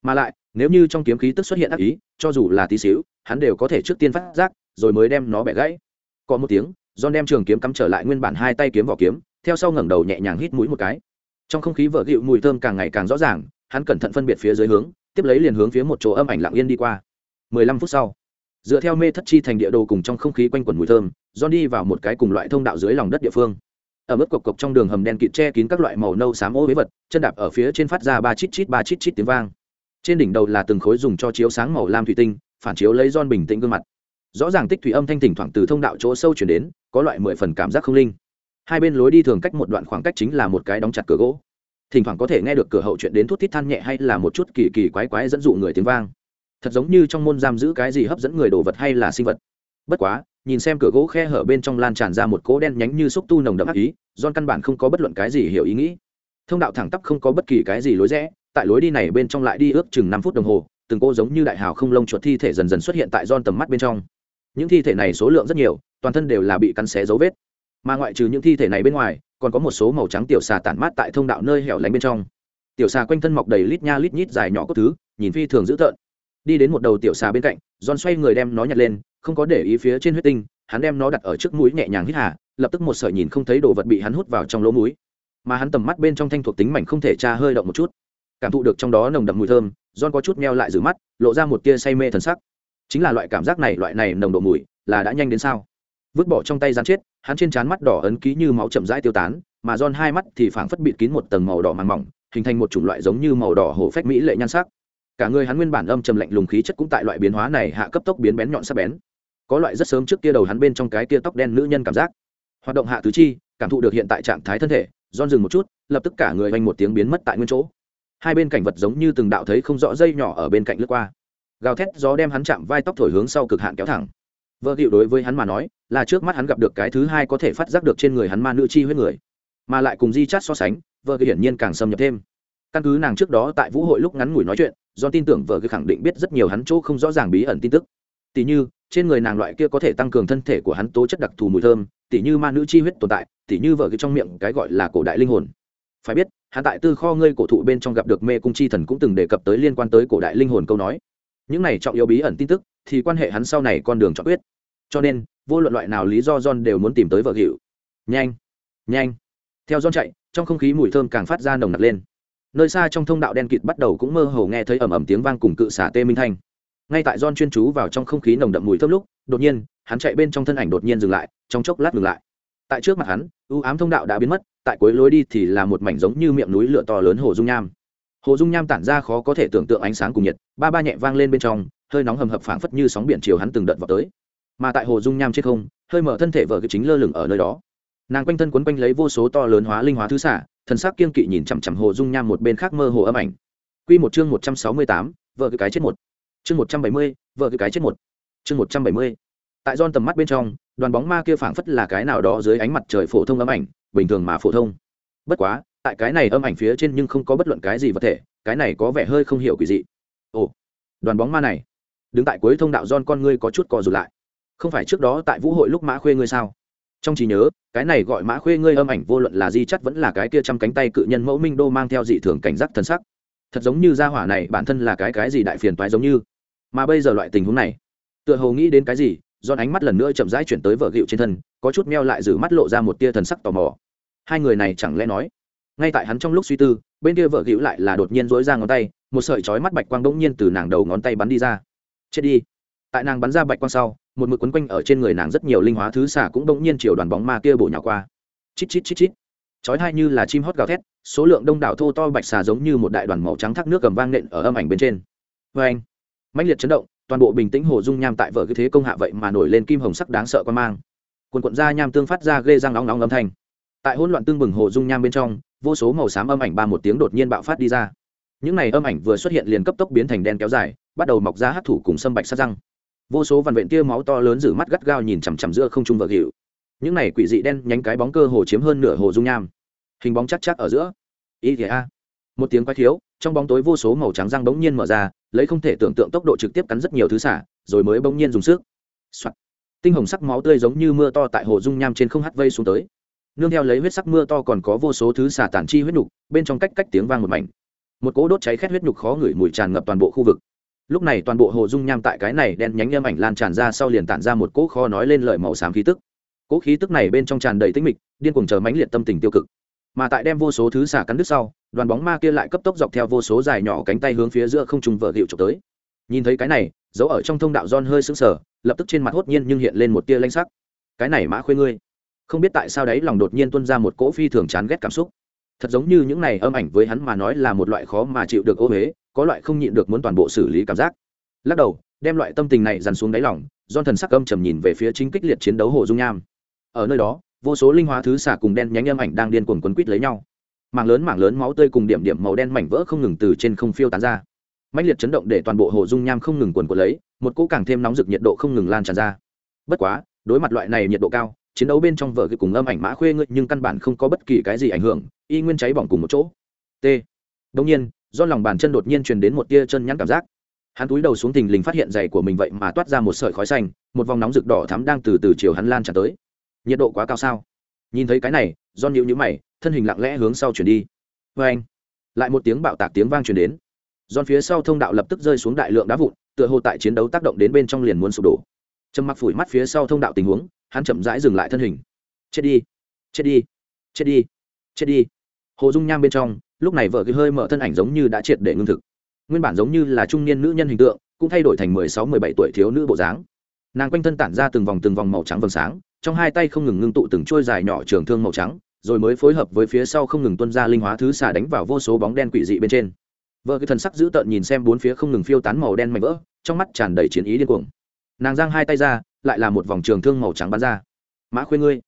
mà lại nếu như trong kiếm khí tức xuất hiện ác ý cho dù là tí xíu hắn đều có thể trước tiên phát giác rồi mới đem nó bẻ gãy có một tiếng John đem trường kiếm cắm trở lại nguyên bản hai tay kiếm vỏ kiếm, theo sau ngẩng đầu nhẹ nhàng hít mũi một cái. Trong không khí vợ gịu mùi thơm càng ngày càng rõ ràng, hắn cẩn thận phân biệt phía dưới hướng, tiếp lấy liền hướng phía một chỗ âm ảnh lặng yên đi qua. 15 phút sau, dựa theo mê thất chi thành địa đồ cùng trong không khí quanh quẩn mùi thơm, John đi vào một cái cùng loại thông đạo dưới lòng đất địa phương. Ở mức cục cục trong đường hầm đen kịt che kín các loại màu nâu xám ô với vật, chân đạp ở phía trên phát ra ba chít chít ba chít chít tiếng vang. Trên đỉnh đầu là từng khối dùng cho chiếu sáng màu lam thủy tinh, phản chiếu lấy John bình tĩnh gương mặt rõ ràng tích thủy âm thanh thỉnh thoảng từ thông đạo chỗ sâu chuyển đến có loại mười phần cảm giác không linh hai bên lối đi thường cách một đoạn khoảng cách chính là một cái đóng chặt cửa gỗ thỉnh thoảng có thể nghe được cửa hậu chuyện đến thuốc thít than nhẹ hay là một chút kỳ kỳ quái quái dẫn dụ người tiếng vang thật giống như trong môn giam giữ cái gì hấp dẫn người đồ vật hay là sinh vật. Bất quá, nhìn xem cửa gỗ khe hở bên trong lan tràn ra một cỗ đen nhánh như xúc tu nồng đậm ác ý don căn bản không có bất luận cái gì hiểu ý nghĩ. Thông đạo thẳng tắp không có bất kỳ cái gì lối rẽ, tại lối đi này bên trong lại đi ước chừng năm phút đồng hồ, từng cô giống như đại hào không lông chuột thi thể dần dần xuất hiện tại don tầm mắt bên trong. Những thi thể này số lượng rất nhiều, toàn thân đều là bị cắn xé dấu vết. Mà ngoại trừ những thi thể này bên ngoài, còn có một số màu trắng tiểu xà tản mát tại thông đạo nơi hẻo lánh bên trong. Tiểu xà quanh thân mọc đầy lít nha lít nhít dài nhỏ cốt thứ, nhìn phi thường dữ tợn đi đến một đầu tiểu xà bên cạnh giòn xoay người đem nó nhặt lên, không có để ý phía trên huyết tinh, hắn đem nó đặt ở trước mũi nhẹ nhàng hít hà, lập tức một sợi nhìn không thấy đồ vật bị hắn hút vào trong lỗ mũi. Mà hắn tầm mắt bên trong thanh thuộc tính mảnh không thể tra hơi động một chút. Cảm thụ được trong đó nồng đậm mùi thơm giòn có chút meo lại rửa mắt, lộ ra một tia say mê thần sắc. Chính là loại cảm giác này, loại này nồng độ mùi, là đã nhanh đến sao? Vứt bỏ trong tay rắn chết, hắn trên trán mắt đỏ ấn ký như máu chậm rãi tiêu tán, mà giòn hai mắt thì phảng phất bịt kín một tầng màu đỏ màng mỏng, hình thành một chủng loại giống như màu đỏ hổ phách mỹ lệ nhan sắc cả người hắn nguyên bản âm trầm lạnh lùng khí chất cũng tại loại biến hóa này hạ cấp tốc biến bén nhọn sắc bén. Có loại rất sớm trước kia đầu hắn bên trong cái kia tóc đen nữ nhân cảm giác. Hoạt động hạ tứ chi, cảm thụ được hiện tại trạng thái thân thể giòn dừng một chút, lập tức cả người vanh một tiếng biến mất tại nguyên chỗ. Hai bên cảnh vật giống như từng đạo thấy không rõ dây nhỏ ở bên cạnh lướt qua. Gào thét gió đem hắn chạm vai tóc thổi hướng sau cực hạn kéo thẳng. Vợ hiệu đối với hắn mà nói, là trước mắt hắn gặp được cái thứ hai có thể phát giác được trên người hắn ma nữ chi huyết người. Mà lại cùng di chát so sánh, vợ hiển nhiên càng xâm nhập thêm căn cứ nàng trước đó tại vũ hội lúc ngắn ngủi nói chuyện do tin tưởng vợ khẳng định biết rất nhiều hắn chỗ không rõ ràng bí ẩn tin tức. Tỷ như, trên người nàng loại kia có thể tăng cường thân thể của hắn tố chất đặc thù mùi thơm tỷ như ma nữ chi huyết tồn tại tỷ như vợ trong miệng cái gọi là cổ đại linh hồn. Phải biết, hắn tại tư kho ngươi cổ thụ bên trong gặp được mê cung chi thần cũng từng đề cập tới liên quan tới cổ đại linh hồn câu nói. Những này trọng yếu bí ẩn tin tức, thì quan hệ hắn sau này con đường chọn quyết. Cho nên, vô luận loại nào lý do john đều muốn tìm tới vợ hiệu nhanh nhanh. Theo john chạy, trong không khí mùi thơm càng phát ra nồng nặc lên nơi xa trong thông đạo đen kịt bắt đầu cũng mơ hồ nghe thấy ầm ầm tiếng vang cùng cự xả tê minh thanh. Ngay tại don chuyên chú vào trong không khí nồng đậm mùi thơm lúc, đột nhiên, hắn chạy bên trong thân ảnh đột nhiên dừng lại, trong chốc lát ngừng lại. Tại trước mặt hắn ưu ám thông đạo đã biến mất, tại cuối lối đi thì là một mảnh giống như miệng núi lửa to lớn hồ dung nham. Hồ dung nham tản ra khó có thể tưởng tượng ánh sáng cùng nhiệt, ba ba nhẹ vang lên bên trong, hơi nóng hầm hập phảng phất như sóng biển chiều hắn từng đợt vào tới. Mà tại hồ dung nham trên không, hơi mở thân thể vợ cái chính lơ lửng ở nơi đó. Nàng quanh thân quấn quanh lấy vô số to lớn hóa linh hóa thứ xả thần sắc kiên kỵ nhìn chằm chằm hồ dung nham một bên khác mơ hồ âm ảnh. Q một chương một trăm sáu mươi tám, vợ cái cái chết một. Chương một trăm bảy mươi, vợ cái cái chết một. Chương một trăm bảy mươi. Tại don tầm mắt bên trong, đoàn bóng ma kia phảng phất là cái nào đó dưới ánh mặt trời phổ thông âm ảnh, bình thường mà phổ thông. Bất quá, tại cái này âm ảnh phía trên nhưng không có bất luận cái gì vật thể, cái này có vẻ hơi không hiểu quỷ dị. Ồ, đoàn bóng ma này, đứng tại cuối thông đạo don con ngươi có chút cò rụt lại. Không phải trước đó tại vũ hội lúc mã khuê ngươi sao? Trong trí nhớ, cái này gọi mã khuê ngươi âm ảnh vô luận là di chất vẫn là cái kia trăm cánh tay cự nhân mẫu minh đô mang theo dị thường cảnh giác thân sắc. Thật giống như gia hỏa này bản thân là cái cái gì đại phiền toái giống như. Mà bây giờ loại tình huống này, tựa hồ nghĩ đến cái gì do ánh mắt lần nữa chậm rãi chuyển tới vợ gịu trên thân, có chút meo lại giữ mắt lộ ra một tia thần sắc tò mò. Hai người này chẳng lẽ nói, ngay tại hắn trong lúc suy tư, bên kia vợ gịu lại là đột nhiên dối ra ngón tay, một sợi chói mắt bạch quang bỗng nhiên từ nàng đầu ngón tay bắn đi ra. Chết đi. Tại nàng bắn ra bạch quang sau một mực quấn quanh ở trên người nàng rất nhiều linh hóa thứ xả cũng bỗng nhiên chiều đoàn bóng ma kia bổ nhào qua. Chít chít chít chít. Chói hai như là chim hót gào thét, số lượng đông đảo thô to bạch xà giống như một đại đoàn màu trắng thác nước cầm vang nện ở âm ảnh bên trên. Vê anh mãnh liệt chấn động, toàn bộ bình tĩnh hồ dung nham tại vở cái thế công hạ vậy mà nổi lên kim hồng sắc đáng sợ quan mang. Quần quận da nham tương phát ra ghê răng nóng nóng âm thanh. Tại hỗn loạn tương bừng hồ dung nham bên trong, vô số màu xám âm ảnh ba một tiếng đột nhiên bạo phát đi ra. Những này âm ảnh vừa xuất hiện liền cấp tốc biến thành đen kéo dài, bắt đầu mọc ra hát thủ cùng sâm bạch sát răng vô số vằn vện tia máu to lớn giữ mắt gắt gao nhìn chằm chằm giữa không trung vợ hiệu những này quỷ dị đen nhánh cái bóng cơ hồ chiếm hơn nửa hồ dung nham. Hình bóng chắc chắc ở giữa. Ý kìa a. Một tiếng quái thiếu, trong bóng tối vô số màu trắng răng bỗng nhiên mở ra, lấy không thể tưởng tượng tốc độ trực tiếp cắn rất nhiều thứ xả, rồi mới bỗng nhiên dùng sức. Soạn. tinh hồng sắc máu tươi giống như mưa to tại hồ dung nham trên không hắt vây xuống tới. Nương theo lấy huyết sắc mưa to còn có vô số thứ xả tản chi huyết nhục, bên trong cách cách tiếng vang một mảnh. Một cỗ đốt cháy khét huyết nhục khó ngửi mùi tràn ngập toàn bộ khu vực lúc này toàn bộ hồ dung nham tại cái này đen nhánh âm ảnh lan tràn ra sau liền tản ra một cỗ khó nói lên lời màu xám khí tức. Cỗ khí tức này bên trong tràn đầy tinh mịch, điên cuồng chờ mãnh liệt tâm tình tiêu cực. Mà tại đem vô số thứ xả cắn đứt sau, đoàn bóng ma kia lại cấp tốc dọc theo vô số dài nhỏ cánh tay hướng phía giữa không trung vợ hiệu trục tới. Nhìn thấy cái này, dấu ở trong thông đạo don hơi sững sờ, lập tức trên mặt hốt nhiên nhưng hiện lên một tia lanh sắc. Cái này mã khuê ngươi. Không biết tại sao đấy lòng đột nhiên tuân ra một cỗ phi thường chán ghét cảm xúc. Thật giống như những này âm ảnh với hắn mà nói là một loại khó mà chịu được ô huế có loại không nhịn được muốn toàn bộ xử lý cảm giác. Lắc đầu, đem loại tâm tình này dằn xuống đáy lòng don thần sắc âm trầm nhìn về phía chính kích liệt chiến đấu hồ dung nham. Ở nơi đó, vô số linh hóa thứ xả cùng đen nhánh âm ảnh đang điên cuồng quấn quýt lấy nhau. Mảng lớn mảng lớn máu tươi cùng điểm điểm màu đen mảnh vỡ không ngừng từ trên không phiêu tán ra. Mạnh liệt chấn động để toàn bộ hồ dung nham không ngừng quần quần lấy, một cỗ càng thêm nóng rực nhiệt độ không ngừng lan tràn ra. Bất quá, đối mặt loại này nhiệt độ cao, chiến đấu bên trong vở cái cùng âm ảnh mã khuê ngươi nhưng căn bản không có bất kỳ cái gì ảnh hưởng, y nguyên cháy bỏng cùng một chỗ. T. Đông nhiên do lòng bàn chân đột nhiên truyền đến một tia chân nhắn cảm giác. Hắn túi đầu xuống thình lình phát hiện giày của mình vậy mà toát ra một sợi khói xanh, một vòng nóng rực đỏ thắm đang từ từ chiều hắn lan tràn tới. Nhiệt độ quá cao sao? Nhìn thấy cái này do nhịu nhữ mày, thân hình lặng lẽ hướng sau chuyển đi. Vê anh, lại một tiếng bạo tạc tiếng vang truyền đến. Giòn phía sau thông đạo lập tức rơi xuống đại lượng đá vụn, tựa hồ tại chiến đấu tác động đến bên trong liền muốn sụp đổ. Trầm mặc phủi mắt phía sau thông đạo tình huống, hắn chậm rãi dừng lại thân hình. Chết đi chết đi chết đi chết đi. Hồ dung nham bên trong lúc này vợ cái hơi mở thân ảnh giống như đã triệt để ngưng thực. Nguyên bản giống như là trung niên nữ nhân hình tượng, cũng thay đổi thành mười sáu, mười bảy tuổi thiếu nữ bộ dáng. Nàng quanh thân tản ra từng vòng từng vòng màu trắng vầng sáng, trong hai tay không ngừng ngưng tụ từng trôi dài nhỏ trường thương màu trắng, rồi mới phối hợp với phía sau không ngừng tuân ra linh hóa thứ xả đánh vào vô số bóng đen quỷ dị bên trên. Vợ cái thần sắc dữ tợn nhìn xem bốn phía không ngừng phiêu tán màu đen mạnh vỡ, trong mắt tràn đầy chiến ý điên cuồng. Nàng giang hai tay ra, lại là một vòng trường thương màu trắng bắn ra. Mã khuyên ngươi,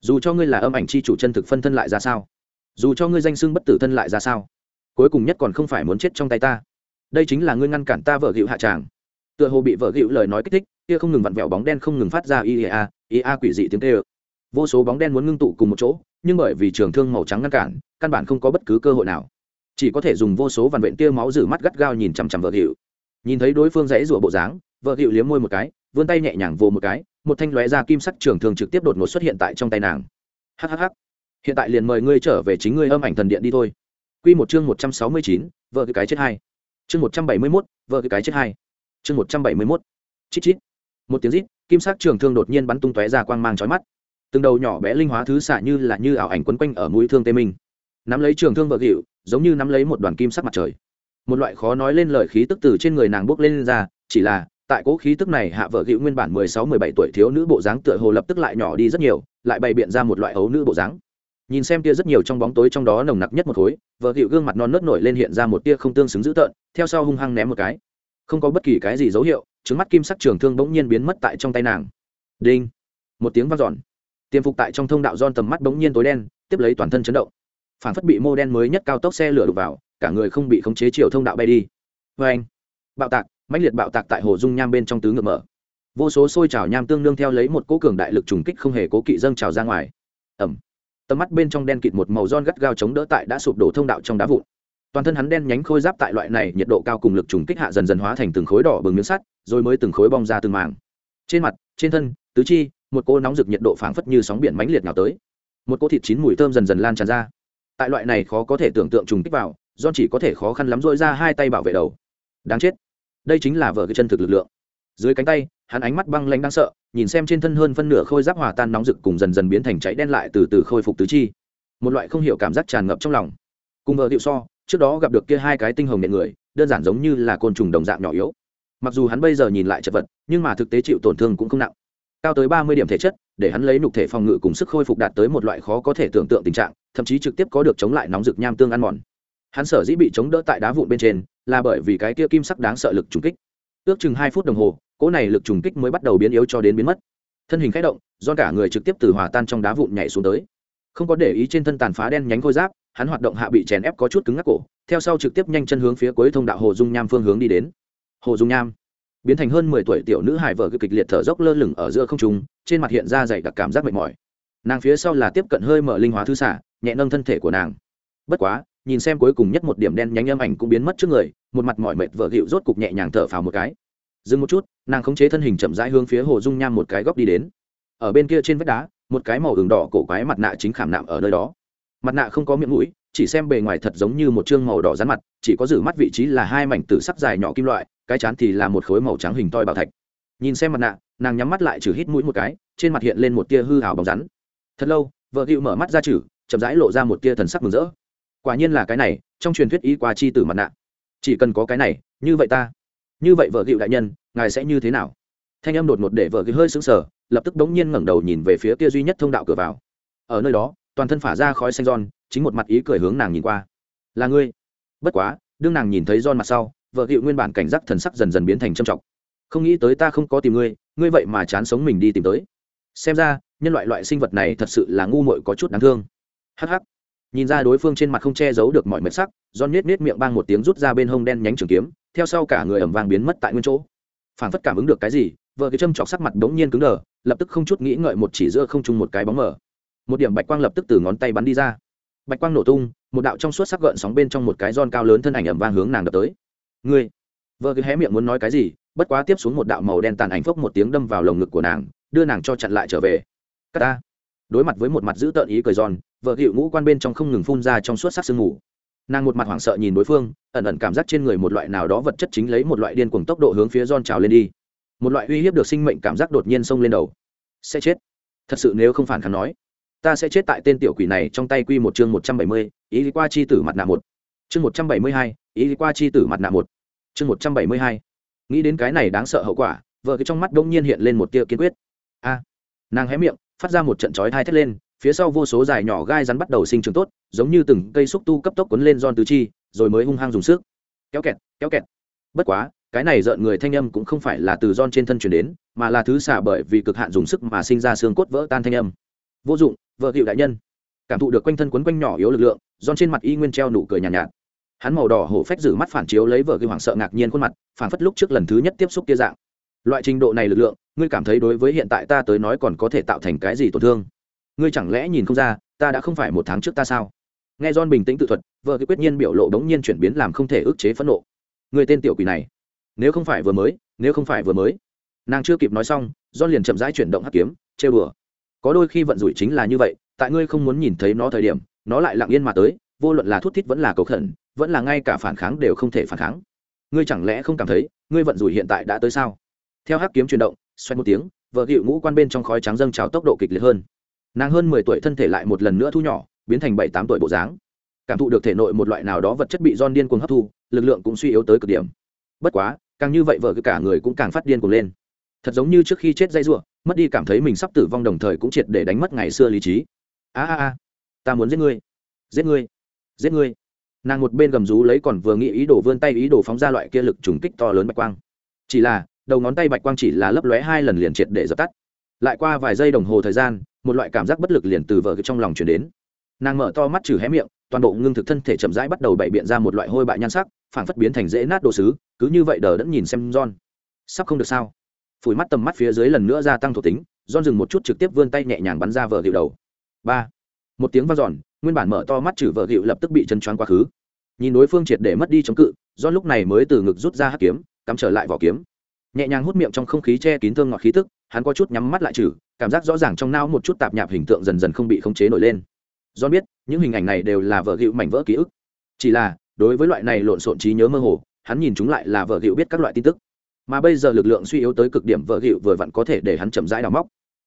dù cho ngươi là âm ảnh c h i chủ chân thực phân thân lại ra sao? Dù cho ngươi danh xưng bất tử thân lại ra sao, cuối cùng nhất còn không phải muốn chết trong tay ta. Đây chính là ngươi ngăn cản ta vợ gịu hạ tràng. Tựa hồ bị vợ gịu lời nói kích thích, kia không ngừng vặn vẹo bóng đen không ngừng phát ra ia ia quỷ dị tiếng tê ơ vô số bóng đen muốn ngưng tụ cùng một chỗ, nhưng bởi vì trường thương màu trắng ngăn cản, căn bản không có bất cứ cơ hội nào. Chỉ có thể dùng vô số vằn vện tia máu rử mắt gắt gao nhìn chằm chằm vợ gịu. Nhìn thấy đối phương dãy rủa bộ dáng, vợ gịu liếm môi một cái, vươn tay nhẹ nhàng vô một cái, một thanh lóe ra kim sắc trường thương trực tiếp đột ngột xuất hiện tại trong tay nàng. Hhh hiện tại liền mời ngươi trở về chính ngươi âm ảnh thần điện đi thôi. Quy một chương một trăm sáu mươi chín vợ cái cái chết hai. Chương một trăm bảy mươi mốt vợ cái cái chết hai. Chương một trăm bảy mươi mốt. Chít chít. Một tiếng rít kim sắc trường thương đột nhiên bắn tung tóe ra quang mang chói mắt. Từng đầu nhỏ bé linh hóa thứ xạ như là như ảo ảnh quấn quanh ở mũi thương tê minh. Nắm lấy trường thương vợ gịu giống như nắm lấy một đoàn kim sắc mặt trời. Một loại khó nói lên lời khí tức từ trên người nàng bốc lên, lên ra chỉ là tại cố khí tức này hạ vợ gịu nguyên bản mười sáu mười bảy tuổi thiếu nữ bộ dáng tựa hồ lập tức lại nhỏ đi rất nhiều lại bày biện ra một loại ấu nữ bộ dáng nhìn xem tia rất nhiều trong bóng tối trong đó nồng nặc nhất một khối, vợ hiệu gương mặt non nớt nổi lên hiện ra một tia không tương xứng dữ tợn, theo sau hung hăng ném một cái. Không có bất kỳ cái gì dấu hiệu, trứng mắt kim sắc trường thương bỗng nhiên biến mất tại trong tay nàng. Đinh! Một tiếng vang dọn. Tiêm phục tại trong thông đạo giòn tầm mắt bỗng nhiên tối đen, tiếp lấy toàn thân chấn động. Phản phất bị mô đen mới nhất cao tốc xe lửa đục vào, cả người không bị khống chế chiều thông đạo bay đi. Vê anh, bạo tạc, mãnh liệt bạo tạc tại hồ dung nham bên trong tứ ngựa mở. Vô số xôi trào nham tương nương theo lấy một cỗ cường đại lực trùng kích không hề cố kỵ dâng trào ra ngoài. Ẩm tầm mắt bên trong đen kịt một màu giòn gắt gao chống đỡ tại đã sụp đổ thông đạo trong đá vụn. Toàn thân hắn đen nhánh khôi giáp tại loại này nhiệt độ cao cùng lực trùng kích hạ dần dần hóa thành từng khối đỏ bừng miếng sắt, rồi mới từng khối bong ra từng màng trên mặt, trên thân, tứ chi, một cô nóng rực nhiệt độ phảng phất như sóng biển mãnh liệt nào tới. Một cô thịt chín mùi thơm dần dần lan tràn ra. Tại loại này khó có thể tưởng tượng trùng kích vào ron chỉ có thể khó khăn lắm dội ra hai tay bảo vệ đầu. Đáng chết. Đây chính là vở cái chân thực lực lượng dưới cánh tay, hắn ánh mắt băng lanh đang sợ, nhìn xem trên thân hơn phân nửa khôi giáp hòa tan nóng rực cùng dần dần biến thành cháy đen lại từ từ khôi phục tứ chi. Một loại không hiểu cảm giác tràn ngập trong lòng. Cùng vợ điệu so, trước đó gặp được kia hai cái tinh hồng nện người, đơn giản giống như là côn trùng đồng dạng nhỏ yếu. Mặc dù hắn bây giờ nhìn lại chật vật, nhưng mà thực tế chịu tổn thương cũng không nặng. Cao tới ba mươi điểm thể chất, để hắn lấy nục thể phòng ngự cùng sức khôi phục đạt tới một loại khó có thể tưởng tượng tình trạng, thậm chí trực tiếp có được chống lại nóng rực nham tương ăn mòn. Hắn sở dĩ bị chống đỡ tại đá vụn bên trên, là bởi vì cái kia kim sắc đáng sợ lực trùng kích. Ước chừng hai phút đồng hồ cỗ này lực trùng kích mới bắt đầu biến yếu cho đến biến mất. Thân hình k h ẽ động, do cả người trực tiếp từ hòa tan trong đá vụn nhảy xuống tới. Không có để ý trên thân tàn phá đen nhánh khôi giáp, hắn hoạt động hạ bị chèn ép có chút cứng ngắc cổ, theo sau trực tiếp nhanh chân hướng phía cuối thông đạo hồ dung nham phương hướng đi đến. Hồ dung nham, biến thành hơn mười tuổi tiểu nữ hải vợ kịch liệt thở dốc lơ lửng ở giữa không trung, trên mặt hiện ra dày đặc cảm giác mệt mỏi. Nàng phía sau là tiếp cận hơi mở linh hóa thư xả nhẹ nâng thân thể của nàng. Bất quá, nhìn xem cuối cùng nhất một điểm đen nhánh âm ảnh cũng biến mất trước người, một mặt mỏi mệt vợ hiệu rốt cục nhẹ nhàng thở phào một cái dừng một chút, nàng khống chế thân hình chậm rãi hướng phía hồ dung nham một cái góc đi đến. Ở bên kia trên vách đá, một cái màu ửng đỏ cổ quái mặt nạ chính khảm nạm ở nơi đó. Mặt nạ không có miệng mũi, chỉ xem bề ngoài thật giống như một chương màu đỏ rán mặt, chỉ có giữ mắt vị trí là hai mảnh tử sắc dài nhỏ kim loại, cái chán thì là một khối màu trắng hình toi bảo thạch. Nhìn xem mặt nạ, nàng nhắm mắt lại trừ hít mũi một cái, trên mặt hiện lên một tia hư hào bóng rắn. Thật lâu, vợ hữu mở mắt ra trừ, chậm rãi lộ ra một tia thần sắc mừng rỡ. Quả nhiên là cái này, trong truyền thuyết y qua chi tử mặt nạ. Chỉ cần có cái này, như vậy ta như vậy vợ hữu đại nhân, ngài sẽ như thế nào? Thanh âm đột ngột để vợ hữu hơi sững sờ, lập tức đống nhiên ngẩng đầu nhìn về phía kia duy nhất thông đạo cửa vào. Ở nơi đó, toàn thân phả ra khói xanh giòn, chính một mặt ý cười hướng nàng nhìn qua. Là ngươi. Bất quá, đương nàng nhìn thấy giòn mặt sau, vợ hữu nguyên bản cảnh giác thần sắc dần dần biến thành trầm trọng. Không nghĩ tới ta không có tìm ngươi ngươi vậy mà chán sống mình đi tìm tới. Xem ra, nhân loại loại sinh vật này thật sự là ngu muội có chút đáng thương. Hh nhìn ra đối phương trên mặt không che giấu được mọi mệt sắc do nết nết miệng bang một tiếng rút ra bên hông đen nhánh trường kiếm, theo sau cả người ẩm vàng biến mất tại nguyên chỗ. Phản phất cảm ứng được cái gì, vợ cái châm chọc sắc mặt bỗng nhiên cứng đờ, lập tức không chút nghĩ ngợi một chỉ giữa không trung một cái bóng mở một điểm bạch quang lập tức từ ngón tay bắn đi ra. Bạch quang nổ tung, một đạo trong suốt sắc gợn sóng bên trong một cái giòn cao lớn thân ảnh ẩm vang hướng nàng đập tới. Ngươi! Vợ cái hé miệng muốn nói cái gì, bất quá tiếp xuống một đạo màu đen tàn ảnh phốc một tiếng đâm vào lồng ngực của nàng, đưa nàng cho chặn lại trở về. Cát ta! Đối mặt với một mặt giữ tợn ý cười giòn vợ hiệu ngũ quan bên trong không ngừng phun ra trong suốt sắc sương mù. Nàng một mặt hoảng sợ nhìn đối phương, ẩn ẩn cảm giác trên người một loại nào đó vật chất chính lấy một loại điên cuồng tốc độ hướng phía giòn trào lên đi. Một loại uy hiếp được sinh mệnh cảm giác đột nhiên xông lên đầu. Sẽ chết. Thật sự nếu không phản kháng nói, ta sẽ chết tại tên tiểu quỷ này trong tay quy một chương một trăm bảy mươi, ý qua chi tử mặt nạ một. Chương một trăm bảy mươi hai, ý qua chi tử mặt nạ một. Chương một trăm bảy mươi hai. Nghĩ đến cái này đáng sợ hậu quả, vợ cái trong mắt đông nhiên hiện lên một tia kiên quyết. A. Nàng hé miệng, phát ra một trận chói thai thét lên phía sau vô số dài nhỏ gai rắn bắt đầu sinh trưởng tốt giống như từng cây xúc tu cấp tốc quấn lên giòn tứ chi rồi mới hung hăng dùng sức. Kéo kẹt kéo kẹt. Bất quá cái này rợn người thanh âm cũng không phải là từ giòn trên thân chuyển đến mà là thứ xả bởi vì cực hạn dùng sức mà sinh ra xương cốt vỡ tan thanh âm. Vô dụng vợ hiệu đại nhân. Cảm thụ được quanh thân quấn quanh nhỏ yếu lực lượng giòn trên mặt y nguyên treo nụ cười nhàn nhạt, nhạt. Hắn màu đỏ hổ phách giữ mắt phản chiếu lấy vợ ghi hoảng sợ ngạc nhiên khuôn mặt phản phất lúc trước lần thứ nhất tiếp xúc kia dạng. Loại trình độ này lực lượng ngươi cảm thấy đối với hiện tại ta tới nói còn có thể tạo thành cái gì tổn thương? Ngươi chẳng lẽ nhìn không ra, ta đã không phải một tháng trước ta sao? Nghe john bình tĩnh tự thuật, vợ cái quyết nhiên biểu lộ đống nhiên chuyển biến làm không thể ức chế phẫn nộ. Người tên tiểu quỷ này, nếu không phải vừa mới, nếu không phải vừa mới. Nàng chưa kịp nói xong, john liền chậm rãi chuyển động hắc kiếm chê bừa có đôi khi vận rủi chính là như vậy, tại ngươi không muốn nhìn thấy nó thời điểm, nó lại lặng yên mà tới, vô luận là thút thít vẫn là cầu khẩn, vẫn là ngay cả phản kháng đều không thể phản kháng. Ngươi chẳng lẽ không cảm thấy, ngươi vận rủi hiện tại đã tới sao? Theo hắc kiếm chuyển động xoay một tiếng, vợ hiệu ngũ quan bên trong khói trắng dâng trào tốc độ kịch liệt hơn nàng hơn mười tuổi thân thể lại một lần nữa thu nhỏ, biến thành bảy tám tuổi bộ dáng. Cảm thụ được thể nội một loại nào đó vật chất bị don điên cuồng hấp thu, lực lượng cũng suy yếu tới cực điểm. Bất quá, càng như vậy vợ cả người cũng càng phát điên cuồng lên. Thật giống như trước khi chết dây ruộng mất đi cảm thấy mình sắp tử vong đồng thời cũng triệt để đánh mất ngày xưa lý trí. A a a, ta muốn giết ngươi giết ngươi giết ngươi. Nàng một bên gầm rú lấy còn vừa nghĩ ý đồ vươn tay ý đồ phóng ra loại kia lực trùng kích to lớn bạch quang. Chỉ là, đầu ngón tay bạch quang chỉ là lấp lóe hai lần liền triệt để dập tắt. Lại qua vài giây đồng hồ thời gian một loại cảm giác bất lực liền từ vợ trong lòng chuyển đến nàng mở to mắt trừ hé miệng toàn bộ ngưng thực thân thể chậm rãi bắt đầu bày biện ra một loại hôi bại nhan sắc phản phất biến thành dễ nát đồ sứ cứ như vậy đờ đẫn nhìn xem John. Sắp không được sao? Phủi mắt tầm mắt phía dưới lần nữa gia tăng thuộc tính, John dừng một chút trực tiếp vươn tay nhẹ nhàng bắn ra vợ hiệu đầu. Ba. Một tiếng vang giòn, nguyên bản mở to mắt trừ vợ hiệu lập tức bị chân choáng quá khứ. Nhìn đối phương triệt để mất đi chống cự, John lúc này mới từ ngực rút ra hắc kiếm, cắm trở lại vỏ kiếm. Nhẹ nhàng hút miệng trong không khí che kín thương ngọt khí tức, hắn có chút nhắm mắt lại trừ, cảm giác rõ ràng trong não một chút tạp nhạp hình tượng dần dần không bị khống chế nổi lên. John biết, những hình ảnh này đều là vợ hiệu mảnh vỡ ký ức. Chỉ là, đối với loại này lộn xộn trí nhớ mơ hồ, hắn nhìn chúng lại là vợ hiệu biết các loại tin tức mà bây giờ lực lượng suy yếu tới cực điểm vợ hiệu vừa vặn có thể để hắn chậm rãi đào móc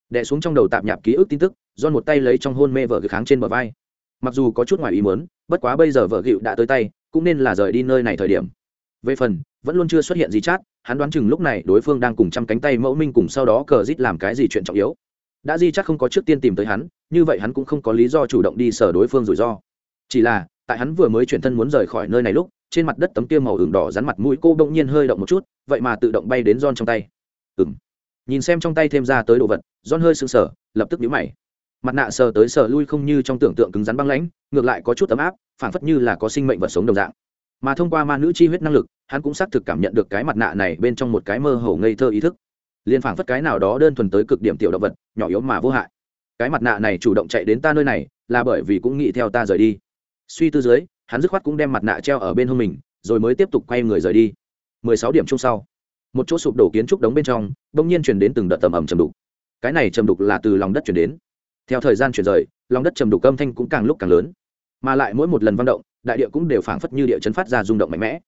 đè xuống trong đầu tạp nhạp ký ức tin tức do một tay lấy trong hôn mê vợ kháng trên bờ vai mặc dù có chút ngoài ý muốn bất quá bây giờ vợ hiệu đã tới tay cũng nên là rời đi nơi này thời điểm về phần vẫn luôn chưa xuất hiện gì chát hắn đoán chừng lúc này đối phương đang cùng chăm cánh tay mẫu minh cùng sau đó cờ rít làm cái gì chuyện trọng yếu. Đã di chắc không có trước tiên tìm tới hắn, như vậy hắn cũng không có lý do chủ động đi sở đối phương rủi ro. Chỉ là, tại hắn vừa mới chuyển thân muốn rời khỏi nơi này lúc, trên mặt đất tấm kia màu ửng đỏ rắn mặt mũi cô bỗng nhiên hơi động một chút, vậy mà tự động bay đến don trong tay. Ừng nhìn xem trong tay thêm ra tới đồ vật don hơi sưng sờ, lập tức nhíu mày. Mặt nạ sờ tới sờ lui không như trong tưởng tượng cứng rắn băng lãnh, ngược lại có chút ấm áp, phảng phất như là có sinh mệnh vật sống đồng dạng mà thông qua ma nữ chi huyết năng lực, hắn cũng xác thực cảm nhận được cái mặt nạ này bên trong một cái mơ hồ ngây thơ ý thức. Liên phảng phất cái nào đó đơn thuần tới cực điểm tiểu động vật, nhỏ yếu mà vô hại. Cái mặt nạ này chủ động chạy đến ta nơi này, là bởi vì cũng nghĩ theo ta rời đi. Suy tư dưới, hắn dứt khoát cũng đem mặt nạ treo ở bên hông mình, rồi mới tiếp tục quay người rời đi. 16 điểm chung sau, một chỗ sụp đổ kiến trúc đống bên trong, bỗng nhiên chuyển đến từng đợt tầm ẩm trầm đục. Cái này trầm đục là từ lòng đất chuyển đến. Theo thời gian chuyển rời, lòng đất trầm đục âm thanh cũng càng lúc càng lớn, mà lại mỗi một lần vang động đại địa cũng đều phảng phất như địa chấn phát ra rung động mạnh mẽ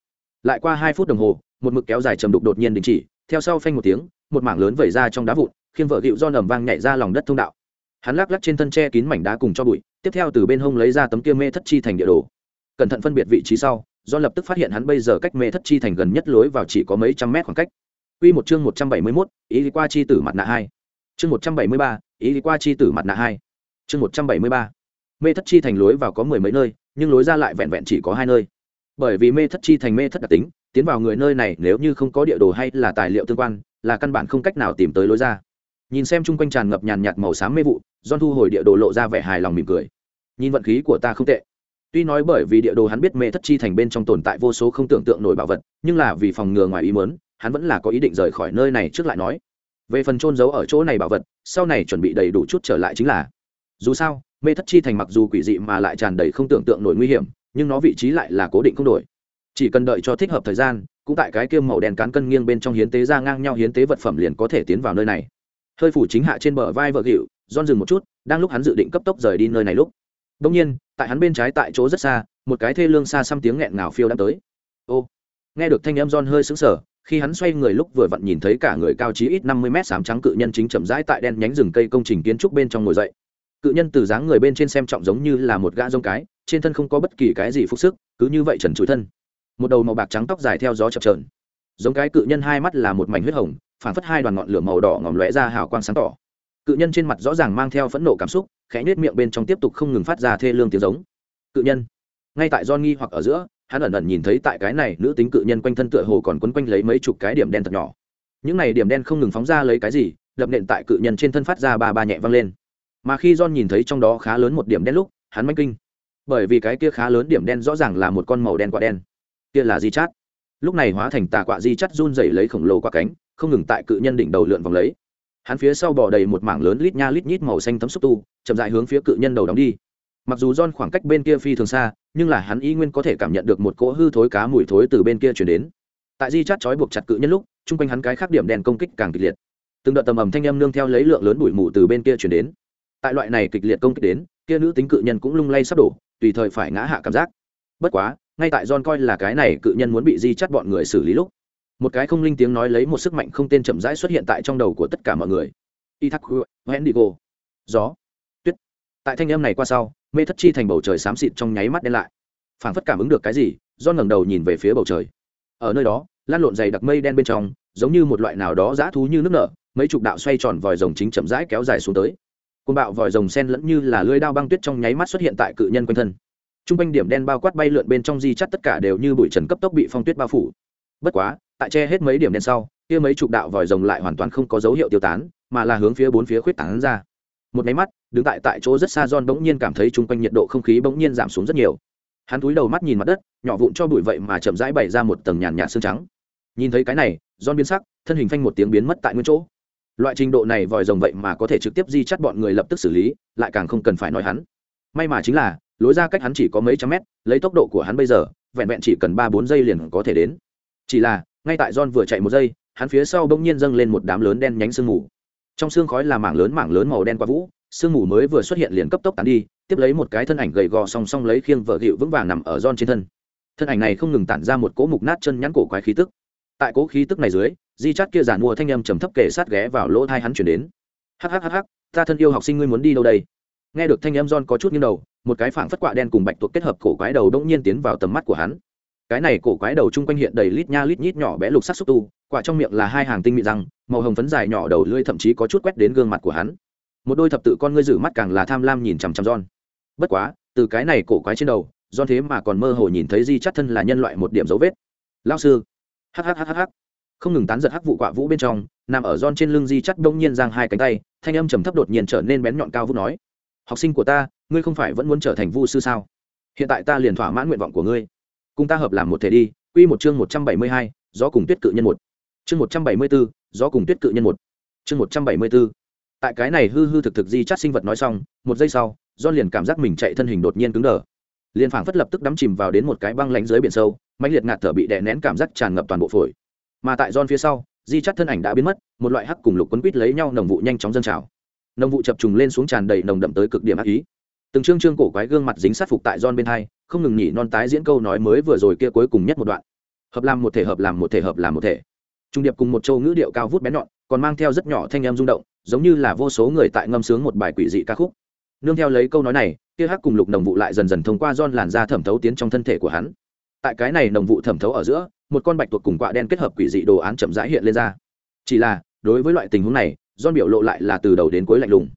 lại qua hai phút đồng hồ một mực kéo dài trầm đục đột nhiên đình chỉ theo sau phanh một tiếng một mảng lớn vẩy ra trong đá vụn khiến vợ gịu do nầm vang nhảy ra lòng đất thông đạo hắn lắc lắc trên thân tre kín mảnh đá cùng cho bụi tiếp theo từ bên hông lấy ra tấm kia mê thất chi thành địa đồ cẩn thận phân biệt vị trí sau do lập tức phát hiện hắn bây giờ cách mê thất chi thành gần nhất lối vào chỉ có mấy trăm mét khoảng cách Quy một chương 171, ý qua chi tử mặt nạ 2. Chương 173, ý qua chi tử mặt nạ 2. Chương 173. Mê thất chi thành lối vào có mười mấy nơi, nhưng lối ra lại vẹn vẹn chỉ có hai nơi. Bởi vì mê thất chi thành mê thất đặc tính, tiến vào người nơi này nếu như không có địa đồ hay là tài liệu tương quan, là căn bản không cách nào tìm tới lối ra. Nhìn xem chung quanh tràn ngập nhàn nhạt màu xám mê vụ, don thu hồi địa đồ lộ ra vẻ hài lòng mỉm cười. Nhìn vận khí của ta không tệ. Tuy nói bởi vì địa đồ hắn biết mê thất chi thành bên trong tồn tại vô số không tưởng tượng nổi bảo vật, nhưng là vì phòng ngừa ngoài ý muốn, hắn vẫn là có ý định rời khỏi nơi này trước lại nói về phần trôn giấu ở chỗ này bảo vật sau này chuẩn bị đầy đủ chút trở lại chính là dù sao, mê thất chi thành mặc dù quỷ dị mà lại tràn đầy không tưởng tượng nổi nguy hiểm, nhưng nó vị trí lại là cố định không đổi. Chỉ cần đợi cho thích hợp thời gian, cũng tại cái kiêm màu đen cán cân nghiêng bên trong hiến tế ra ngang nhau hiến tế vật phẩm liền có thể tiến vào nơi này. Hơi phủ chính hạ trên bờ vai vợ hiệu don dừng một chút, đang lúc hắn dự định cấp tốc rời đi nơi này lúc. Đông nhiên, tại hắn bên trái tại chỗ rất xa, một cái thê lương xa xăm tiếng nghẹn ngào phiêu đã tới. Ô, nghe được thanh âm don hơi sững sờ, khi hắn xoay người lúc vừa vặn nhìn thấy cả người cao chí ít năm mươi mét sám trắng cự nhân chính chậm rãi tại đen nhánh rừng cây công trình kiến trúc bên trong ngồi dậy cự nhân từ dáng người bên trên xem trọng giống như là một gã rông cái, trên thân không có bất kỳ cái gì phúc sức, cứ như vậy trần trụi thân. Một đầu màu bạc trắng tóc dài theo gió chập trờn giống cái cự nhân hai mắt là một mảnh huyết hồng phản phất hai đoàn ngọn lửa màu đỏ ngòm lóe ra hào quang sáng tỏ. Cự nhân trên mặt rõ ràng mang theo phẫn nộ cảm xúc, khẽ nhếch miệng bên trong tiếp tục không ngừng phát ra thê lương tiếng giống. Cự nhân. Ngay tại do nghi hoặc ở giữa, hắn ẩn ẩn nhìn thấy tại cái này nữ tính cự nhân quanh thân tựa hồ còn quấn quanh lấy mấy chục cái điểm đen thật nhỏ. Những này điểm đen không ngừng phóng ra lấy cái gì đập nện tại cự nhân trên thân phát ra ba ba nhẹ văng lên mà khi john nhìn thấy trong đó khá lớn một điểm đen lúc, hắn manh kinh. Bởi vì cái kia khá lớn điểm đen rõ ràng là một con màu đen quả đen. Kia là di chát. Lúc này hóa thành tà quạ di chắt run dày lấy khổng lồ qua cánh, không ngừng tại cự nhân đỉnh đầu lượn vòng lấy. Hắn phía sau bỏ đầy một mảng lớn lít nha lít nhít màu xanh tấm xúc tu, chậm dại hướng phía cự nhân đầu đóng đi. Mặc dù John khoảng cách bên kia phi thường xa, nhưng là hắn y nguyên có thể cảm nhận được một cỗ hư thối cá mùi thối từ bên kia chuyển đến. Tại di chát chói buộc chặt cự nhân lúc, chung quanh hắn cái khác điểm đèn công kích càng kịch liệt. Từng đợt tầm ầm thanh âm nương theo lấy lượng lớn bụi mù từ bên kia chuyển đến tại loại này kịch liệt công kích đến, kia nữ tính cự nhân cũng lung lay sắp đổ, tùy thời phải ngã hạ cảm giác. Bất quá, ngay tại John coi là cái này cự nhân muốn bị di chắt bọn người xử lý lúc, một cái không linh tiếng nói lấy một sức mạnh không tên chậm rãi xuất hiện tại trong đầu của tất cả mọi người. Ithak hendigo gió. Tuyết. Tại thanh âm này qua sau, mê thất chi thành bầu trời xám xịt trong nháy mắt đen lại. Phảng phất cảm ứng được cái gì, John ngẩng đầu nhìn về phía bầu trời. Ở nơi đó, lan lộn dày đặc mây đen bên trong, giống như một loại nào đó dã thú như nước nở, mấy chục đạo xoay tròn vòi rồng chính chậm rãi kéo dài xuống tới côn bạo vòi rồng sen lẫn như là lưỡi đao băng tuyết trong nháy mắt xuất hiện tại cự nhân quanh thân t r u n g quanh điểm đen bao quát bay lượn bên trong di chắt tất cả đều như bụi trần cấp tốc bị phong tuyết bao phủ bất quá tại che hết mấy điểm đen sau kia mấy chục đạo vòi rồng lại hoàn toàn không có dấu hiệu tiêu tán mà là hướng phía bốn phía khuyết tán ra một máy mắt đứng tại tại chỗ rất xa John bỗng nhiên cảm thấy chung quanh nhiệt độ không khí bỗng nhiên giảm xuống rất nhiều. Hắn cúi đầu mắt nhìn mặt đất, nhỏ vụn cho bụi vậy mà chậm rãi bày ra một tầng nhàn nhạt sương trắng. Nhìn thấy cái này, John biến sắc, thân hình phanh một tiếng biến mất tại nguyên chỗ. Loại trình độ này vòi rồng vậy mà có thể trực tiếp di chắt bọn người lập tức xử lý, lại càng không cần phải nói hắn. May mà chính là, lối ra cách hắn chỉ có mấy trăm mét, lấy tốc độ của hắn bây giờ, vẹn vẹn chỉ cần ba bốn giây liền có thể đến. Chỉ là, ngay tại John vừa chạy một giây, hắn phía sau bỗng nhiên dâng lên một đám lớn đen nhánh sương mù. Trong sương khói là mảng lớn mảng lớn màu đen qua vũ, sương mù mới vừa xuất hiện liền cấp tốc tán đi tiếp lấy một cái thân ảnh gầy gò song song lấy khiêng vợ hiệu vững vàng nằm ở John trên thân thân ảnh này không ngừng tản ra một cỗ mục nát chân nhắn cổ quái khí tức tại cỗ khí tức này dưới di chát kia giản mua thanh âm trầm thấp kể sát ghé vào lỗ thai hắn chuyển đến. Hhhh ta thân yêu học sinh ngươi muốn đi đâu đây? Nghe được thanh âm John có chút nghiêng đầu một cái phảng phất quạ đen cùng bạch tuộc kết hợp cổ quái đầu đông nhiên tiến vào tầm mắt của hắn. Cái này cổ quái đầu chung quanh hiện đầy lít nha lít nhít nhỏ bé lục sắc xúc tu quả trong miệng là hai hàng tinh mịn răng màu hồng phấn dài nhỏ đầu lưỡi thậm chí có chút quét đến gương mặt của hắn. Một đôi thập tự con ngươi giữ mắt càng là tham lam nhìn chằm chằm John. Bất quá, từ cái này cổ quái trên đầu, John thế mà còn mơ hồ nhìn thấy Di Chát thân là nhân loại một điểm dấu vết. Lão sư, hắc hắc hắc hắc, không ngừng tán giật hắc vụ quạ vũ bên trong, nằm ở giòn trên lưng Di chắt đông nhiên giang hai cánh tay, thanh âm trầm thấp đột nhiên trở nên bén nhọn cao vút nói: "Học sinh của ta, ngươi không phải vẫn muốn trở thành vu sư sao? Hiện tại ta liền thỏa mãn nguyện vọng của ngươi. Cùng ta hợp làm một thể đi." Quy một chương một trăm bảy mươi hai, gió cùng tuyết cự nhân một. Chương một trăm bảy mươi 174, gió cùng tuyết cự nhân một. Chương một trăm bảy mươi 174 tại cái này hư hư thực thực di chắt sinh vật nói xong một giây sau giòn liền cảm giác mình chạy thân hình đột nhiên cứng đờ liền phảng phất lập tức đắm chìm vào đến một cái băng lánh dưới biển sâu mãnh liệt ngạt thở bị đè nén cảm giác tràn ngập toàn bộ phổi mà tại John phía sau, di chắt thân ảnh đã biến mất, một loại hắc cùng lục quấn quýt lấy nhau nồng vụ nhanh chóng dâng trào. Nồng vụ chập trùng lên xuống tràn đầy nồng đậm tới cực điểm ác ý. Từng chương trương cổ quái gương mặt dính sát phục tại don bên hai, không ngừng nhỉ non tái diễn câu nói mới vừa rồi kia cuối cùng nhất một đoạn. Hợp làm một thể hợp làm một thể hợp làm một thể. Trung điệp cùng một châu ngữ điệu cao vút bén nhọn, còn mang theo rất nhỏ thanh em rung động, giống như là vô số người tại ngâm sướng một bài quỷ dị ca khúc. Nương theo lấy câu nói này, kia hắc cùng lục nồng vụ lại dần dần thông qua don làn da thẩm thấu tiến trong thân thể của hắn. Tại cái này nồng vụ thẩm thấu ở giữa một con bạch tuộc cùng quạ đen kết hợp quỷ dị đồ án chậm rãi hiện lên ra. Chỉ là, đối với loại tình huống này don biểu lộ lại là từ đầu đến cuối lạnh lùng.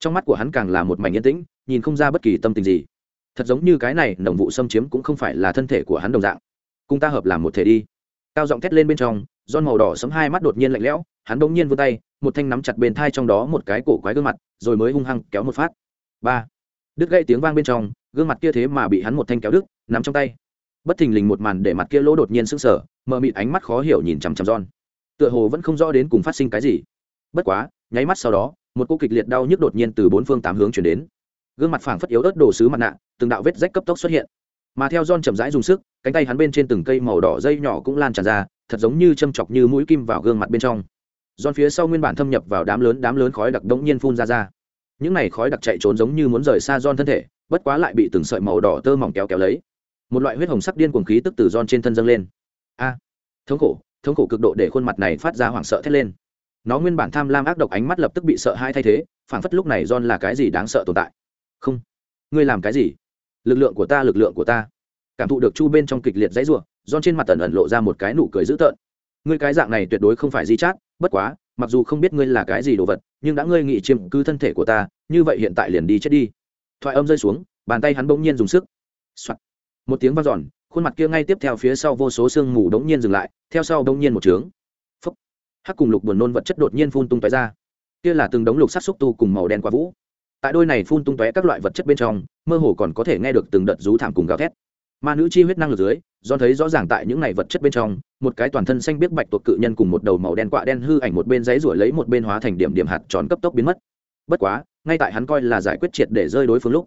Trong mắt của hắn càng là một mảnh yên tĩnh, nhìn không ra bất kỳ tâm tình gì. Thật giống như cái này, nồng vụ xâm chiếm cũng không phải là thân thể của hắn đồng dạng. Cùng ta hợp làm một thể đi. Cao giọng thét lên bên trong don màu đỏ sấm hai mắt đột nhiên lạnh lẽo, hắn bỗng nhiên vươn tay, một thanh nắm chặt bên thai trong đó một cái cổ quái gương mặt, rồi mới hung hăng kéo một phát. Ba. Đứt gãy tiếng vang bên trong, gương mặt kia thế mà bị hắn một thanh kéo đứt, nắm trong tay bất thình lình một màn để mặt kia lỗ đột nhiên sững sờ mờ mịt ánh mắt khó hiểu nhìn chằm chằm John, tựa hồ vẫn không rõ đến cùng phát sinh cái gì. Bất quá nháy mắt sau đó một cô kịch liệt đau nhức đột nhiên từ bốn phương tám hướng chuyển đến. Gương mặt phảng phất yếu ớt đổ sứ mặt nạ từng đạo vết rách cấp tốc xuất hiện. Mà theo John chậm rãi dùng sức cánh tay hắn bên trên từng cây màu đỏ dây nhỏ cũng lan tràn ra thật giống như châm chọc như mũi kim vào gương mặt bên trong. John phía sau nguyên bản thâm nhập vào đám lớn đám lớn khói đặc đống nhiên phun ra ra. Những này khói đặc chạy trốn giống như muốn rời xa John thân thể bất quá lại bị từng sợi màu đỏ tơ mỏng kéo kéo lấy một loại huyết hồng sắc điên cuồng khí tức từ don trên thân dâng lên. A, thống khổ thống khổ cực độ để khuôn mặt này phát ra hoảng sợ thét lên. Nó nguyên bản tham lam ác độc ánh mắt lập tức bị sợ hai thay thế, phảng phất lúc này don là cái gì đáng sợ tồn tại. Không, ngươi làm cái gì? Lực lượng của ta, lực lượng của ta. Cảm thụ được chu bên trong kịch liệt dãy rủa don trên mặt tần ẩn lộ ra một cái nụ cười dữ tợn. Ngươi cái dạng này tuyệt đối không phải di chát, bất quá, mặc dù không biết ngươi là cái gì đồ vật, nhưng đã ngươi nghị chiếm cứ thân thể của ta, như vậy hiện tại liền đi chết đi. Thoại âm rơi xuống, bàn tay hắn bỗng nhiên dùng sức. Soạt một tiếng vang dọn, khuôn mặt kia ngay tiếp theo phía sau vô số sương mù đống nhiên dừng lại, theo sau đống nhiên một trướng. Phấp hắc cùng lục buồn nôn vật chất đột nhiên phun tung tóe ra. Kia là từng đống lục sắc xúc tu cùng màu đen qua vũ. Tại đôi này phun tung tóe các loại vật chất bên trong, mơ hồ còn có thể nghe được từng đợt rú thảm cùng gào thét. Ma nữ chi huyết năng lực dưới, do thấy rõ ràng tại những này vật chất bên trong, một cái toàn thân xanh biết bạch tuộc cự nhân cùng một đầu màu đen quạ đen hư ảnh một bên giấy ruổi lấy một bên hóa thành điểm điểm hạt tròn cấp tốc biến mất. Bất quá, ngay tại hắn coi là giải quyết triệt để rơi đối phương lúc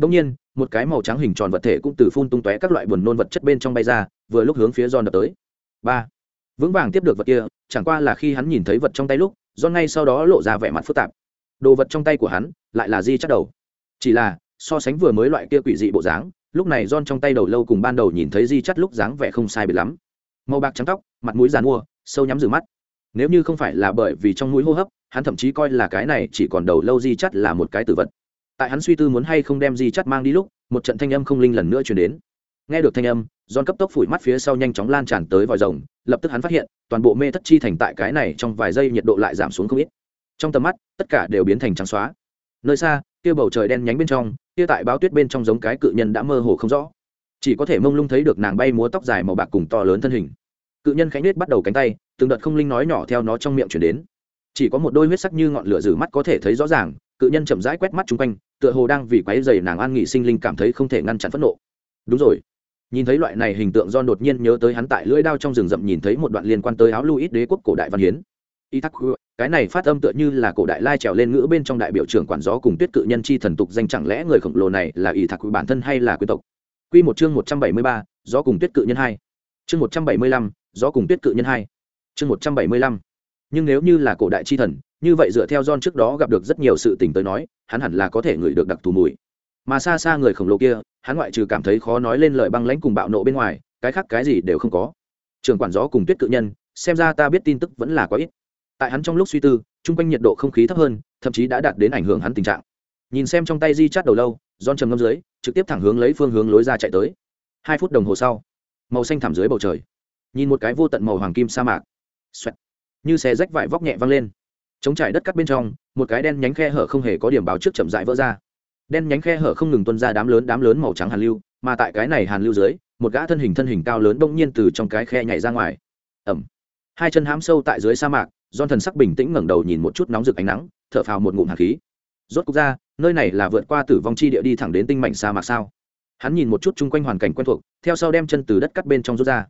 đông nhiên một cái màu trắng hình tròn vật thể cũng từ phun tung tóe các loại buồn nôn vật chất bên trong bay ra, vừa lúc hướng phía giòn đập tới. Ba. Vững vàng tiếp được vật kia, chẳng qua là khi hắn nhìn thấy vật trong tay lúc do ngay sau đó lộ ra vẻ mặt phức tạp. Đồ vật trong tay của hắn, lại là di chắc đầu. Chỉ là, so sánh vừa mới loại kia quỷ dị bộ dáng, lúc này don trong tay đầu lâu cùng ban đầu nhìn thấy di chắt lúc dáng vẻ không sai biệt lắm. Màu bạc trắng tóc, mặt mũi giàn mua, sâu nhắm rửa mắt. Nếu như không phải là bởi vì trong mũi hô hấp, hắn thậm chí coi là cái này chỉ còn đầu lâu di chắt là một cái tử vật tại hắn suy tư muốn hay không đem di chắt mang đi lúc, một trận thanh âm không linh lần nữa chuyển đến. Nghe được thanh âm don cấp tốc phủi mắt phía sau nhanh chóng lan tràn tới vòi rồng, lập tức hắn phát hiện, toàn bộ mê thất chi thành tại cái này trong vài giây nhiệt độ lại giảm xuống không ít. Trong tầm mắt, tất cả đều biến thành trắng xóa. Nơi xa, kia bầu trời đen nhánh bên trong, kia tại báo tuyết bên trong giống cái cự nhân đã mơ hồ không rõ. Chỉ có thể mông lung thấy được nàng bay múa tóc dài màu bạc cùng to lớn thân hình. Cự nhân khánh nết bắt đầu cánh tay, từng đợt không linh nói nhỏ theo nó trong miệng chuyển đến. Chỉ có một đôi huyết sắc như ngọn lửa rử mắt có thể thấy rõ ràng, cự nhân chậm rãi quét mắt chung quanh tựa hồ đang vì quấy dày nàng an nghỉ sinh linh cảm thấy không thể ngăn chặn phẫn nộ. Đúng rồi. Nhìn thấy loại này hình tượng do đột nhiên nhớ tới hắn tại lưỡi đao trong rừng rậm nhìn thấy một đoạn liên quan tới áo luis đế quốc cổ đại văn hiến. Y thắc cái này phát âm tựa như là cổ đại lai trèo lên ngữ bên trong đại biểu trưởng quản gió cùng tuyết cự nhân chi thần tục danh, chẳng lẽ người khổng lồ này là y thạc bản thân hay là quý tộc? Quy một chương một trăm bảy mươi ba, gió cùng tuyết cự nhân hai. Chương một trăm bảy mươi lăm, gió cùng tuyết cự nhân hai. Chương một trăm bảy mươi lăm. Nhưng nếu như là cổ đại chi thần như vậy dựa theo John trước đó gặp được rất nhiều sự tình tới nói, hắn hẳn là có thể ngửi được đặc thù mùi. Mà xa xa người khổng lồ kia, hắn ngoại trừ cảm thấy khó nói lên lời băng lãnh cùng bạo nộ bên ngoài, cái khác cái gì đều không có. Trường quản gió cùng Tuyết cự nhân, xem ra ta biết tin tức vẫn là quá ít. Tại hắn trong lúc suy tư, trung quanh nhiệt độ không khí thấp hơn, thậm chí đã đạt đến ảnh hưởng hắn tình trạng. Nhìn xem trong tay di chát đầu lâu, John trầm ngâm dưới, trực tiếp thẳng hướng lấy phương hướng lối ra chạy tới. Hai phút đồng hồ sau, màu xanh thẳm dưới bầu trời, nhìn một cái vô tận màu hoàng kim sa mạc. Xoẹt. Như xe rách vải vóc nhẹ văng lên chống trải đất cắt bên trong, một cái đen nhánh khe hở không hề có điểm báo trước chậm rãi vỡ ra. Đen nhánh khe hở không ngừng tuân ra đám lớn đám lớn màu trắng hàn lưu, mà tại cái này hàn lưu dưới, một gã thân hình thân hình cao lớn đông nhiên từ trong cái khe nhảy ra ngoài. Ẩm hai chân hám sâu tại dưới sa mạc don thần sắc bình tĩnh ngẩng đầu nhìn một chút nóng rực ánh nắng, thở phào một ngụm hạt khí. Rốt cục ra, nơi này là vượt qua tử vong chi địa đi thẳng đến tinh mảnh sa mạc sao? Hắn nhìn một chút chung quanh hoàn cảnh quen thuộc, theo sau đem chân từ đất cắt bên trong rút ra.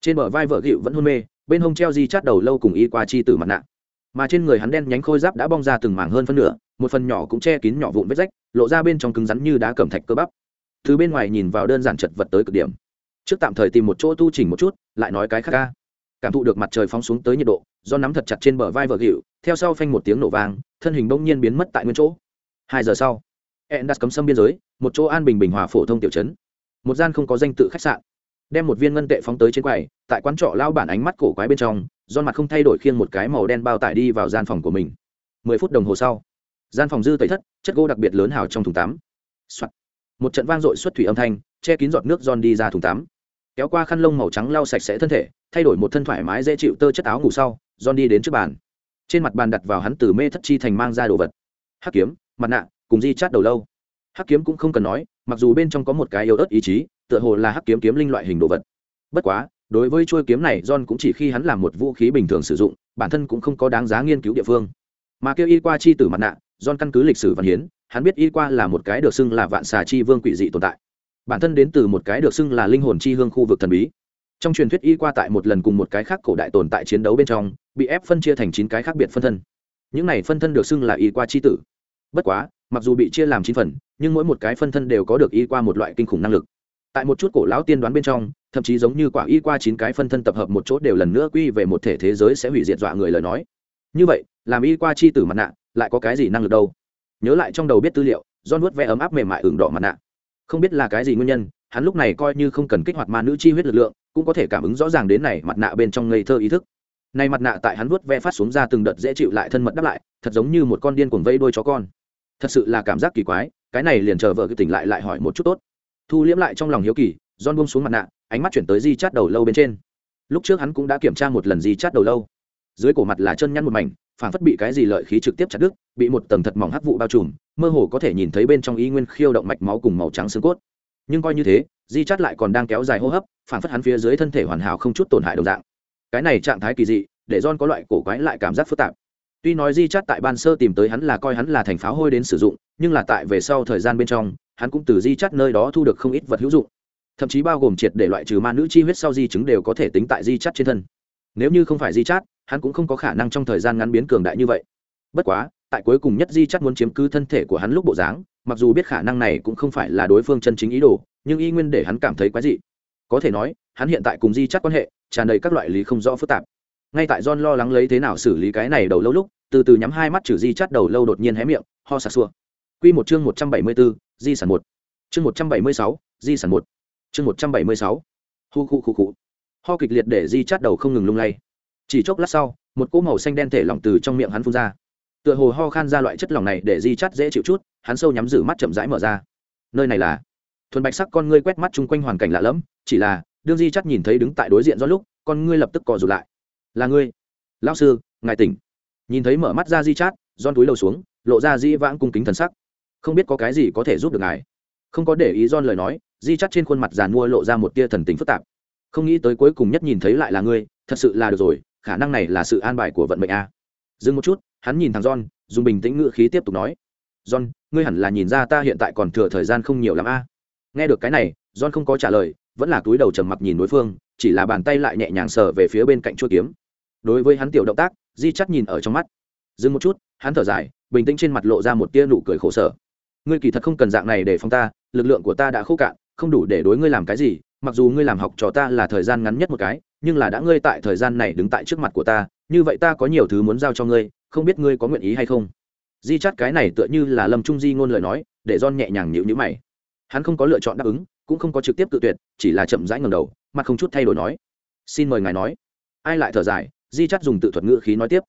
Trên bờ vai vợ gịu vẫn hôn mê, bên hông treo di chát đầu lâu cùng y qua chi tử mặt nạ mà trên người hắn đen nhánh khôi giáp đã bong ra từng mảng hơn phân nửa một phần nhỏ cũng che kín nhỏ vụn vết rách lộ ra bên trong cứng rắn như đá cẩm thạch cơ bắp. Từ bên ngoài nhìn vào đơn giản chật vật tới cực điểm. Trước tạm thời tìm một chỗ tu chỉnh một chút lại nói cái khác ca cảm thụ được mặt trời phóng xuống tới nhiệt độ do nắm thật chặt trên bờ vai vợ gịu theo sau phanh một tiếng nổ vàng, thân hình bỗng nhiên biến mất tại nguyên chỗ. Hai giờ sau ed đặt cấm sâm biên giới một chỗ an bình bình hòa phổ thông tiểu trấn. Một gian không có danh tự khách sạn. Đem một viên ngân tệ phóng tới trên quầy tại quán trọ lao bản ánh mắt cổ quái bên trong don mặt không thay đổi khiêng một cái màu đen bao tải đi vào gian phòng của mình. Mười phút đồng hồ sau, gian phòng dư tẩy thất, chất gỗ đặc biệt lớn hào trong thùng tắm、Soạn. một trận vang dội xuất thủy âm thanh, che kín giọt nước don đi ra thùng tắm. Kéo qua khăn lông màu trắng lau sạch sẽ thân thể, thay đổi một thân thoải mái dễ chịu tơ chất áo ngủ sau don đi đến trước bàn. Trên mặt bàn đặt vào hắn từ mê thất chi thành mang ra đồ vật. Hắc kiếm, mặt nạ, cùng di chát đầu lâu. Hắc kiếm cũng không cần nói, mặc dù bên trong có một cái yếu ớt ý chí, tựa hồ là hắc kiếm kiếm linh loại hình đồ vật. Bất quá đối với chuôi kiếm này, john cũng chỉ khi hắn làm một vũ khí bình thường sử dụng, bản thân cũng không có đáng giá nghiên cứu địa phương. Mà kêu y qua chi tử mặt nạ, john căn cứ lịch sử văn hiến, hắn biết y qua là một cái được xưng là vạn xà chi vương quỷ dị tồn tại. Bản thân đến từ một cái được xưng là linh hồn chi hương khu vực thần bí. Trong truyền thuyết y qua tại một lần cùng một cái khác cổ đại tồn tại chiến đấu bên trong, bị ép phân chia thành chín cái khác biệt phân thân. Những này phân thân được xưng là y qua chi tử. Bất quá, mặc dù bị chia làm chín phần, nhưng mỗi một cái phân thân đều có được y qua một loại kinh khủng năng lực. Tại một chút cổ lão tiên đoán bên trong thậm chí giống như quả y qua chín cái phân thân tập hợp một chỗ đều lần nữa quy về một thể thế giới sẽ hủy diệt dọa người lời nói. Như vậy, làm y qua chi tử mặt nạ, lại có cái gì năng lực đâu? Nhớ lại trong đầu biết tư liệu don nuốt vẽ ấm áp mềm mại ửng đỏ mặt nạ. Không biết là cái gì nguyên nhân, hắn lúc này coi như không cần kích hoạt ma nữ chi huyết lực lượng, cũng có thể cảm ứng rõ ràng đến này mặt nạ bên trong ngây thơ ý thức. Này mặt nạ tại hắn vuốt ve phát xuống ra từng đợt dễ chịu lại thân mật đáp lại, thật giống như một con điên cuồng vây đôi chó con. Thật sự là cảm giác kỳ quái, cái này liền chờ vợ cái tỉnh lại lại hỏi một chút tốt. Thu liễm lại trong lòng hiếu kỳ don buông xuống mặt nạ ánh mắt chuyển tới di chát đầu lâu bên trên. Lúc trước hắn cũng đã kiểm tra một lần di chát đầu lâu. Dưới cổ mặt là chân nhăn một mảnh phản phất bị cái gì lợi khí trực tiếp chặt đứt, bị một tầng thật mỏng hắc vụ bao trùm, mơ hồ có thể nhìn thấy bên trong y nguyên khiêu động mạch máu cùng màu trắng xương cốt. Nhưng coi như thế, di chát lại còn đang kéo dài hô hấp phản phất hắn phía dưới thân thể hoàn hảo không chút tổn hại đồng dạng. Cái này trạng thái kỳ dị, để john có loại cổ quái lại cảm giác phức tạp. Tuy nói di chát tại ban sơ tìm tới hắn là coi hắn là thành pháo hôi đến sử dụng, nhưng là tại về sau thời gian bên trong, hắn cũng từ di chát nơi đó thu được không ít vật hữu dụng thậm chí bao gồm triệt để loại trừ ma nữ chi huyết sau di chứng đều có thể tính tại di chát trên thân. Nếu như không phải di chát hắn cũng không có khả năng trong thời gian ngắn biến cường đại như vậy. Bất quá tại cuối cùng nhất di chát muốn chiếm cứ thân thể của hắn lúc bộ dáng mặc dù biết khả năng này cũng không phải là đối phương chân chính ý đồ nhưng y nguyên để hắn cảm thấy quái dị. Có thể nói hắn hiện tại cùng di chát quan hệ tràn đầy các loại lý không rõ phức tạp. Ngay tại john lo lắng lấy thế nào xử lý cái này đầu lâu lúc từ từ nhắm hai mắt trừ di chát đầu lâu đột nhiên hé miệng ho sà xua Quy một chương 174, di sản một. Chương 176, di sản một. Chương 176. Hu khu khu khu. Ho kịch liệt để di chát đầu không ngừng lung lay. Chỉ chốc lát sau, một cỗ màu xanh đen thể lỏng từ trong miệng hắn phun ra. Tựa hồ ho khan ra loại chất lỏng này để di chát dễ chịu chút, hắn sâu nhắm rử mắt chậm rãi mở ra. Nơi này là thuần bạch sắc con ngươi quét mắt chung quanh hoàn cảnh lạ lẫm, chỉ là, đương di chát nhìn thấy đứng tại đối diện do lúc, con ngươi lập tức co rụt lại. Là ngươi? Lão sư, ngài tỉnh. Nhìn thấy mở mắt ra di chát, don túi lầu xuống, lộ ra di vãng cung kính thần sắc không biết có cái gì có thể giúp được ngài không có để ý don lời nói di chắt trên khuôn mặt giàn mua lộ ra một tia thần tính phức tạp. Không nghĩ tới cuối cùng nhất nhìn thấy lại là ngươi, thật sự là được rồi, khả năng này là sự an bài của vận mệnh a. Dừng một chút, hắn nhìn thằng john, dùng bình tĩnh ngự khí tiếp tục nói. John, ngươi hẳn là nhìn ra ta hiện tại còn thừa thời gian không nhiều l ắ m a. Nghe được cái này, john không có trả lời, vẫn là túi đầu trầm mặc nhìn đối phương, chỉ là bàn tay lại nhẹ nhàng sờ về phía bên cạnh chuỗi kiếm. Đối với hắn tiểu động tác, di chắt nhìn ở trong mắt. Dừng một chút, hắn thở dài, bình tĩnh trên mặt lộ ra một tia nụ cười khổ sở. Ngươi kỳ thật không cần dạng này để phong ta, lực lượng của ta đã khô cạn không đủ để đối ngươi làm cái gì, mặc dù ngươi làm học trò ta là thời gian ngắn nhất một cái, nhưng là đã ngươi tại thời gian này đứng tại trước mặt của ta, như vậy ta có nhiều thứ muốn giao cho ngươi, không biết ngươi có nguyện ý hay không? Di chắt cái này tựa như là lâm trung di ngôn lời nói, để don nhẹ nhàng nhịu nhữ mày. Hắn không có lựa chọn đáp ứng, cũng không có trực tiếp tự tuyệt, chỉ là chậm rãi ngầm đầu, mặt không chút thay đổi nói, xin mời ngài nói. Ai lại thở dài, di chắt dùng tự thuật ngữ khí nói tiếp,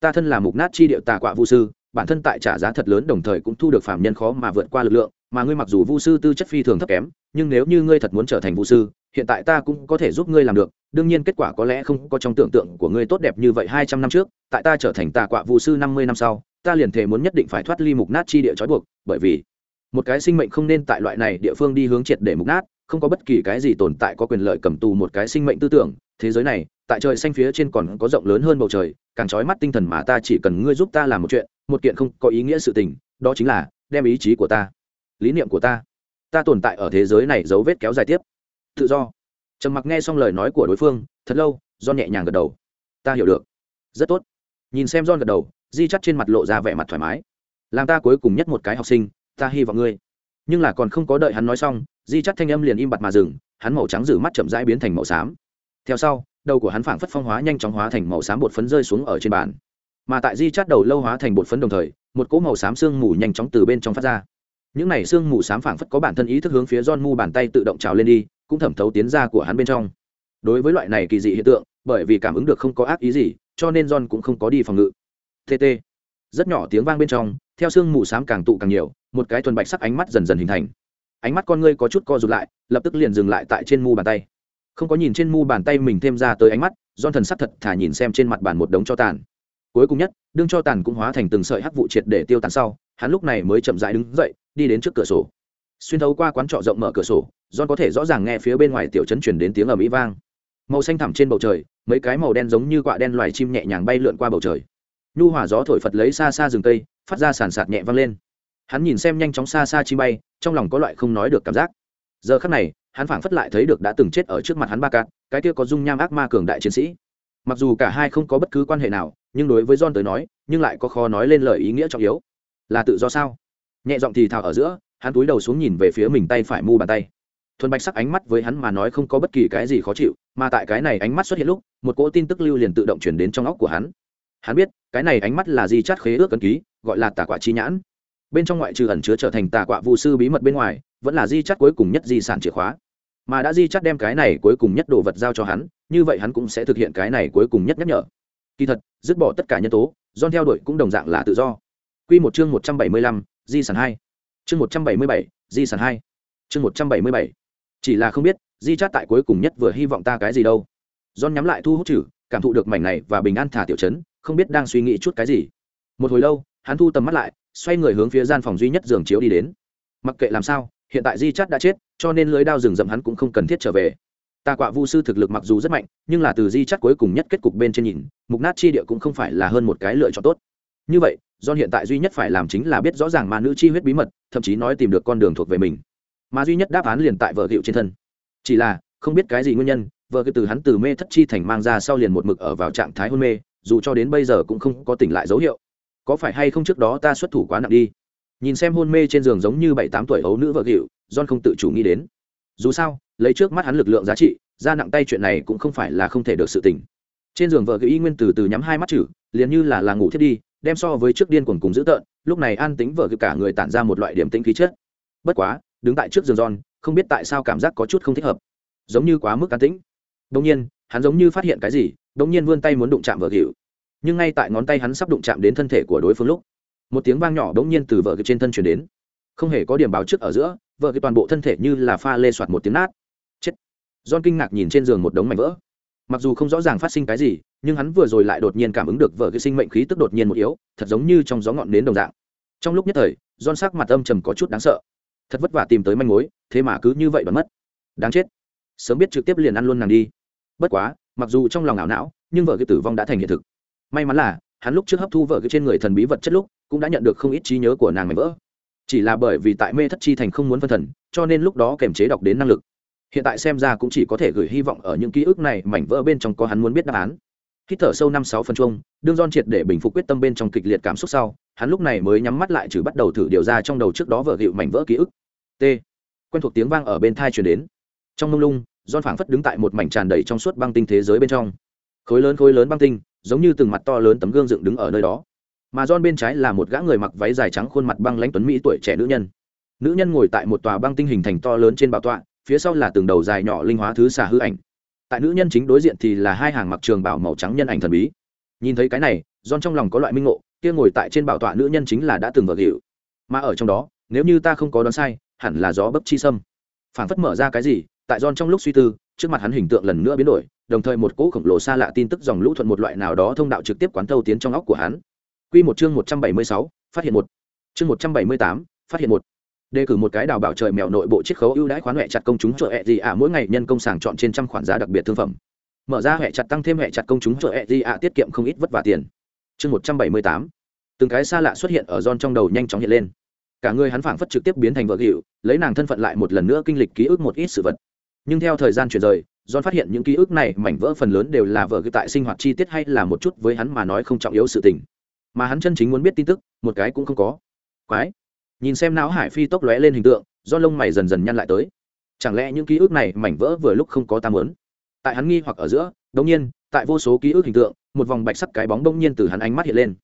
ta thân là mục nát chi điệu tà quạ vũ sư bản thân tại trả giá thật lớn đồng thời cũng thu được phạm nhân khó mà vượt qua lực lượng, mà ngươi mặc dù vu sư tư chất phi thường thấp kém, nhưng nếu như ngươi thật muốn trở thành vu sư, hiện tại ta cũng có thể giúp ngươi làm được. Đương nhiên kết quả có lẽ không có trong tưởng tượng của ngươi tốt đẹp như vậy hai trăm năm trước, tại ta trở thành tà quạ vu sư năm mươi năm sau, ta liền thể muốn nhất định phải thoát ly mục nát chi địa trói buộc, bởi vì một cái sinh mệnh không nên tại loại này địa phương đi hướng triệt để mục nát, không có bất kỳ cái gì tồn tại có quyền lợi cầm tù một cái sinh mệnh tư tưởng. Thế giới này, tại trời xanh phía trên còn có rộng lớn hơn bầu trời, càng trói mắt tinh thần mà ta chỉ cần ngươi giúp ta làm một chuyện một kiện không có ý nghĩa sự tình, đó chính là, đem ý chí của ta, lý niệm của ta ta tồn tại ở thế giới này dấu vết kéo dài tiếp. Tự do. Trầm mặc nghe xong lời nói của đối phương, thật lâu do nhẹ nhàng gật đầu. Ta hiểu được. Rất tốt. Nhìn xem don gật đầu, di chắt trên mặt lộ ra vẻ mặt thoải mái. Làm ta cuối cùng nhất một cái học sinh, ta hy vọng ngươi. Nhưng là còn không có đợi hắn nói xong, di chắt thanh âm liền im bặt mà dừng, hắn màu trắng giữ mắt chậm rãi biến thành màu xám. Theo sau, đầu của hắn phảng phất phong hóa nhanh chóng hóa thành màu xám bột phấn rơi xuống ở trên bàn mà tại di chát đầu lâu hóa thành bột phấn đồng thời, một cỗ màu xám sương mù nhanh chóng từ bên trong phát ra. Những này sương mù xám phảng phất có bản thân ý thức hướng phía John mu bàn tay tự động trào lên đi, cũng thẩm thấu tiến ra của hắn bên trong. Đối với loại này kỳ dị hiện tượng, bởi vì cảm ứng được không có ác ý gì, cho nên John cũng không có đi phòng ngự. Tt rất nhỏ tiếng vang bên trong, theo sương mù xám càng tụ càng nhiều, một cái thuần bạch sắc ánh mắt dần dần hình thành. Ánh mắt con ngươi có chút co rụt lại, lập tức liền dừng lại tại trên mu bàn tay. Không có nhìn trên mu bàn tay mình thêm ra tới ánh mắt, John thần sắc thật thả nhìn xem trên mặt bàn một đống cho tàn cuối cùng nhất, đương cho tàn cũng hóa thành từng sợi hắc vụ triệt để tiêu tàn sau, hắn lúc này mới chậm rãi đứng dậy, đi đến trước cửa sổ. Xuyên thấu qua quán trọ rộng mở cửa sổ, john có thể rõ ràng nghe phía bên ngoài tiểu trấn chuyển đến tiếng ầm ĩ vang. Màu xanh thẳm trên bầu trời, mấy cái màu đen giống như quạ đen loài chim nhẹ nhàng bay lượn qua bầu trời. Nhu hỏa gió thổi phật lấy xa xa rừng cây, phát ra sàn sạt nhẹ vang lên. Hắn nhìn xem nhanh chóng xa xa chi bay, trong lòng có loại không nói được cảm giác. Giờ khắc này, hắn phảng phất lại thấy được đã từng chết ở trước mặt hắn ba cạn cái kia có dung nham ác ma cường đại chiến sĩ mặc dù cả hai không có bất cứ quan hệ nào, nhưng đối với john tới nói, nhưng lại có khó nói lên lời ý nghĩa trọng yếu. Là tự do sao? Nhẹ giọng thì thào ở giữa, hắn túi đầu xuống nhìn về phía mình tay phải mu bàn tay. Thuần bạch sắc ánh mắt với hắn mà nói không có bất kỳ cái gì khó chịu, mà tại cái này ánh mắt xuất hiện lúc, một cỗ tin tức lưu liền tự động chuyển đến trong óc của hắn. Hắn biết, cái này ánh mắt là di chát khế ước cân ký, gọi là tà quả chi nhãn. Bên trong ngoại trừ ẩn chứa trở thành tà quả vụ sư bí mật bên ngoài, vẫn là di chát cuối cùng nhất di sản chìa khóa mà đã di chắt đem cái này cuối cùng nhất đồ vật giao cho hắn, như vậy hắn cũng sẽ thực hiện cái này cuối cùng nhất nhắc nhở. Kỳ thật, dứt bỏ tất cả nhân tố don theo đuổi cũng đồng dạng là tự do. Q một chương một trăm bảy mươi lăm, di sản hai. Chương một trăm bảy mươi bảy, di sản hai. Chương một trăm bảy mươi bảy. Chỉ là không biết, di chát tại cuối cùng nhất vừa hy vọng ta cái gì đâu. Don nhắm lại thu hút chử cảm thụ được mảnh này và bình an thả tiểu chấn không biết đang suy nghĩ chút cái gì. Một hồi lâu, hắn thu tầm mắt lại, xoay người hướng phía gian phòng duy nhất giường chiếu đi đến. Mặc kệ làm sao hiện tại di chắt đã chết, cho nên lưới đao rừng rậm hắn cũng không cần thiết trở về. Tà quạ vu sư thực lực mặc dù rất mạnh, nhưng là từ di chắt cuối cùng nhất kết cục bên trên nhìn, mục nát chi địa cũng không phải là hơn một cái lựa chọn tốt. Như vậy do hiện tại duy nhất phải làm chính là biết rõ ràng mà nữ chi huyết bí mật, thậm chí nói tìm được con đường thuộc về mình. Mà duy nhất đáp án liền tại vợ hiệu trên thân. Chỉ là, không biết cái gì nguyên nhân vợ cái từ hắn từ mê thất chi thành mang ra sau liền một mực ở vào trạng thái hôn mê, dù cho đến bây giờ cũng không có tỉnh lại dấu hiệu. Có phải hay không trước đó ta xuất thủ quá nặng đi? Nhìn xem hôn mê trên giường giống như bảy tám tuổi ấu nữ vợ hiệu john không tự chủ nghĩ đến. Dù sao, lấy trước mắt hắn lực lượng giá trị ra nặng tay chuyện này cũng không phải là không thể được sự tỉnh trên giường vợ gợi y nguyên từ từ nhắm hai mắt chử liền như là là ngủ thiết đi, đem so với trước điên cuồng cùng dữ tợn, lúc này an tính vợ cả người tản ra một loại điểm tĩnh khí chất. Bất quá, đứng tại trước giường giòn không biết tại sao cảm giác có chút không thích hợp. Giống như quá mức an tĩnh. Đông nhiên, hắn giống như phát hiện cái gì đông nhiên vươn tay muốn đụng chạm vợ gịu. Nhưng ngay tại ngón tay hắn sắp đụng chạm đến thân thể của đối phương lúc một tiếng vang nhỏ đông nhiên từ vợ cái trên thân chuyển đến. Không hề có điểm báo trước ở giữa, vợ cái toàn bộ thân thể như là pha lê soạt một tiếng nát. Chết. John kinh ngạc nhìn trên giường một đống mảnh vỡ. Mặc dù không rõ ràng phát sinh cái gì, nhưng hắn vừa rồi lại đột nhiên cảm ứng được vợ cái sinh mệnh khí tức đột nhiên một yếu, thật giống như trong gió ngọn nến đồng dạng. Trong lúc nhất thời, john sắc mặt âm trầm có chút đáng sợ. Thật vất vả tìm tới manh mối, thế mà cứ như vậy bật mất. Đáng chết. Sớm biết trực tiếp liền ăn luôn nàng đi. Bất quá, mặc dù trong lòng ảo não, nhưng vợ cái tử vong đã thành hiện thực. May mắn là hắn lúc trước hấp thu vợ cái trên người thần bí vật chất lúc, cũng đã nhận được không ít trí nhớ của nàng mảnh vỡ. Chỉ là bởi vì tại mê thất chi thành không muốn phân thần, cho nên lúc đó kèm chế đọc đến năng lực. Hiện tại xem ra cũng chỉ có thể gửi hy vọng ở những ký ức này mảnh vỡ bên trong có hắn muốn biết đáp án. Hít thở sâu năm sáu phần chung đương don triệt để bình phục quyết tâm bên trong kịch liệt cảm xúc sau, hắn lúc này mới nhắm mắt lại trừ bắt đầu thử điều ra trong đầu trước đó vợ hiệu mảnh vỡ ký ức. T. Quen thuộc tiếng vang ở bên thai chuyển đến. Trong mông lung don phảng phất đứng tại một mảnh tràn đầy trong suốt băng tinh thế giới bên trong. Khối lớn khối lớn băng tinh giống như từng mặt to lớn tấm gương dựng đứng ở nơi đó mà John bên trái là một gã người mặc váy dài trắng khuôn mặt băng lãnh tuấn mỹ tuổi trẻ nữ nhân. Nữ nhân ngồi tại một tòa băng tinh hình thành to lớn trên bảo tọa, phía sau là từng đầu dài nhỏ linh hóa thứ xả hư ảnh. Tại nữ nhân chính đối diện thì là hai hàng mặc trường bảo màu trắng nhân ảnh thần bí. Nhìn thấy cái này, John trong lòng có loại minh ngộ, kia ngồi tại trên bảo tọa nữ nhân chính là đã từng vợ hiệu. Mà ở trong đó, nếu như ta không có đoán sai, hẳn là gió bấp chi sâm. Phản phất mở ra cái gì, tại John trong lúc suy tư, trước mặt hắn hình tượng lần nữa biến đổi, đồng thời một cỗ khổng lồ xa lạ tin tức dòng lũ thuận một loại nào đó thông đạo trực tiếp quán thâu tiến trong óc của hắn Quy một chương 176, phát hiện một. Chương 178, phát hiện một. Đề cử một cái đào bảo trời mèo nội bộ chiết khấu ưu đãi khoán hệ chặt công chúng trợ ẹ gì ạ mỗi ngày nhân công sàng chọn trên trăm khoản giá đặc biệt thương phẩm. Mở ra hệ chặt tăng thêm hệ chặt công chúng trợ ẹ gì ạ tiết kiệm không ít vất vả tiền. Chương 178. Từng cái xa lạ xuất hiện ở John trong đầu nhanh chóng hiện lên. Cả người hắn phảng phất trực tiếp biến thành vợ gịu, lấy nàng thân phận lại một lần nữa kinh lịch ký ức một ít sự vật. Nhưng theo thời gian chuyển rời, John phát hiện những ký ức này, mảnh vỡ phần lớn đều là vở ghi tại sinh hoạt chi tiết hay là một chút với hắn mà nói không trọng yếu sự tình. Mà hắn chân chính muốn biết tin tức, một cái cũng không có. Quái. Nhìn xem não hải phi tốc lóe lên hình tượng, do lông mày dần dần nhăn lại tới. Chẳng lẽ những ký ức này, mảnh vỡ vừa lúc không có tam muốn? tại hắn nghi hoặc ở giữa đống nhiên, tại vô số ký ức hình tượng, một vòng bạch sắc cái bóng đống nhiên từ hắn ánh mắt hiện lên.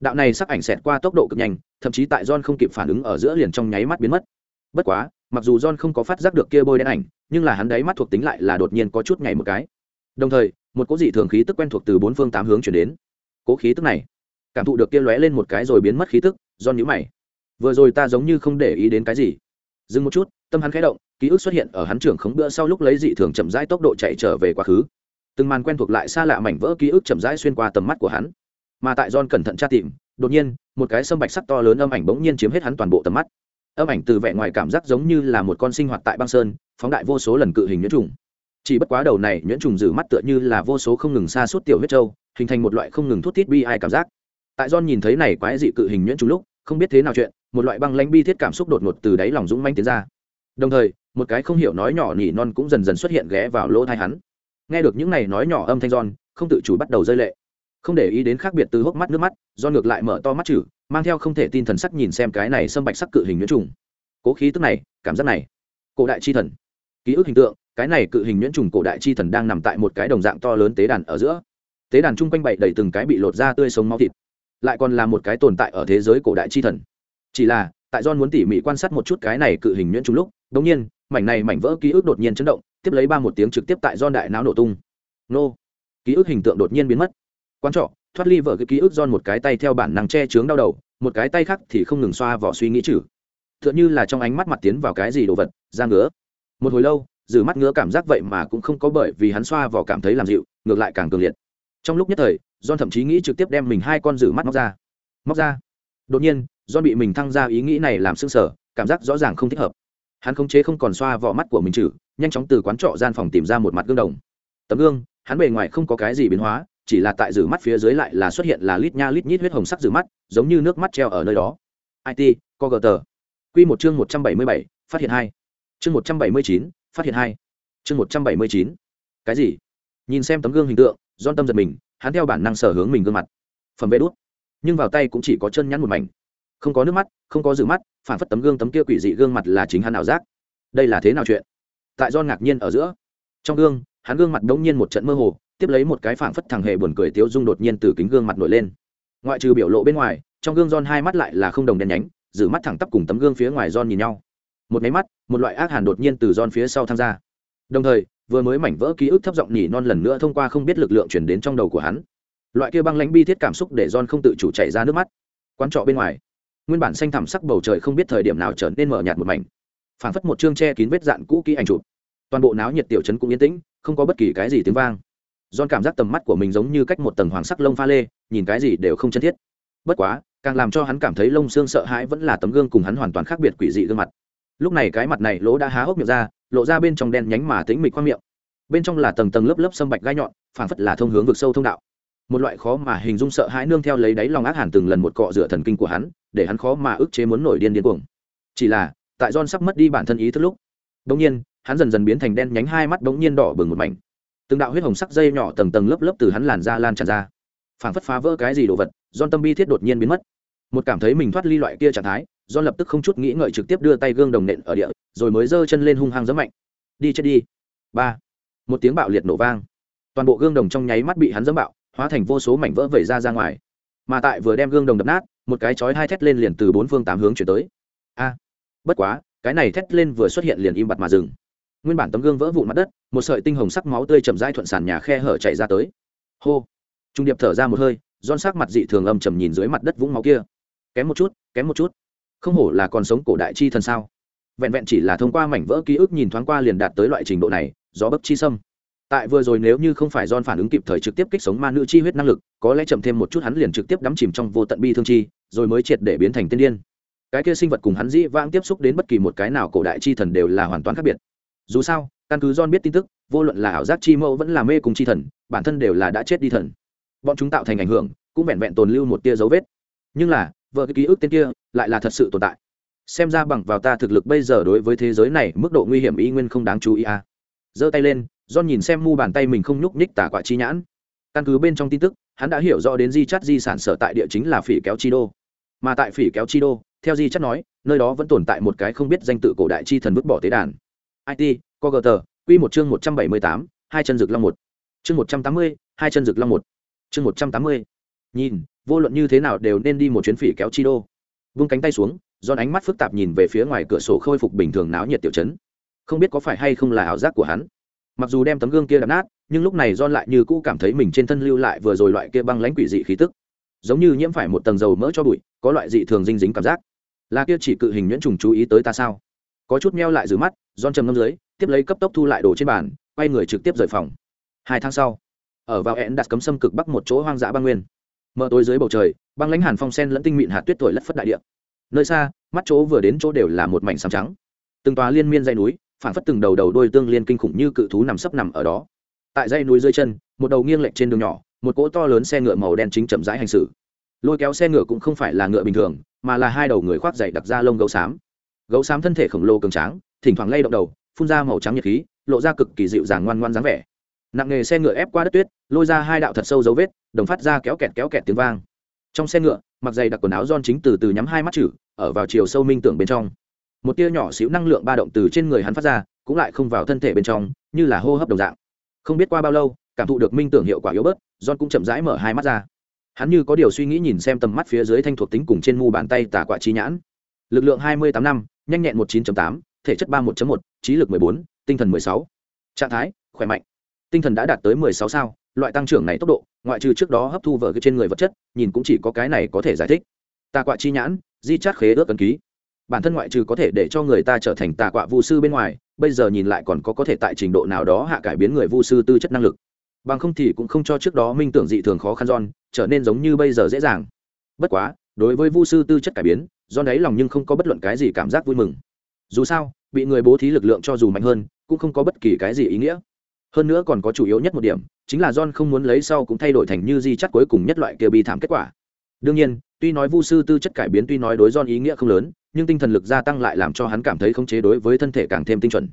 Đạo này sắc ảnh xẹt qua tốc độ cực nhanh, thậm chí tại john không kịp phản ứng ở giữa liền trong nháy mắt biến mất. Bất quá mặc dù john không có phát giác được kia bôi đen ảnh, nhưng là hắn đáy mắt thuộc tính lại là đột nhiên có chút nhảy một cái. Đồng thời, một cỗ dị thường khí tức quen thuộc từ bốn phương tám hướng chuyển đến. Cỗ khí tức này, cảm thụ được kia lóe lên một cái rồi biến mất khí tức, john nhíu mày. Vừa rồi ta giống như không để ý đến cái gì. Dừng một chút, tâm hắn khẽ động, ký ức xuất hiện ở hắn trưởng khống bữa sau lúc lấy dị thường chậm rãi tốc độ chạy trở về quá khứ. Từng màn quen thuộc lại xa lạ mảnh vỡ ký ức chậm rãi xuyên qua tầm mắt của hắn. Mà tại john cẩn thận tra tìm, đột nhiên, một cái sâm bạch sắc to lớn âm ảnh bỗng nhiên chiếm hết hắn toàn bộ tầm mắt âm ảnh từ vẻ ngoài cảm giác giống như là một con sinh hoạt tại băng sơn, phóng đại vô số lần cự hình nhuyễn trùng. Chỉ bất quá đầu này nhuyễn trùng giữ mắt tựa như là vô số không ngừng xa suốt tiểu huyết trâu, hình thành một loại không ngừng thút thít bi ai cảm giác. Tại don nhìn thấy này quái dị cự hình nhuyễn trùng lúc, không biết thế nào chuyện, một loại băng lãnh bi thiết cảm xúc đột ngột từ đáy lòng dũng manh tiến ra. Đồng thời, một cái không hiểu nói nhỏ nỉ non cũng dần dần xuất hiện ghé vào lỗ thai hắn. Nghe được những này nói nhỏ âm thanh don không tự chủ bắt đầu rơi lệ. Không để ý đến khác biệt từ hốc mắt nước mắt do ngược lại mở to mắt chử mang theo không thể tin thần sắc nhìn xem cái này xâm bạch sắc cự hình nhuyễn trùng. Cố khí tức này, cảm giác này. Cổ đại chi thần. Ký ức hình tượng, cái này cự hình nhuyễn trùng cổ đại chi thần đang nằm tại một cái đồng dạng to lớn tế đàn ở giữa. Tế đàn chung quanh bậy đầy từng cái bị lột ra tươi sống máu thịt. Lại còn là một cái tồn tại ở thế giới cổ đại chi thần. Chỉ là, tại John muốn tỉ mỉ quan sát một chút cái này cự hình nhuyễn trùng lúc đống nhiên, mảnh này mảnh vỡ ký ức đột nhiên chấn động, tiếp lấy ba một tiếng trực tiếp tại John đại não nổ tung. Nô! Ký ức hình tượng đột nhiên biến mất. Quan trọ thoát ly vợ cái ký ức John một cái tay theo bản năng che chướng đau đầu, một cái tay khác thì không ngừng xoa vỏ suy nghĩ chử tựa như là trong ánh mắt mặt tiến vào cái gì đồ vật, ra ngứa. Một hồi lâu, giữ mắt ngứa cảm giác vậy mà cũng không có bởi vì hắn xoa vỏ cảm thấy làm dịu, ngược lại càng cường liệt. Trong lúc nhất thời, John thậm chí nghĩ trực tiếp đem mình hai con giữ mắt móc ra. Móc ra? Đột nhiên, John bị mình thăng ra ý nghĩ này làm sưng sở cảm giác rõ ràng không thích hợp. Hắn khống chế không còn xoa vỏ mắt của mình chử nhanh chóng từ quán trọ gian phòng tìm ra một mặt gương đồng. Tấm gương, hắn bề ngoài không có cái gì biến hóa chỉ là tại rử mắt phía dưới lại là xuất hiện là lít nha lít nhít huyết hồng sắc rử mắt, giống như nước mắt treo ở nơi đó. It co gờ tờ. Q một chương một trăm bảy mươi bảy, phát hiện hai. Chương một trăm bảy mươi chín, phát hiện hai. Chương một trăm bảy mươi chín. Cái gì? Nhìn xem tấm gương hình tượng don tâm giật mình, hắn theo bản năng sở hướng mình gương mặt. Phẩm vê đốt nhưng vào tay cũng chỉ có chân nhắn một mảnh. Không có nước mắt, không có rử mắt, phản phất tấm gương tấm kia quỷ dị gương mặt là chính hắn ảo giác. Đây là thế nào chuyện? Tại do ngạc nhiên ở giữa. Trong gương, hắn gương mặt đống nhiên một trận mơ hồ tiếp lấy một cái phảng phất thằng hề buồn cười tiếu dung đột nhiên từ kính gương mặt nổi lên. Ngoại trừ biểu lộ bên ngoài, trong gương don hai mắt lại là không đồng đen nhánh, giữ mắt thẳng tắp cùng tấm gương phía ngoài don nhìn nhau. Một máy mắt, một loại ác hàn đột nhiên từ don phía sau tham gia đồng thời, vừa mới mảnh vỡ ký ức thấp giọng nhỉ non lần nữa thông qua không biết lực lượng chuyển đến trong đầu của hắn. Loại kia băng lãnh bi thiết cảm xúc để don không tự chủ chảy ra nước mắt. Quán trọ bên ngoài, nguyên bản xanh thẳm sắc bầu trời không biết thời điểm nào trở nên mở nhạt một mảnh. Phảng phất một chương che kín vết dạn cũ kỹ ảnh chụp. Toàn bộ náo nhiệt tiểu trấn cũng yên tĩnh, không có bất kỳ cái gì tiếng vang. John cảm giác tầm mắt của mình giống như cách một tầng hoàng sắc lông pha lê, nhìn cái gì đều không chân thiết. Bất quá, càng làm cho hắn cảm thấy lông xương sợ hãi vẫn là tấm gương cùng hắn hoàn toàn khác biệt quỷ dị gương mặt. Lúc này cái mặt này lỗ đã há hốc miệng ra, lộ ra bên trong đen nhánh mà tĩnh mịch khoang miệng. Bên trong là tầng tầng lớp lớp sâm bạch gai nhọn, phảng phất là thông hướng vực sâu thông đạo. Một loại khó mà hình dung sợ hãi nương theo lấy đáy lòng ác hàn từng lần một cọ rửa thần kinh của hắn, để hắn khó mà ức chế muốn nổi điên điên cuồng. Chỉ là, tại John sắp mất đi bản thân ý thức lúc, đột nhiên, hắn dần dần biến thành đen nhánh hai mắt bỗng nhiên đỏ bừng một mảnh từng đạo huyết hồng sắc dây nhỏ tầng tầng lớp lớp từ hắn làn ra lan tràn ra. Phảng phất phá vỡ cái gì đồ vật, John tâm bi thiết đột nhiên biến mất. Một cảm thấy mình thoát ly loại kia trạng thái, John lập tức không chút nghĩ ngợi trực tiếp đưa tay gương đồng nện ở địa, rồi mới giơ chân lên hung hăng dẫm mạnh. Đi chết đi. Ba. Một tiếng bạo liệt nổ vang. Toàn bộ gương đồng trong nháy mắt bị hắn dẫm bạo, hóa thành vô số mảnh vỡ vẩy ra ra ngoài. Mà tại vừa đem gương đồng đập nát, một cái chói hai thét lên liền từ bốn phương tám hướng chuyển tới. A. Bất quá, cái này thét lên vừa xuất hiện liền im bặt mà dừng nguyên bản tấm gương vỡ vụn mặt đất, một sợi tinh hồng sắc máu tươi chậm rãi thuận sàn nhà khe hở chạy ra tới. Hô! Trung điệp thở ra một hơi don sắc mặt dị thường âm trầm nhìn dưới mặt đất vũng máu kia. Kém một chút, kém một chút. Không hổ là còn sống cổ đại chi thần sao? Vẹn vẹn chỉ là thông qua mảnh vỡ ký ức nhìn thoáng qua liền đạt tới loại trình độ này, gió bấc chi sâm. Tại vừa rồi nếu như không phải don phản ứng kịp thời trực tiếp kích sống ma nữ chi huyết năng lực, có lẽ chậm thêm một chút hắn liền trực tiếp đắm chìm trong vô tận bi thương chi, rồi mới triệt để biến thành tiên điên. Cái kia sinh vật cùng hắn dĩ vãng tiếp xúc đến bất kỳ một cái nào cổ đại chi thần đều là hoàn toàn khác biệt dù sao căn cứ John biết tin tức vô luận là ảo giác chi mẫu vẫn là mê cùng chi thần bản thân đều là đã chết đi thần bọn chúng tạo thành ảnh hưởng cũng vẹn vẹn tồn lưu một tia dấu vết nhưng là vợ cái ký ức tên kia lại là thật sự tồn tại xem ra bằng vào ta thực lực bây giờ đối với thế giới này mức độ nguy hiểm y nguyên không đáng chú ý à giơ tay lên John nhìn xem mu bàn tay mình không nhúc nhích tả quả chi nhãn. Căn cứ bên trong tin tức, hắn đã hiểu rõ đến di chắt di sản sở tại địa chính là phỉ kéo chi đô. Mà tại phỉ kéo chi đô, theo di chắt nói, nơi đó vẫn tồn tại một cái không biết danh tự cổ đại chi thần vứt bỏ tế đàn. IT, Cogger, quy một chương 178, hai chân rực long một. chương một trăm tám mươi hai chân rực long một. Chương một trăm tám mươi. Nhìn vô luận như thế nào đều nên đi một chuyến phỉ kéo chi đô vung cánh tay xuống Giòn ánh mắt phức tạp nhìn về phía ngoài cửa sổ khôi phục bình thường náo nhiệt tiểu chấn không biết có phải hay không là ảo giác của hắn. Mặc dù đem tấm gương kia đập nát nhưng lúc này Giòn lại như cũ cảm thấy mình trên thân lưu lại vừa rồi loại kia băng lãnh quỷ dị khí tức. Giống như nhiễm phải một tầng dầu mỡ cho bụi có loại dị thường dinh dính cảm giác. Là kia chỉ cự hình nhuyễn trùng chú ý tới ta sao? Có chút meo lại giữ mắt don trầm ngâm dưới, tiếp lấy cấp tốc thu lại đồ trên bàn, quay người trực tiếp rời phòng. Hai tháng sau, ở vào hẹn đặt cấm xâm cực bắc một chỗ hoang dã băng nguyên. Mở tối dưới bầu trời, băng lãnh hàn phong sen lẫn tinh mịn hạt tuyết thổi lất phất đại địa. Nơi xa, mắt chỗ vừa đến chỗ đều là một mảnh xám trắng. Từng tòa liên miên dây núi phản phất từng đầu đầu đôi tương liên kinh khủng như cự thú nằm sấp nằm ở đó. Tại dây núi dưới chân, một đầu nghiêng lệch trên đường nhỏ, một cỗ to lớn xe ngựa màu đen chính chậm rãi hành xử. Lôi kéo xe ngựa cũng không phải là ngựa bình thường, mà là hai đầu người khoác dày đặc ra lông gấu xám gấu xám thân thể khổng lồ cường tráng, thỉnh thoảng lay động đầu, phun ra màu trắng nhiệt khí, lộ ra cực kỳ dịu dàng ngoan ngoan dáng vẻ. Nặng nghề xe ngựa ép qua đất tuyết, lôi ra hai đạo thật sâu dấu vết, đồng phát ra kéo kẹt kéo kẹt tiếng vang. Trong xe ngựa, mặc dày đặc quần áo don chính từ từ nhắm hai mắt chử ở vào chiều sâu minh tưởng bên trong. Một tia nhỏ xíu năng lượng ba động từ trên người hắn phát ra, cũng lại không vào thân thể bên trong, như là hô hấp đồng dạng. Không biết qua bao lâu, cảm thụ được minh tưởng hiệu quả yếu bớt don cũng chậm rãi mở hai mắt ra. Hắn như có điều suy nghĩ nhìn xem tầm mắt phía dưới thanh thuộc tính cùng trên mu bàn tay tả quả chi nhãn. Lực lượng hai mươi tám năm nhanh nhẹn một chín tám, thể chất ba một một, trí lực mười bốn, tinh thần mười sáu. Trạng thái, khỏe mạnh. Tinh thần đã đạt tới mười sáu sao, loại tăng trưởng này tốc độ, ngoại trừ trước đó hấp thu vở trên người vật chất, nhìn cũng chỉ có cái này có thể giải thích. Tà quạ chi nhãn, di chát khế ước ấn ký. Bản thân ngoại trừ có thể để cho người ta trở thành tà quạ vu sư bên ngoài, bây giờ nhìn lại còn có có thể tại trình độ nào đó hạ cải biến người vu sư tư chất năng lực. Bằng không thì cũng không cho trước đó minh tưởng dị thường khó khăn giòn, trở nên giống như bây giờ dễ dàng. Bất quá đối với vu sư tư chất cải biến, do đấy lòng nhưng không có bất luận cái gì cảm giác vui mừng. Dù sao, bị người bố thí lực lượng cho dù mạnh hơn, cũng không có bất kỳ cái gì ý nghĩa. Hơn nữa còn có chủ yếu nhất một điểm, chính là john không muốn lấy sau cũng thay đổi thành như di chắt cuối cùng nhất loại kia bi thảm kết quả. Đương nhiên, tuy nói vu sư tư chất cải biến tuy nói đối john ý nghĩa không lớn, nhưng tinh thần lực gia tăng lại làm cho hắn cảm thấy khống chế đối với thân thể càng thêm tinh chuẩn.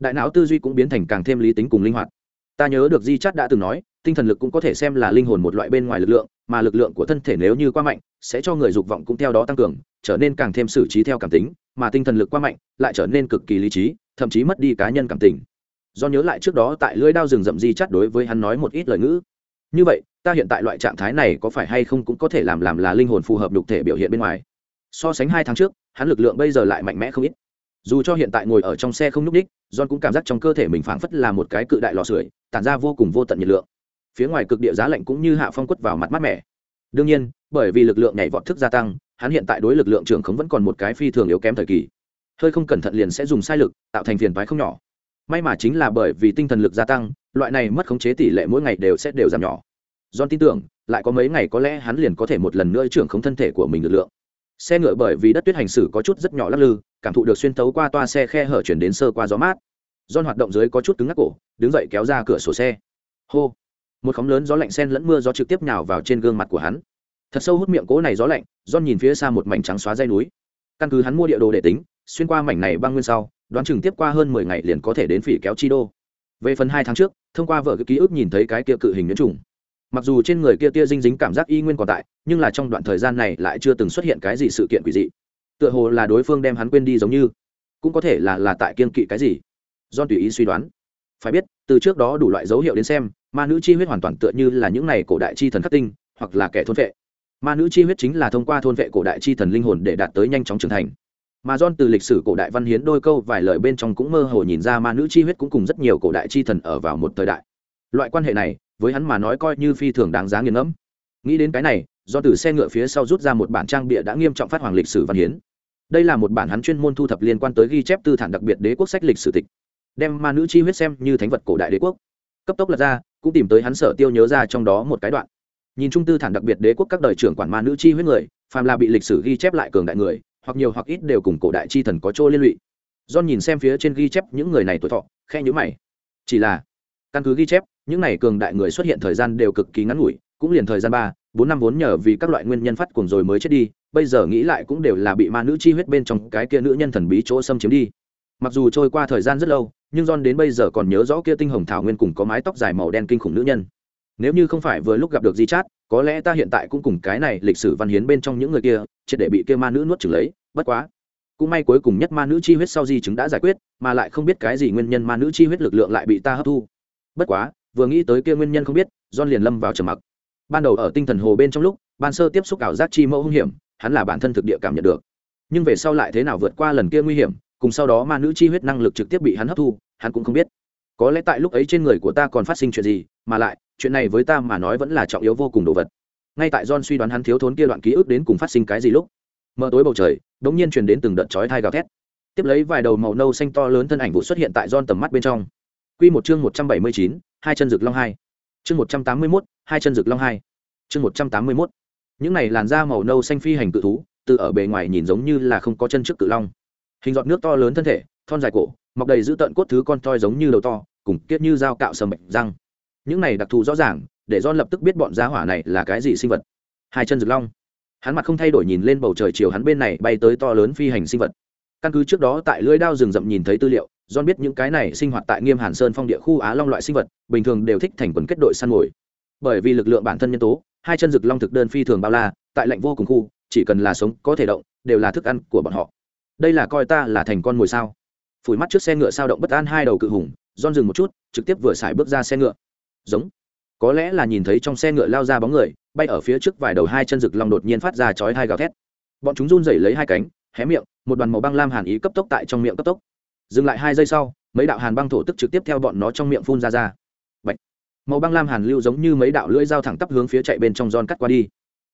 Đại não tư duy cũng biến thành càng thêm lý tính cùng linh hoạt. Ta nhớ được di chắt đã từng nói, tinh thần lực cũng có thể xem là linh hồn một loại bên ngoài lực lượng, mà lực lượng của thân thể nếu như quá mạnh sẽ cho người dục vọng cũng theo đó tăng cường, trở nên càng thêm xử trí theo cảm tính, mà tinh thần lực quá mạnh, lại trở nên cực kỳ lý trí, thậm chí mất đi cá nhân cảm tình. Do nhớ lại trước đó tại lưỡi đao rừng rậm di chắt đối với hắn nói một ít lời ngữ. Như vậy, ta hiện tại loại trạng thái này có phải hay không cũng có thể làm làm là linh hồn phù hợp đục thể biểu hiện bên ngoài. So sánh hai tháng trước, hắn lực lượng bây giờ lại mạnh mẽ không ít. Dù cho hiện tại ngồi ở trong xe không nhúc ních john cũng cảm giác trong cơ thể mình phảng phất là một cái cự đại lò sưởi, tản ra vô cùng vô tận nhiệt lượng. Phía ngoài cực địa giá lạnh cũng như hạ phong quất vào mặt mát mẻ đương nhiên, bởi vì lực lượng nhảy vọt thức gia tăng, hắn hiện tại đối lực lượng trưởng khống vẫn còn một cái phi thường yếu kém thời kỳ. Hơi không cẩn thận liền sẽ dùng sai lực, tạo thành phiền phái không nhỏ. May mà chính là bởi vì tinh thần lực gia tăng, loại này mất khống chế tỷ lệ mỗi ngày đều sẽ đều giảm nhỏ. John tin tưởng, lại có mấy ngày có lẽ hắn liền có thể một lần nữa trưởng khống thân thể của mình lực lượng. Xe ngựa bởi vì đất tuyết hành xử có chút rất nhỏ lắc lư, cảm thụ được xuyên tấu qua toa xe khe hở chuyển đến sơ qua gió mát. John hoạt động dưới có chút cứng ngắc cổ, đứng dậy kéo ra cửa sổ xe. Hô một khóm lớn gió lạnh sen lẫn mưa gió trực tiếp nhào vào trên gương mặt của hắn. Thật sâu hút miệng cố này gió lạnh, John nhìn phía xa một mảnh trắng xóa dây núi. Căn cứ hắn mua địa đồ để tính, xuyên qua mảnh này băng nguyên sau, đoán chừng tiếp qua hơn mười ngày liền có thể đến phỉ kéo chi đô. Về phần hai tháng trước, thông qua vợ cái ký ức nhìn thấy cái kia cự hình nhiễm trùng. Mặc dù trên người kia tia dinh dính cảm giác y nguyên còn tại, nhưng là trong đoạn thời gian này lại chưa từng xuất hiện cái gì sự kiện quỷ dị. Tựa hồ là đối phương đem hắn quên đi giống như, cũng có thể là là tại kiên kỵ cái gì. Do tùy ý suy đoán. Phải biết từ trước đó đủ loại dấu hiệu đến xem, ma nữ chi huyết hoàn toàn tựa như là những này cổ đại chi thần khắc tinh, hoặc là kẻ thôn vệ. Ma nữ chi huyết chính là thông qua thôn vệ cổ đại chi thần linh hồn để đạt tới nhanh chóng trưởng thành. Mà John từ lịch sử cổ đại văn hiến đôi câu vài lời bên trong cũng mơ hồ nhìn ra ma nữ chi huyết cũng cùng rất nhiều cổ đại chi thần ở vào một thời đại. Loại quan hệ này, với hắn mà nói coi như phi thường đáng giá nghiền ngẫm. Nghĩ đến cái này do từ xe ngựa phía sau rút ra một bản trang bịa đã nghiêm trọng phát hoàng lịch sử văn hiến. Đây là một bản hắn chuyên môn thu thập liên quan tới ghi chép tư thản đặc biệt đế quốc sách lịch sử tịch đem ma nữ chi huyết xem như thánh vật cổ đại đế quốc. Cấp tốc lật ra, cũng tìm tới hắn sở tiêu nhớ ra trong đó một cái đoạn. Nhìn trung tư thản đặc biệt đế quốc các đời trưởng quản ma nữ chi huyết người, phàm là bị lịch sử ghi chép lại cường đại người, hoặc nhiều hoặc ít đều cùng cổ đại chi thần có chỗ liên lụy. Do nhìn xem phía trên ghi chép những người này tuổi thọ khe nhữ mày. Chỉ là, căn cứ ghi chép, những này cường đại người xuất hiện thời gian đều cực kỳ ngắn ngủi, cũng liền thời gian ba, bốn năm vốn nhờ vì các loại nguyên nhân phát cuồng rồi mới chết đi, bây giờ nghĩ lại cũng đều là bị ma nữ chi huyết bên trong cái kia nữ nhân thần bí chỗ xâm chiếm đi. Mặc dù trôi qua thời gian rất lâu nhưng john đến bây giờ còn nhớ rõ kia tinh hồng thảo nguyên cùng có mái tóc dài màu đen kinh khủng nữ nhân. Nếu như không phải vừa lúc gặp được di chát, có lẽ ta hiện tại cũng cùng cái này lịch sử văn hiến bên trong những người kia, triệt để bị kia ma nữ nuốt chửng lấy, bất quá. Cũng may cuối cùng nhất ma nữ chi huyết sau di chứng đã giải quyết, mà lại không biết cái gì nguyên nhân ma nữ chi huyết lực lượng lại bị ta hấp thu. Bất quá, vừa nghĩ tới kia nguyên nhân không biết, john liền lâm vào trầm mặc. Ban đầu ở tinh thần hồ bên trong lúc, ban sơ tiếp xúc ảo giác chi mẫu hung hiểm, hắn là bản thân thực địa cảm nhận được. Nhưng về sau lại thế nào vượt qua lần kia nguy hiểm cùng sau đó ma nữ chi huyết năng lực trực tiếp bị hắn hấp thu, hắn cũng không biết. Có lẽ tại lúc ấy trên người của ta còn phát sinh chuyện gì, mà lại, chuyện này với ta mà nói vẫn là trọng yếu vô cùng đồ vật. Ngay tại john suy đoán hắn thiếu thốn kia đoạn ký ức đến cùng phát sinh cái gì lúc mở tối bầu trời đ ỗ n g nhiên truyền đến từng đợt chói thai gào thét. Tiếp lấy vài đầu màu nâu xanh to lớn thân ảnh vụ xuất hiện tại john tầm mắt bên trong. Q một chương một trăm bảy mươi chín, hai chân rực long hai. Chương một trăm tám mươi mốt, hai chân rực long hai. Chương một trăm tám mươi mốt. Những này làn da màu nâu xanh phi hành cự thú, từ ở bề ngoài nhìn giống như là không có chân trước cự long hình giọt nước to lớn thân thể, thon dài cổ, mọc đầy giữ tận cốt thứ con toi giống như đầu to, cùng kiết như dao cạo sầm bệnh răng. Những này đặc thù rõ ràng, để don lập tức biết bọn giá hỏa này là cái gì sinh vật. Hai chân rực long. Hắn mặt không thay đổi nhìn lên bầu trời chiều hắn bên này bay tới to lớn phi hành sinh vật. Căn cứ trước đó tại lưỡi đao rừng rậm nhìn thấy tư liệu don biết những cái này sinh hoạt tại nghiêm hàn sơn phong địa khu á long loại sinh vật, bình thường đều thích thành quần kết đội săn mồi. Bởi vì lực lượng bản thân nhân tố, hai chân rực long thực đơn phi thường bao la, tại lạnh vô cùng khu, chỉ cần là sống có thể động, đều là thức ăn của bọn họ đây là coi ta là thành con mồi sao? Phủi mắt trước xe ngựa sao động bất an hai đầu cự hùng don dừng một chút, trực tiếp vừa xài bước ra xe ngựa. Giống. Có lẽ là nhìn thấy trong xe ngựa lao ra bóng người, bay ở phía trước vài đầu hai chân rực lòng đột nhiên phát ra chói hai gào thét. Bọn chúng run rẩy lấy hai cánh, hé miệng, một đoàn màu băng lam hàn ý cấp tốc tại trong miệng cấp tốc. Dừng lại hai giây sau, mấy đạo hàn băng thổ tức trực tiếp theo bọn nó trong miệng phun ra ra. Bạch. màu băng lam hàn lưu giống như mấy đạo lưỡi dao thẳng tắp hướng phía chạy bên trong giòn cắt qua đi.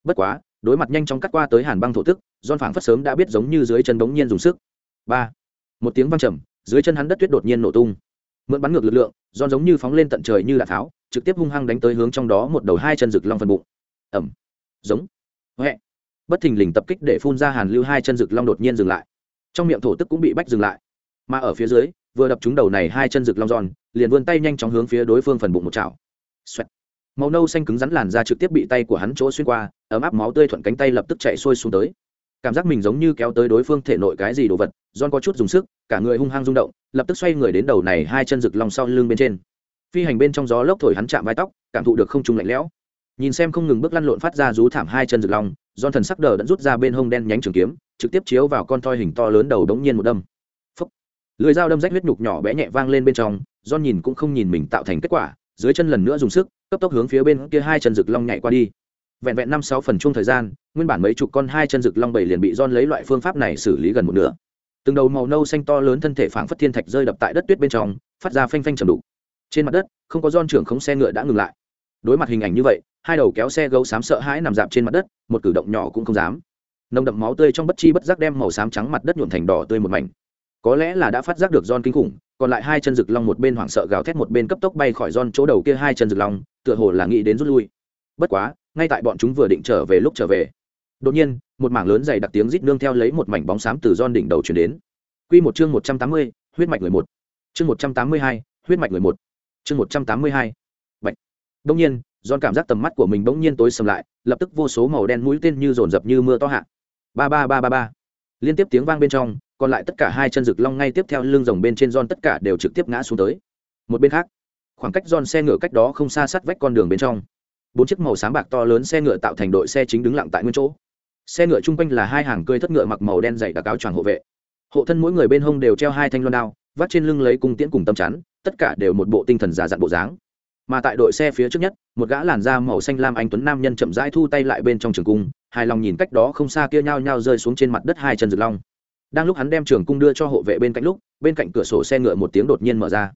Bất quá đối mặt nhanh chóng cắt qua tới hàn băng thổ tức giòn phảng phất sớm đã biết giống như dưới chân bỗng nhiên dùng sức. Ba. Một tiếng vang trầm, dưới chân hắn đất tuyết đột nhiên nổ tung. Mượn bắn ngược lực lượng giòn giống như phóng lên tận trời như đạn tháo, trực tiếp hung hăng đánh tới hướng trong đó một đầu hai chân rực long phần bụng. Ẩm giống. Huệ bất thình lình tập kích để phun ra hàn lưu hai chân rực long đột nhiên dừng lại. Trong miệng thổ tức cũng bị bách dừng lại. Mà ở phía dưới, vừa đập trúng đầu này hai chân rực long giòn liền vươn tay nhanh chóng hướng phía đối phương phần bụng một chảo. Xoẹt màu nâu xanh cứng rắn làn ra trực tiếp bị tay của hắn chỗ xuyên qua, ấm áp máu tươi thuận cánh tay lập tức chạy xuôi xuống tới. Cảm giác mình giống như kéo tới đối phương thể nội cái gì đồ vật, John có chút dùng sức, cả người hung hăng rung động, lập tức xoay người đến đầu này hai chân rực long sau lưng bên trên. Phi hành bên trong gió lốc thổi hắn chạm vai tóc, cảm thụ được không trung lạnh lẽo. Nhìn xem không ngừng bước lăn lộn phát ra rú thảm hai chân rực long John thần sắc đờ đã rút ra bên hông đen nhánh trường kiếm, trực tiếp chiếu vào con thoi hình to lớn đầu đống nhiên một đâm. Lưỡi dao đâm rách huyết nhục nhỏ bé nhẹ vang lên bên trong, John nhìn cũng không nhìn mình tạo thành kết quả dưới chân lần nữa dùng sức, cấp tốc hướng phía bên kia hai chân rực long nhảy qua đi. Vẹn vẹn năm sáu phần chung thời gian, nguyên bản mấy chục con hai chân rực long bảy liền bị don lấy loại phương pháp này xử lý gần một nửa. Từng đầu màu nâu xanh to lớn thân thể phảng phất thiên thạch rơi đập tại đất tuyết bên trong, phát ra phanh phanh trầm đục. Trên mặt đất, không có don trưởng không xe ngựa đã ngừng lại. Đối mặt hình ảnh như vậy, hai đầu kéo xe gấu xám sợ hãi nằm dạp trên mặt đất, một cử động nhỏ cũng không dám. Nồng đậm máu tươi trong bất chi bất giác đem màu xám trắng mặt đất nhuộn thành đỏ tươi một mảnh có lẽ là đã phát giác được don kinh khủng, còn lại hai chân rực long một bên hoảng sợ gào thét một bên cấp tốc bay khỏi don chỗ đầu kia hai chân rực long, tựa hồ là nghĩ đến rút lui. Bất quá, ngay tại bọn chúng vừa định trở về lúc trở về, đột nhiên, một mảng lớn dày đặc tiếng rít nương theo lấy một mảnh bóng xám từ don đỉnh đầu chuyển đến. Quy một chương một trăm tám mươi, huyết mạch người một. Chương một trăm tám mươi hai, huyết mạch người một. Chương một trăm tám mươi hai. Bệnh đông nhiên don cảm giác tầm mắt của mình bỗng nhiên tối sầm lại, lập tức vô số màu đen mũi tên như rồn rập như mưa to hạ. Ba ba ba ba ba. Liên tiếp tiếng vang bên trong còn lại tất cả hai chân rực long ngay tiếp theo lưng rồng bên trên giòn tất cả đều trực tiếp ngã xuống tới. Một bên khác, khoảng cách giòn xe ngựa cách đó không xa sát vách con đường bên trong, bốn chiếc màu sáng bạc to lớn xe ngựa tạo thành đội xe chính đứng lặng tại nguyên chỗ. Xe ngựa chung quanh là hai hàng cơi thất ngựa mặc màu đen dày đặc áo choàng hộ vệ. Hộ thân mỗi người bên hông đều treo hai thanh loan đao, vắt trên lưng lấy cung tiễn cùng tâm chắn, tất cả đều một bộ tinh thần giả dặn bộ dáng. Mà tại đội xe phía trước nhất, một gã làn da màu xanh lam anh tuấn nam nhân chậm rãi thu tay lại bên trong trường cung, hài lòng nhìn cách đó không xa kia nhao nhao rơi xuống trên mặt đất hai chân rực long đang lúc hắn đem trường cung đưa cho hộ vệ bên cạnh lúc, bên cạnh cửa sổ xe ngựa một tiếng đột nhiên mở ra.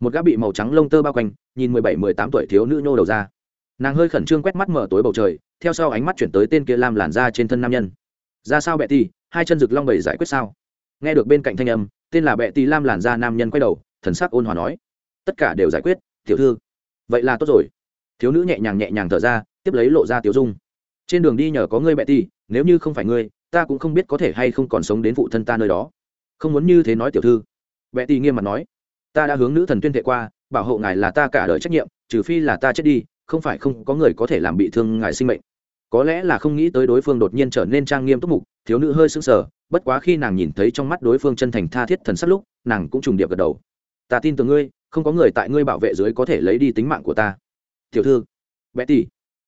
Một gã bị màu trắng lông tơ bao quanh, nhìn mười bảy, mười tám tuổi thiếu nữ nhô đầu ra. Nàng hơi khẩn trương quét mắt mở tối bầu trời, theo sau ánh mắt chuyển tới tên kia lam làn ra trên thân nam nhân. Ra sao bệ tì, hai chân rực long bầy giải quyết sao? Nghe được bên cạnh thanh âm, tên là bệ tì lam làn ra nam nhân quay đầu, thần sắc ôn hòa nói, tất cả đều giải quyết, tiểu thư. Vậy là tốt rồi. Thiếu nữ nhẹ nhàng nhẹ nhàng thở ra, tiếp lấy lộ ra tiểu dung. Trên đường đi nhờ có ngươi bệ tì, nếu như không phải ngươi ta cũng không biết có thể hay không còn sống đến phụ thân ta nơi đó. Không muốn như thế nói tiểu thư. Bệ tì nghiêm mặt nói. Ta đã hướng nữ thần tuyên thệ qua, bảo hộ ngài là ta cả đời trách nhiệm, trừ phi là ta chết đi, không phải không có người có thể làm bị thương ngài sinh mệnh. Có lẽ là không nghĩ tới đối phương đột nhiên trở nên trang nghiêm túc mục, thiếu nữ hơi sững sờ, bất quá khi nàng nhìn thấy trong mắt đối phương chân thành tha thiết thần sắc lúc, nàng cũng trùng điệp gật đầu. Ta tin tưởng ngươi, không có người tại ngươi bảo vệ dưới có thể lấy đi tính mạng của ta. Tiểu thư. Bé tỷ.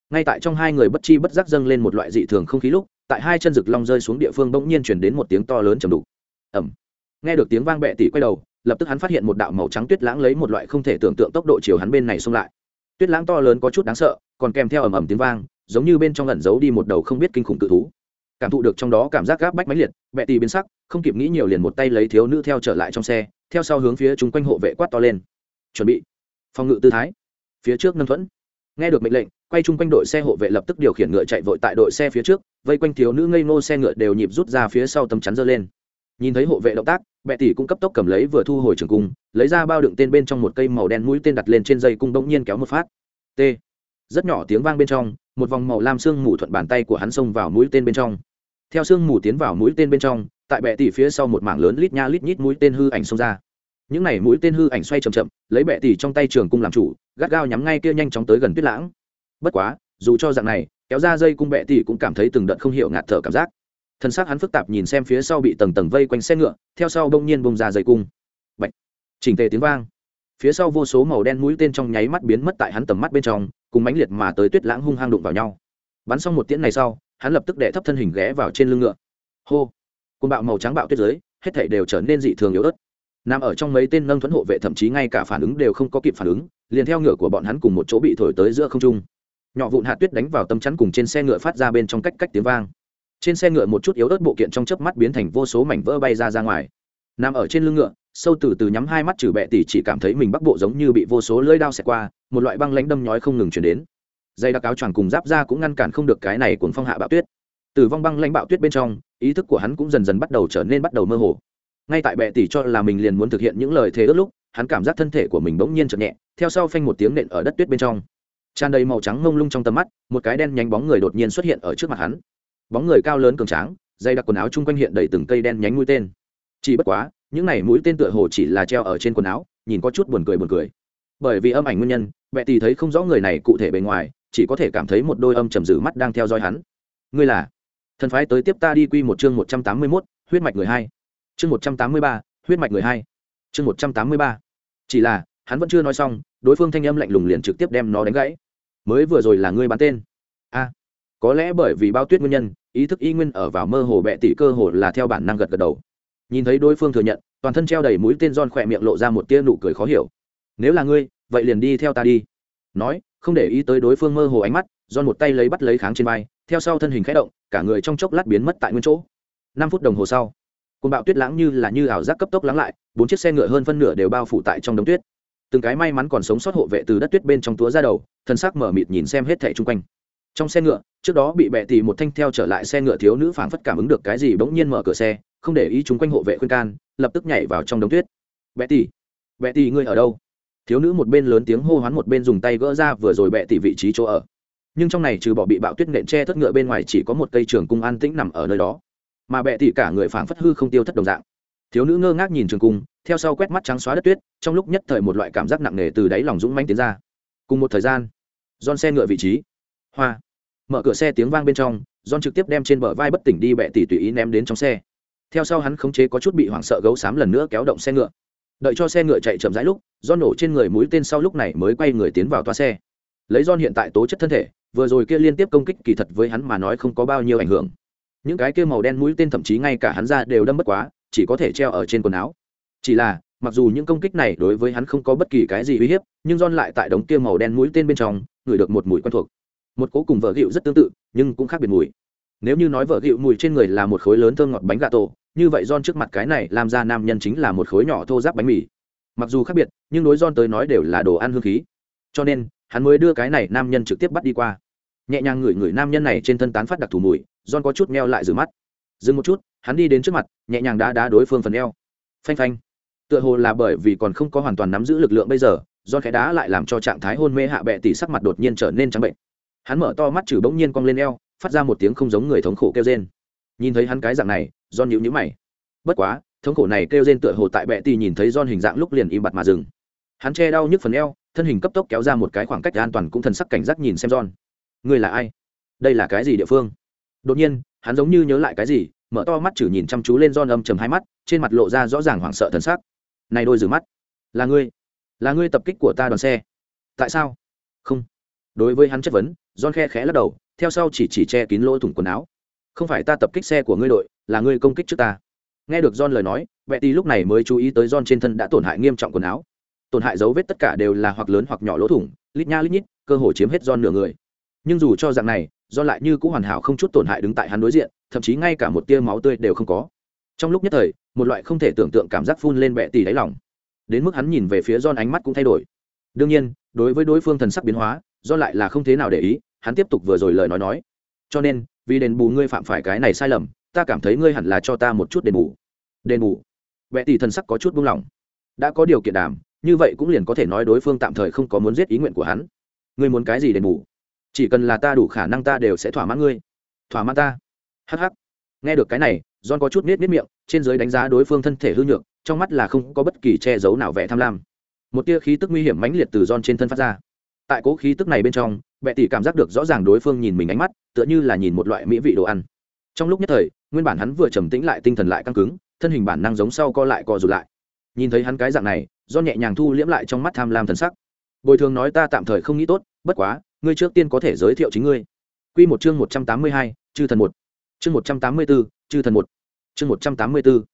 ngay tại trong hai người bất chi bất giác dâng lên một loại dị thường không khí lúc tại hai chân rực long rơi xuống địa phương bỗng nhiên chuyển đến một tiếng to lớn trầm đục. Ẩm nghe được tiếng vang bẹ tỉ quay đầu, lập tức hắn phát hiện một đạo màu trắng tuyết lãng lấy một loại không thể tưởng tượng tốc độ chiều hắn bên này xông lại. Tuyết lãng to lớn có chút đáng sợ, còn kèm theo ầm ầm tiếng vang, giống như bên trong lẩn giấu đi một đầu không biết kinh khủng cự thú. Cảm thụ được trong đó cảm giác gáp bách mãnh liệt, bẹ tì biến sắc, không kịp nghĩ nhiều liền một tay lấy thiếu nữ theo trở lại trong xe, theo sau hướng phía chúng quanh hộ vệ quát to lên. Chuẩn bị. Phòng ngự tư thái. Phía trước nâng thuẫn. Nghe được mệnh lệnh quay chung quanh đội xe hộ vệ lập tức điều khiển ngựa chạy vội tại đội xe phía trước, vây quanh thiếu nữ ngây ngô xe ngựa đều nhịp rút ra phía sau tấm chắn dơ lên. Nhìn thấy hộ vệ động tác bệ tỷ cũng cấp tốc cầm lấy vừa thu hồi trường cung, lấy ra bao đựng tên bên trong một cây màu đen mũi tên đặt lên trên dây cung bỗng nhiên kéo một phát. T. Rất nhỏ tiếng vang bên trong, một vòng màu lam sương mù thuận bàn tay của hắn xông vào mũi tên bên trong. Theo sương mù tiến vào mũi tên bên trong, tại bệ tỷ phía sau một mảng lớn lít nha lít nhít mũi tên hư ảnh xông ra. Những này mũi tên hư ảnh xoay chậm chậm, lấy bệ tỷ trong tay trường cung làm chủ, gắt gao nhắm ngay kia nhanh chóng tới gần tuyết lãng bất quá, dù cho dạng này, kéo ra dây cung bệ tỷ cũng cảm thấy từng đợt không hiểu ngạt thở cảm giác. Thân xác hắn phức tạp nhìn xem phía sau bị tầng tầng vây quanh xe ngựa, theo sau bỗng nhiên bông ra dây cung. Bạch. chỉnh tề tiếng vang. Phía sau vô số màu đen mũi tên trong nháy mắt biến mất tại hắn tầm mắt bên trong, cùng mãnh liệt mà tới tuyết lãng hung hăng đụng vào nhau. Bắn xong một tiễn này sau, hắn lập tức đệ thấp thân hình ghé vào trên lưng ngựa. Hô. Côn bạo màu trắng bạo tuyết giới, hết thảy đều trở nên dị thường yếu ớt. Nằm ở trong mấy tên nâng thuẫn hộ vệ thậm chí ngay cả phản ứng đều không có kịp phản ứng, liền theo ngựa của bọn hắn cùng một chỗ bị thổi tới giữa không trung nhỏ vụn hạt tuyết đánh vào tâm chắn cùng trên xe ngựa phát ra bên trong cách cách tiếng vang. Trên xe ngựa một chút yếu ớt bộ kiện trong chớp mắt biến thành vô số mảnh vỡ bay ra ra ngoài. Nằm ở trên lưng ngựa, sâu từ từ nhắm hai mắt trừ bẹ tỉ chỉ cảm thấy mình bắc bộ giống như bị vô số lưỡi đao xẹt qua, một loại băng lãnh đâm nhói không ngừng chuyển đến. Dây đặc áo choàng cùng giáp ra cũng ngăn cản không được cái này cuồng phong hạ bạo tuyết. Từ vong băng lãnh bạo tuyết bên trong, ý thức của hắn cũng dần dần bắt đầu trở nên bắt đầu mơ hồ. Ngay tại bệ tỷ cho là mình liền muốn thực hiện những lời thế ước lúc, hắn cảm giác thân thể của mình bỗng nhiên chợt nhẹ, theo sau phanh một tiếng nện ở đất tuyết bên trong tràn đầy màu trắng ngông lung trong tầm mắt một cái đen nhánh bóng người đột nhiên xuất hiện ở trước mặt hắn. Bóng người cao lớn cường tráng dây đặc quần áo chung quanh hiện đầy từng cây đen nhánh mũi tên. Chỉ bất quá những này mũi tên tựa hồ chỉ là treo ở trên quần áo nhìn có chút buồn cười buồn cười. Bởi vì âm ảnh nguyên nhân mẹ tỷ thấy không rõ người này cụ thể bề ngoài chỉ có thể cảm thấy một đôi âm trầm dữ mắt đang theo dõi hắn. Ngươi là? Thần phái tới tiếp ta đi quy một chương một trăm tám mươi 181, huyết mạch người hai. Chương một trăm tám mươi ba huyết mạch người hai. Chương một trăm tám mươi ba. Chỉ là hắn vẫn chưa nói xong, đối phương thanh âm lạnh lùng liền trực tiếp đem nó đánh gãy. Mới vừa rồi là ngươi bán tên. A, có lẽ bởi vì bao tuyết nguyên nhân, ý thức y nguyên ở vào mơ hồ bẹ tỷ cơ hồ là theo bản năng gật gật đầu. Nhìn thấy đối phương thừa nhận, toàn thân treo đầy mũi tên giòn khỏe miệng lộ ra một tia nụ cười khó hiểu. Nếu là ngươi, vậy liền đi theo ta đi. Nói, không để ý tới đối phương mơ hồ ánh mắt, giòn một tay lấy bắt lấy kháng trên vai, theo sau thân hình khẽ động, cả người trong chốc lát biến mất tại nguyên chỗ. Năm phút đồng hồ sau côn bạo tuyết lãng như là như ảo giác cấp tốc lắng lại, bốn chiếc xe ngựa hơn phân nửa đều bao phủ tại trong đống tuyết từng cái may mắn còn sống sót hộ vệ từ đất tuyết bên trong túa ra đầu, thân xác mở mịt nhìn xem hết thẻ chung quanh. Trong xe ngựa, trước đó bị bẹ tì một thanh theo trở lại xe ngựa thiếu nữ phảng phất cảm ứng được cái gì bỗng nhiên mở cửa xe, không để ý chung quanh hộ vệ khuyên can, lập tức nhảy vào trong đống tuyết. Bẹ tì bẹ tì ngươi ở đâu? Thiếu nữ một bên lớn tiếng hô hoán một bên dùng tay gỡ ra vừa rồi bẹ tì vị trí chỗ ở. Nhưng trong này trừ bỏ bị bạo tuyết nện che thất ngựa bên ngoài chỉ có một cây trường cung an tĩnh nằm ở nơi đó. Mà bẹ tì cả người phảng phất hư không tiêu thất đồng dạng. Thiếu nữ ngơ ngác nhìn trường cung theo sau quét mắt trắng xóa đất tuyết, trong lúc nhất thời một loại cảm giác nặng nề từ đáy lòng dũng manh tiến ra. Cùng một thời gian don xe ngựa vị trí, hoa, mở cửa xe tiếng vang bên trong don trực tiếp đem trên bờ vai bất tỉnh đi bẹ tỉ tùy ý ném đến trong xe. Theo sau hắn khống chế có chút bị hoảng sợ gấu xám lần nữa kéo động xe ngựa. Đợi cho xe ngựa chạy chậm rãi lúc do nổ trên người mũi tên sau lúc này mới quay người tiến vào toa xe. Lấy don hiện tại tố chất thân thể, vừa rồi kia liên tiếp công kích kỳ thật với hắn mà nói không có bao nhiêu ảnh hưởng. Những cái kia màu đen mũi tên thậm chí ngay cả hắn ra đều đâm bất quá, chỉ có thể treo ở trên quần áo chỉ là, mặc dù những công kích này đối với hắn không có bất kỳ cái gì uy hiếp, nhưng don lại tại đống kia màu đen mũi tên bên trong ngửi được một mùi quen thuộc. Một cố cùng vợ gịu rất tương tự, nhưng cũng khác biệt mùi. Nếu như nói vợ gịu mùi trên người là một khối lớn thơm ngọt bánh gà tổ, như vậy don trước mặt cái này làm ra nam nhân chính là một khối nhỏ thô giáp bánh mì. Mặc dù khác biệt, nhưng đối don tới nói đều là đồ ăn hương khí. Cho nên, hắn mới đưa cái này nam nhân trực tiếp bắt đi qua. Nhẹ nhàng ngửi ngửi nam nhân này trên thân tán phát đặc thù mùi don có chút meo lại rửa mắt. Dừng một chút, hắn đi đến trước mặt, nhẹ nhàng đá đá đối phương phần eo. Phanh phanh tựa hồ là bởi vì còn không có hoàn toàn nắm giữ lực lượng bây giờ john khẽ đá lại làm cho trạng thái hôn mê hạ bệ tỷ sắc mặt đột nhiên trở nên trắng bệnh. Hắn mở to mắt trừ bỗng nhiên cong lên eo, phát ra một tiếng không giống người thống khổ kêu rên. Nhìn thấy hắn cái dạng này, john nhíu nhíu mày. Bất quá, thống khổ này kêu rên tựa hồ tại bệ tỷ nhìn thấy john hình dạng lúc liền im bặt mà dừng. Hắn che đau nhức phần eo, thân hình cấp tốc kéo ra một cái khoảng cách an toàn cũng thần sắc cảnh giác nhìn xem john. Ngươi là ai? Đây là cái gì địa phương? Đột nhiên, hắn giống như nhớ lại cái gì, mở to mắt chử nhìn chăm chú lên don âm chầm hai mắt, trên mặt lộ ra rõ ràng hoảng sợ thần sắc này đôi rửa mắt. Là ngươi. Là ngươi tập kích của ta đoàn xe. Tại sao? Không. Đối với hắn chất vấn don khe khẽ lắc đầu, theo sau chỉ chỉ che kín lỗ thủng quần áo. Không phải ta tập kích xe của ngươi đội, là ngươi công kích trước ta. Nghe được don lời nói vệ ti lúc này mới chú ý tới don trên thân đã tổn hại nghiêm trọng quần áo. Tổn hại dấu vết tất cả đều là hoặc lớn hoặc nhỏ lỗ thủng, lít nha lít nhít, cơ hồ chiếm hết don nửa người. Nhưng dù cho dạng này don lại như cũng hoàn hảo không chút tổn hại đứng tại hắn đối diện, thậm chí ngay cả một tia máu tươi đều không có trong lúc nhất thời, một loại không thể tưởng tượng cảm giác phun lên bẹ tì đáy lòng. Đến mức hắn nhìn về phía don ánh mắt cũng thay đổi. Đương nhiên, đối với đối phương thần sắc biến hóa do lại là không thế nào để ý, hắn tiếp tục vừa rồi lời nói nói. Cho nên, vì đền bù ngươi phạm phải cái này sai lầm, ta cảm thấy ngươi hẳn là cho ta một chút đền bù. Đền bù? Vẽ tỷ thần sắc có chút buông lỏng. Đã có điều kiện đàm như vậy cũng liền có thể nói đối phương tạm thời không có muốn giết ý nguyện của hắn. Ngươi muốn cái gì đền bù? Chỉ cần là ta đủ khả năng ta đều sẽ thỏa mãn ngươi. Thỏa mãn ta. Hh nghe được cái này john có chút nết nết miệng trên dưới đánh giá đối phương thân thể hư nhược trong mắt là không có bất kỳ che giấu nào vẻ tham lam. Một tia khí tức nguy hiểm mãnh liệt từ john trên thân phát ra. Tại cố khí tức này bên trong bệ tỷ cảm giác được rõ ràng đối phương nhìn mình ánh mắt tựa như là nhìn một loại mỹ vị đồ ăn. Trong lúc nhất thời nguyên bản hắn vừa trầm tĩnh lại tinh thần lại căng cứng thân hình bản năng giống sau co lại co rụt lại. Nhìn thấy hắn cái dạng này John nhẹ nhàng thu liễm lại trong mắt tham lam thần sắc. Bồi thường nói ta tạm thời không nghĩ tốt bất quá ngươi trước tiên có thể giới thiệu chính ngươi. Quy một chương một trăm tám mươi hai, chư thần một. Chương một trăm tám mươi 184, chư thần một. Chương một trăm tám mươi 184.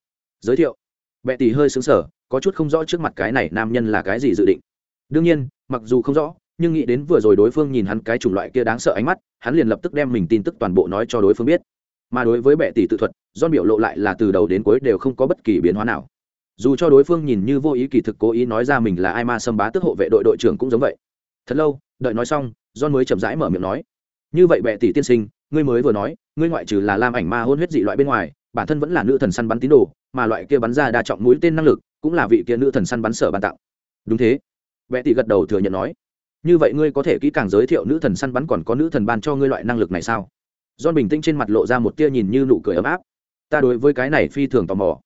giới thiệu. Bệ tỷ hơi xứng sở có chút không rõ trước mặt cái này nam nhân là cái gì dự định. Đương nhiên, mặc dù không rõ, nhưng nghĩ đến vừa rồi đối phương nhìn hắn cái chủng loại kia đáng sợ ánh mắt, hắn liền lập tức đem mình tin tức toàn bộ nói cho đối phương biết. Mà đối với bệ tỷ tự thuật do biểu lộ lại là từ đầu đến cuối đều không có bất kỳ biến hóa nào. Dù cho đối phương nhìn như vô ý kỳ thực cố ý nói ra mình là ai ma xâm bá tức hộ vệ đội đội trưởng cũng giống vậy. Thật lâu, đợi nói xong, john mới chậm rãi mở miệng nói, như vậy bệ tỷ tiên sinh ngươi mới vừa nói, ngươi ngoại trừ là lam ảnh ma hôn huyết dị loại bên ngoài, bản thân vẫn là nữ thần săn bắn tín đồ, mà loại kia bắn ra đa trọng mũi tên năng lực, cũng là vị kia nữ thần săn bắn sở ban tặng. Đúng thế. Bệ tỷ gật đầu thừa nhận nói. Như vậy ngươi có thể kỹ càng giới thiệu nữ thần săn bắn còn có nữ thần ban cho ngươi loại năng lực này sao? John bình tĩnh trên mặt lộ ra một tia nhìn như nụ cười ấm áp. Ta đối với cái này phi thường tò mò.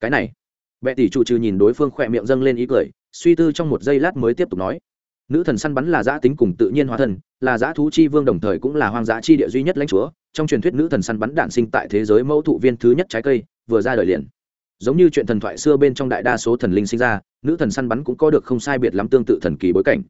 Cái này. Bệ tỷ trụ trừ nhìn đối phương khỏe miệng dâng lên ý cười, suy tư trong một giây lát mới tiếp tục nói nữ thần săn bắn là giã tính cùng tự nhiên hóa thần là giã thú chi vương đồng thời cũng là hoang dã chi địa duy nhất lãnh chúa. Trong truyền thuyết nữ thần săn bắn đản sinh tại thế giới mẫu thụ viên thứ nhất trái cây, vừa ra đời liền. Giống như chuyện thần thoại xưa bên trong đại đa số thần linh sinh ra, nữ thần săn bắn cũng có được không sai biệt lắm tương tự thần kỳ bối cảnh.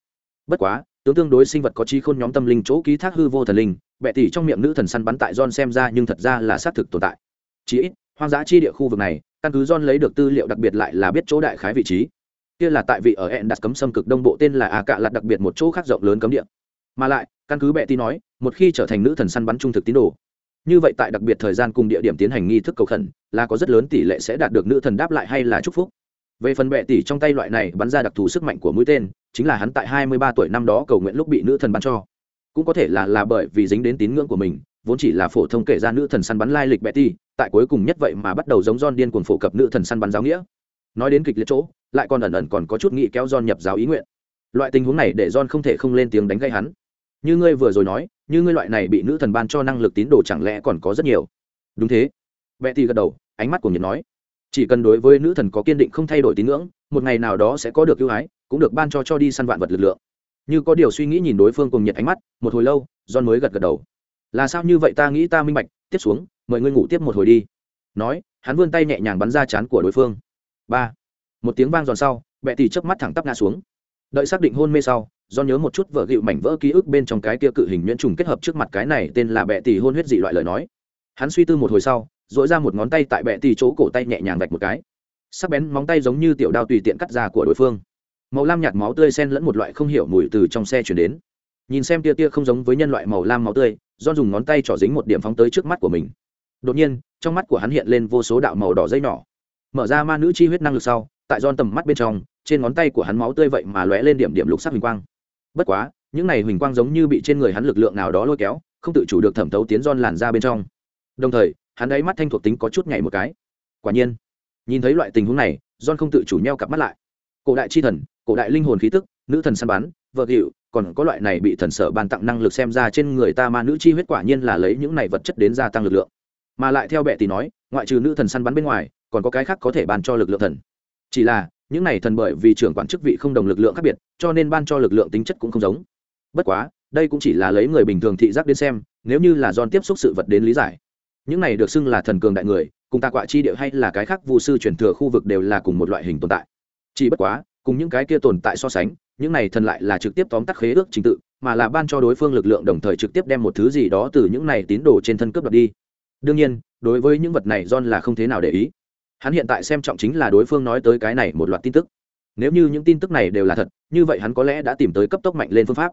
Bất quá, tướng tương đối sinh vật có chi khôn nhóm tâm linh chỗ ký thác hư vô thần linh, bệ tỷ trong miệng nữ thần săn bắn tại john xem ra nhưng thật ra là xác thực tồn tại. Chỉ ít, hoang dã chi địa khu vực này, căn cứ john lấy được tư liệu đặc biệt lại là biết chỗ đại khái vị trí kia là tại vị ở hẹn đặt cấm xâm cực đông bộ tên là a cạ lặt đặc biệt một chỗ khác rộng lớn cấm địa. Mà lại, căn cứ bệ tỷ nói, một khi trở thành nữ thần săn bắn trung thực tín đồ. Như vậy tại đặc biệt thời gian cùng địa điểm tiến hành nghi thức cầu khẩn, là có rất lớn tỷ lệ sẽ đạt được nữ thần đáp lại hay là chúc phúc. Về phần bệ tỷ trong tay loại này bắn ra đặc thù sức mạnh của mũi tên, chính là hắn tại hai mươi ba tuổi năm đó cầu nguyện lúc bị nữ thần bắn cho. Cũng có thể là là bởi vì dính đến tín ngưỡng của mình, vốn chỉ là phổ thông kể ra nữ thần săn bắn lai lịch betty tại cuối cùng nhất vậy mà bắt đầu giống John điên cuồng phổ cập nữ thần săn bắn giáo nghĩa. Nói đến kịch liệt chỗ lại còn ẩn ẩn còn có chút nghĩ kéo John nhập giáo ý nguyện. Loại tình huống này để John không thể không lên tiếng đánh gây hắn. Như ngươi vừa rồi nói, như ngươi loại này bị nữ thần ban cho năng lực tín đồ chẳng lẽ còn có rất nhiều? Đúng thế. Betty gật đầu, ánh mắt của nhiệt nói. Chỉ cần đối với nữ thần có kiên định không thay đổi tín ngưỡng, một ngày nào đó sẽ có được ưu ái, cũng được ban cho cho đi săn vạn vật lực lượng. Như có điều suy nghĩ nhìn đối phương cùng nhiệt ánh mắt, một hồi lâu, john mới gật gật đầu. Là sao như vậy ta nghĩ ta minh bạch, tiếp xuống, mời ngươi ngủ tiếp một hồi đi. Nói, hắn vươn tay nhẹ nhàng bắn ra chán của đối phương. Ba một tiếng vang giòn sau bẹ tì chớp mắt thẳng tắp ngã xuống. Đợi xác định hôn mê sau, do nhớ một chút vợ gịu mảnh vỡ ký ức bên trong cái kia cự hình nhuyễn trùng kết hợp trước mặt cái này tên là bẹ tì hôn huyết dị loại lời nói. Hắn suy tư một hồi sau dội ra một ngón tay tại bẹ tì chỗ cổ tay nhẹ nhàng vạch một cái. Sắc bén móng tay giống như tiểu đao tùy tiện cắt ra của đối phương. Màu lam nhạt máu tươi sen lẫn một loại không hiểu mùi từ trong xe chuyển đến. Nhìn xem tia tia không giống với nhân loại màu lam máu tươi, do dùng ngón tay trỏ dính một điểm phóng tới trước mắt của mình. Đột nhiên, trong mắt của hắn hiện lên vô số đạo màu đỏ dây nhỏ. Mở ra ma nữ chi huyết năng lực sau tại giòn tầm mắt bên trong, trên ngón tay của hắn máu tươi vậy mà lóe lên điểm điểm lục sắc huỳnh quang. Bất quá, những này huỳnh quang giống như bị trên người hắn lực lượng nào đó lôi kéo, không tự chủ được thẩm thấu tiến giòn làn ra bên trong. Đồng thời, hắn đáy mắt thanh thuộc tính có chút nhảy một cái. Quả nhiên, nhìn thấy loại tình huống này giòn không tự chủ nheo cặp mắt lại. Cổ đại chi thần, cổ đại linh hồn khí tức, nữ thần săn bắn, vợ hiệu, còn có loại này bị thần sở ban tặng năng lực xem ra trên người ta ma nữ chi huyết quả nhiên là lấy những này vật chất đến gia tăng lực lượng. Mà lại theo bệ tỷ nói, ngoại trừ nữ thần săn bắn bên ngoài, còn có cái khác có thể ban cho lực lượng thần chỉ là, những này thần bởi vì trưởng quản chức vị không đồng lực lượng khác biệt, cho nên ban cho lực lượng tính chất cũng không giống. Bất quá, đây cũng chỉ là lấy người bình thường thị giác đến xem, nếu như là don tiếp xúc sự vật đến lý giải. Những này được xưng là thần cường đại người, cùng ta quạ chi địa hay là cái khác vu sư truyền thừa khu vực đều là cùng một loại hình tồn tại. Chỉ bất quá, cùng những cái kia tồn tại so sánh, những này thần lại là trực tiếp tóm tắt khế ước trình tự, mà là ban cho đối phương lực lượng đồng thời trực tiếp đem một thứ gì đó từ những này tín đồ trên thân cướp đoạt đi. Đương nhiên, đối với những vật này don là không thế nào để ý hắn hiện tại xem trọng chính là đối phương nói tới cái này một loạt tin tức. Nếu như những tin tức này đều là thật, như vậy hắn có lẽ đã tìm tới cấp tốc mạnh lên phương pháp.